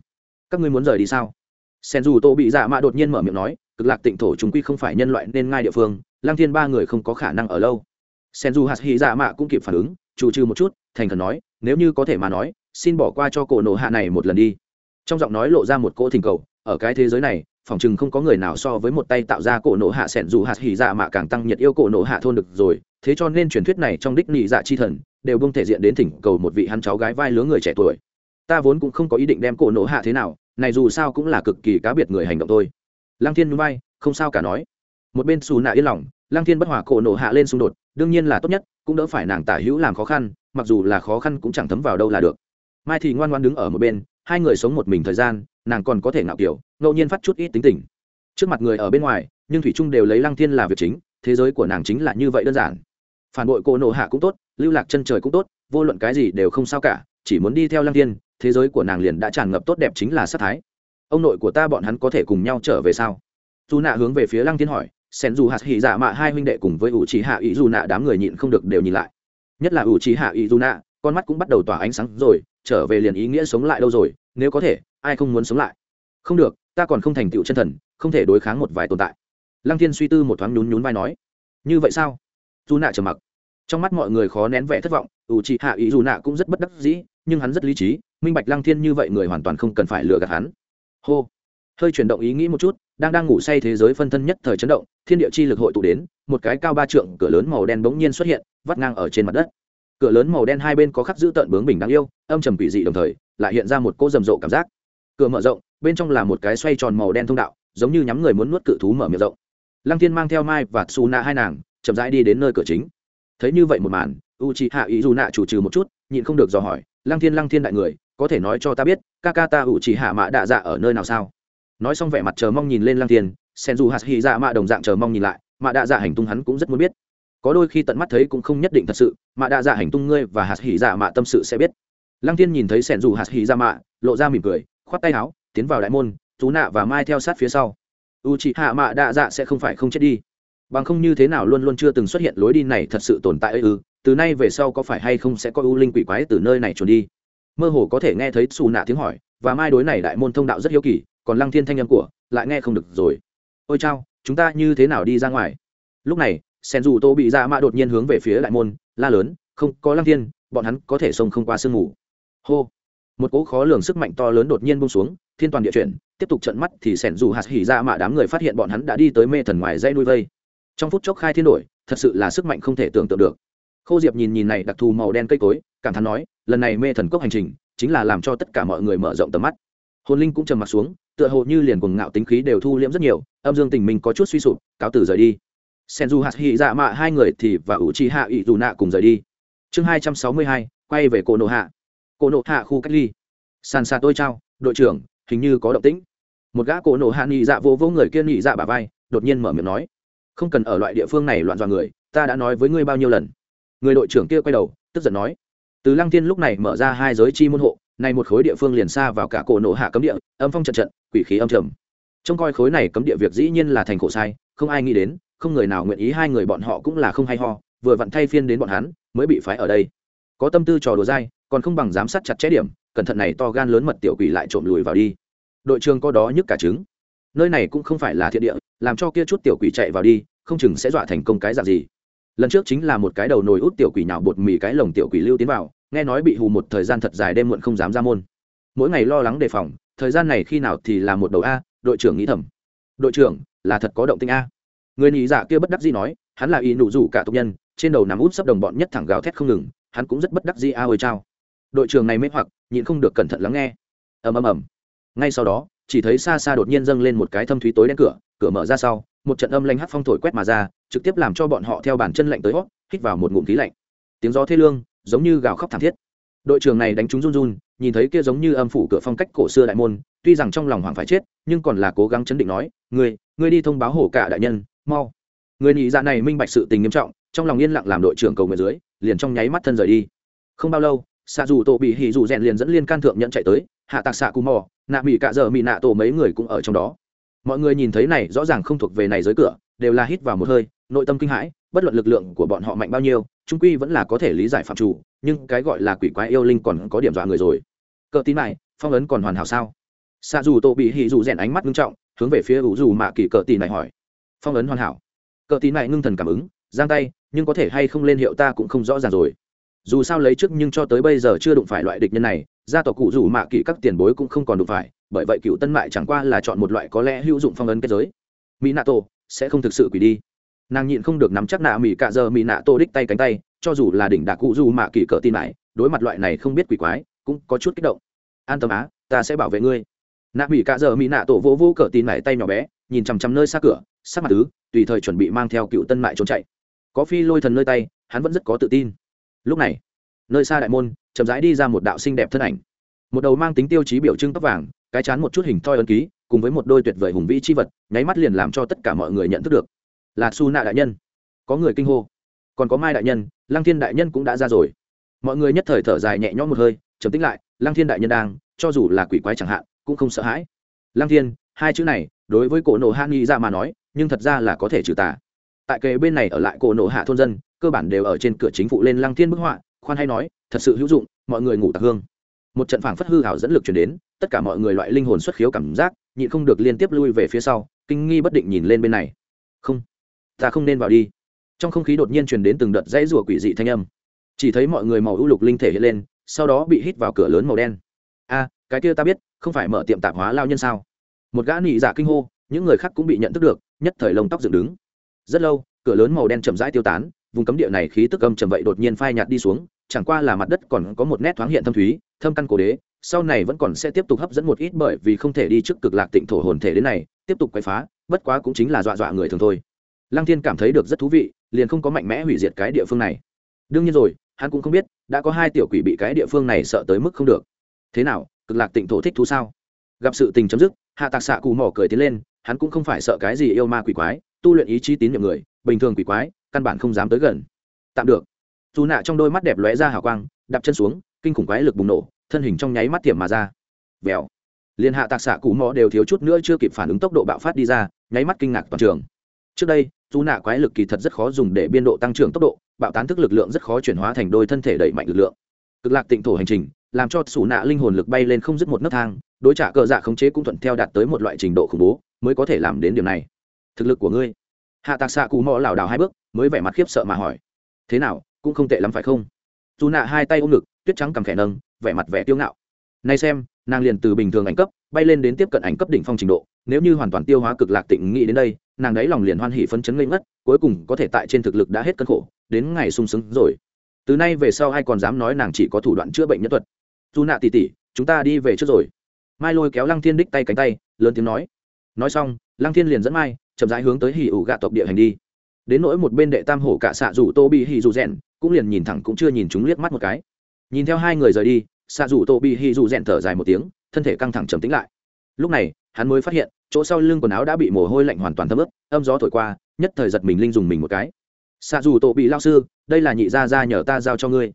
các ngươi muốn rời đi sao? Sen dù tô bị dạ mạ đột nhiên mở miệng nói, cực lạc tịnh thổ chúng quy không phải nhân loại nên ngai địa phương Lang thiên ba người không có khả năng ở lâu. Sen dù hạt hy dạ mạ cũng kịp phản ứng, chủ trừ một chút, thành khẩn nói, nếu như có thể mà nói, xin bỏ qua cho cổ nổ hạ này một lần đi. Trong giọng nói lộ ra một cỗ thỉnh cầu, ở cái thế giới này phỏng chừng không có người nào so với một tay tạo ra cổ nổ hạ sẻn dù hạt hỉ dạ mạ càng tăng nhiệt yêu cổ nổ hạ thôn được rồi, thế cho nên truyền thuyết này trong đích nị dạ chi thần, đều bông thể diện đến thỉnh cầu một vị hắn cháu gái vai lứa người trẻ tuổi ta vốn cũng không có ý định đem cổ nổ hạ thế nào, này dù sao cũng là cực kỳ cá biệt người hành động thôi. Lăng thiên núi bay không sao cả nói. Một bên xù nạ yên lòng, lăng thiên bất hòa cổ nổ hạ lên xung đột, đương nhiên là tốt nhất, cũng đỡ phải nàng tả hữu làm khó khăn, mặc dù là khó khăn cũng chẳng thấm vào đâu là được. Mai thì ngoan ngoan đứng ở một bên, hai người sống một mình thời gian, nàng còn có thể ngạo kiểu, ngẫu nhiên phát chút ít tính tình. Trước mặt người ở bên ngoài, nhưng thủy trung đều lấy lăng thiên là việc chính, thế giới của nàng chính là như vậy đơn giản. Phản bội cổ nổ hạ cũng tốt, lưu lạc chân trời cũng tốt, vô luận cái gì đều không sao cả chỉ muốn đi theo lăng thiên, thế giới của nàng liền đã tràn ngập tốt đẹp chính là sát thái. Ông nội của ta bọn hắn có thể cùng nhau trở về sao? Dù nạ hướng về phía lăng thiên hỏi, sen dù hạt hỉ dạ mạ hai huynh đệ cùng với ủ trí hạ ý dù nạ đám người nhịn không được đều nhìn lại. Nhất là ủ trí hạ ý dù nạ, con mắt cũng bắt đầu tỏa ánh sáng rồi, trở về liền ý nghĩa sống lại đâu rồi, nếu có thể, ai không muốn sống lại? Không được, ta còn không thành tựu chân thần, không thể đối kháng một vài tồn tại. Lăng thiên suy tư một thoáng nhún nhún vai nói, như vậy sao? Dù nạ trầm mặc. Trong mắt mọi người khó nén vẻ thất vọng ủ trị hạ ý dù nạ cũng rất bất đắc dĩ, nhưng hắn rất lý trí, minh bạch lăng thiên như vậy người hoàn toàn không cần phải lừa gạt hắn. Hô. Hơi chuyển động ý nghĩ một chút, đang đang ngủ say thế giới phân thân nhất thời chấn động, thiên địa chi lực hội tụ đến, một cái cao ba trượng, cửa lớn màu đen bỗng nhiên xuất hiện, vắt ngang ở trên mặt đất. Cửa lớn màu đen hai bên có khắc giữ tợn bướng bình đáng yêu, âm trầm quỷ dị đồng thời, lại hiện ra một cô rầm rộ cảm giác. Cửa mở rộng, bên trong là một cái xoay tròn màu đen thông đạo, giống như nhắm người muốn nuốt cự thú mở miệng rộng. Lăng thiên mang theo mai và su nạ hai nàng, chậm rãi đi đến nơi cửa chính. Thấy như vậy một màn u chị hạ ý dù nạ chủ trừ một chút nhịn không được dò hỏi lăng thiên lăng thiên đại người có thể nói cho ta biết ca ca ta u chị hạ mạ đạ dạ ở nơi nào sao? Nói xong vẻ mặt chờ mong nhìn lên lăng thiên sen dù hạt hy dạ mạ đồng dạng chờ mong nhìn lại mạ đạ dạ hành tung hắn cũng rất muốn biết. Có đôi khi tận mắt thấy cũng không nhất định thật sự mạ đạ dạ hành tung ngươi và hạt hỉ dạ mạ tâm sự sẽ biết. Lăng thiên nhìn thấy sen dù hạt hỉ dạ mạ lộ ra mỉm cười khoát tay áo tiến vào đại môn tú nạ và mai theo sát phía sau. U chị hạ mạ đạ dạ sẽ không phải không chết đi. Bằng không như thế nào luôn luôn chưa từng xuất hiện lối đi này thật sự tồn tại ư? ừ, từ nay về sau có phải hay không sẽ có u linh quỷ quái từ nơi này trốn đi? Mơ hồ có thể nghe thấy xù nạ tiếng hỏi, và mai đối này đại môn thông đạo rất hiếu kỳ, còn lăng thiên thanh âm của, lại nghe không được rồi. Ôi chao, chúng ta như thế nào đi ra ngoài? Lúc này, sen dù tô bị ra mạ đột nhiên hướng về phía đại môn, la lớn, không, có lăng thiên, bọn hắn có thể xông không qua sương mù. Hô. Một cỗ khó lường sức mạnh to lớn đột nhiên bung xuống, thiên toàn địa chuyển, tiếp tục trận mắt thì sẻn dù hạt hỉ dạ ra mà đám người phát hiện bọn hắn đã đi tới mê thần ngoài dây nuôi vây. Trong phút chốc khai thiên đổi, thật sự là sức mạnh không thể tưởng tượng được. Khô diệp nhìn nhìn này đặc thù màu đen cây cối, cảm thán nói, lần này mê thần cốc hành trình chính là làm cho tất cả mọi người mở rộng tầm mắt. Hồn linh cũng trầm mặt xuống, tựa hồ như liền cuồng ngạo tính khí đều thu liễm rất nhiều, âm dương tình mình có chút suy sụp, cáo từ rời đi. Sen du hạt hỉ dạ mạ hai người thì và ủ chi hạ ỵ dù nạ cùng rời đi. Chương hai trăm sáu mươi hai, quay về cổ nộ hạ. Cổ nộ hạ khu cách ly. Sàn sạt tôi trao, đội trưởng, hình như có động tĩnh. Một gã cổ nộ hạ nghị dạ vô vô người kia nghị dạ bà vai, đột nhiên mở miệng nói, không cần ở loại địa phương này loạn dọa người, ta đã nói với ngươi bao nhiêu lần người đội trưởng kia quay đầu, tức giận nói. Từ lăng thiên lúc này mở ra hai giới chi môn hộ, này một khối địa phương liền xa vào cả cổ nổ hạ cấm địa, âm phong trận trận, quỷ khí âm trầm. Trông coi khối này cấm địa việc dĩ nhiên là thành khổ sai, không ai nghĩ đến, không người nào nguyện ý hai người bọn họ cũng là không hay ho, vừa vặn thay phiên đến bọn hắn, mới bị phái ở đây. Có tâm tư trò đùa dai, còn không bằng giám sát chặt chẽ điểm, cẩn thận này to gan lớn mật tiểu quỷ lại trộm lùi vào đi. Đội trường có đó nhức cả trứng. Nơi này cũng không phải là thiện địa, làm cho kia chút tiểu quỷ chạy vào đi, không chừng sẽ dọa thành công cái dạng gì lần trước chính là một cái đầu nồi út tiểu quỷ nào bột mì cái lồng tiểu quỷ lưu tiến vào, nghe nói bị hù một thời gian thật dài đêm muộn không dám ra môn. Mỗi ngày lo lắng đề phòng, thời gian này khi nào thì là một đầu a, đội trưởng nghĩ thầm. Đội trưởng, là thật có động tinh a. Người nhị dạ kia bất đắc dĩ nói, hắn là y nụ rủ cả tộc nhân, trên đầu nằm út sấp đồng bọn nhất thẳng gào thét không ngừng, hắn cũng rất bất đắc dĩ a ôi trao đội trưởng này mê hoặc, nhịn không được cẩn thận lắng nghe. Ầm ầm ầm. Ngay sau đó, chỉ thấy xa xa đột nhiên dâng lên một cái thâm thúy tối đen cửa cửa mở ra sau, một trận âm lanh hắt phong thổi quét mà ra trực tiếp làm cho bọn họ theo bàn chân lạnh tới hót hít vào một ngụm khí lạnh. Tiếng gió thê lương giống như gào khóc thảm thiết. Đội trưởng này đánh trúng run run nhìn thấy kia giống như âm phủ cửa phong cách cổ xưa đại môn tuy rằng trong lòng hoàng phải chết nhưng còn là cố gắng chấn định nói người, người đi thông báo hổ cả đại nhân mau. Người nhị dạ này minh bạch sự tình nghiêm trọng trong lòng yên lặng làm đội trưởng cầu người dưới liền trong nháy mắt thân rời đi. Không bao lâu xạ dù tổ bị hỉ dù rèn liền dẫn liên can thượng nhận chạy tới hạ tạc xạ cù mò nạ mỹ cạ giờ mỹ nạ tổ mấy người cũng ở trong đó. Mọi người nhìn thấy này rõ ràng không thuộc về này giới cửa đều là hít vào một hơi nội tâm kinh hãi, bất luận lực lượng của bọn họ mạnh bao nhiêu, trung quy vẫn là có thể lý giải phạm chủ, nhưng cái gọi là quỷ quái yêu linh còn có điểm dọa người rồi. Cờ tín này, phong ấn còn hoàn hảo sao? Xa dù tổ bị hỉ dù rèn ánh mắt nghiêm trọng, hướng về phía ủ dù mạ kỳ cờ tín này hỏi. Phong ấn hoàn hảo. Cờ tín này ngưng thần cảm ứng, giang tay, nhưng có thể hay không lên hiệu ta cũng không rõ ràng rồi. Dù sao lấy trước nhưng cho tới bây giờ chưa đụng phải loại địch nhân này, gia tộc cụ rủ mạ kỵ các tiền bối cũng không còn đụng phải, bởi vậy cựu tân mại chẳng qua là chọn một loại có lẽ hữu dụng phong ấn kết giới. Mỹ nato tổ sẽ không thực sự quỷ đi nàng nhịn không được nắm chắc nạ mỹ cạ giờ mỹ nạ tô đích tay cánh tay, cho dù là đỉnh đạc cụ dù mạ kỳ cỡ tin lại, đối mặt loại này không biết quỷ quái, cũng có chút kích động. An tâm á, ta sẽ bảo vệ ngươi. Nạ mỹ cạ giờ mỹ nạ tổ vỗ vỗ cỡ tin lại tay nhỏ bé, nhìn chằm chằm nơi xa cửa, sắc mặt tứ tùy thời chuẩn bị mang theo cựu tân mại trốn chạy. Có phi lôi thần nơi tay, hắn vẫn rất có tự tin. Lúc này, nơi xa đại môn, chậm rãi đi ra một đạo xinh đẹp thân ảnh. Một đầu mang tính tiêu chí biểu trưng tóc vàng, cái chán một chút hình thoi ân ký, cùng với một đôi tuyệt vời hùng vĩ chi vật, nháy mắt liền làm cho tất cả mọi người nhận thức được là su nạ đại nhân. Có người kinh hô. Còn có mai đại nhân, lăng thiên đại nhân cũng đã ra rồi. Mọi người nhất thời thở dài nhẹ nhõm một hơi chấm tính lại, lăng thiên đại nhân đang, cho dù là quỷ quái chẳng hạn, cũng không sợ hãi. Lăng thiên, hai chữ này, đối với cổ nộ hạ nghĩ ra dạ mà nói, nhưng thật ra là có thể trừ tà. Tại kề bên này ở lại cổ nộ hạ thôn dân, cơ bản đều ở trên cửa chính phủ lên lăng thiên bức họa, khoan hay nói, thật sự hữu dụng, mọi người ngủ tạc hương. Một trận phảng phất hư hảo dẫn lực chuyển đến, tất cả mọi người loại linh hồn xuất khiếu cảm giác, nhịn không được liên tiếp lui về phía sau, kinh nghi bất định nhìn lên bên này. Không ta không nên vào đi. Trong không khí đột nhiên truyền đến từng đợt dãy rùa quỷ dị thanh âm. Chỉ thấy mọi người màu ưu lục linh thể hiện lên, sau đó bị hít vào cửa lớn màu đen. A, cái kia ta biết, không phải mở tiệm tạp hóa lao nhân sao? Một gã nị giả kinh hô, những người khác cũng bị nhận thức được, nhất thời lông tóc dựng đứng. Rất lâu, cửa lớn màu đen chậm rãi tiêu tán, vùng cấm địa này khí tức âm trầm vậy đột nhiên phai nhạt đi xuống, chẳng qua là mặt đất còn có một nét thoáng hiện thâm thúy, thâm căn cổ đế, sau này vẫn còn sẽ tiếp tục hấp dẫn một ít bởi vì không thể đi trước cực lạc tịnh thổ hồn thể đến này, tiếp tục quay phá, bất quá cũng chính là dọa dọa người thường thôi lăng thiên cảm thấy được rất thú vị, liền không có mạnh mẽ hủy diệt cái địa phương này. Đương nhiên rồi, hắn cũng không biết, đã có hai tiểu quỷ bị cái địa phương này sợ tới mức không được. Thế nào, cực lạc tịnh thổ thích thú sao? Gặp sự tình chấm dứt, hạ tạc xạ cù mỏ cười tiến lên, hắn cũng không phải sợ cái gì yêu ma quỷ quái, tu luyện ý chí tín nhiệm người, bình thường quỷ quái, căn bản không dám tới gần. Tạm được. Dù nạ trong đôi mắt đẹp lóe ra hào quang, đạp chân xuống, kinh khủng quái lực bùng nổ, thân hình trong nháy mắt tiệm mà ra. Vèo. Liên hạ tạc xạ cù mỏ đều thiếu chút nữa chưa kịp phản ứng tốc độ bạo phát đi ra, nháy mắt kinh ngạc toàn trường. Trước đây dù nạ quái lực kỳ thật rất khó dùng để biên độ tăng trưởng tốc độ, bạo tán thức lực lượng rất khó chuyển hóa thành đôi thân thể đẩy mạnh lực lượng. Cực lạc tịnh thổ hành trình, làm cho xù nạ linh hồn lực bay lên không dứt một nấc thang, đối trả cờ dạ khống chế cũng thuận theo đạt tới một loại trình độ khủng bố, mới có thể làm đến điều này. Thực lực của ngươi. Hạ tạc xạ cù mò lảo đảo hai bước, mới vẻ mặt khiếp sợ mà hỏi. Thế nào, cũng không tệ lắm phải không? Dù nạ hai tay ôm ngực, tuyết trắng cầm khẽ nâng, vẻ mặt vẻ tiêu ngạo. Nay xem, nàng liền từ bình thường ảnh cấp, bay lên đến tiếp cận ảnh cấp đỉnh phong trình độ, nếu như hoàn toàn tiêu hóa cực lạc tịnh nghĩ đến đây nàng đấy lòng liền hoan hỉ phấn chấn ngây ngất, cuối cùng có thể tại trên thực lực đã hết cơn khổ, đến ngày sung sướng rồi. Từ nay về sau ai còn dám nói nàng chỉ có thủ đoạn chữa bệnh nhân thuật. Dù nạ tỉ tỉ, chúng ta đi về trước rồi. Mai lôi kéo lăng thiên đích tay cánh tay, lớn tiếng nói. Nói xong, lăng thiên liền dẫn mai, chậm rãi hướng tới hỉ ủ gạ tộc địa hành đi. Đến nỗi một bên đệ tam hổ cả xạ rủ tô bị hỉ rủ rèn, cũng liền nhìn thẳng cũng chưa nhìn chúng liếc mắt một cái. Nhìn theo hai người rời đi, xạ rủ tô bị hỉ rủ rèn thở dài một tiếng, thân thể căng thẳng trầm tĩnh lại. Lúc này, hắn mới phát hiện chỗ sau lưng quần áo đã bị mồ hôi lạnh hoàn toàn thấm ướt, âm gió thổi qua, nhất thời giật mình linh dùng mình một cái. Xạ dù tô bị lao sư, đây là nhị gia gia nhờ ta giao cho ngươi.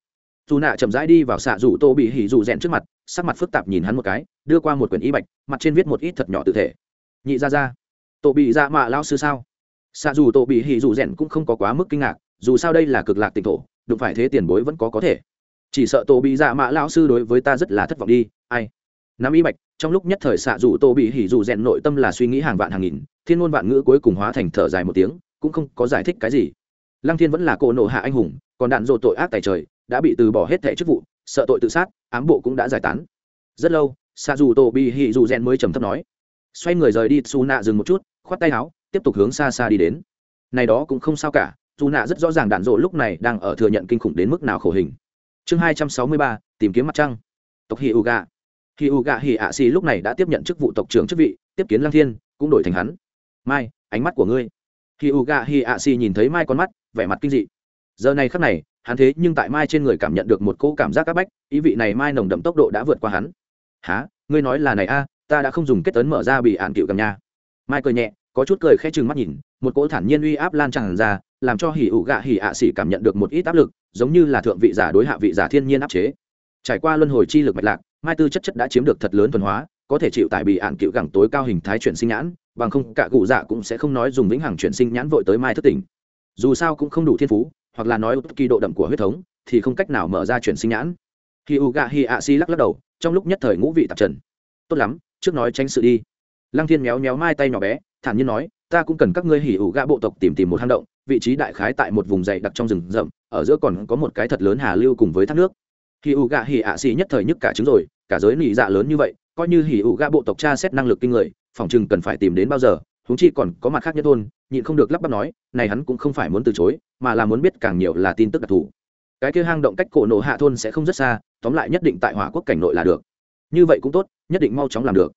Dù nạ chậm rãi đi vào xạ dù tô bị hỉ dù rèn trước mặt, sắc mặt phức tạp nhìn hắn một cái, đưa qua một quyển y bạch, mặt trên viết một ít thật nhỏ tự thể. Nhị gia gia. Tô bị ra mạ lao sư sao? Xạ dù tổ bị hỉ dù rèn cũng không có quá mức kinh ngạc, dù sao đây là cực lạc tỉnh thổ, đụng phải thế tiền bối vẫn có có thể. Chỉ sợ tổ bị dạ mạ lão sư đối với ta rất là thất vọng đi, ai? Nắm y bạch, trong lúc nhất thời xạ dù tô bị hỉ dù rèn nội tâm là suy nghĩ hàng vạn hàng nghìn, thiên ngôn vạn ngữ cuối cùng hóa thành thở dài một tiếng, cũng không có giải thích cái gì. Lăng thiên vẫn là cỗ nộ hạ anh hùng, còn đạn dộ tội ác tài trời, đã bị từ bỏ hết thẻ chức vụ, sợ tội tự sát, ám bộ cũng đã giải tán. Rất lâu, xạ dù tô bị hỉ dù rèn mới trầm thấp nói. Xoay người rời đi xù nạ dừng một chút, khoát tay áo, tiếp tục hướng xa xa đi đến. Này đó cũng không sao cả dù nạ rất rõ ràng đạn dộ lúc này đang ở thừa nhận kinh khủng đến mức nào khổ hình. Chương hai trăm sáu mươi ba, tìm kiếm mặt trăng. Tộc hì u gà. Hỉ u gà Hỉ ạ xì lúc này đã tiếp nhận chức vụ tộc trưởng chức vị, tiếp kiến lăng thiên, cũng đổi thành hắn. Mai, ánh mắt của ngươi. Hỉ u gà Hỉ ạ xì nhìn thấy mai con mắt, vẻ mặt kinh dị. Giờ này khắc này, hắn thế nhưng tại mai trên người cảm nhận được một cỗ cảm giác các bách, ý vị này mai nồng đậm tốc độ đã vượt qua hắn. Há ngươi nói là này a, ta đã không dùng kết tấn mở ra bị án cựu cầm nha. Mai cười nhẹ, có chút cười khẽ trừng mắt nhìn, một cỗ thản nhiên uy áp lan tràn ra, làm cho hỉ U gạ hỉ ạ xỉ cảm nhận được một ít áp lực, giống như là thượng vị giả đối hạ vị giả thiên nhiên áp chế. Trải qua luân hồi chi lực mạch lạc mai tư chất chất đã chiếm được thật lớn thuần hóa, có thể chịu tại bị ạn cựu gẳng tối cao hình thái chuyển sinh nhãn, bằng không cả cụ dạ cũng sẽ không nói dùng vĩnh hằng chuyển sinh nhãn vội tới mai thất tỉnh. Dù sao cũng không đủ thiên phú, hoặc là nói kỳ độ đậm của huyết thống, thì không cách nào mở ra chuyển sinh nhãn. Khi u gạ hi ạ si lắc lắc đầu, trong lúc nhất thời ngũ vị tạp trần. Tốt lắm, trước nói tránh sự đi. Lăng thiên méo méo mai tay nhỏ bé, thản nhiên nói, ta cũng cần các ngươi hỉ ủ gạ bộ tộc tìm tìm một hang động, vị trí đại khái tại một vùng dày đặc trong rừng rậm, ở giữa còn có một cái thật lớn hà lưu cùng với thác nước hỉ ủ gạ hỉ ạ xì nhất thời nhất cả trứng rồi, cả giới nị dạ lớn như vậy, coi như hỉ ủ gạ bộ tộc cha xét năng lực kinh người, phòng chừng cần phải tìm đến bao giờ húng chi còn có mặt khác nhất thôn, nhịn không được lắp bắp nói, này hắn cũng không phải muốn từ chối, mà là muốn biết càng nhiều là tin tức đặc thù. Cái kia hang động cách cổ nổ hạ thôn sẽ không rất xa, tóm lại nhất định tại hỏa quốc cảnh nội là được. Như vậy cũng tốt, nhất định mau chóng làm được.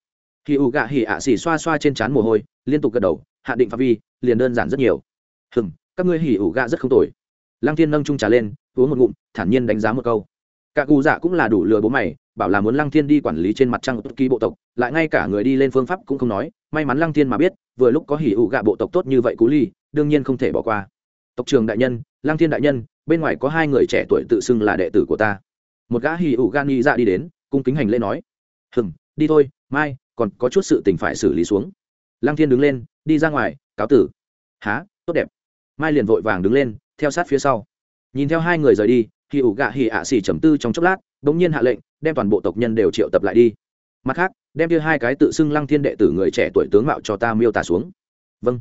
Hỉ u gạ hỉ ạ xỉ xoa xoa trên trán mồ hôi, liên tục gật đầu, hạ định phạm vi, liền đơn giản rất nhiều. Hừm, các ngươi hỉ ủ gạ rất không tồi. Lăng thiên nâng trung trà lên, uống một ngụm, thản nhiên đánh giá một câu cả cụ dạ cũng là đủ lừa bố mày, bảo là muốn lăng thiên đi quản lý trên mặt trăng của ký bộ tộc, lại ngay cả người đi lên phương pháp cũng không nói, may mắn lăng thiên mà biết, vừa lúc có hỉ ủ gạ bộ tộc tốt như vậy cú ly, đương nhiên không thể bỏ qua. Tộc trường đại nhân, lăng thiên đại nhân, bên ngoài có hai người trẻ tuổi tự xưng là đệ tử của ta. Một gã hỉ ủ gan nghi dạ đi đến, cung kính hành lễ nói, hừm, đi thôi, mai, còn có chút sự tình phải xử lý xuống. Lăng thiên đứng lên, đi ra ngoài, cáo tử. Há, tốt đẹp. Mai liền vội vàng đứng lên, theo sát phía sau. Nhìn theo hai người rời đi hì ủ gạ hì ạ xì trầm tư trong chốc lát đ ỗ n g nhiên hạ lệnh, đem toàn bộ tộc nhân đều triệu tập lại đi. Mặt khác, đem đưa hai cái tự xưng lăng thiên đệ tử người trẻ tuổi tướng mạo cho ta miêu tả xuống. Vâng.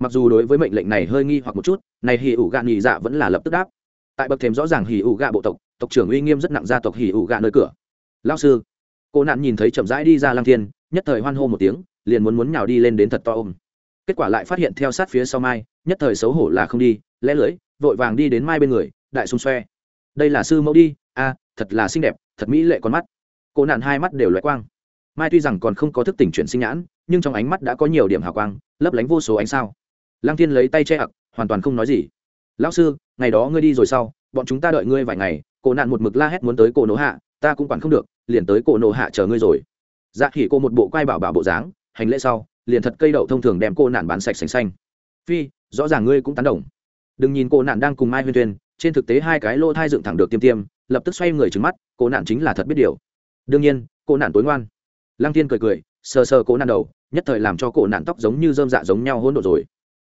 Mặc dù đối với mệnh lệnh này hơi nghi hoặc một chút, này hì ủ gạ nghỉ dạ vẫn là lập tức đáp. Tại bậc thềm rõ ràng hì ủ gạ bộ tộc tộc trưởng uy nghiêm rất nặng gia tộc hì ủ gạ nơi cửa. Lao sư. Cô nạn nhìn thấy chậm rãi đi ra lăng thiên, nhất thời hoan hô một tiếng, liền muốn muốn nhào đi lên đến thật to ôm. Kết quả lại phát hiện theo sát phía sau mai, nhất thời xấu hổ là không đi, lẽ lưỡi, vội vàng đi đến mai bên người, đại xung xoe đây là sư mẫu đi, a, thật là xinh đẹp, thật mỹ lệ con mắt. Cô nạn hai mắt đều loại quang. Mai tuy rằng còn không có thức tỉnh chuyển sinh nhãn, nhưng trong ánh mắt đã có nhiều điểm hào quang, lấp lánh vô số ánh sao. Lăng thiên lấy tay che ặc, hoàn toàn không nói gì. Lão sư, ngày đó ngươi đi rồi sau, bọn chúng ta đợi ngươi vài ngày, cô nạn một mực la hét muốn tới cổ nổ hạ, ta cũng quản không được, liền tới cổ nổ hạ chờ ngươi rồi. Dạ khỉ cô một bộ quai bảo bảo bộ dáng, hành lễ sau, liền thật cây đậu thông thường đem cô nạn bán sạch sành xanh. Phi, rõ ràng ngươi cũng tán đồng. Đừng nhìn cô nạn đang cùng mai huyên tuyên trên thực tế hai cái lô thai dựng thẳng được tiêm tiêm, lập tức xoay người trứng mắt, cô nạn chính là thật biết điều. Đương nhiên, cô nạn tối ngoan. Lăng tiên cười cười, sờ sờ cô nạn đầu, nhất thời làm cho cô nạn tóc giống như dơm dạ giống nhau hỗn độ rồi.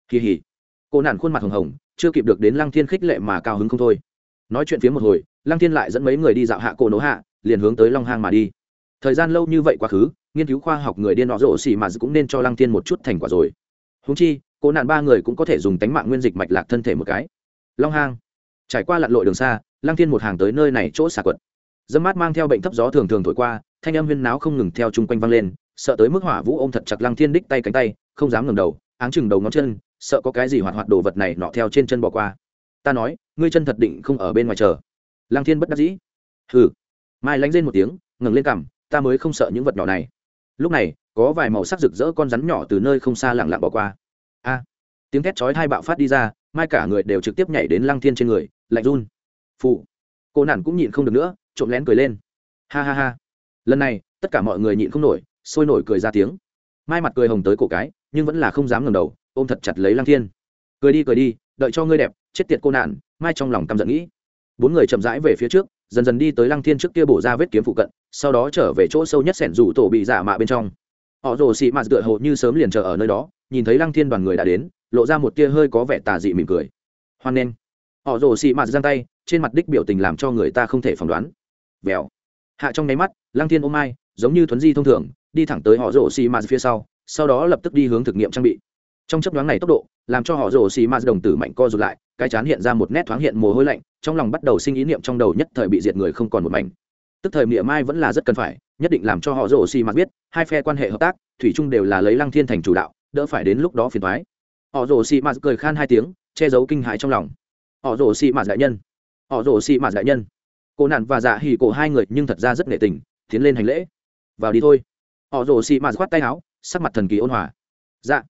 Kỳ hỉ. Cô nạn khuôn mặt hồng hồng, chưa kịp được đến lăng thiên khích lệ mà cao hứng không thôi. Nói chuyện phía một hồi, lăng thiên lại dẫn mấy người đi dạo hạ cổ nỗ hạ, liền hướng tới long hang mà đi. Thời gian lâu như vậy quá khứ, nghiên cứu khoa học người điên nọ rộ xỉ mà cũng nên cho lăng thiên một chút thành quả rồi. Húng chi, cô nạn ba người cũng có thể dùng tánh mạng nguyên dịch mạch lạc thân thể một cái. Long hang trải qua lặn lội đường xa, lăng thiên một hàng tới nơi này chỗ xả quật. Dâm mát mang theo bệnh thấp gió thường thường thổi qua, thanh âm huyên náo không ngừng theo chung quanh văng lên, sợ tới mức hỏa vũ ôm thật chặt lăng thiên đích tay cánh tay, không dám ngẩng đầu, áng chừng đầu ngón chân, sợ có cái gì hoạt hoạt đồ vật này nọ theo trên chân bỏ qua. Ta nói, ngươi chân thật định không ở bên ngoài chờ. Lăng thiên bất đắc dĩ. Hừ. Mai lánh lên một tiếng, ngẩng lên cằm, ta mới không sợ những vật nhỏ này. Lúc này, có vài màu sắc rực rỡ con rắn nhỏ từ nơi không xa lặng lặng bỏ qua. A! Tiếng thét chói hai bạo phát đi ra, mai cả người đều trực tiếp nhảy đến lăng thiên trên người lạnh run. Phụ. Cô nản cũng nhịn không được nữa, trộm lén cười lên. Ha ha ha. Lần này, tất cả mọi người nhịn không nổi, sôi nổi cười ra tiếng. Mai mặt cười hồng tới cổ cái, nhưng vẫn là không dám ngẩng đầu, ôm thật chặt lấy lăng thiên. Cười đi cười đi, đợi cho ngươi đẹp, chết tiệt cô nạn mai trong lòng căm giận nghĩ. Bốn người chậm rãi về phía trước, dần dần đi tới lăng thiên trước kia bổ ra vết kiếm phụ cận, sau đó trở về chỗ sâu nhất sẻn rủ tổ bị giả mạ bên trong. Họ rồ xị mạt tựa hộ như sớm liền chờ ở nơi đó, nhìn thấy lăng thiên đoàn người đã đến, lộ ra một tia hơi có vẻ tà dị mỉm cười. Hoan nghênh họ rồ xị mạt giang tay, trên mặt đích biểu tình làm cho người ta không thể phỏng đoán. Vèo. Hạ trong nháy mắt, lăng thiên ôm mai giống như thuấn di thông thường, đi thẳng tới họ rồ xì mạt phía sau sau đó lập tức đi hướng thực nghiệm trang bị. Trong chấp đoán này tốc độ, làm cho họ rồ xì mạt đồng tử mạnh co rụt lại, cái chán hiện ra một nét thoáng hiện mồ hôi lạnh, trong lòng bắt đầu sinh ý niệm trong đầu nhất thời bị diệt người không còn một mảnh. Tức thời miệng mai vẫn là rất cần phải, nhất định làm cho họ rồ xì mạt biết, hai phe quan hệ hợp tác, thủy chung đều là lấy lăng thiên thành chủ đạo, đỡ phải đến lúc đó phiền thoái họ rồ xì mạt cười khan hai tiếng, che giấu kinh hãi trong lòng họ rổ xì mạt đại nhân. Họ rổ xì mạt đại nhân. Cô nạn và dạ hỉ cổ hai người nhưng thật ra rất nghệ tình, tiến lên hành lễ. Vào đi thôi. Họ rồ xì mạt khoát tay áo, sắc mặt thần kỳ ôn hòa. Dạ.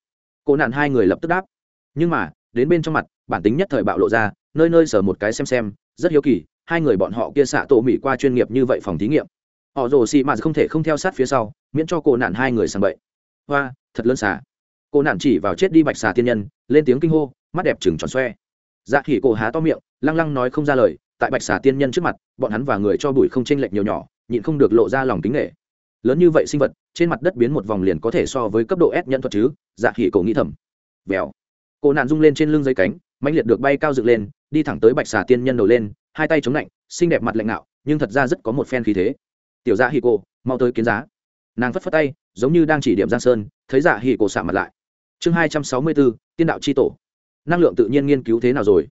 Cô nạn hai người lập tức đáp. Nhưng mà, đến bên trong mặt, bản tính nhất thời bạo lộ ra, nơi nơi sờ một cái xem xem, rất hiếu kỳ, hai người bọn họ kia xạ tổ mỹ qua chuyên nghiệp như vậy phòng thí nghiệm. Họ rồ xì mạt không thể không theo sát phía sau, miễn cho cô nạn hai người sang bậy. Hoa, thật lớn xà. Cô nạn chỉ vào chết đi bạch xà tiên nhân, lên tiếng kinh hô, mắt đẹp chừng tròn xoe dạ khỉ cổ há to miệng, lăng lăng nói không ra lời, tại bạch xà tiên nhân trước mặt, bọn hắn và người cho bụi không chênh lệch nhiều nhỏ, nhịn không được lộ ra lòng kính nghệ lớn như vậy sinh vật, trên mặt đất biến một vòng liền có thể so với cấp độ s nhận thuật chứ dạ khỉ cổ nghĩ thầm. Vèo. Cổ nạn rung lên trên lưng dây cánh mạnh liệt được bay cao dựng lên, đi thẳng tới bạch xà tiên nhân đầu lên, hai tay chống lạnh, xinh đẹp mặt lạnh nạo nhưng thật ra rất có một phen khí thế. Tiểu dạ hỉ cổ, mau tới kiến giá. Nàng phất phất tay, giống như đang chỉ điểm giang sơn, thấy dạ hỉ cổ xả mặt lại. Chương hai trăm sáu mươi bốn, tiên đạo c h i tổ năng lượng tự nhiên nghiên cứu thế nào rồi?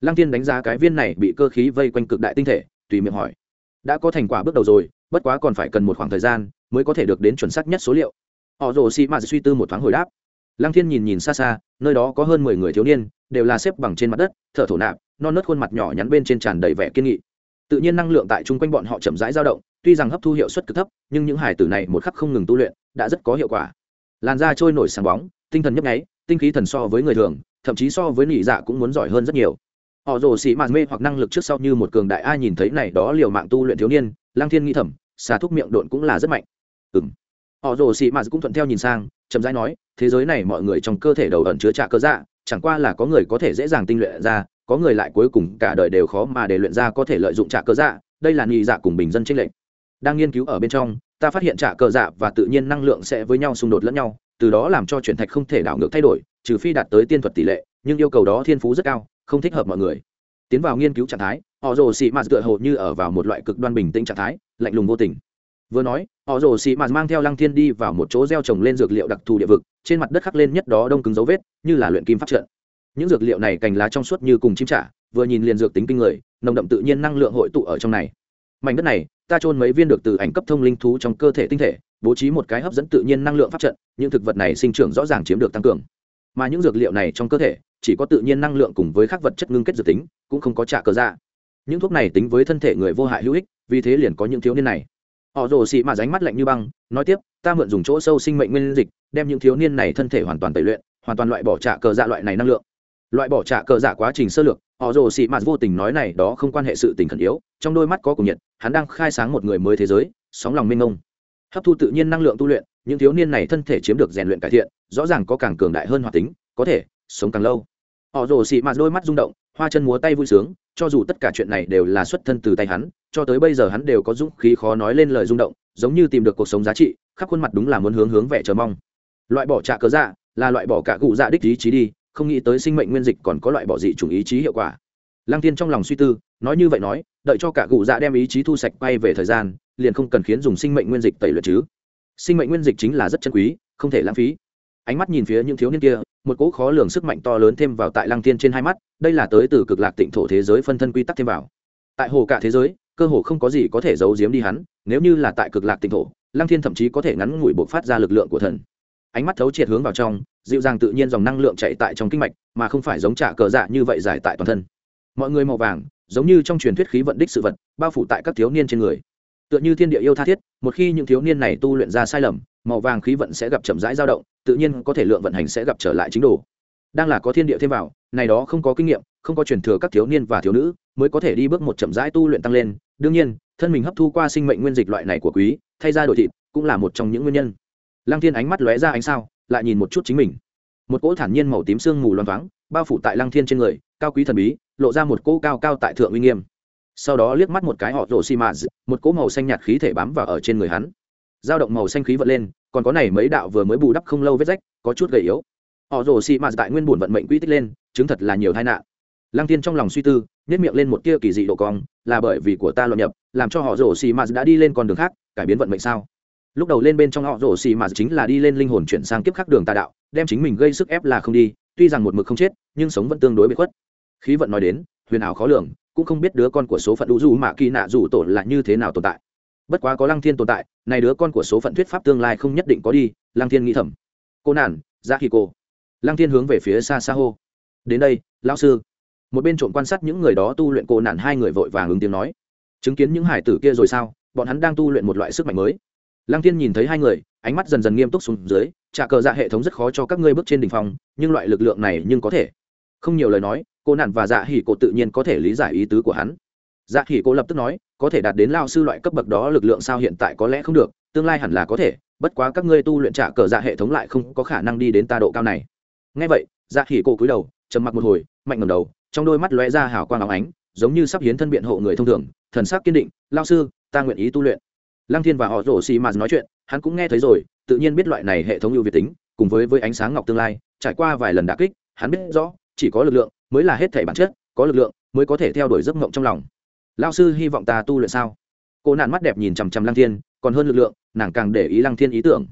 Lăng tiên đánh giá cái viên này bị cơ khí vây quanh cực đại tinh thể, tùy miệng hỏi. Đã có thành quả bước đầu rồi, bất quá còn phải cần một khoảng thời gian mới có thể được đến chuẩn xác nhất số liệu. Họ rồ xì mạt suy tư một thoáng hồi đáp. Lăng thiên nhìn nhìn xa xa, nơi đó có hơn mười người thiếu niên, đều là xếp bằng trên mặt đất, thở thổ nạp, non nớt khuôn mặt nhỏ nhắn bên trên tràn đầy vẻ kiên nghị. Tự nhiên năng lượng tại chung quanh bọn họ chậm rãi dao động, tuy rằng hấp thu hiệu suất cực thấp, nhưng những hải tử này một khắc không ngừng tu luyện, đã rất có hiệu quả. Làn da trôi nổi sáng bóng, tinh thần nhấp nháy, tinh khí thần so với người thường thậm chí so với nỉ dạ cũng muốn giỏi hơn rất nhiều. Họ rồ xì mạt mê hoặc năng lực trước sau như một cường đại ai nhìn thấy này đó liều mạng tu luyện thiếu niên lang thiên nghĩ thầm, xà thúc miệng độn cũng là rất mạnh. Ừng họ rồ xì mạt cũng thuận theo nhìn sang, chậm rãi nói, thế giới này mọi người trong cơ thể đầu ẩn chứa trạ cơ dạ chẳng qua là có người có thể dễ dàng tinh luyện ra, có người lại cuối cùng cả đời đều khó mà để luyện ra có thể lợi dụng trạ cơ dạ đây là nị dạ cùng bình dân tranh lệch. Đang nghiên cứu ở bên trong, ta phát hiện trạ cơ dạ và tự nhiên năng lượng sẽ với nhau xung đột lẫn nhau từ đó làm cho chuyển thạch không thể đảo ngược thay đổi, trừ phi đạt tới tiên thuật tỷ lệ, nhưng yêu cầu đó thiên phú rất cao, không thích hợp mọi người. Tiến vào nghiên cứu trạng thái họ rồ xị mạt tựa hồ như ở vào một loại cực đoan bình tĩnh trạng thái, lạnh lùng vô tình. Vừa nói họ rồ xị mạt mang theo lăng thiên đi vào một chỗ gieo trồng lên dược liệu đặc thù địa vực, trên mặt đất khắc lên nhất đó đông cứng dấu vết, như là luyện kim pháp trận. Những dược liệu này cành lá trong suốt như cùng chim trả vừa nhìn liền dược tính kinh người, nồng đậm tự nhiên năng lượng hội tụ ở trong này. Mảnh đất này ta trôn mấy viên được từ ảnh cấp thông linh thú trong cơ thể tinh thể, bố trí một cái hấp dẫn tự nhiên năng lượng pháp trận, những thực vật này sinh trưởng rõ ràng chiếm được tăng cường. Mà những dược liệu này trong cơ thể, chỉ có tự nhiên năng lượng cùng với các vật chất ngưng kết dược tính, cũng không có trả cờ dạ. Những thuốc này tính với thân thể người vô hại hữu ích, vì thế liền có những thiếu niên này. Họ rồ xị mà ránh mắt lạnh như băng, nói tiếp, ta mượn dùng chỗ sâu sinh mệnh nguyên dịch, đem những thiếu niên này thân thể hoàn toàn tẩy luyện, hoàn toàn loại bỏ trả cờ dạ loại này năng lượng loại bỏ trả cờ giả quá trình sơ lược họ rồ xị mà vô tình nói này đó không quan hệ sự tình khẩn yếu trong đôi mắt có cùng nhiệt hắn đang khai sáng một người mới thế giới sóng lòng mênh ngông, hấp thu tự nhiên năng lượng tu luyện những thiếu niên này thân thể chiếm được rèn luyện cải thiện rõ ràng có càng cường đại hơn hoạt tính có thể sống càng lâu. Họ rồ xị mạt đôi mắt rung động hoa chân múa tay vui sướng cho dù tất cả chuyện này đều là xuất thân từ tay hắn cho tới bây giờ hắn đều có dũng khí khó nói lên lời rung động giống như tìm được cuộc sống giá trị khắp khuôn mặt đúng là muốn hướng hướng vẻ chờ mong. Loại bỏ trả cớ dạ là loại bỏ cả cụ dạ đích ý chí đi không nghĩ tới sinh mệnh nguyên dịch còn có loại bỏ dị chủng ý chí hiệu quả. Lăng tiên trong lòng suy tư, nói như vậy nói, đợi cho cả cụ dạ đem ý chí thu sạch quay về thời gian, liền không cần khiến dùng sinh mệnh nguyên dịch tẩy luyện chứ. Sinh mệnh nguyên dịch chính là rất chân quý, không thể lãng phí. Ánh mắt nhìn phía những thiếu niên kia, một cỗ khó lường sức mạnh to lớn thêm vào tại lăng thiên trên hai mắt, đây là tới từ cực lạc tịnh thổ thế giới phân thân quy tắc thêm vào. Tại hồ cả thế giới, cơ hồ không có gì có thể giấu giếm đi hắn, nếu như là tại cực lạc tịnh thổ, lăng thiên thậm chí có thể ngắn ngủi buộc phát ra lực lượng của thần. Ánh mắt thấu triệt hướng vào trong dịu dàng tự nhiên dòng năng lượng chạy tại trong kinh mạch, mà không phải giống trả cờ dạ như vậy giải tại toàn thân. Mọi người màu vàng, giống như trong truyền thuyết khí vận đích sự vật, bao phủ tại các thiếu niên trên người. Tựa như thiên địa yêu tha thiết, một khi những thiếu niên này tu luyện ra sai lầm, màu vàng khí vận sẽ gặp chậm rãi dao động, tự nhiên có thể lượng vận hành sẽ gặp trở lại chính đồ. Đang là có thiên địa thêm vào, này đó không có kinh nghiệm, không có truyền thừa các thiếu niên và thiếu nữ, mới có thể đi bước một chậm rãi tu luyện tăng lên. Đương nhiên, thân mình hấp thu qua sinh mệnh nguyên dịch loại này của quý, thay ra đổi thịt, cũng là một trong những nguyên nhân. Lăng thiên ánh mắt lóe ra ánh sao lại nhìn một chút chính mình. Một cỗ thản nhiên màu tím sương mù loang thoáng, bao phủ tại lăng thiên trên người, cao quý thần bí, lộ ra một cỗ cao cao tại thượng uy nghiêm. Sau đó liếc mắt một cái họ rổ xi mã một cỗ màu xanh nhạt khí thể bám vào ở trên người hắn. Dao động màu xanh khí vận lên, còn có này mấy đạo vừa mới bù đắp không lâu vết rách, có chút gầy yếu. Họ rồ xi mã tại nguyên bổn vận mệnh quỹ tích lên, chứng thật là nhiều tai nạn. Lăng thiên trong lòng suy tư nhét miệng lên một tia kỳ dị độ cong, là bởi vì của ta loạn nhập, làm cho họ rổ xi mã đã đi lên con đường khác, cải biến vận mệnh sao? Lúc đầu lên bên trong họ rổ xì mà chính là đi lên linh hồn chuyển sang kiếp khác đường tà đạo, đem chính mình gây sức ép là không đi, tuy rằng một mực không chết, nhưng sống vẫn tương đối bị khuất. Khí vận nói đến, huyền ảo khó lường, cũng không biết đứa con của số phận đủ dù mà kỳ nạ dù tổ là như thế nào tồn tại. Bất quá có lăng thiên tồn tại, này đứa con của số phận thuyết pháp tương lai không nhất định có đi, lăng thiên nghĩ thầm. Cô nản dạ ra khi cô. Lăng thiên hướng về phía xa xa hô. Đến đây, lão sư. Một bên trộm quan sát những người đó tu luyện cô nản, hai người vội vàng ứng tiếng nói. Chứng kiến những hải tử kia rồi sao? Bọn hắn đang tu luyện một loại sức mạnh mới lăng thiên nhìn thấy hai người, ánh mắt dần dần nghiêm túc xuống dưới, trả cờ dạ hệ thống rất khó cho các ngươi bước trên đ ỉ n h phòng nhưng loại lực lượng này nhưng có thể. Không nhiều lời nói, cô nạn và dạ hỉ cổ tự nhiên có thể lý giải ý tứ của hắn. Dạ hỉ cổ lập tức nói, có thể đạt đến lao sư loại cấp bậc đó lực lượng sao hiện tại có lẽ không được, tương lai hẳn là có thể, bất quá các ngươi tu luyện trả cờ dạ hệ thống lại không có khả năng đi đến ta độ cao này. Ngay vậy dạ hỉ cổ cúi đầu, trầm mặc một hồi, mạnh ngầm đầu, trong đôi mắt lóe ra hào quang óng ánh, giống như sắp hiến thân biện hộ người thông thường, thần sắc kiên định, lao sư, ta nguyện ý tu luyện lăng thiên và họ rổ xì mà nói chuyện, hắn cũng nghe thấy rồi, tự nhiên biết loại này hệ thống ưu việt tính, cùng với với ánh sáng ngọc tương lai, trải qua vài lần đả kích, hắn biết rõ, chỉ có lực lượng mới là hết thể bản chất, có lực lượng mới có thể theo đuổi giấc mộng trong lòng. Lao sư hy vọng ta tu luyện sao? Cô nạn mắt đẹp nhìn chằm chằm lăng thiên, còn hơn lực lượng, nàng càng để ý lăng thiên ý tưởng.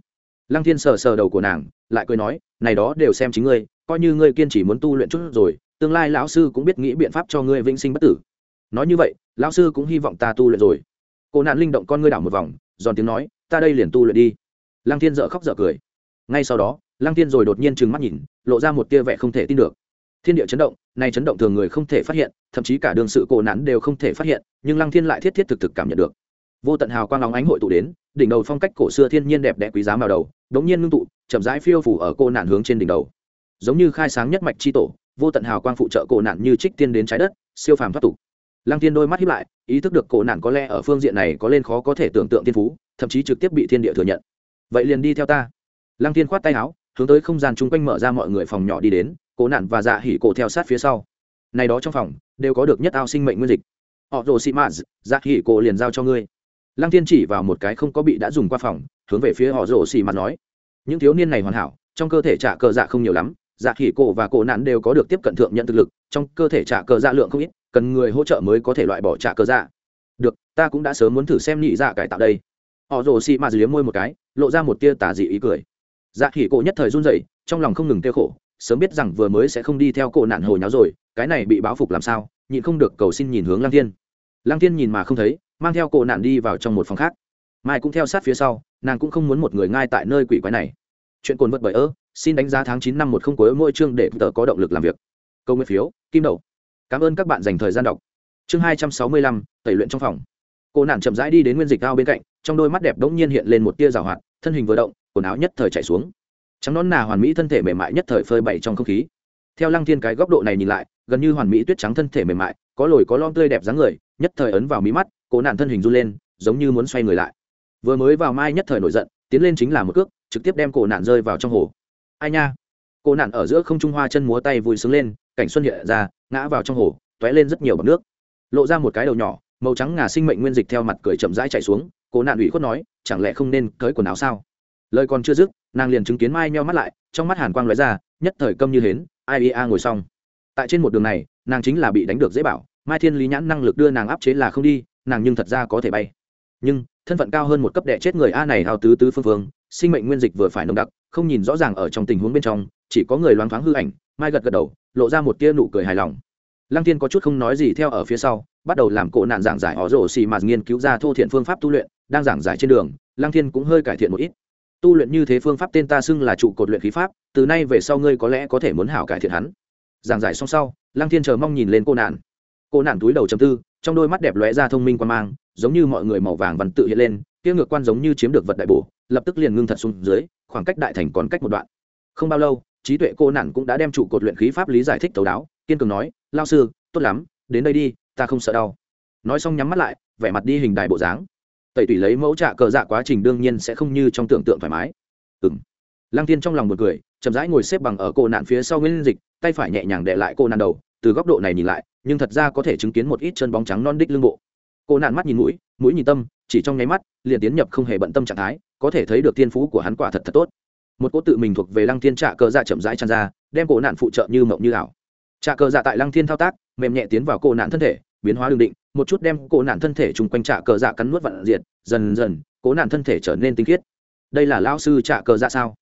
Lăng thiên sờ sờ đầu của nàng, lại cười nói, này đó đều xem chính ngươi, coi như ngươi kiên trì muốn tu luyện chút rồi, tương lai lão sư cũng biết nghĩ biện pháp cho ngươi vĩnh sinh bất tử. Nói như vậy, lão sư cũng hy vọng ta tu luyện rồi cô nạn linh động con ngươi đảo một vòng, giòn tiếng nói, ta đây liền tu luyện đi. Lăng thiên dợ khóc dợ cười. Ngay sau đó, lăng thiên rồi đột nhiên trừng mắt nhìn, lộ ra một tia vẻ không thể tin được. Thiên địa chấn động, nay chấn động thường người không thể phát hiện, thậm chí cả đường sự cổ nắn đều không thể phát hiện, nhưng lăng thiên lại thiết thiết thực thực cảm nhận được. Vô tận hào quang lóng ánh hội tụ đến, đỉnh đầu phong cách cổ xưa thiên nhiên đẹp đẽ quý giá vào đầu, đống nhiên ngưng tụ, chậm rãi phiêu phủ ở cô nạn hướng trên đỉnh đầu. Giống như khai sáng nhất mạch chi tổ, vô tận hào quang phụ trợ cổ nạn như trích tiên đến trái đất, siêu phàm thoát tục. Lăng Thiên đôi mắt hiếp lại ý thức được cổ nạn có lẽ ở phương diện này có lên khó có thể tưởng tượng thiên phú, thậm chí trực tiếp bị thiên địa thừa nhận. Vậy liền đi theo ta. Lăng Thiên khoát tay áo, hướng tới không gian chung quanh mở ra mọi người phòng nhỏ đi đến, cổ nạn và dạ hỉ cổ theo sát phía sau. Này đó trong phòng, đều có được nhất ao sinh mệnh nguyên dịch. Họ rồ xị mã dạ hỉ cổ liền giao cho ngươi. Lăng Thiên chỉ vào một cái không có bị đã dùng qua phòng, hướng về phía họ rồ xị mã nói. Những thiếu niên này hoàn hảo, trong cơ thể trả cờ dạ không nhiều lắm dạ khỉ cổ và cổ nạn đều có được tiếp cận thượng nhận thực lực, trong cơ thể trả cờ dạ lượng không ít, cần người hỗ trợ mới có thể loại bỏ trả cờ dạ. Được, ta cũng đã sớm muốn thử xem nhị dạ cải tạo đây. Họ rồ xị mà dưới môi một cái, lộ ra một tia tà dị ý cười. Dạ khỉ cổ nhất thời run rẩy, trong lòng không ngừng tiêu khổ, sớm biết rằng vừa mới sẽ không đi theo cổ nạn hồi nháo rồi, cái này bị báo phục làm sao, nhịn không được cầu xin nhìn hướng Lang thiên. Lang thiên nhìn mà không thấy, mang theo cổ nạn đi vào trong một phòng khác. Mai cũng theo sát phía sau, nàng cũng không muốn một người ngay tại nơi quỷ quái này. Chuyện cồn vật bởi ơ xin đánh giá tháng chín năm một không cuối mỗi chương để tờ có động lực làm việc. Câu nguyên phiếu, kim đậu. cảm ơn các bạn dành thời gian đọc. Chương hai trăm sáu mươi lăm, tẩy luyện trong phòng. Cô nạn chậm rãi đi đến nguyên dịch cao bên cạnh, trong đôi mắt đẹp đ ỗ n g nhiên hiện lên một tia rào hoạt, thân hình vừa động, quần áo nhất thời chạy xuống. Trắng nón nà hoàn mỹ thân thể mềm mại nhất thời phơi bày trong không khí. Theo lăng thiên cái góc độ này nhìn lại, gần như hoàn mỹ tuyết trắng thân thể mềm mại, có lồi có lon tươi đẹp dáng người, nhất thời ấn vào mí mắt, cô nạn thân hình run lên, giống như muốn xoay người lại. Vừa mới vào mai nhất thời nổi giận, tiến lên chính là một cước, trực tiếp đem cổ nạn rơi vào trong hồ ai nha. Cô nạn ở giữa không trung hoa chân múa tay vui sướng lên, cảnh xuân hiện ra, ngã vào trong hồ t ó é lên rất nhiều bọc nước. Lộ ra một cái đầu nhỏ, màu trắng ngà sinh mệnh nguyên dịch theo mặt cười chậm rãi chạy xuống, cô nạn ủy khuất nói, chẳng lẽ không nên cởi quần áo sao? Lời còn chưa dứt, nàng liền chứng kiến mai meo mắt lại, trong mắt hàn quang lóe ra, nhất thời câm như hến, ai ia ngồi xong. Tại trên một đường này, nàng chính là bị đánh được dễ bảo, mai thiên lý nhãn năng lực đưa nàng áp chế là không đi, nàng nhưng thật ra có thể bay nhưng thân phận cao hơn một cấp đệ chết người a này hào tứ tứ phương phương, sinh mệnh nguyên dịch vừa phải nồng đặc, không nhìn rõ ràng ở trong tình huống bên trong, chỉ có người loáng thoáng hư ảnh, mai gật gật đầu, lộ ra một tia nụ cười hài lòng. Lăng thiên có chút không nói gì theo ở phía sau, bắt đầu làm cổ nạn giảng giải họ rổ xì mà nghiên cứu ra thô thiện phương pháp tu luyện, đang giảng giải trên đường, lăng thiên cũng hơi cải thiện một ít. Tu luyện như thế phương pháp tên ta xưng là trụ cột luyện khí pháp, từ nay về sau ngươi có lẽ có thể muốn hảo cải thiện hắn. Giảng giải xong sau, lăng thiên chờ mong nhìn lên cô nạn. Cô nạn túi đầu chầm tư trong đôi mắt đẹp lóe ra thông minh quan mang, giống như mọi người màu vàng văn tự hiện lên, kia ngược quan giống như chiếm được vật đại bổ, lập tức liền ngưng thật xuống dưới, khoảng cách đại thành còn cách một đoạn. Không bao lâu, trí tuệ cô nản cũng đã đem trụ cột luyện khí pháp lý giải thích thấu đáo, kiên cường nói, lao sư, tốt lắm, đến đây đi, ta không sợ đau. Nói xong nhắm mắt lại, vẻ mặt đi hình đài bộ dáng. Tẩy tủy lấy mẫu trạ cờ dạ quá trình đương nhiên sẽ không như trong tưởng tượng thoải mái. Ừng lăng tiên trong lòng một cười, chậm rãi ngồi xếp bằng ở cô nạn phía sau nguyên dịch, tay phải nhẹ nhàng để lại cô nạn đầu, từ góc độ này nhìn lại nhưng thật ra có thể chứng kiến một ít chân bóng trắng non đích lưng bộ. Cô nạn mắt nhìn mũi mũi nhìn tâm, chỉ trong nháy mắt, liền tiến nhập không hề bận tâm trạng thái, có thể thấy được tiên phú của hắn quả thật thật tốt. Một cỗ tự mình thuộc về lăng thiên trạ cơ dạ chậm rãi tràn ra, đem cổ nạn phụ trợ như mộng như ảo. Trạ cơ dạ tại lăng thiên thao tác, mềm nhẹ tiến vào cô nạn thân thể, biến hóa đường định, một chút đem cô nạn thân thể chung quanh trạ cơ dạ cắn nuốt vặn diệt, dần dần cố nạn thân thể trở nên tinh khiết. Đây là lao sư trạ cơ dạ sao?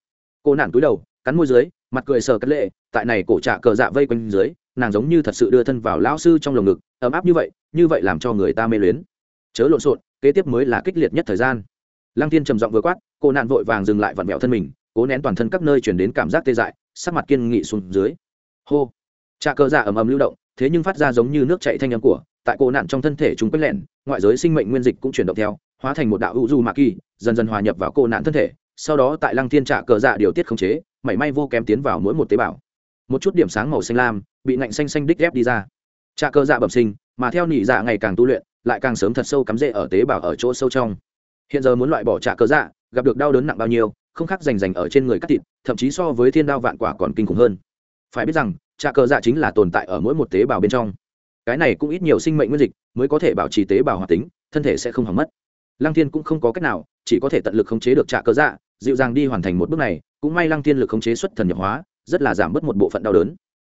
Cô nạn cúi đầu, cắn môi dưới, mặt cười sờ cất lệ, tại này cổ trạ cờ dạ vây quanh dưới nàng giống như thật sự đưa thân vào lão sư trong lồng ngực, ấm áp như vậy như vậy làm cho người ta mê luyến. Chớ lộn xộn, kế tiếp mới là kích liệt nhất thời gian. Lăng tiên trầm giọng vừa quát, cô nạn vội vàng dừng lại vặn vẹo thân mình, cố nén toàn thân các nơi chuyển đến cảm giác tê dại, sắc mặt kiên nghị xuống dưới. Hô. Trà cờ dạ ầm ầm lưu động, thế nhưng phát ra giống như nước chạy thanh âm của, tại cô nạn trong thân thể chúng quét lẹn, ngoại giới sinh mệnh nguyên dịch cũng chuyển động theo, hóa thành một đạo hữu du mạc kỳ, dần dần hòa nhập vào cô nạn thân thể. Sau đó tại lăng thiên trạ cờ dạ điều tiết khống chế, mảy may vô kém tiến vào mỗi một tế bào. Một chút điểm sáng màu xanh lam bị ngạnh xanh xanh đích ghép đi ra. Trà cơ dạ bẩm sinh, mà theo nỉ dạ ngày càng tu luyện, lại càng sớm thật sâu cắm rễ ở tế bào ở chỗ sâu trong. Hiện giờ muốn loại bỏ trà cơ dạ gặp được đau đớn nặng bao nhiêu, không khác rành rành ở trên người cắt thịt, thậm chí so với thiên đao vạn quả còn kinh khủng hơn. Phải biết rằng trà cơ dạ chính là tồn tại ở mỗi một tế bào bên trong. Cái này cũng ít nhiều sinh mệnh nguyên dịch, mới có thể bảo trì tế bào hoạt tính, thân thể sẽ không hỏng mất. Lăng thiên cũng không có cách nào, chỉ có thể tận lực khống chế được trà cơ dạ dịu dàng đi hoàn thành một bước này, cũng may lăng thiên lực khống chế xuất thần nhập hóa, rất là giảm bớt một bộ phận đau đớn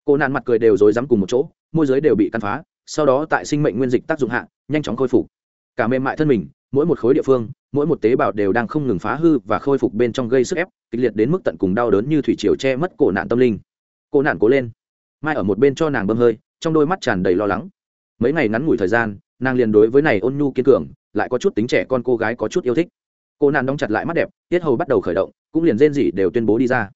cô nạn mặt cười đều rối rắm cùng một chỗ, môi giới đều bị căn phá, sau đó tại sinh mệnh nguyên dịch tác dụng hạ, nhanh chóng khôi phục. Cả mềm mại thân mình, mỗi một khối địa phương, mỗi một tế bào đều đang không ngừng phá hư và khôi phục bên trong gây sức ép, kịch liệt đến mức tận cùng đau đớn như thủy triều che mất cổ nạn tâm linh. Cô nạn cố lên. Mai ở một bên cho nàng bơm hơi, trong đôi mắt tràn đầy lo lắng. Mấy ngày ngắn ngủi thời gian, nàng liền đối với này ôn nhu kiên cường, lại có chút tính trẻ con cô gái có chút yêu thích. Cô nàng đóng chặt lại mắt đẹp, tiết hầu bắt đầu khởi động, cũng liền rên rỉ đều tuyên bố đi ra.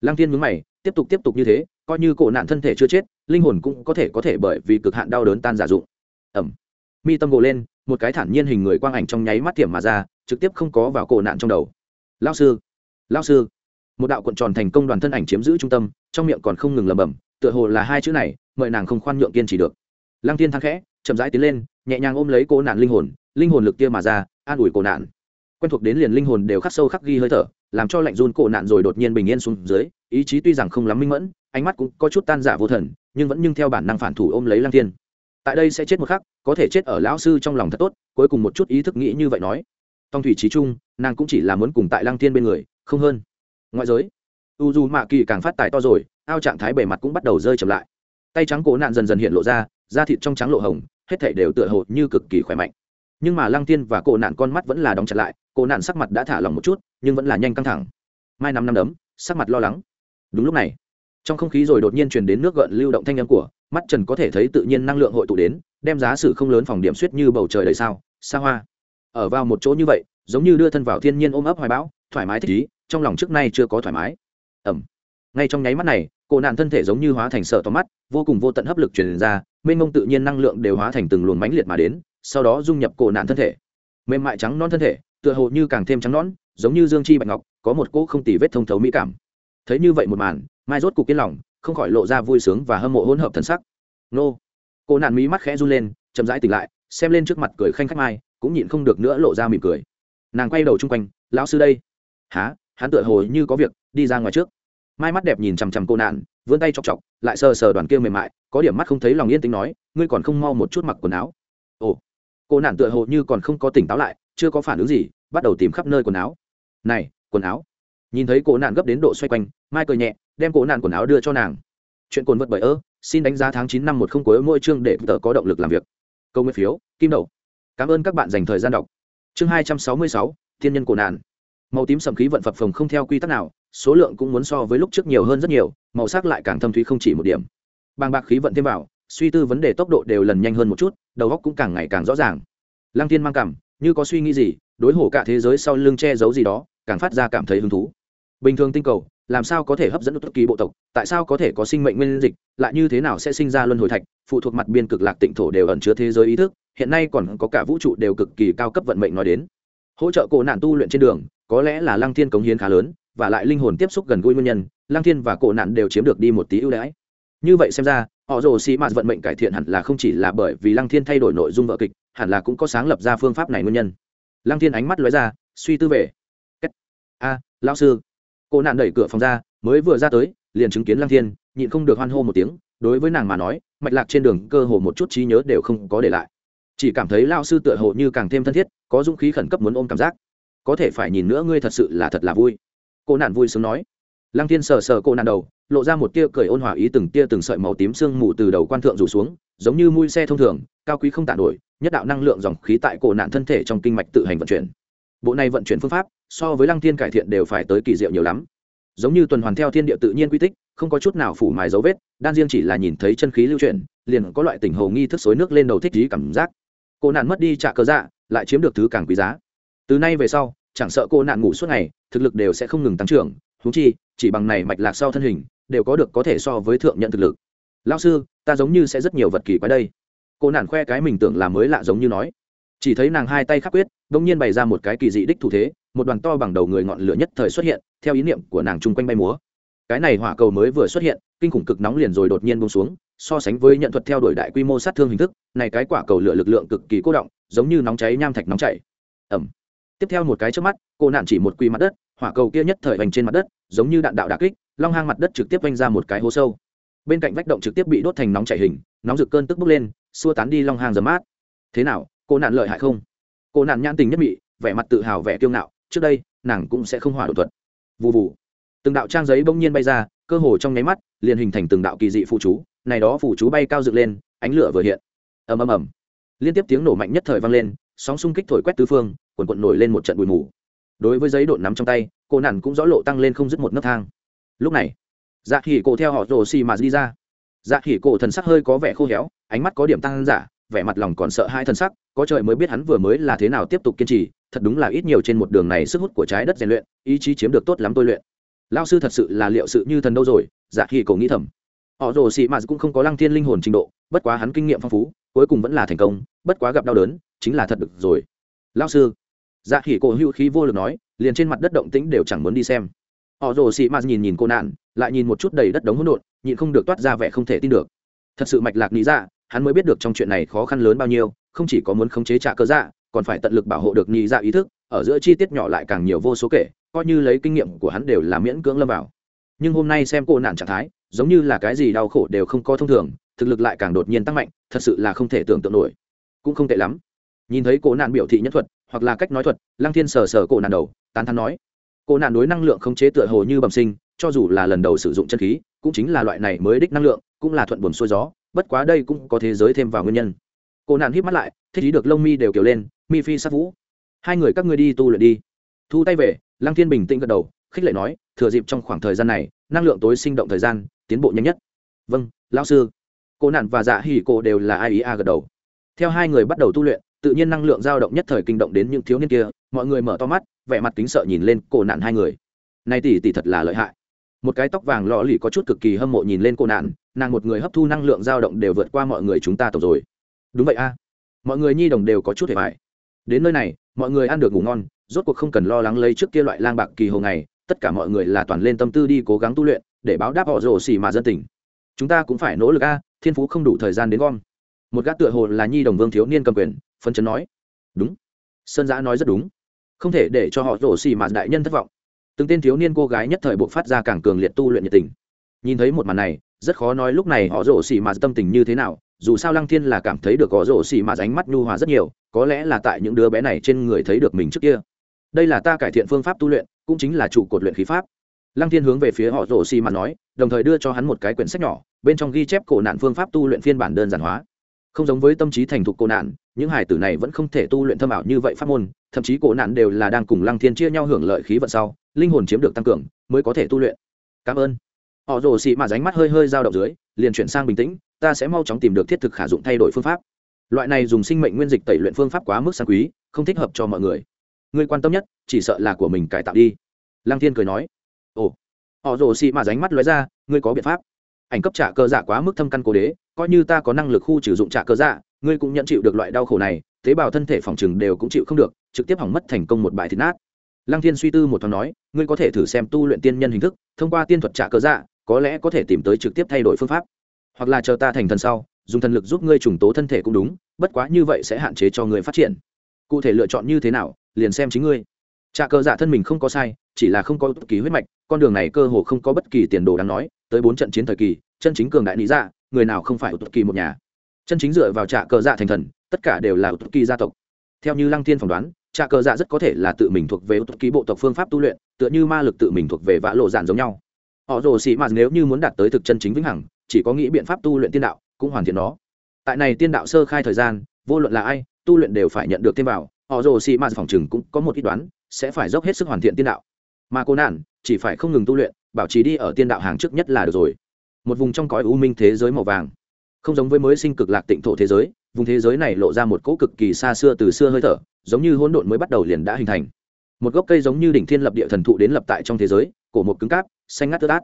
Lăng tiên mướn mày, tiếp tục tiếp tục như thế coi như cổ nạn thân thể chưa chết, linh hồn cũng có thể có thể bởi vì cực hạn đau đớn tan giả dụng. Ẩm. Mi tâm gồ lên, một cái thản nhiên hình người quang ảnh trong nháy mắt tiệm mà ra, trực tiếp không có vào cổ nạn trong đầu. Lao sư lao sư. Một đạo cuộn tròn thành công đoàn thân ảnh chiếm giữ trung tâm, trong miệng còn không ngừng lẩm bẩm, tựa hồ là hai chữ này, mời nàng không khoan nhượng kiên trì được. Lăng tiên thang khẽ, chậm rãi tiến lên, nhẹ nhàng ôm lấy cổ nạn linh hồn linh hồn lực kia mà ra, an ủi cổ nạn. Quen thuộc đến liền linh hồn đều khắc sâu khắc ghi hơi thở, làm cho lạnh run cổ nạn rồi đột nhiên bình yên xuống dưới ý chí tuy rằng không lắm minh mẫn, ánh mắt cũng có chút tan giả vô thần, nhưng vẫn nhưng theo bản năng phản thủ ôm lấy lăng thiên. Tại đây sẽ chết một khắc, có thể chết ở lão sư trong lòng thật tốt, cuối cùng một chút ý thức nghĩ như vậy nói. Tòng thủy trí trung, nàng cũng chỉ là muốn cùng tại lăng thiên bên người, không hơn. Ngoại giới, u dù mạ kỳ càng phát tài to rồi, ao trạng thái bề mặt cũng bắt đầu rơi chậm lại. Tay trắng cổ nạn dần dần hiện lộ ra, da thịt trong trắng lộ hồng, hết thảy đều tựa hồ như cực kỳ khỏe mạnh. Nhưng mà lăng tiên và cổ nạn con mắt vẫn là đóng chặt lại, cổ nạn sắc mặt đã thả lỏng một chút, nhưng vẫn là nhanh căng thẳng. Mai năm năm đấm, sắc mặt lo lắng đúng lúc này, trong không khí rồi đột nhiên truyền đến nước gợn lưu động thanh âm của, mắt trần có thể thấy tự nhiên năng lượng hội tụ đến, đem giá sử không lớn phòng điểm suýt như bầu trời đầy sao, xa hoa. Ở vào một chỗ như vậy, giống như đưa thân vào thiên nhiên ôm ấp hoài bão, thoải mái thích ý, trong lòng trước nay chưa có thoải mái. Ẩm. Ngay trong nháy mắt này, cổ nạn thân thể giống như hóa thành sợ tóm mắt, vô cùng vô tận hấp lực truyền ra, mênh mông tự nhiên năng lượng đều hóa thành từng luồng mãnh liệt mà đến, sau đó dung nhập cổ nạn thân thể. Mềm mại trắng non thân thể, tựa hồ như càng thêm trắng nón giống như dương chi bạch ngọc, có một cỗ không tì vết thông thấu mỹ cảm thấy như vậy một màn, mai rốt cục yên lòng, không khỏi lộ ra vui sướng và hâm mộ hỗn hợp thần sắc. Nô. Cô nạn mí mắt khẽ run lên, chậm rãi tỉnh lại, xem lên trước mặt cười khanh khách mai, cũng nhịn không được nữa lộ ra mỉm cười. Nàng quay đầu chung quanh, lão sư đây. Há hắn tựa hồ như có việc, đi ra ngoài trước. Mai mắt đẹp nhìn chằm chằm cô nạn, vươn tay chọc chọc, lại sờ sờ đoàn kia mềm mại, có điểm mắt không thấy lòng yên tính nói, ngươi còn không mau một chút mặc quần áo. Ồ. Cô nạn tựa hồ như còn không có tỉnh táo lại, chưa có phản ứng gì, bắt đầu tìm khắp nơi quần áo. Này, quần áo nhìn thấy cổ nạn gấp đến độ xoay quanh, mai cười nhẹ, đem cổ nạn quần áo đưa cho nàng. Chuyện cồn vật bởi ơ, xin đánh giá tháng chín năm một không cuối mỗi chương để tờ có động lực làm việc. Câu nguyên phiếu, kim đậu cảm ơn các bạn dành thời gian đọc. Chương hai trăm sáu mươi sáu, thiên nhân cổ nạn. Màu tím sầm khí vận phập phồng không theo quy tắc nào, số lượng cũng muốn so với lúc trước nhiều hơn rất nhiều, màu sắc lại càng thâm thúy không chỉ một điểm. Bàng bạc khí vận thêm vào, suy tư vấn đề tốc độ đều lần nhanh hơn một chút, đầu óc cũng càng ngày càng rõ ràng. Lăng tiên mang cảm, như có suy nghĩ gì, đối hổ cả thế giới sau lưng che giấu gì đó, càng phát ra cảm thấy hứng thú bình thường tinh cầu làm sao có thể hấp dẫn bất kỳ bộ tộc tại sao có thể có sinh mệnh nguyên dịch lại như thế nào sẽ sinh ra luân hồi thạch phụ thuộc mặt biên cực lạc tịnh thổ đều ẩn chứa thế giới ý thức hiện nay còn có cả vũ trụ đều cực kỳ cao cấp vận mệnh nói đến. Hỗ trợ cổ nạn tu luyện trên đường có lẽ là lăng thiên cống hiến khá lớn và lại linh hồn tiếp xúc gần gũi nguyên nhân lăng thiên và cổ nạn đều chiếm được đi một tí ưu đãi. Như vậy xem ra họ rồ xì mạt vận mệnh cải thiện hẳn là không chỉ là bởi vì lăng thiên thay đổi nội dung vợ kịch hẳn là cũng có sáng lập ra phương pháp này nguyên nhân. Lăng thiên ánh mắt lóe ra suy tư về. A à, lão sư cô nạn đẩy cửa phòng ra, mới vừa ra tới, liền chứng kiến lăng thiên, nhịn không được hoan hô một tiếng, đối với nàng mà nói, mạch lạc trên đường cơ hồ một chút trí nhớ đều không có để lại. Chỉ cảm thấy lao sư tựa hồ như càng thêm thân thiết, có dũng khí khẩn cấp muốn ôm cảm giác. Có thể phải nhìn nữa ngươi thật sự là thật là vui. Cô nạn vui sướng nói. Lăng thiên sờ sờ cô nạn đầu, lộ ra một tia cười ôn hòa ý từng tia từng sợi màu tím sương mù từ đầu quan thượng rủ xuống, giống như mui xe thông thường, cao quý không tạ nổi, nhất đạo năng lượng dòng khí tại cổ nạn thân thể trong kinh mạch tự hành vận chuyển bộ này vận chuyển phương pháp, so với lăng thiên cải thiện đều phải tới kỳ diệu nhiều lắm. Giống như tuần hoàn theo thiên địa tự nhiên quy tích, không có chút nào phủ mài dấu vết, đan riêng chỉ là nhìn thấy chân khí lưu chuyển, liền có loại tình hồ nghi thức xối nước lên đầu thích trí cảm giác. Cô nạn mất đi trả cơ dạ lại chiếm được thứ càng quý giá. Từ nay về sau, chẳng sợ cô nạn ngủ suốt ngày, thực lực đều sẽ không ngừng tăng trưởng thú chi, chỉ bằng này mạch lạc sau thân hình, đều có được có thể so với thượng nhận thực lực. Lao sư, ta giống như sẽ rất nhiều vật kỳ quái đây. Cô nạn khoe cái mình tưởng là mới lạ giống như nói. Chỉ thấy nàng hai tay khắc quyết đông nhiên bày ra một cái kỳ dị đích thủ thế, một đoàn to bằng đầu người ngọn lửa nhất thời xuất hiện, theo ý niệm của nàng chung quanh bay múa. Cái này hỏa cầu mới vừa xuất hiện, kinh khủng cực nóng liền rồi đột nhiên bông xuống, so sánh với nhận thuật theo đuổi đại quy mô sát thương hình thức, này cái quả cầu lửa lực lượng cực kỳ cố động, giống như nóng cháy nham thạch nóng chảy. Ẩm tiếp theo một cái trước mắt, cô nạn chỉ một quy mặt đất, hỏa cầu kia nhất thời vành trên mặt đất, giống như đạn đạo đà kích, long hang mặt đất trực tiếp vanh ra một cái hố sâu. Bên cạnh vách động trực tiếp bị đốt thành nóng chảy hình, nóng rực cơn tức bốc lên, xua tán đi long hang dầm mát. Thế nào, cô nạn lợi hại không? Cô nạn nhãn tình nhất mị, vẻ mặt tự hào vẻ kiêu ngạo, trước đây, nàng cũng sẽ không hỏa đột thuật. Vụ vụ từng đạo trang giấy bỗng nhiên bay ra, cơ hồ trong nháy mắt, liền hình thành từng đạo kỳ dị phụ chú, này đó phụ chú bay cao dựng lên, ánh lửa vừa hiện. Ầm ầm ầm. Liên tiếp tiếng nổ mạnh nhất thời vang lên, sóng xung kích thổi quét tứ phương quần quận nổi lên một trận bụi mù. Đối với giấy độn nắm trong tay, cô nản cũng rõ lộ tăng lên không dứt một nấc thang. Lúc này dạ khỉ cổ theo họ rồ xì mà đi ra. Dạ khỉ cổ thần sắc hơi có vẻ khô héo, ánh mắt có điểm tăng giả, vẻ mặt lòng còn sợ hai thần sắc có trời mới biết hắn vừa mới là thế nào tiếp tục kiên trì, thật đúng là ít nhiều trên một đường này sức hút của trái đất rèn luyện, ý chí chiếm được tốt lắm tôi luyện. Lao sư thật sự là liệu sự như thần đâu rồi dạ khi cổ nghĩ thầm. Họ rồ sĩ mạt cũng không có lăng thiên linh hồn trình độ, bất quá hắn kinh nghiệm phong phú, cuối cùng vẫn là thành công, bất quá gặp đau đớn, chính là thật được rồi. Lao sư dạ khỉ cổ hữu khí vô lực nói, liền trên mặt đất động tĩnh đều chẳng muốn đi xem. Họ rồ sĩ mạt nhìn nhìn cô nạn, lại nhìn một chút đầy đất đống hỗn độn, nhịn không được toát ra vẻ không thể tin được. Thật sự mạch lạc nghĩ ra hắn mới biết được trong chuyện này khó khăn lớn bao nhiêu, không chỉ có muốn khống chế trả cơ dạ còn phải tận lực bảo hộ được nhị dạ ý thức, ở giữa chi tiết nhỏ lại càng nhiều vô số kể, coi như lấy kinh nghiệm của hắn đều là miễn cưỡng lâm vào. Nhưng hôm nay xem cô nạn trạng thái, giống như là cái gì đau khổ đều không có thông thường, thực lực lại càng đột nhiên tăng mạnh, thật sự là không thể tưởng tượng nổi. Cũng không tệ lắm. Nhìn thấy cô nạn biểu thị nhất thuật, hoặc là cách nói thuật, lăng thiên sờ sờ cô nạn đầu, tán thắn nói, cô nạn đối năng lượng không chế tựa hồ như bẩm sinh, cho dù là lần đầu sử dụng chân khí, cũng chính là loại này mới đích năng lượng, cũng là thuận buồn xuôi gió bất quá đây cũng có thế giới thêm vào nguyên nhân. Cô nạn hít mắt lại, thích ý được lông mi đều kiểu lên, mi phi sát vũ. Hai người các ngươi đi tu luyện đi. Thu tay về, lăng thiên bình tĩnh gật đầu, khích lệ nói, thừa dịp trong khoảng thời gian này, năng lượng tối sinh động thời gian, tiến bộ nhanh nhất. Vâng lão sư. Cô nạn và dạ hỉ cô đều là ai ý a gật đầu. Theo hai người bắt đầu tu luyện, tự nhiên năng lượng dao động nhất thời kinh động đến những thiếu niên kia, mọi người mở to mắt, vẻ mặt kính sợ nhìn lên cô nạn hai người. Này tỷ tỷ thật là lợi hại. Một cái tóc vàng lọ lì có chút cực kỳ hâm mộ nhìn lên cô nạn nàng một người hấp thu năng lượng dao động đều vượt qua mọi người chúng ta tổng rồi. Đúng vậy a. Mọi người nhi đồng đều có chút hề mại đến nơi này, mọi người ăn được ngủ ngon, rốt cuộc không cần lo lắng lấy trước kia loại lang bạc kỳ hồ ngày, tất cả mọi người là toàn lên tâm tư đi cố gắng tu luyện, để báo đáp họ rồ xì mà dân tình. Chúng ta cũng phải nỗ lực a, thiên phú không đủ thời gian đến gom. Một gã tựa hồ là nhi đồng vương thiếu niên cầm quyền phân chấn nói. Đúng. Sơn giã nói rất đúng. Không thể để cho họ rồ xì mà đại nhân thất vọng. Từng tên thiếu niên cô gái nhất thời buộc phát ra càng cường liệt tu luyện nhiệt tình. Nhìn thấy một màn này rất khó nói lúc này họ rổ xì mà tâm tình như thế nào, dù sao lăng thiên là cảm thấy được có rổ xì mà ánh mắt nhu hòa rất nhiều, có lẽ là tại những đứa bé này trên người thấy được mình trước kia. Đây là ta cải thiện phương pháp tu luyện, cũng chính là trụ cột luyện khí pháp. Lăng thiên hướng về phía họ rổ xì mà nói, đồng thời đưa cho hắn một cái quyển sách nhỏ, bên trong ghi chép cổ nạn phương pháp tu luyện phiên bản đơn giản hóa. Không giống với tâm trí thành thục cổ nạn, những hải tử này vẫn không thể tu luyện thâm ảo như vậy pháp môn, thậm chí cổ nạn đều là đang cùng lăng thiên chia nhau hưởng lợi khí vận sau, linh hồn chiếm được tăng cường, mới có thể tu luyện. Cảm ơn họ rồ xị mà ránh mắt hơi hơi dao động dưới, liền chuyển sang bình tĩnh, ta sẽ mau chóng tìm được thiết thực khả dụng thay đổi phương pháp. Loại này dùng sinh mệnh nguyên dịch tẩy luyện phương pháp quá mức sang quý, không thích hợp cho mọi người. Người quan tâm nhất, chỉ sợ là của mình cải tạo đi. Lăng thiên cười nói. Ồ. Họ rồ xị mà ránh mắt lóe ra, ngươi có biện pháp. Ảnh cấp trả cơ dạ quá mức thâm căn cố đế, coi như ta có năng lực khu sử dụng trả cơ dạ ngươi cũng nhận chịu được loại đau khổ này, tế bào thân thể phòng trừng đều cũng chịu không được, trực tiếp hỏng mất thành công một bài thịt nát. Lăng thiên suy tư một thoáng nói, ngươi có thể thử xem tu luyện tiên nhân hình thức, thông qua tiên thuật trả cơ dạ có lẽ có thể tìm tới trực tiếp thay đổi phương pháp. Hoặc là chờ ta thành thần sau, dùng thần lực giúp ngươi trùng tố thân thể cũng đúng, bất quá như vậy sẽ hạn chế cho ngươi phát triển. Cụ thể lựa chọn như thế nào, liền xem chính ngươi. Trà cơ dạ thân mình không có sai, chỉ là không có bất kỳ huyết mạch, con đường này cơ hồ không có bất kỳ tiền đồ đáng nói, tới bốn trận chiến thời kỳ, chân chính cường đại lý ra dạ, người nào không phải bất kỳ một nhà. Chân chính dựa vào trà cơ dạ thành thần, tất cả đều là bất kỳ gia tộc. Theo như lăng thiên phỏng đoán trà cơ dạ rất có thể là tự mình thuộc về bất kỳ bộ tộc phương pháp tu luyện, tựa như ma lực tự mình thuộc về vã lộ giản giống nhau họ rồ xì mà nếu như muốn đạt tới thực chân chính vĩnh hằng, chỉ có nghĩ biện pháp tu luyện tiên đạo, cũng hoàn thiện nó. Tại này tiên đạo sơ khai thời gian, vô luận là ai, tu luyện đều phải nhận được thêm vào họ rồ xì mà phòng chừng cũng có một ít đoán, sẽ phải dốc hết sức hoàn thiện tiên đạo. Mà cô nạn, chỉ phải không ngừng tu luyện, bảo trì đi ở tiên đạo hàng trước nhất là được rồi. Một vùng trong cõi u minh thế giới màu vàng, không giống với mới sinh cực lạc tịnh thổ thế giới, vùng thế giới này lộ ra một cỗ cực kỳ xa xưa từ xưa hơi thở, giống như hỗn độn mới bắt đầu liền đã hình thành. Một gốc cây giống như đỉnh thiên lập địa thần thụ đến lập tại trong thế giới, cổ một cứng cáp xanh ngắt tươi tát.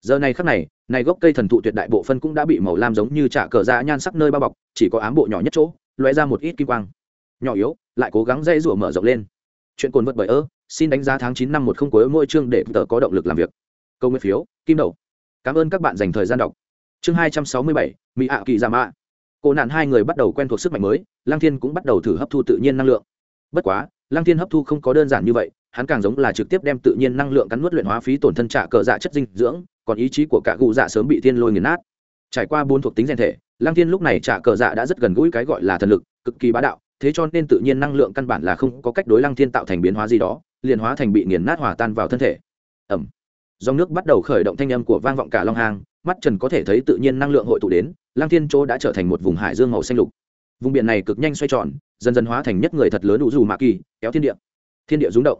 Giờ này khắc này này gốc cây thần thụ tuyệt đại bộ phân cũng đã bị màu lam giống như trả cờ ra nhan sắc nơi bao bọc, chỉ có ám bộ nhỏ nhất chỗ loé ra một ít kim quang. Nhỏ yếu, lại cố gắng dây rủa mở rộng lên. Chuyện cồn vật bởi ơ, xin đánh giá tháng chín năm một không cuối mỗi chương để tờ có động lực làm việc. Câu nguyên phiếu, kim đầu cảm ơn các bạn dành thời gian đọc. Chương hai trăm sáu mươi bảy, mỹ ạ kỳ giả mạ. Cô nạn hai người bắt đầu quen thuộc sức mạnh mới lang thiên cũng bắt đầu thử hấp thu tự nhiên năng lượng. Bất quá lang thiên hấp thu không có đơn giản như vậy hắn càng giống là trực tiếp đem tự nhiên năng lượng cắn nuốt luyện hóa phí tổn thân trả cờ dạ chất dinh dưỡng, còn ý chí của cả cụ dạ sớm bị thiên lôi nghiền nát. Trải qua bốn thuộc tính rèn thể lang thiên lúc này trả cờ dạ đã rất gần gũi cái gọi là thần lực, cực kỳ bá đạo, thế cho nên tự nhiên năng lượng căn bản là không có cách đối lang thiên tạo thành biến hóa gì đó, liền hóa thành bị nghiền nát hòa tan vào thân thể. Ẩm dòng nước bắt đầu khởi động thanh âm của vang vọng cả long hang, mắt trần có thể thấy tự nhiên năng lượng hội tụ đến lang thiên chỗ đã trở thành một vùng hải dương màu xanh lục. Vùng biển này cực nhanh xoay tròn, dần dần hóa thành nhất người thật lớn đủ dù mạ kỳ kéo thiên địa. Thiên địa rúng động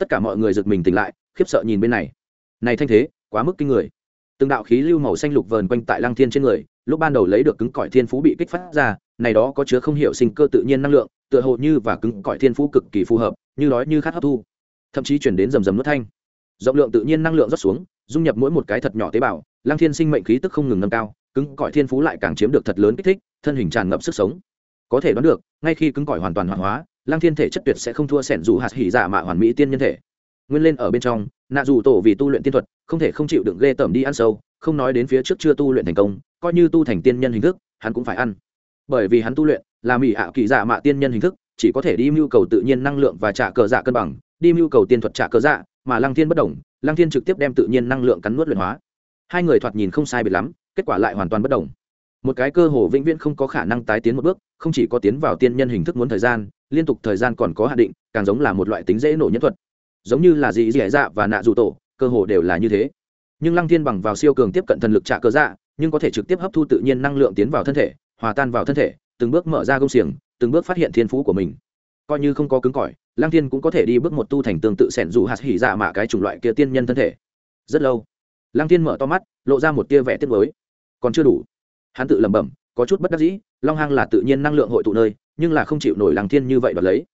tất cả mọi người giật mình tỉnh lại, khiếp sợ nhìn bên này. Này thanh thế, quá mức kinh người. Từng đạo khí lưu màu xanh lục vờn quanh tại lăng thiên trên người, lúc ban đầu lấy được cứng cỏi thiên phú bị kích phát ra, này đó có chứa không hiểu sinh cơ tự nhiên năng lượng, tựa hồ như và cứng cỏi thiên phú cực kỳ phù hợp, như nói như khát hấp thu. Thậm chí chuyển đến rầm rầm nước thanh. Rộng lượng tự nhiên năng lượng rót xuống, dung nhập mỗi một cái thật nhỏ tế bào, lăng thiên sinh mệnh khí tức không ngừng nâng cao, cứng cỏi thiên phú lại càng chiếm được thật lớn kích thích, thân hình tràn ngập sức sống. Có thể đoán được, ngay khi cứng cỏi hoàn toàn hoàn hóa lăng thiên thể chất tuyệt sẽ không thua sẻn dù hạt hỉ dạ mạ hoàn mỹ tiên nhân thể. Nguyên lên ở bên trong, nạ dù tổ vì tu luyện tiên thuật, không thể không chịu đựng ghê tởm đi ăn sâu, không nói đến phía trước chưa tu luyện thành công, coi như tu thành tiên nhân hình thức, hắn cũng phải ăn. Bởi vì hắn tu luyện là mỹ ạ kỳ dạ mạ tiên nhân hình thức, chỉ có thể đi mưu cầu tự nhiên năng lượng và trả cờ dạ cân bằng, đi mưu cầu tiên thuật trả cờ dạ mà lăng thiên bất đồng lăng thiên trực tiếp đem tự nhiên năng lượng cắn nuốt luyện hóa. Hai người thoạt nhìn không sai biệt lắm, kết quả lại hoàn toàn bất đồng một cái cơ hồ vĩnh viễn không có khả năng tái tiến một bước, không chỉ có tiến vào tiên nhân hình thức muốn thời gian liên tục thời gian còn có hạn định, càng giống là một loại tính dễ nổ nhất thuật. Giống như là dị dẻ dạ và nạ dù tổ, cơ hồ đều là như thế. Nhưng lăng thiên bằng vào siêu cường tiếp cận thần lực trả cơ dạ nhưng có thể trực tiếp hấp thu tự nhiên năng lượng tiến vào thân thể, hòa tan vào thân thể, từng bước mở ra công xiềng, từng bước phát hiện thiên phú của mình. Coi như không có cứng cỏi, lăng thiên cũng có thể đi bước một tu thành tương tự sẻn dù hạt hỉ dạ mà cái chủng loại kia tiên nhân thân thể. Rất lâu, lăng thiên mở to mắt, lộ ra một tia vẻ tiếc mới còn chưa đủ. Hắn tự lẩm bẩm có chút bất đắc dĩ, long hang là tự nhiên năng lượng hội tụ nơi, nhưng là không chịu nổi làng thiên như vậy đoạt lấy.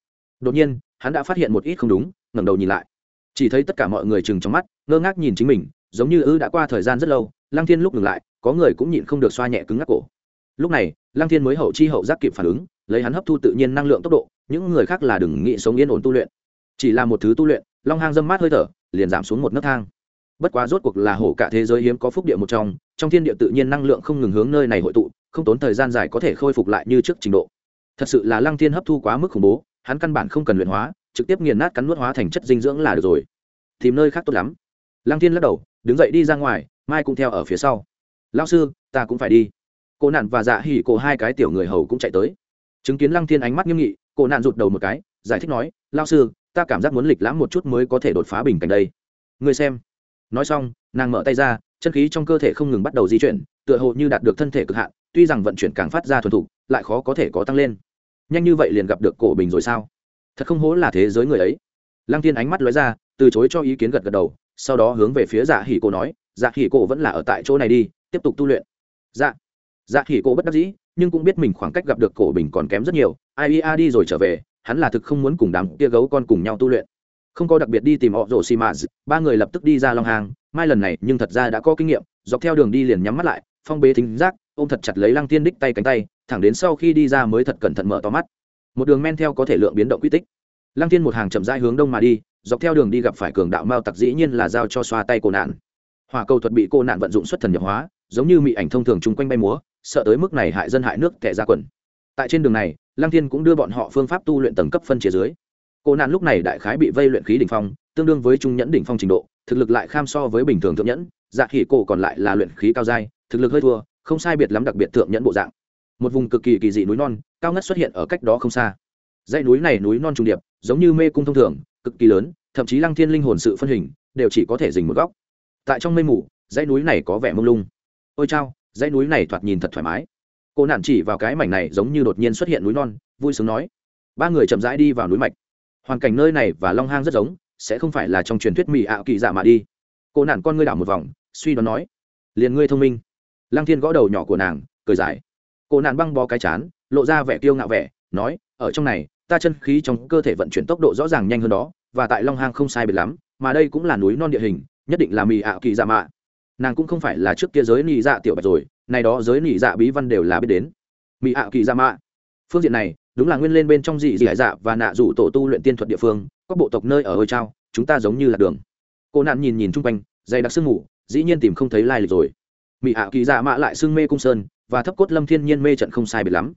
Đột nhiên, hắn đã phát hiện một ít không đúng, ngẩng đầu nhìn lại. Chỉ thấy tất cả mọi người chừng trong mắt, ngơ ngác nhìn chính mình, giống như ư đã qua thời gian rất lâu, lăng thiên lúc ngừng lại, có người cũng nhịn không được xoa nhẹ cứng ngắc cổ. Lúc này, lăng thiên mới hậu chi hậu giác kịp phản ứng, lấy hắn hấp thu tự nhiên năng lượng tốc độ, những người khác là đừng nghĩ sống yên ổn tu luyện. Chỉ là một thứ tu luyện, long hang dâm mát hơi thở, liền giảm xuống một nấc thang. Bất quá rốt cuộc là hổ cả thế giới hiếm có phúc địa một trong trong thiên địa tự nhiên năng lượng không ngừng hướng nơi này hội tụ, không tốn thời gian dài có thể khôi phục lại như trước trình độ. Thật sự là lăng thiên hấp thu quá mức khủng bố, hắn căn bản không cần luyện hóa, trực tiếp nghiền nát cắn nuốt hóa thành chất dinh dưỡng là được rồi. Tìm nơi khác tốt lắm. Lăng thiên lắc đầu, đứng dậy đi ra ngoài, mai cũng theo ở phía sau. Lao sư, ta cũng phải đi. Cô nạn và dạ hỉ cổ hai cái tiểu người hầu cũng chạy tới. Chứng kiến lăng thiên ánh mắt nghiêm nghị cô nạn rụt đầu một cái, giải thích nói lao sư, ta cảm giác muốn lịch lãm một chút mới có thể đột phá bình cảnh đây. Người xem. Nói xong, nàng mở tay ra chân khí trong cơ thể không ngừng bắt đầu di chuyển, tựa hồ như đạt được thân thể cực hạn, tuy rằng vận chuyển càng phát ra thuần thục, lại khó có thể có tăng lên. Nhanh như vậy liền gặp được cổ bình rồi sao? Thật không hố là thế giới người ấy. Lăng tiên ánh mắt lóe ra, từ chối cho ý kiến gật gật đầu, sau đó hướng về phía dạ hỉ cổ nói dạ hỉ cổ vẫn là ở tại chỗ này đi, tiếp tục tu luyện. Dạ. Dạ hỉ cổ bất đắc dĩ, nhưng cũng biết mình khoảng cách gặp được cổ bình còn kém rất nhiều, ai ia đi rồi trở về, hắn là thực không muốn cùng đám kia gấu con cùng nhau tu luyện không có đặc biệt đi tìm họ rổ xì mã ba người lập tức đi ra long hàng mai lần này, nhưng thật ra đã có kinh nghiệm. Dọc theo đường đi liền nhắm mắt lại, phong bế thính giác, ôm thật chặt lấy lăng tiên đích tay cánh tay, thẳng đến sau khi đi ra mới thật cẩn thận mở to mắt. Một đường men theo có thể lượng biến động quy tích. Lăng tiên một hàng chậm rãi hướng đông mà đi, dọc theo đường đi gặp phải cường đạo mao tặc dĩ nhiên là giao cho xoa tay cô nạn. Hỏa cầu thuật bị cô nạn vận dụng xuất thần nhập hóa, giống như mị ảnh thông thường chung quanh bay múa, sợ tới mức này hại dân hại nước kẻ ra quần. Tại trên đường này, lăng thiên cũng đưa bọn họ phương pháp tu luyện tầng cấp phân chia dưới cô nạn lúc này đại khái bị vây luyện khí đỉnh phong, tương đương với trung nhẫn đỉnh phong trình độ, thực lực lại kham so với bình thường thượng nhẫn dạ khỉ cổ còn lại là luyện khí cao dai thực lực hơi thua, không sai biệt lắm đặc biệt thượng nhẫn bộ dạng. Một vùng cực kỳ kỳ dị núi non, cao ngất xuất hiện ở cách đó không xa. Dãy núi này núi non trung điệp, giống như mê cung thông thường, cực kỳ lớn, thậm chí lăng thiên linh hồn sự phân hình, đều chỉ có thể dình một góc. Tại trong mây mù, dãy núi này có vẻ mông lung. Ôi chao, dãy núi này thoạt nhìn thật thoải mái. Cô nản chỉ vào cái mảnh này giống như đột nhiên xuất hiện núi non, vui sướng nói. Ba người chậm rãi đi vào núi mạch hoàn cảnh nơi này và long hang rất giống, sẽ không phải là trong truyền thuyết mỹ ảo kỳ dạ mà đi. Cô nạn con ngươi đảo một vòng, suy đoán nói, liền ngươi thông minh. Lăng thiên gõ đầu nhỏ của nàng, cười dài cô nạn băng bó cái chán, lộ ra vẻ kiêu ngạo vẻ, nói, ở trong này, ta chân khí trong cơ thể vận chuyển tốc độ rõ ràng nhanh hơn đó, và tại long hang không sai biệt lắm, mà đây cũng là núi non địa hình, nhất định là mì ảo kỳ dạ mạ nàng cũng không phải là trước kia giới nị dạ tiểu bạch rồi, này đó giới nị dạ bí văn đều là biết đến. Mì ảo kỳ dạ mạ phương diện này đúng là nguyên lên bên trong dị dị hải dạ và nạ rủ tổ tu luyện tiên thuật địa phương các bộ tộc nơi ở hơi trao, chúng ta giống như là đường. Cô nạn nhìn nhìn chung quanh, dày đặc sương mù, dĩ nhiên tìm không thấy lai lịch rồi. Mỹ ảo kỳ dạ mạ lại sương mê cung sơn, và thấp cốt lâm thiên nhiên mê trận không sai biệt lắm.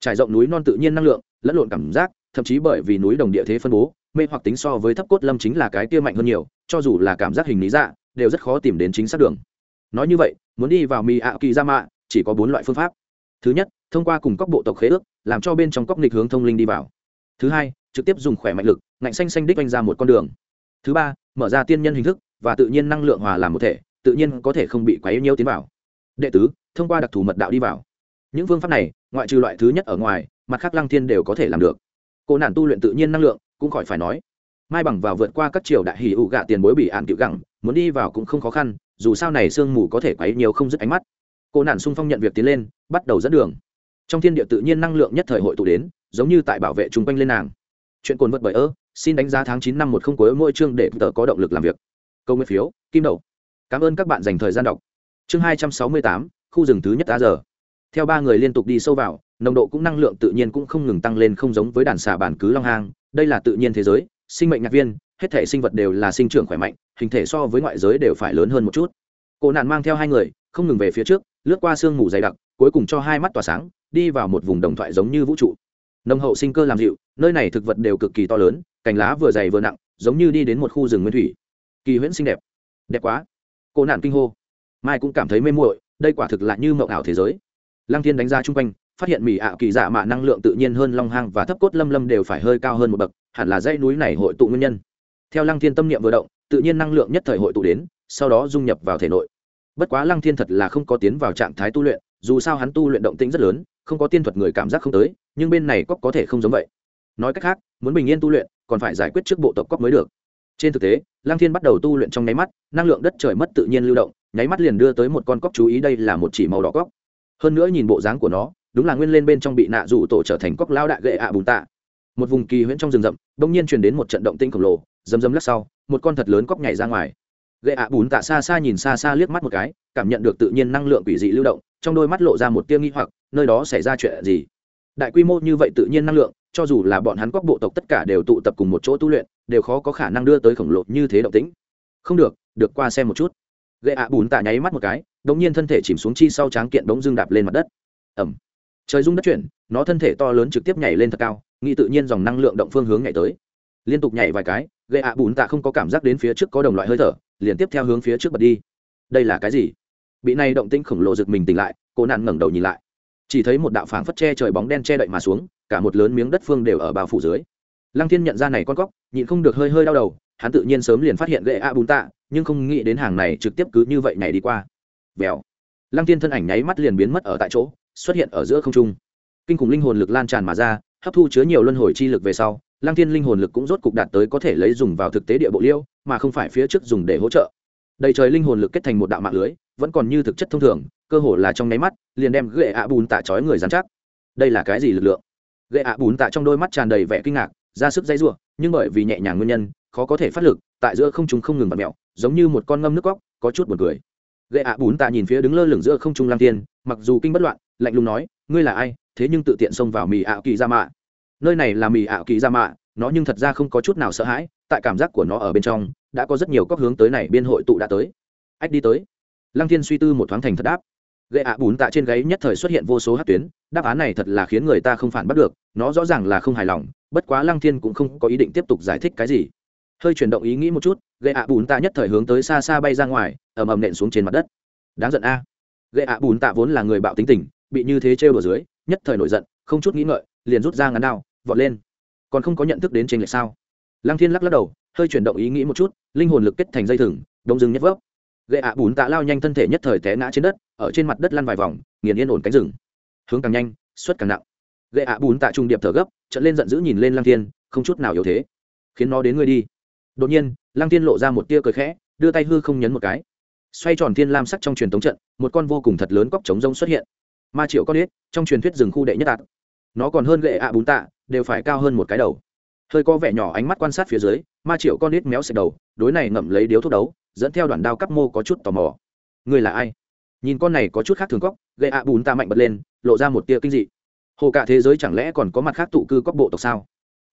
Trải rộng núi non tự nhiên năng lượng, lẫn lộn cảm giác, thậm chí bởi vì núi đồng địa thế phân bố, mê hoặc tính so với thấp cốt lâm chính là cái kia mạnh hơn nhiều, cho dù là cảm giác hình lý dạ đều rất khó tìm đến chính xác đường. Nói như vậy, muốn đi vào mỹ ảo kỳ dạ mạ, chỉ có bốn loại phương pháp. Thứ nhất thông qua cùng các bộ tộc khế ước, làm cho bên trong cóc nghịch hướng thông linh đi vào. Thứ hai, trực tiếp dùng khỏe mạnh lực, ngạnh xanh xanh đích oanh ra một con đường. Thứ ba, mở ra tiên nhân hình thức, và tự nhiên năng lượng hòa làm một thể, tự nhiên có thể không bị quấy nhiễu tiến vào. Đệ tứ, thông qua đặc thù mật đạo đi vào. Những phương pháp này, ngoại trừ loại thứ nhất ở ngoài, mặt khác lăng thiên đều có thể làm được. Cô nạn tu luyện tự nhiên năng lượng, cũng khỏi phải nói. Mai bằng vào vượt qua các triều đại hỉ ụ gạ tiền bối bị ạn cựu gẳng, muốn đi vào cũng không khó khăn, dù sao này sương mù có thể quấy nhiều không dứt ánh mắt. Cô nản sung phong nhận việc tiến lên, bắt đầu dẫn đường trong thiên địa tự nhiên năng lượng nhất thời hội tụ đến, giống như tại bảo vệ chung quanh lên nàng. Chuyện cồn vật bởi ơ, xin đánh giá tháng chín năm một không cuối mỗi chương để tờ có động lực làm việc. Câu nguyên phiếu, kim đầu. Cảm ơn các bạn dành thời gian đọc. Chương hai trăm sáu mươi tám, khu rừng thứ nhất tá giờ. Theo ba người liên tục đi sâu vào, nồng độ cũng năng lượng tự nhiên cũng không ngừng tăng lên không giống với đàn xà bản cứ long hang. Đây là tự nhiên thế giới, sinh mệnh nhạc viên, hết thể sinh vật đều là sinh trưởng khỏe mạnh, hình thể so với ngoại giới đều phải lớn hơn một chút. Cô nạn mang theo hai người, không ngừng về phía trước, lướt qua sương mù dày đặc, cuối cùng cho hai mắt tỏa sáng đi vào một vùng đồng thoại giống như vũ trụ. Nồng hậu sinh cơ làm dịu, nơi này thực vật đều cực kỳ to lớn, cành lá vừa dày vừa nặng, giống như đi đến một khu rừng nguyên thủy. Kỳ huyễn xinh đẹp. Đẹp quá. Cô nạn kinh hô. Mai cũng cảm thấy mê muội, đây quả thực là như mộng ảo thế giới. Lăng thiên đánh giá chung quanh, phát hiện mỹ ảo kỳ dạ mạ năng lượng tự nhiên hơn long hang và thấp cốt lâm lâm đều phải hơi cao hơn một bậc, hẳn là dãy núi này hội tụ nguyên nhân. Theo lăng thiên tâm niệm vừa động, tự nhiên năng lượng nhất thời hội tụ đến, sau đó dung nhập vào thể nội. Bất quá lăng thiên thật là không có tiến vào trạng thái tu luyện, dù sao hắn tu luyện động tĩnh rất lớn không có tiên thuật người cảm giác không tới, nhưng bên này cóc có thể không giống vậy. Nói cách khác, muốn bình yên tu luyện, còn phải giải quyết trước bộ tộc cóc mới được. Trên thực tế Lang thiên bắt đầu tu luyện trong nháy mắt, năng lượng đất trời mất tự nhiên lưu động, nháy mắt liền đưa tới một con cóc chú ý đây là một chỉ màu đỏ cóc hơn nữa nhìn bộ dáng của nó, đúng là nguyên lên bên trong bị nạ rủ tổ trở thành cóc lao đại gậy ạ bùn tạ. Một vùng kỳ huyễn trong rừng rậm, bỗng nhiên truyền đến một trận động tinh khổng lồ, rầm rầm lắc sau, một con thật lớn cóc nhảy ra ngoài. Gậy ạ bùn tạ xa xa nhìn xa xa liếc mắt một cái, cảm nhận được tự nhiên năng lượng quỷ dị lưu động trong đôi mắt lộ ra một tia nghi hoặc, nơi đó xảy ra chuyện gì? Đại quy mô như vậy tự nhiên năng lượng, cho dù là bọn hắn quốc bộ tộc tất cả đều tụ tập cùng một chỗ tu luyện, đều khó có khả năng đưa tới khổng lồ như thế động tĩnh. Không được được qua xem một chút. Gậy ạ bùn tạ nháy mắt một cái đống nhiên thân thể chìm xuống chi sau tráng kiện đống dương đạp lên mặt đất. Ẩm trời rung đất chuyển, nó thân thể to lớn trực tiếp nhảy lên thật cao, nghĩ tự nhiên dòng năng lượng động phương hướng nhảy tới. Liên tục nhảy vài cái gậy ạ bùn tạ không có cảm giác đến phía trước có đồng loại hơi thở, liền tiếp theo hướng phía trước bật đi. Đây là cái gì? Bị này động tĩnh khổng lồ giật mình tỉnh lại, cô nạn ngẩng đầu nhìn lại. Chỉ thấy một đạo phảng phất che trời bóng đen che đậy mà xuống, cả một lớn miếng đất phương đều ở bao phủ dưới. Lăng thiên nhận ra này con cóc, nhịn không được hơi hơi đau đầu, hắn tự nhiên sớm liền phát hiện gậy a bùn tạ nhưng không nghĩ đến hàng này trực tiếp cứ như vậy nhảy đi qua. Vèo. Lăng thiên thân ảnh nháy mắt liền biến mất ở tại chỗ, xuất hiện ở giữa không trung. Kinh khủng linh hồn lực lan tràn mà ra, hấp thu chứa nhiều luân hồi chi lực về sau, lăng thiên linh hồn lực cũng rốt cục đạt tới có thể lấy dùng vào thực tế địa bộ liêu, mà không phải phía trước dùng để hỗ trợ đầy trời linh hồn lực kết thành một đạo mạng lưới, vẫn còn như thực chất thông thường, cơ hồ là trong nháy mắt, liền đem ghệ ạ bùn tạ trói người dán chắc. Đây là cái gì lực lượng? Ghệ ạ bùn tạ trong đôi mắt tràn đầy vẻ kinh ngạc, ra sức dây ruộng nhưng bởi vì nhẹ nhàng nguyên nhân, khó có thể phát lực, tại giữa không trung không ngừng bật mẹo giống như một con ngâm nước góc, có chút buồn cười. Ghệ ạ bùn tạ nhìn phía đứng lơ lửng giữa không trung lam tiên mặc dù kinh bất loạn, lạnh lùng nói, ngươi là ai? Thế nhưng tự tiện xông vào mì ạ kỳ ra mạ. Nơi này là mì ạ kỳ ra mạ nó nhưng thật ra không có chút nào sợ hãi, tại cảm giác của nó ở bên trong, đã có rất nhiều cóc hướng tới này biên hội tụ đã tới. Ách đi tới. Lăng thiên suy tư một thoáng thành thật đáp. Gậy ạ, bùn tạ trên gáy nhất thời xuất hiện vô số hát tuyến, đáp án này thật là khiến người ta không phản bắt được, nó rõ ràng là không hài lòng, bất quá lăng thiên cũng không có ý định tiếp tục giải thích cái gì. Hơi chuyển động ý nghĩ một chút gậy ạ, bùn tạ nhất thời hướng tới xa xa bay ra ngoài, ầm ầm nện xuống trên mặt đất. Đáng giận a. À. gậy ạ, bùn tạ vốn là người bạo tính tình, bị như thế trêu ở dưới, nhất thời nổi giận, không chút nghĩ ngợi, liền rút ra ngắn đao, vọt lên còn không có nhận thức đến trên lệch sao? Lăng thiên lắc lắc đầu hơi chuyển động ý nghĩ một chút linh hồn lực kết thành dây thừng đông rừng nhất vấp. Gậy ạ bùn tạ lao nhanh thân thể nhất thời té ngã trên đất ở trên mặt đất lăn vài vòng nghiền yên ổn cánh rừng. Hướng càng nhanh suất càng nặng. Gậy ạ bùn tạ trung điệp thở gấp trận lên giận dữ nhìn lên lăng thiên không chút nào yếu thế. Khiến nó đến ngươi đi. Đột nhiên lăng thiên lộ ra một tia cười khẽ đưa tay hư không nhấn một cái. Xoay tròn thiên lam sắc trong truyền thống trận một con vô cùng thật lớn cóc trống rông xuất hiện. Ma triệu con ếch trong truyền thuyết rừng khu đệ nhất đạt, nó còn hơn gậy ạ bùn tạ đều phải cao hơn một cái đầu. Hơi có vẻ nhỏ ánh mắt quan sát phía dưới, ma triệu con nít méo xẹt đầu, đối này ngậm lấy điếu thuốc đấu, dẫn theo đoạn đao cắp mô có chút tò mò. Người là ai? Nhìn con này có chút khác thường cóc gây ạ bùn ta mạnh bật lên, lộ ra một tia kinh dị. Hồ cả thế giới chẳng lẽ còn có mặt khác tụ cư cóc bộ tộc sao?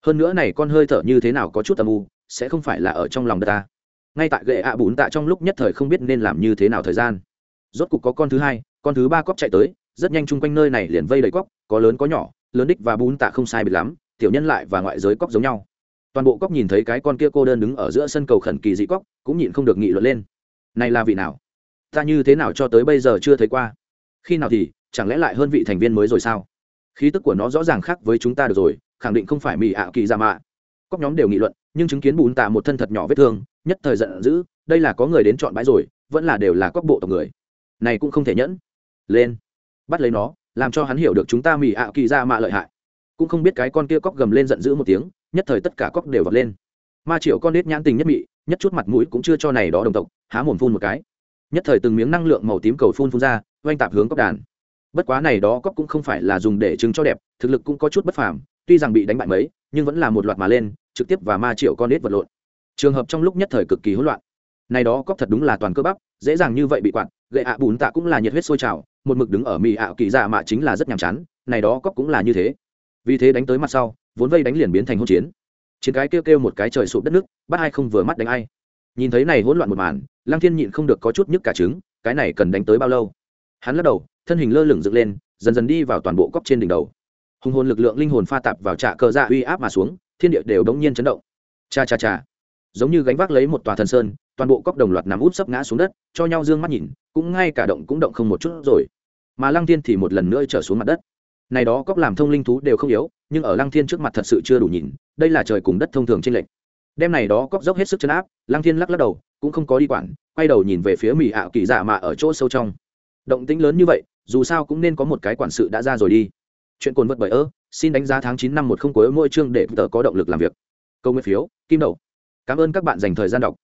Hơn nữa này con hơi thở như thế nào có chút tầm u, sẽ không phải là ở trong lòng đất ta. Ngay tại gậy ạ bún tạ trong lúc nhất thời không biết nên làm như thế nào thời gian. Rốt cục có con thứ hai, con thứ ba cóc chạy tới, rất nhanh chung quanh nơi này liền vây đầy cóc, có lớn có nhỏ lớn đích và bún tạ không sai biệt lắm, tiểu nhân lại và ngoại giới cóc giống nhau. Toàn bộ cóc nhìn thấy cái con kia cô đơn đứng ở giữa sân cầu khẩn kỳ dị cóc, cũng nhịn không được nghị luận lên. Này là vị nào? Ta như thế nào cho tới bây giờ chưa thấy qua? Khi nào thì, chẳng lẽ lại hơn vị thành viên mới rồi sao? Khí tức của nó rõ ràng khác với chúng ta được rồi, khẳng định không phải mỹ ạ kỳ ra mạ. Cóc nhóm đều nghị luận, nhưng chứng kiến bùn tạ một thân thật nhỏ vết thương, nhất thời giận dữ, đây là có người đến chọn bãi rồi, vẫn là đều là cóc bộ tộc người. Này cũng không thể nhẫn. Lên, bắt lấy nó làm cho hắn hiểu được chúng ta mỹ ạ kỳ ra mạ lợi hại. Cũng không biết cái con kia cóc gầm lên giận dữ một tiếng, nhất thời tất cả cóc đều vọt lên. Ma triệu con nết nhãn tình nhất mị, nhất chút mặt mũi cũng chưa cho này đó đồng tộc, há mồm phun một cái. Nhất thời từng miếng năng lượng màu tím cầu phun phun ra, oanh tạp hướng cóc đàn. Bất quá này đó cóc cũng không phải là dùng để chứng cho đẹp, thực lực cũng có chút bất phàm, tuy rằng bị đánh bại mấy, nhưng vẫn là một loạt mà lên, trực tiếp và ma triệu con nết vật lộn. Trường hợp trong lúc nhất thời cực kỳ hỗn loạn. Này đó cóc thật đúng là toàn cơ bắp, dễ dàng như vậy bị quặn gậy ạ bùn tạ cũng là nhiệt huyết sôi trào một mực đứng ở mì ảo kỳ dạ mạ chính là rất nhàm chán, này đó cóc cũng là như thế. Vì thế đánh tới mặt sau, vốn vây đánh liền biến thành hỗn chiến. Chiến cái kêu kêu một cái trời sụp đất nước, bắt ai không vừa mắt đánh ai. Nhìn thấy này hỗn loạn một màn, lăng thiên nhịn không được có chút nhức cả trứng, cái này cần đánh tới bao lâu? Hắn lắc đầu, thân hình lơ lửng dựng lên, dần dần đi vào toàn bộ cóc trên đỉnh đầu. Hùng hồn lực lượng linh hồn pha tạp vào trạ cờ dạ uy áp mà xuống, thiên địa đều đống nhiên chấn động. Cha cha cha giống như gánh vác lấy một tòa thần sơn, toàn bộ cóc đồng loạt nằm út sấp ngã xuống đất, cho nhau dương mắt nhìn, cũng ngay cả động cũng động không một chút rồi. Mà lăng thiên thì một lần nữa trở xuống mặt đất. Này đó cóc làm thông linh thú đều không yếu, nhưng ở lăng thiên trước mặt thật sự chưa đủ nhìn, đây là trời cùng đất thông thường trên lệnh đêm này đó cóc dốc hết sức chấn áp, lăng thiên lắc lắc đầu, cũng không có đi quản, quay đầu nhìn về phía mỹ ảo kỳ dạ mà ở chỗ sâu trong. Động tĩnh lớn như vậy, dù sao cũng nên có một cái quản sự đã ra rồi đi. Chuyện cồn vật bởi ơ, xin đánh giá tháng chín năm một không cuối mỗi chương để tờ có động lực làm việc. Câu nguyên phiếu, kim đầu cảm ơn các bạn dành thời gian đọc.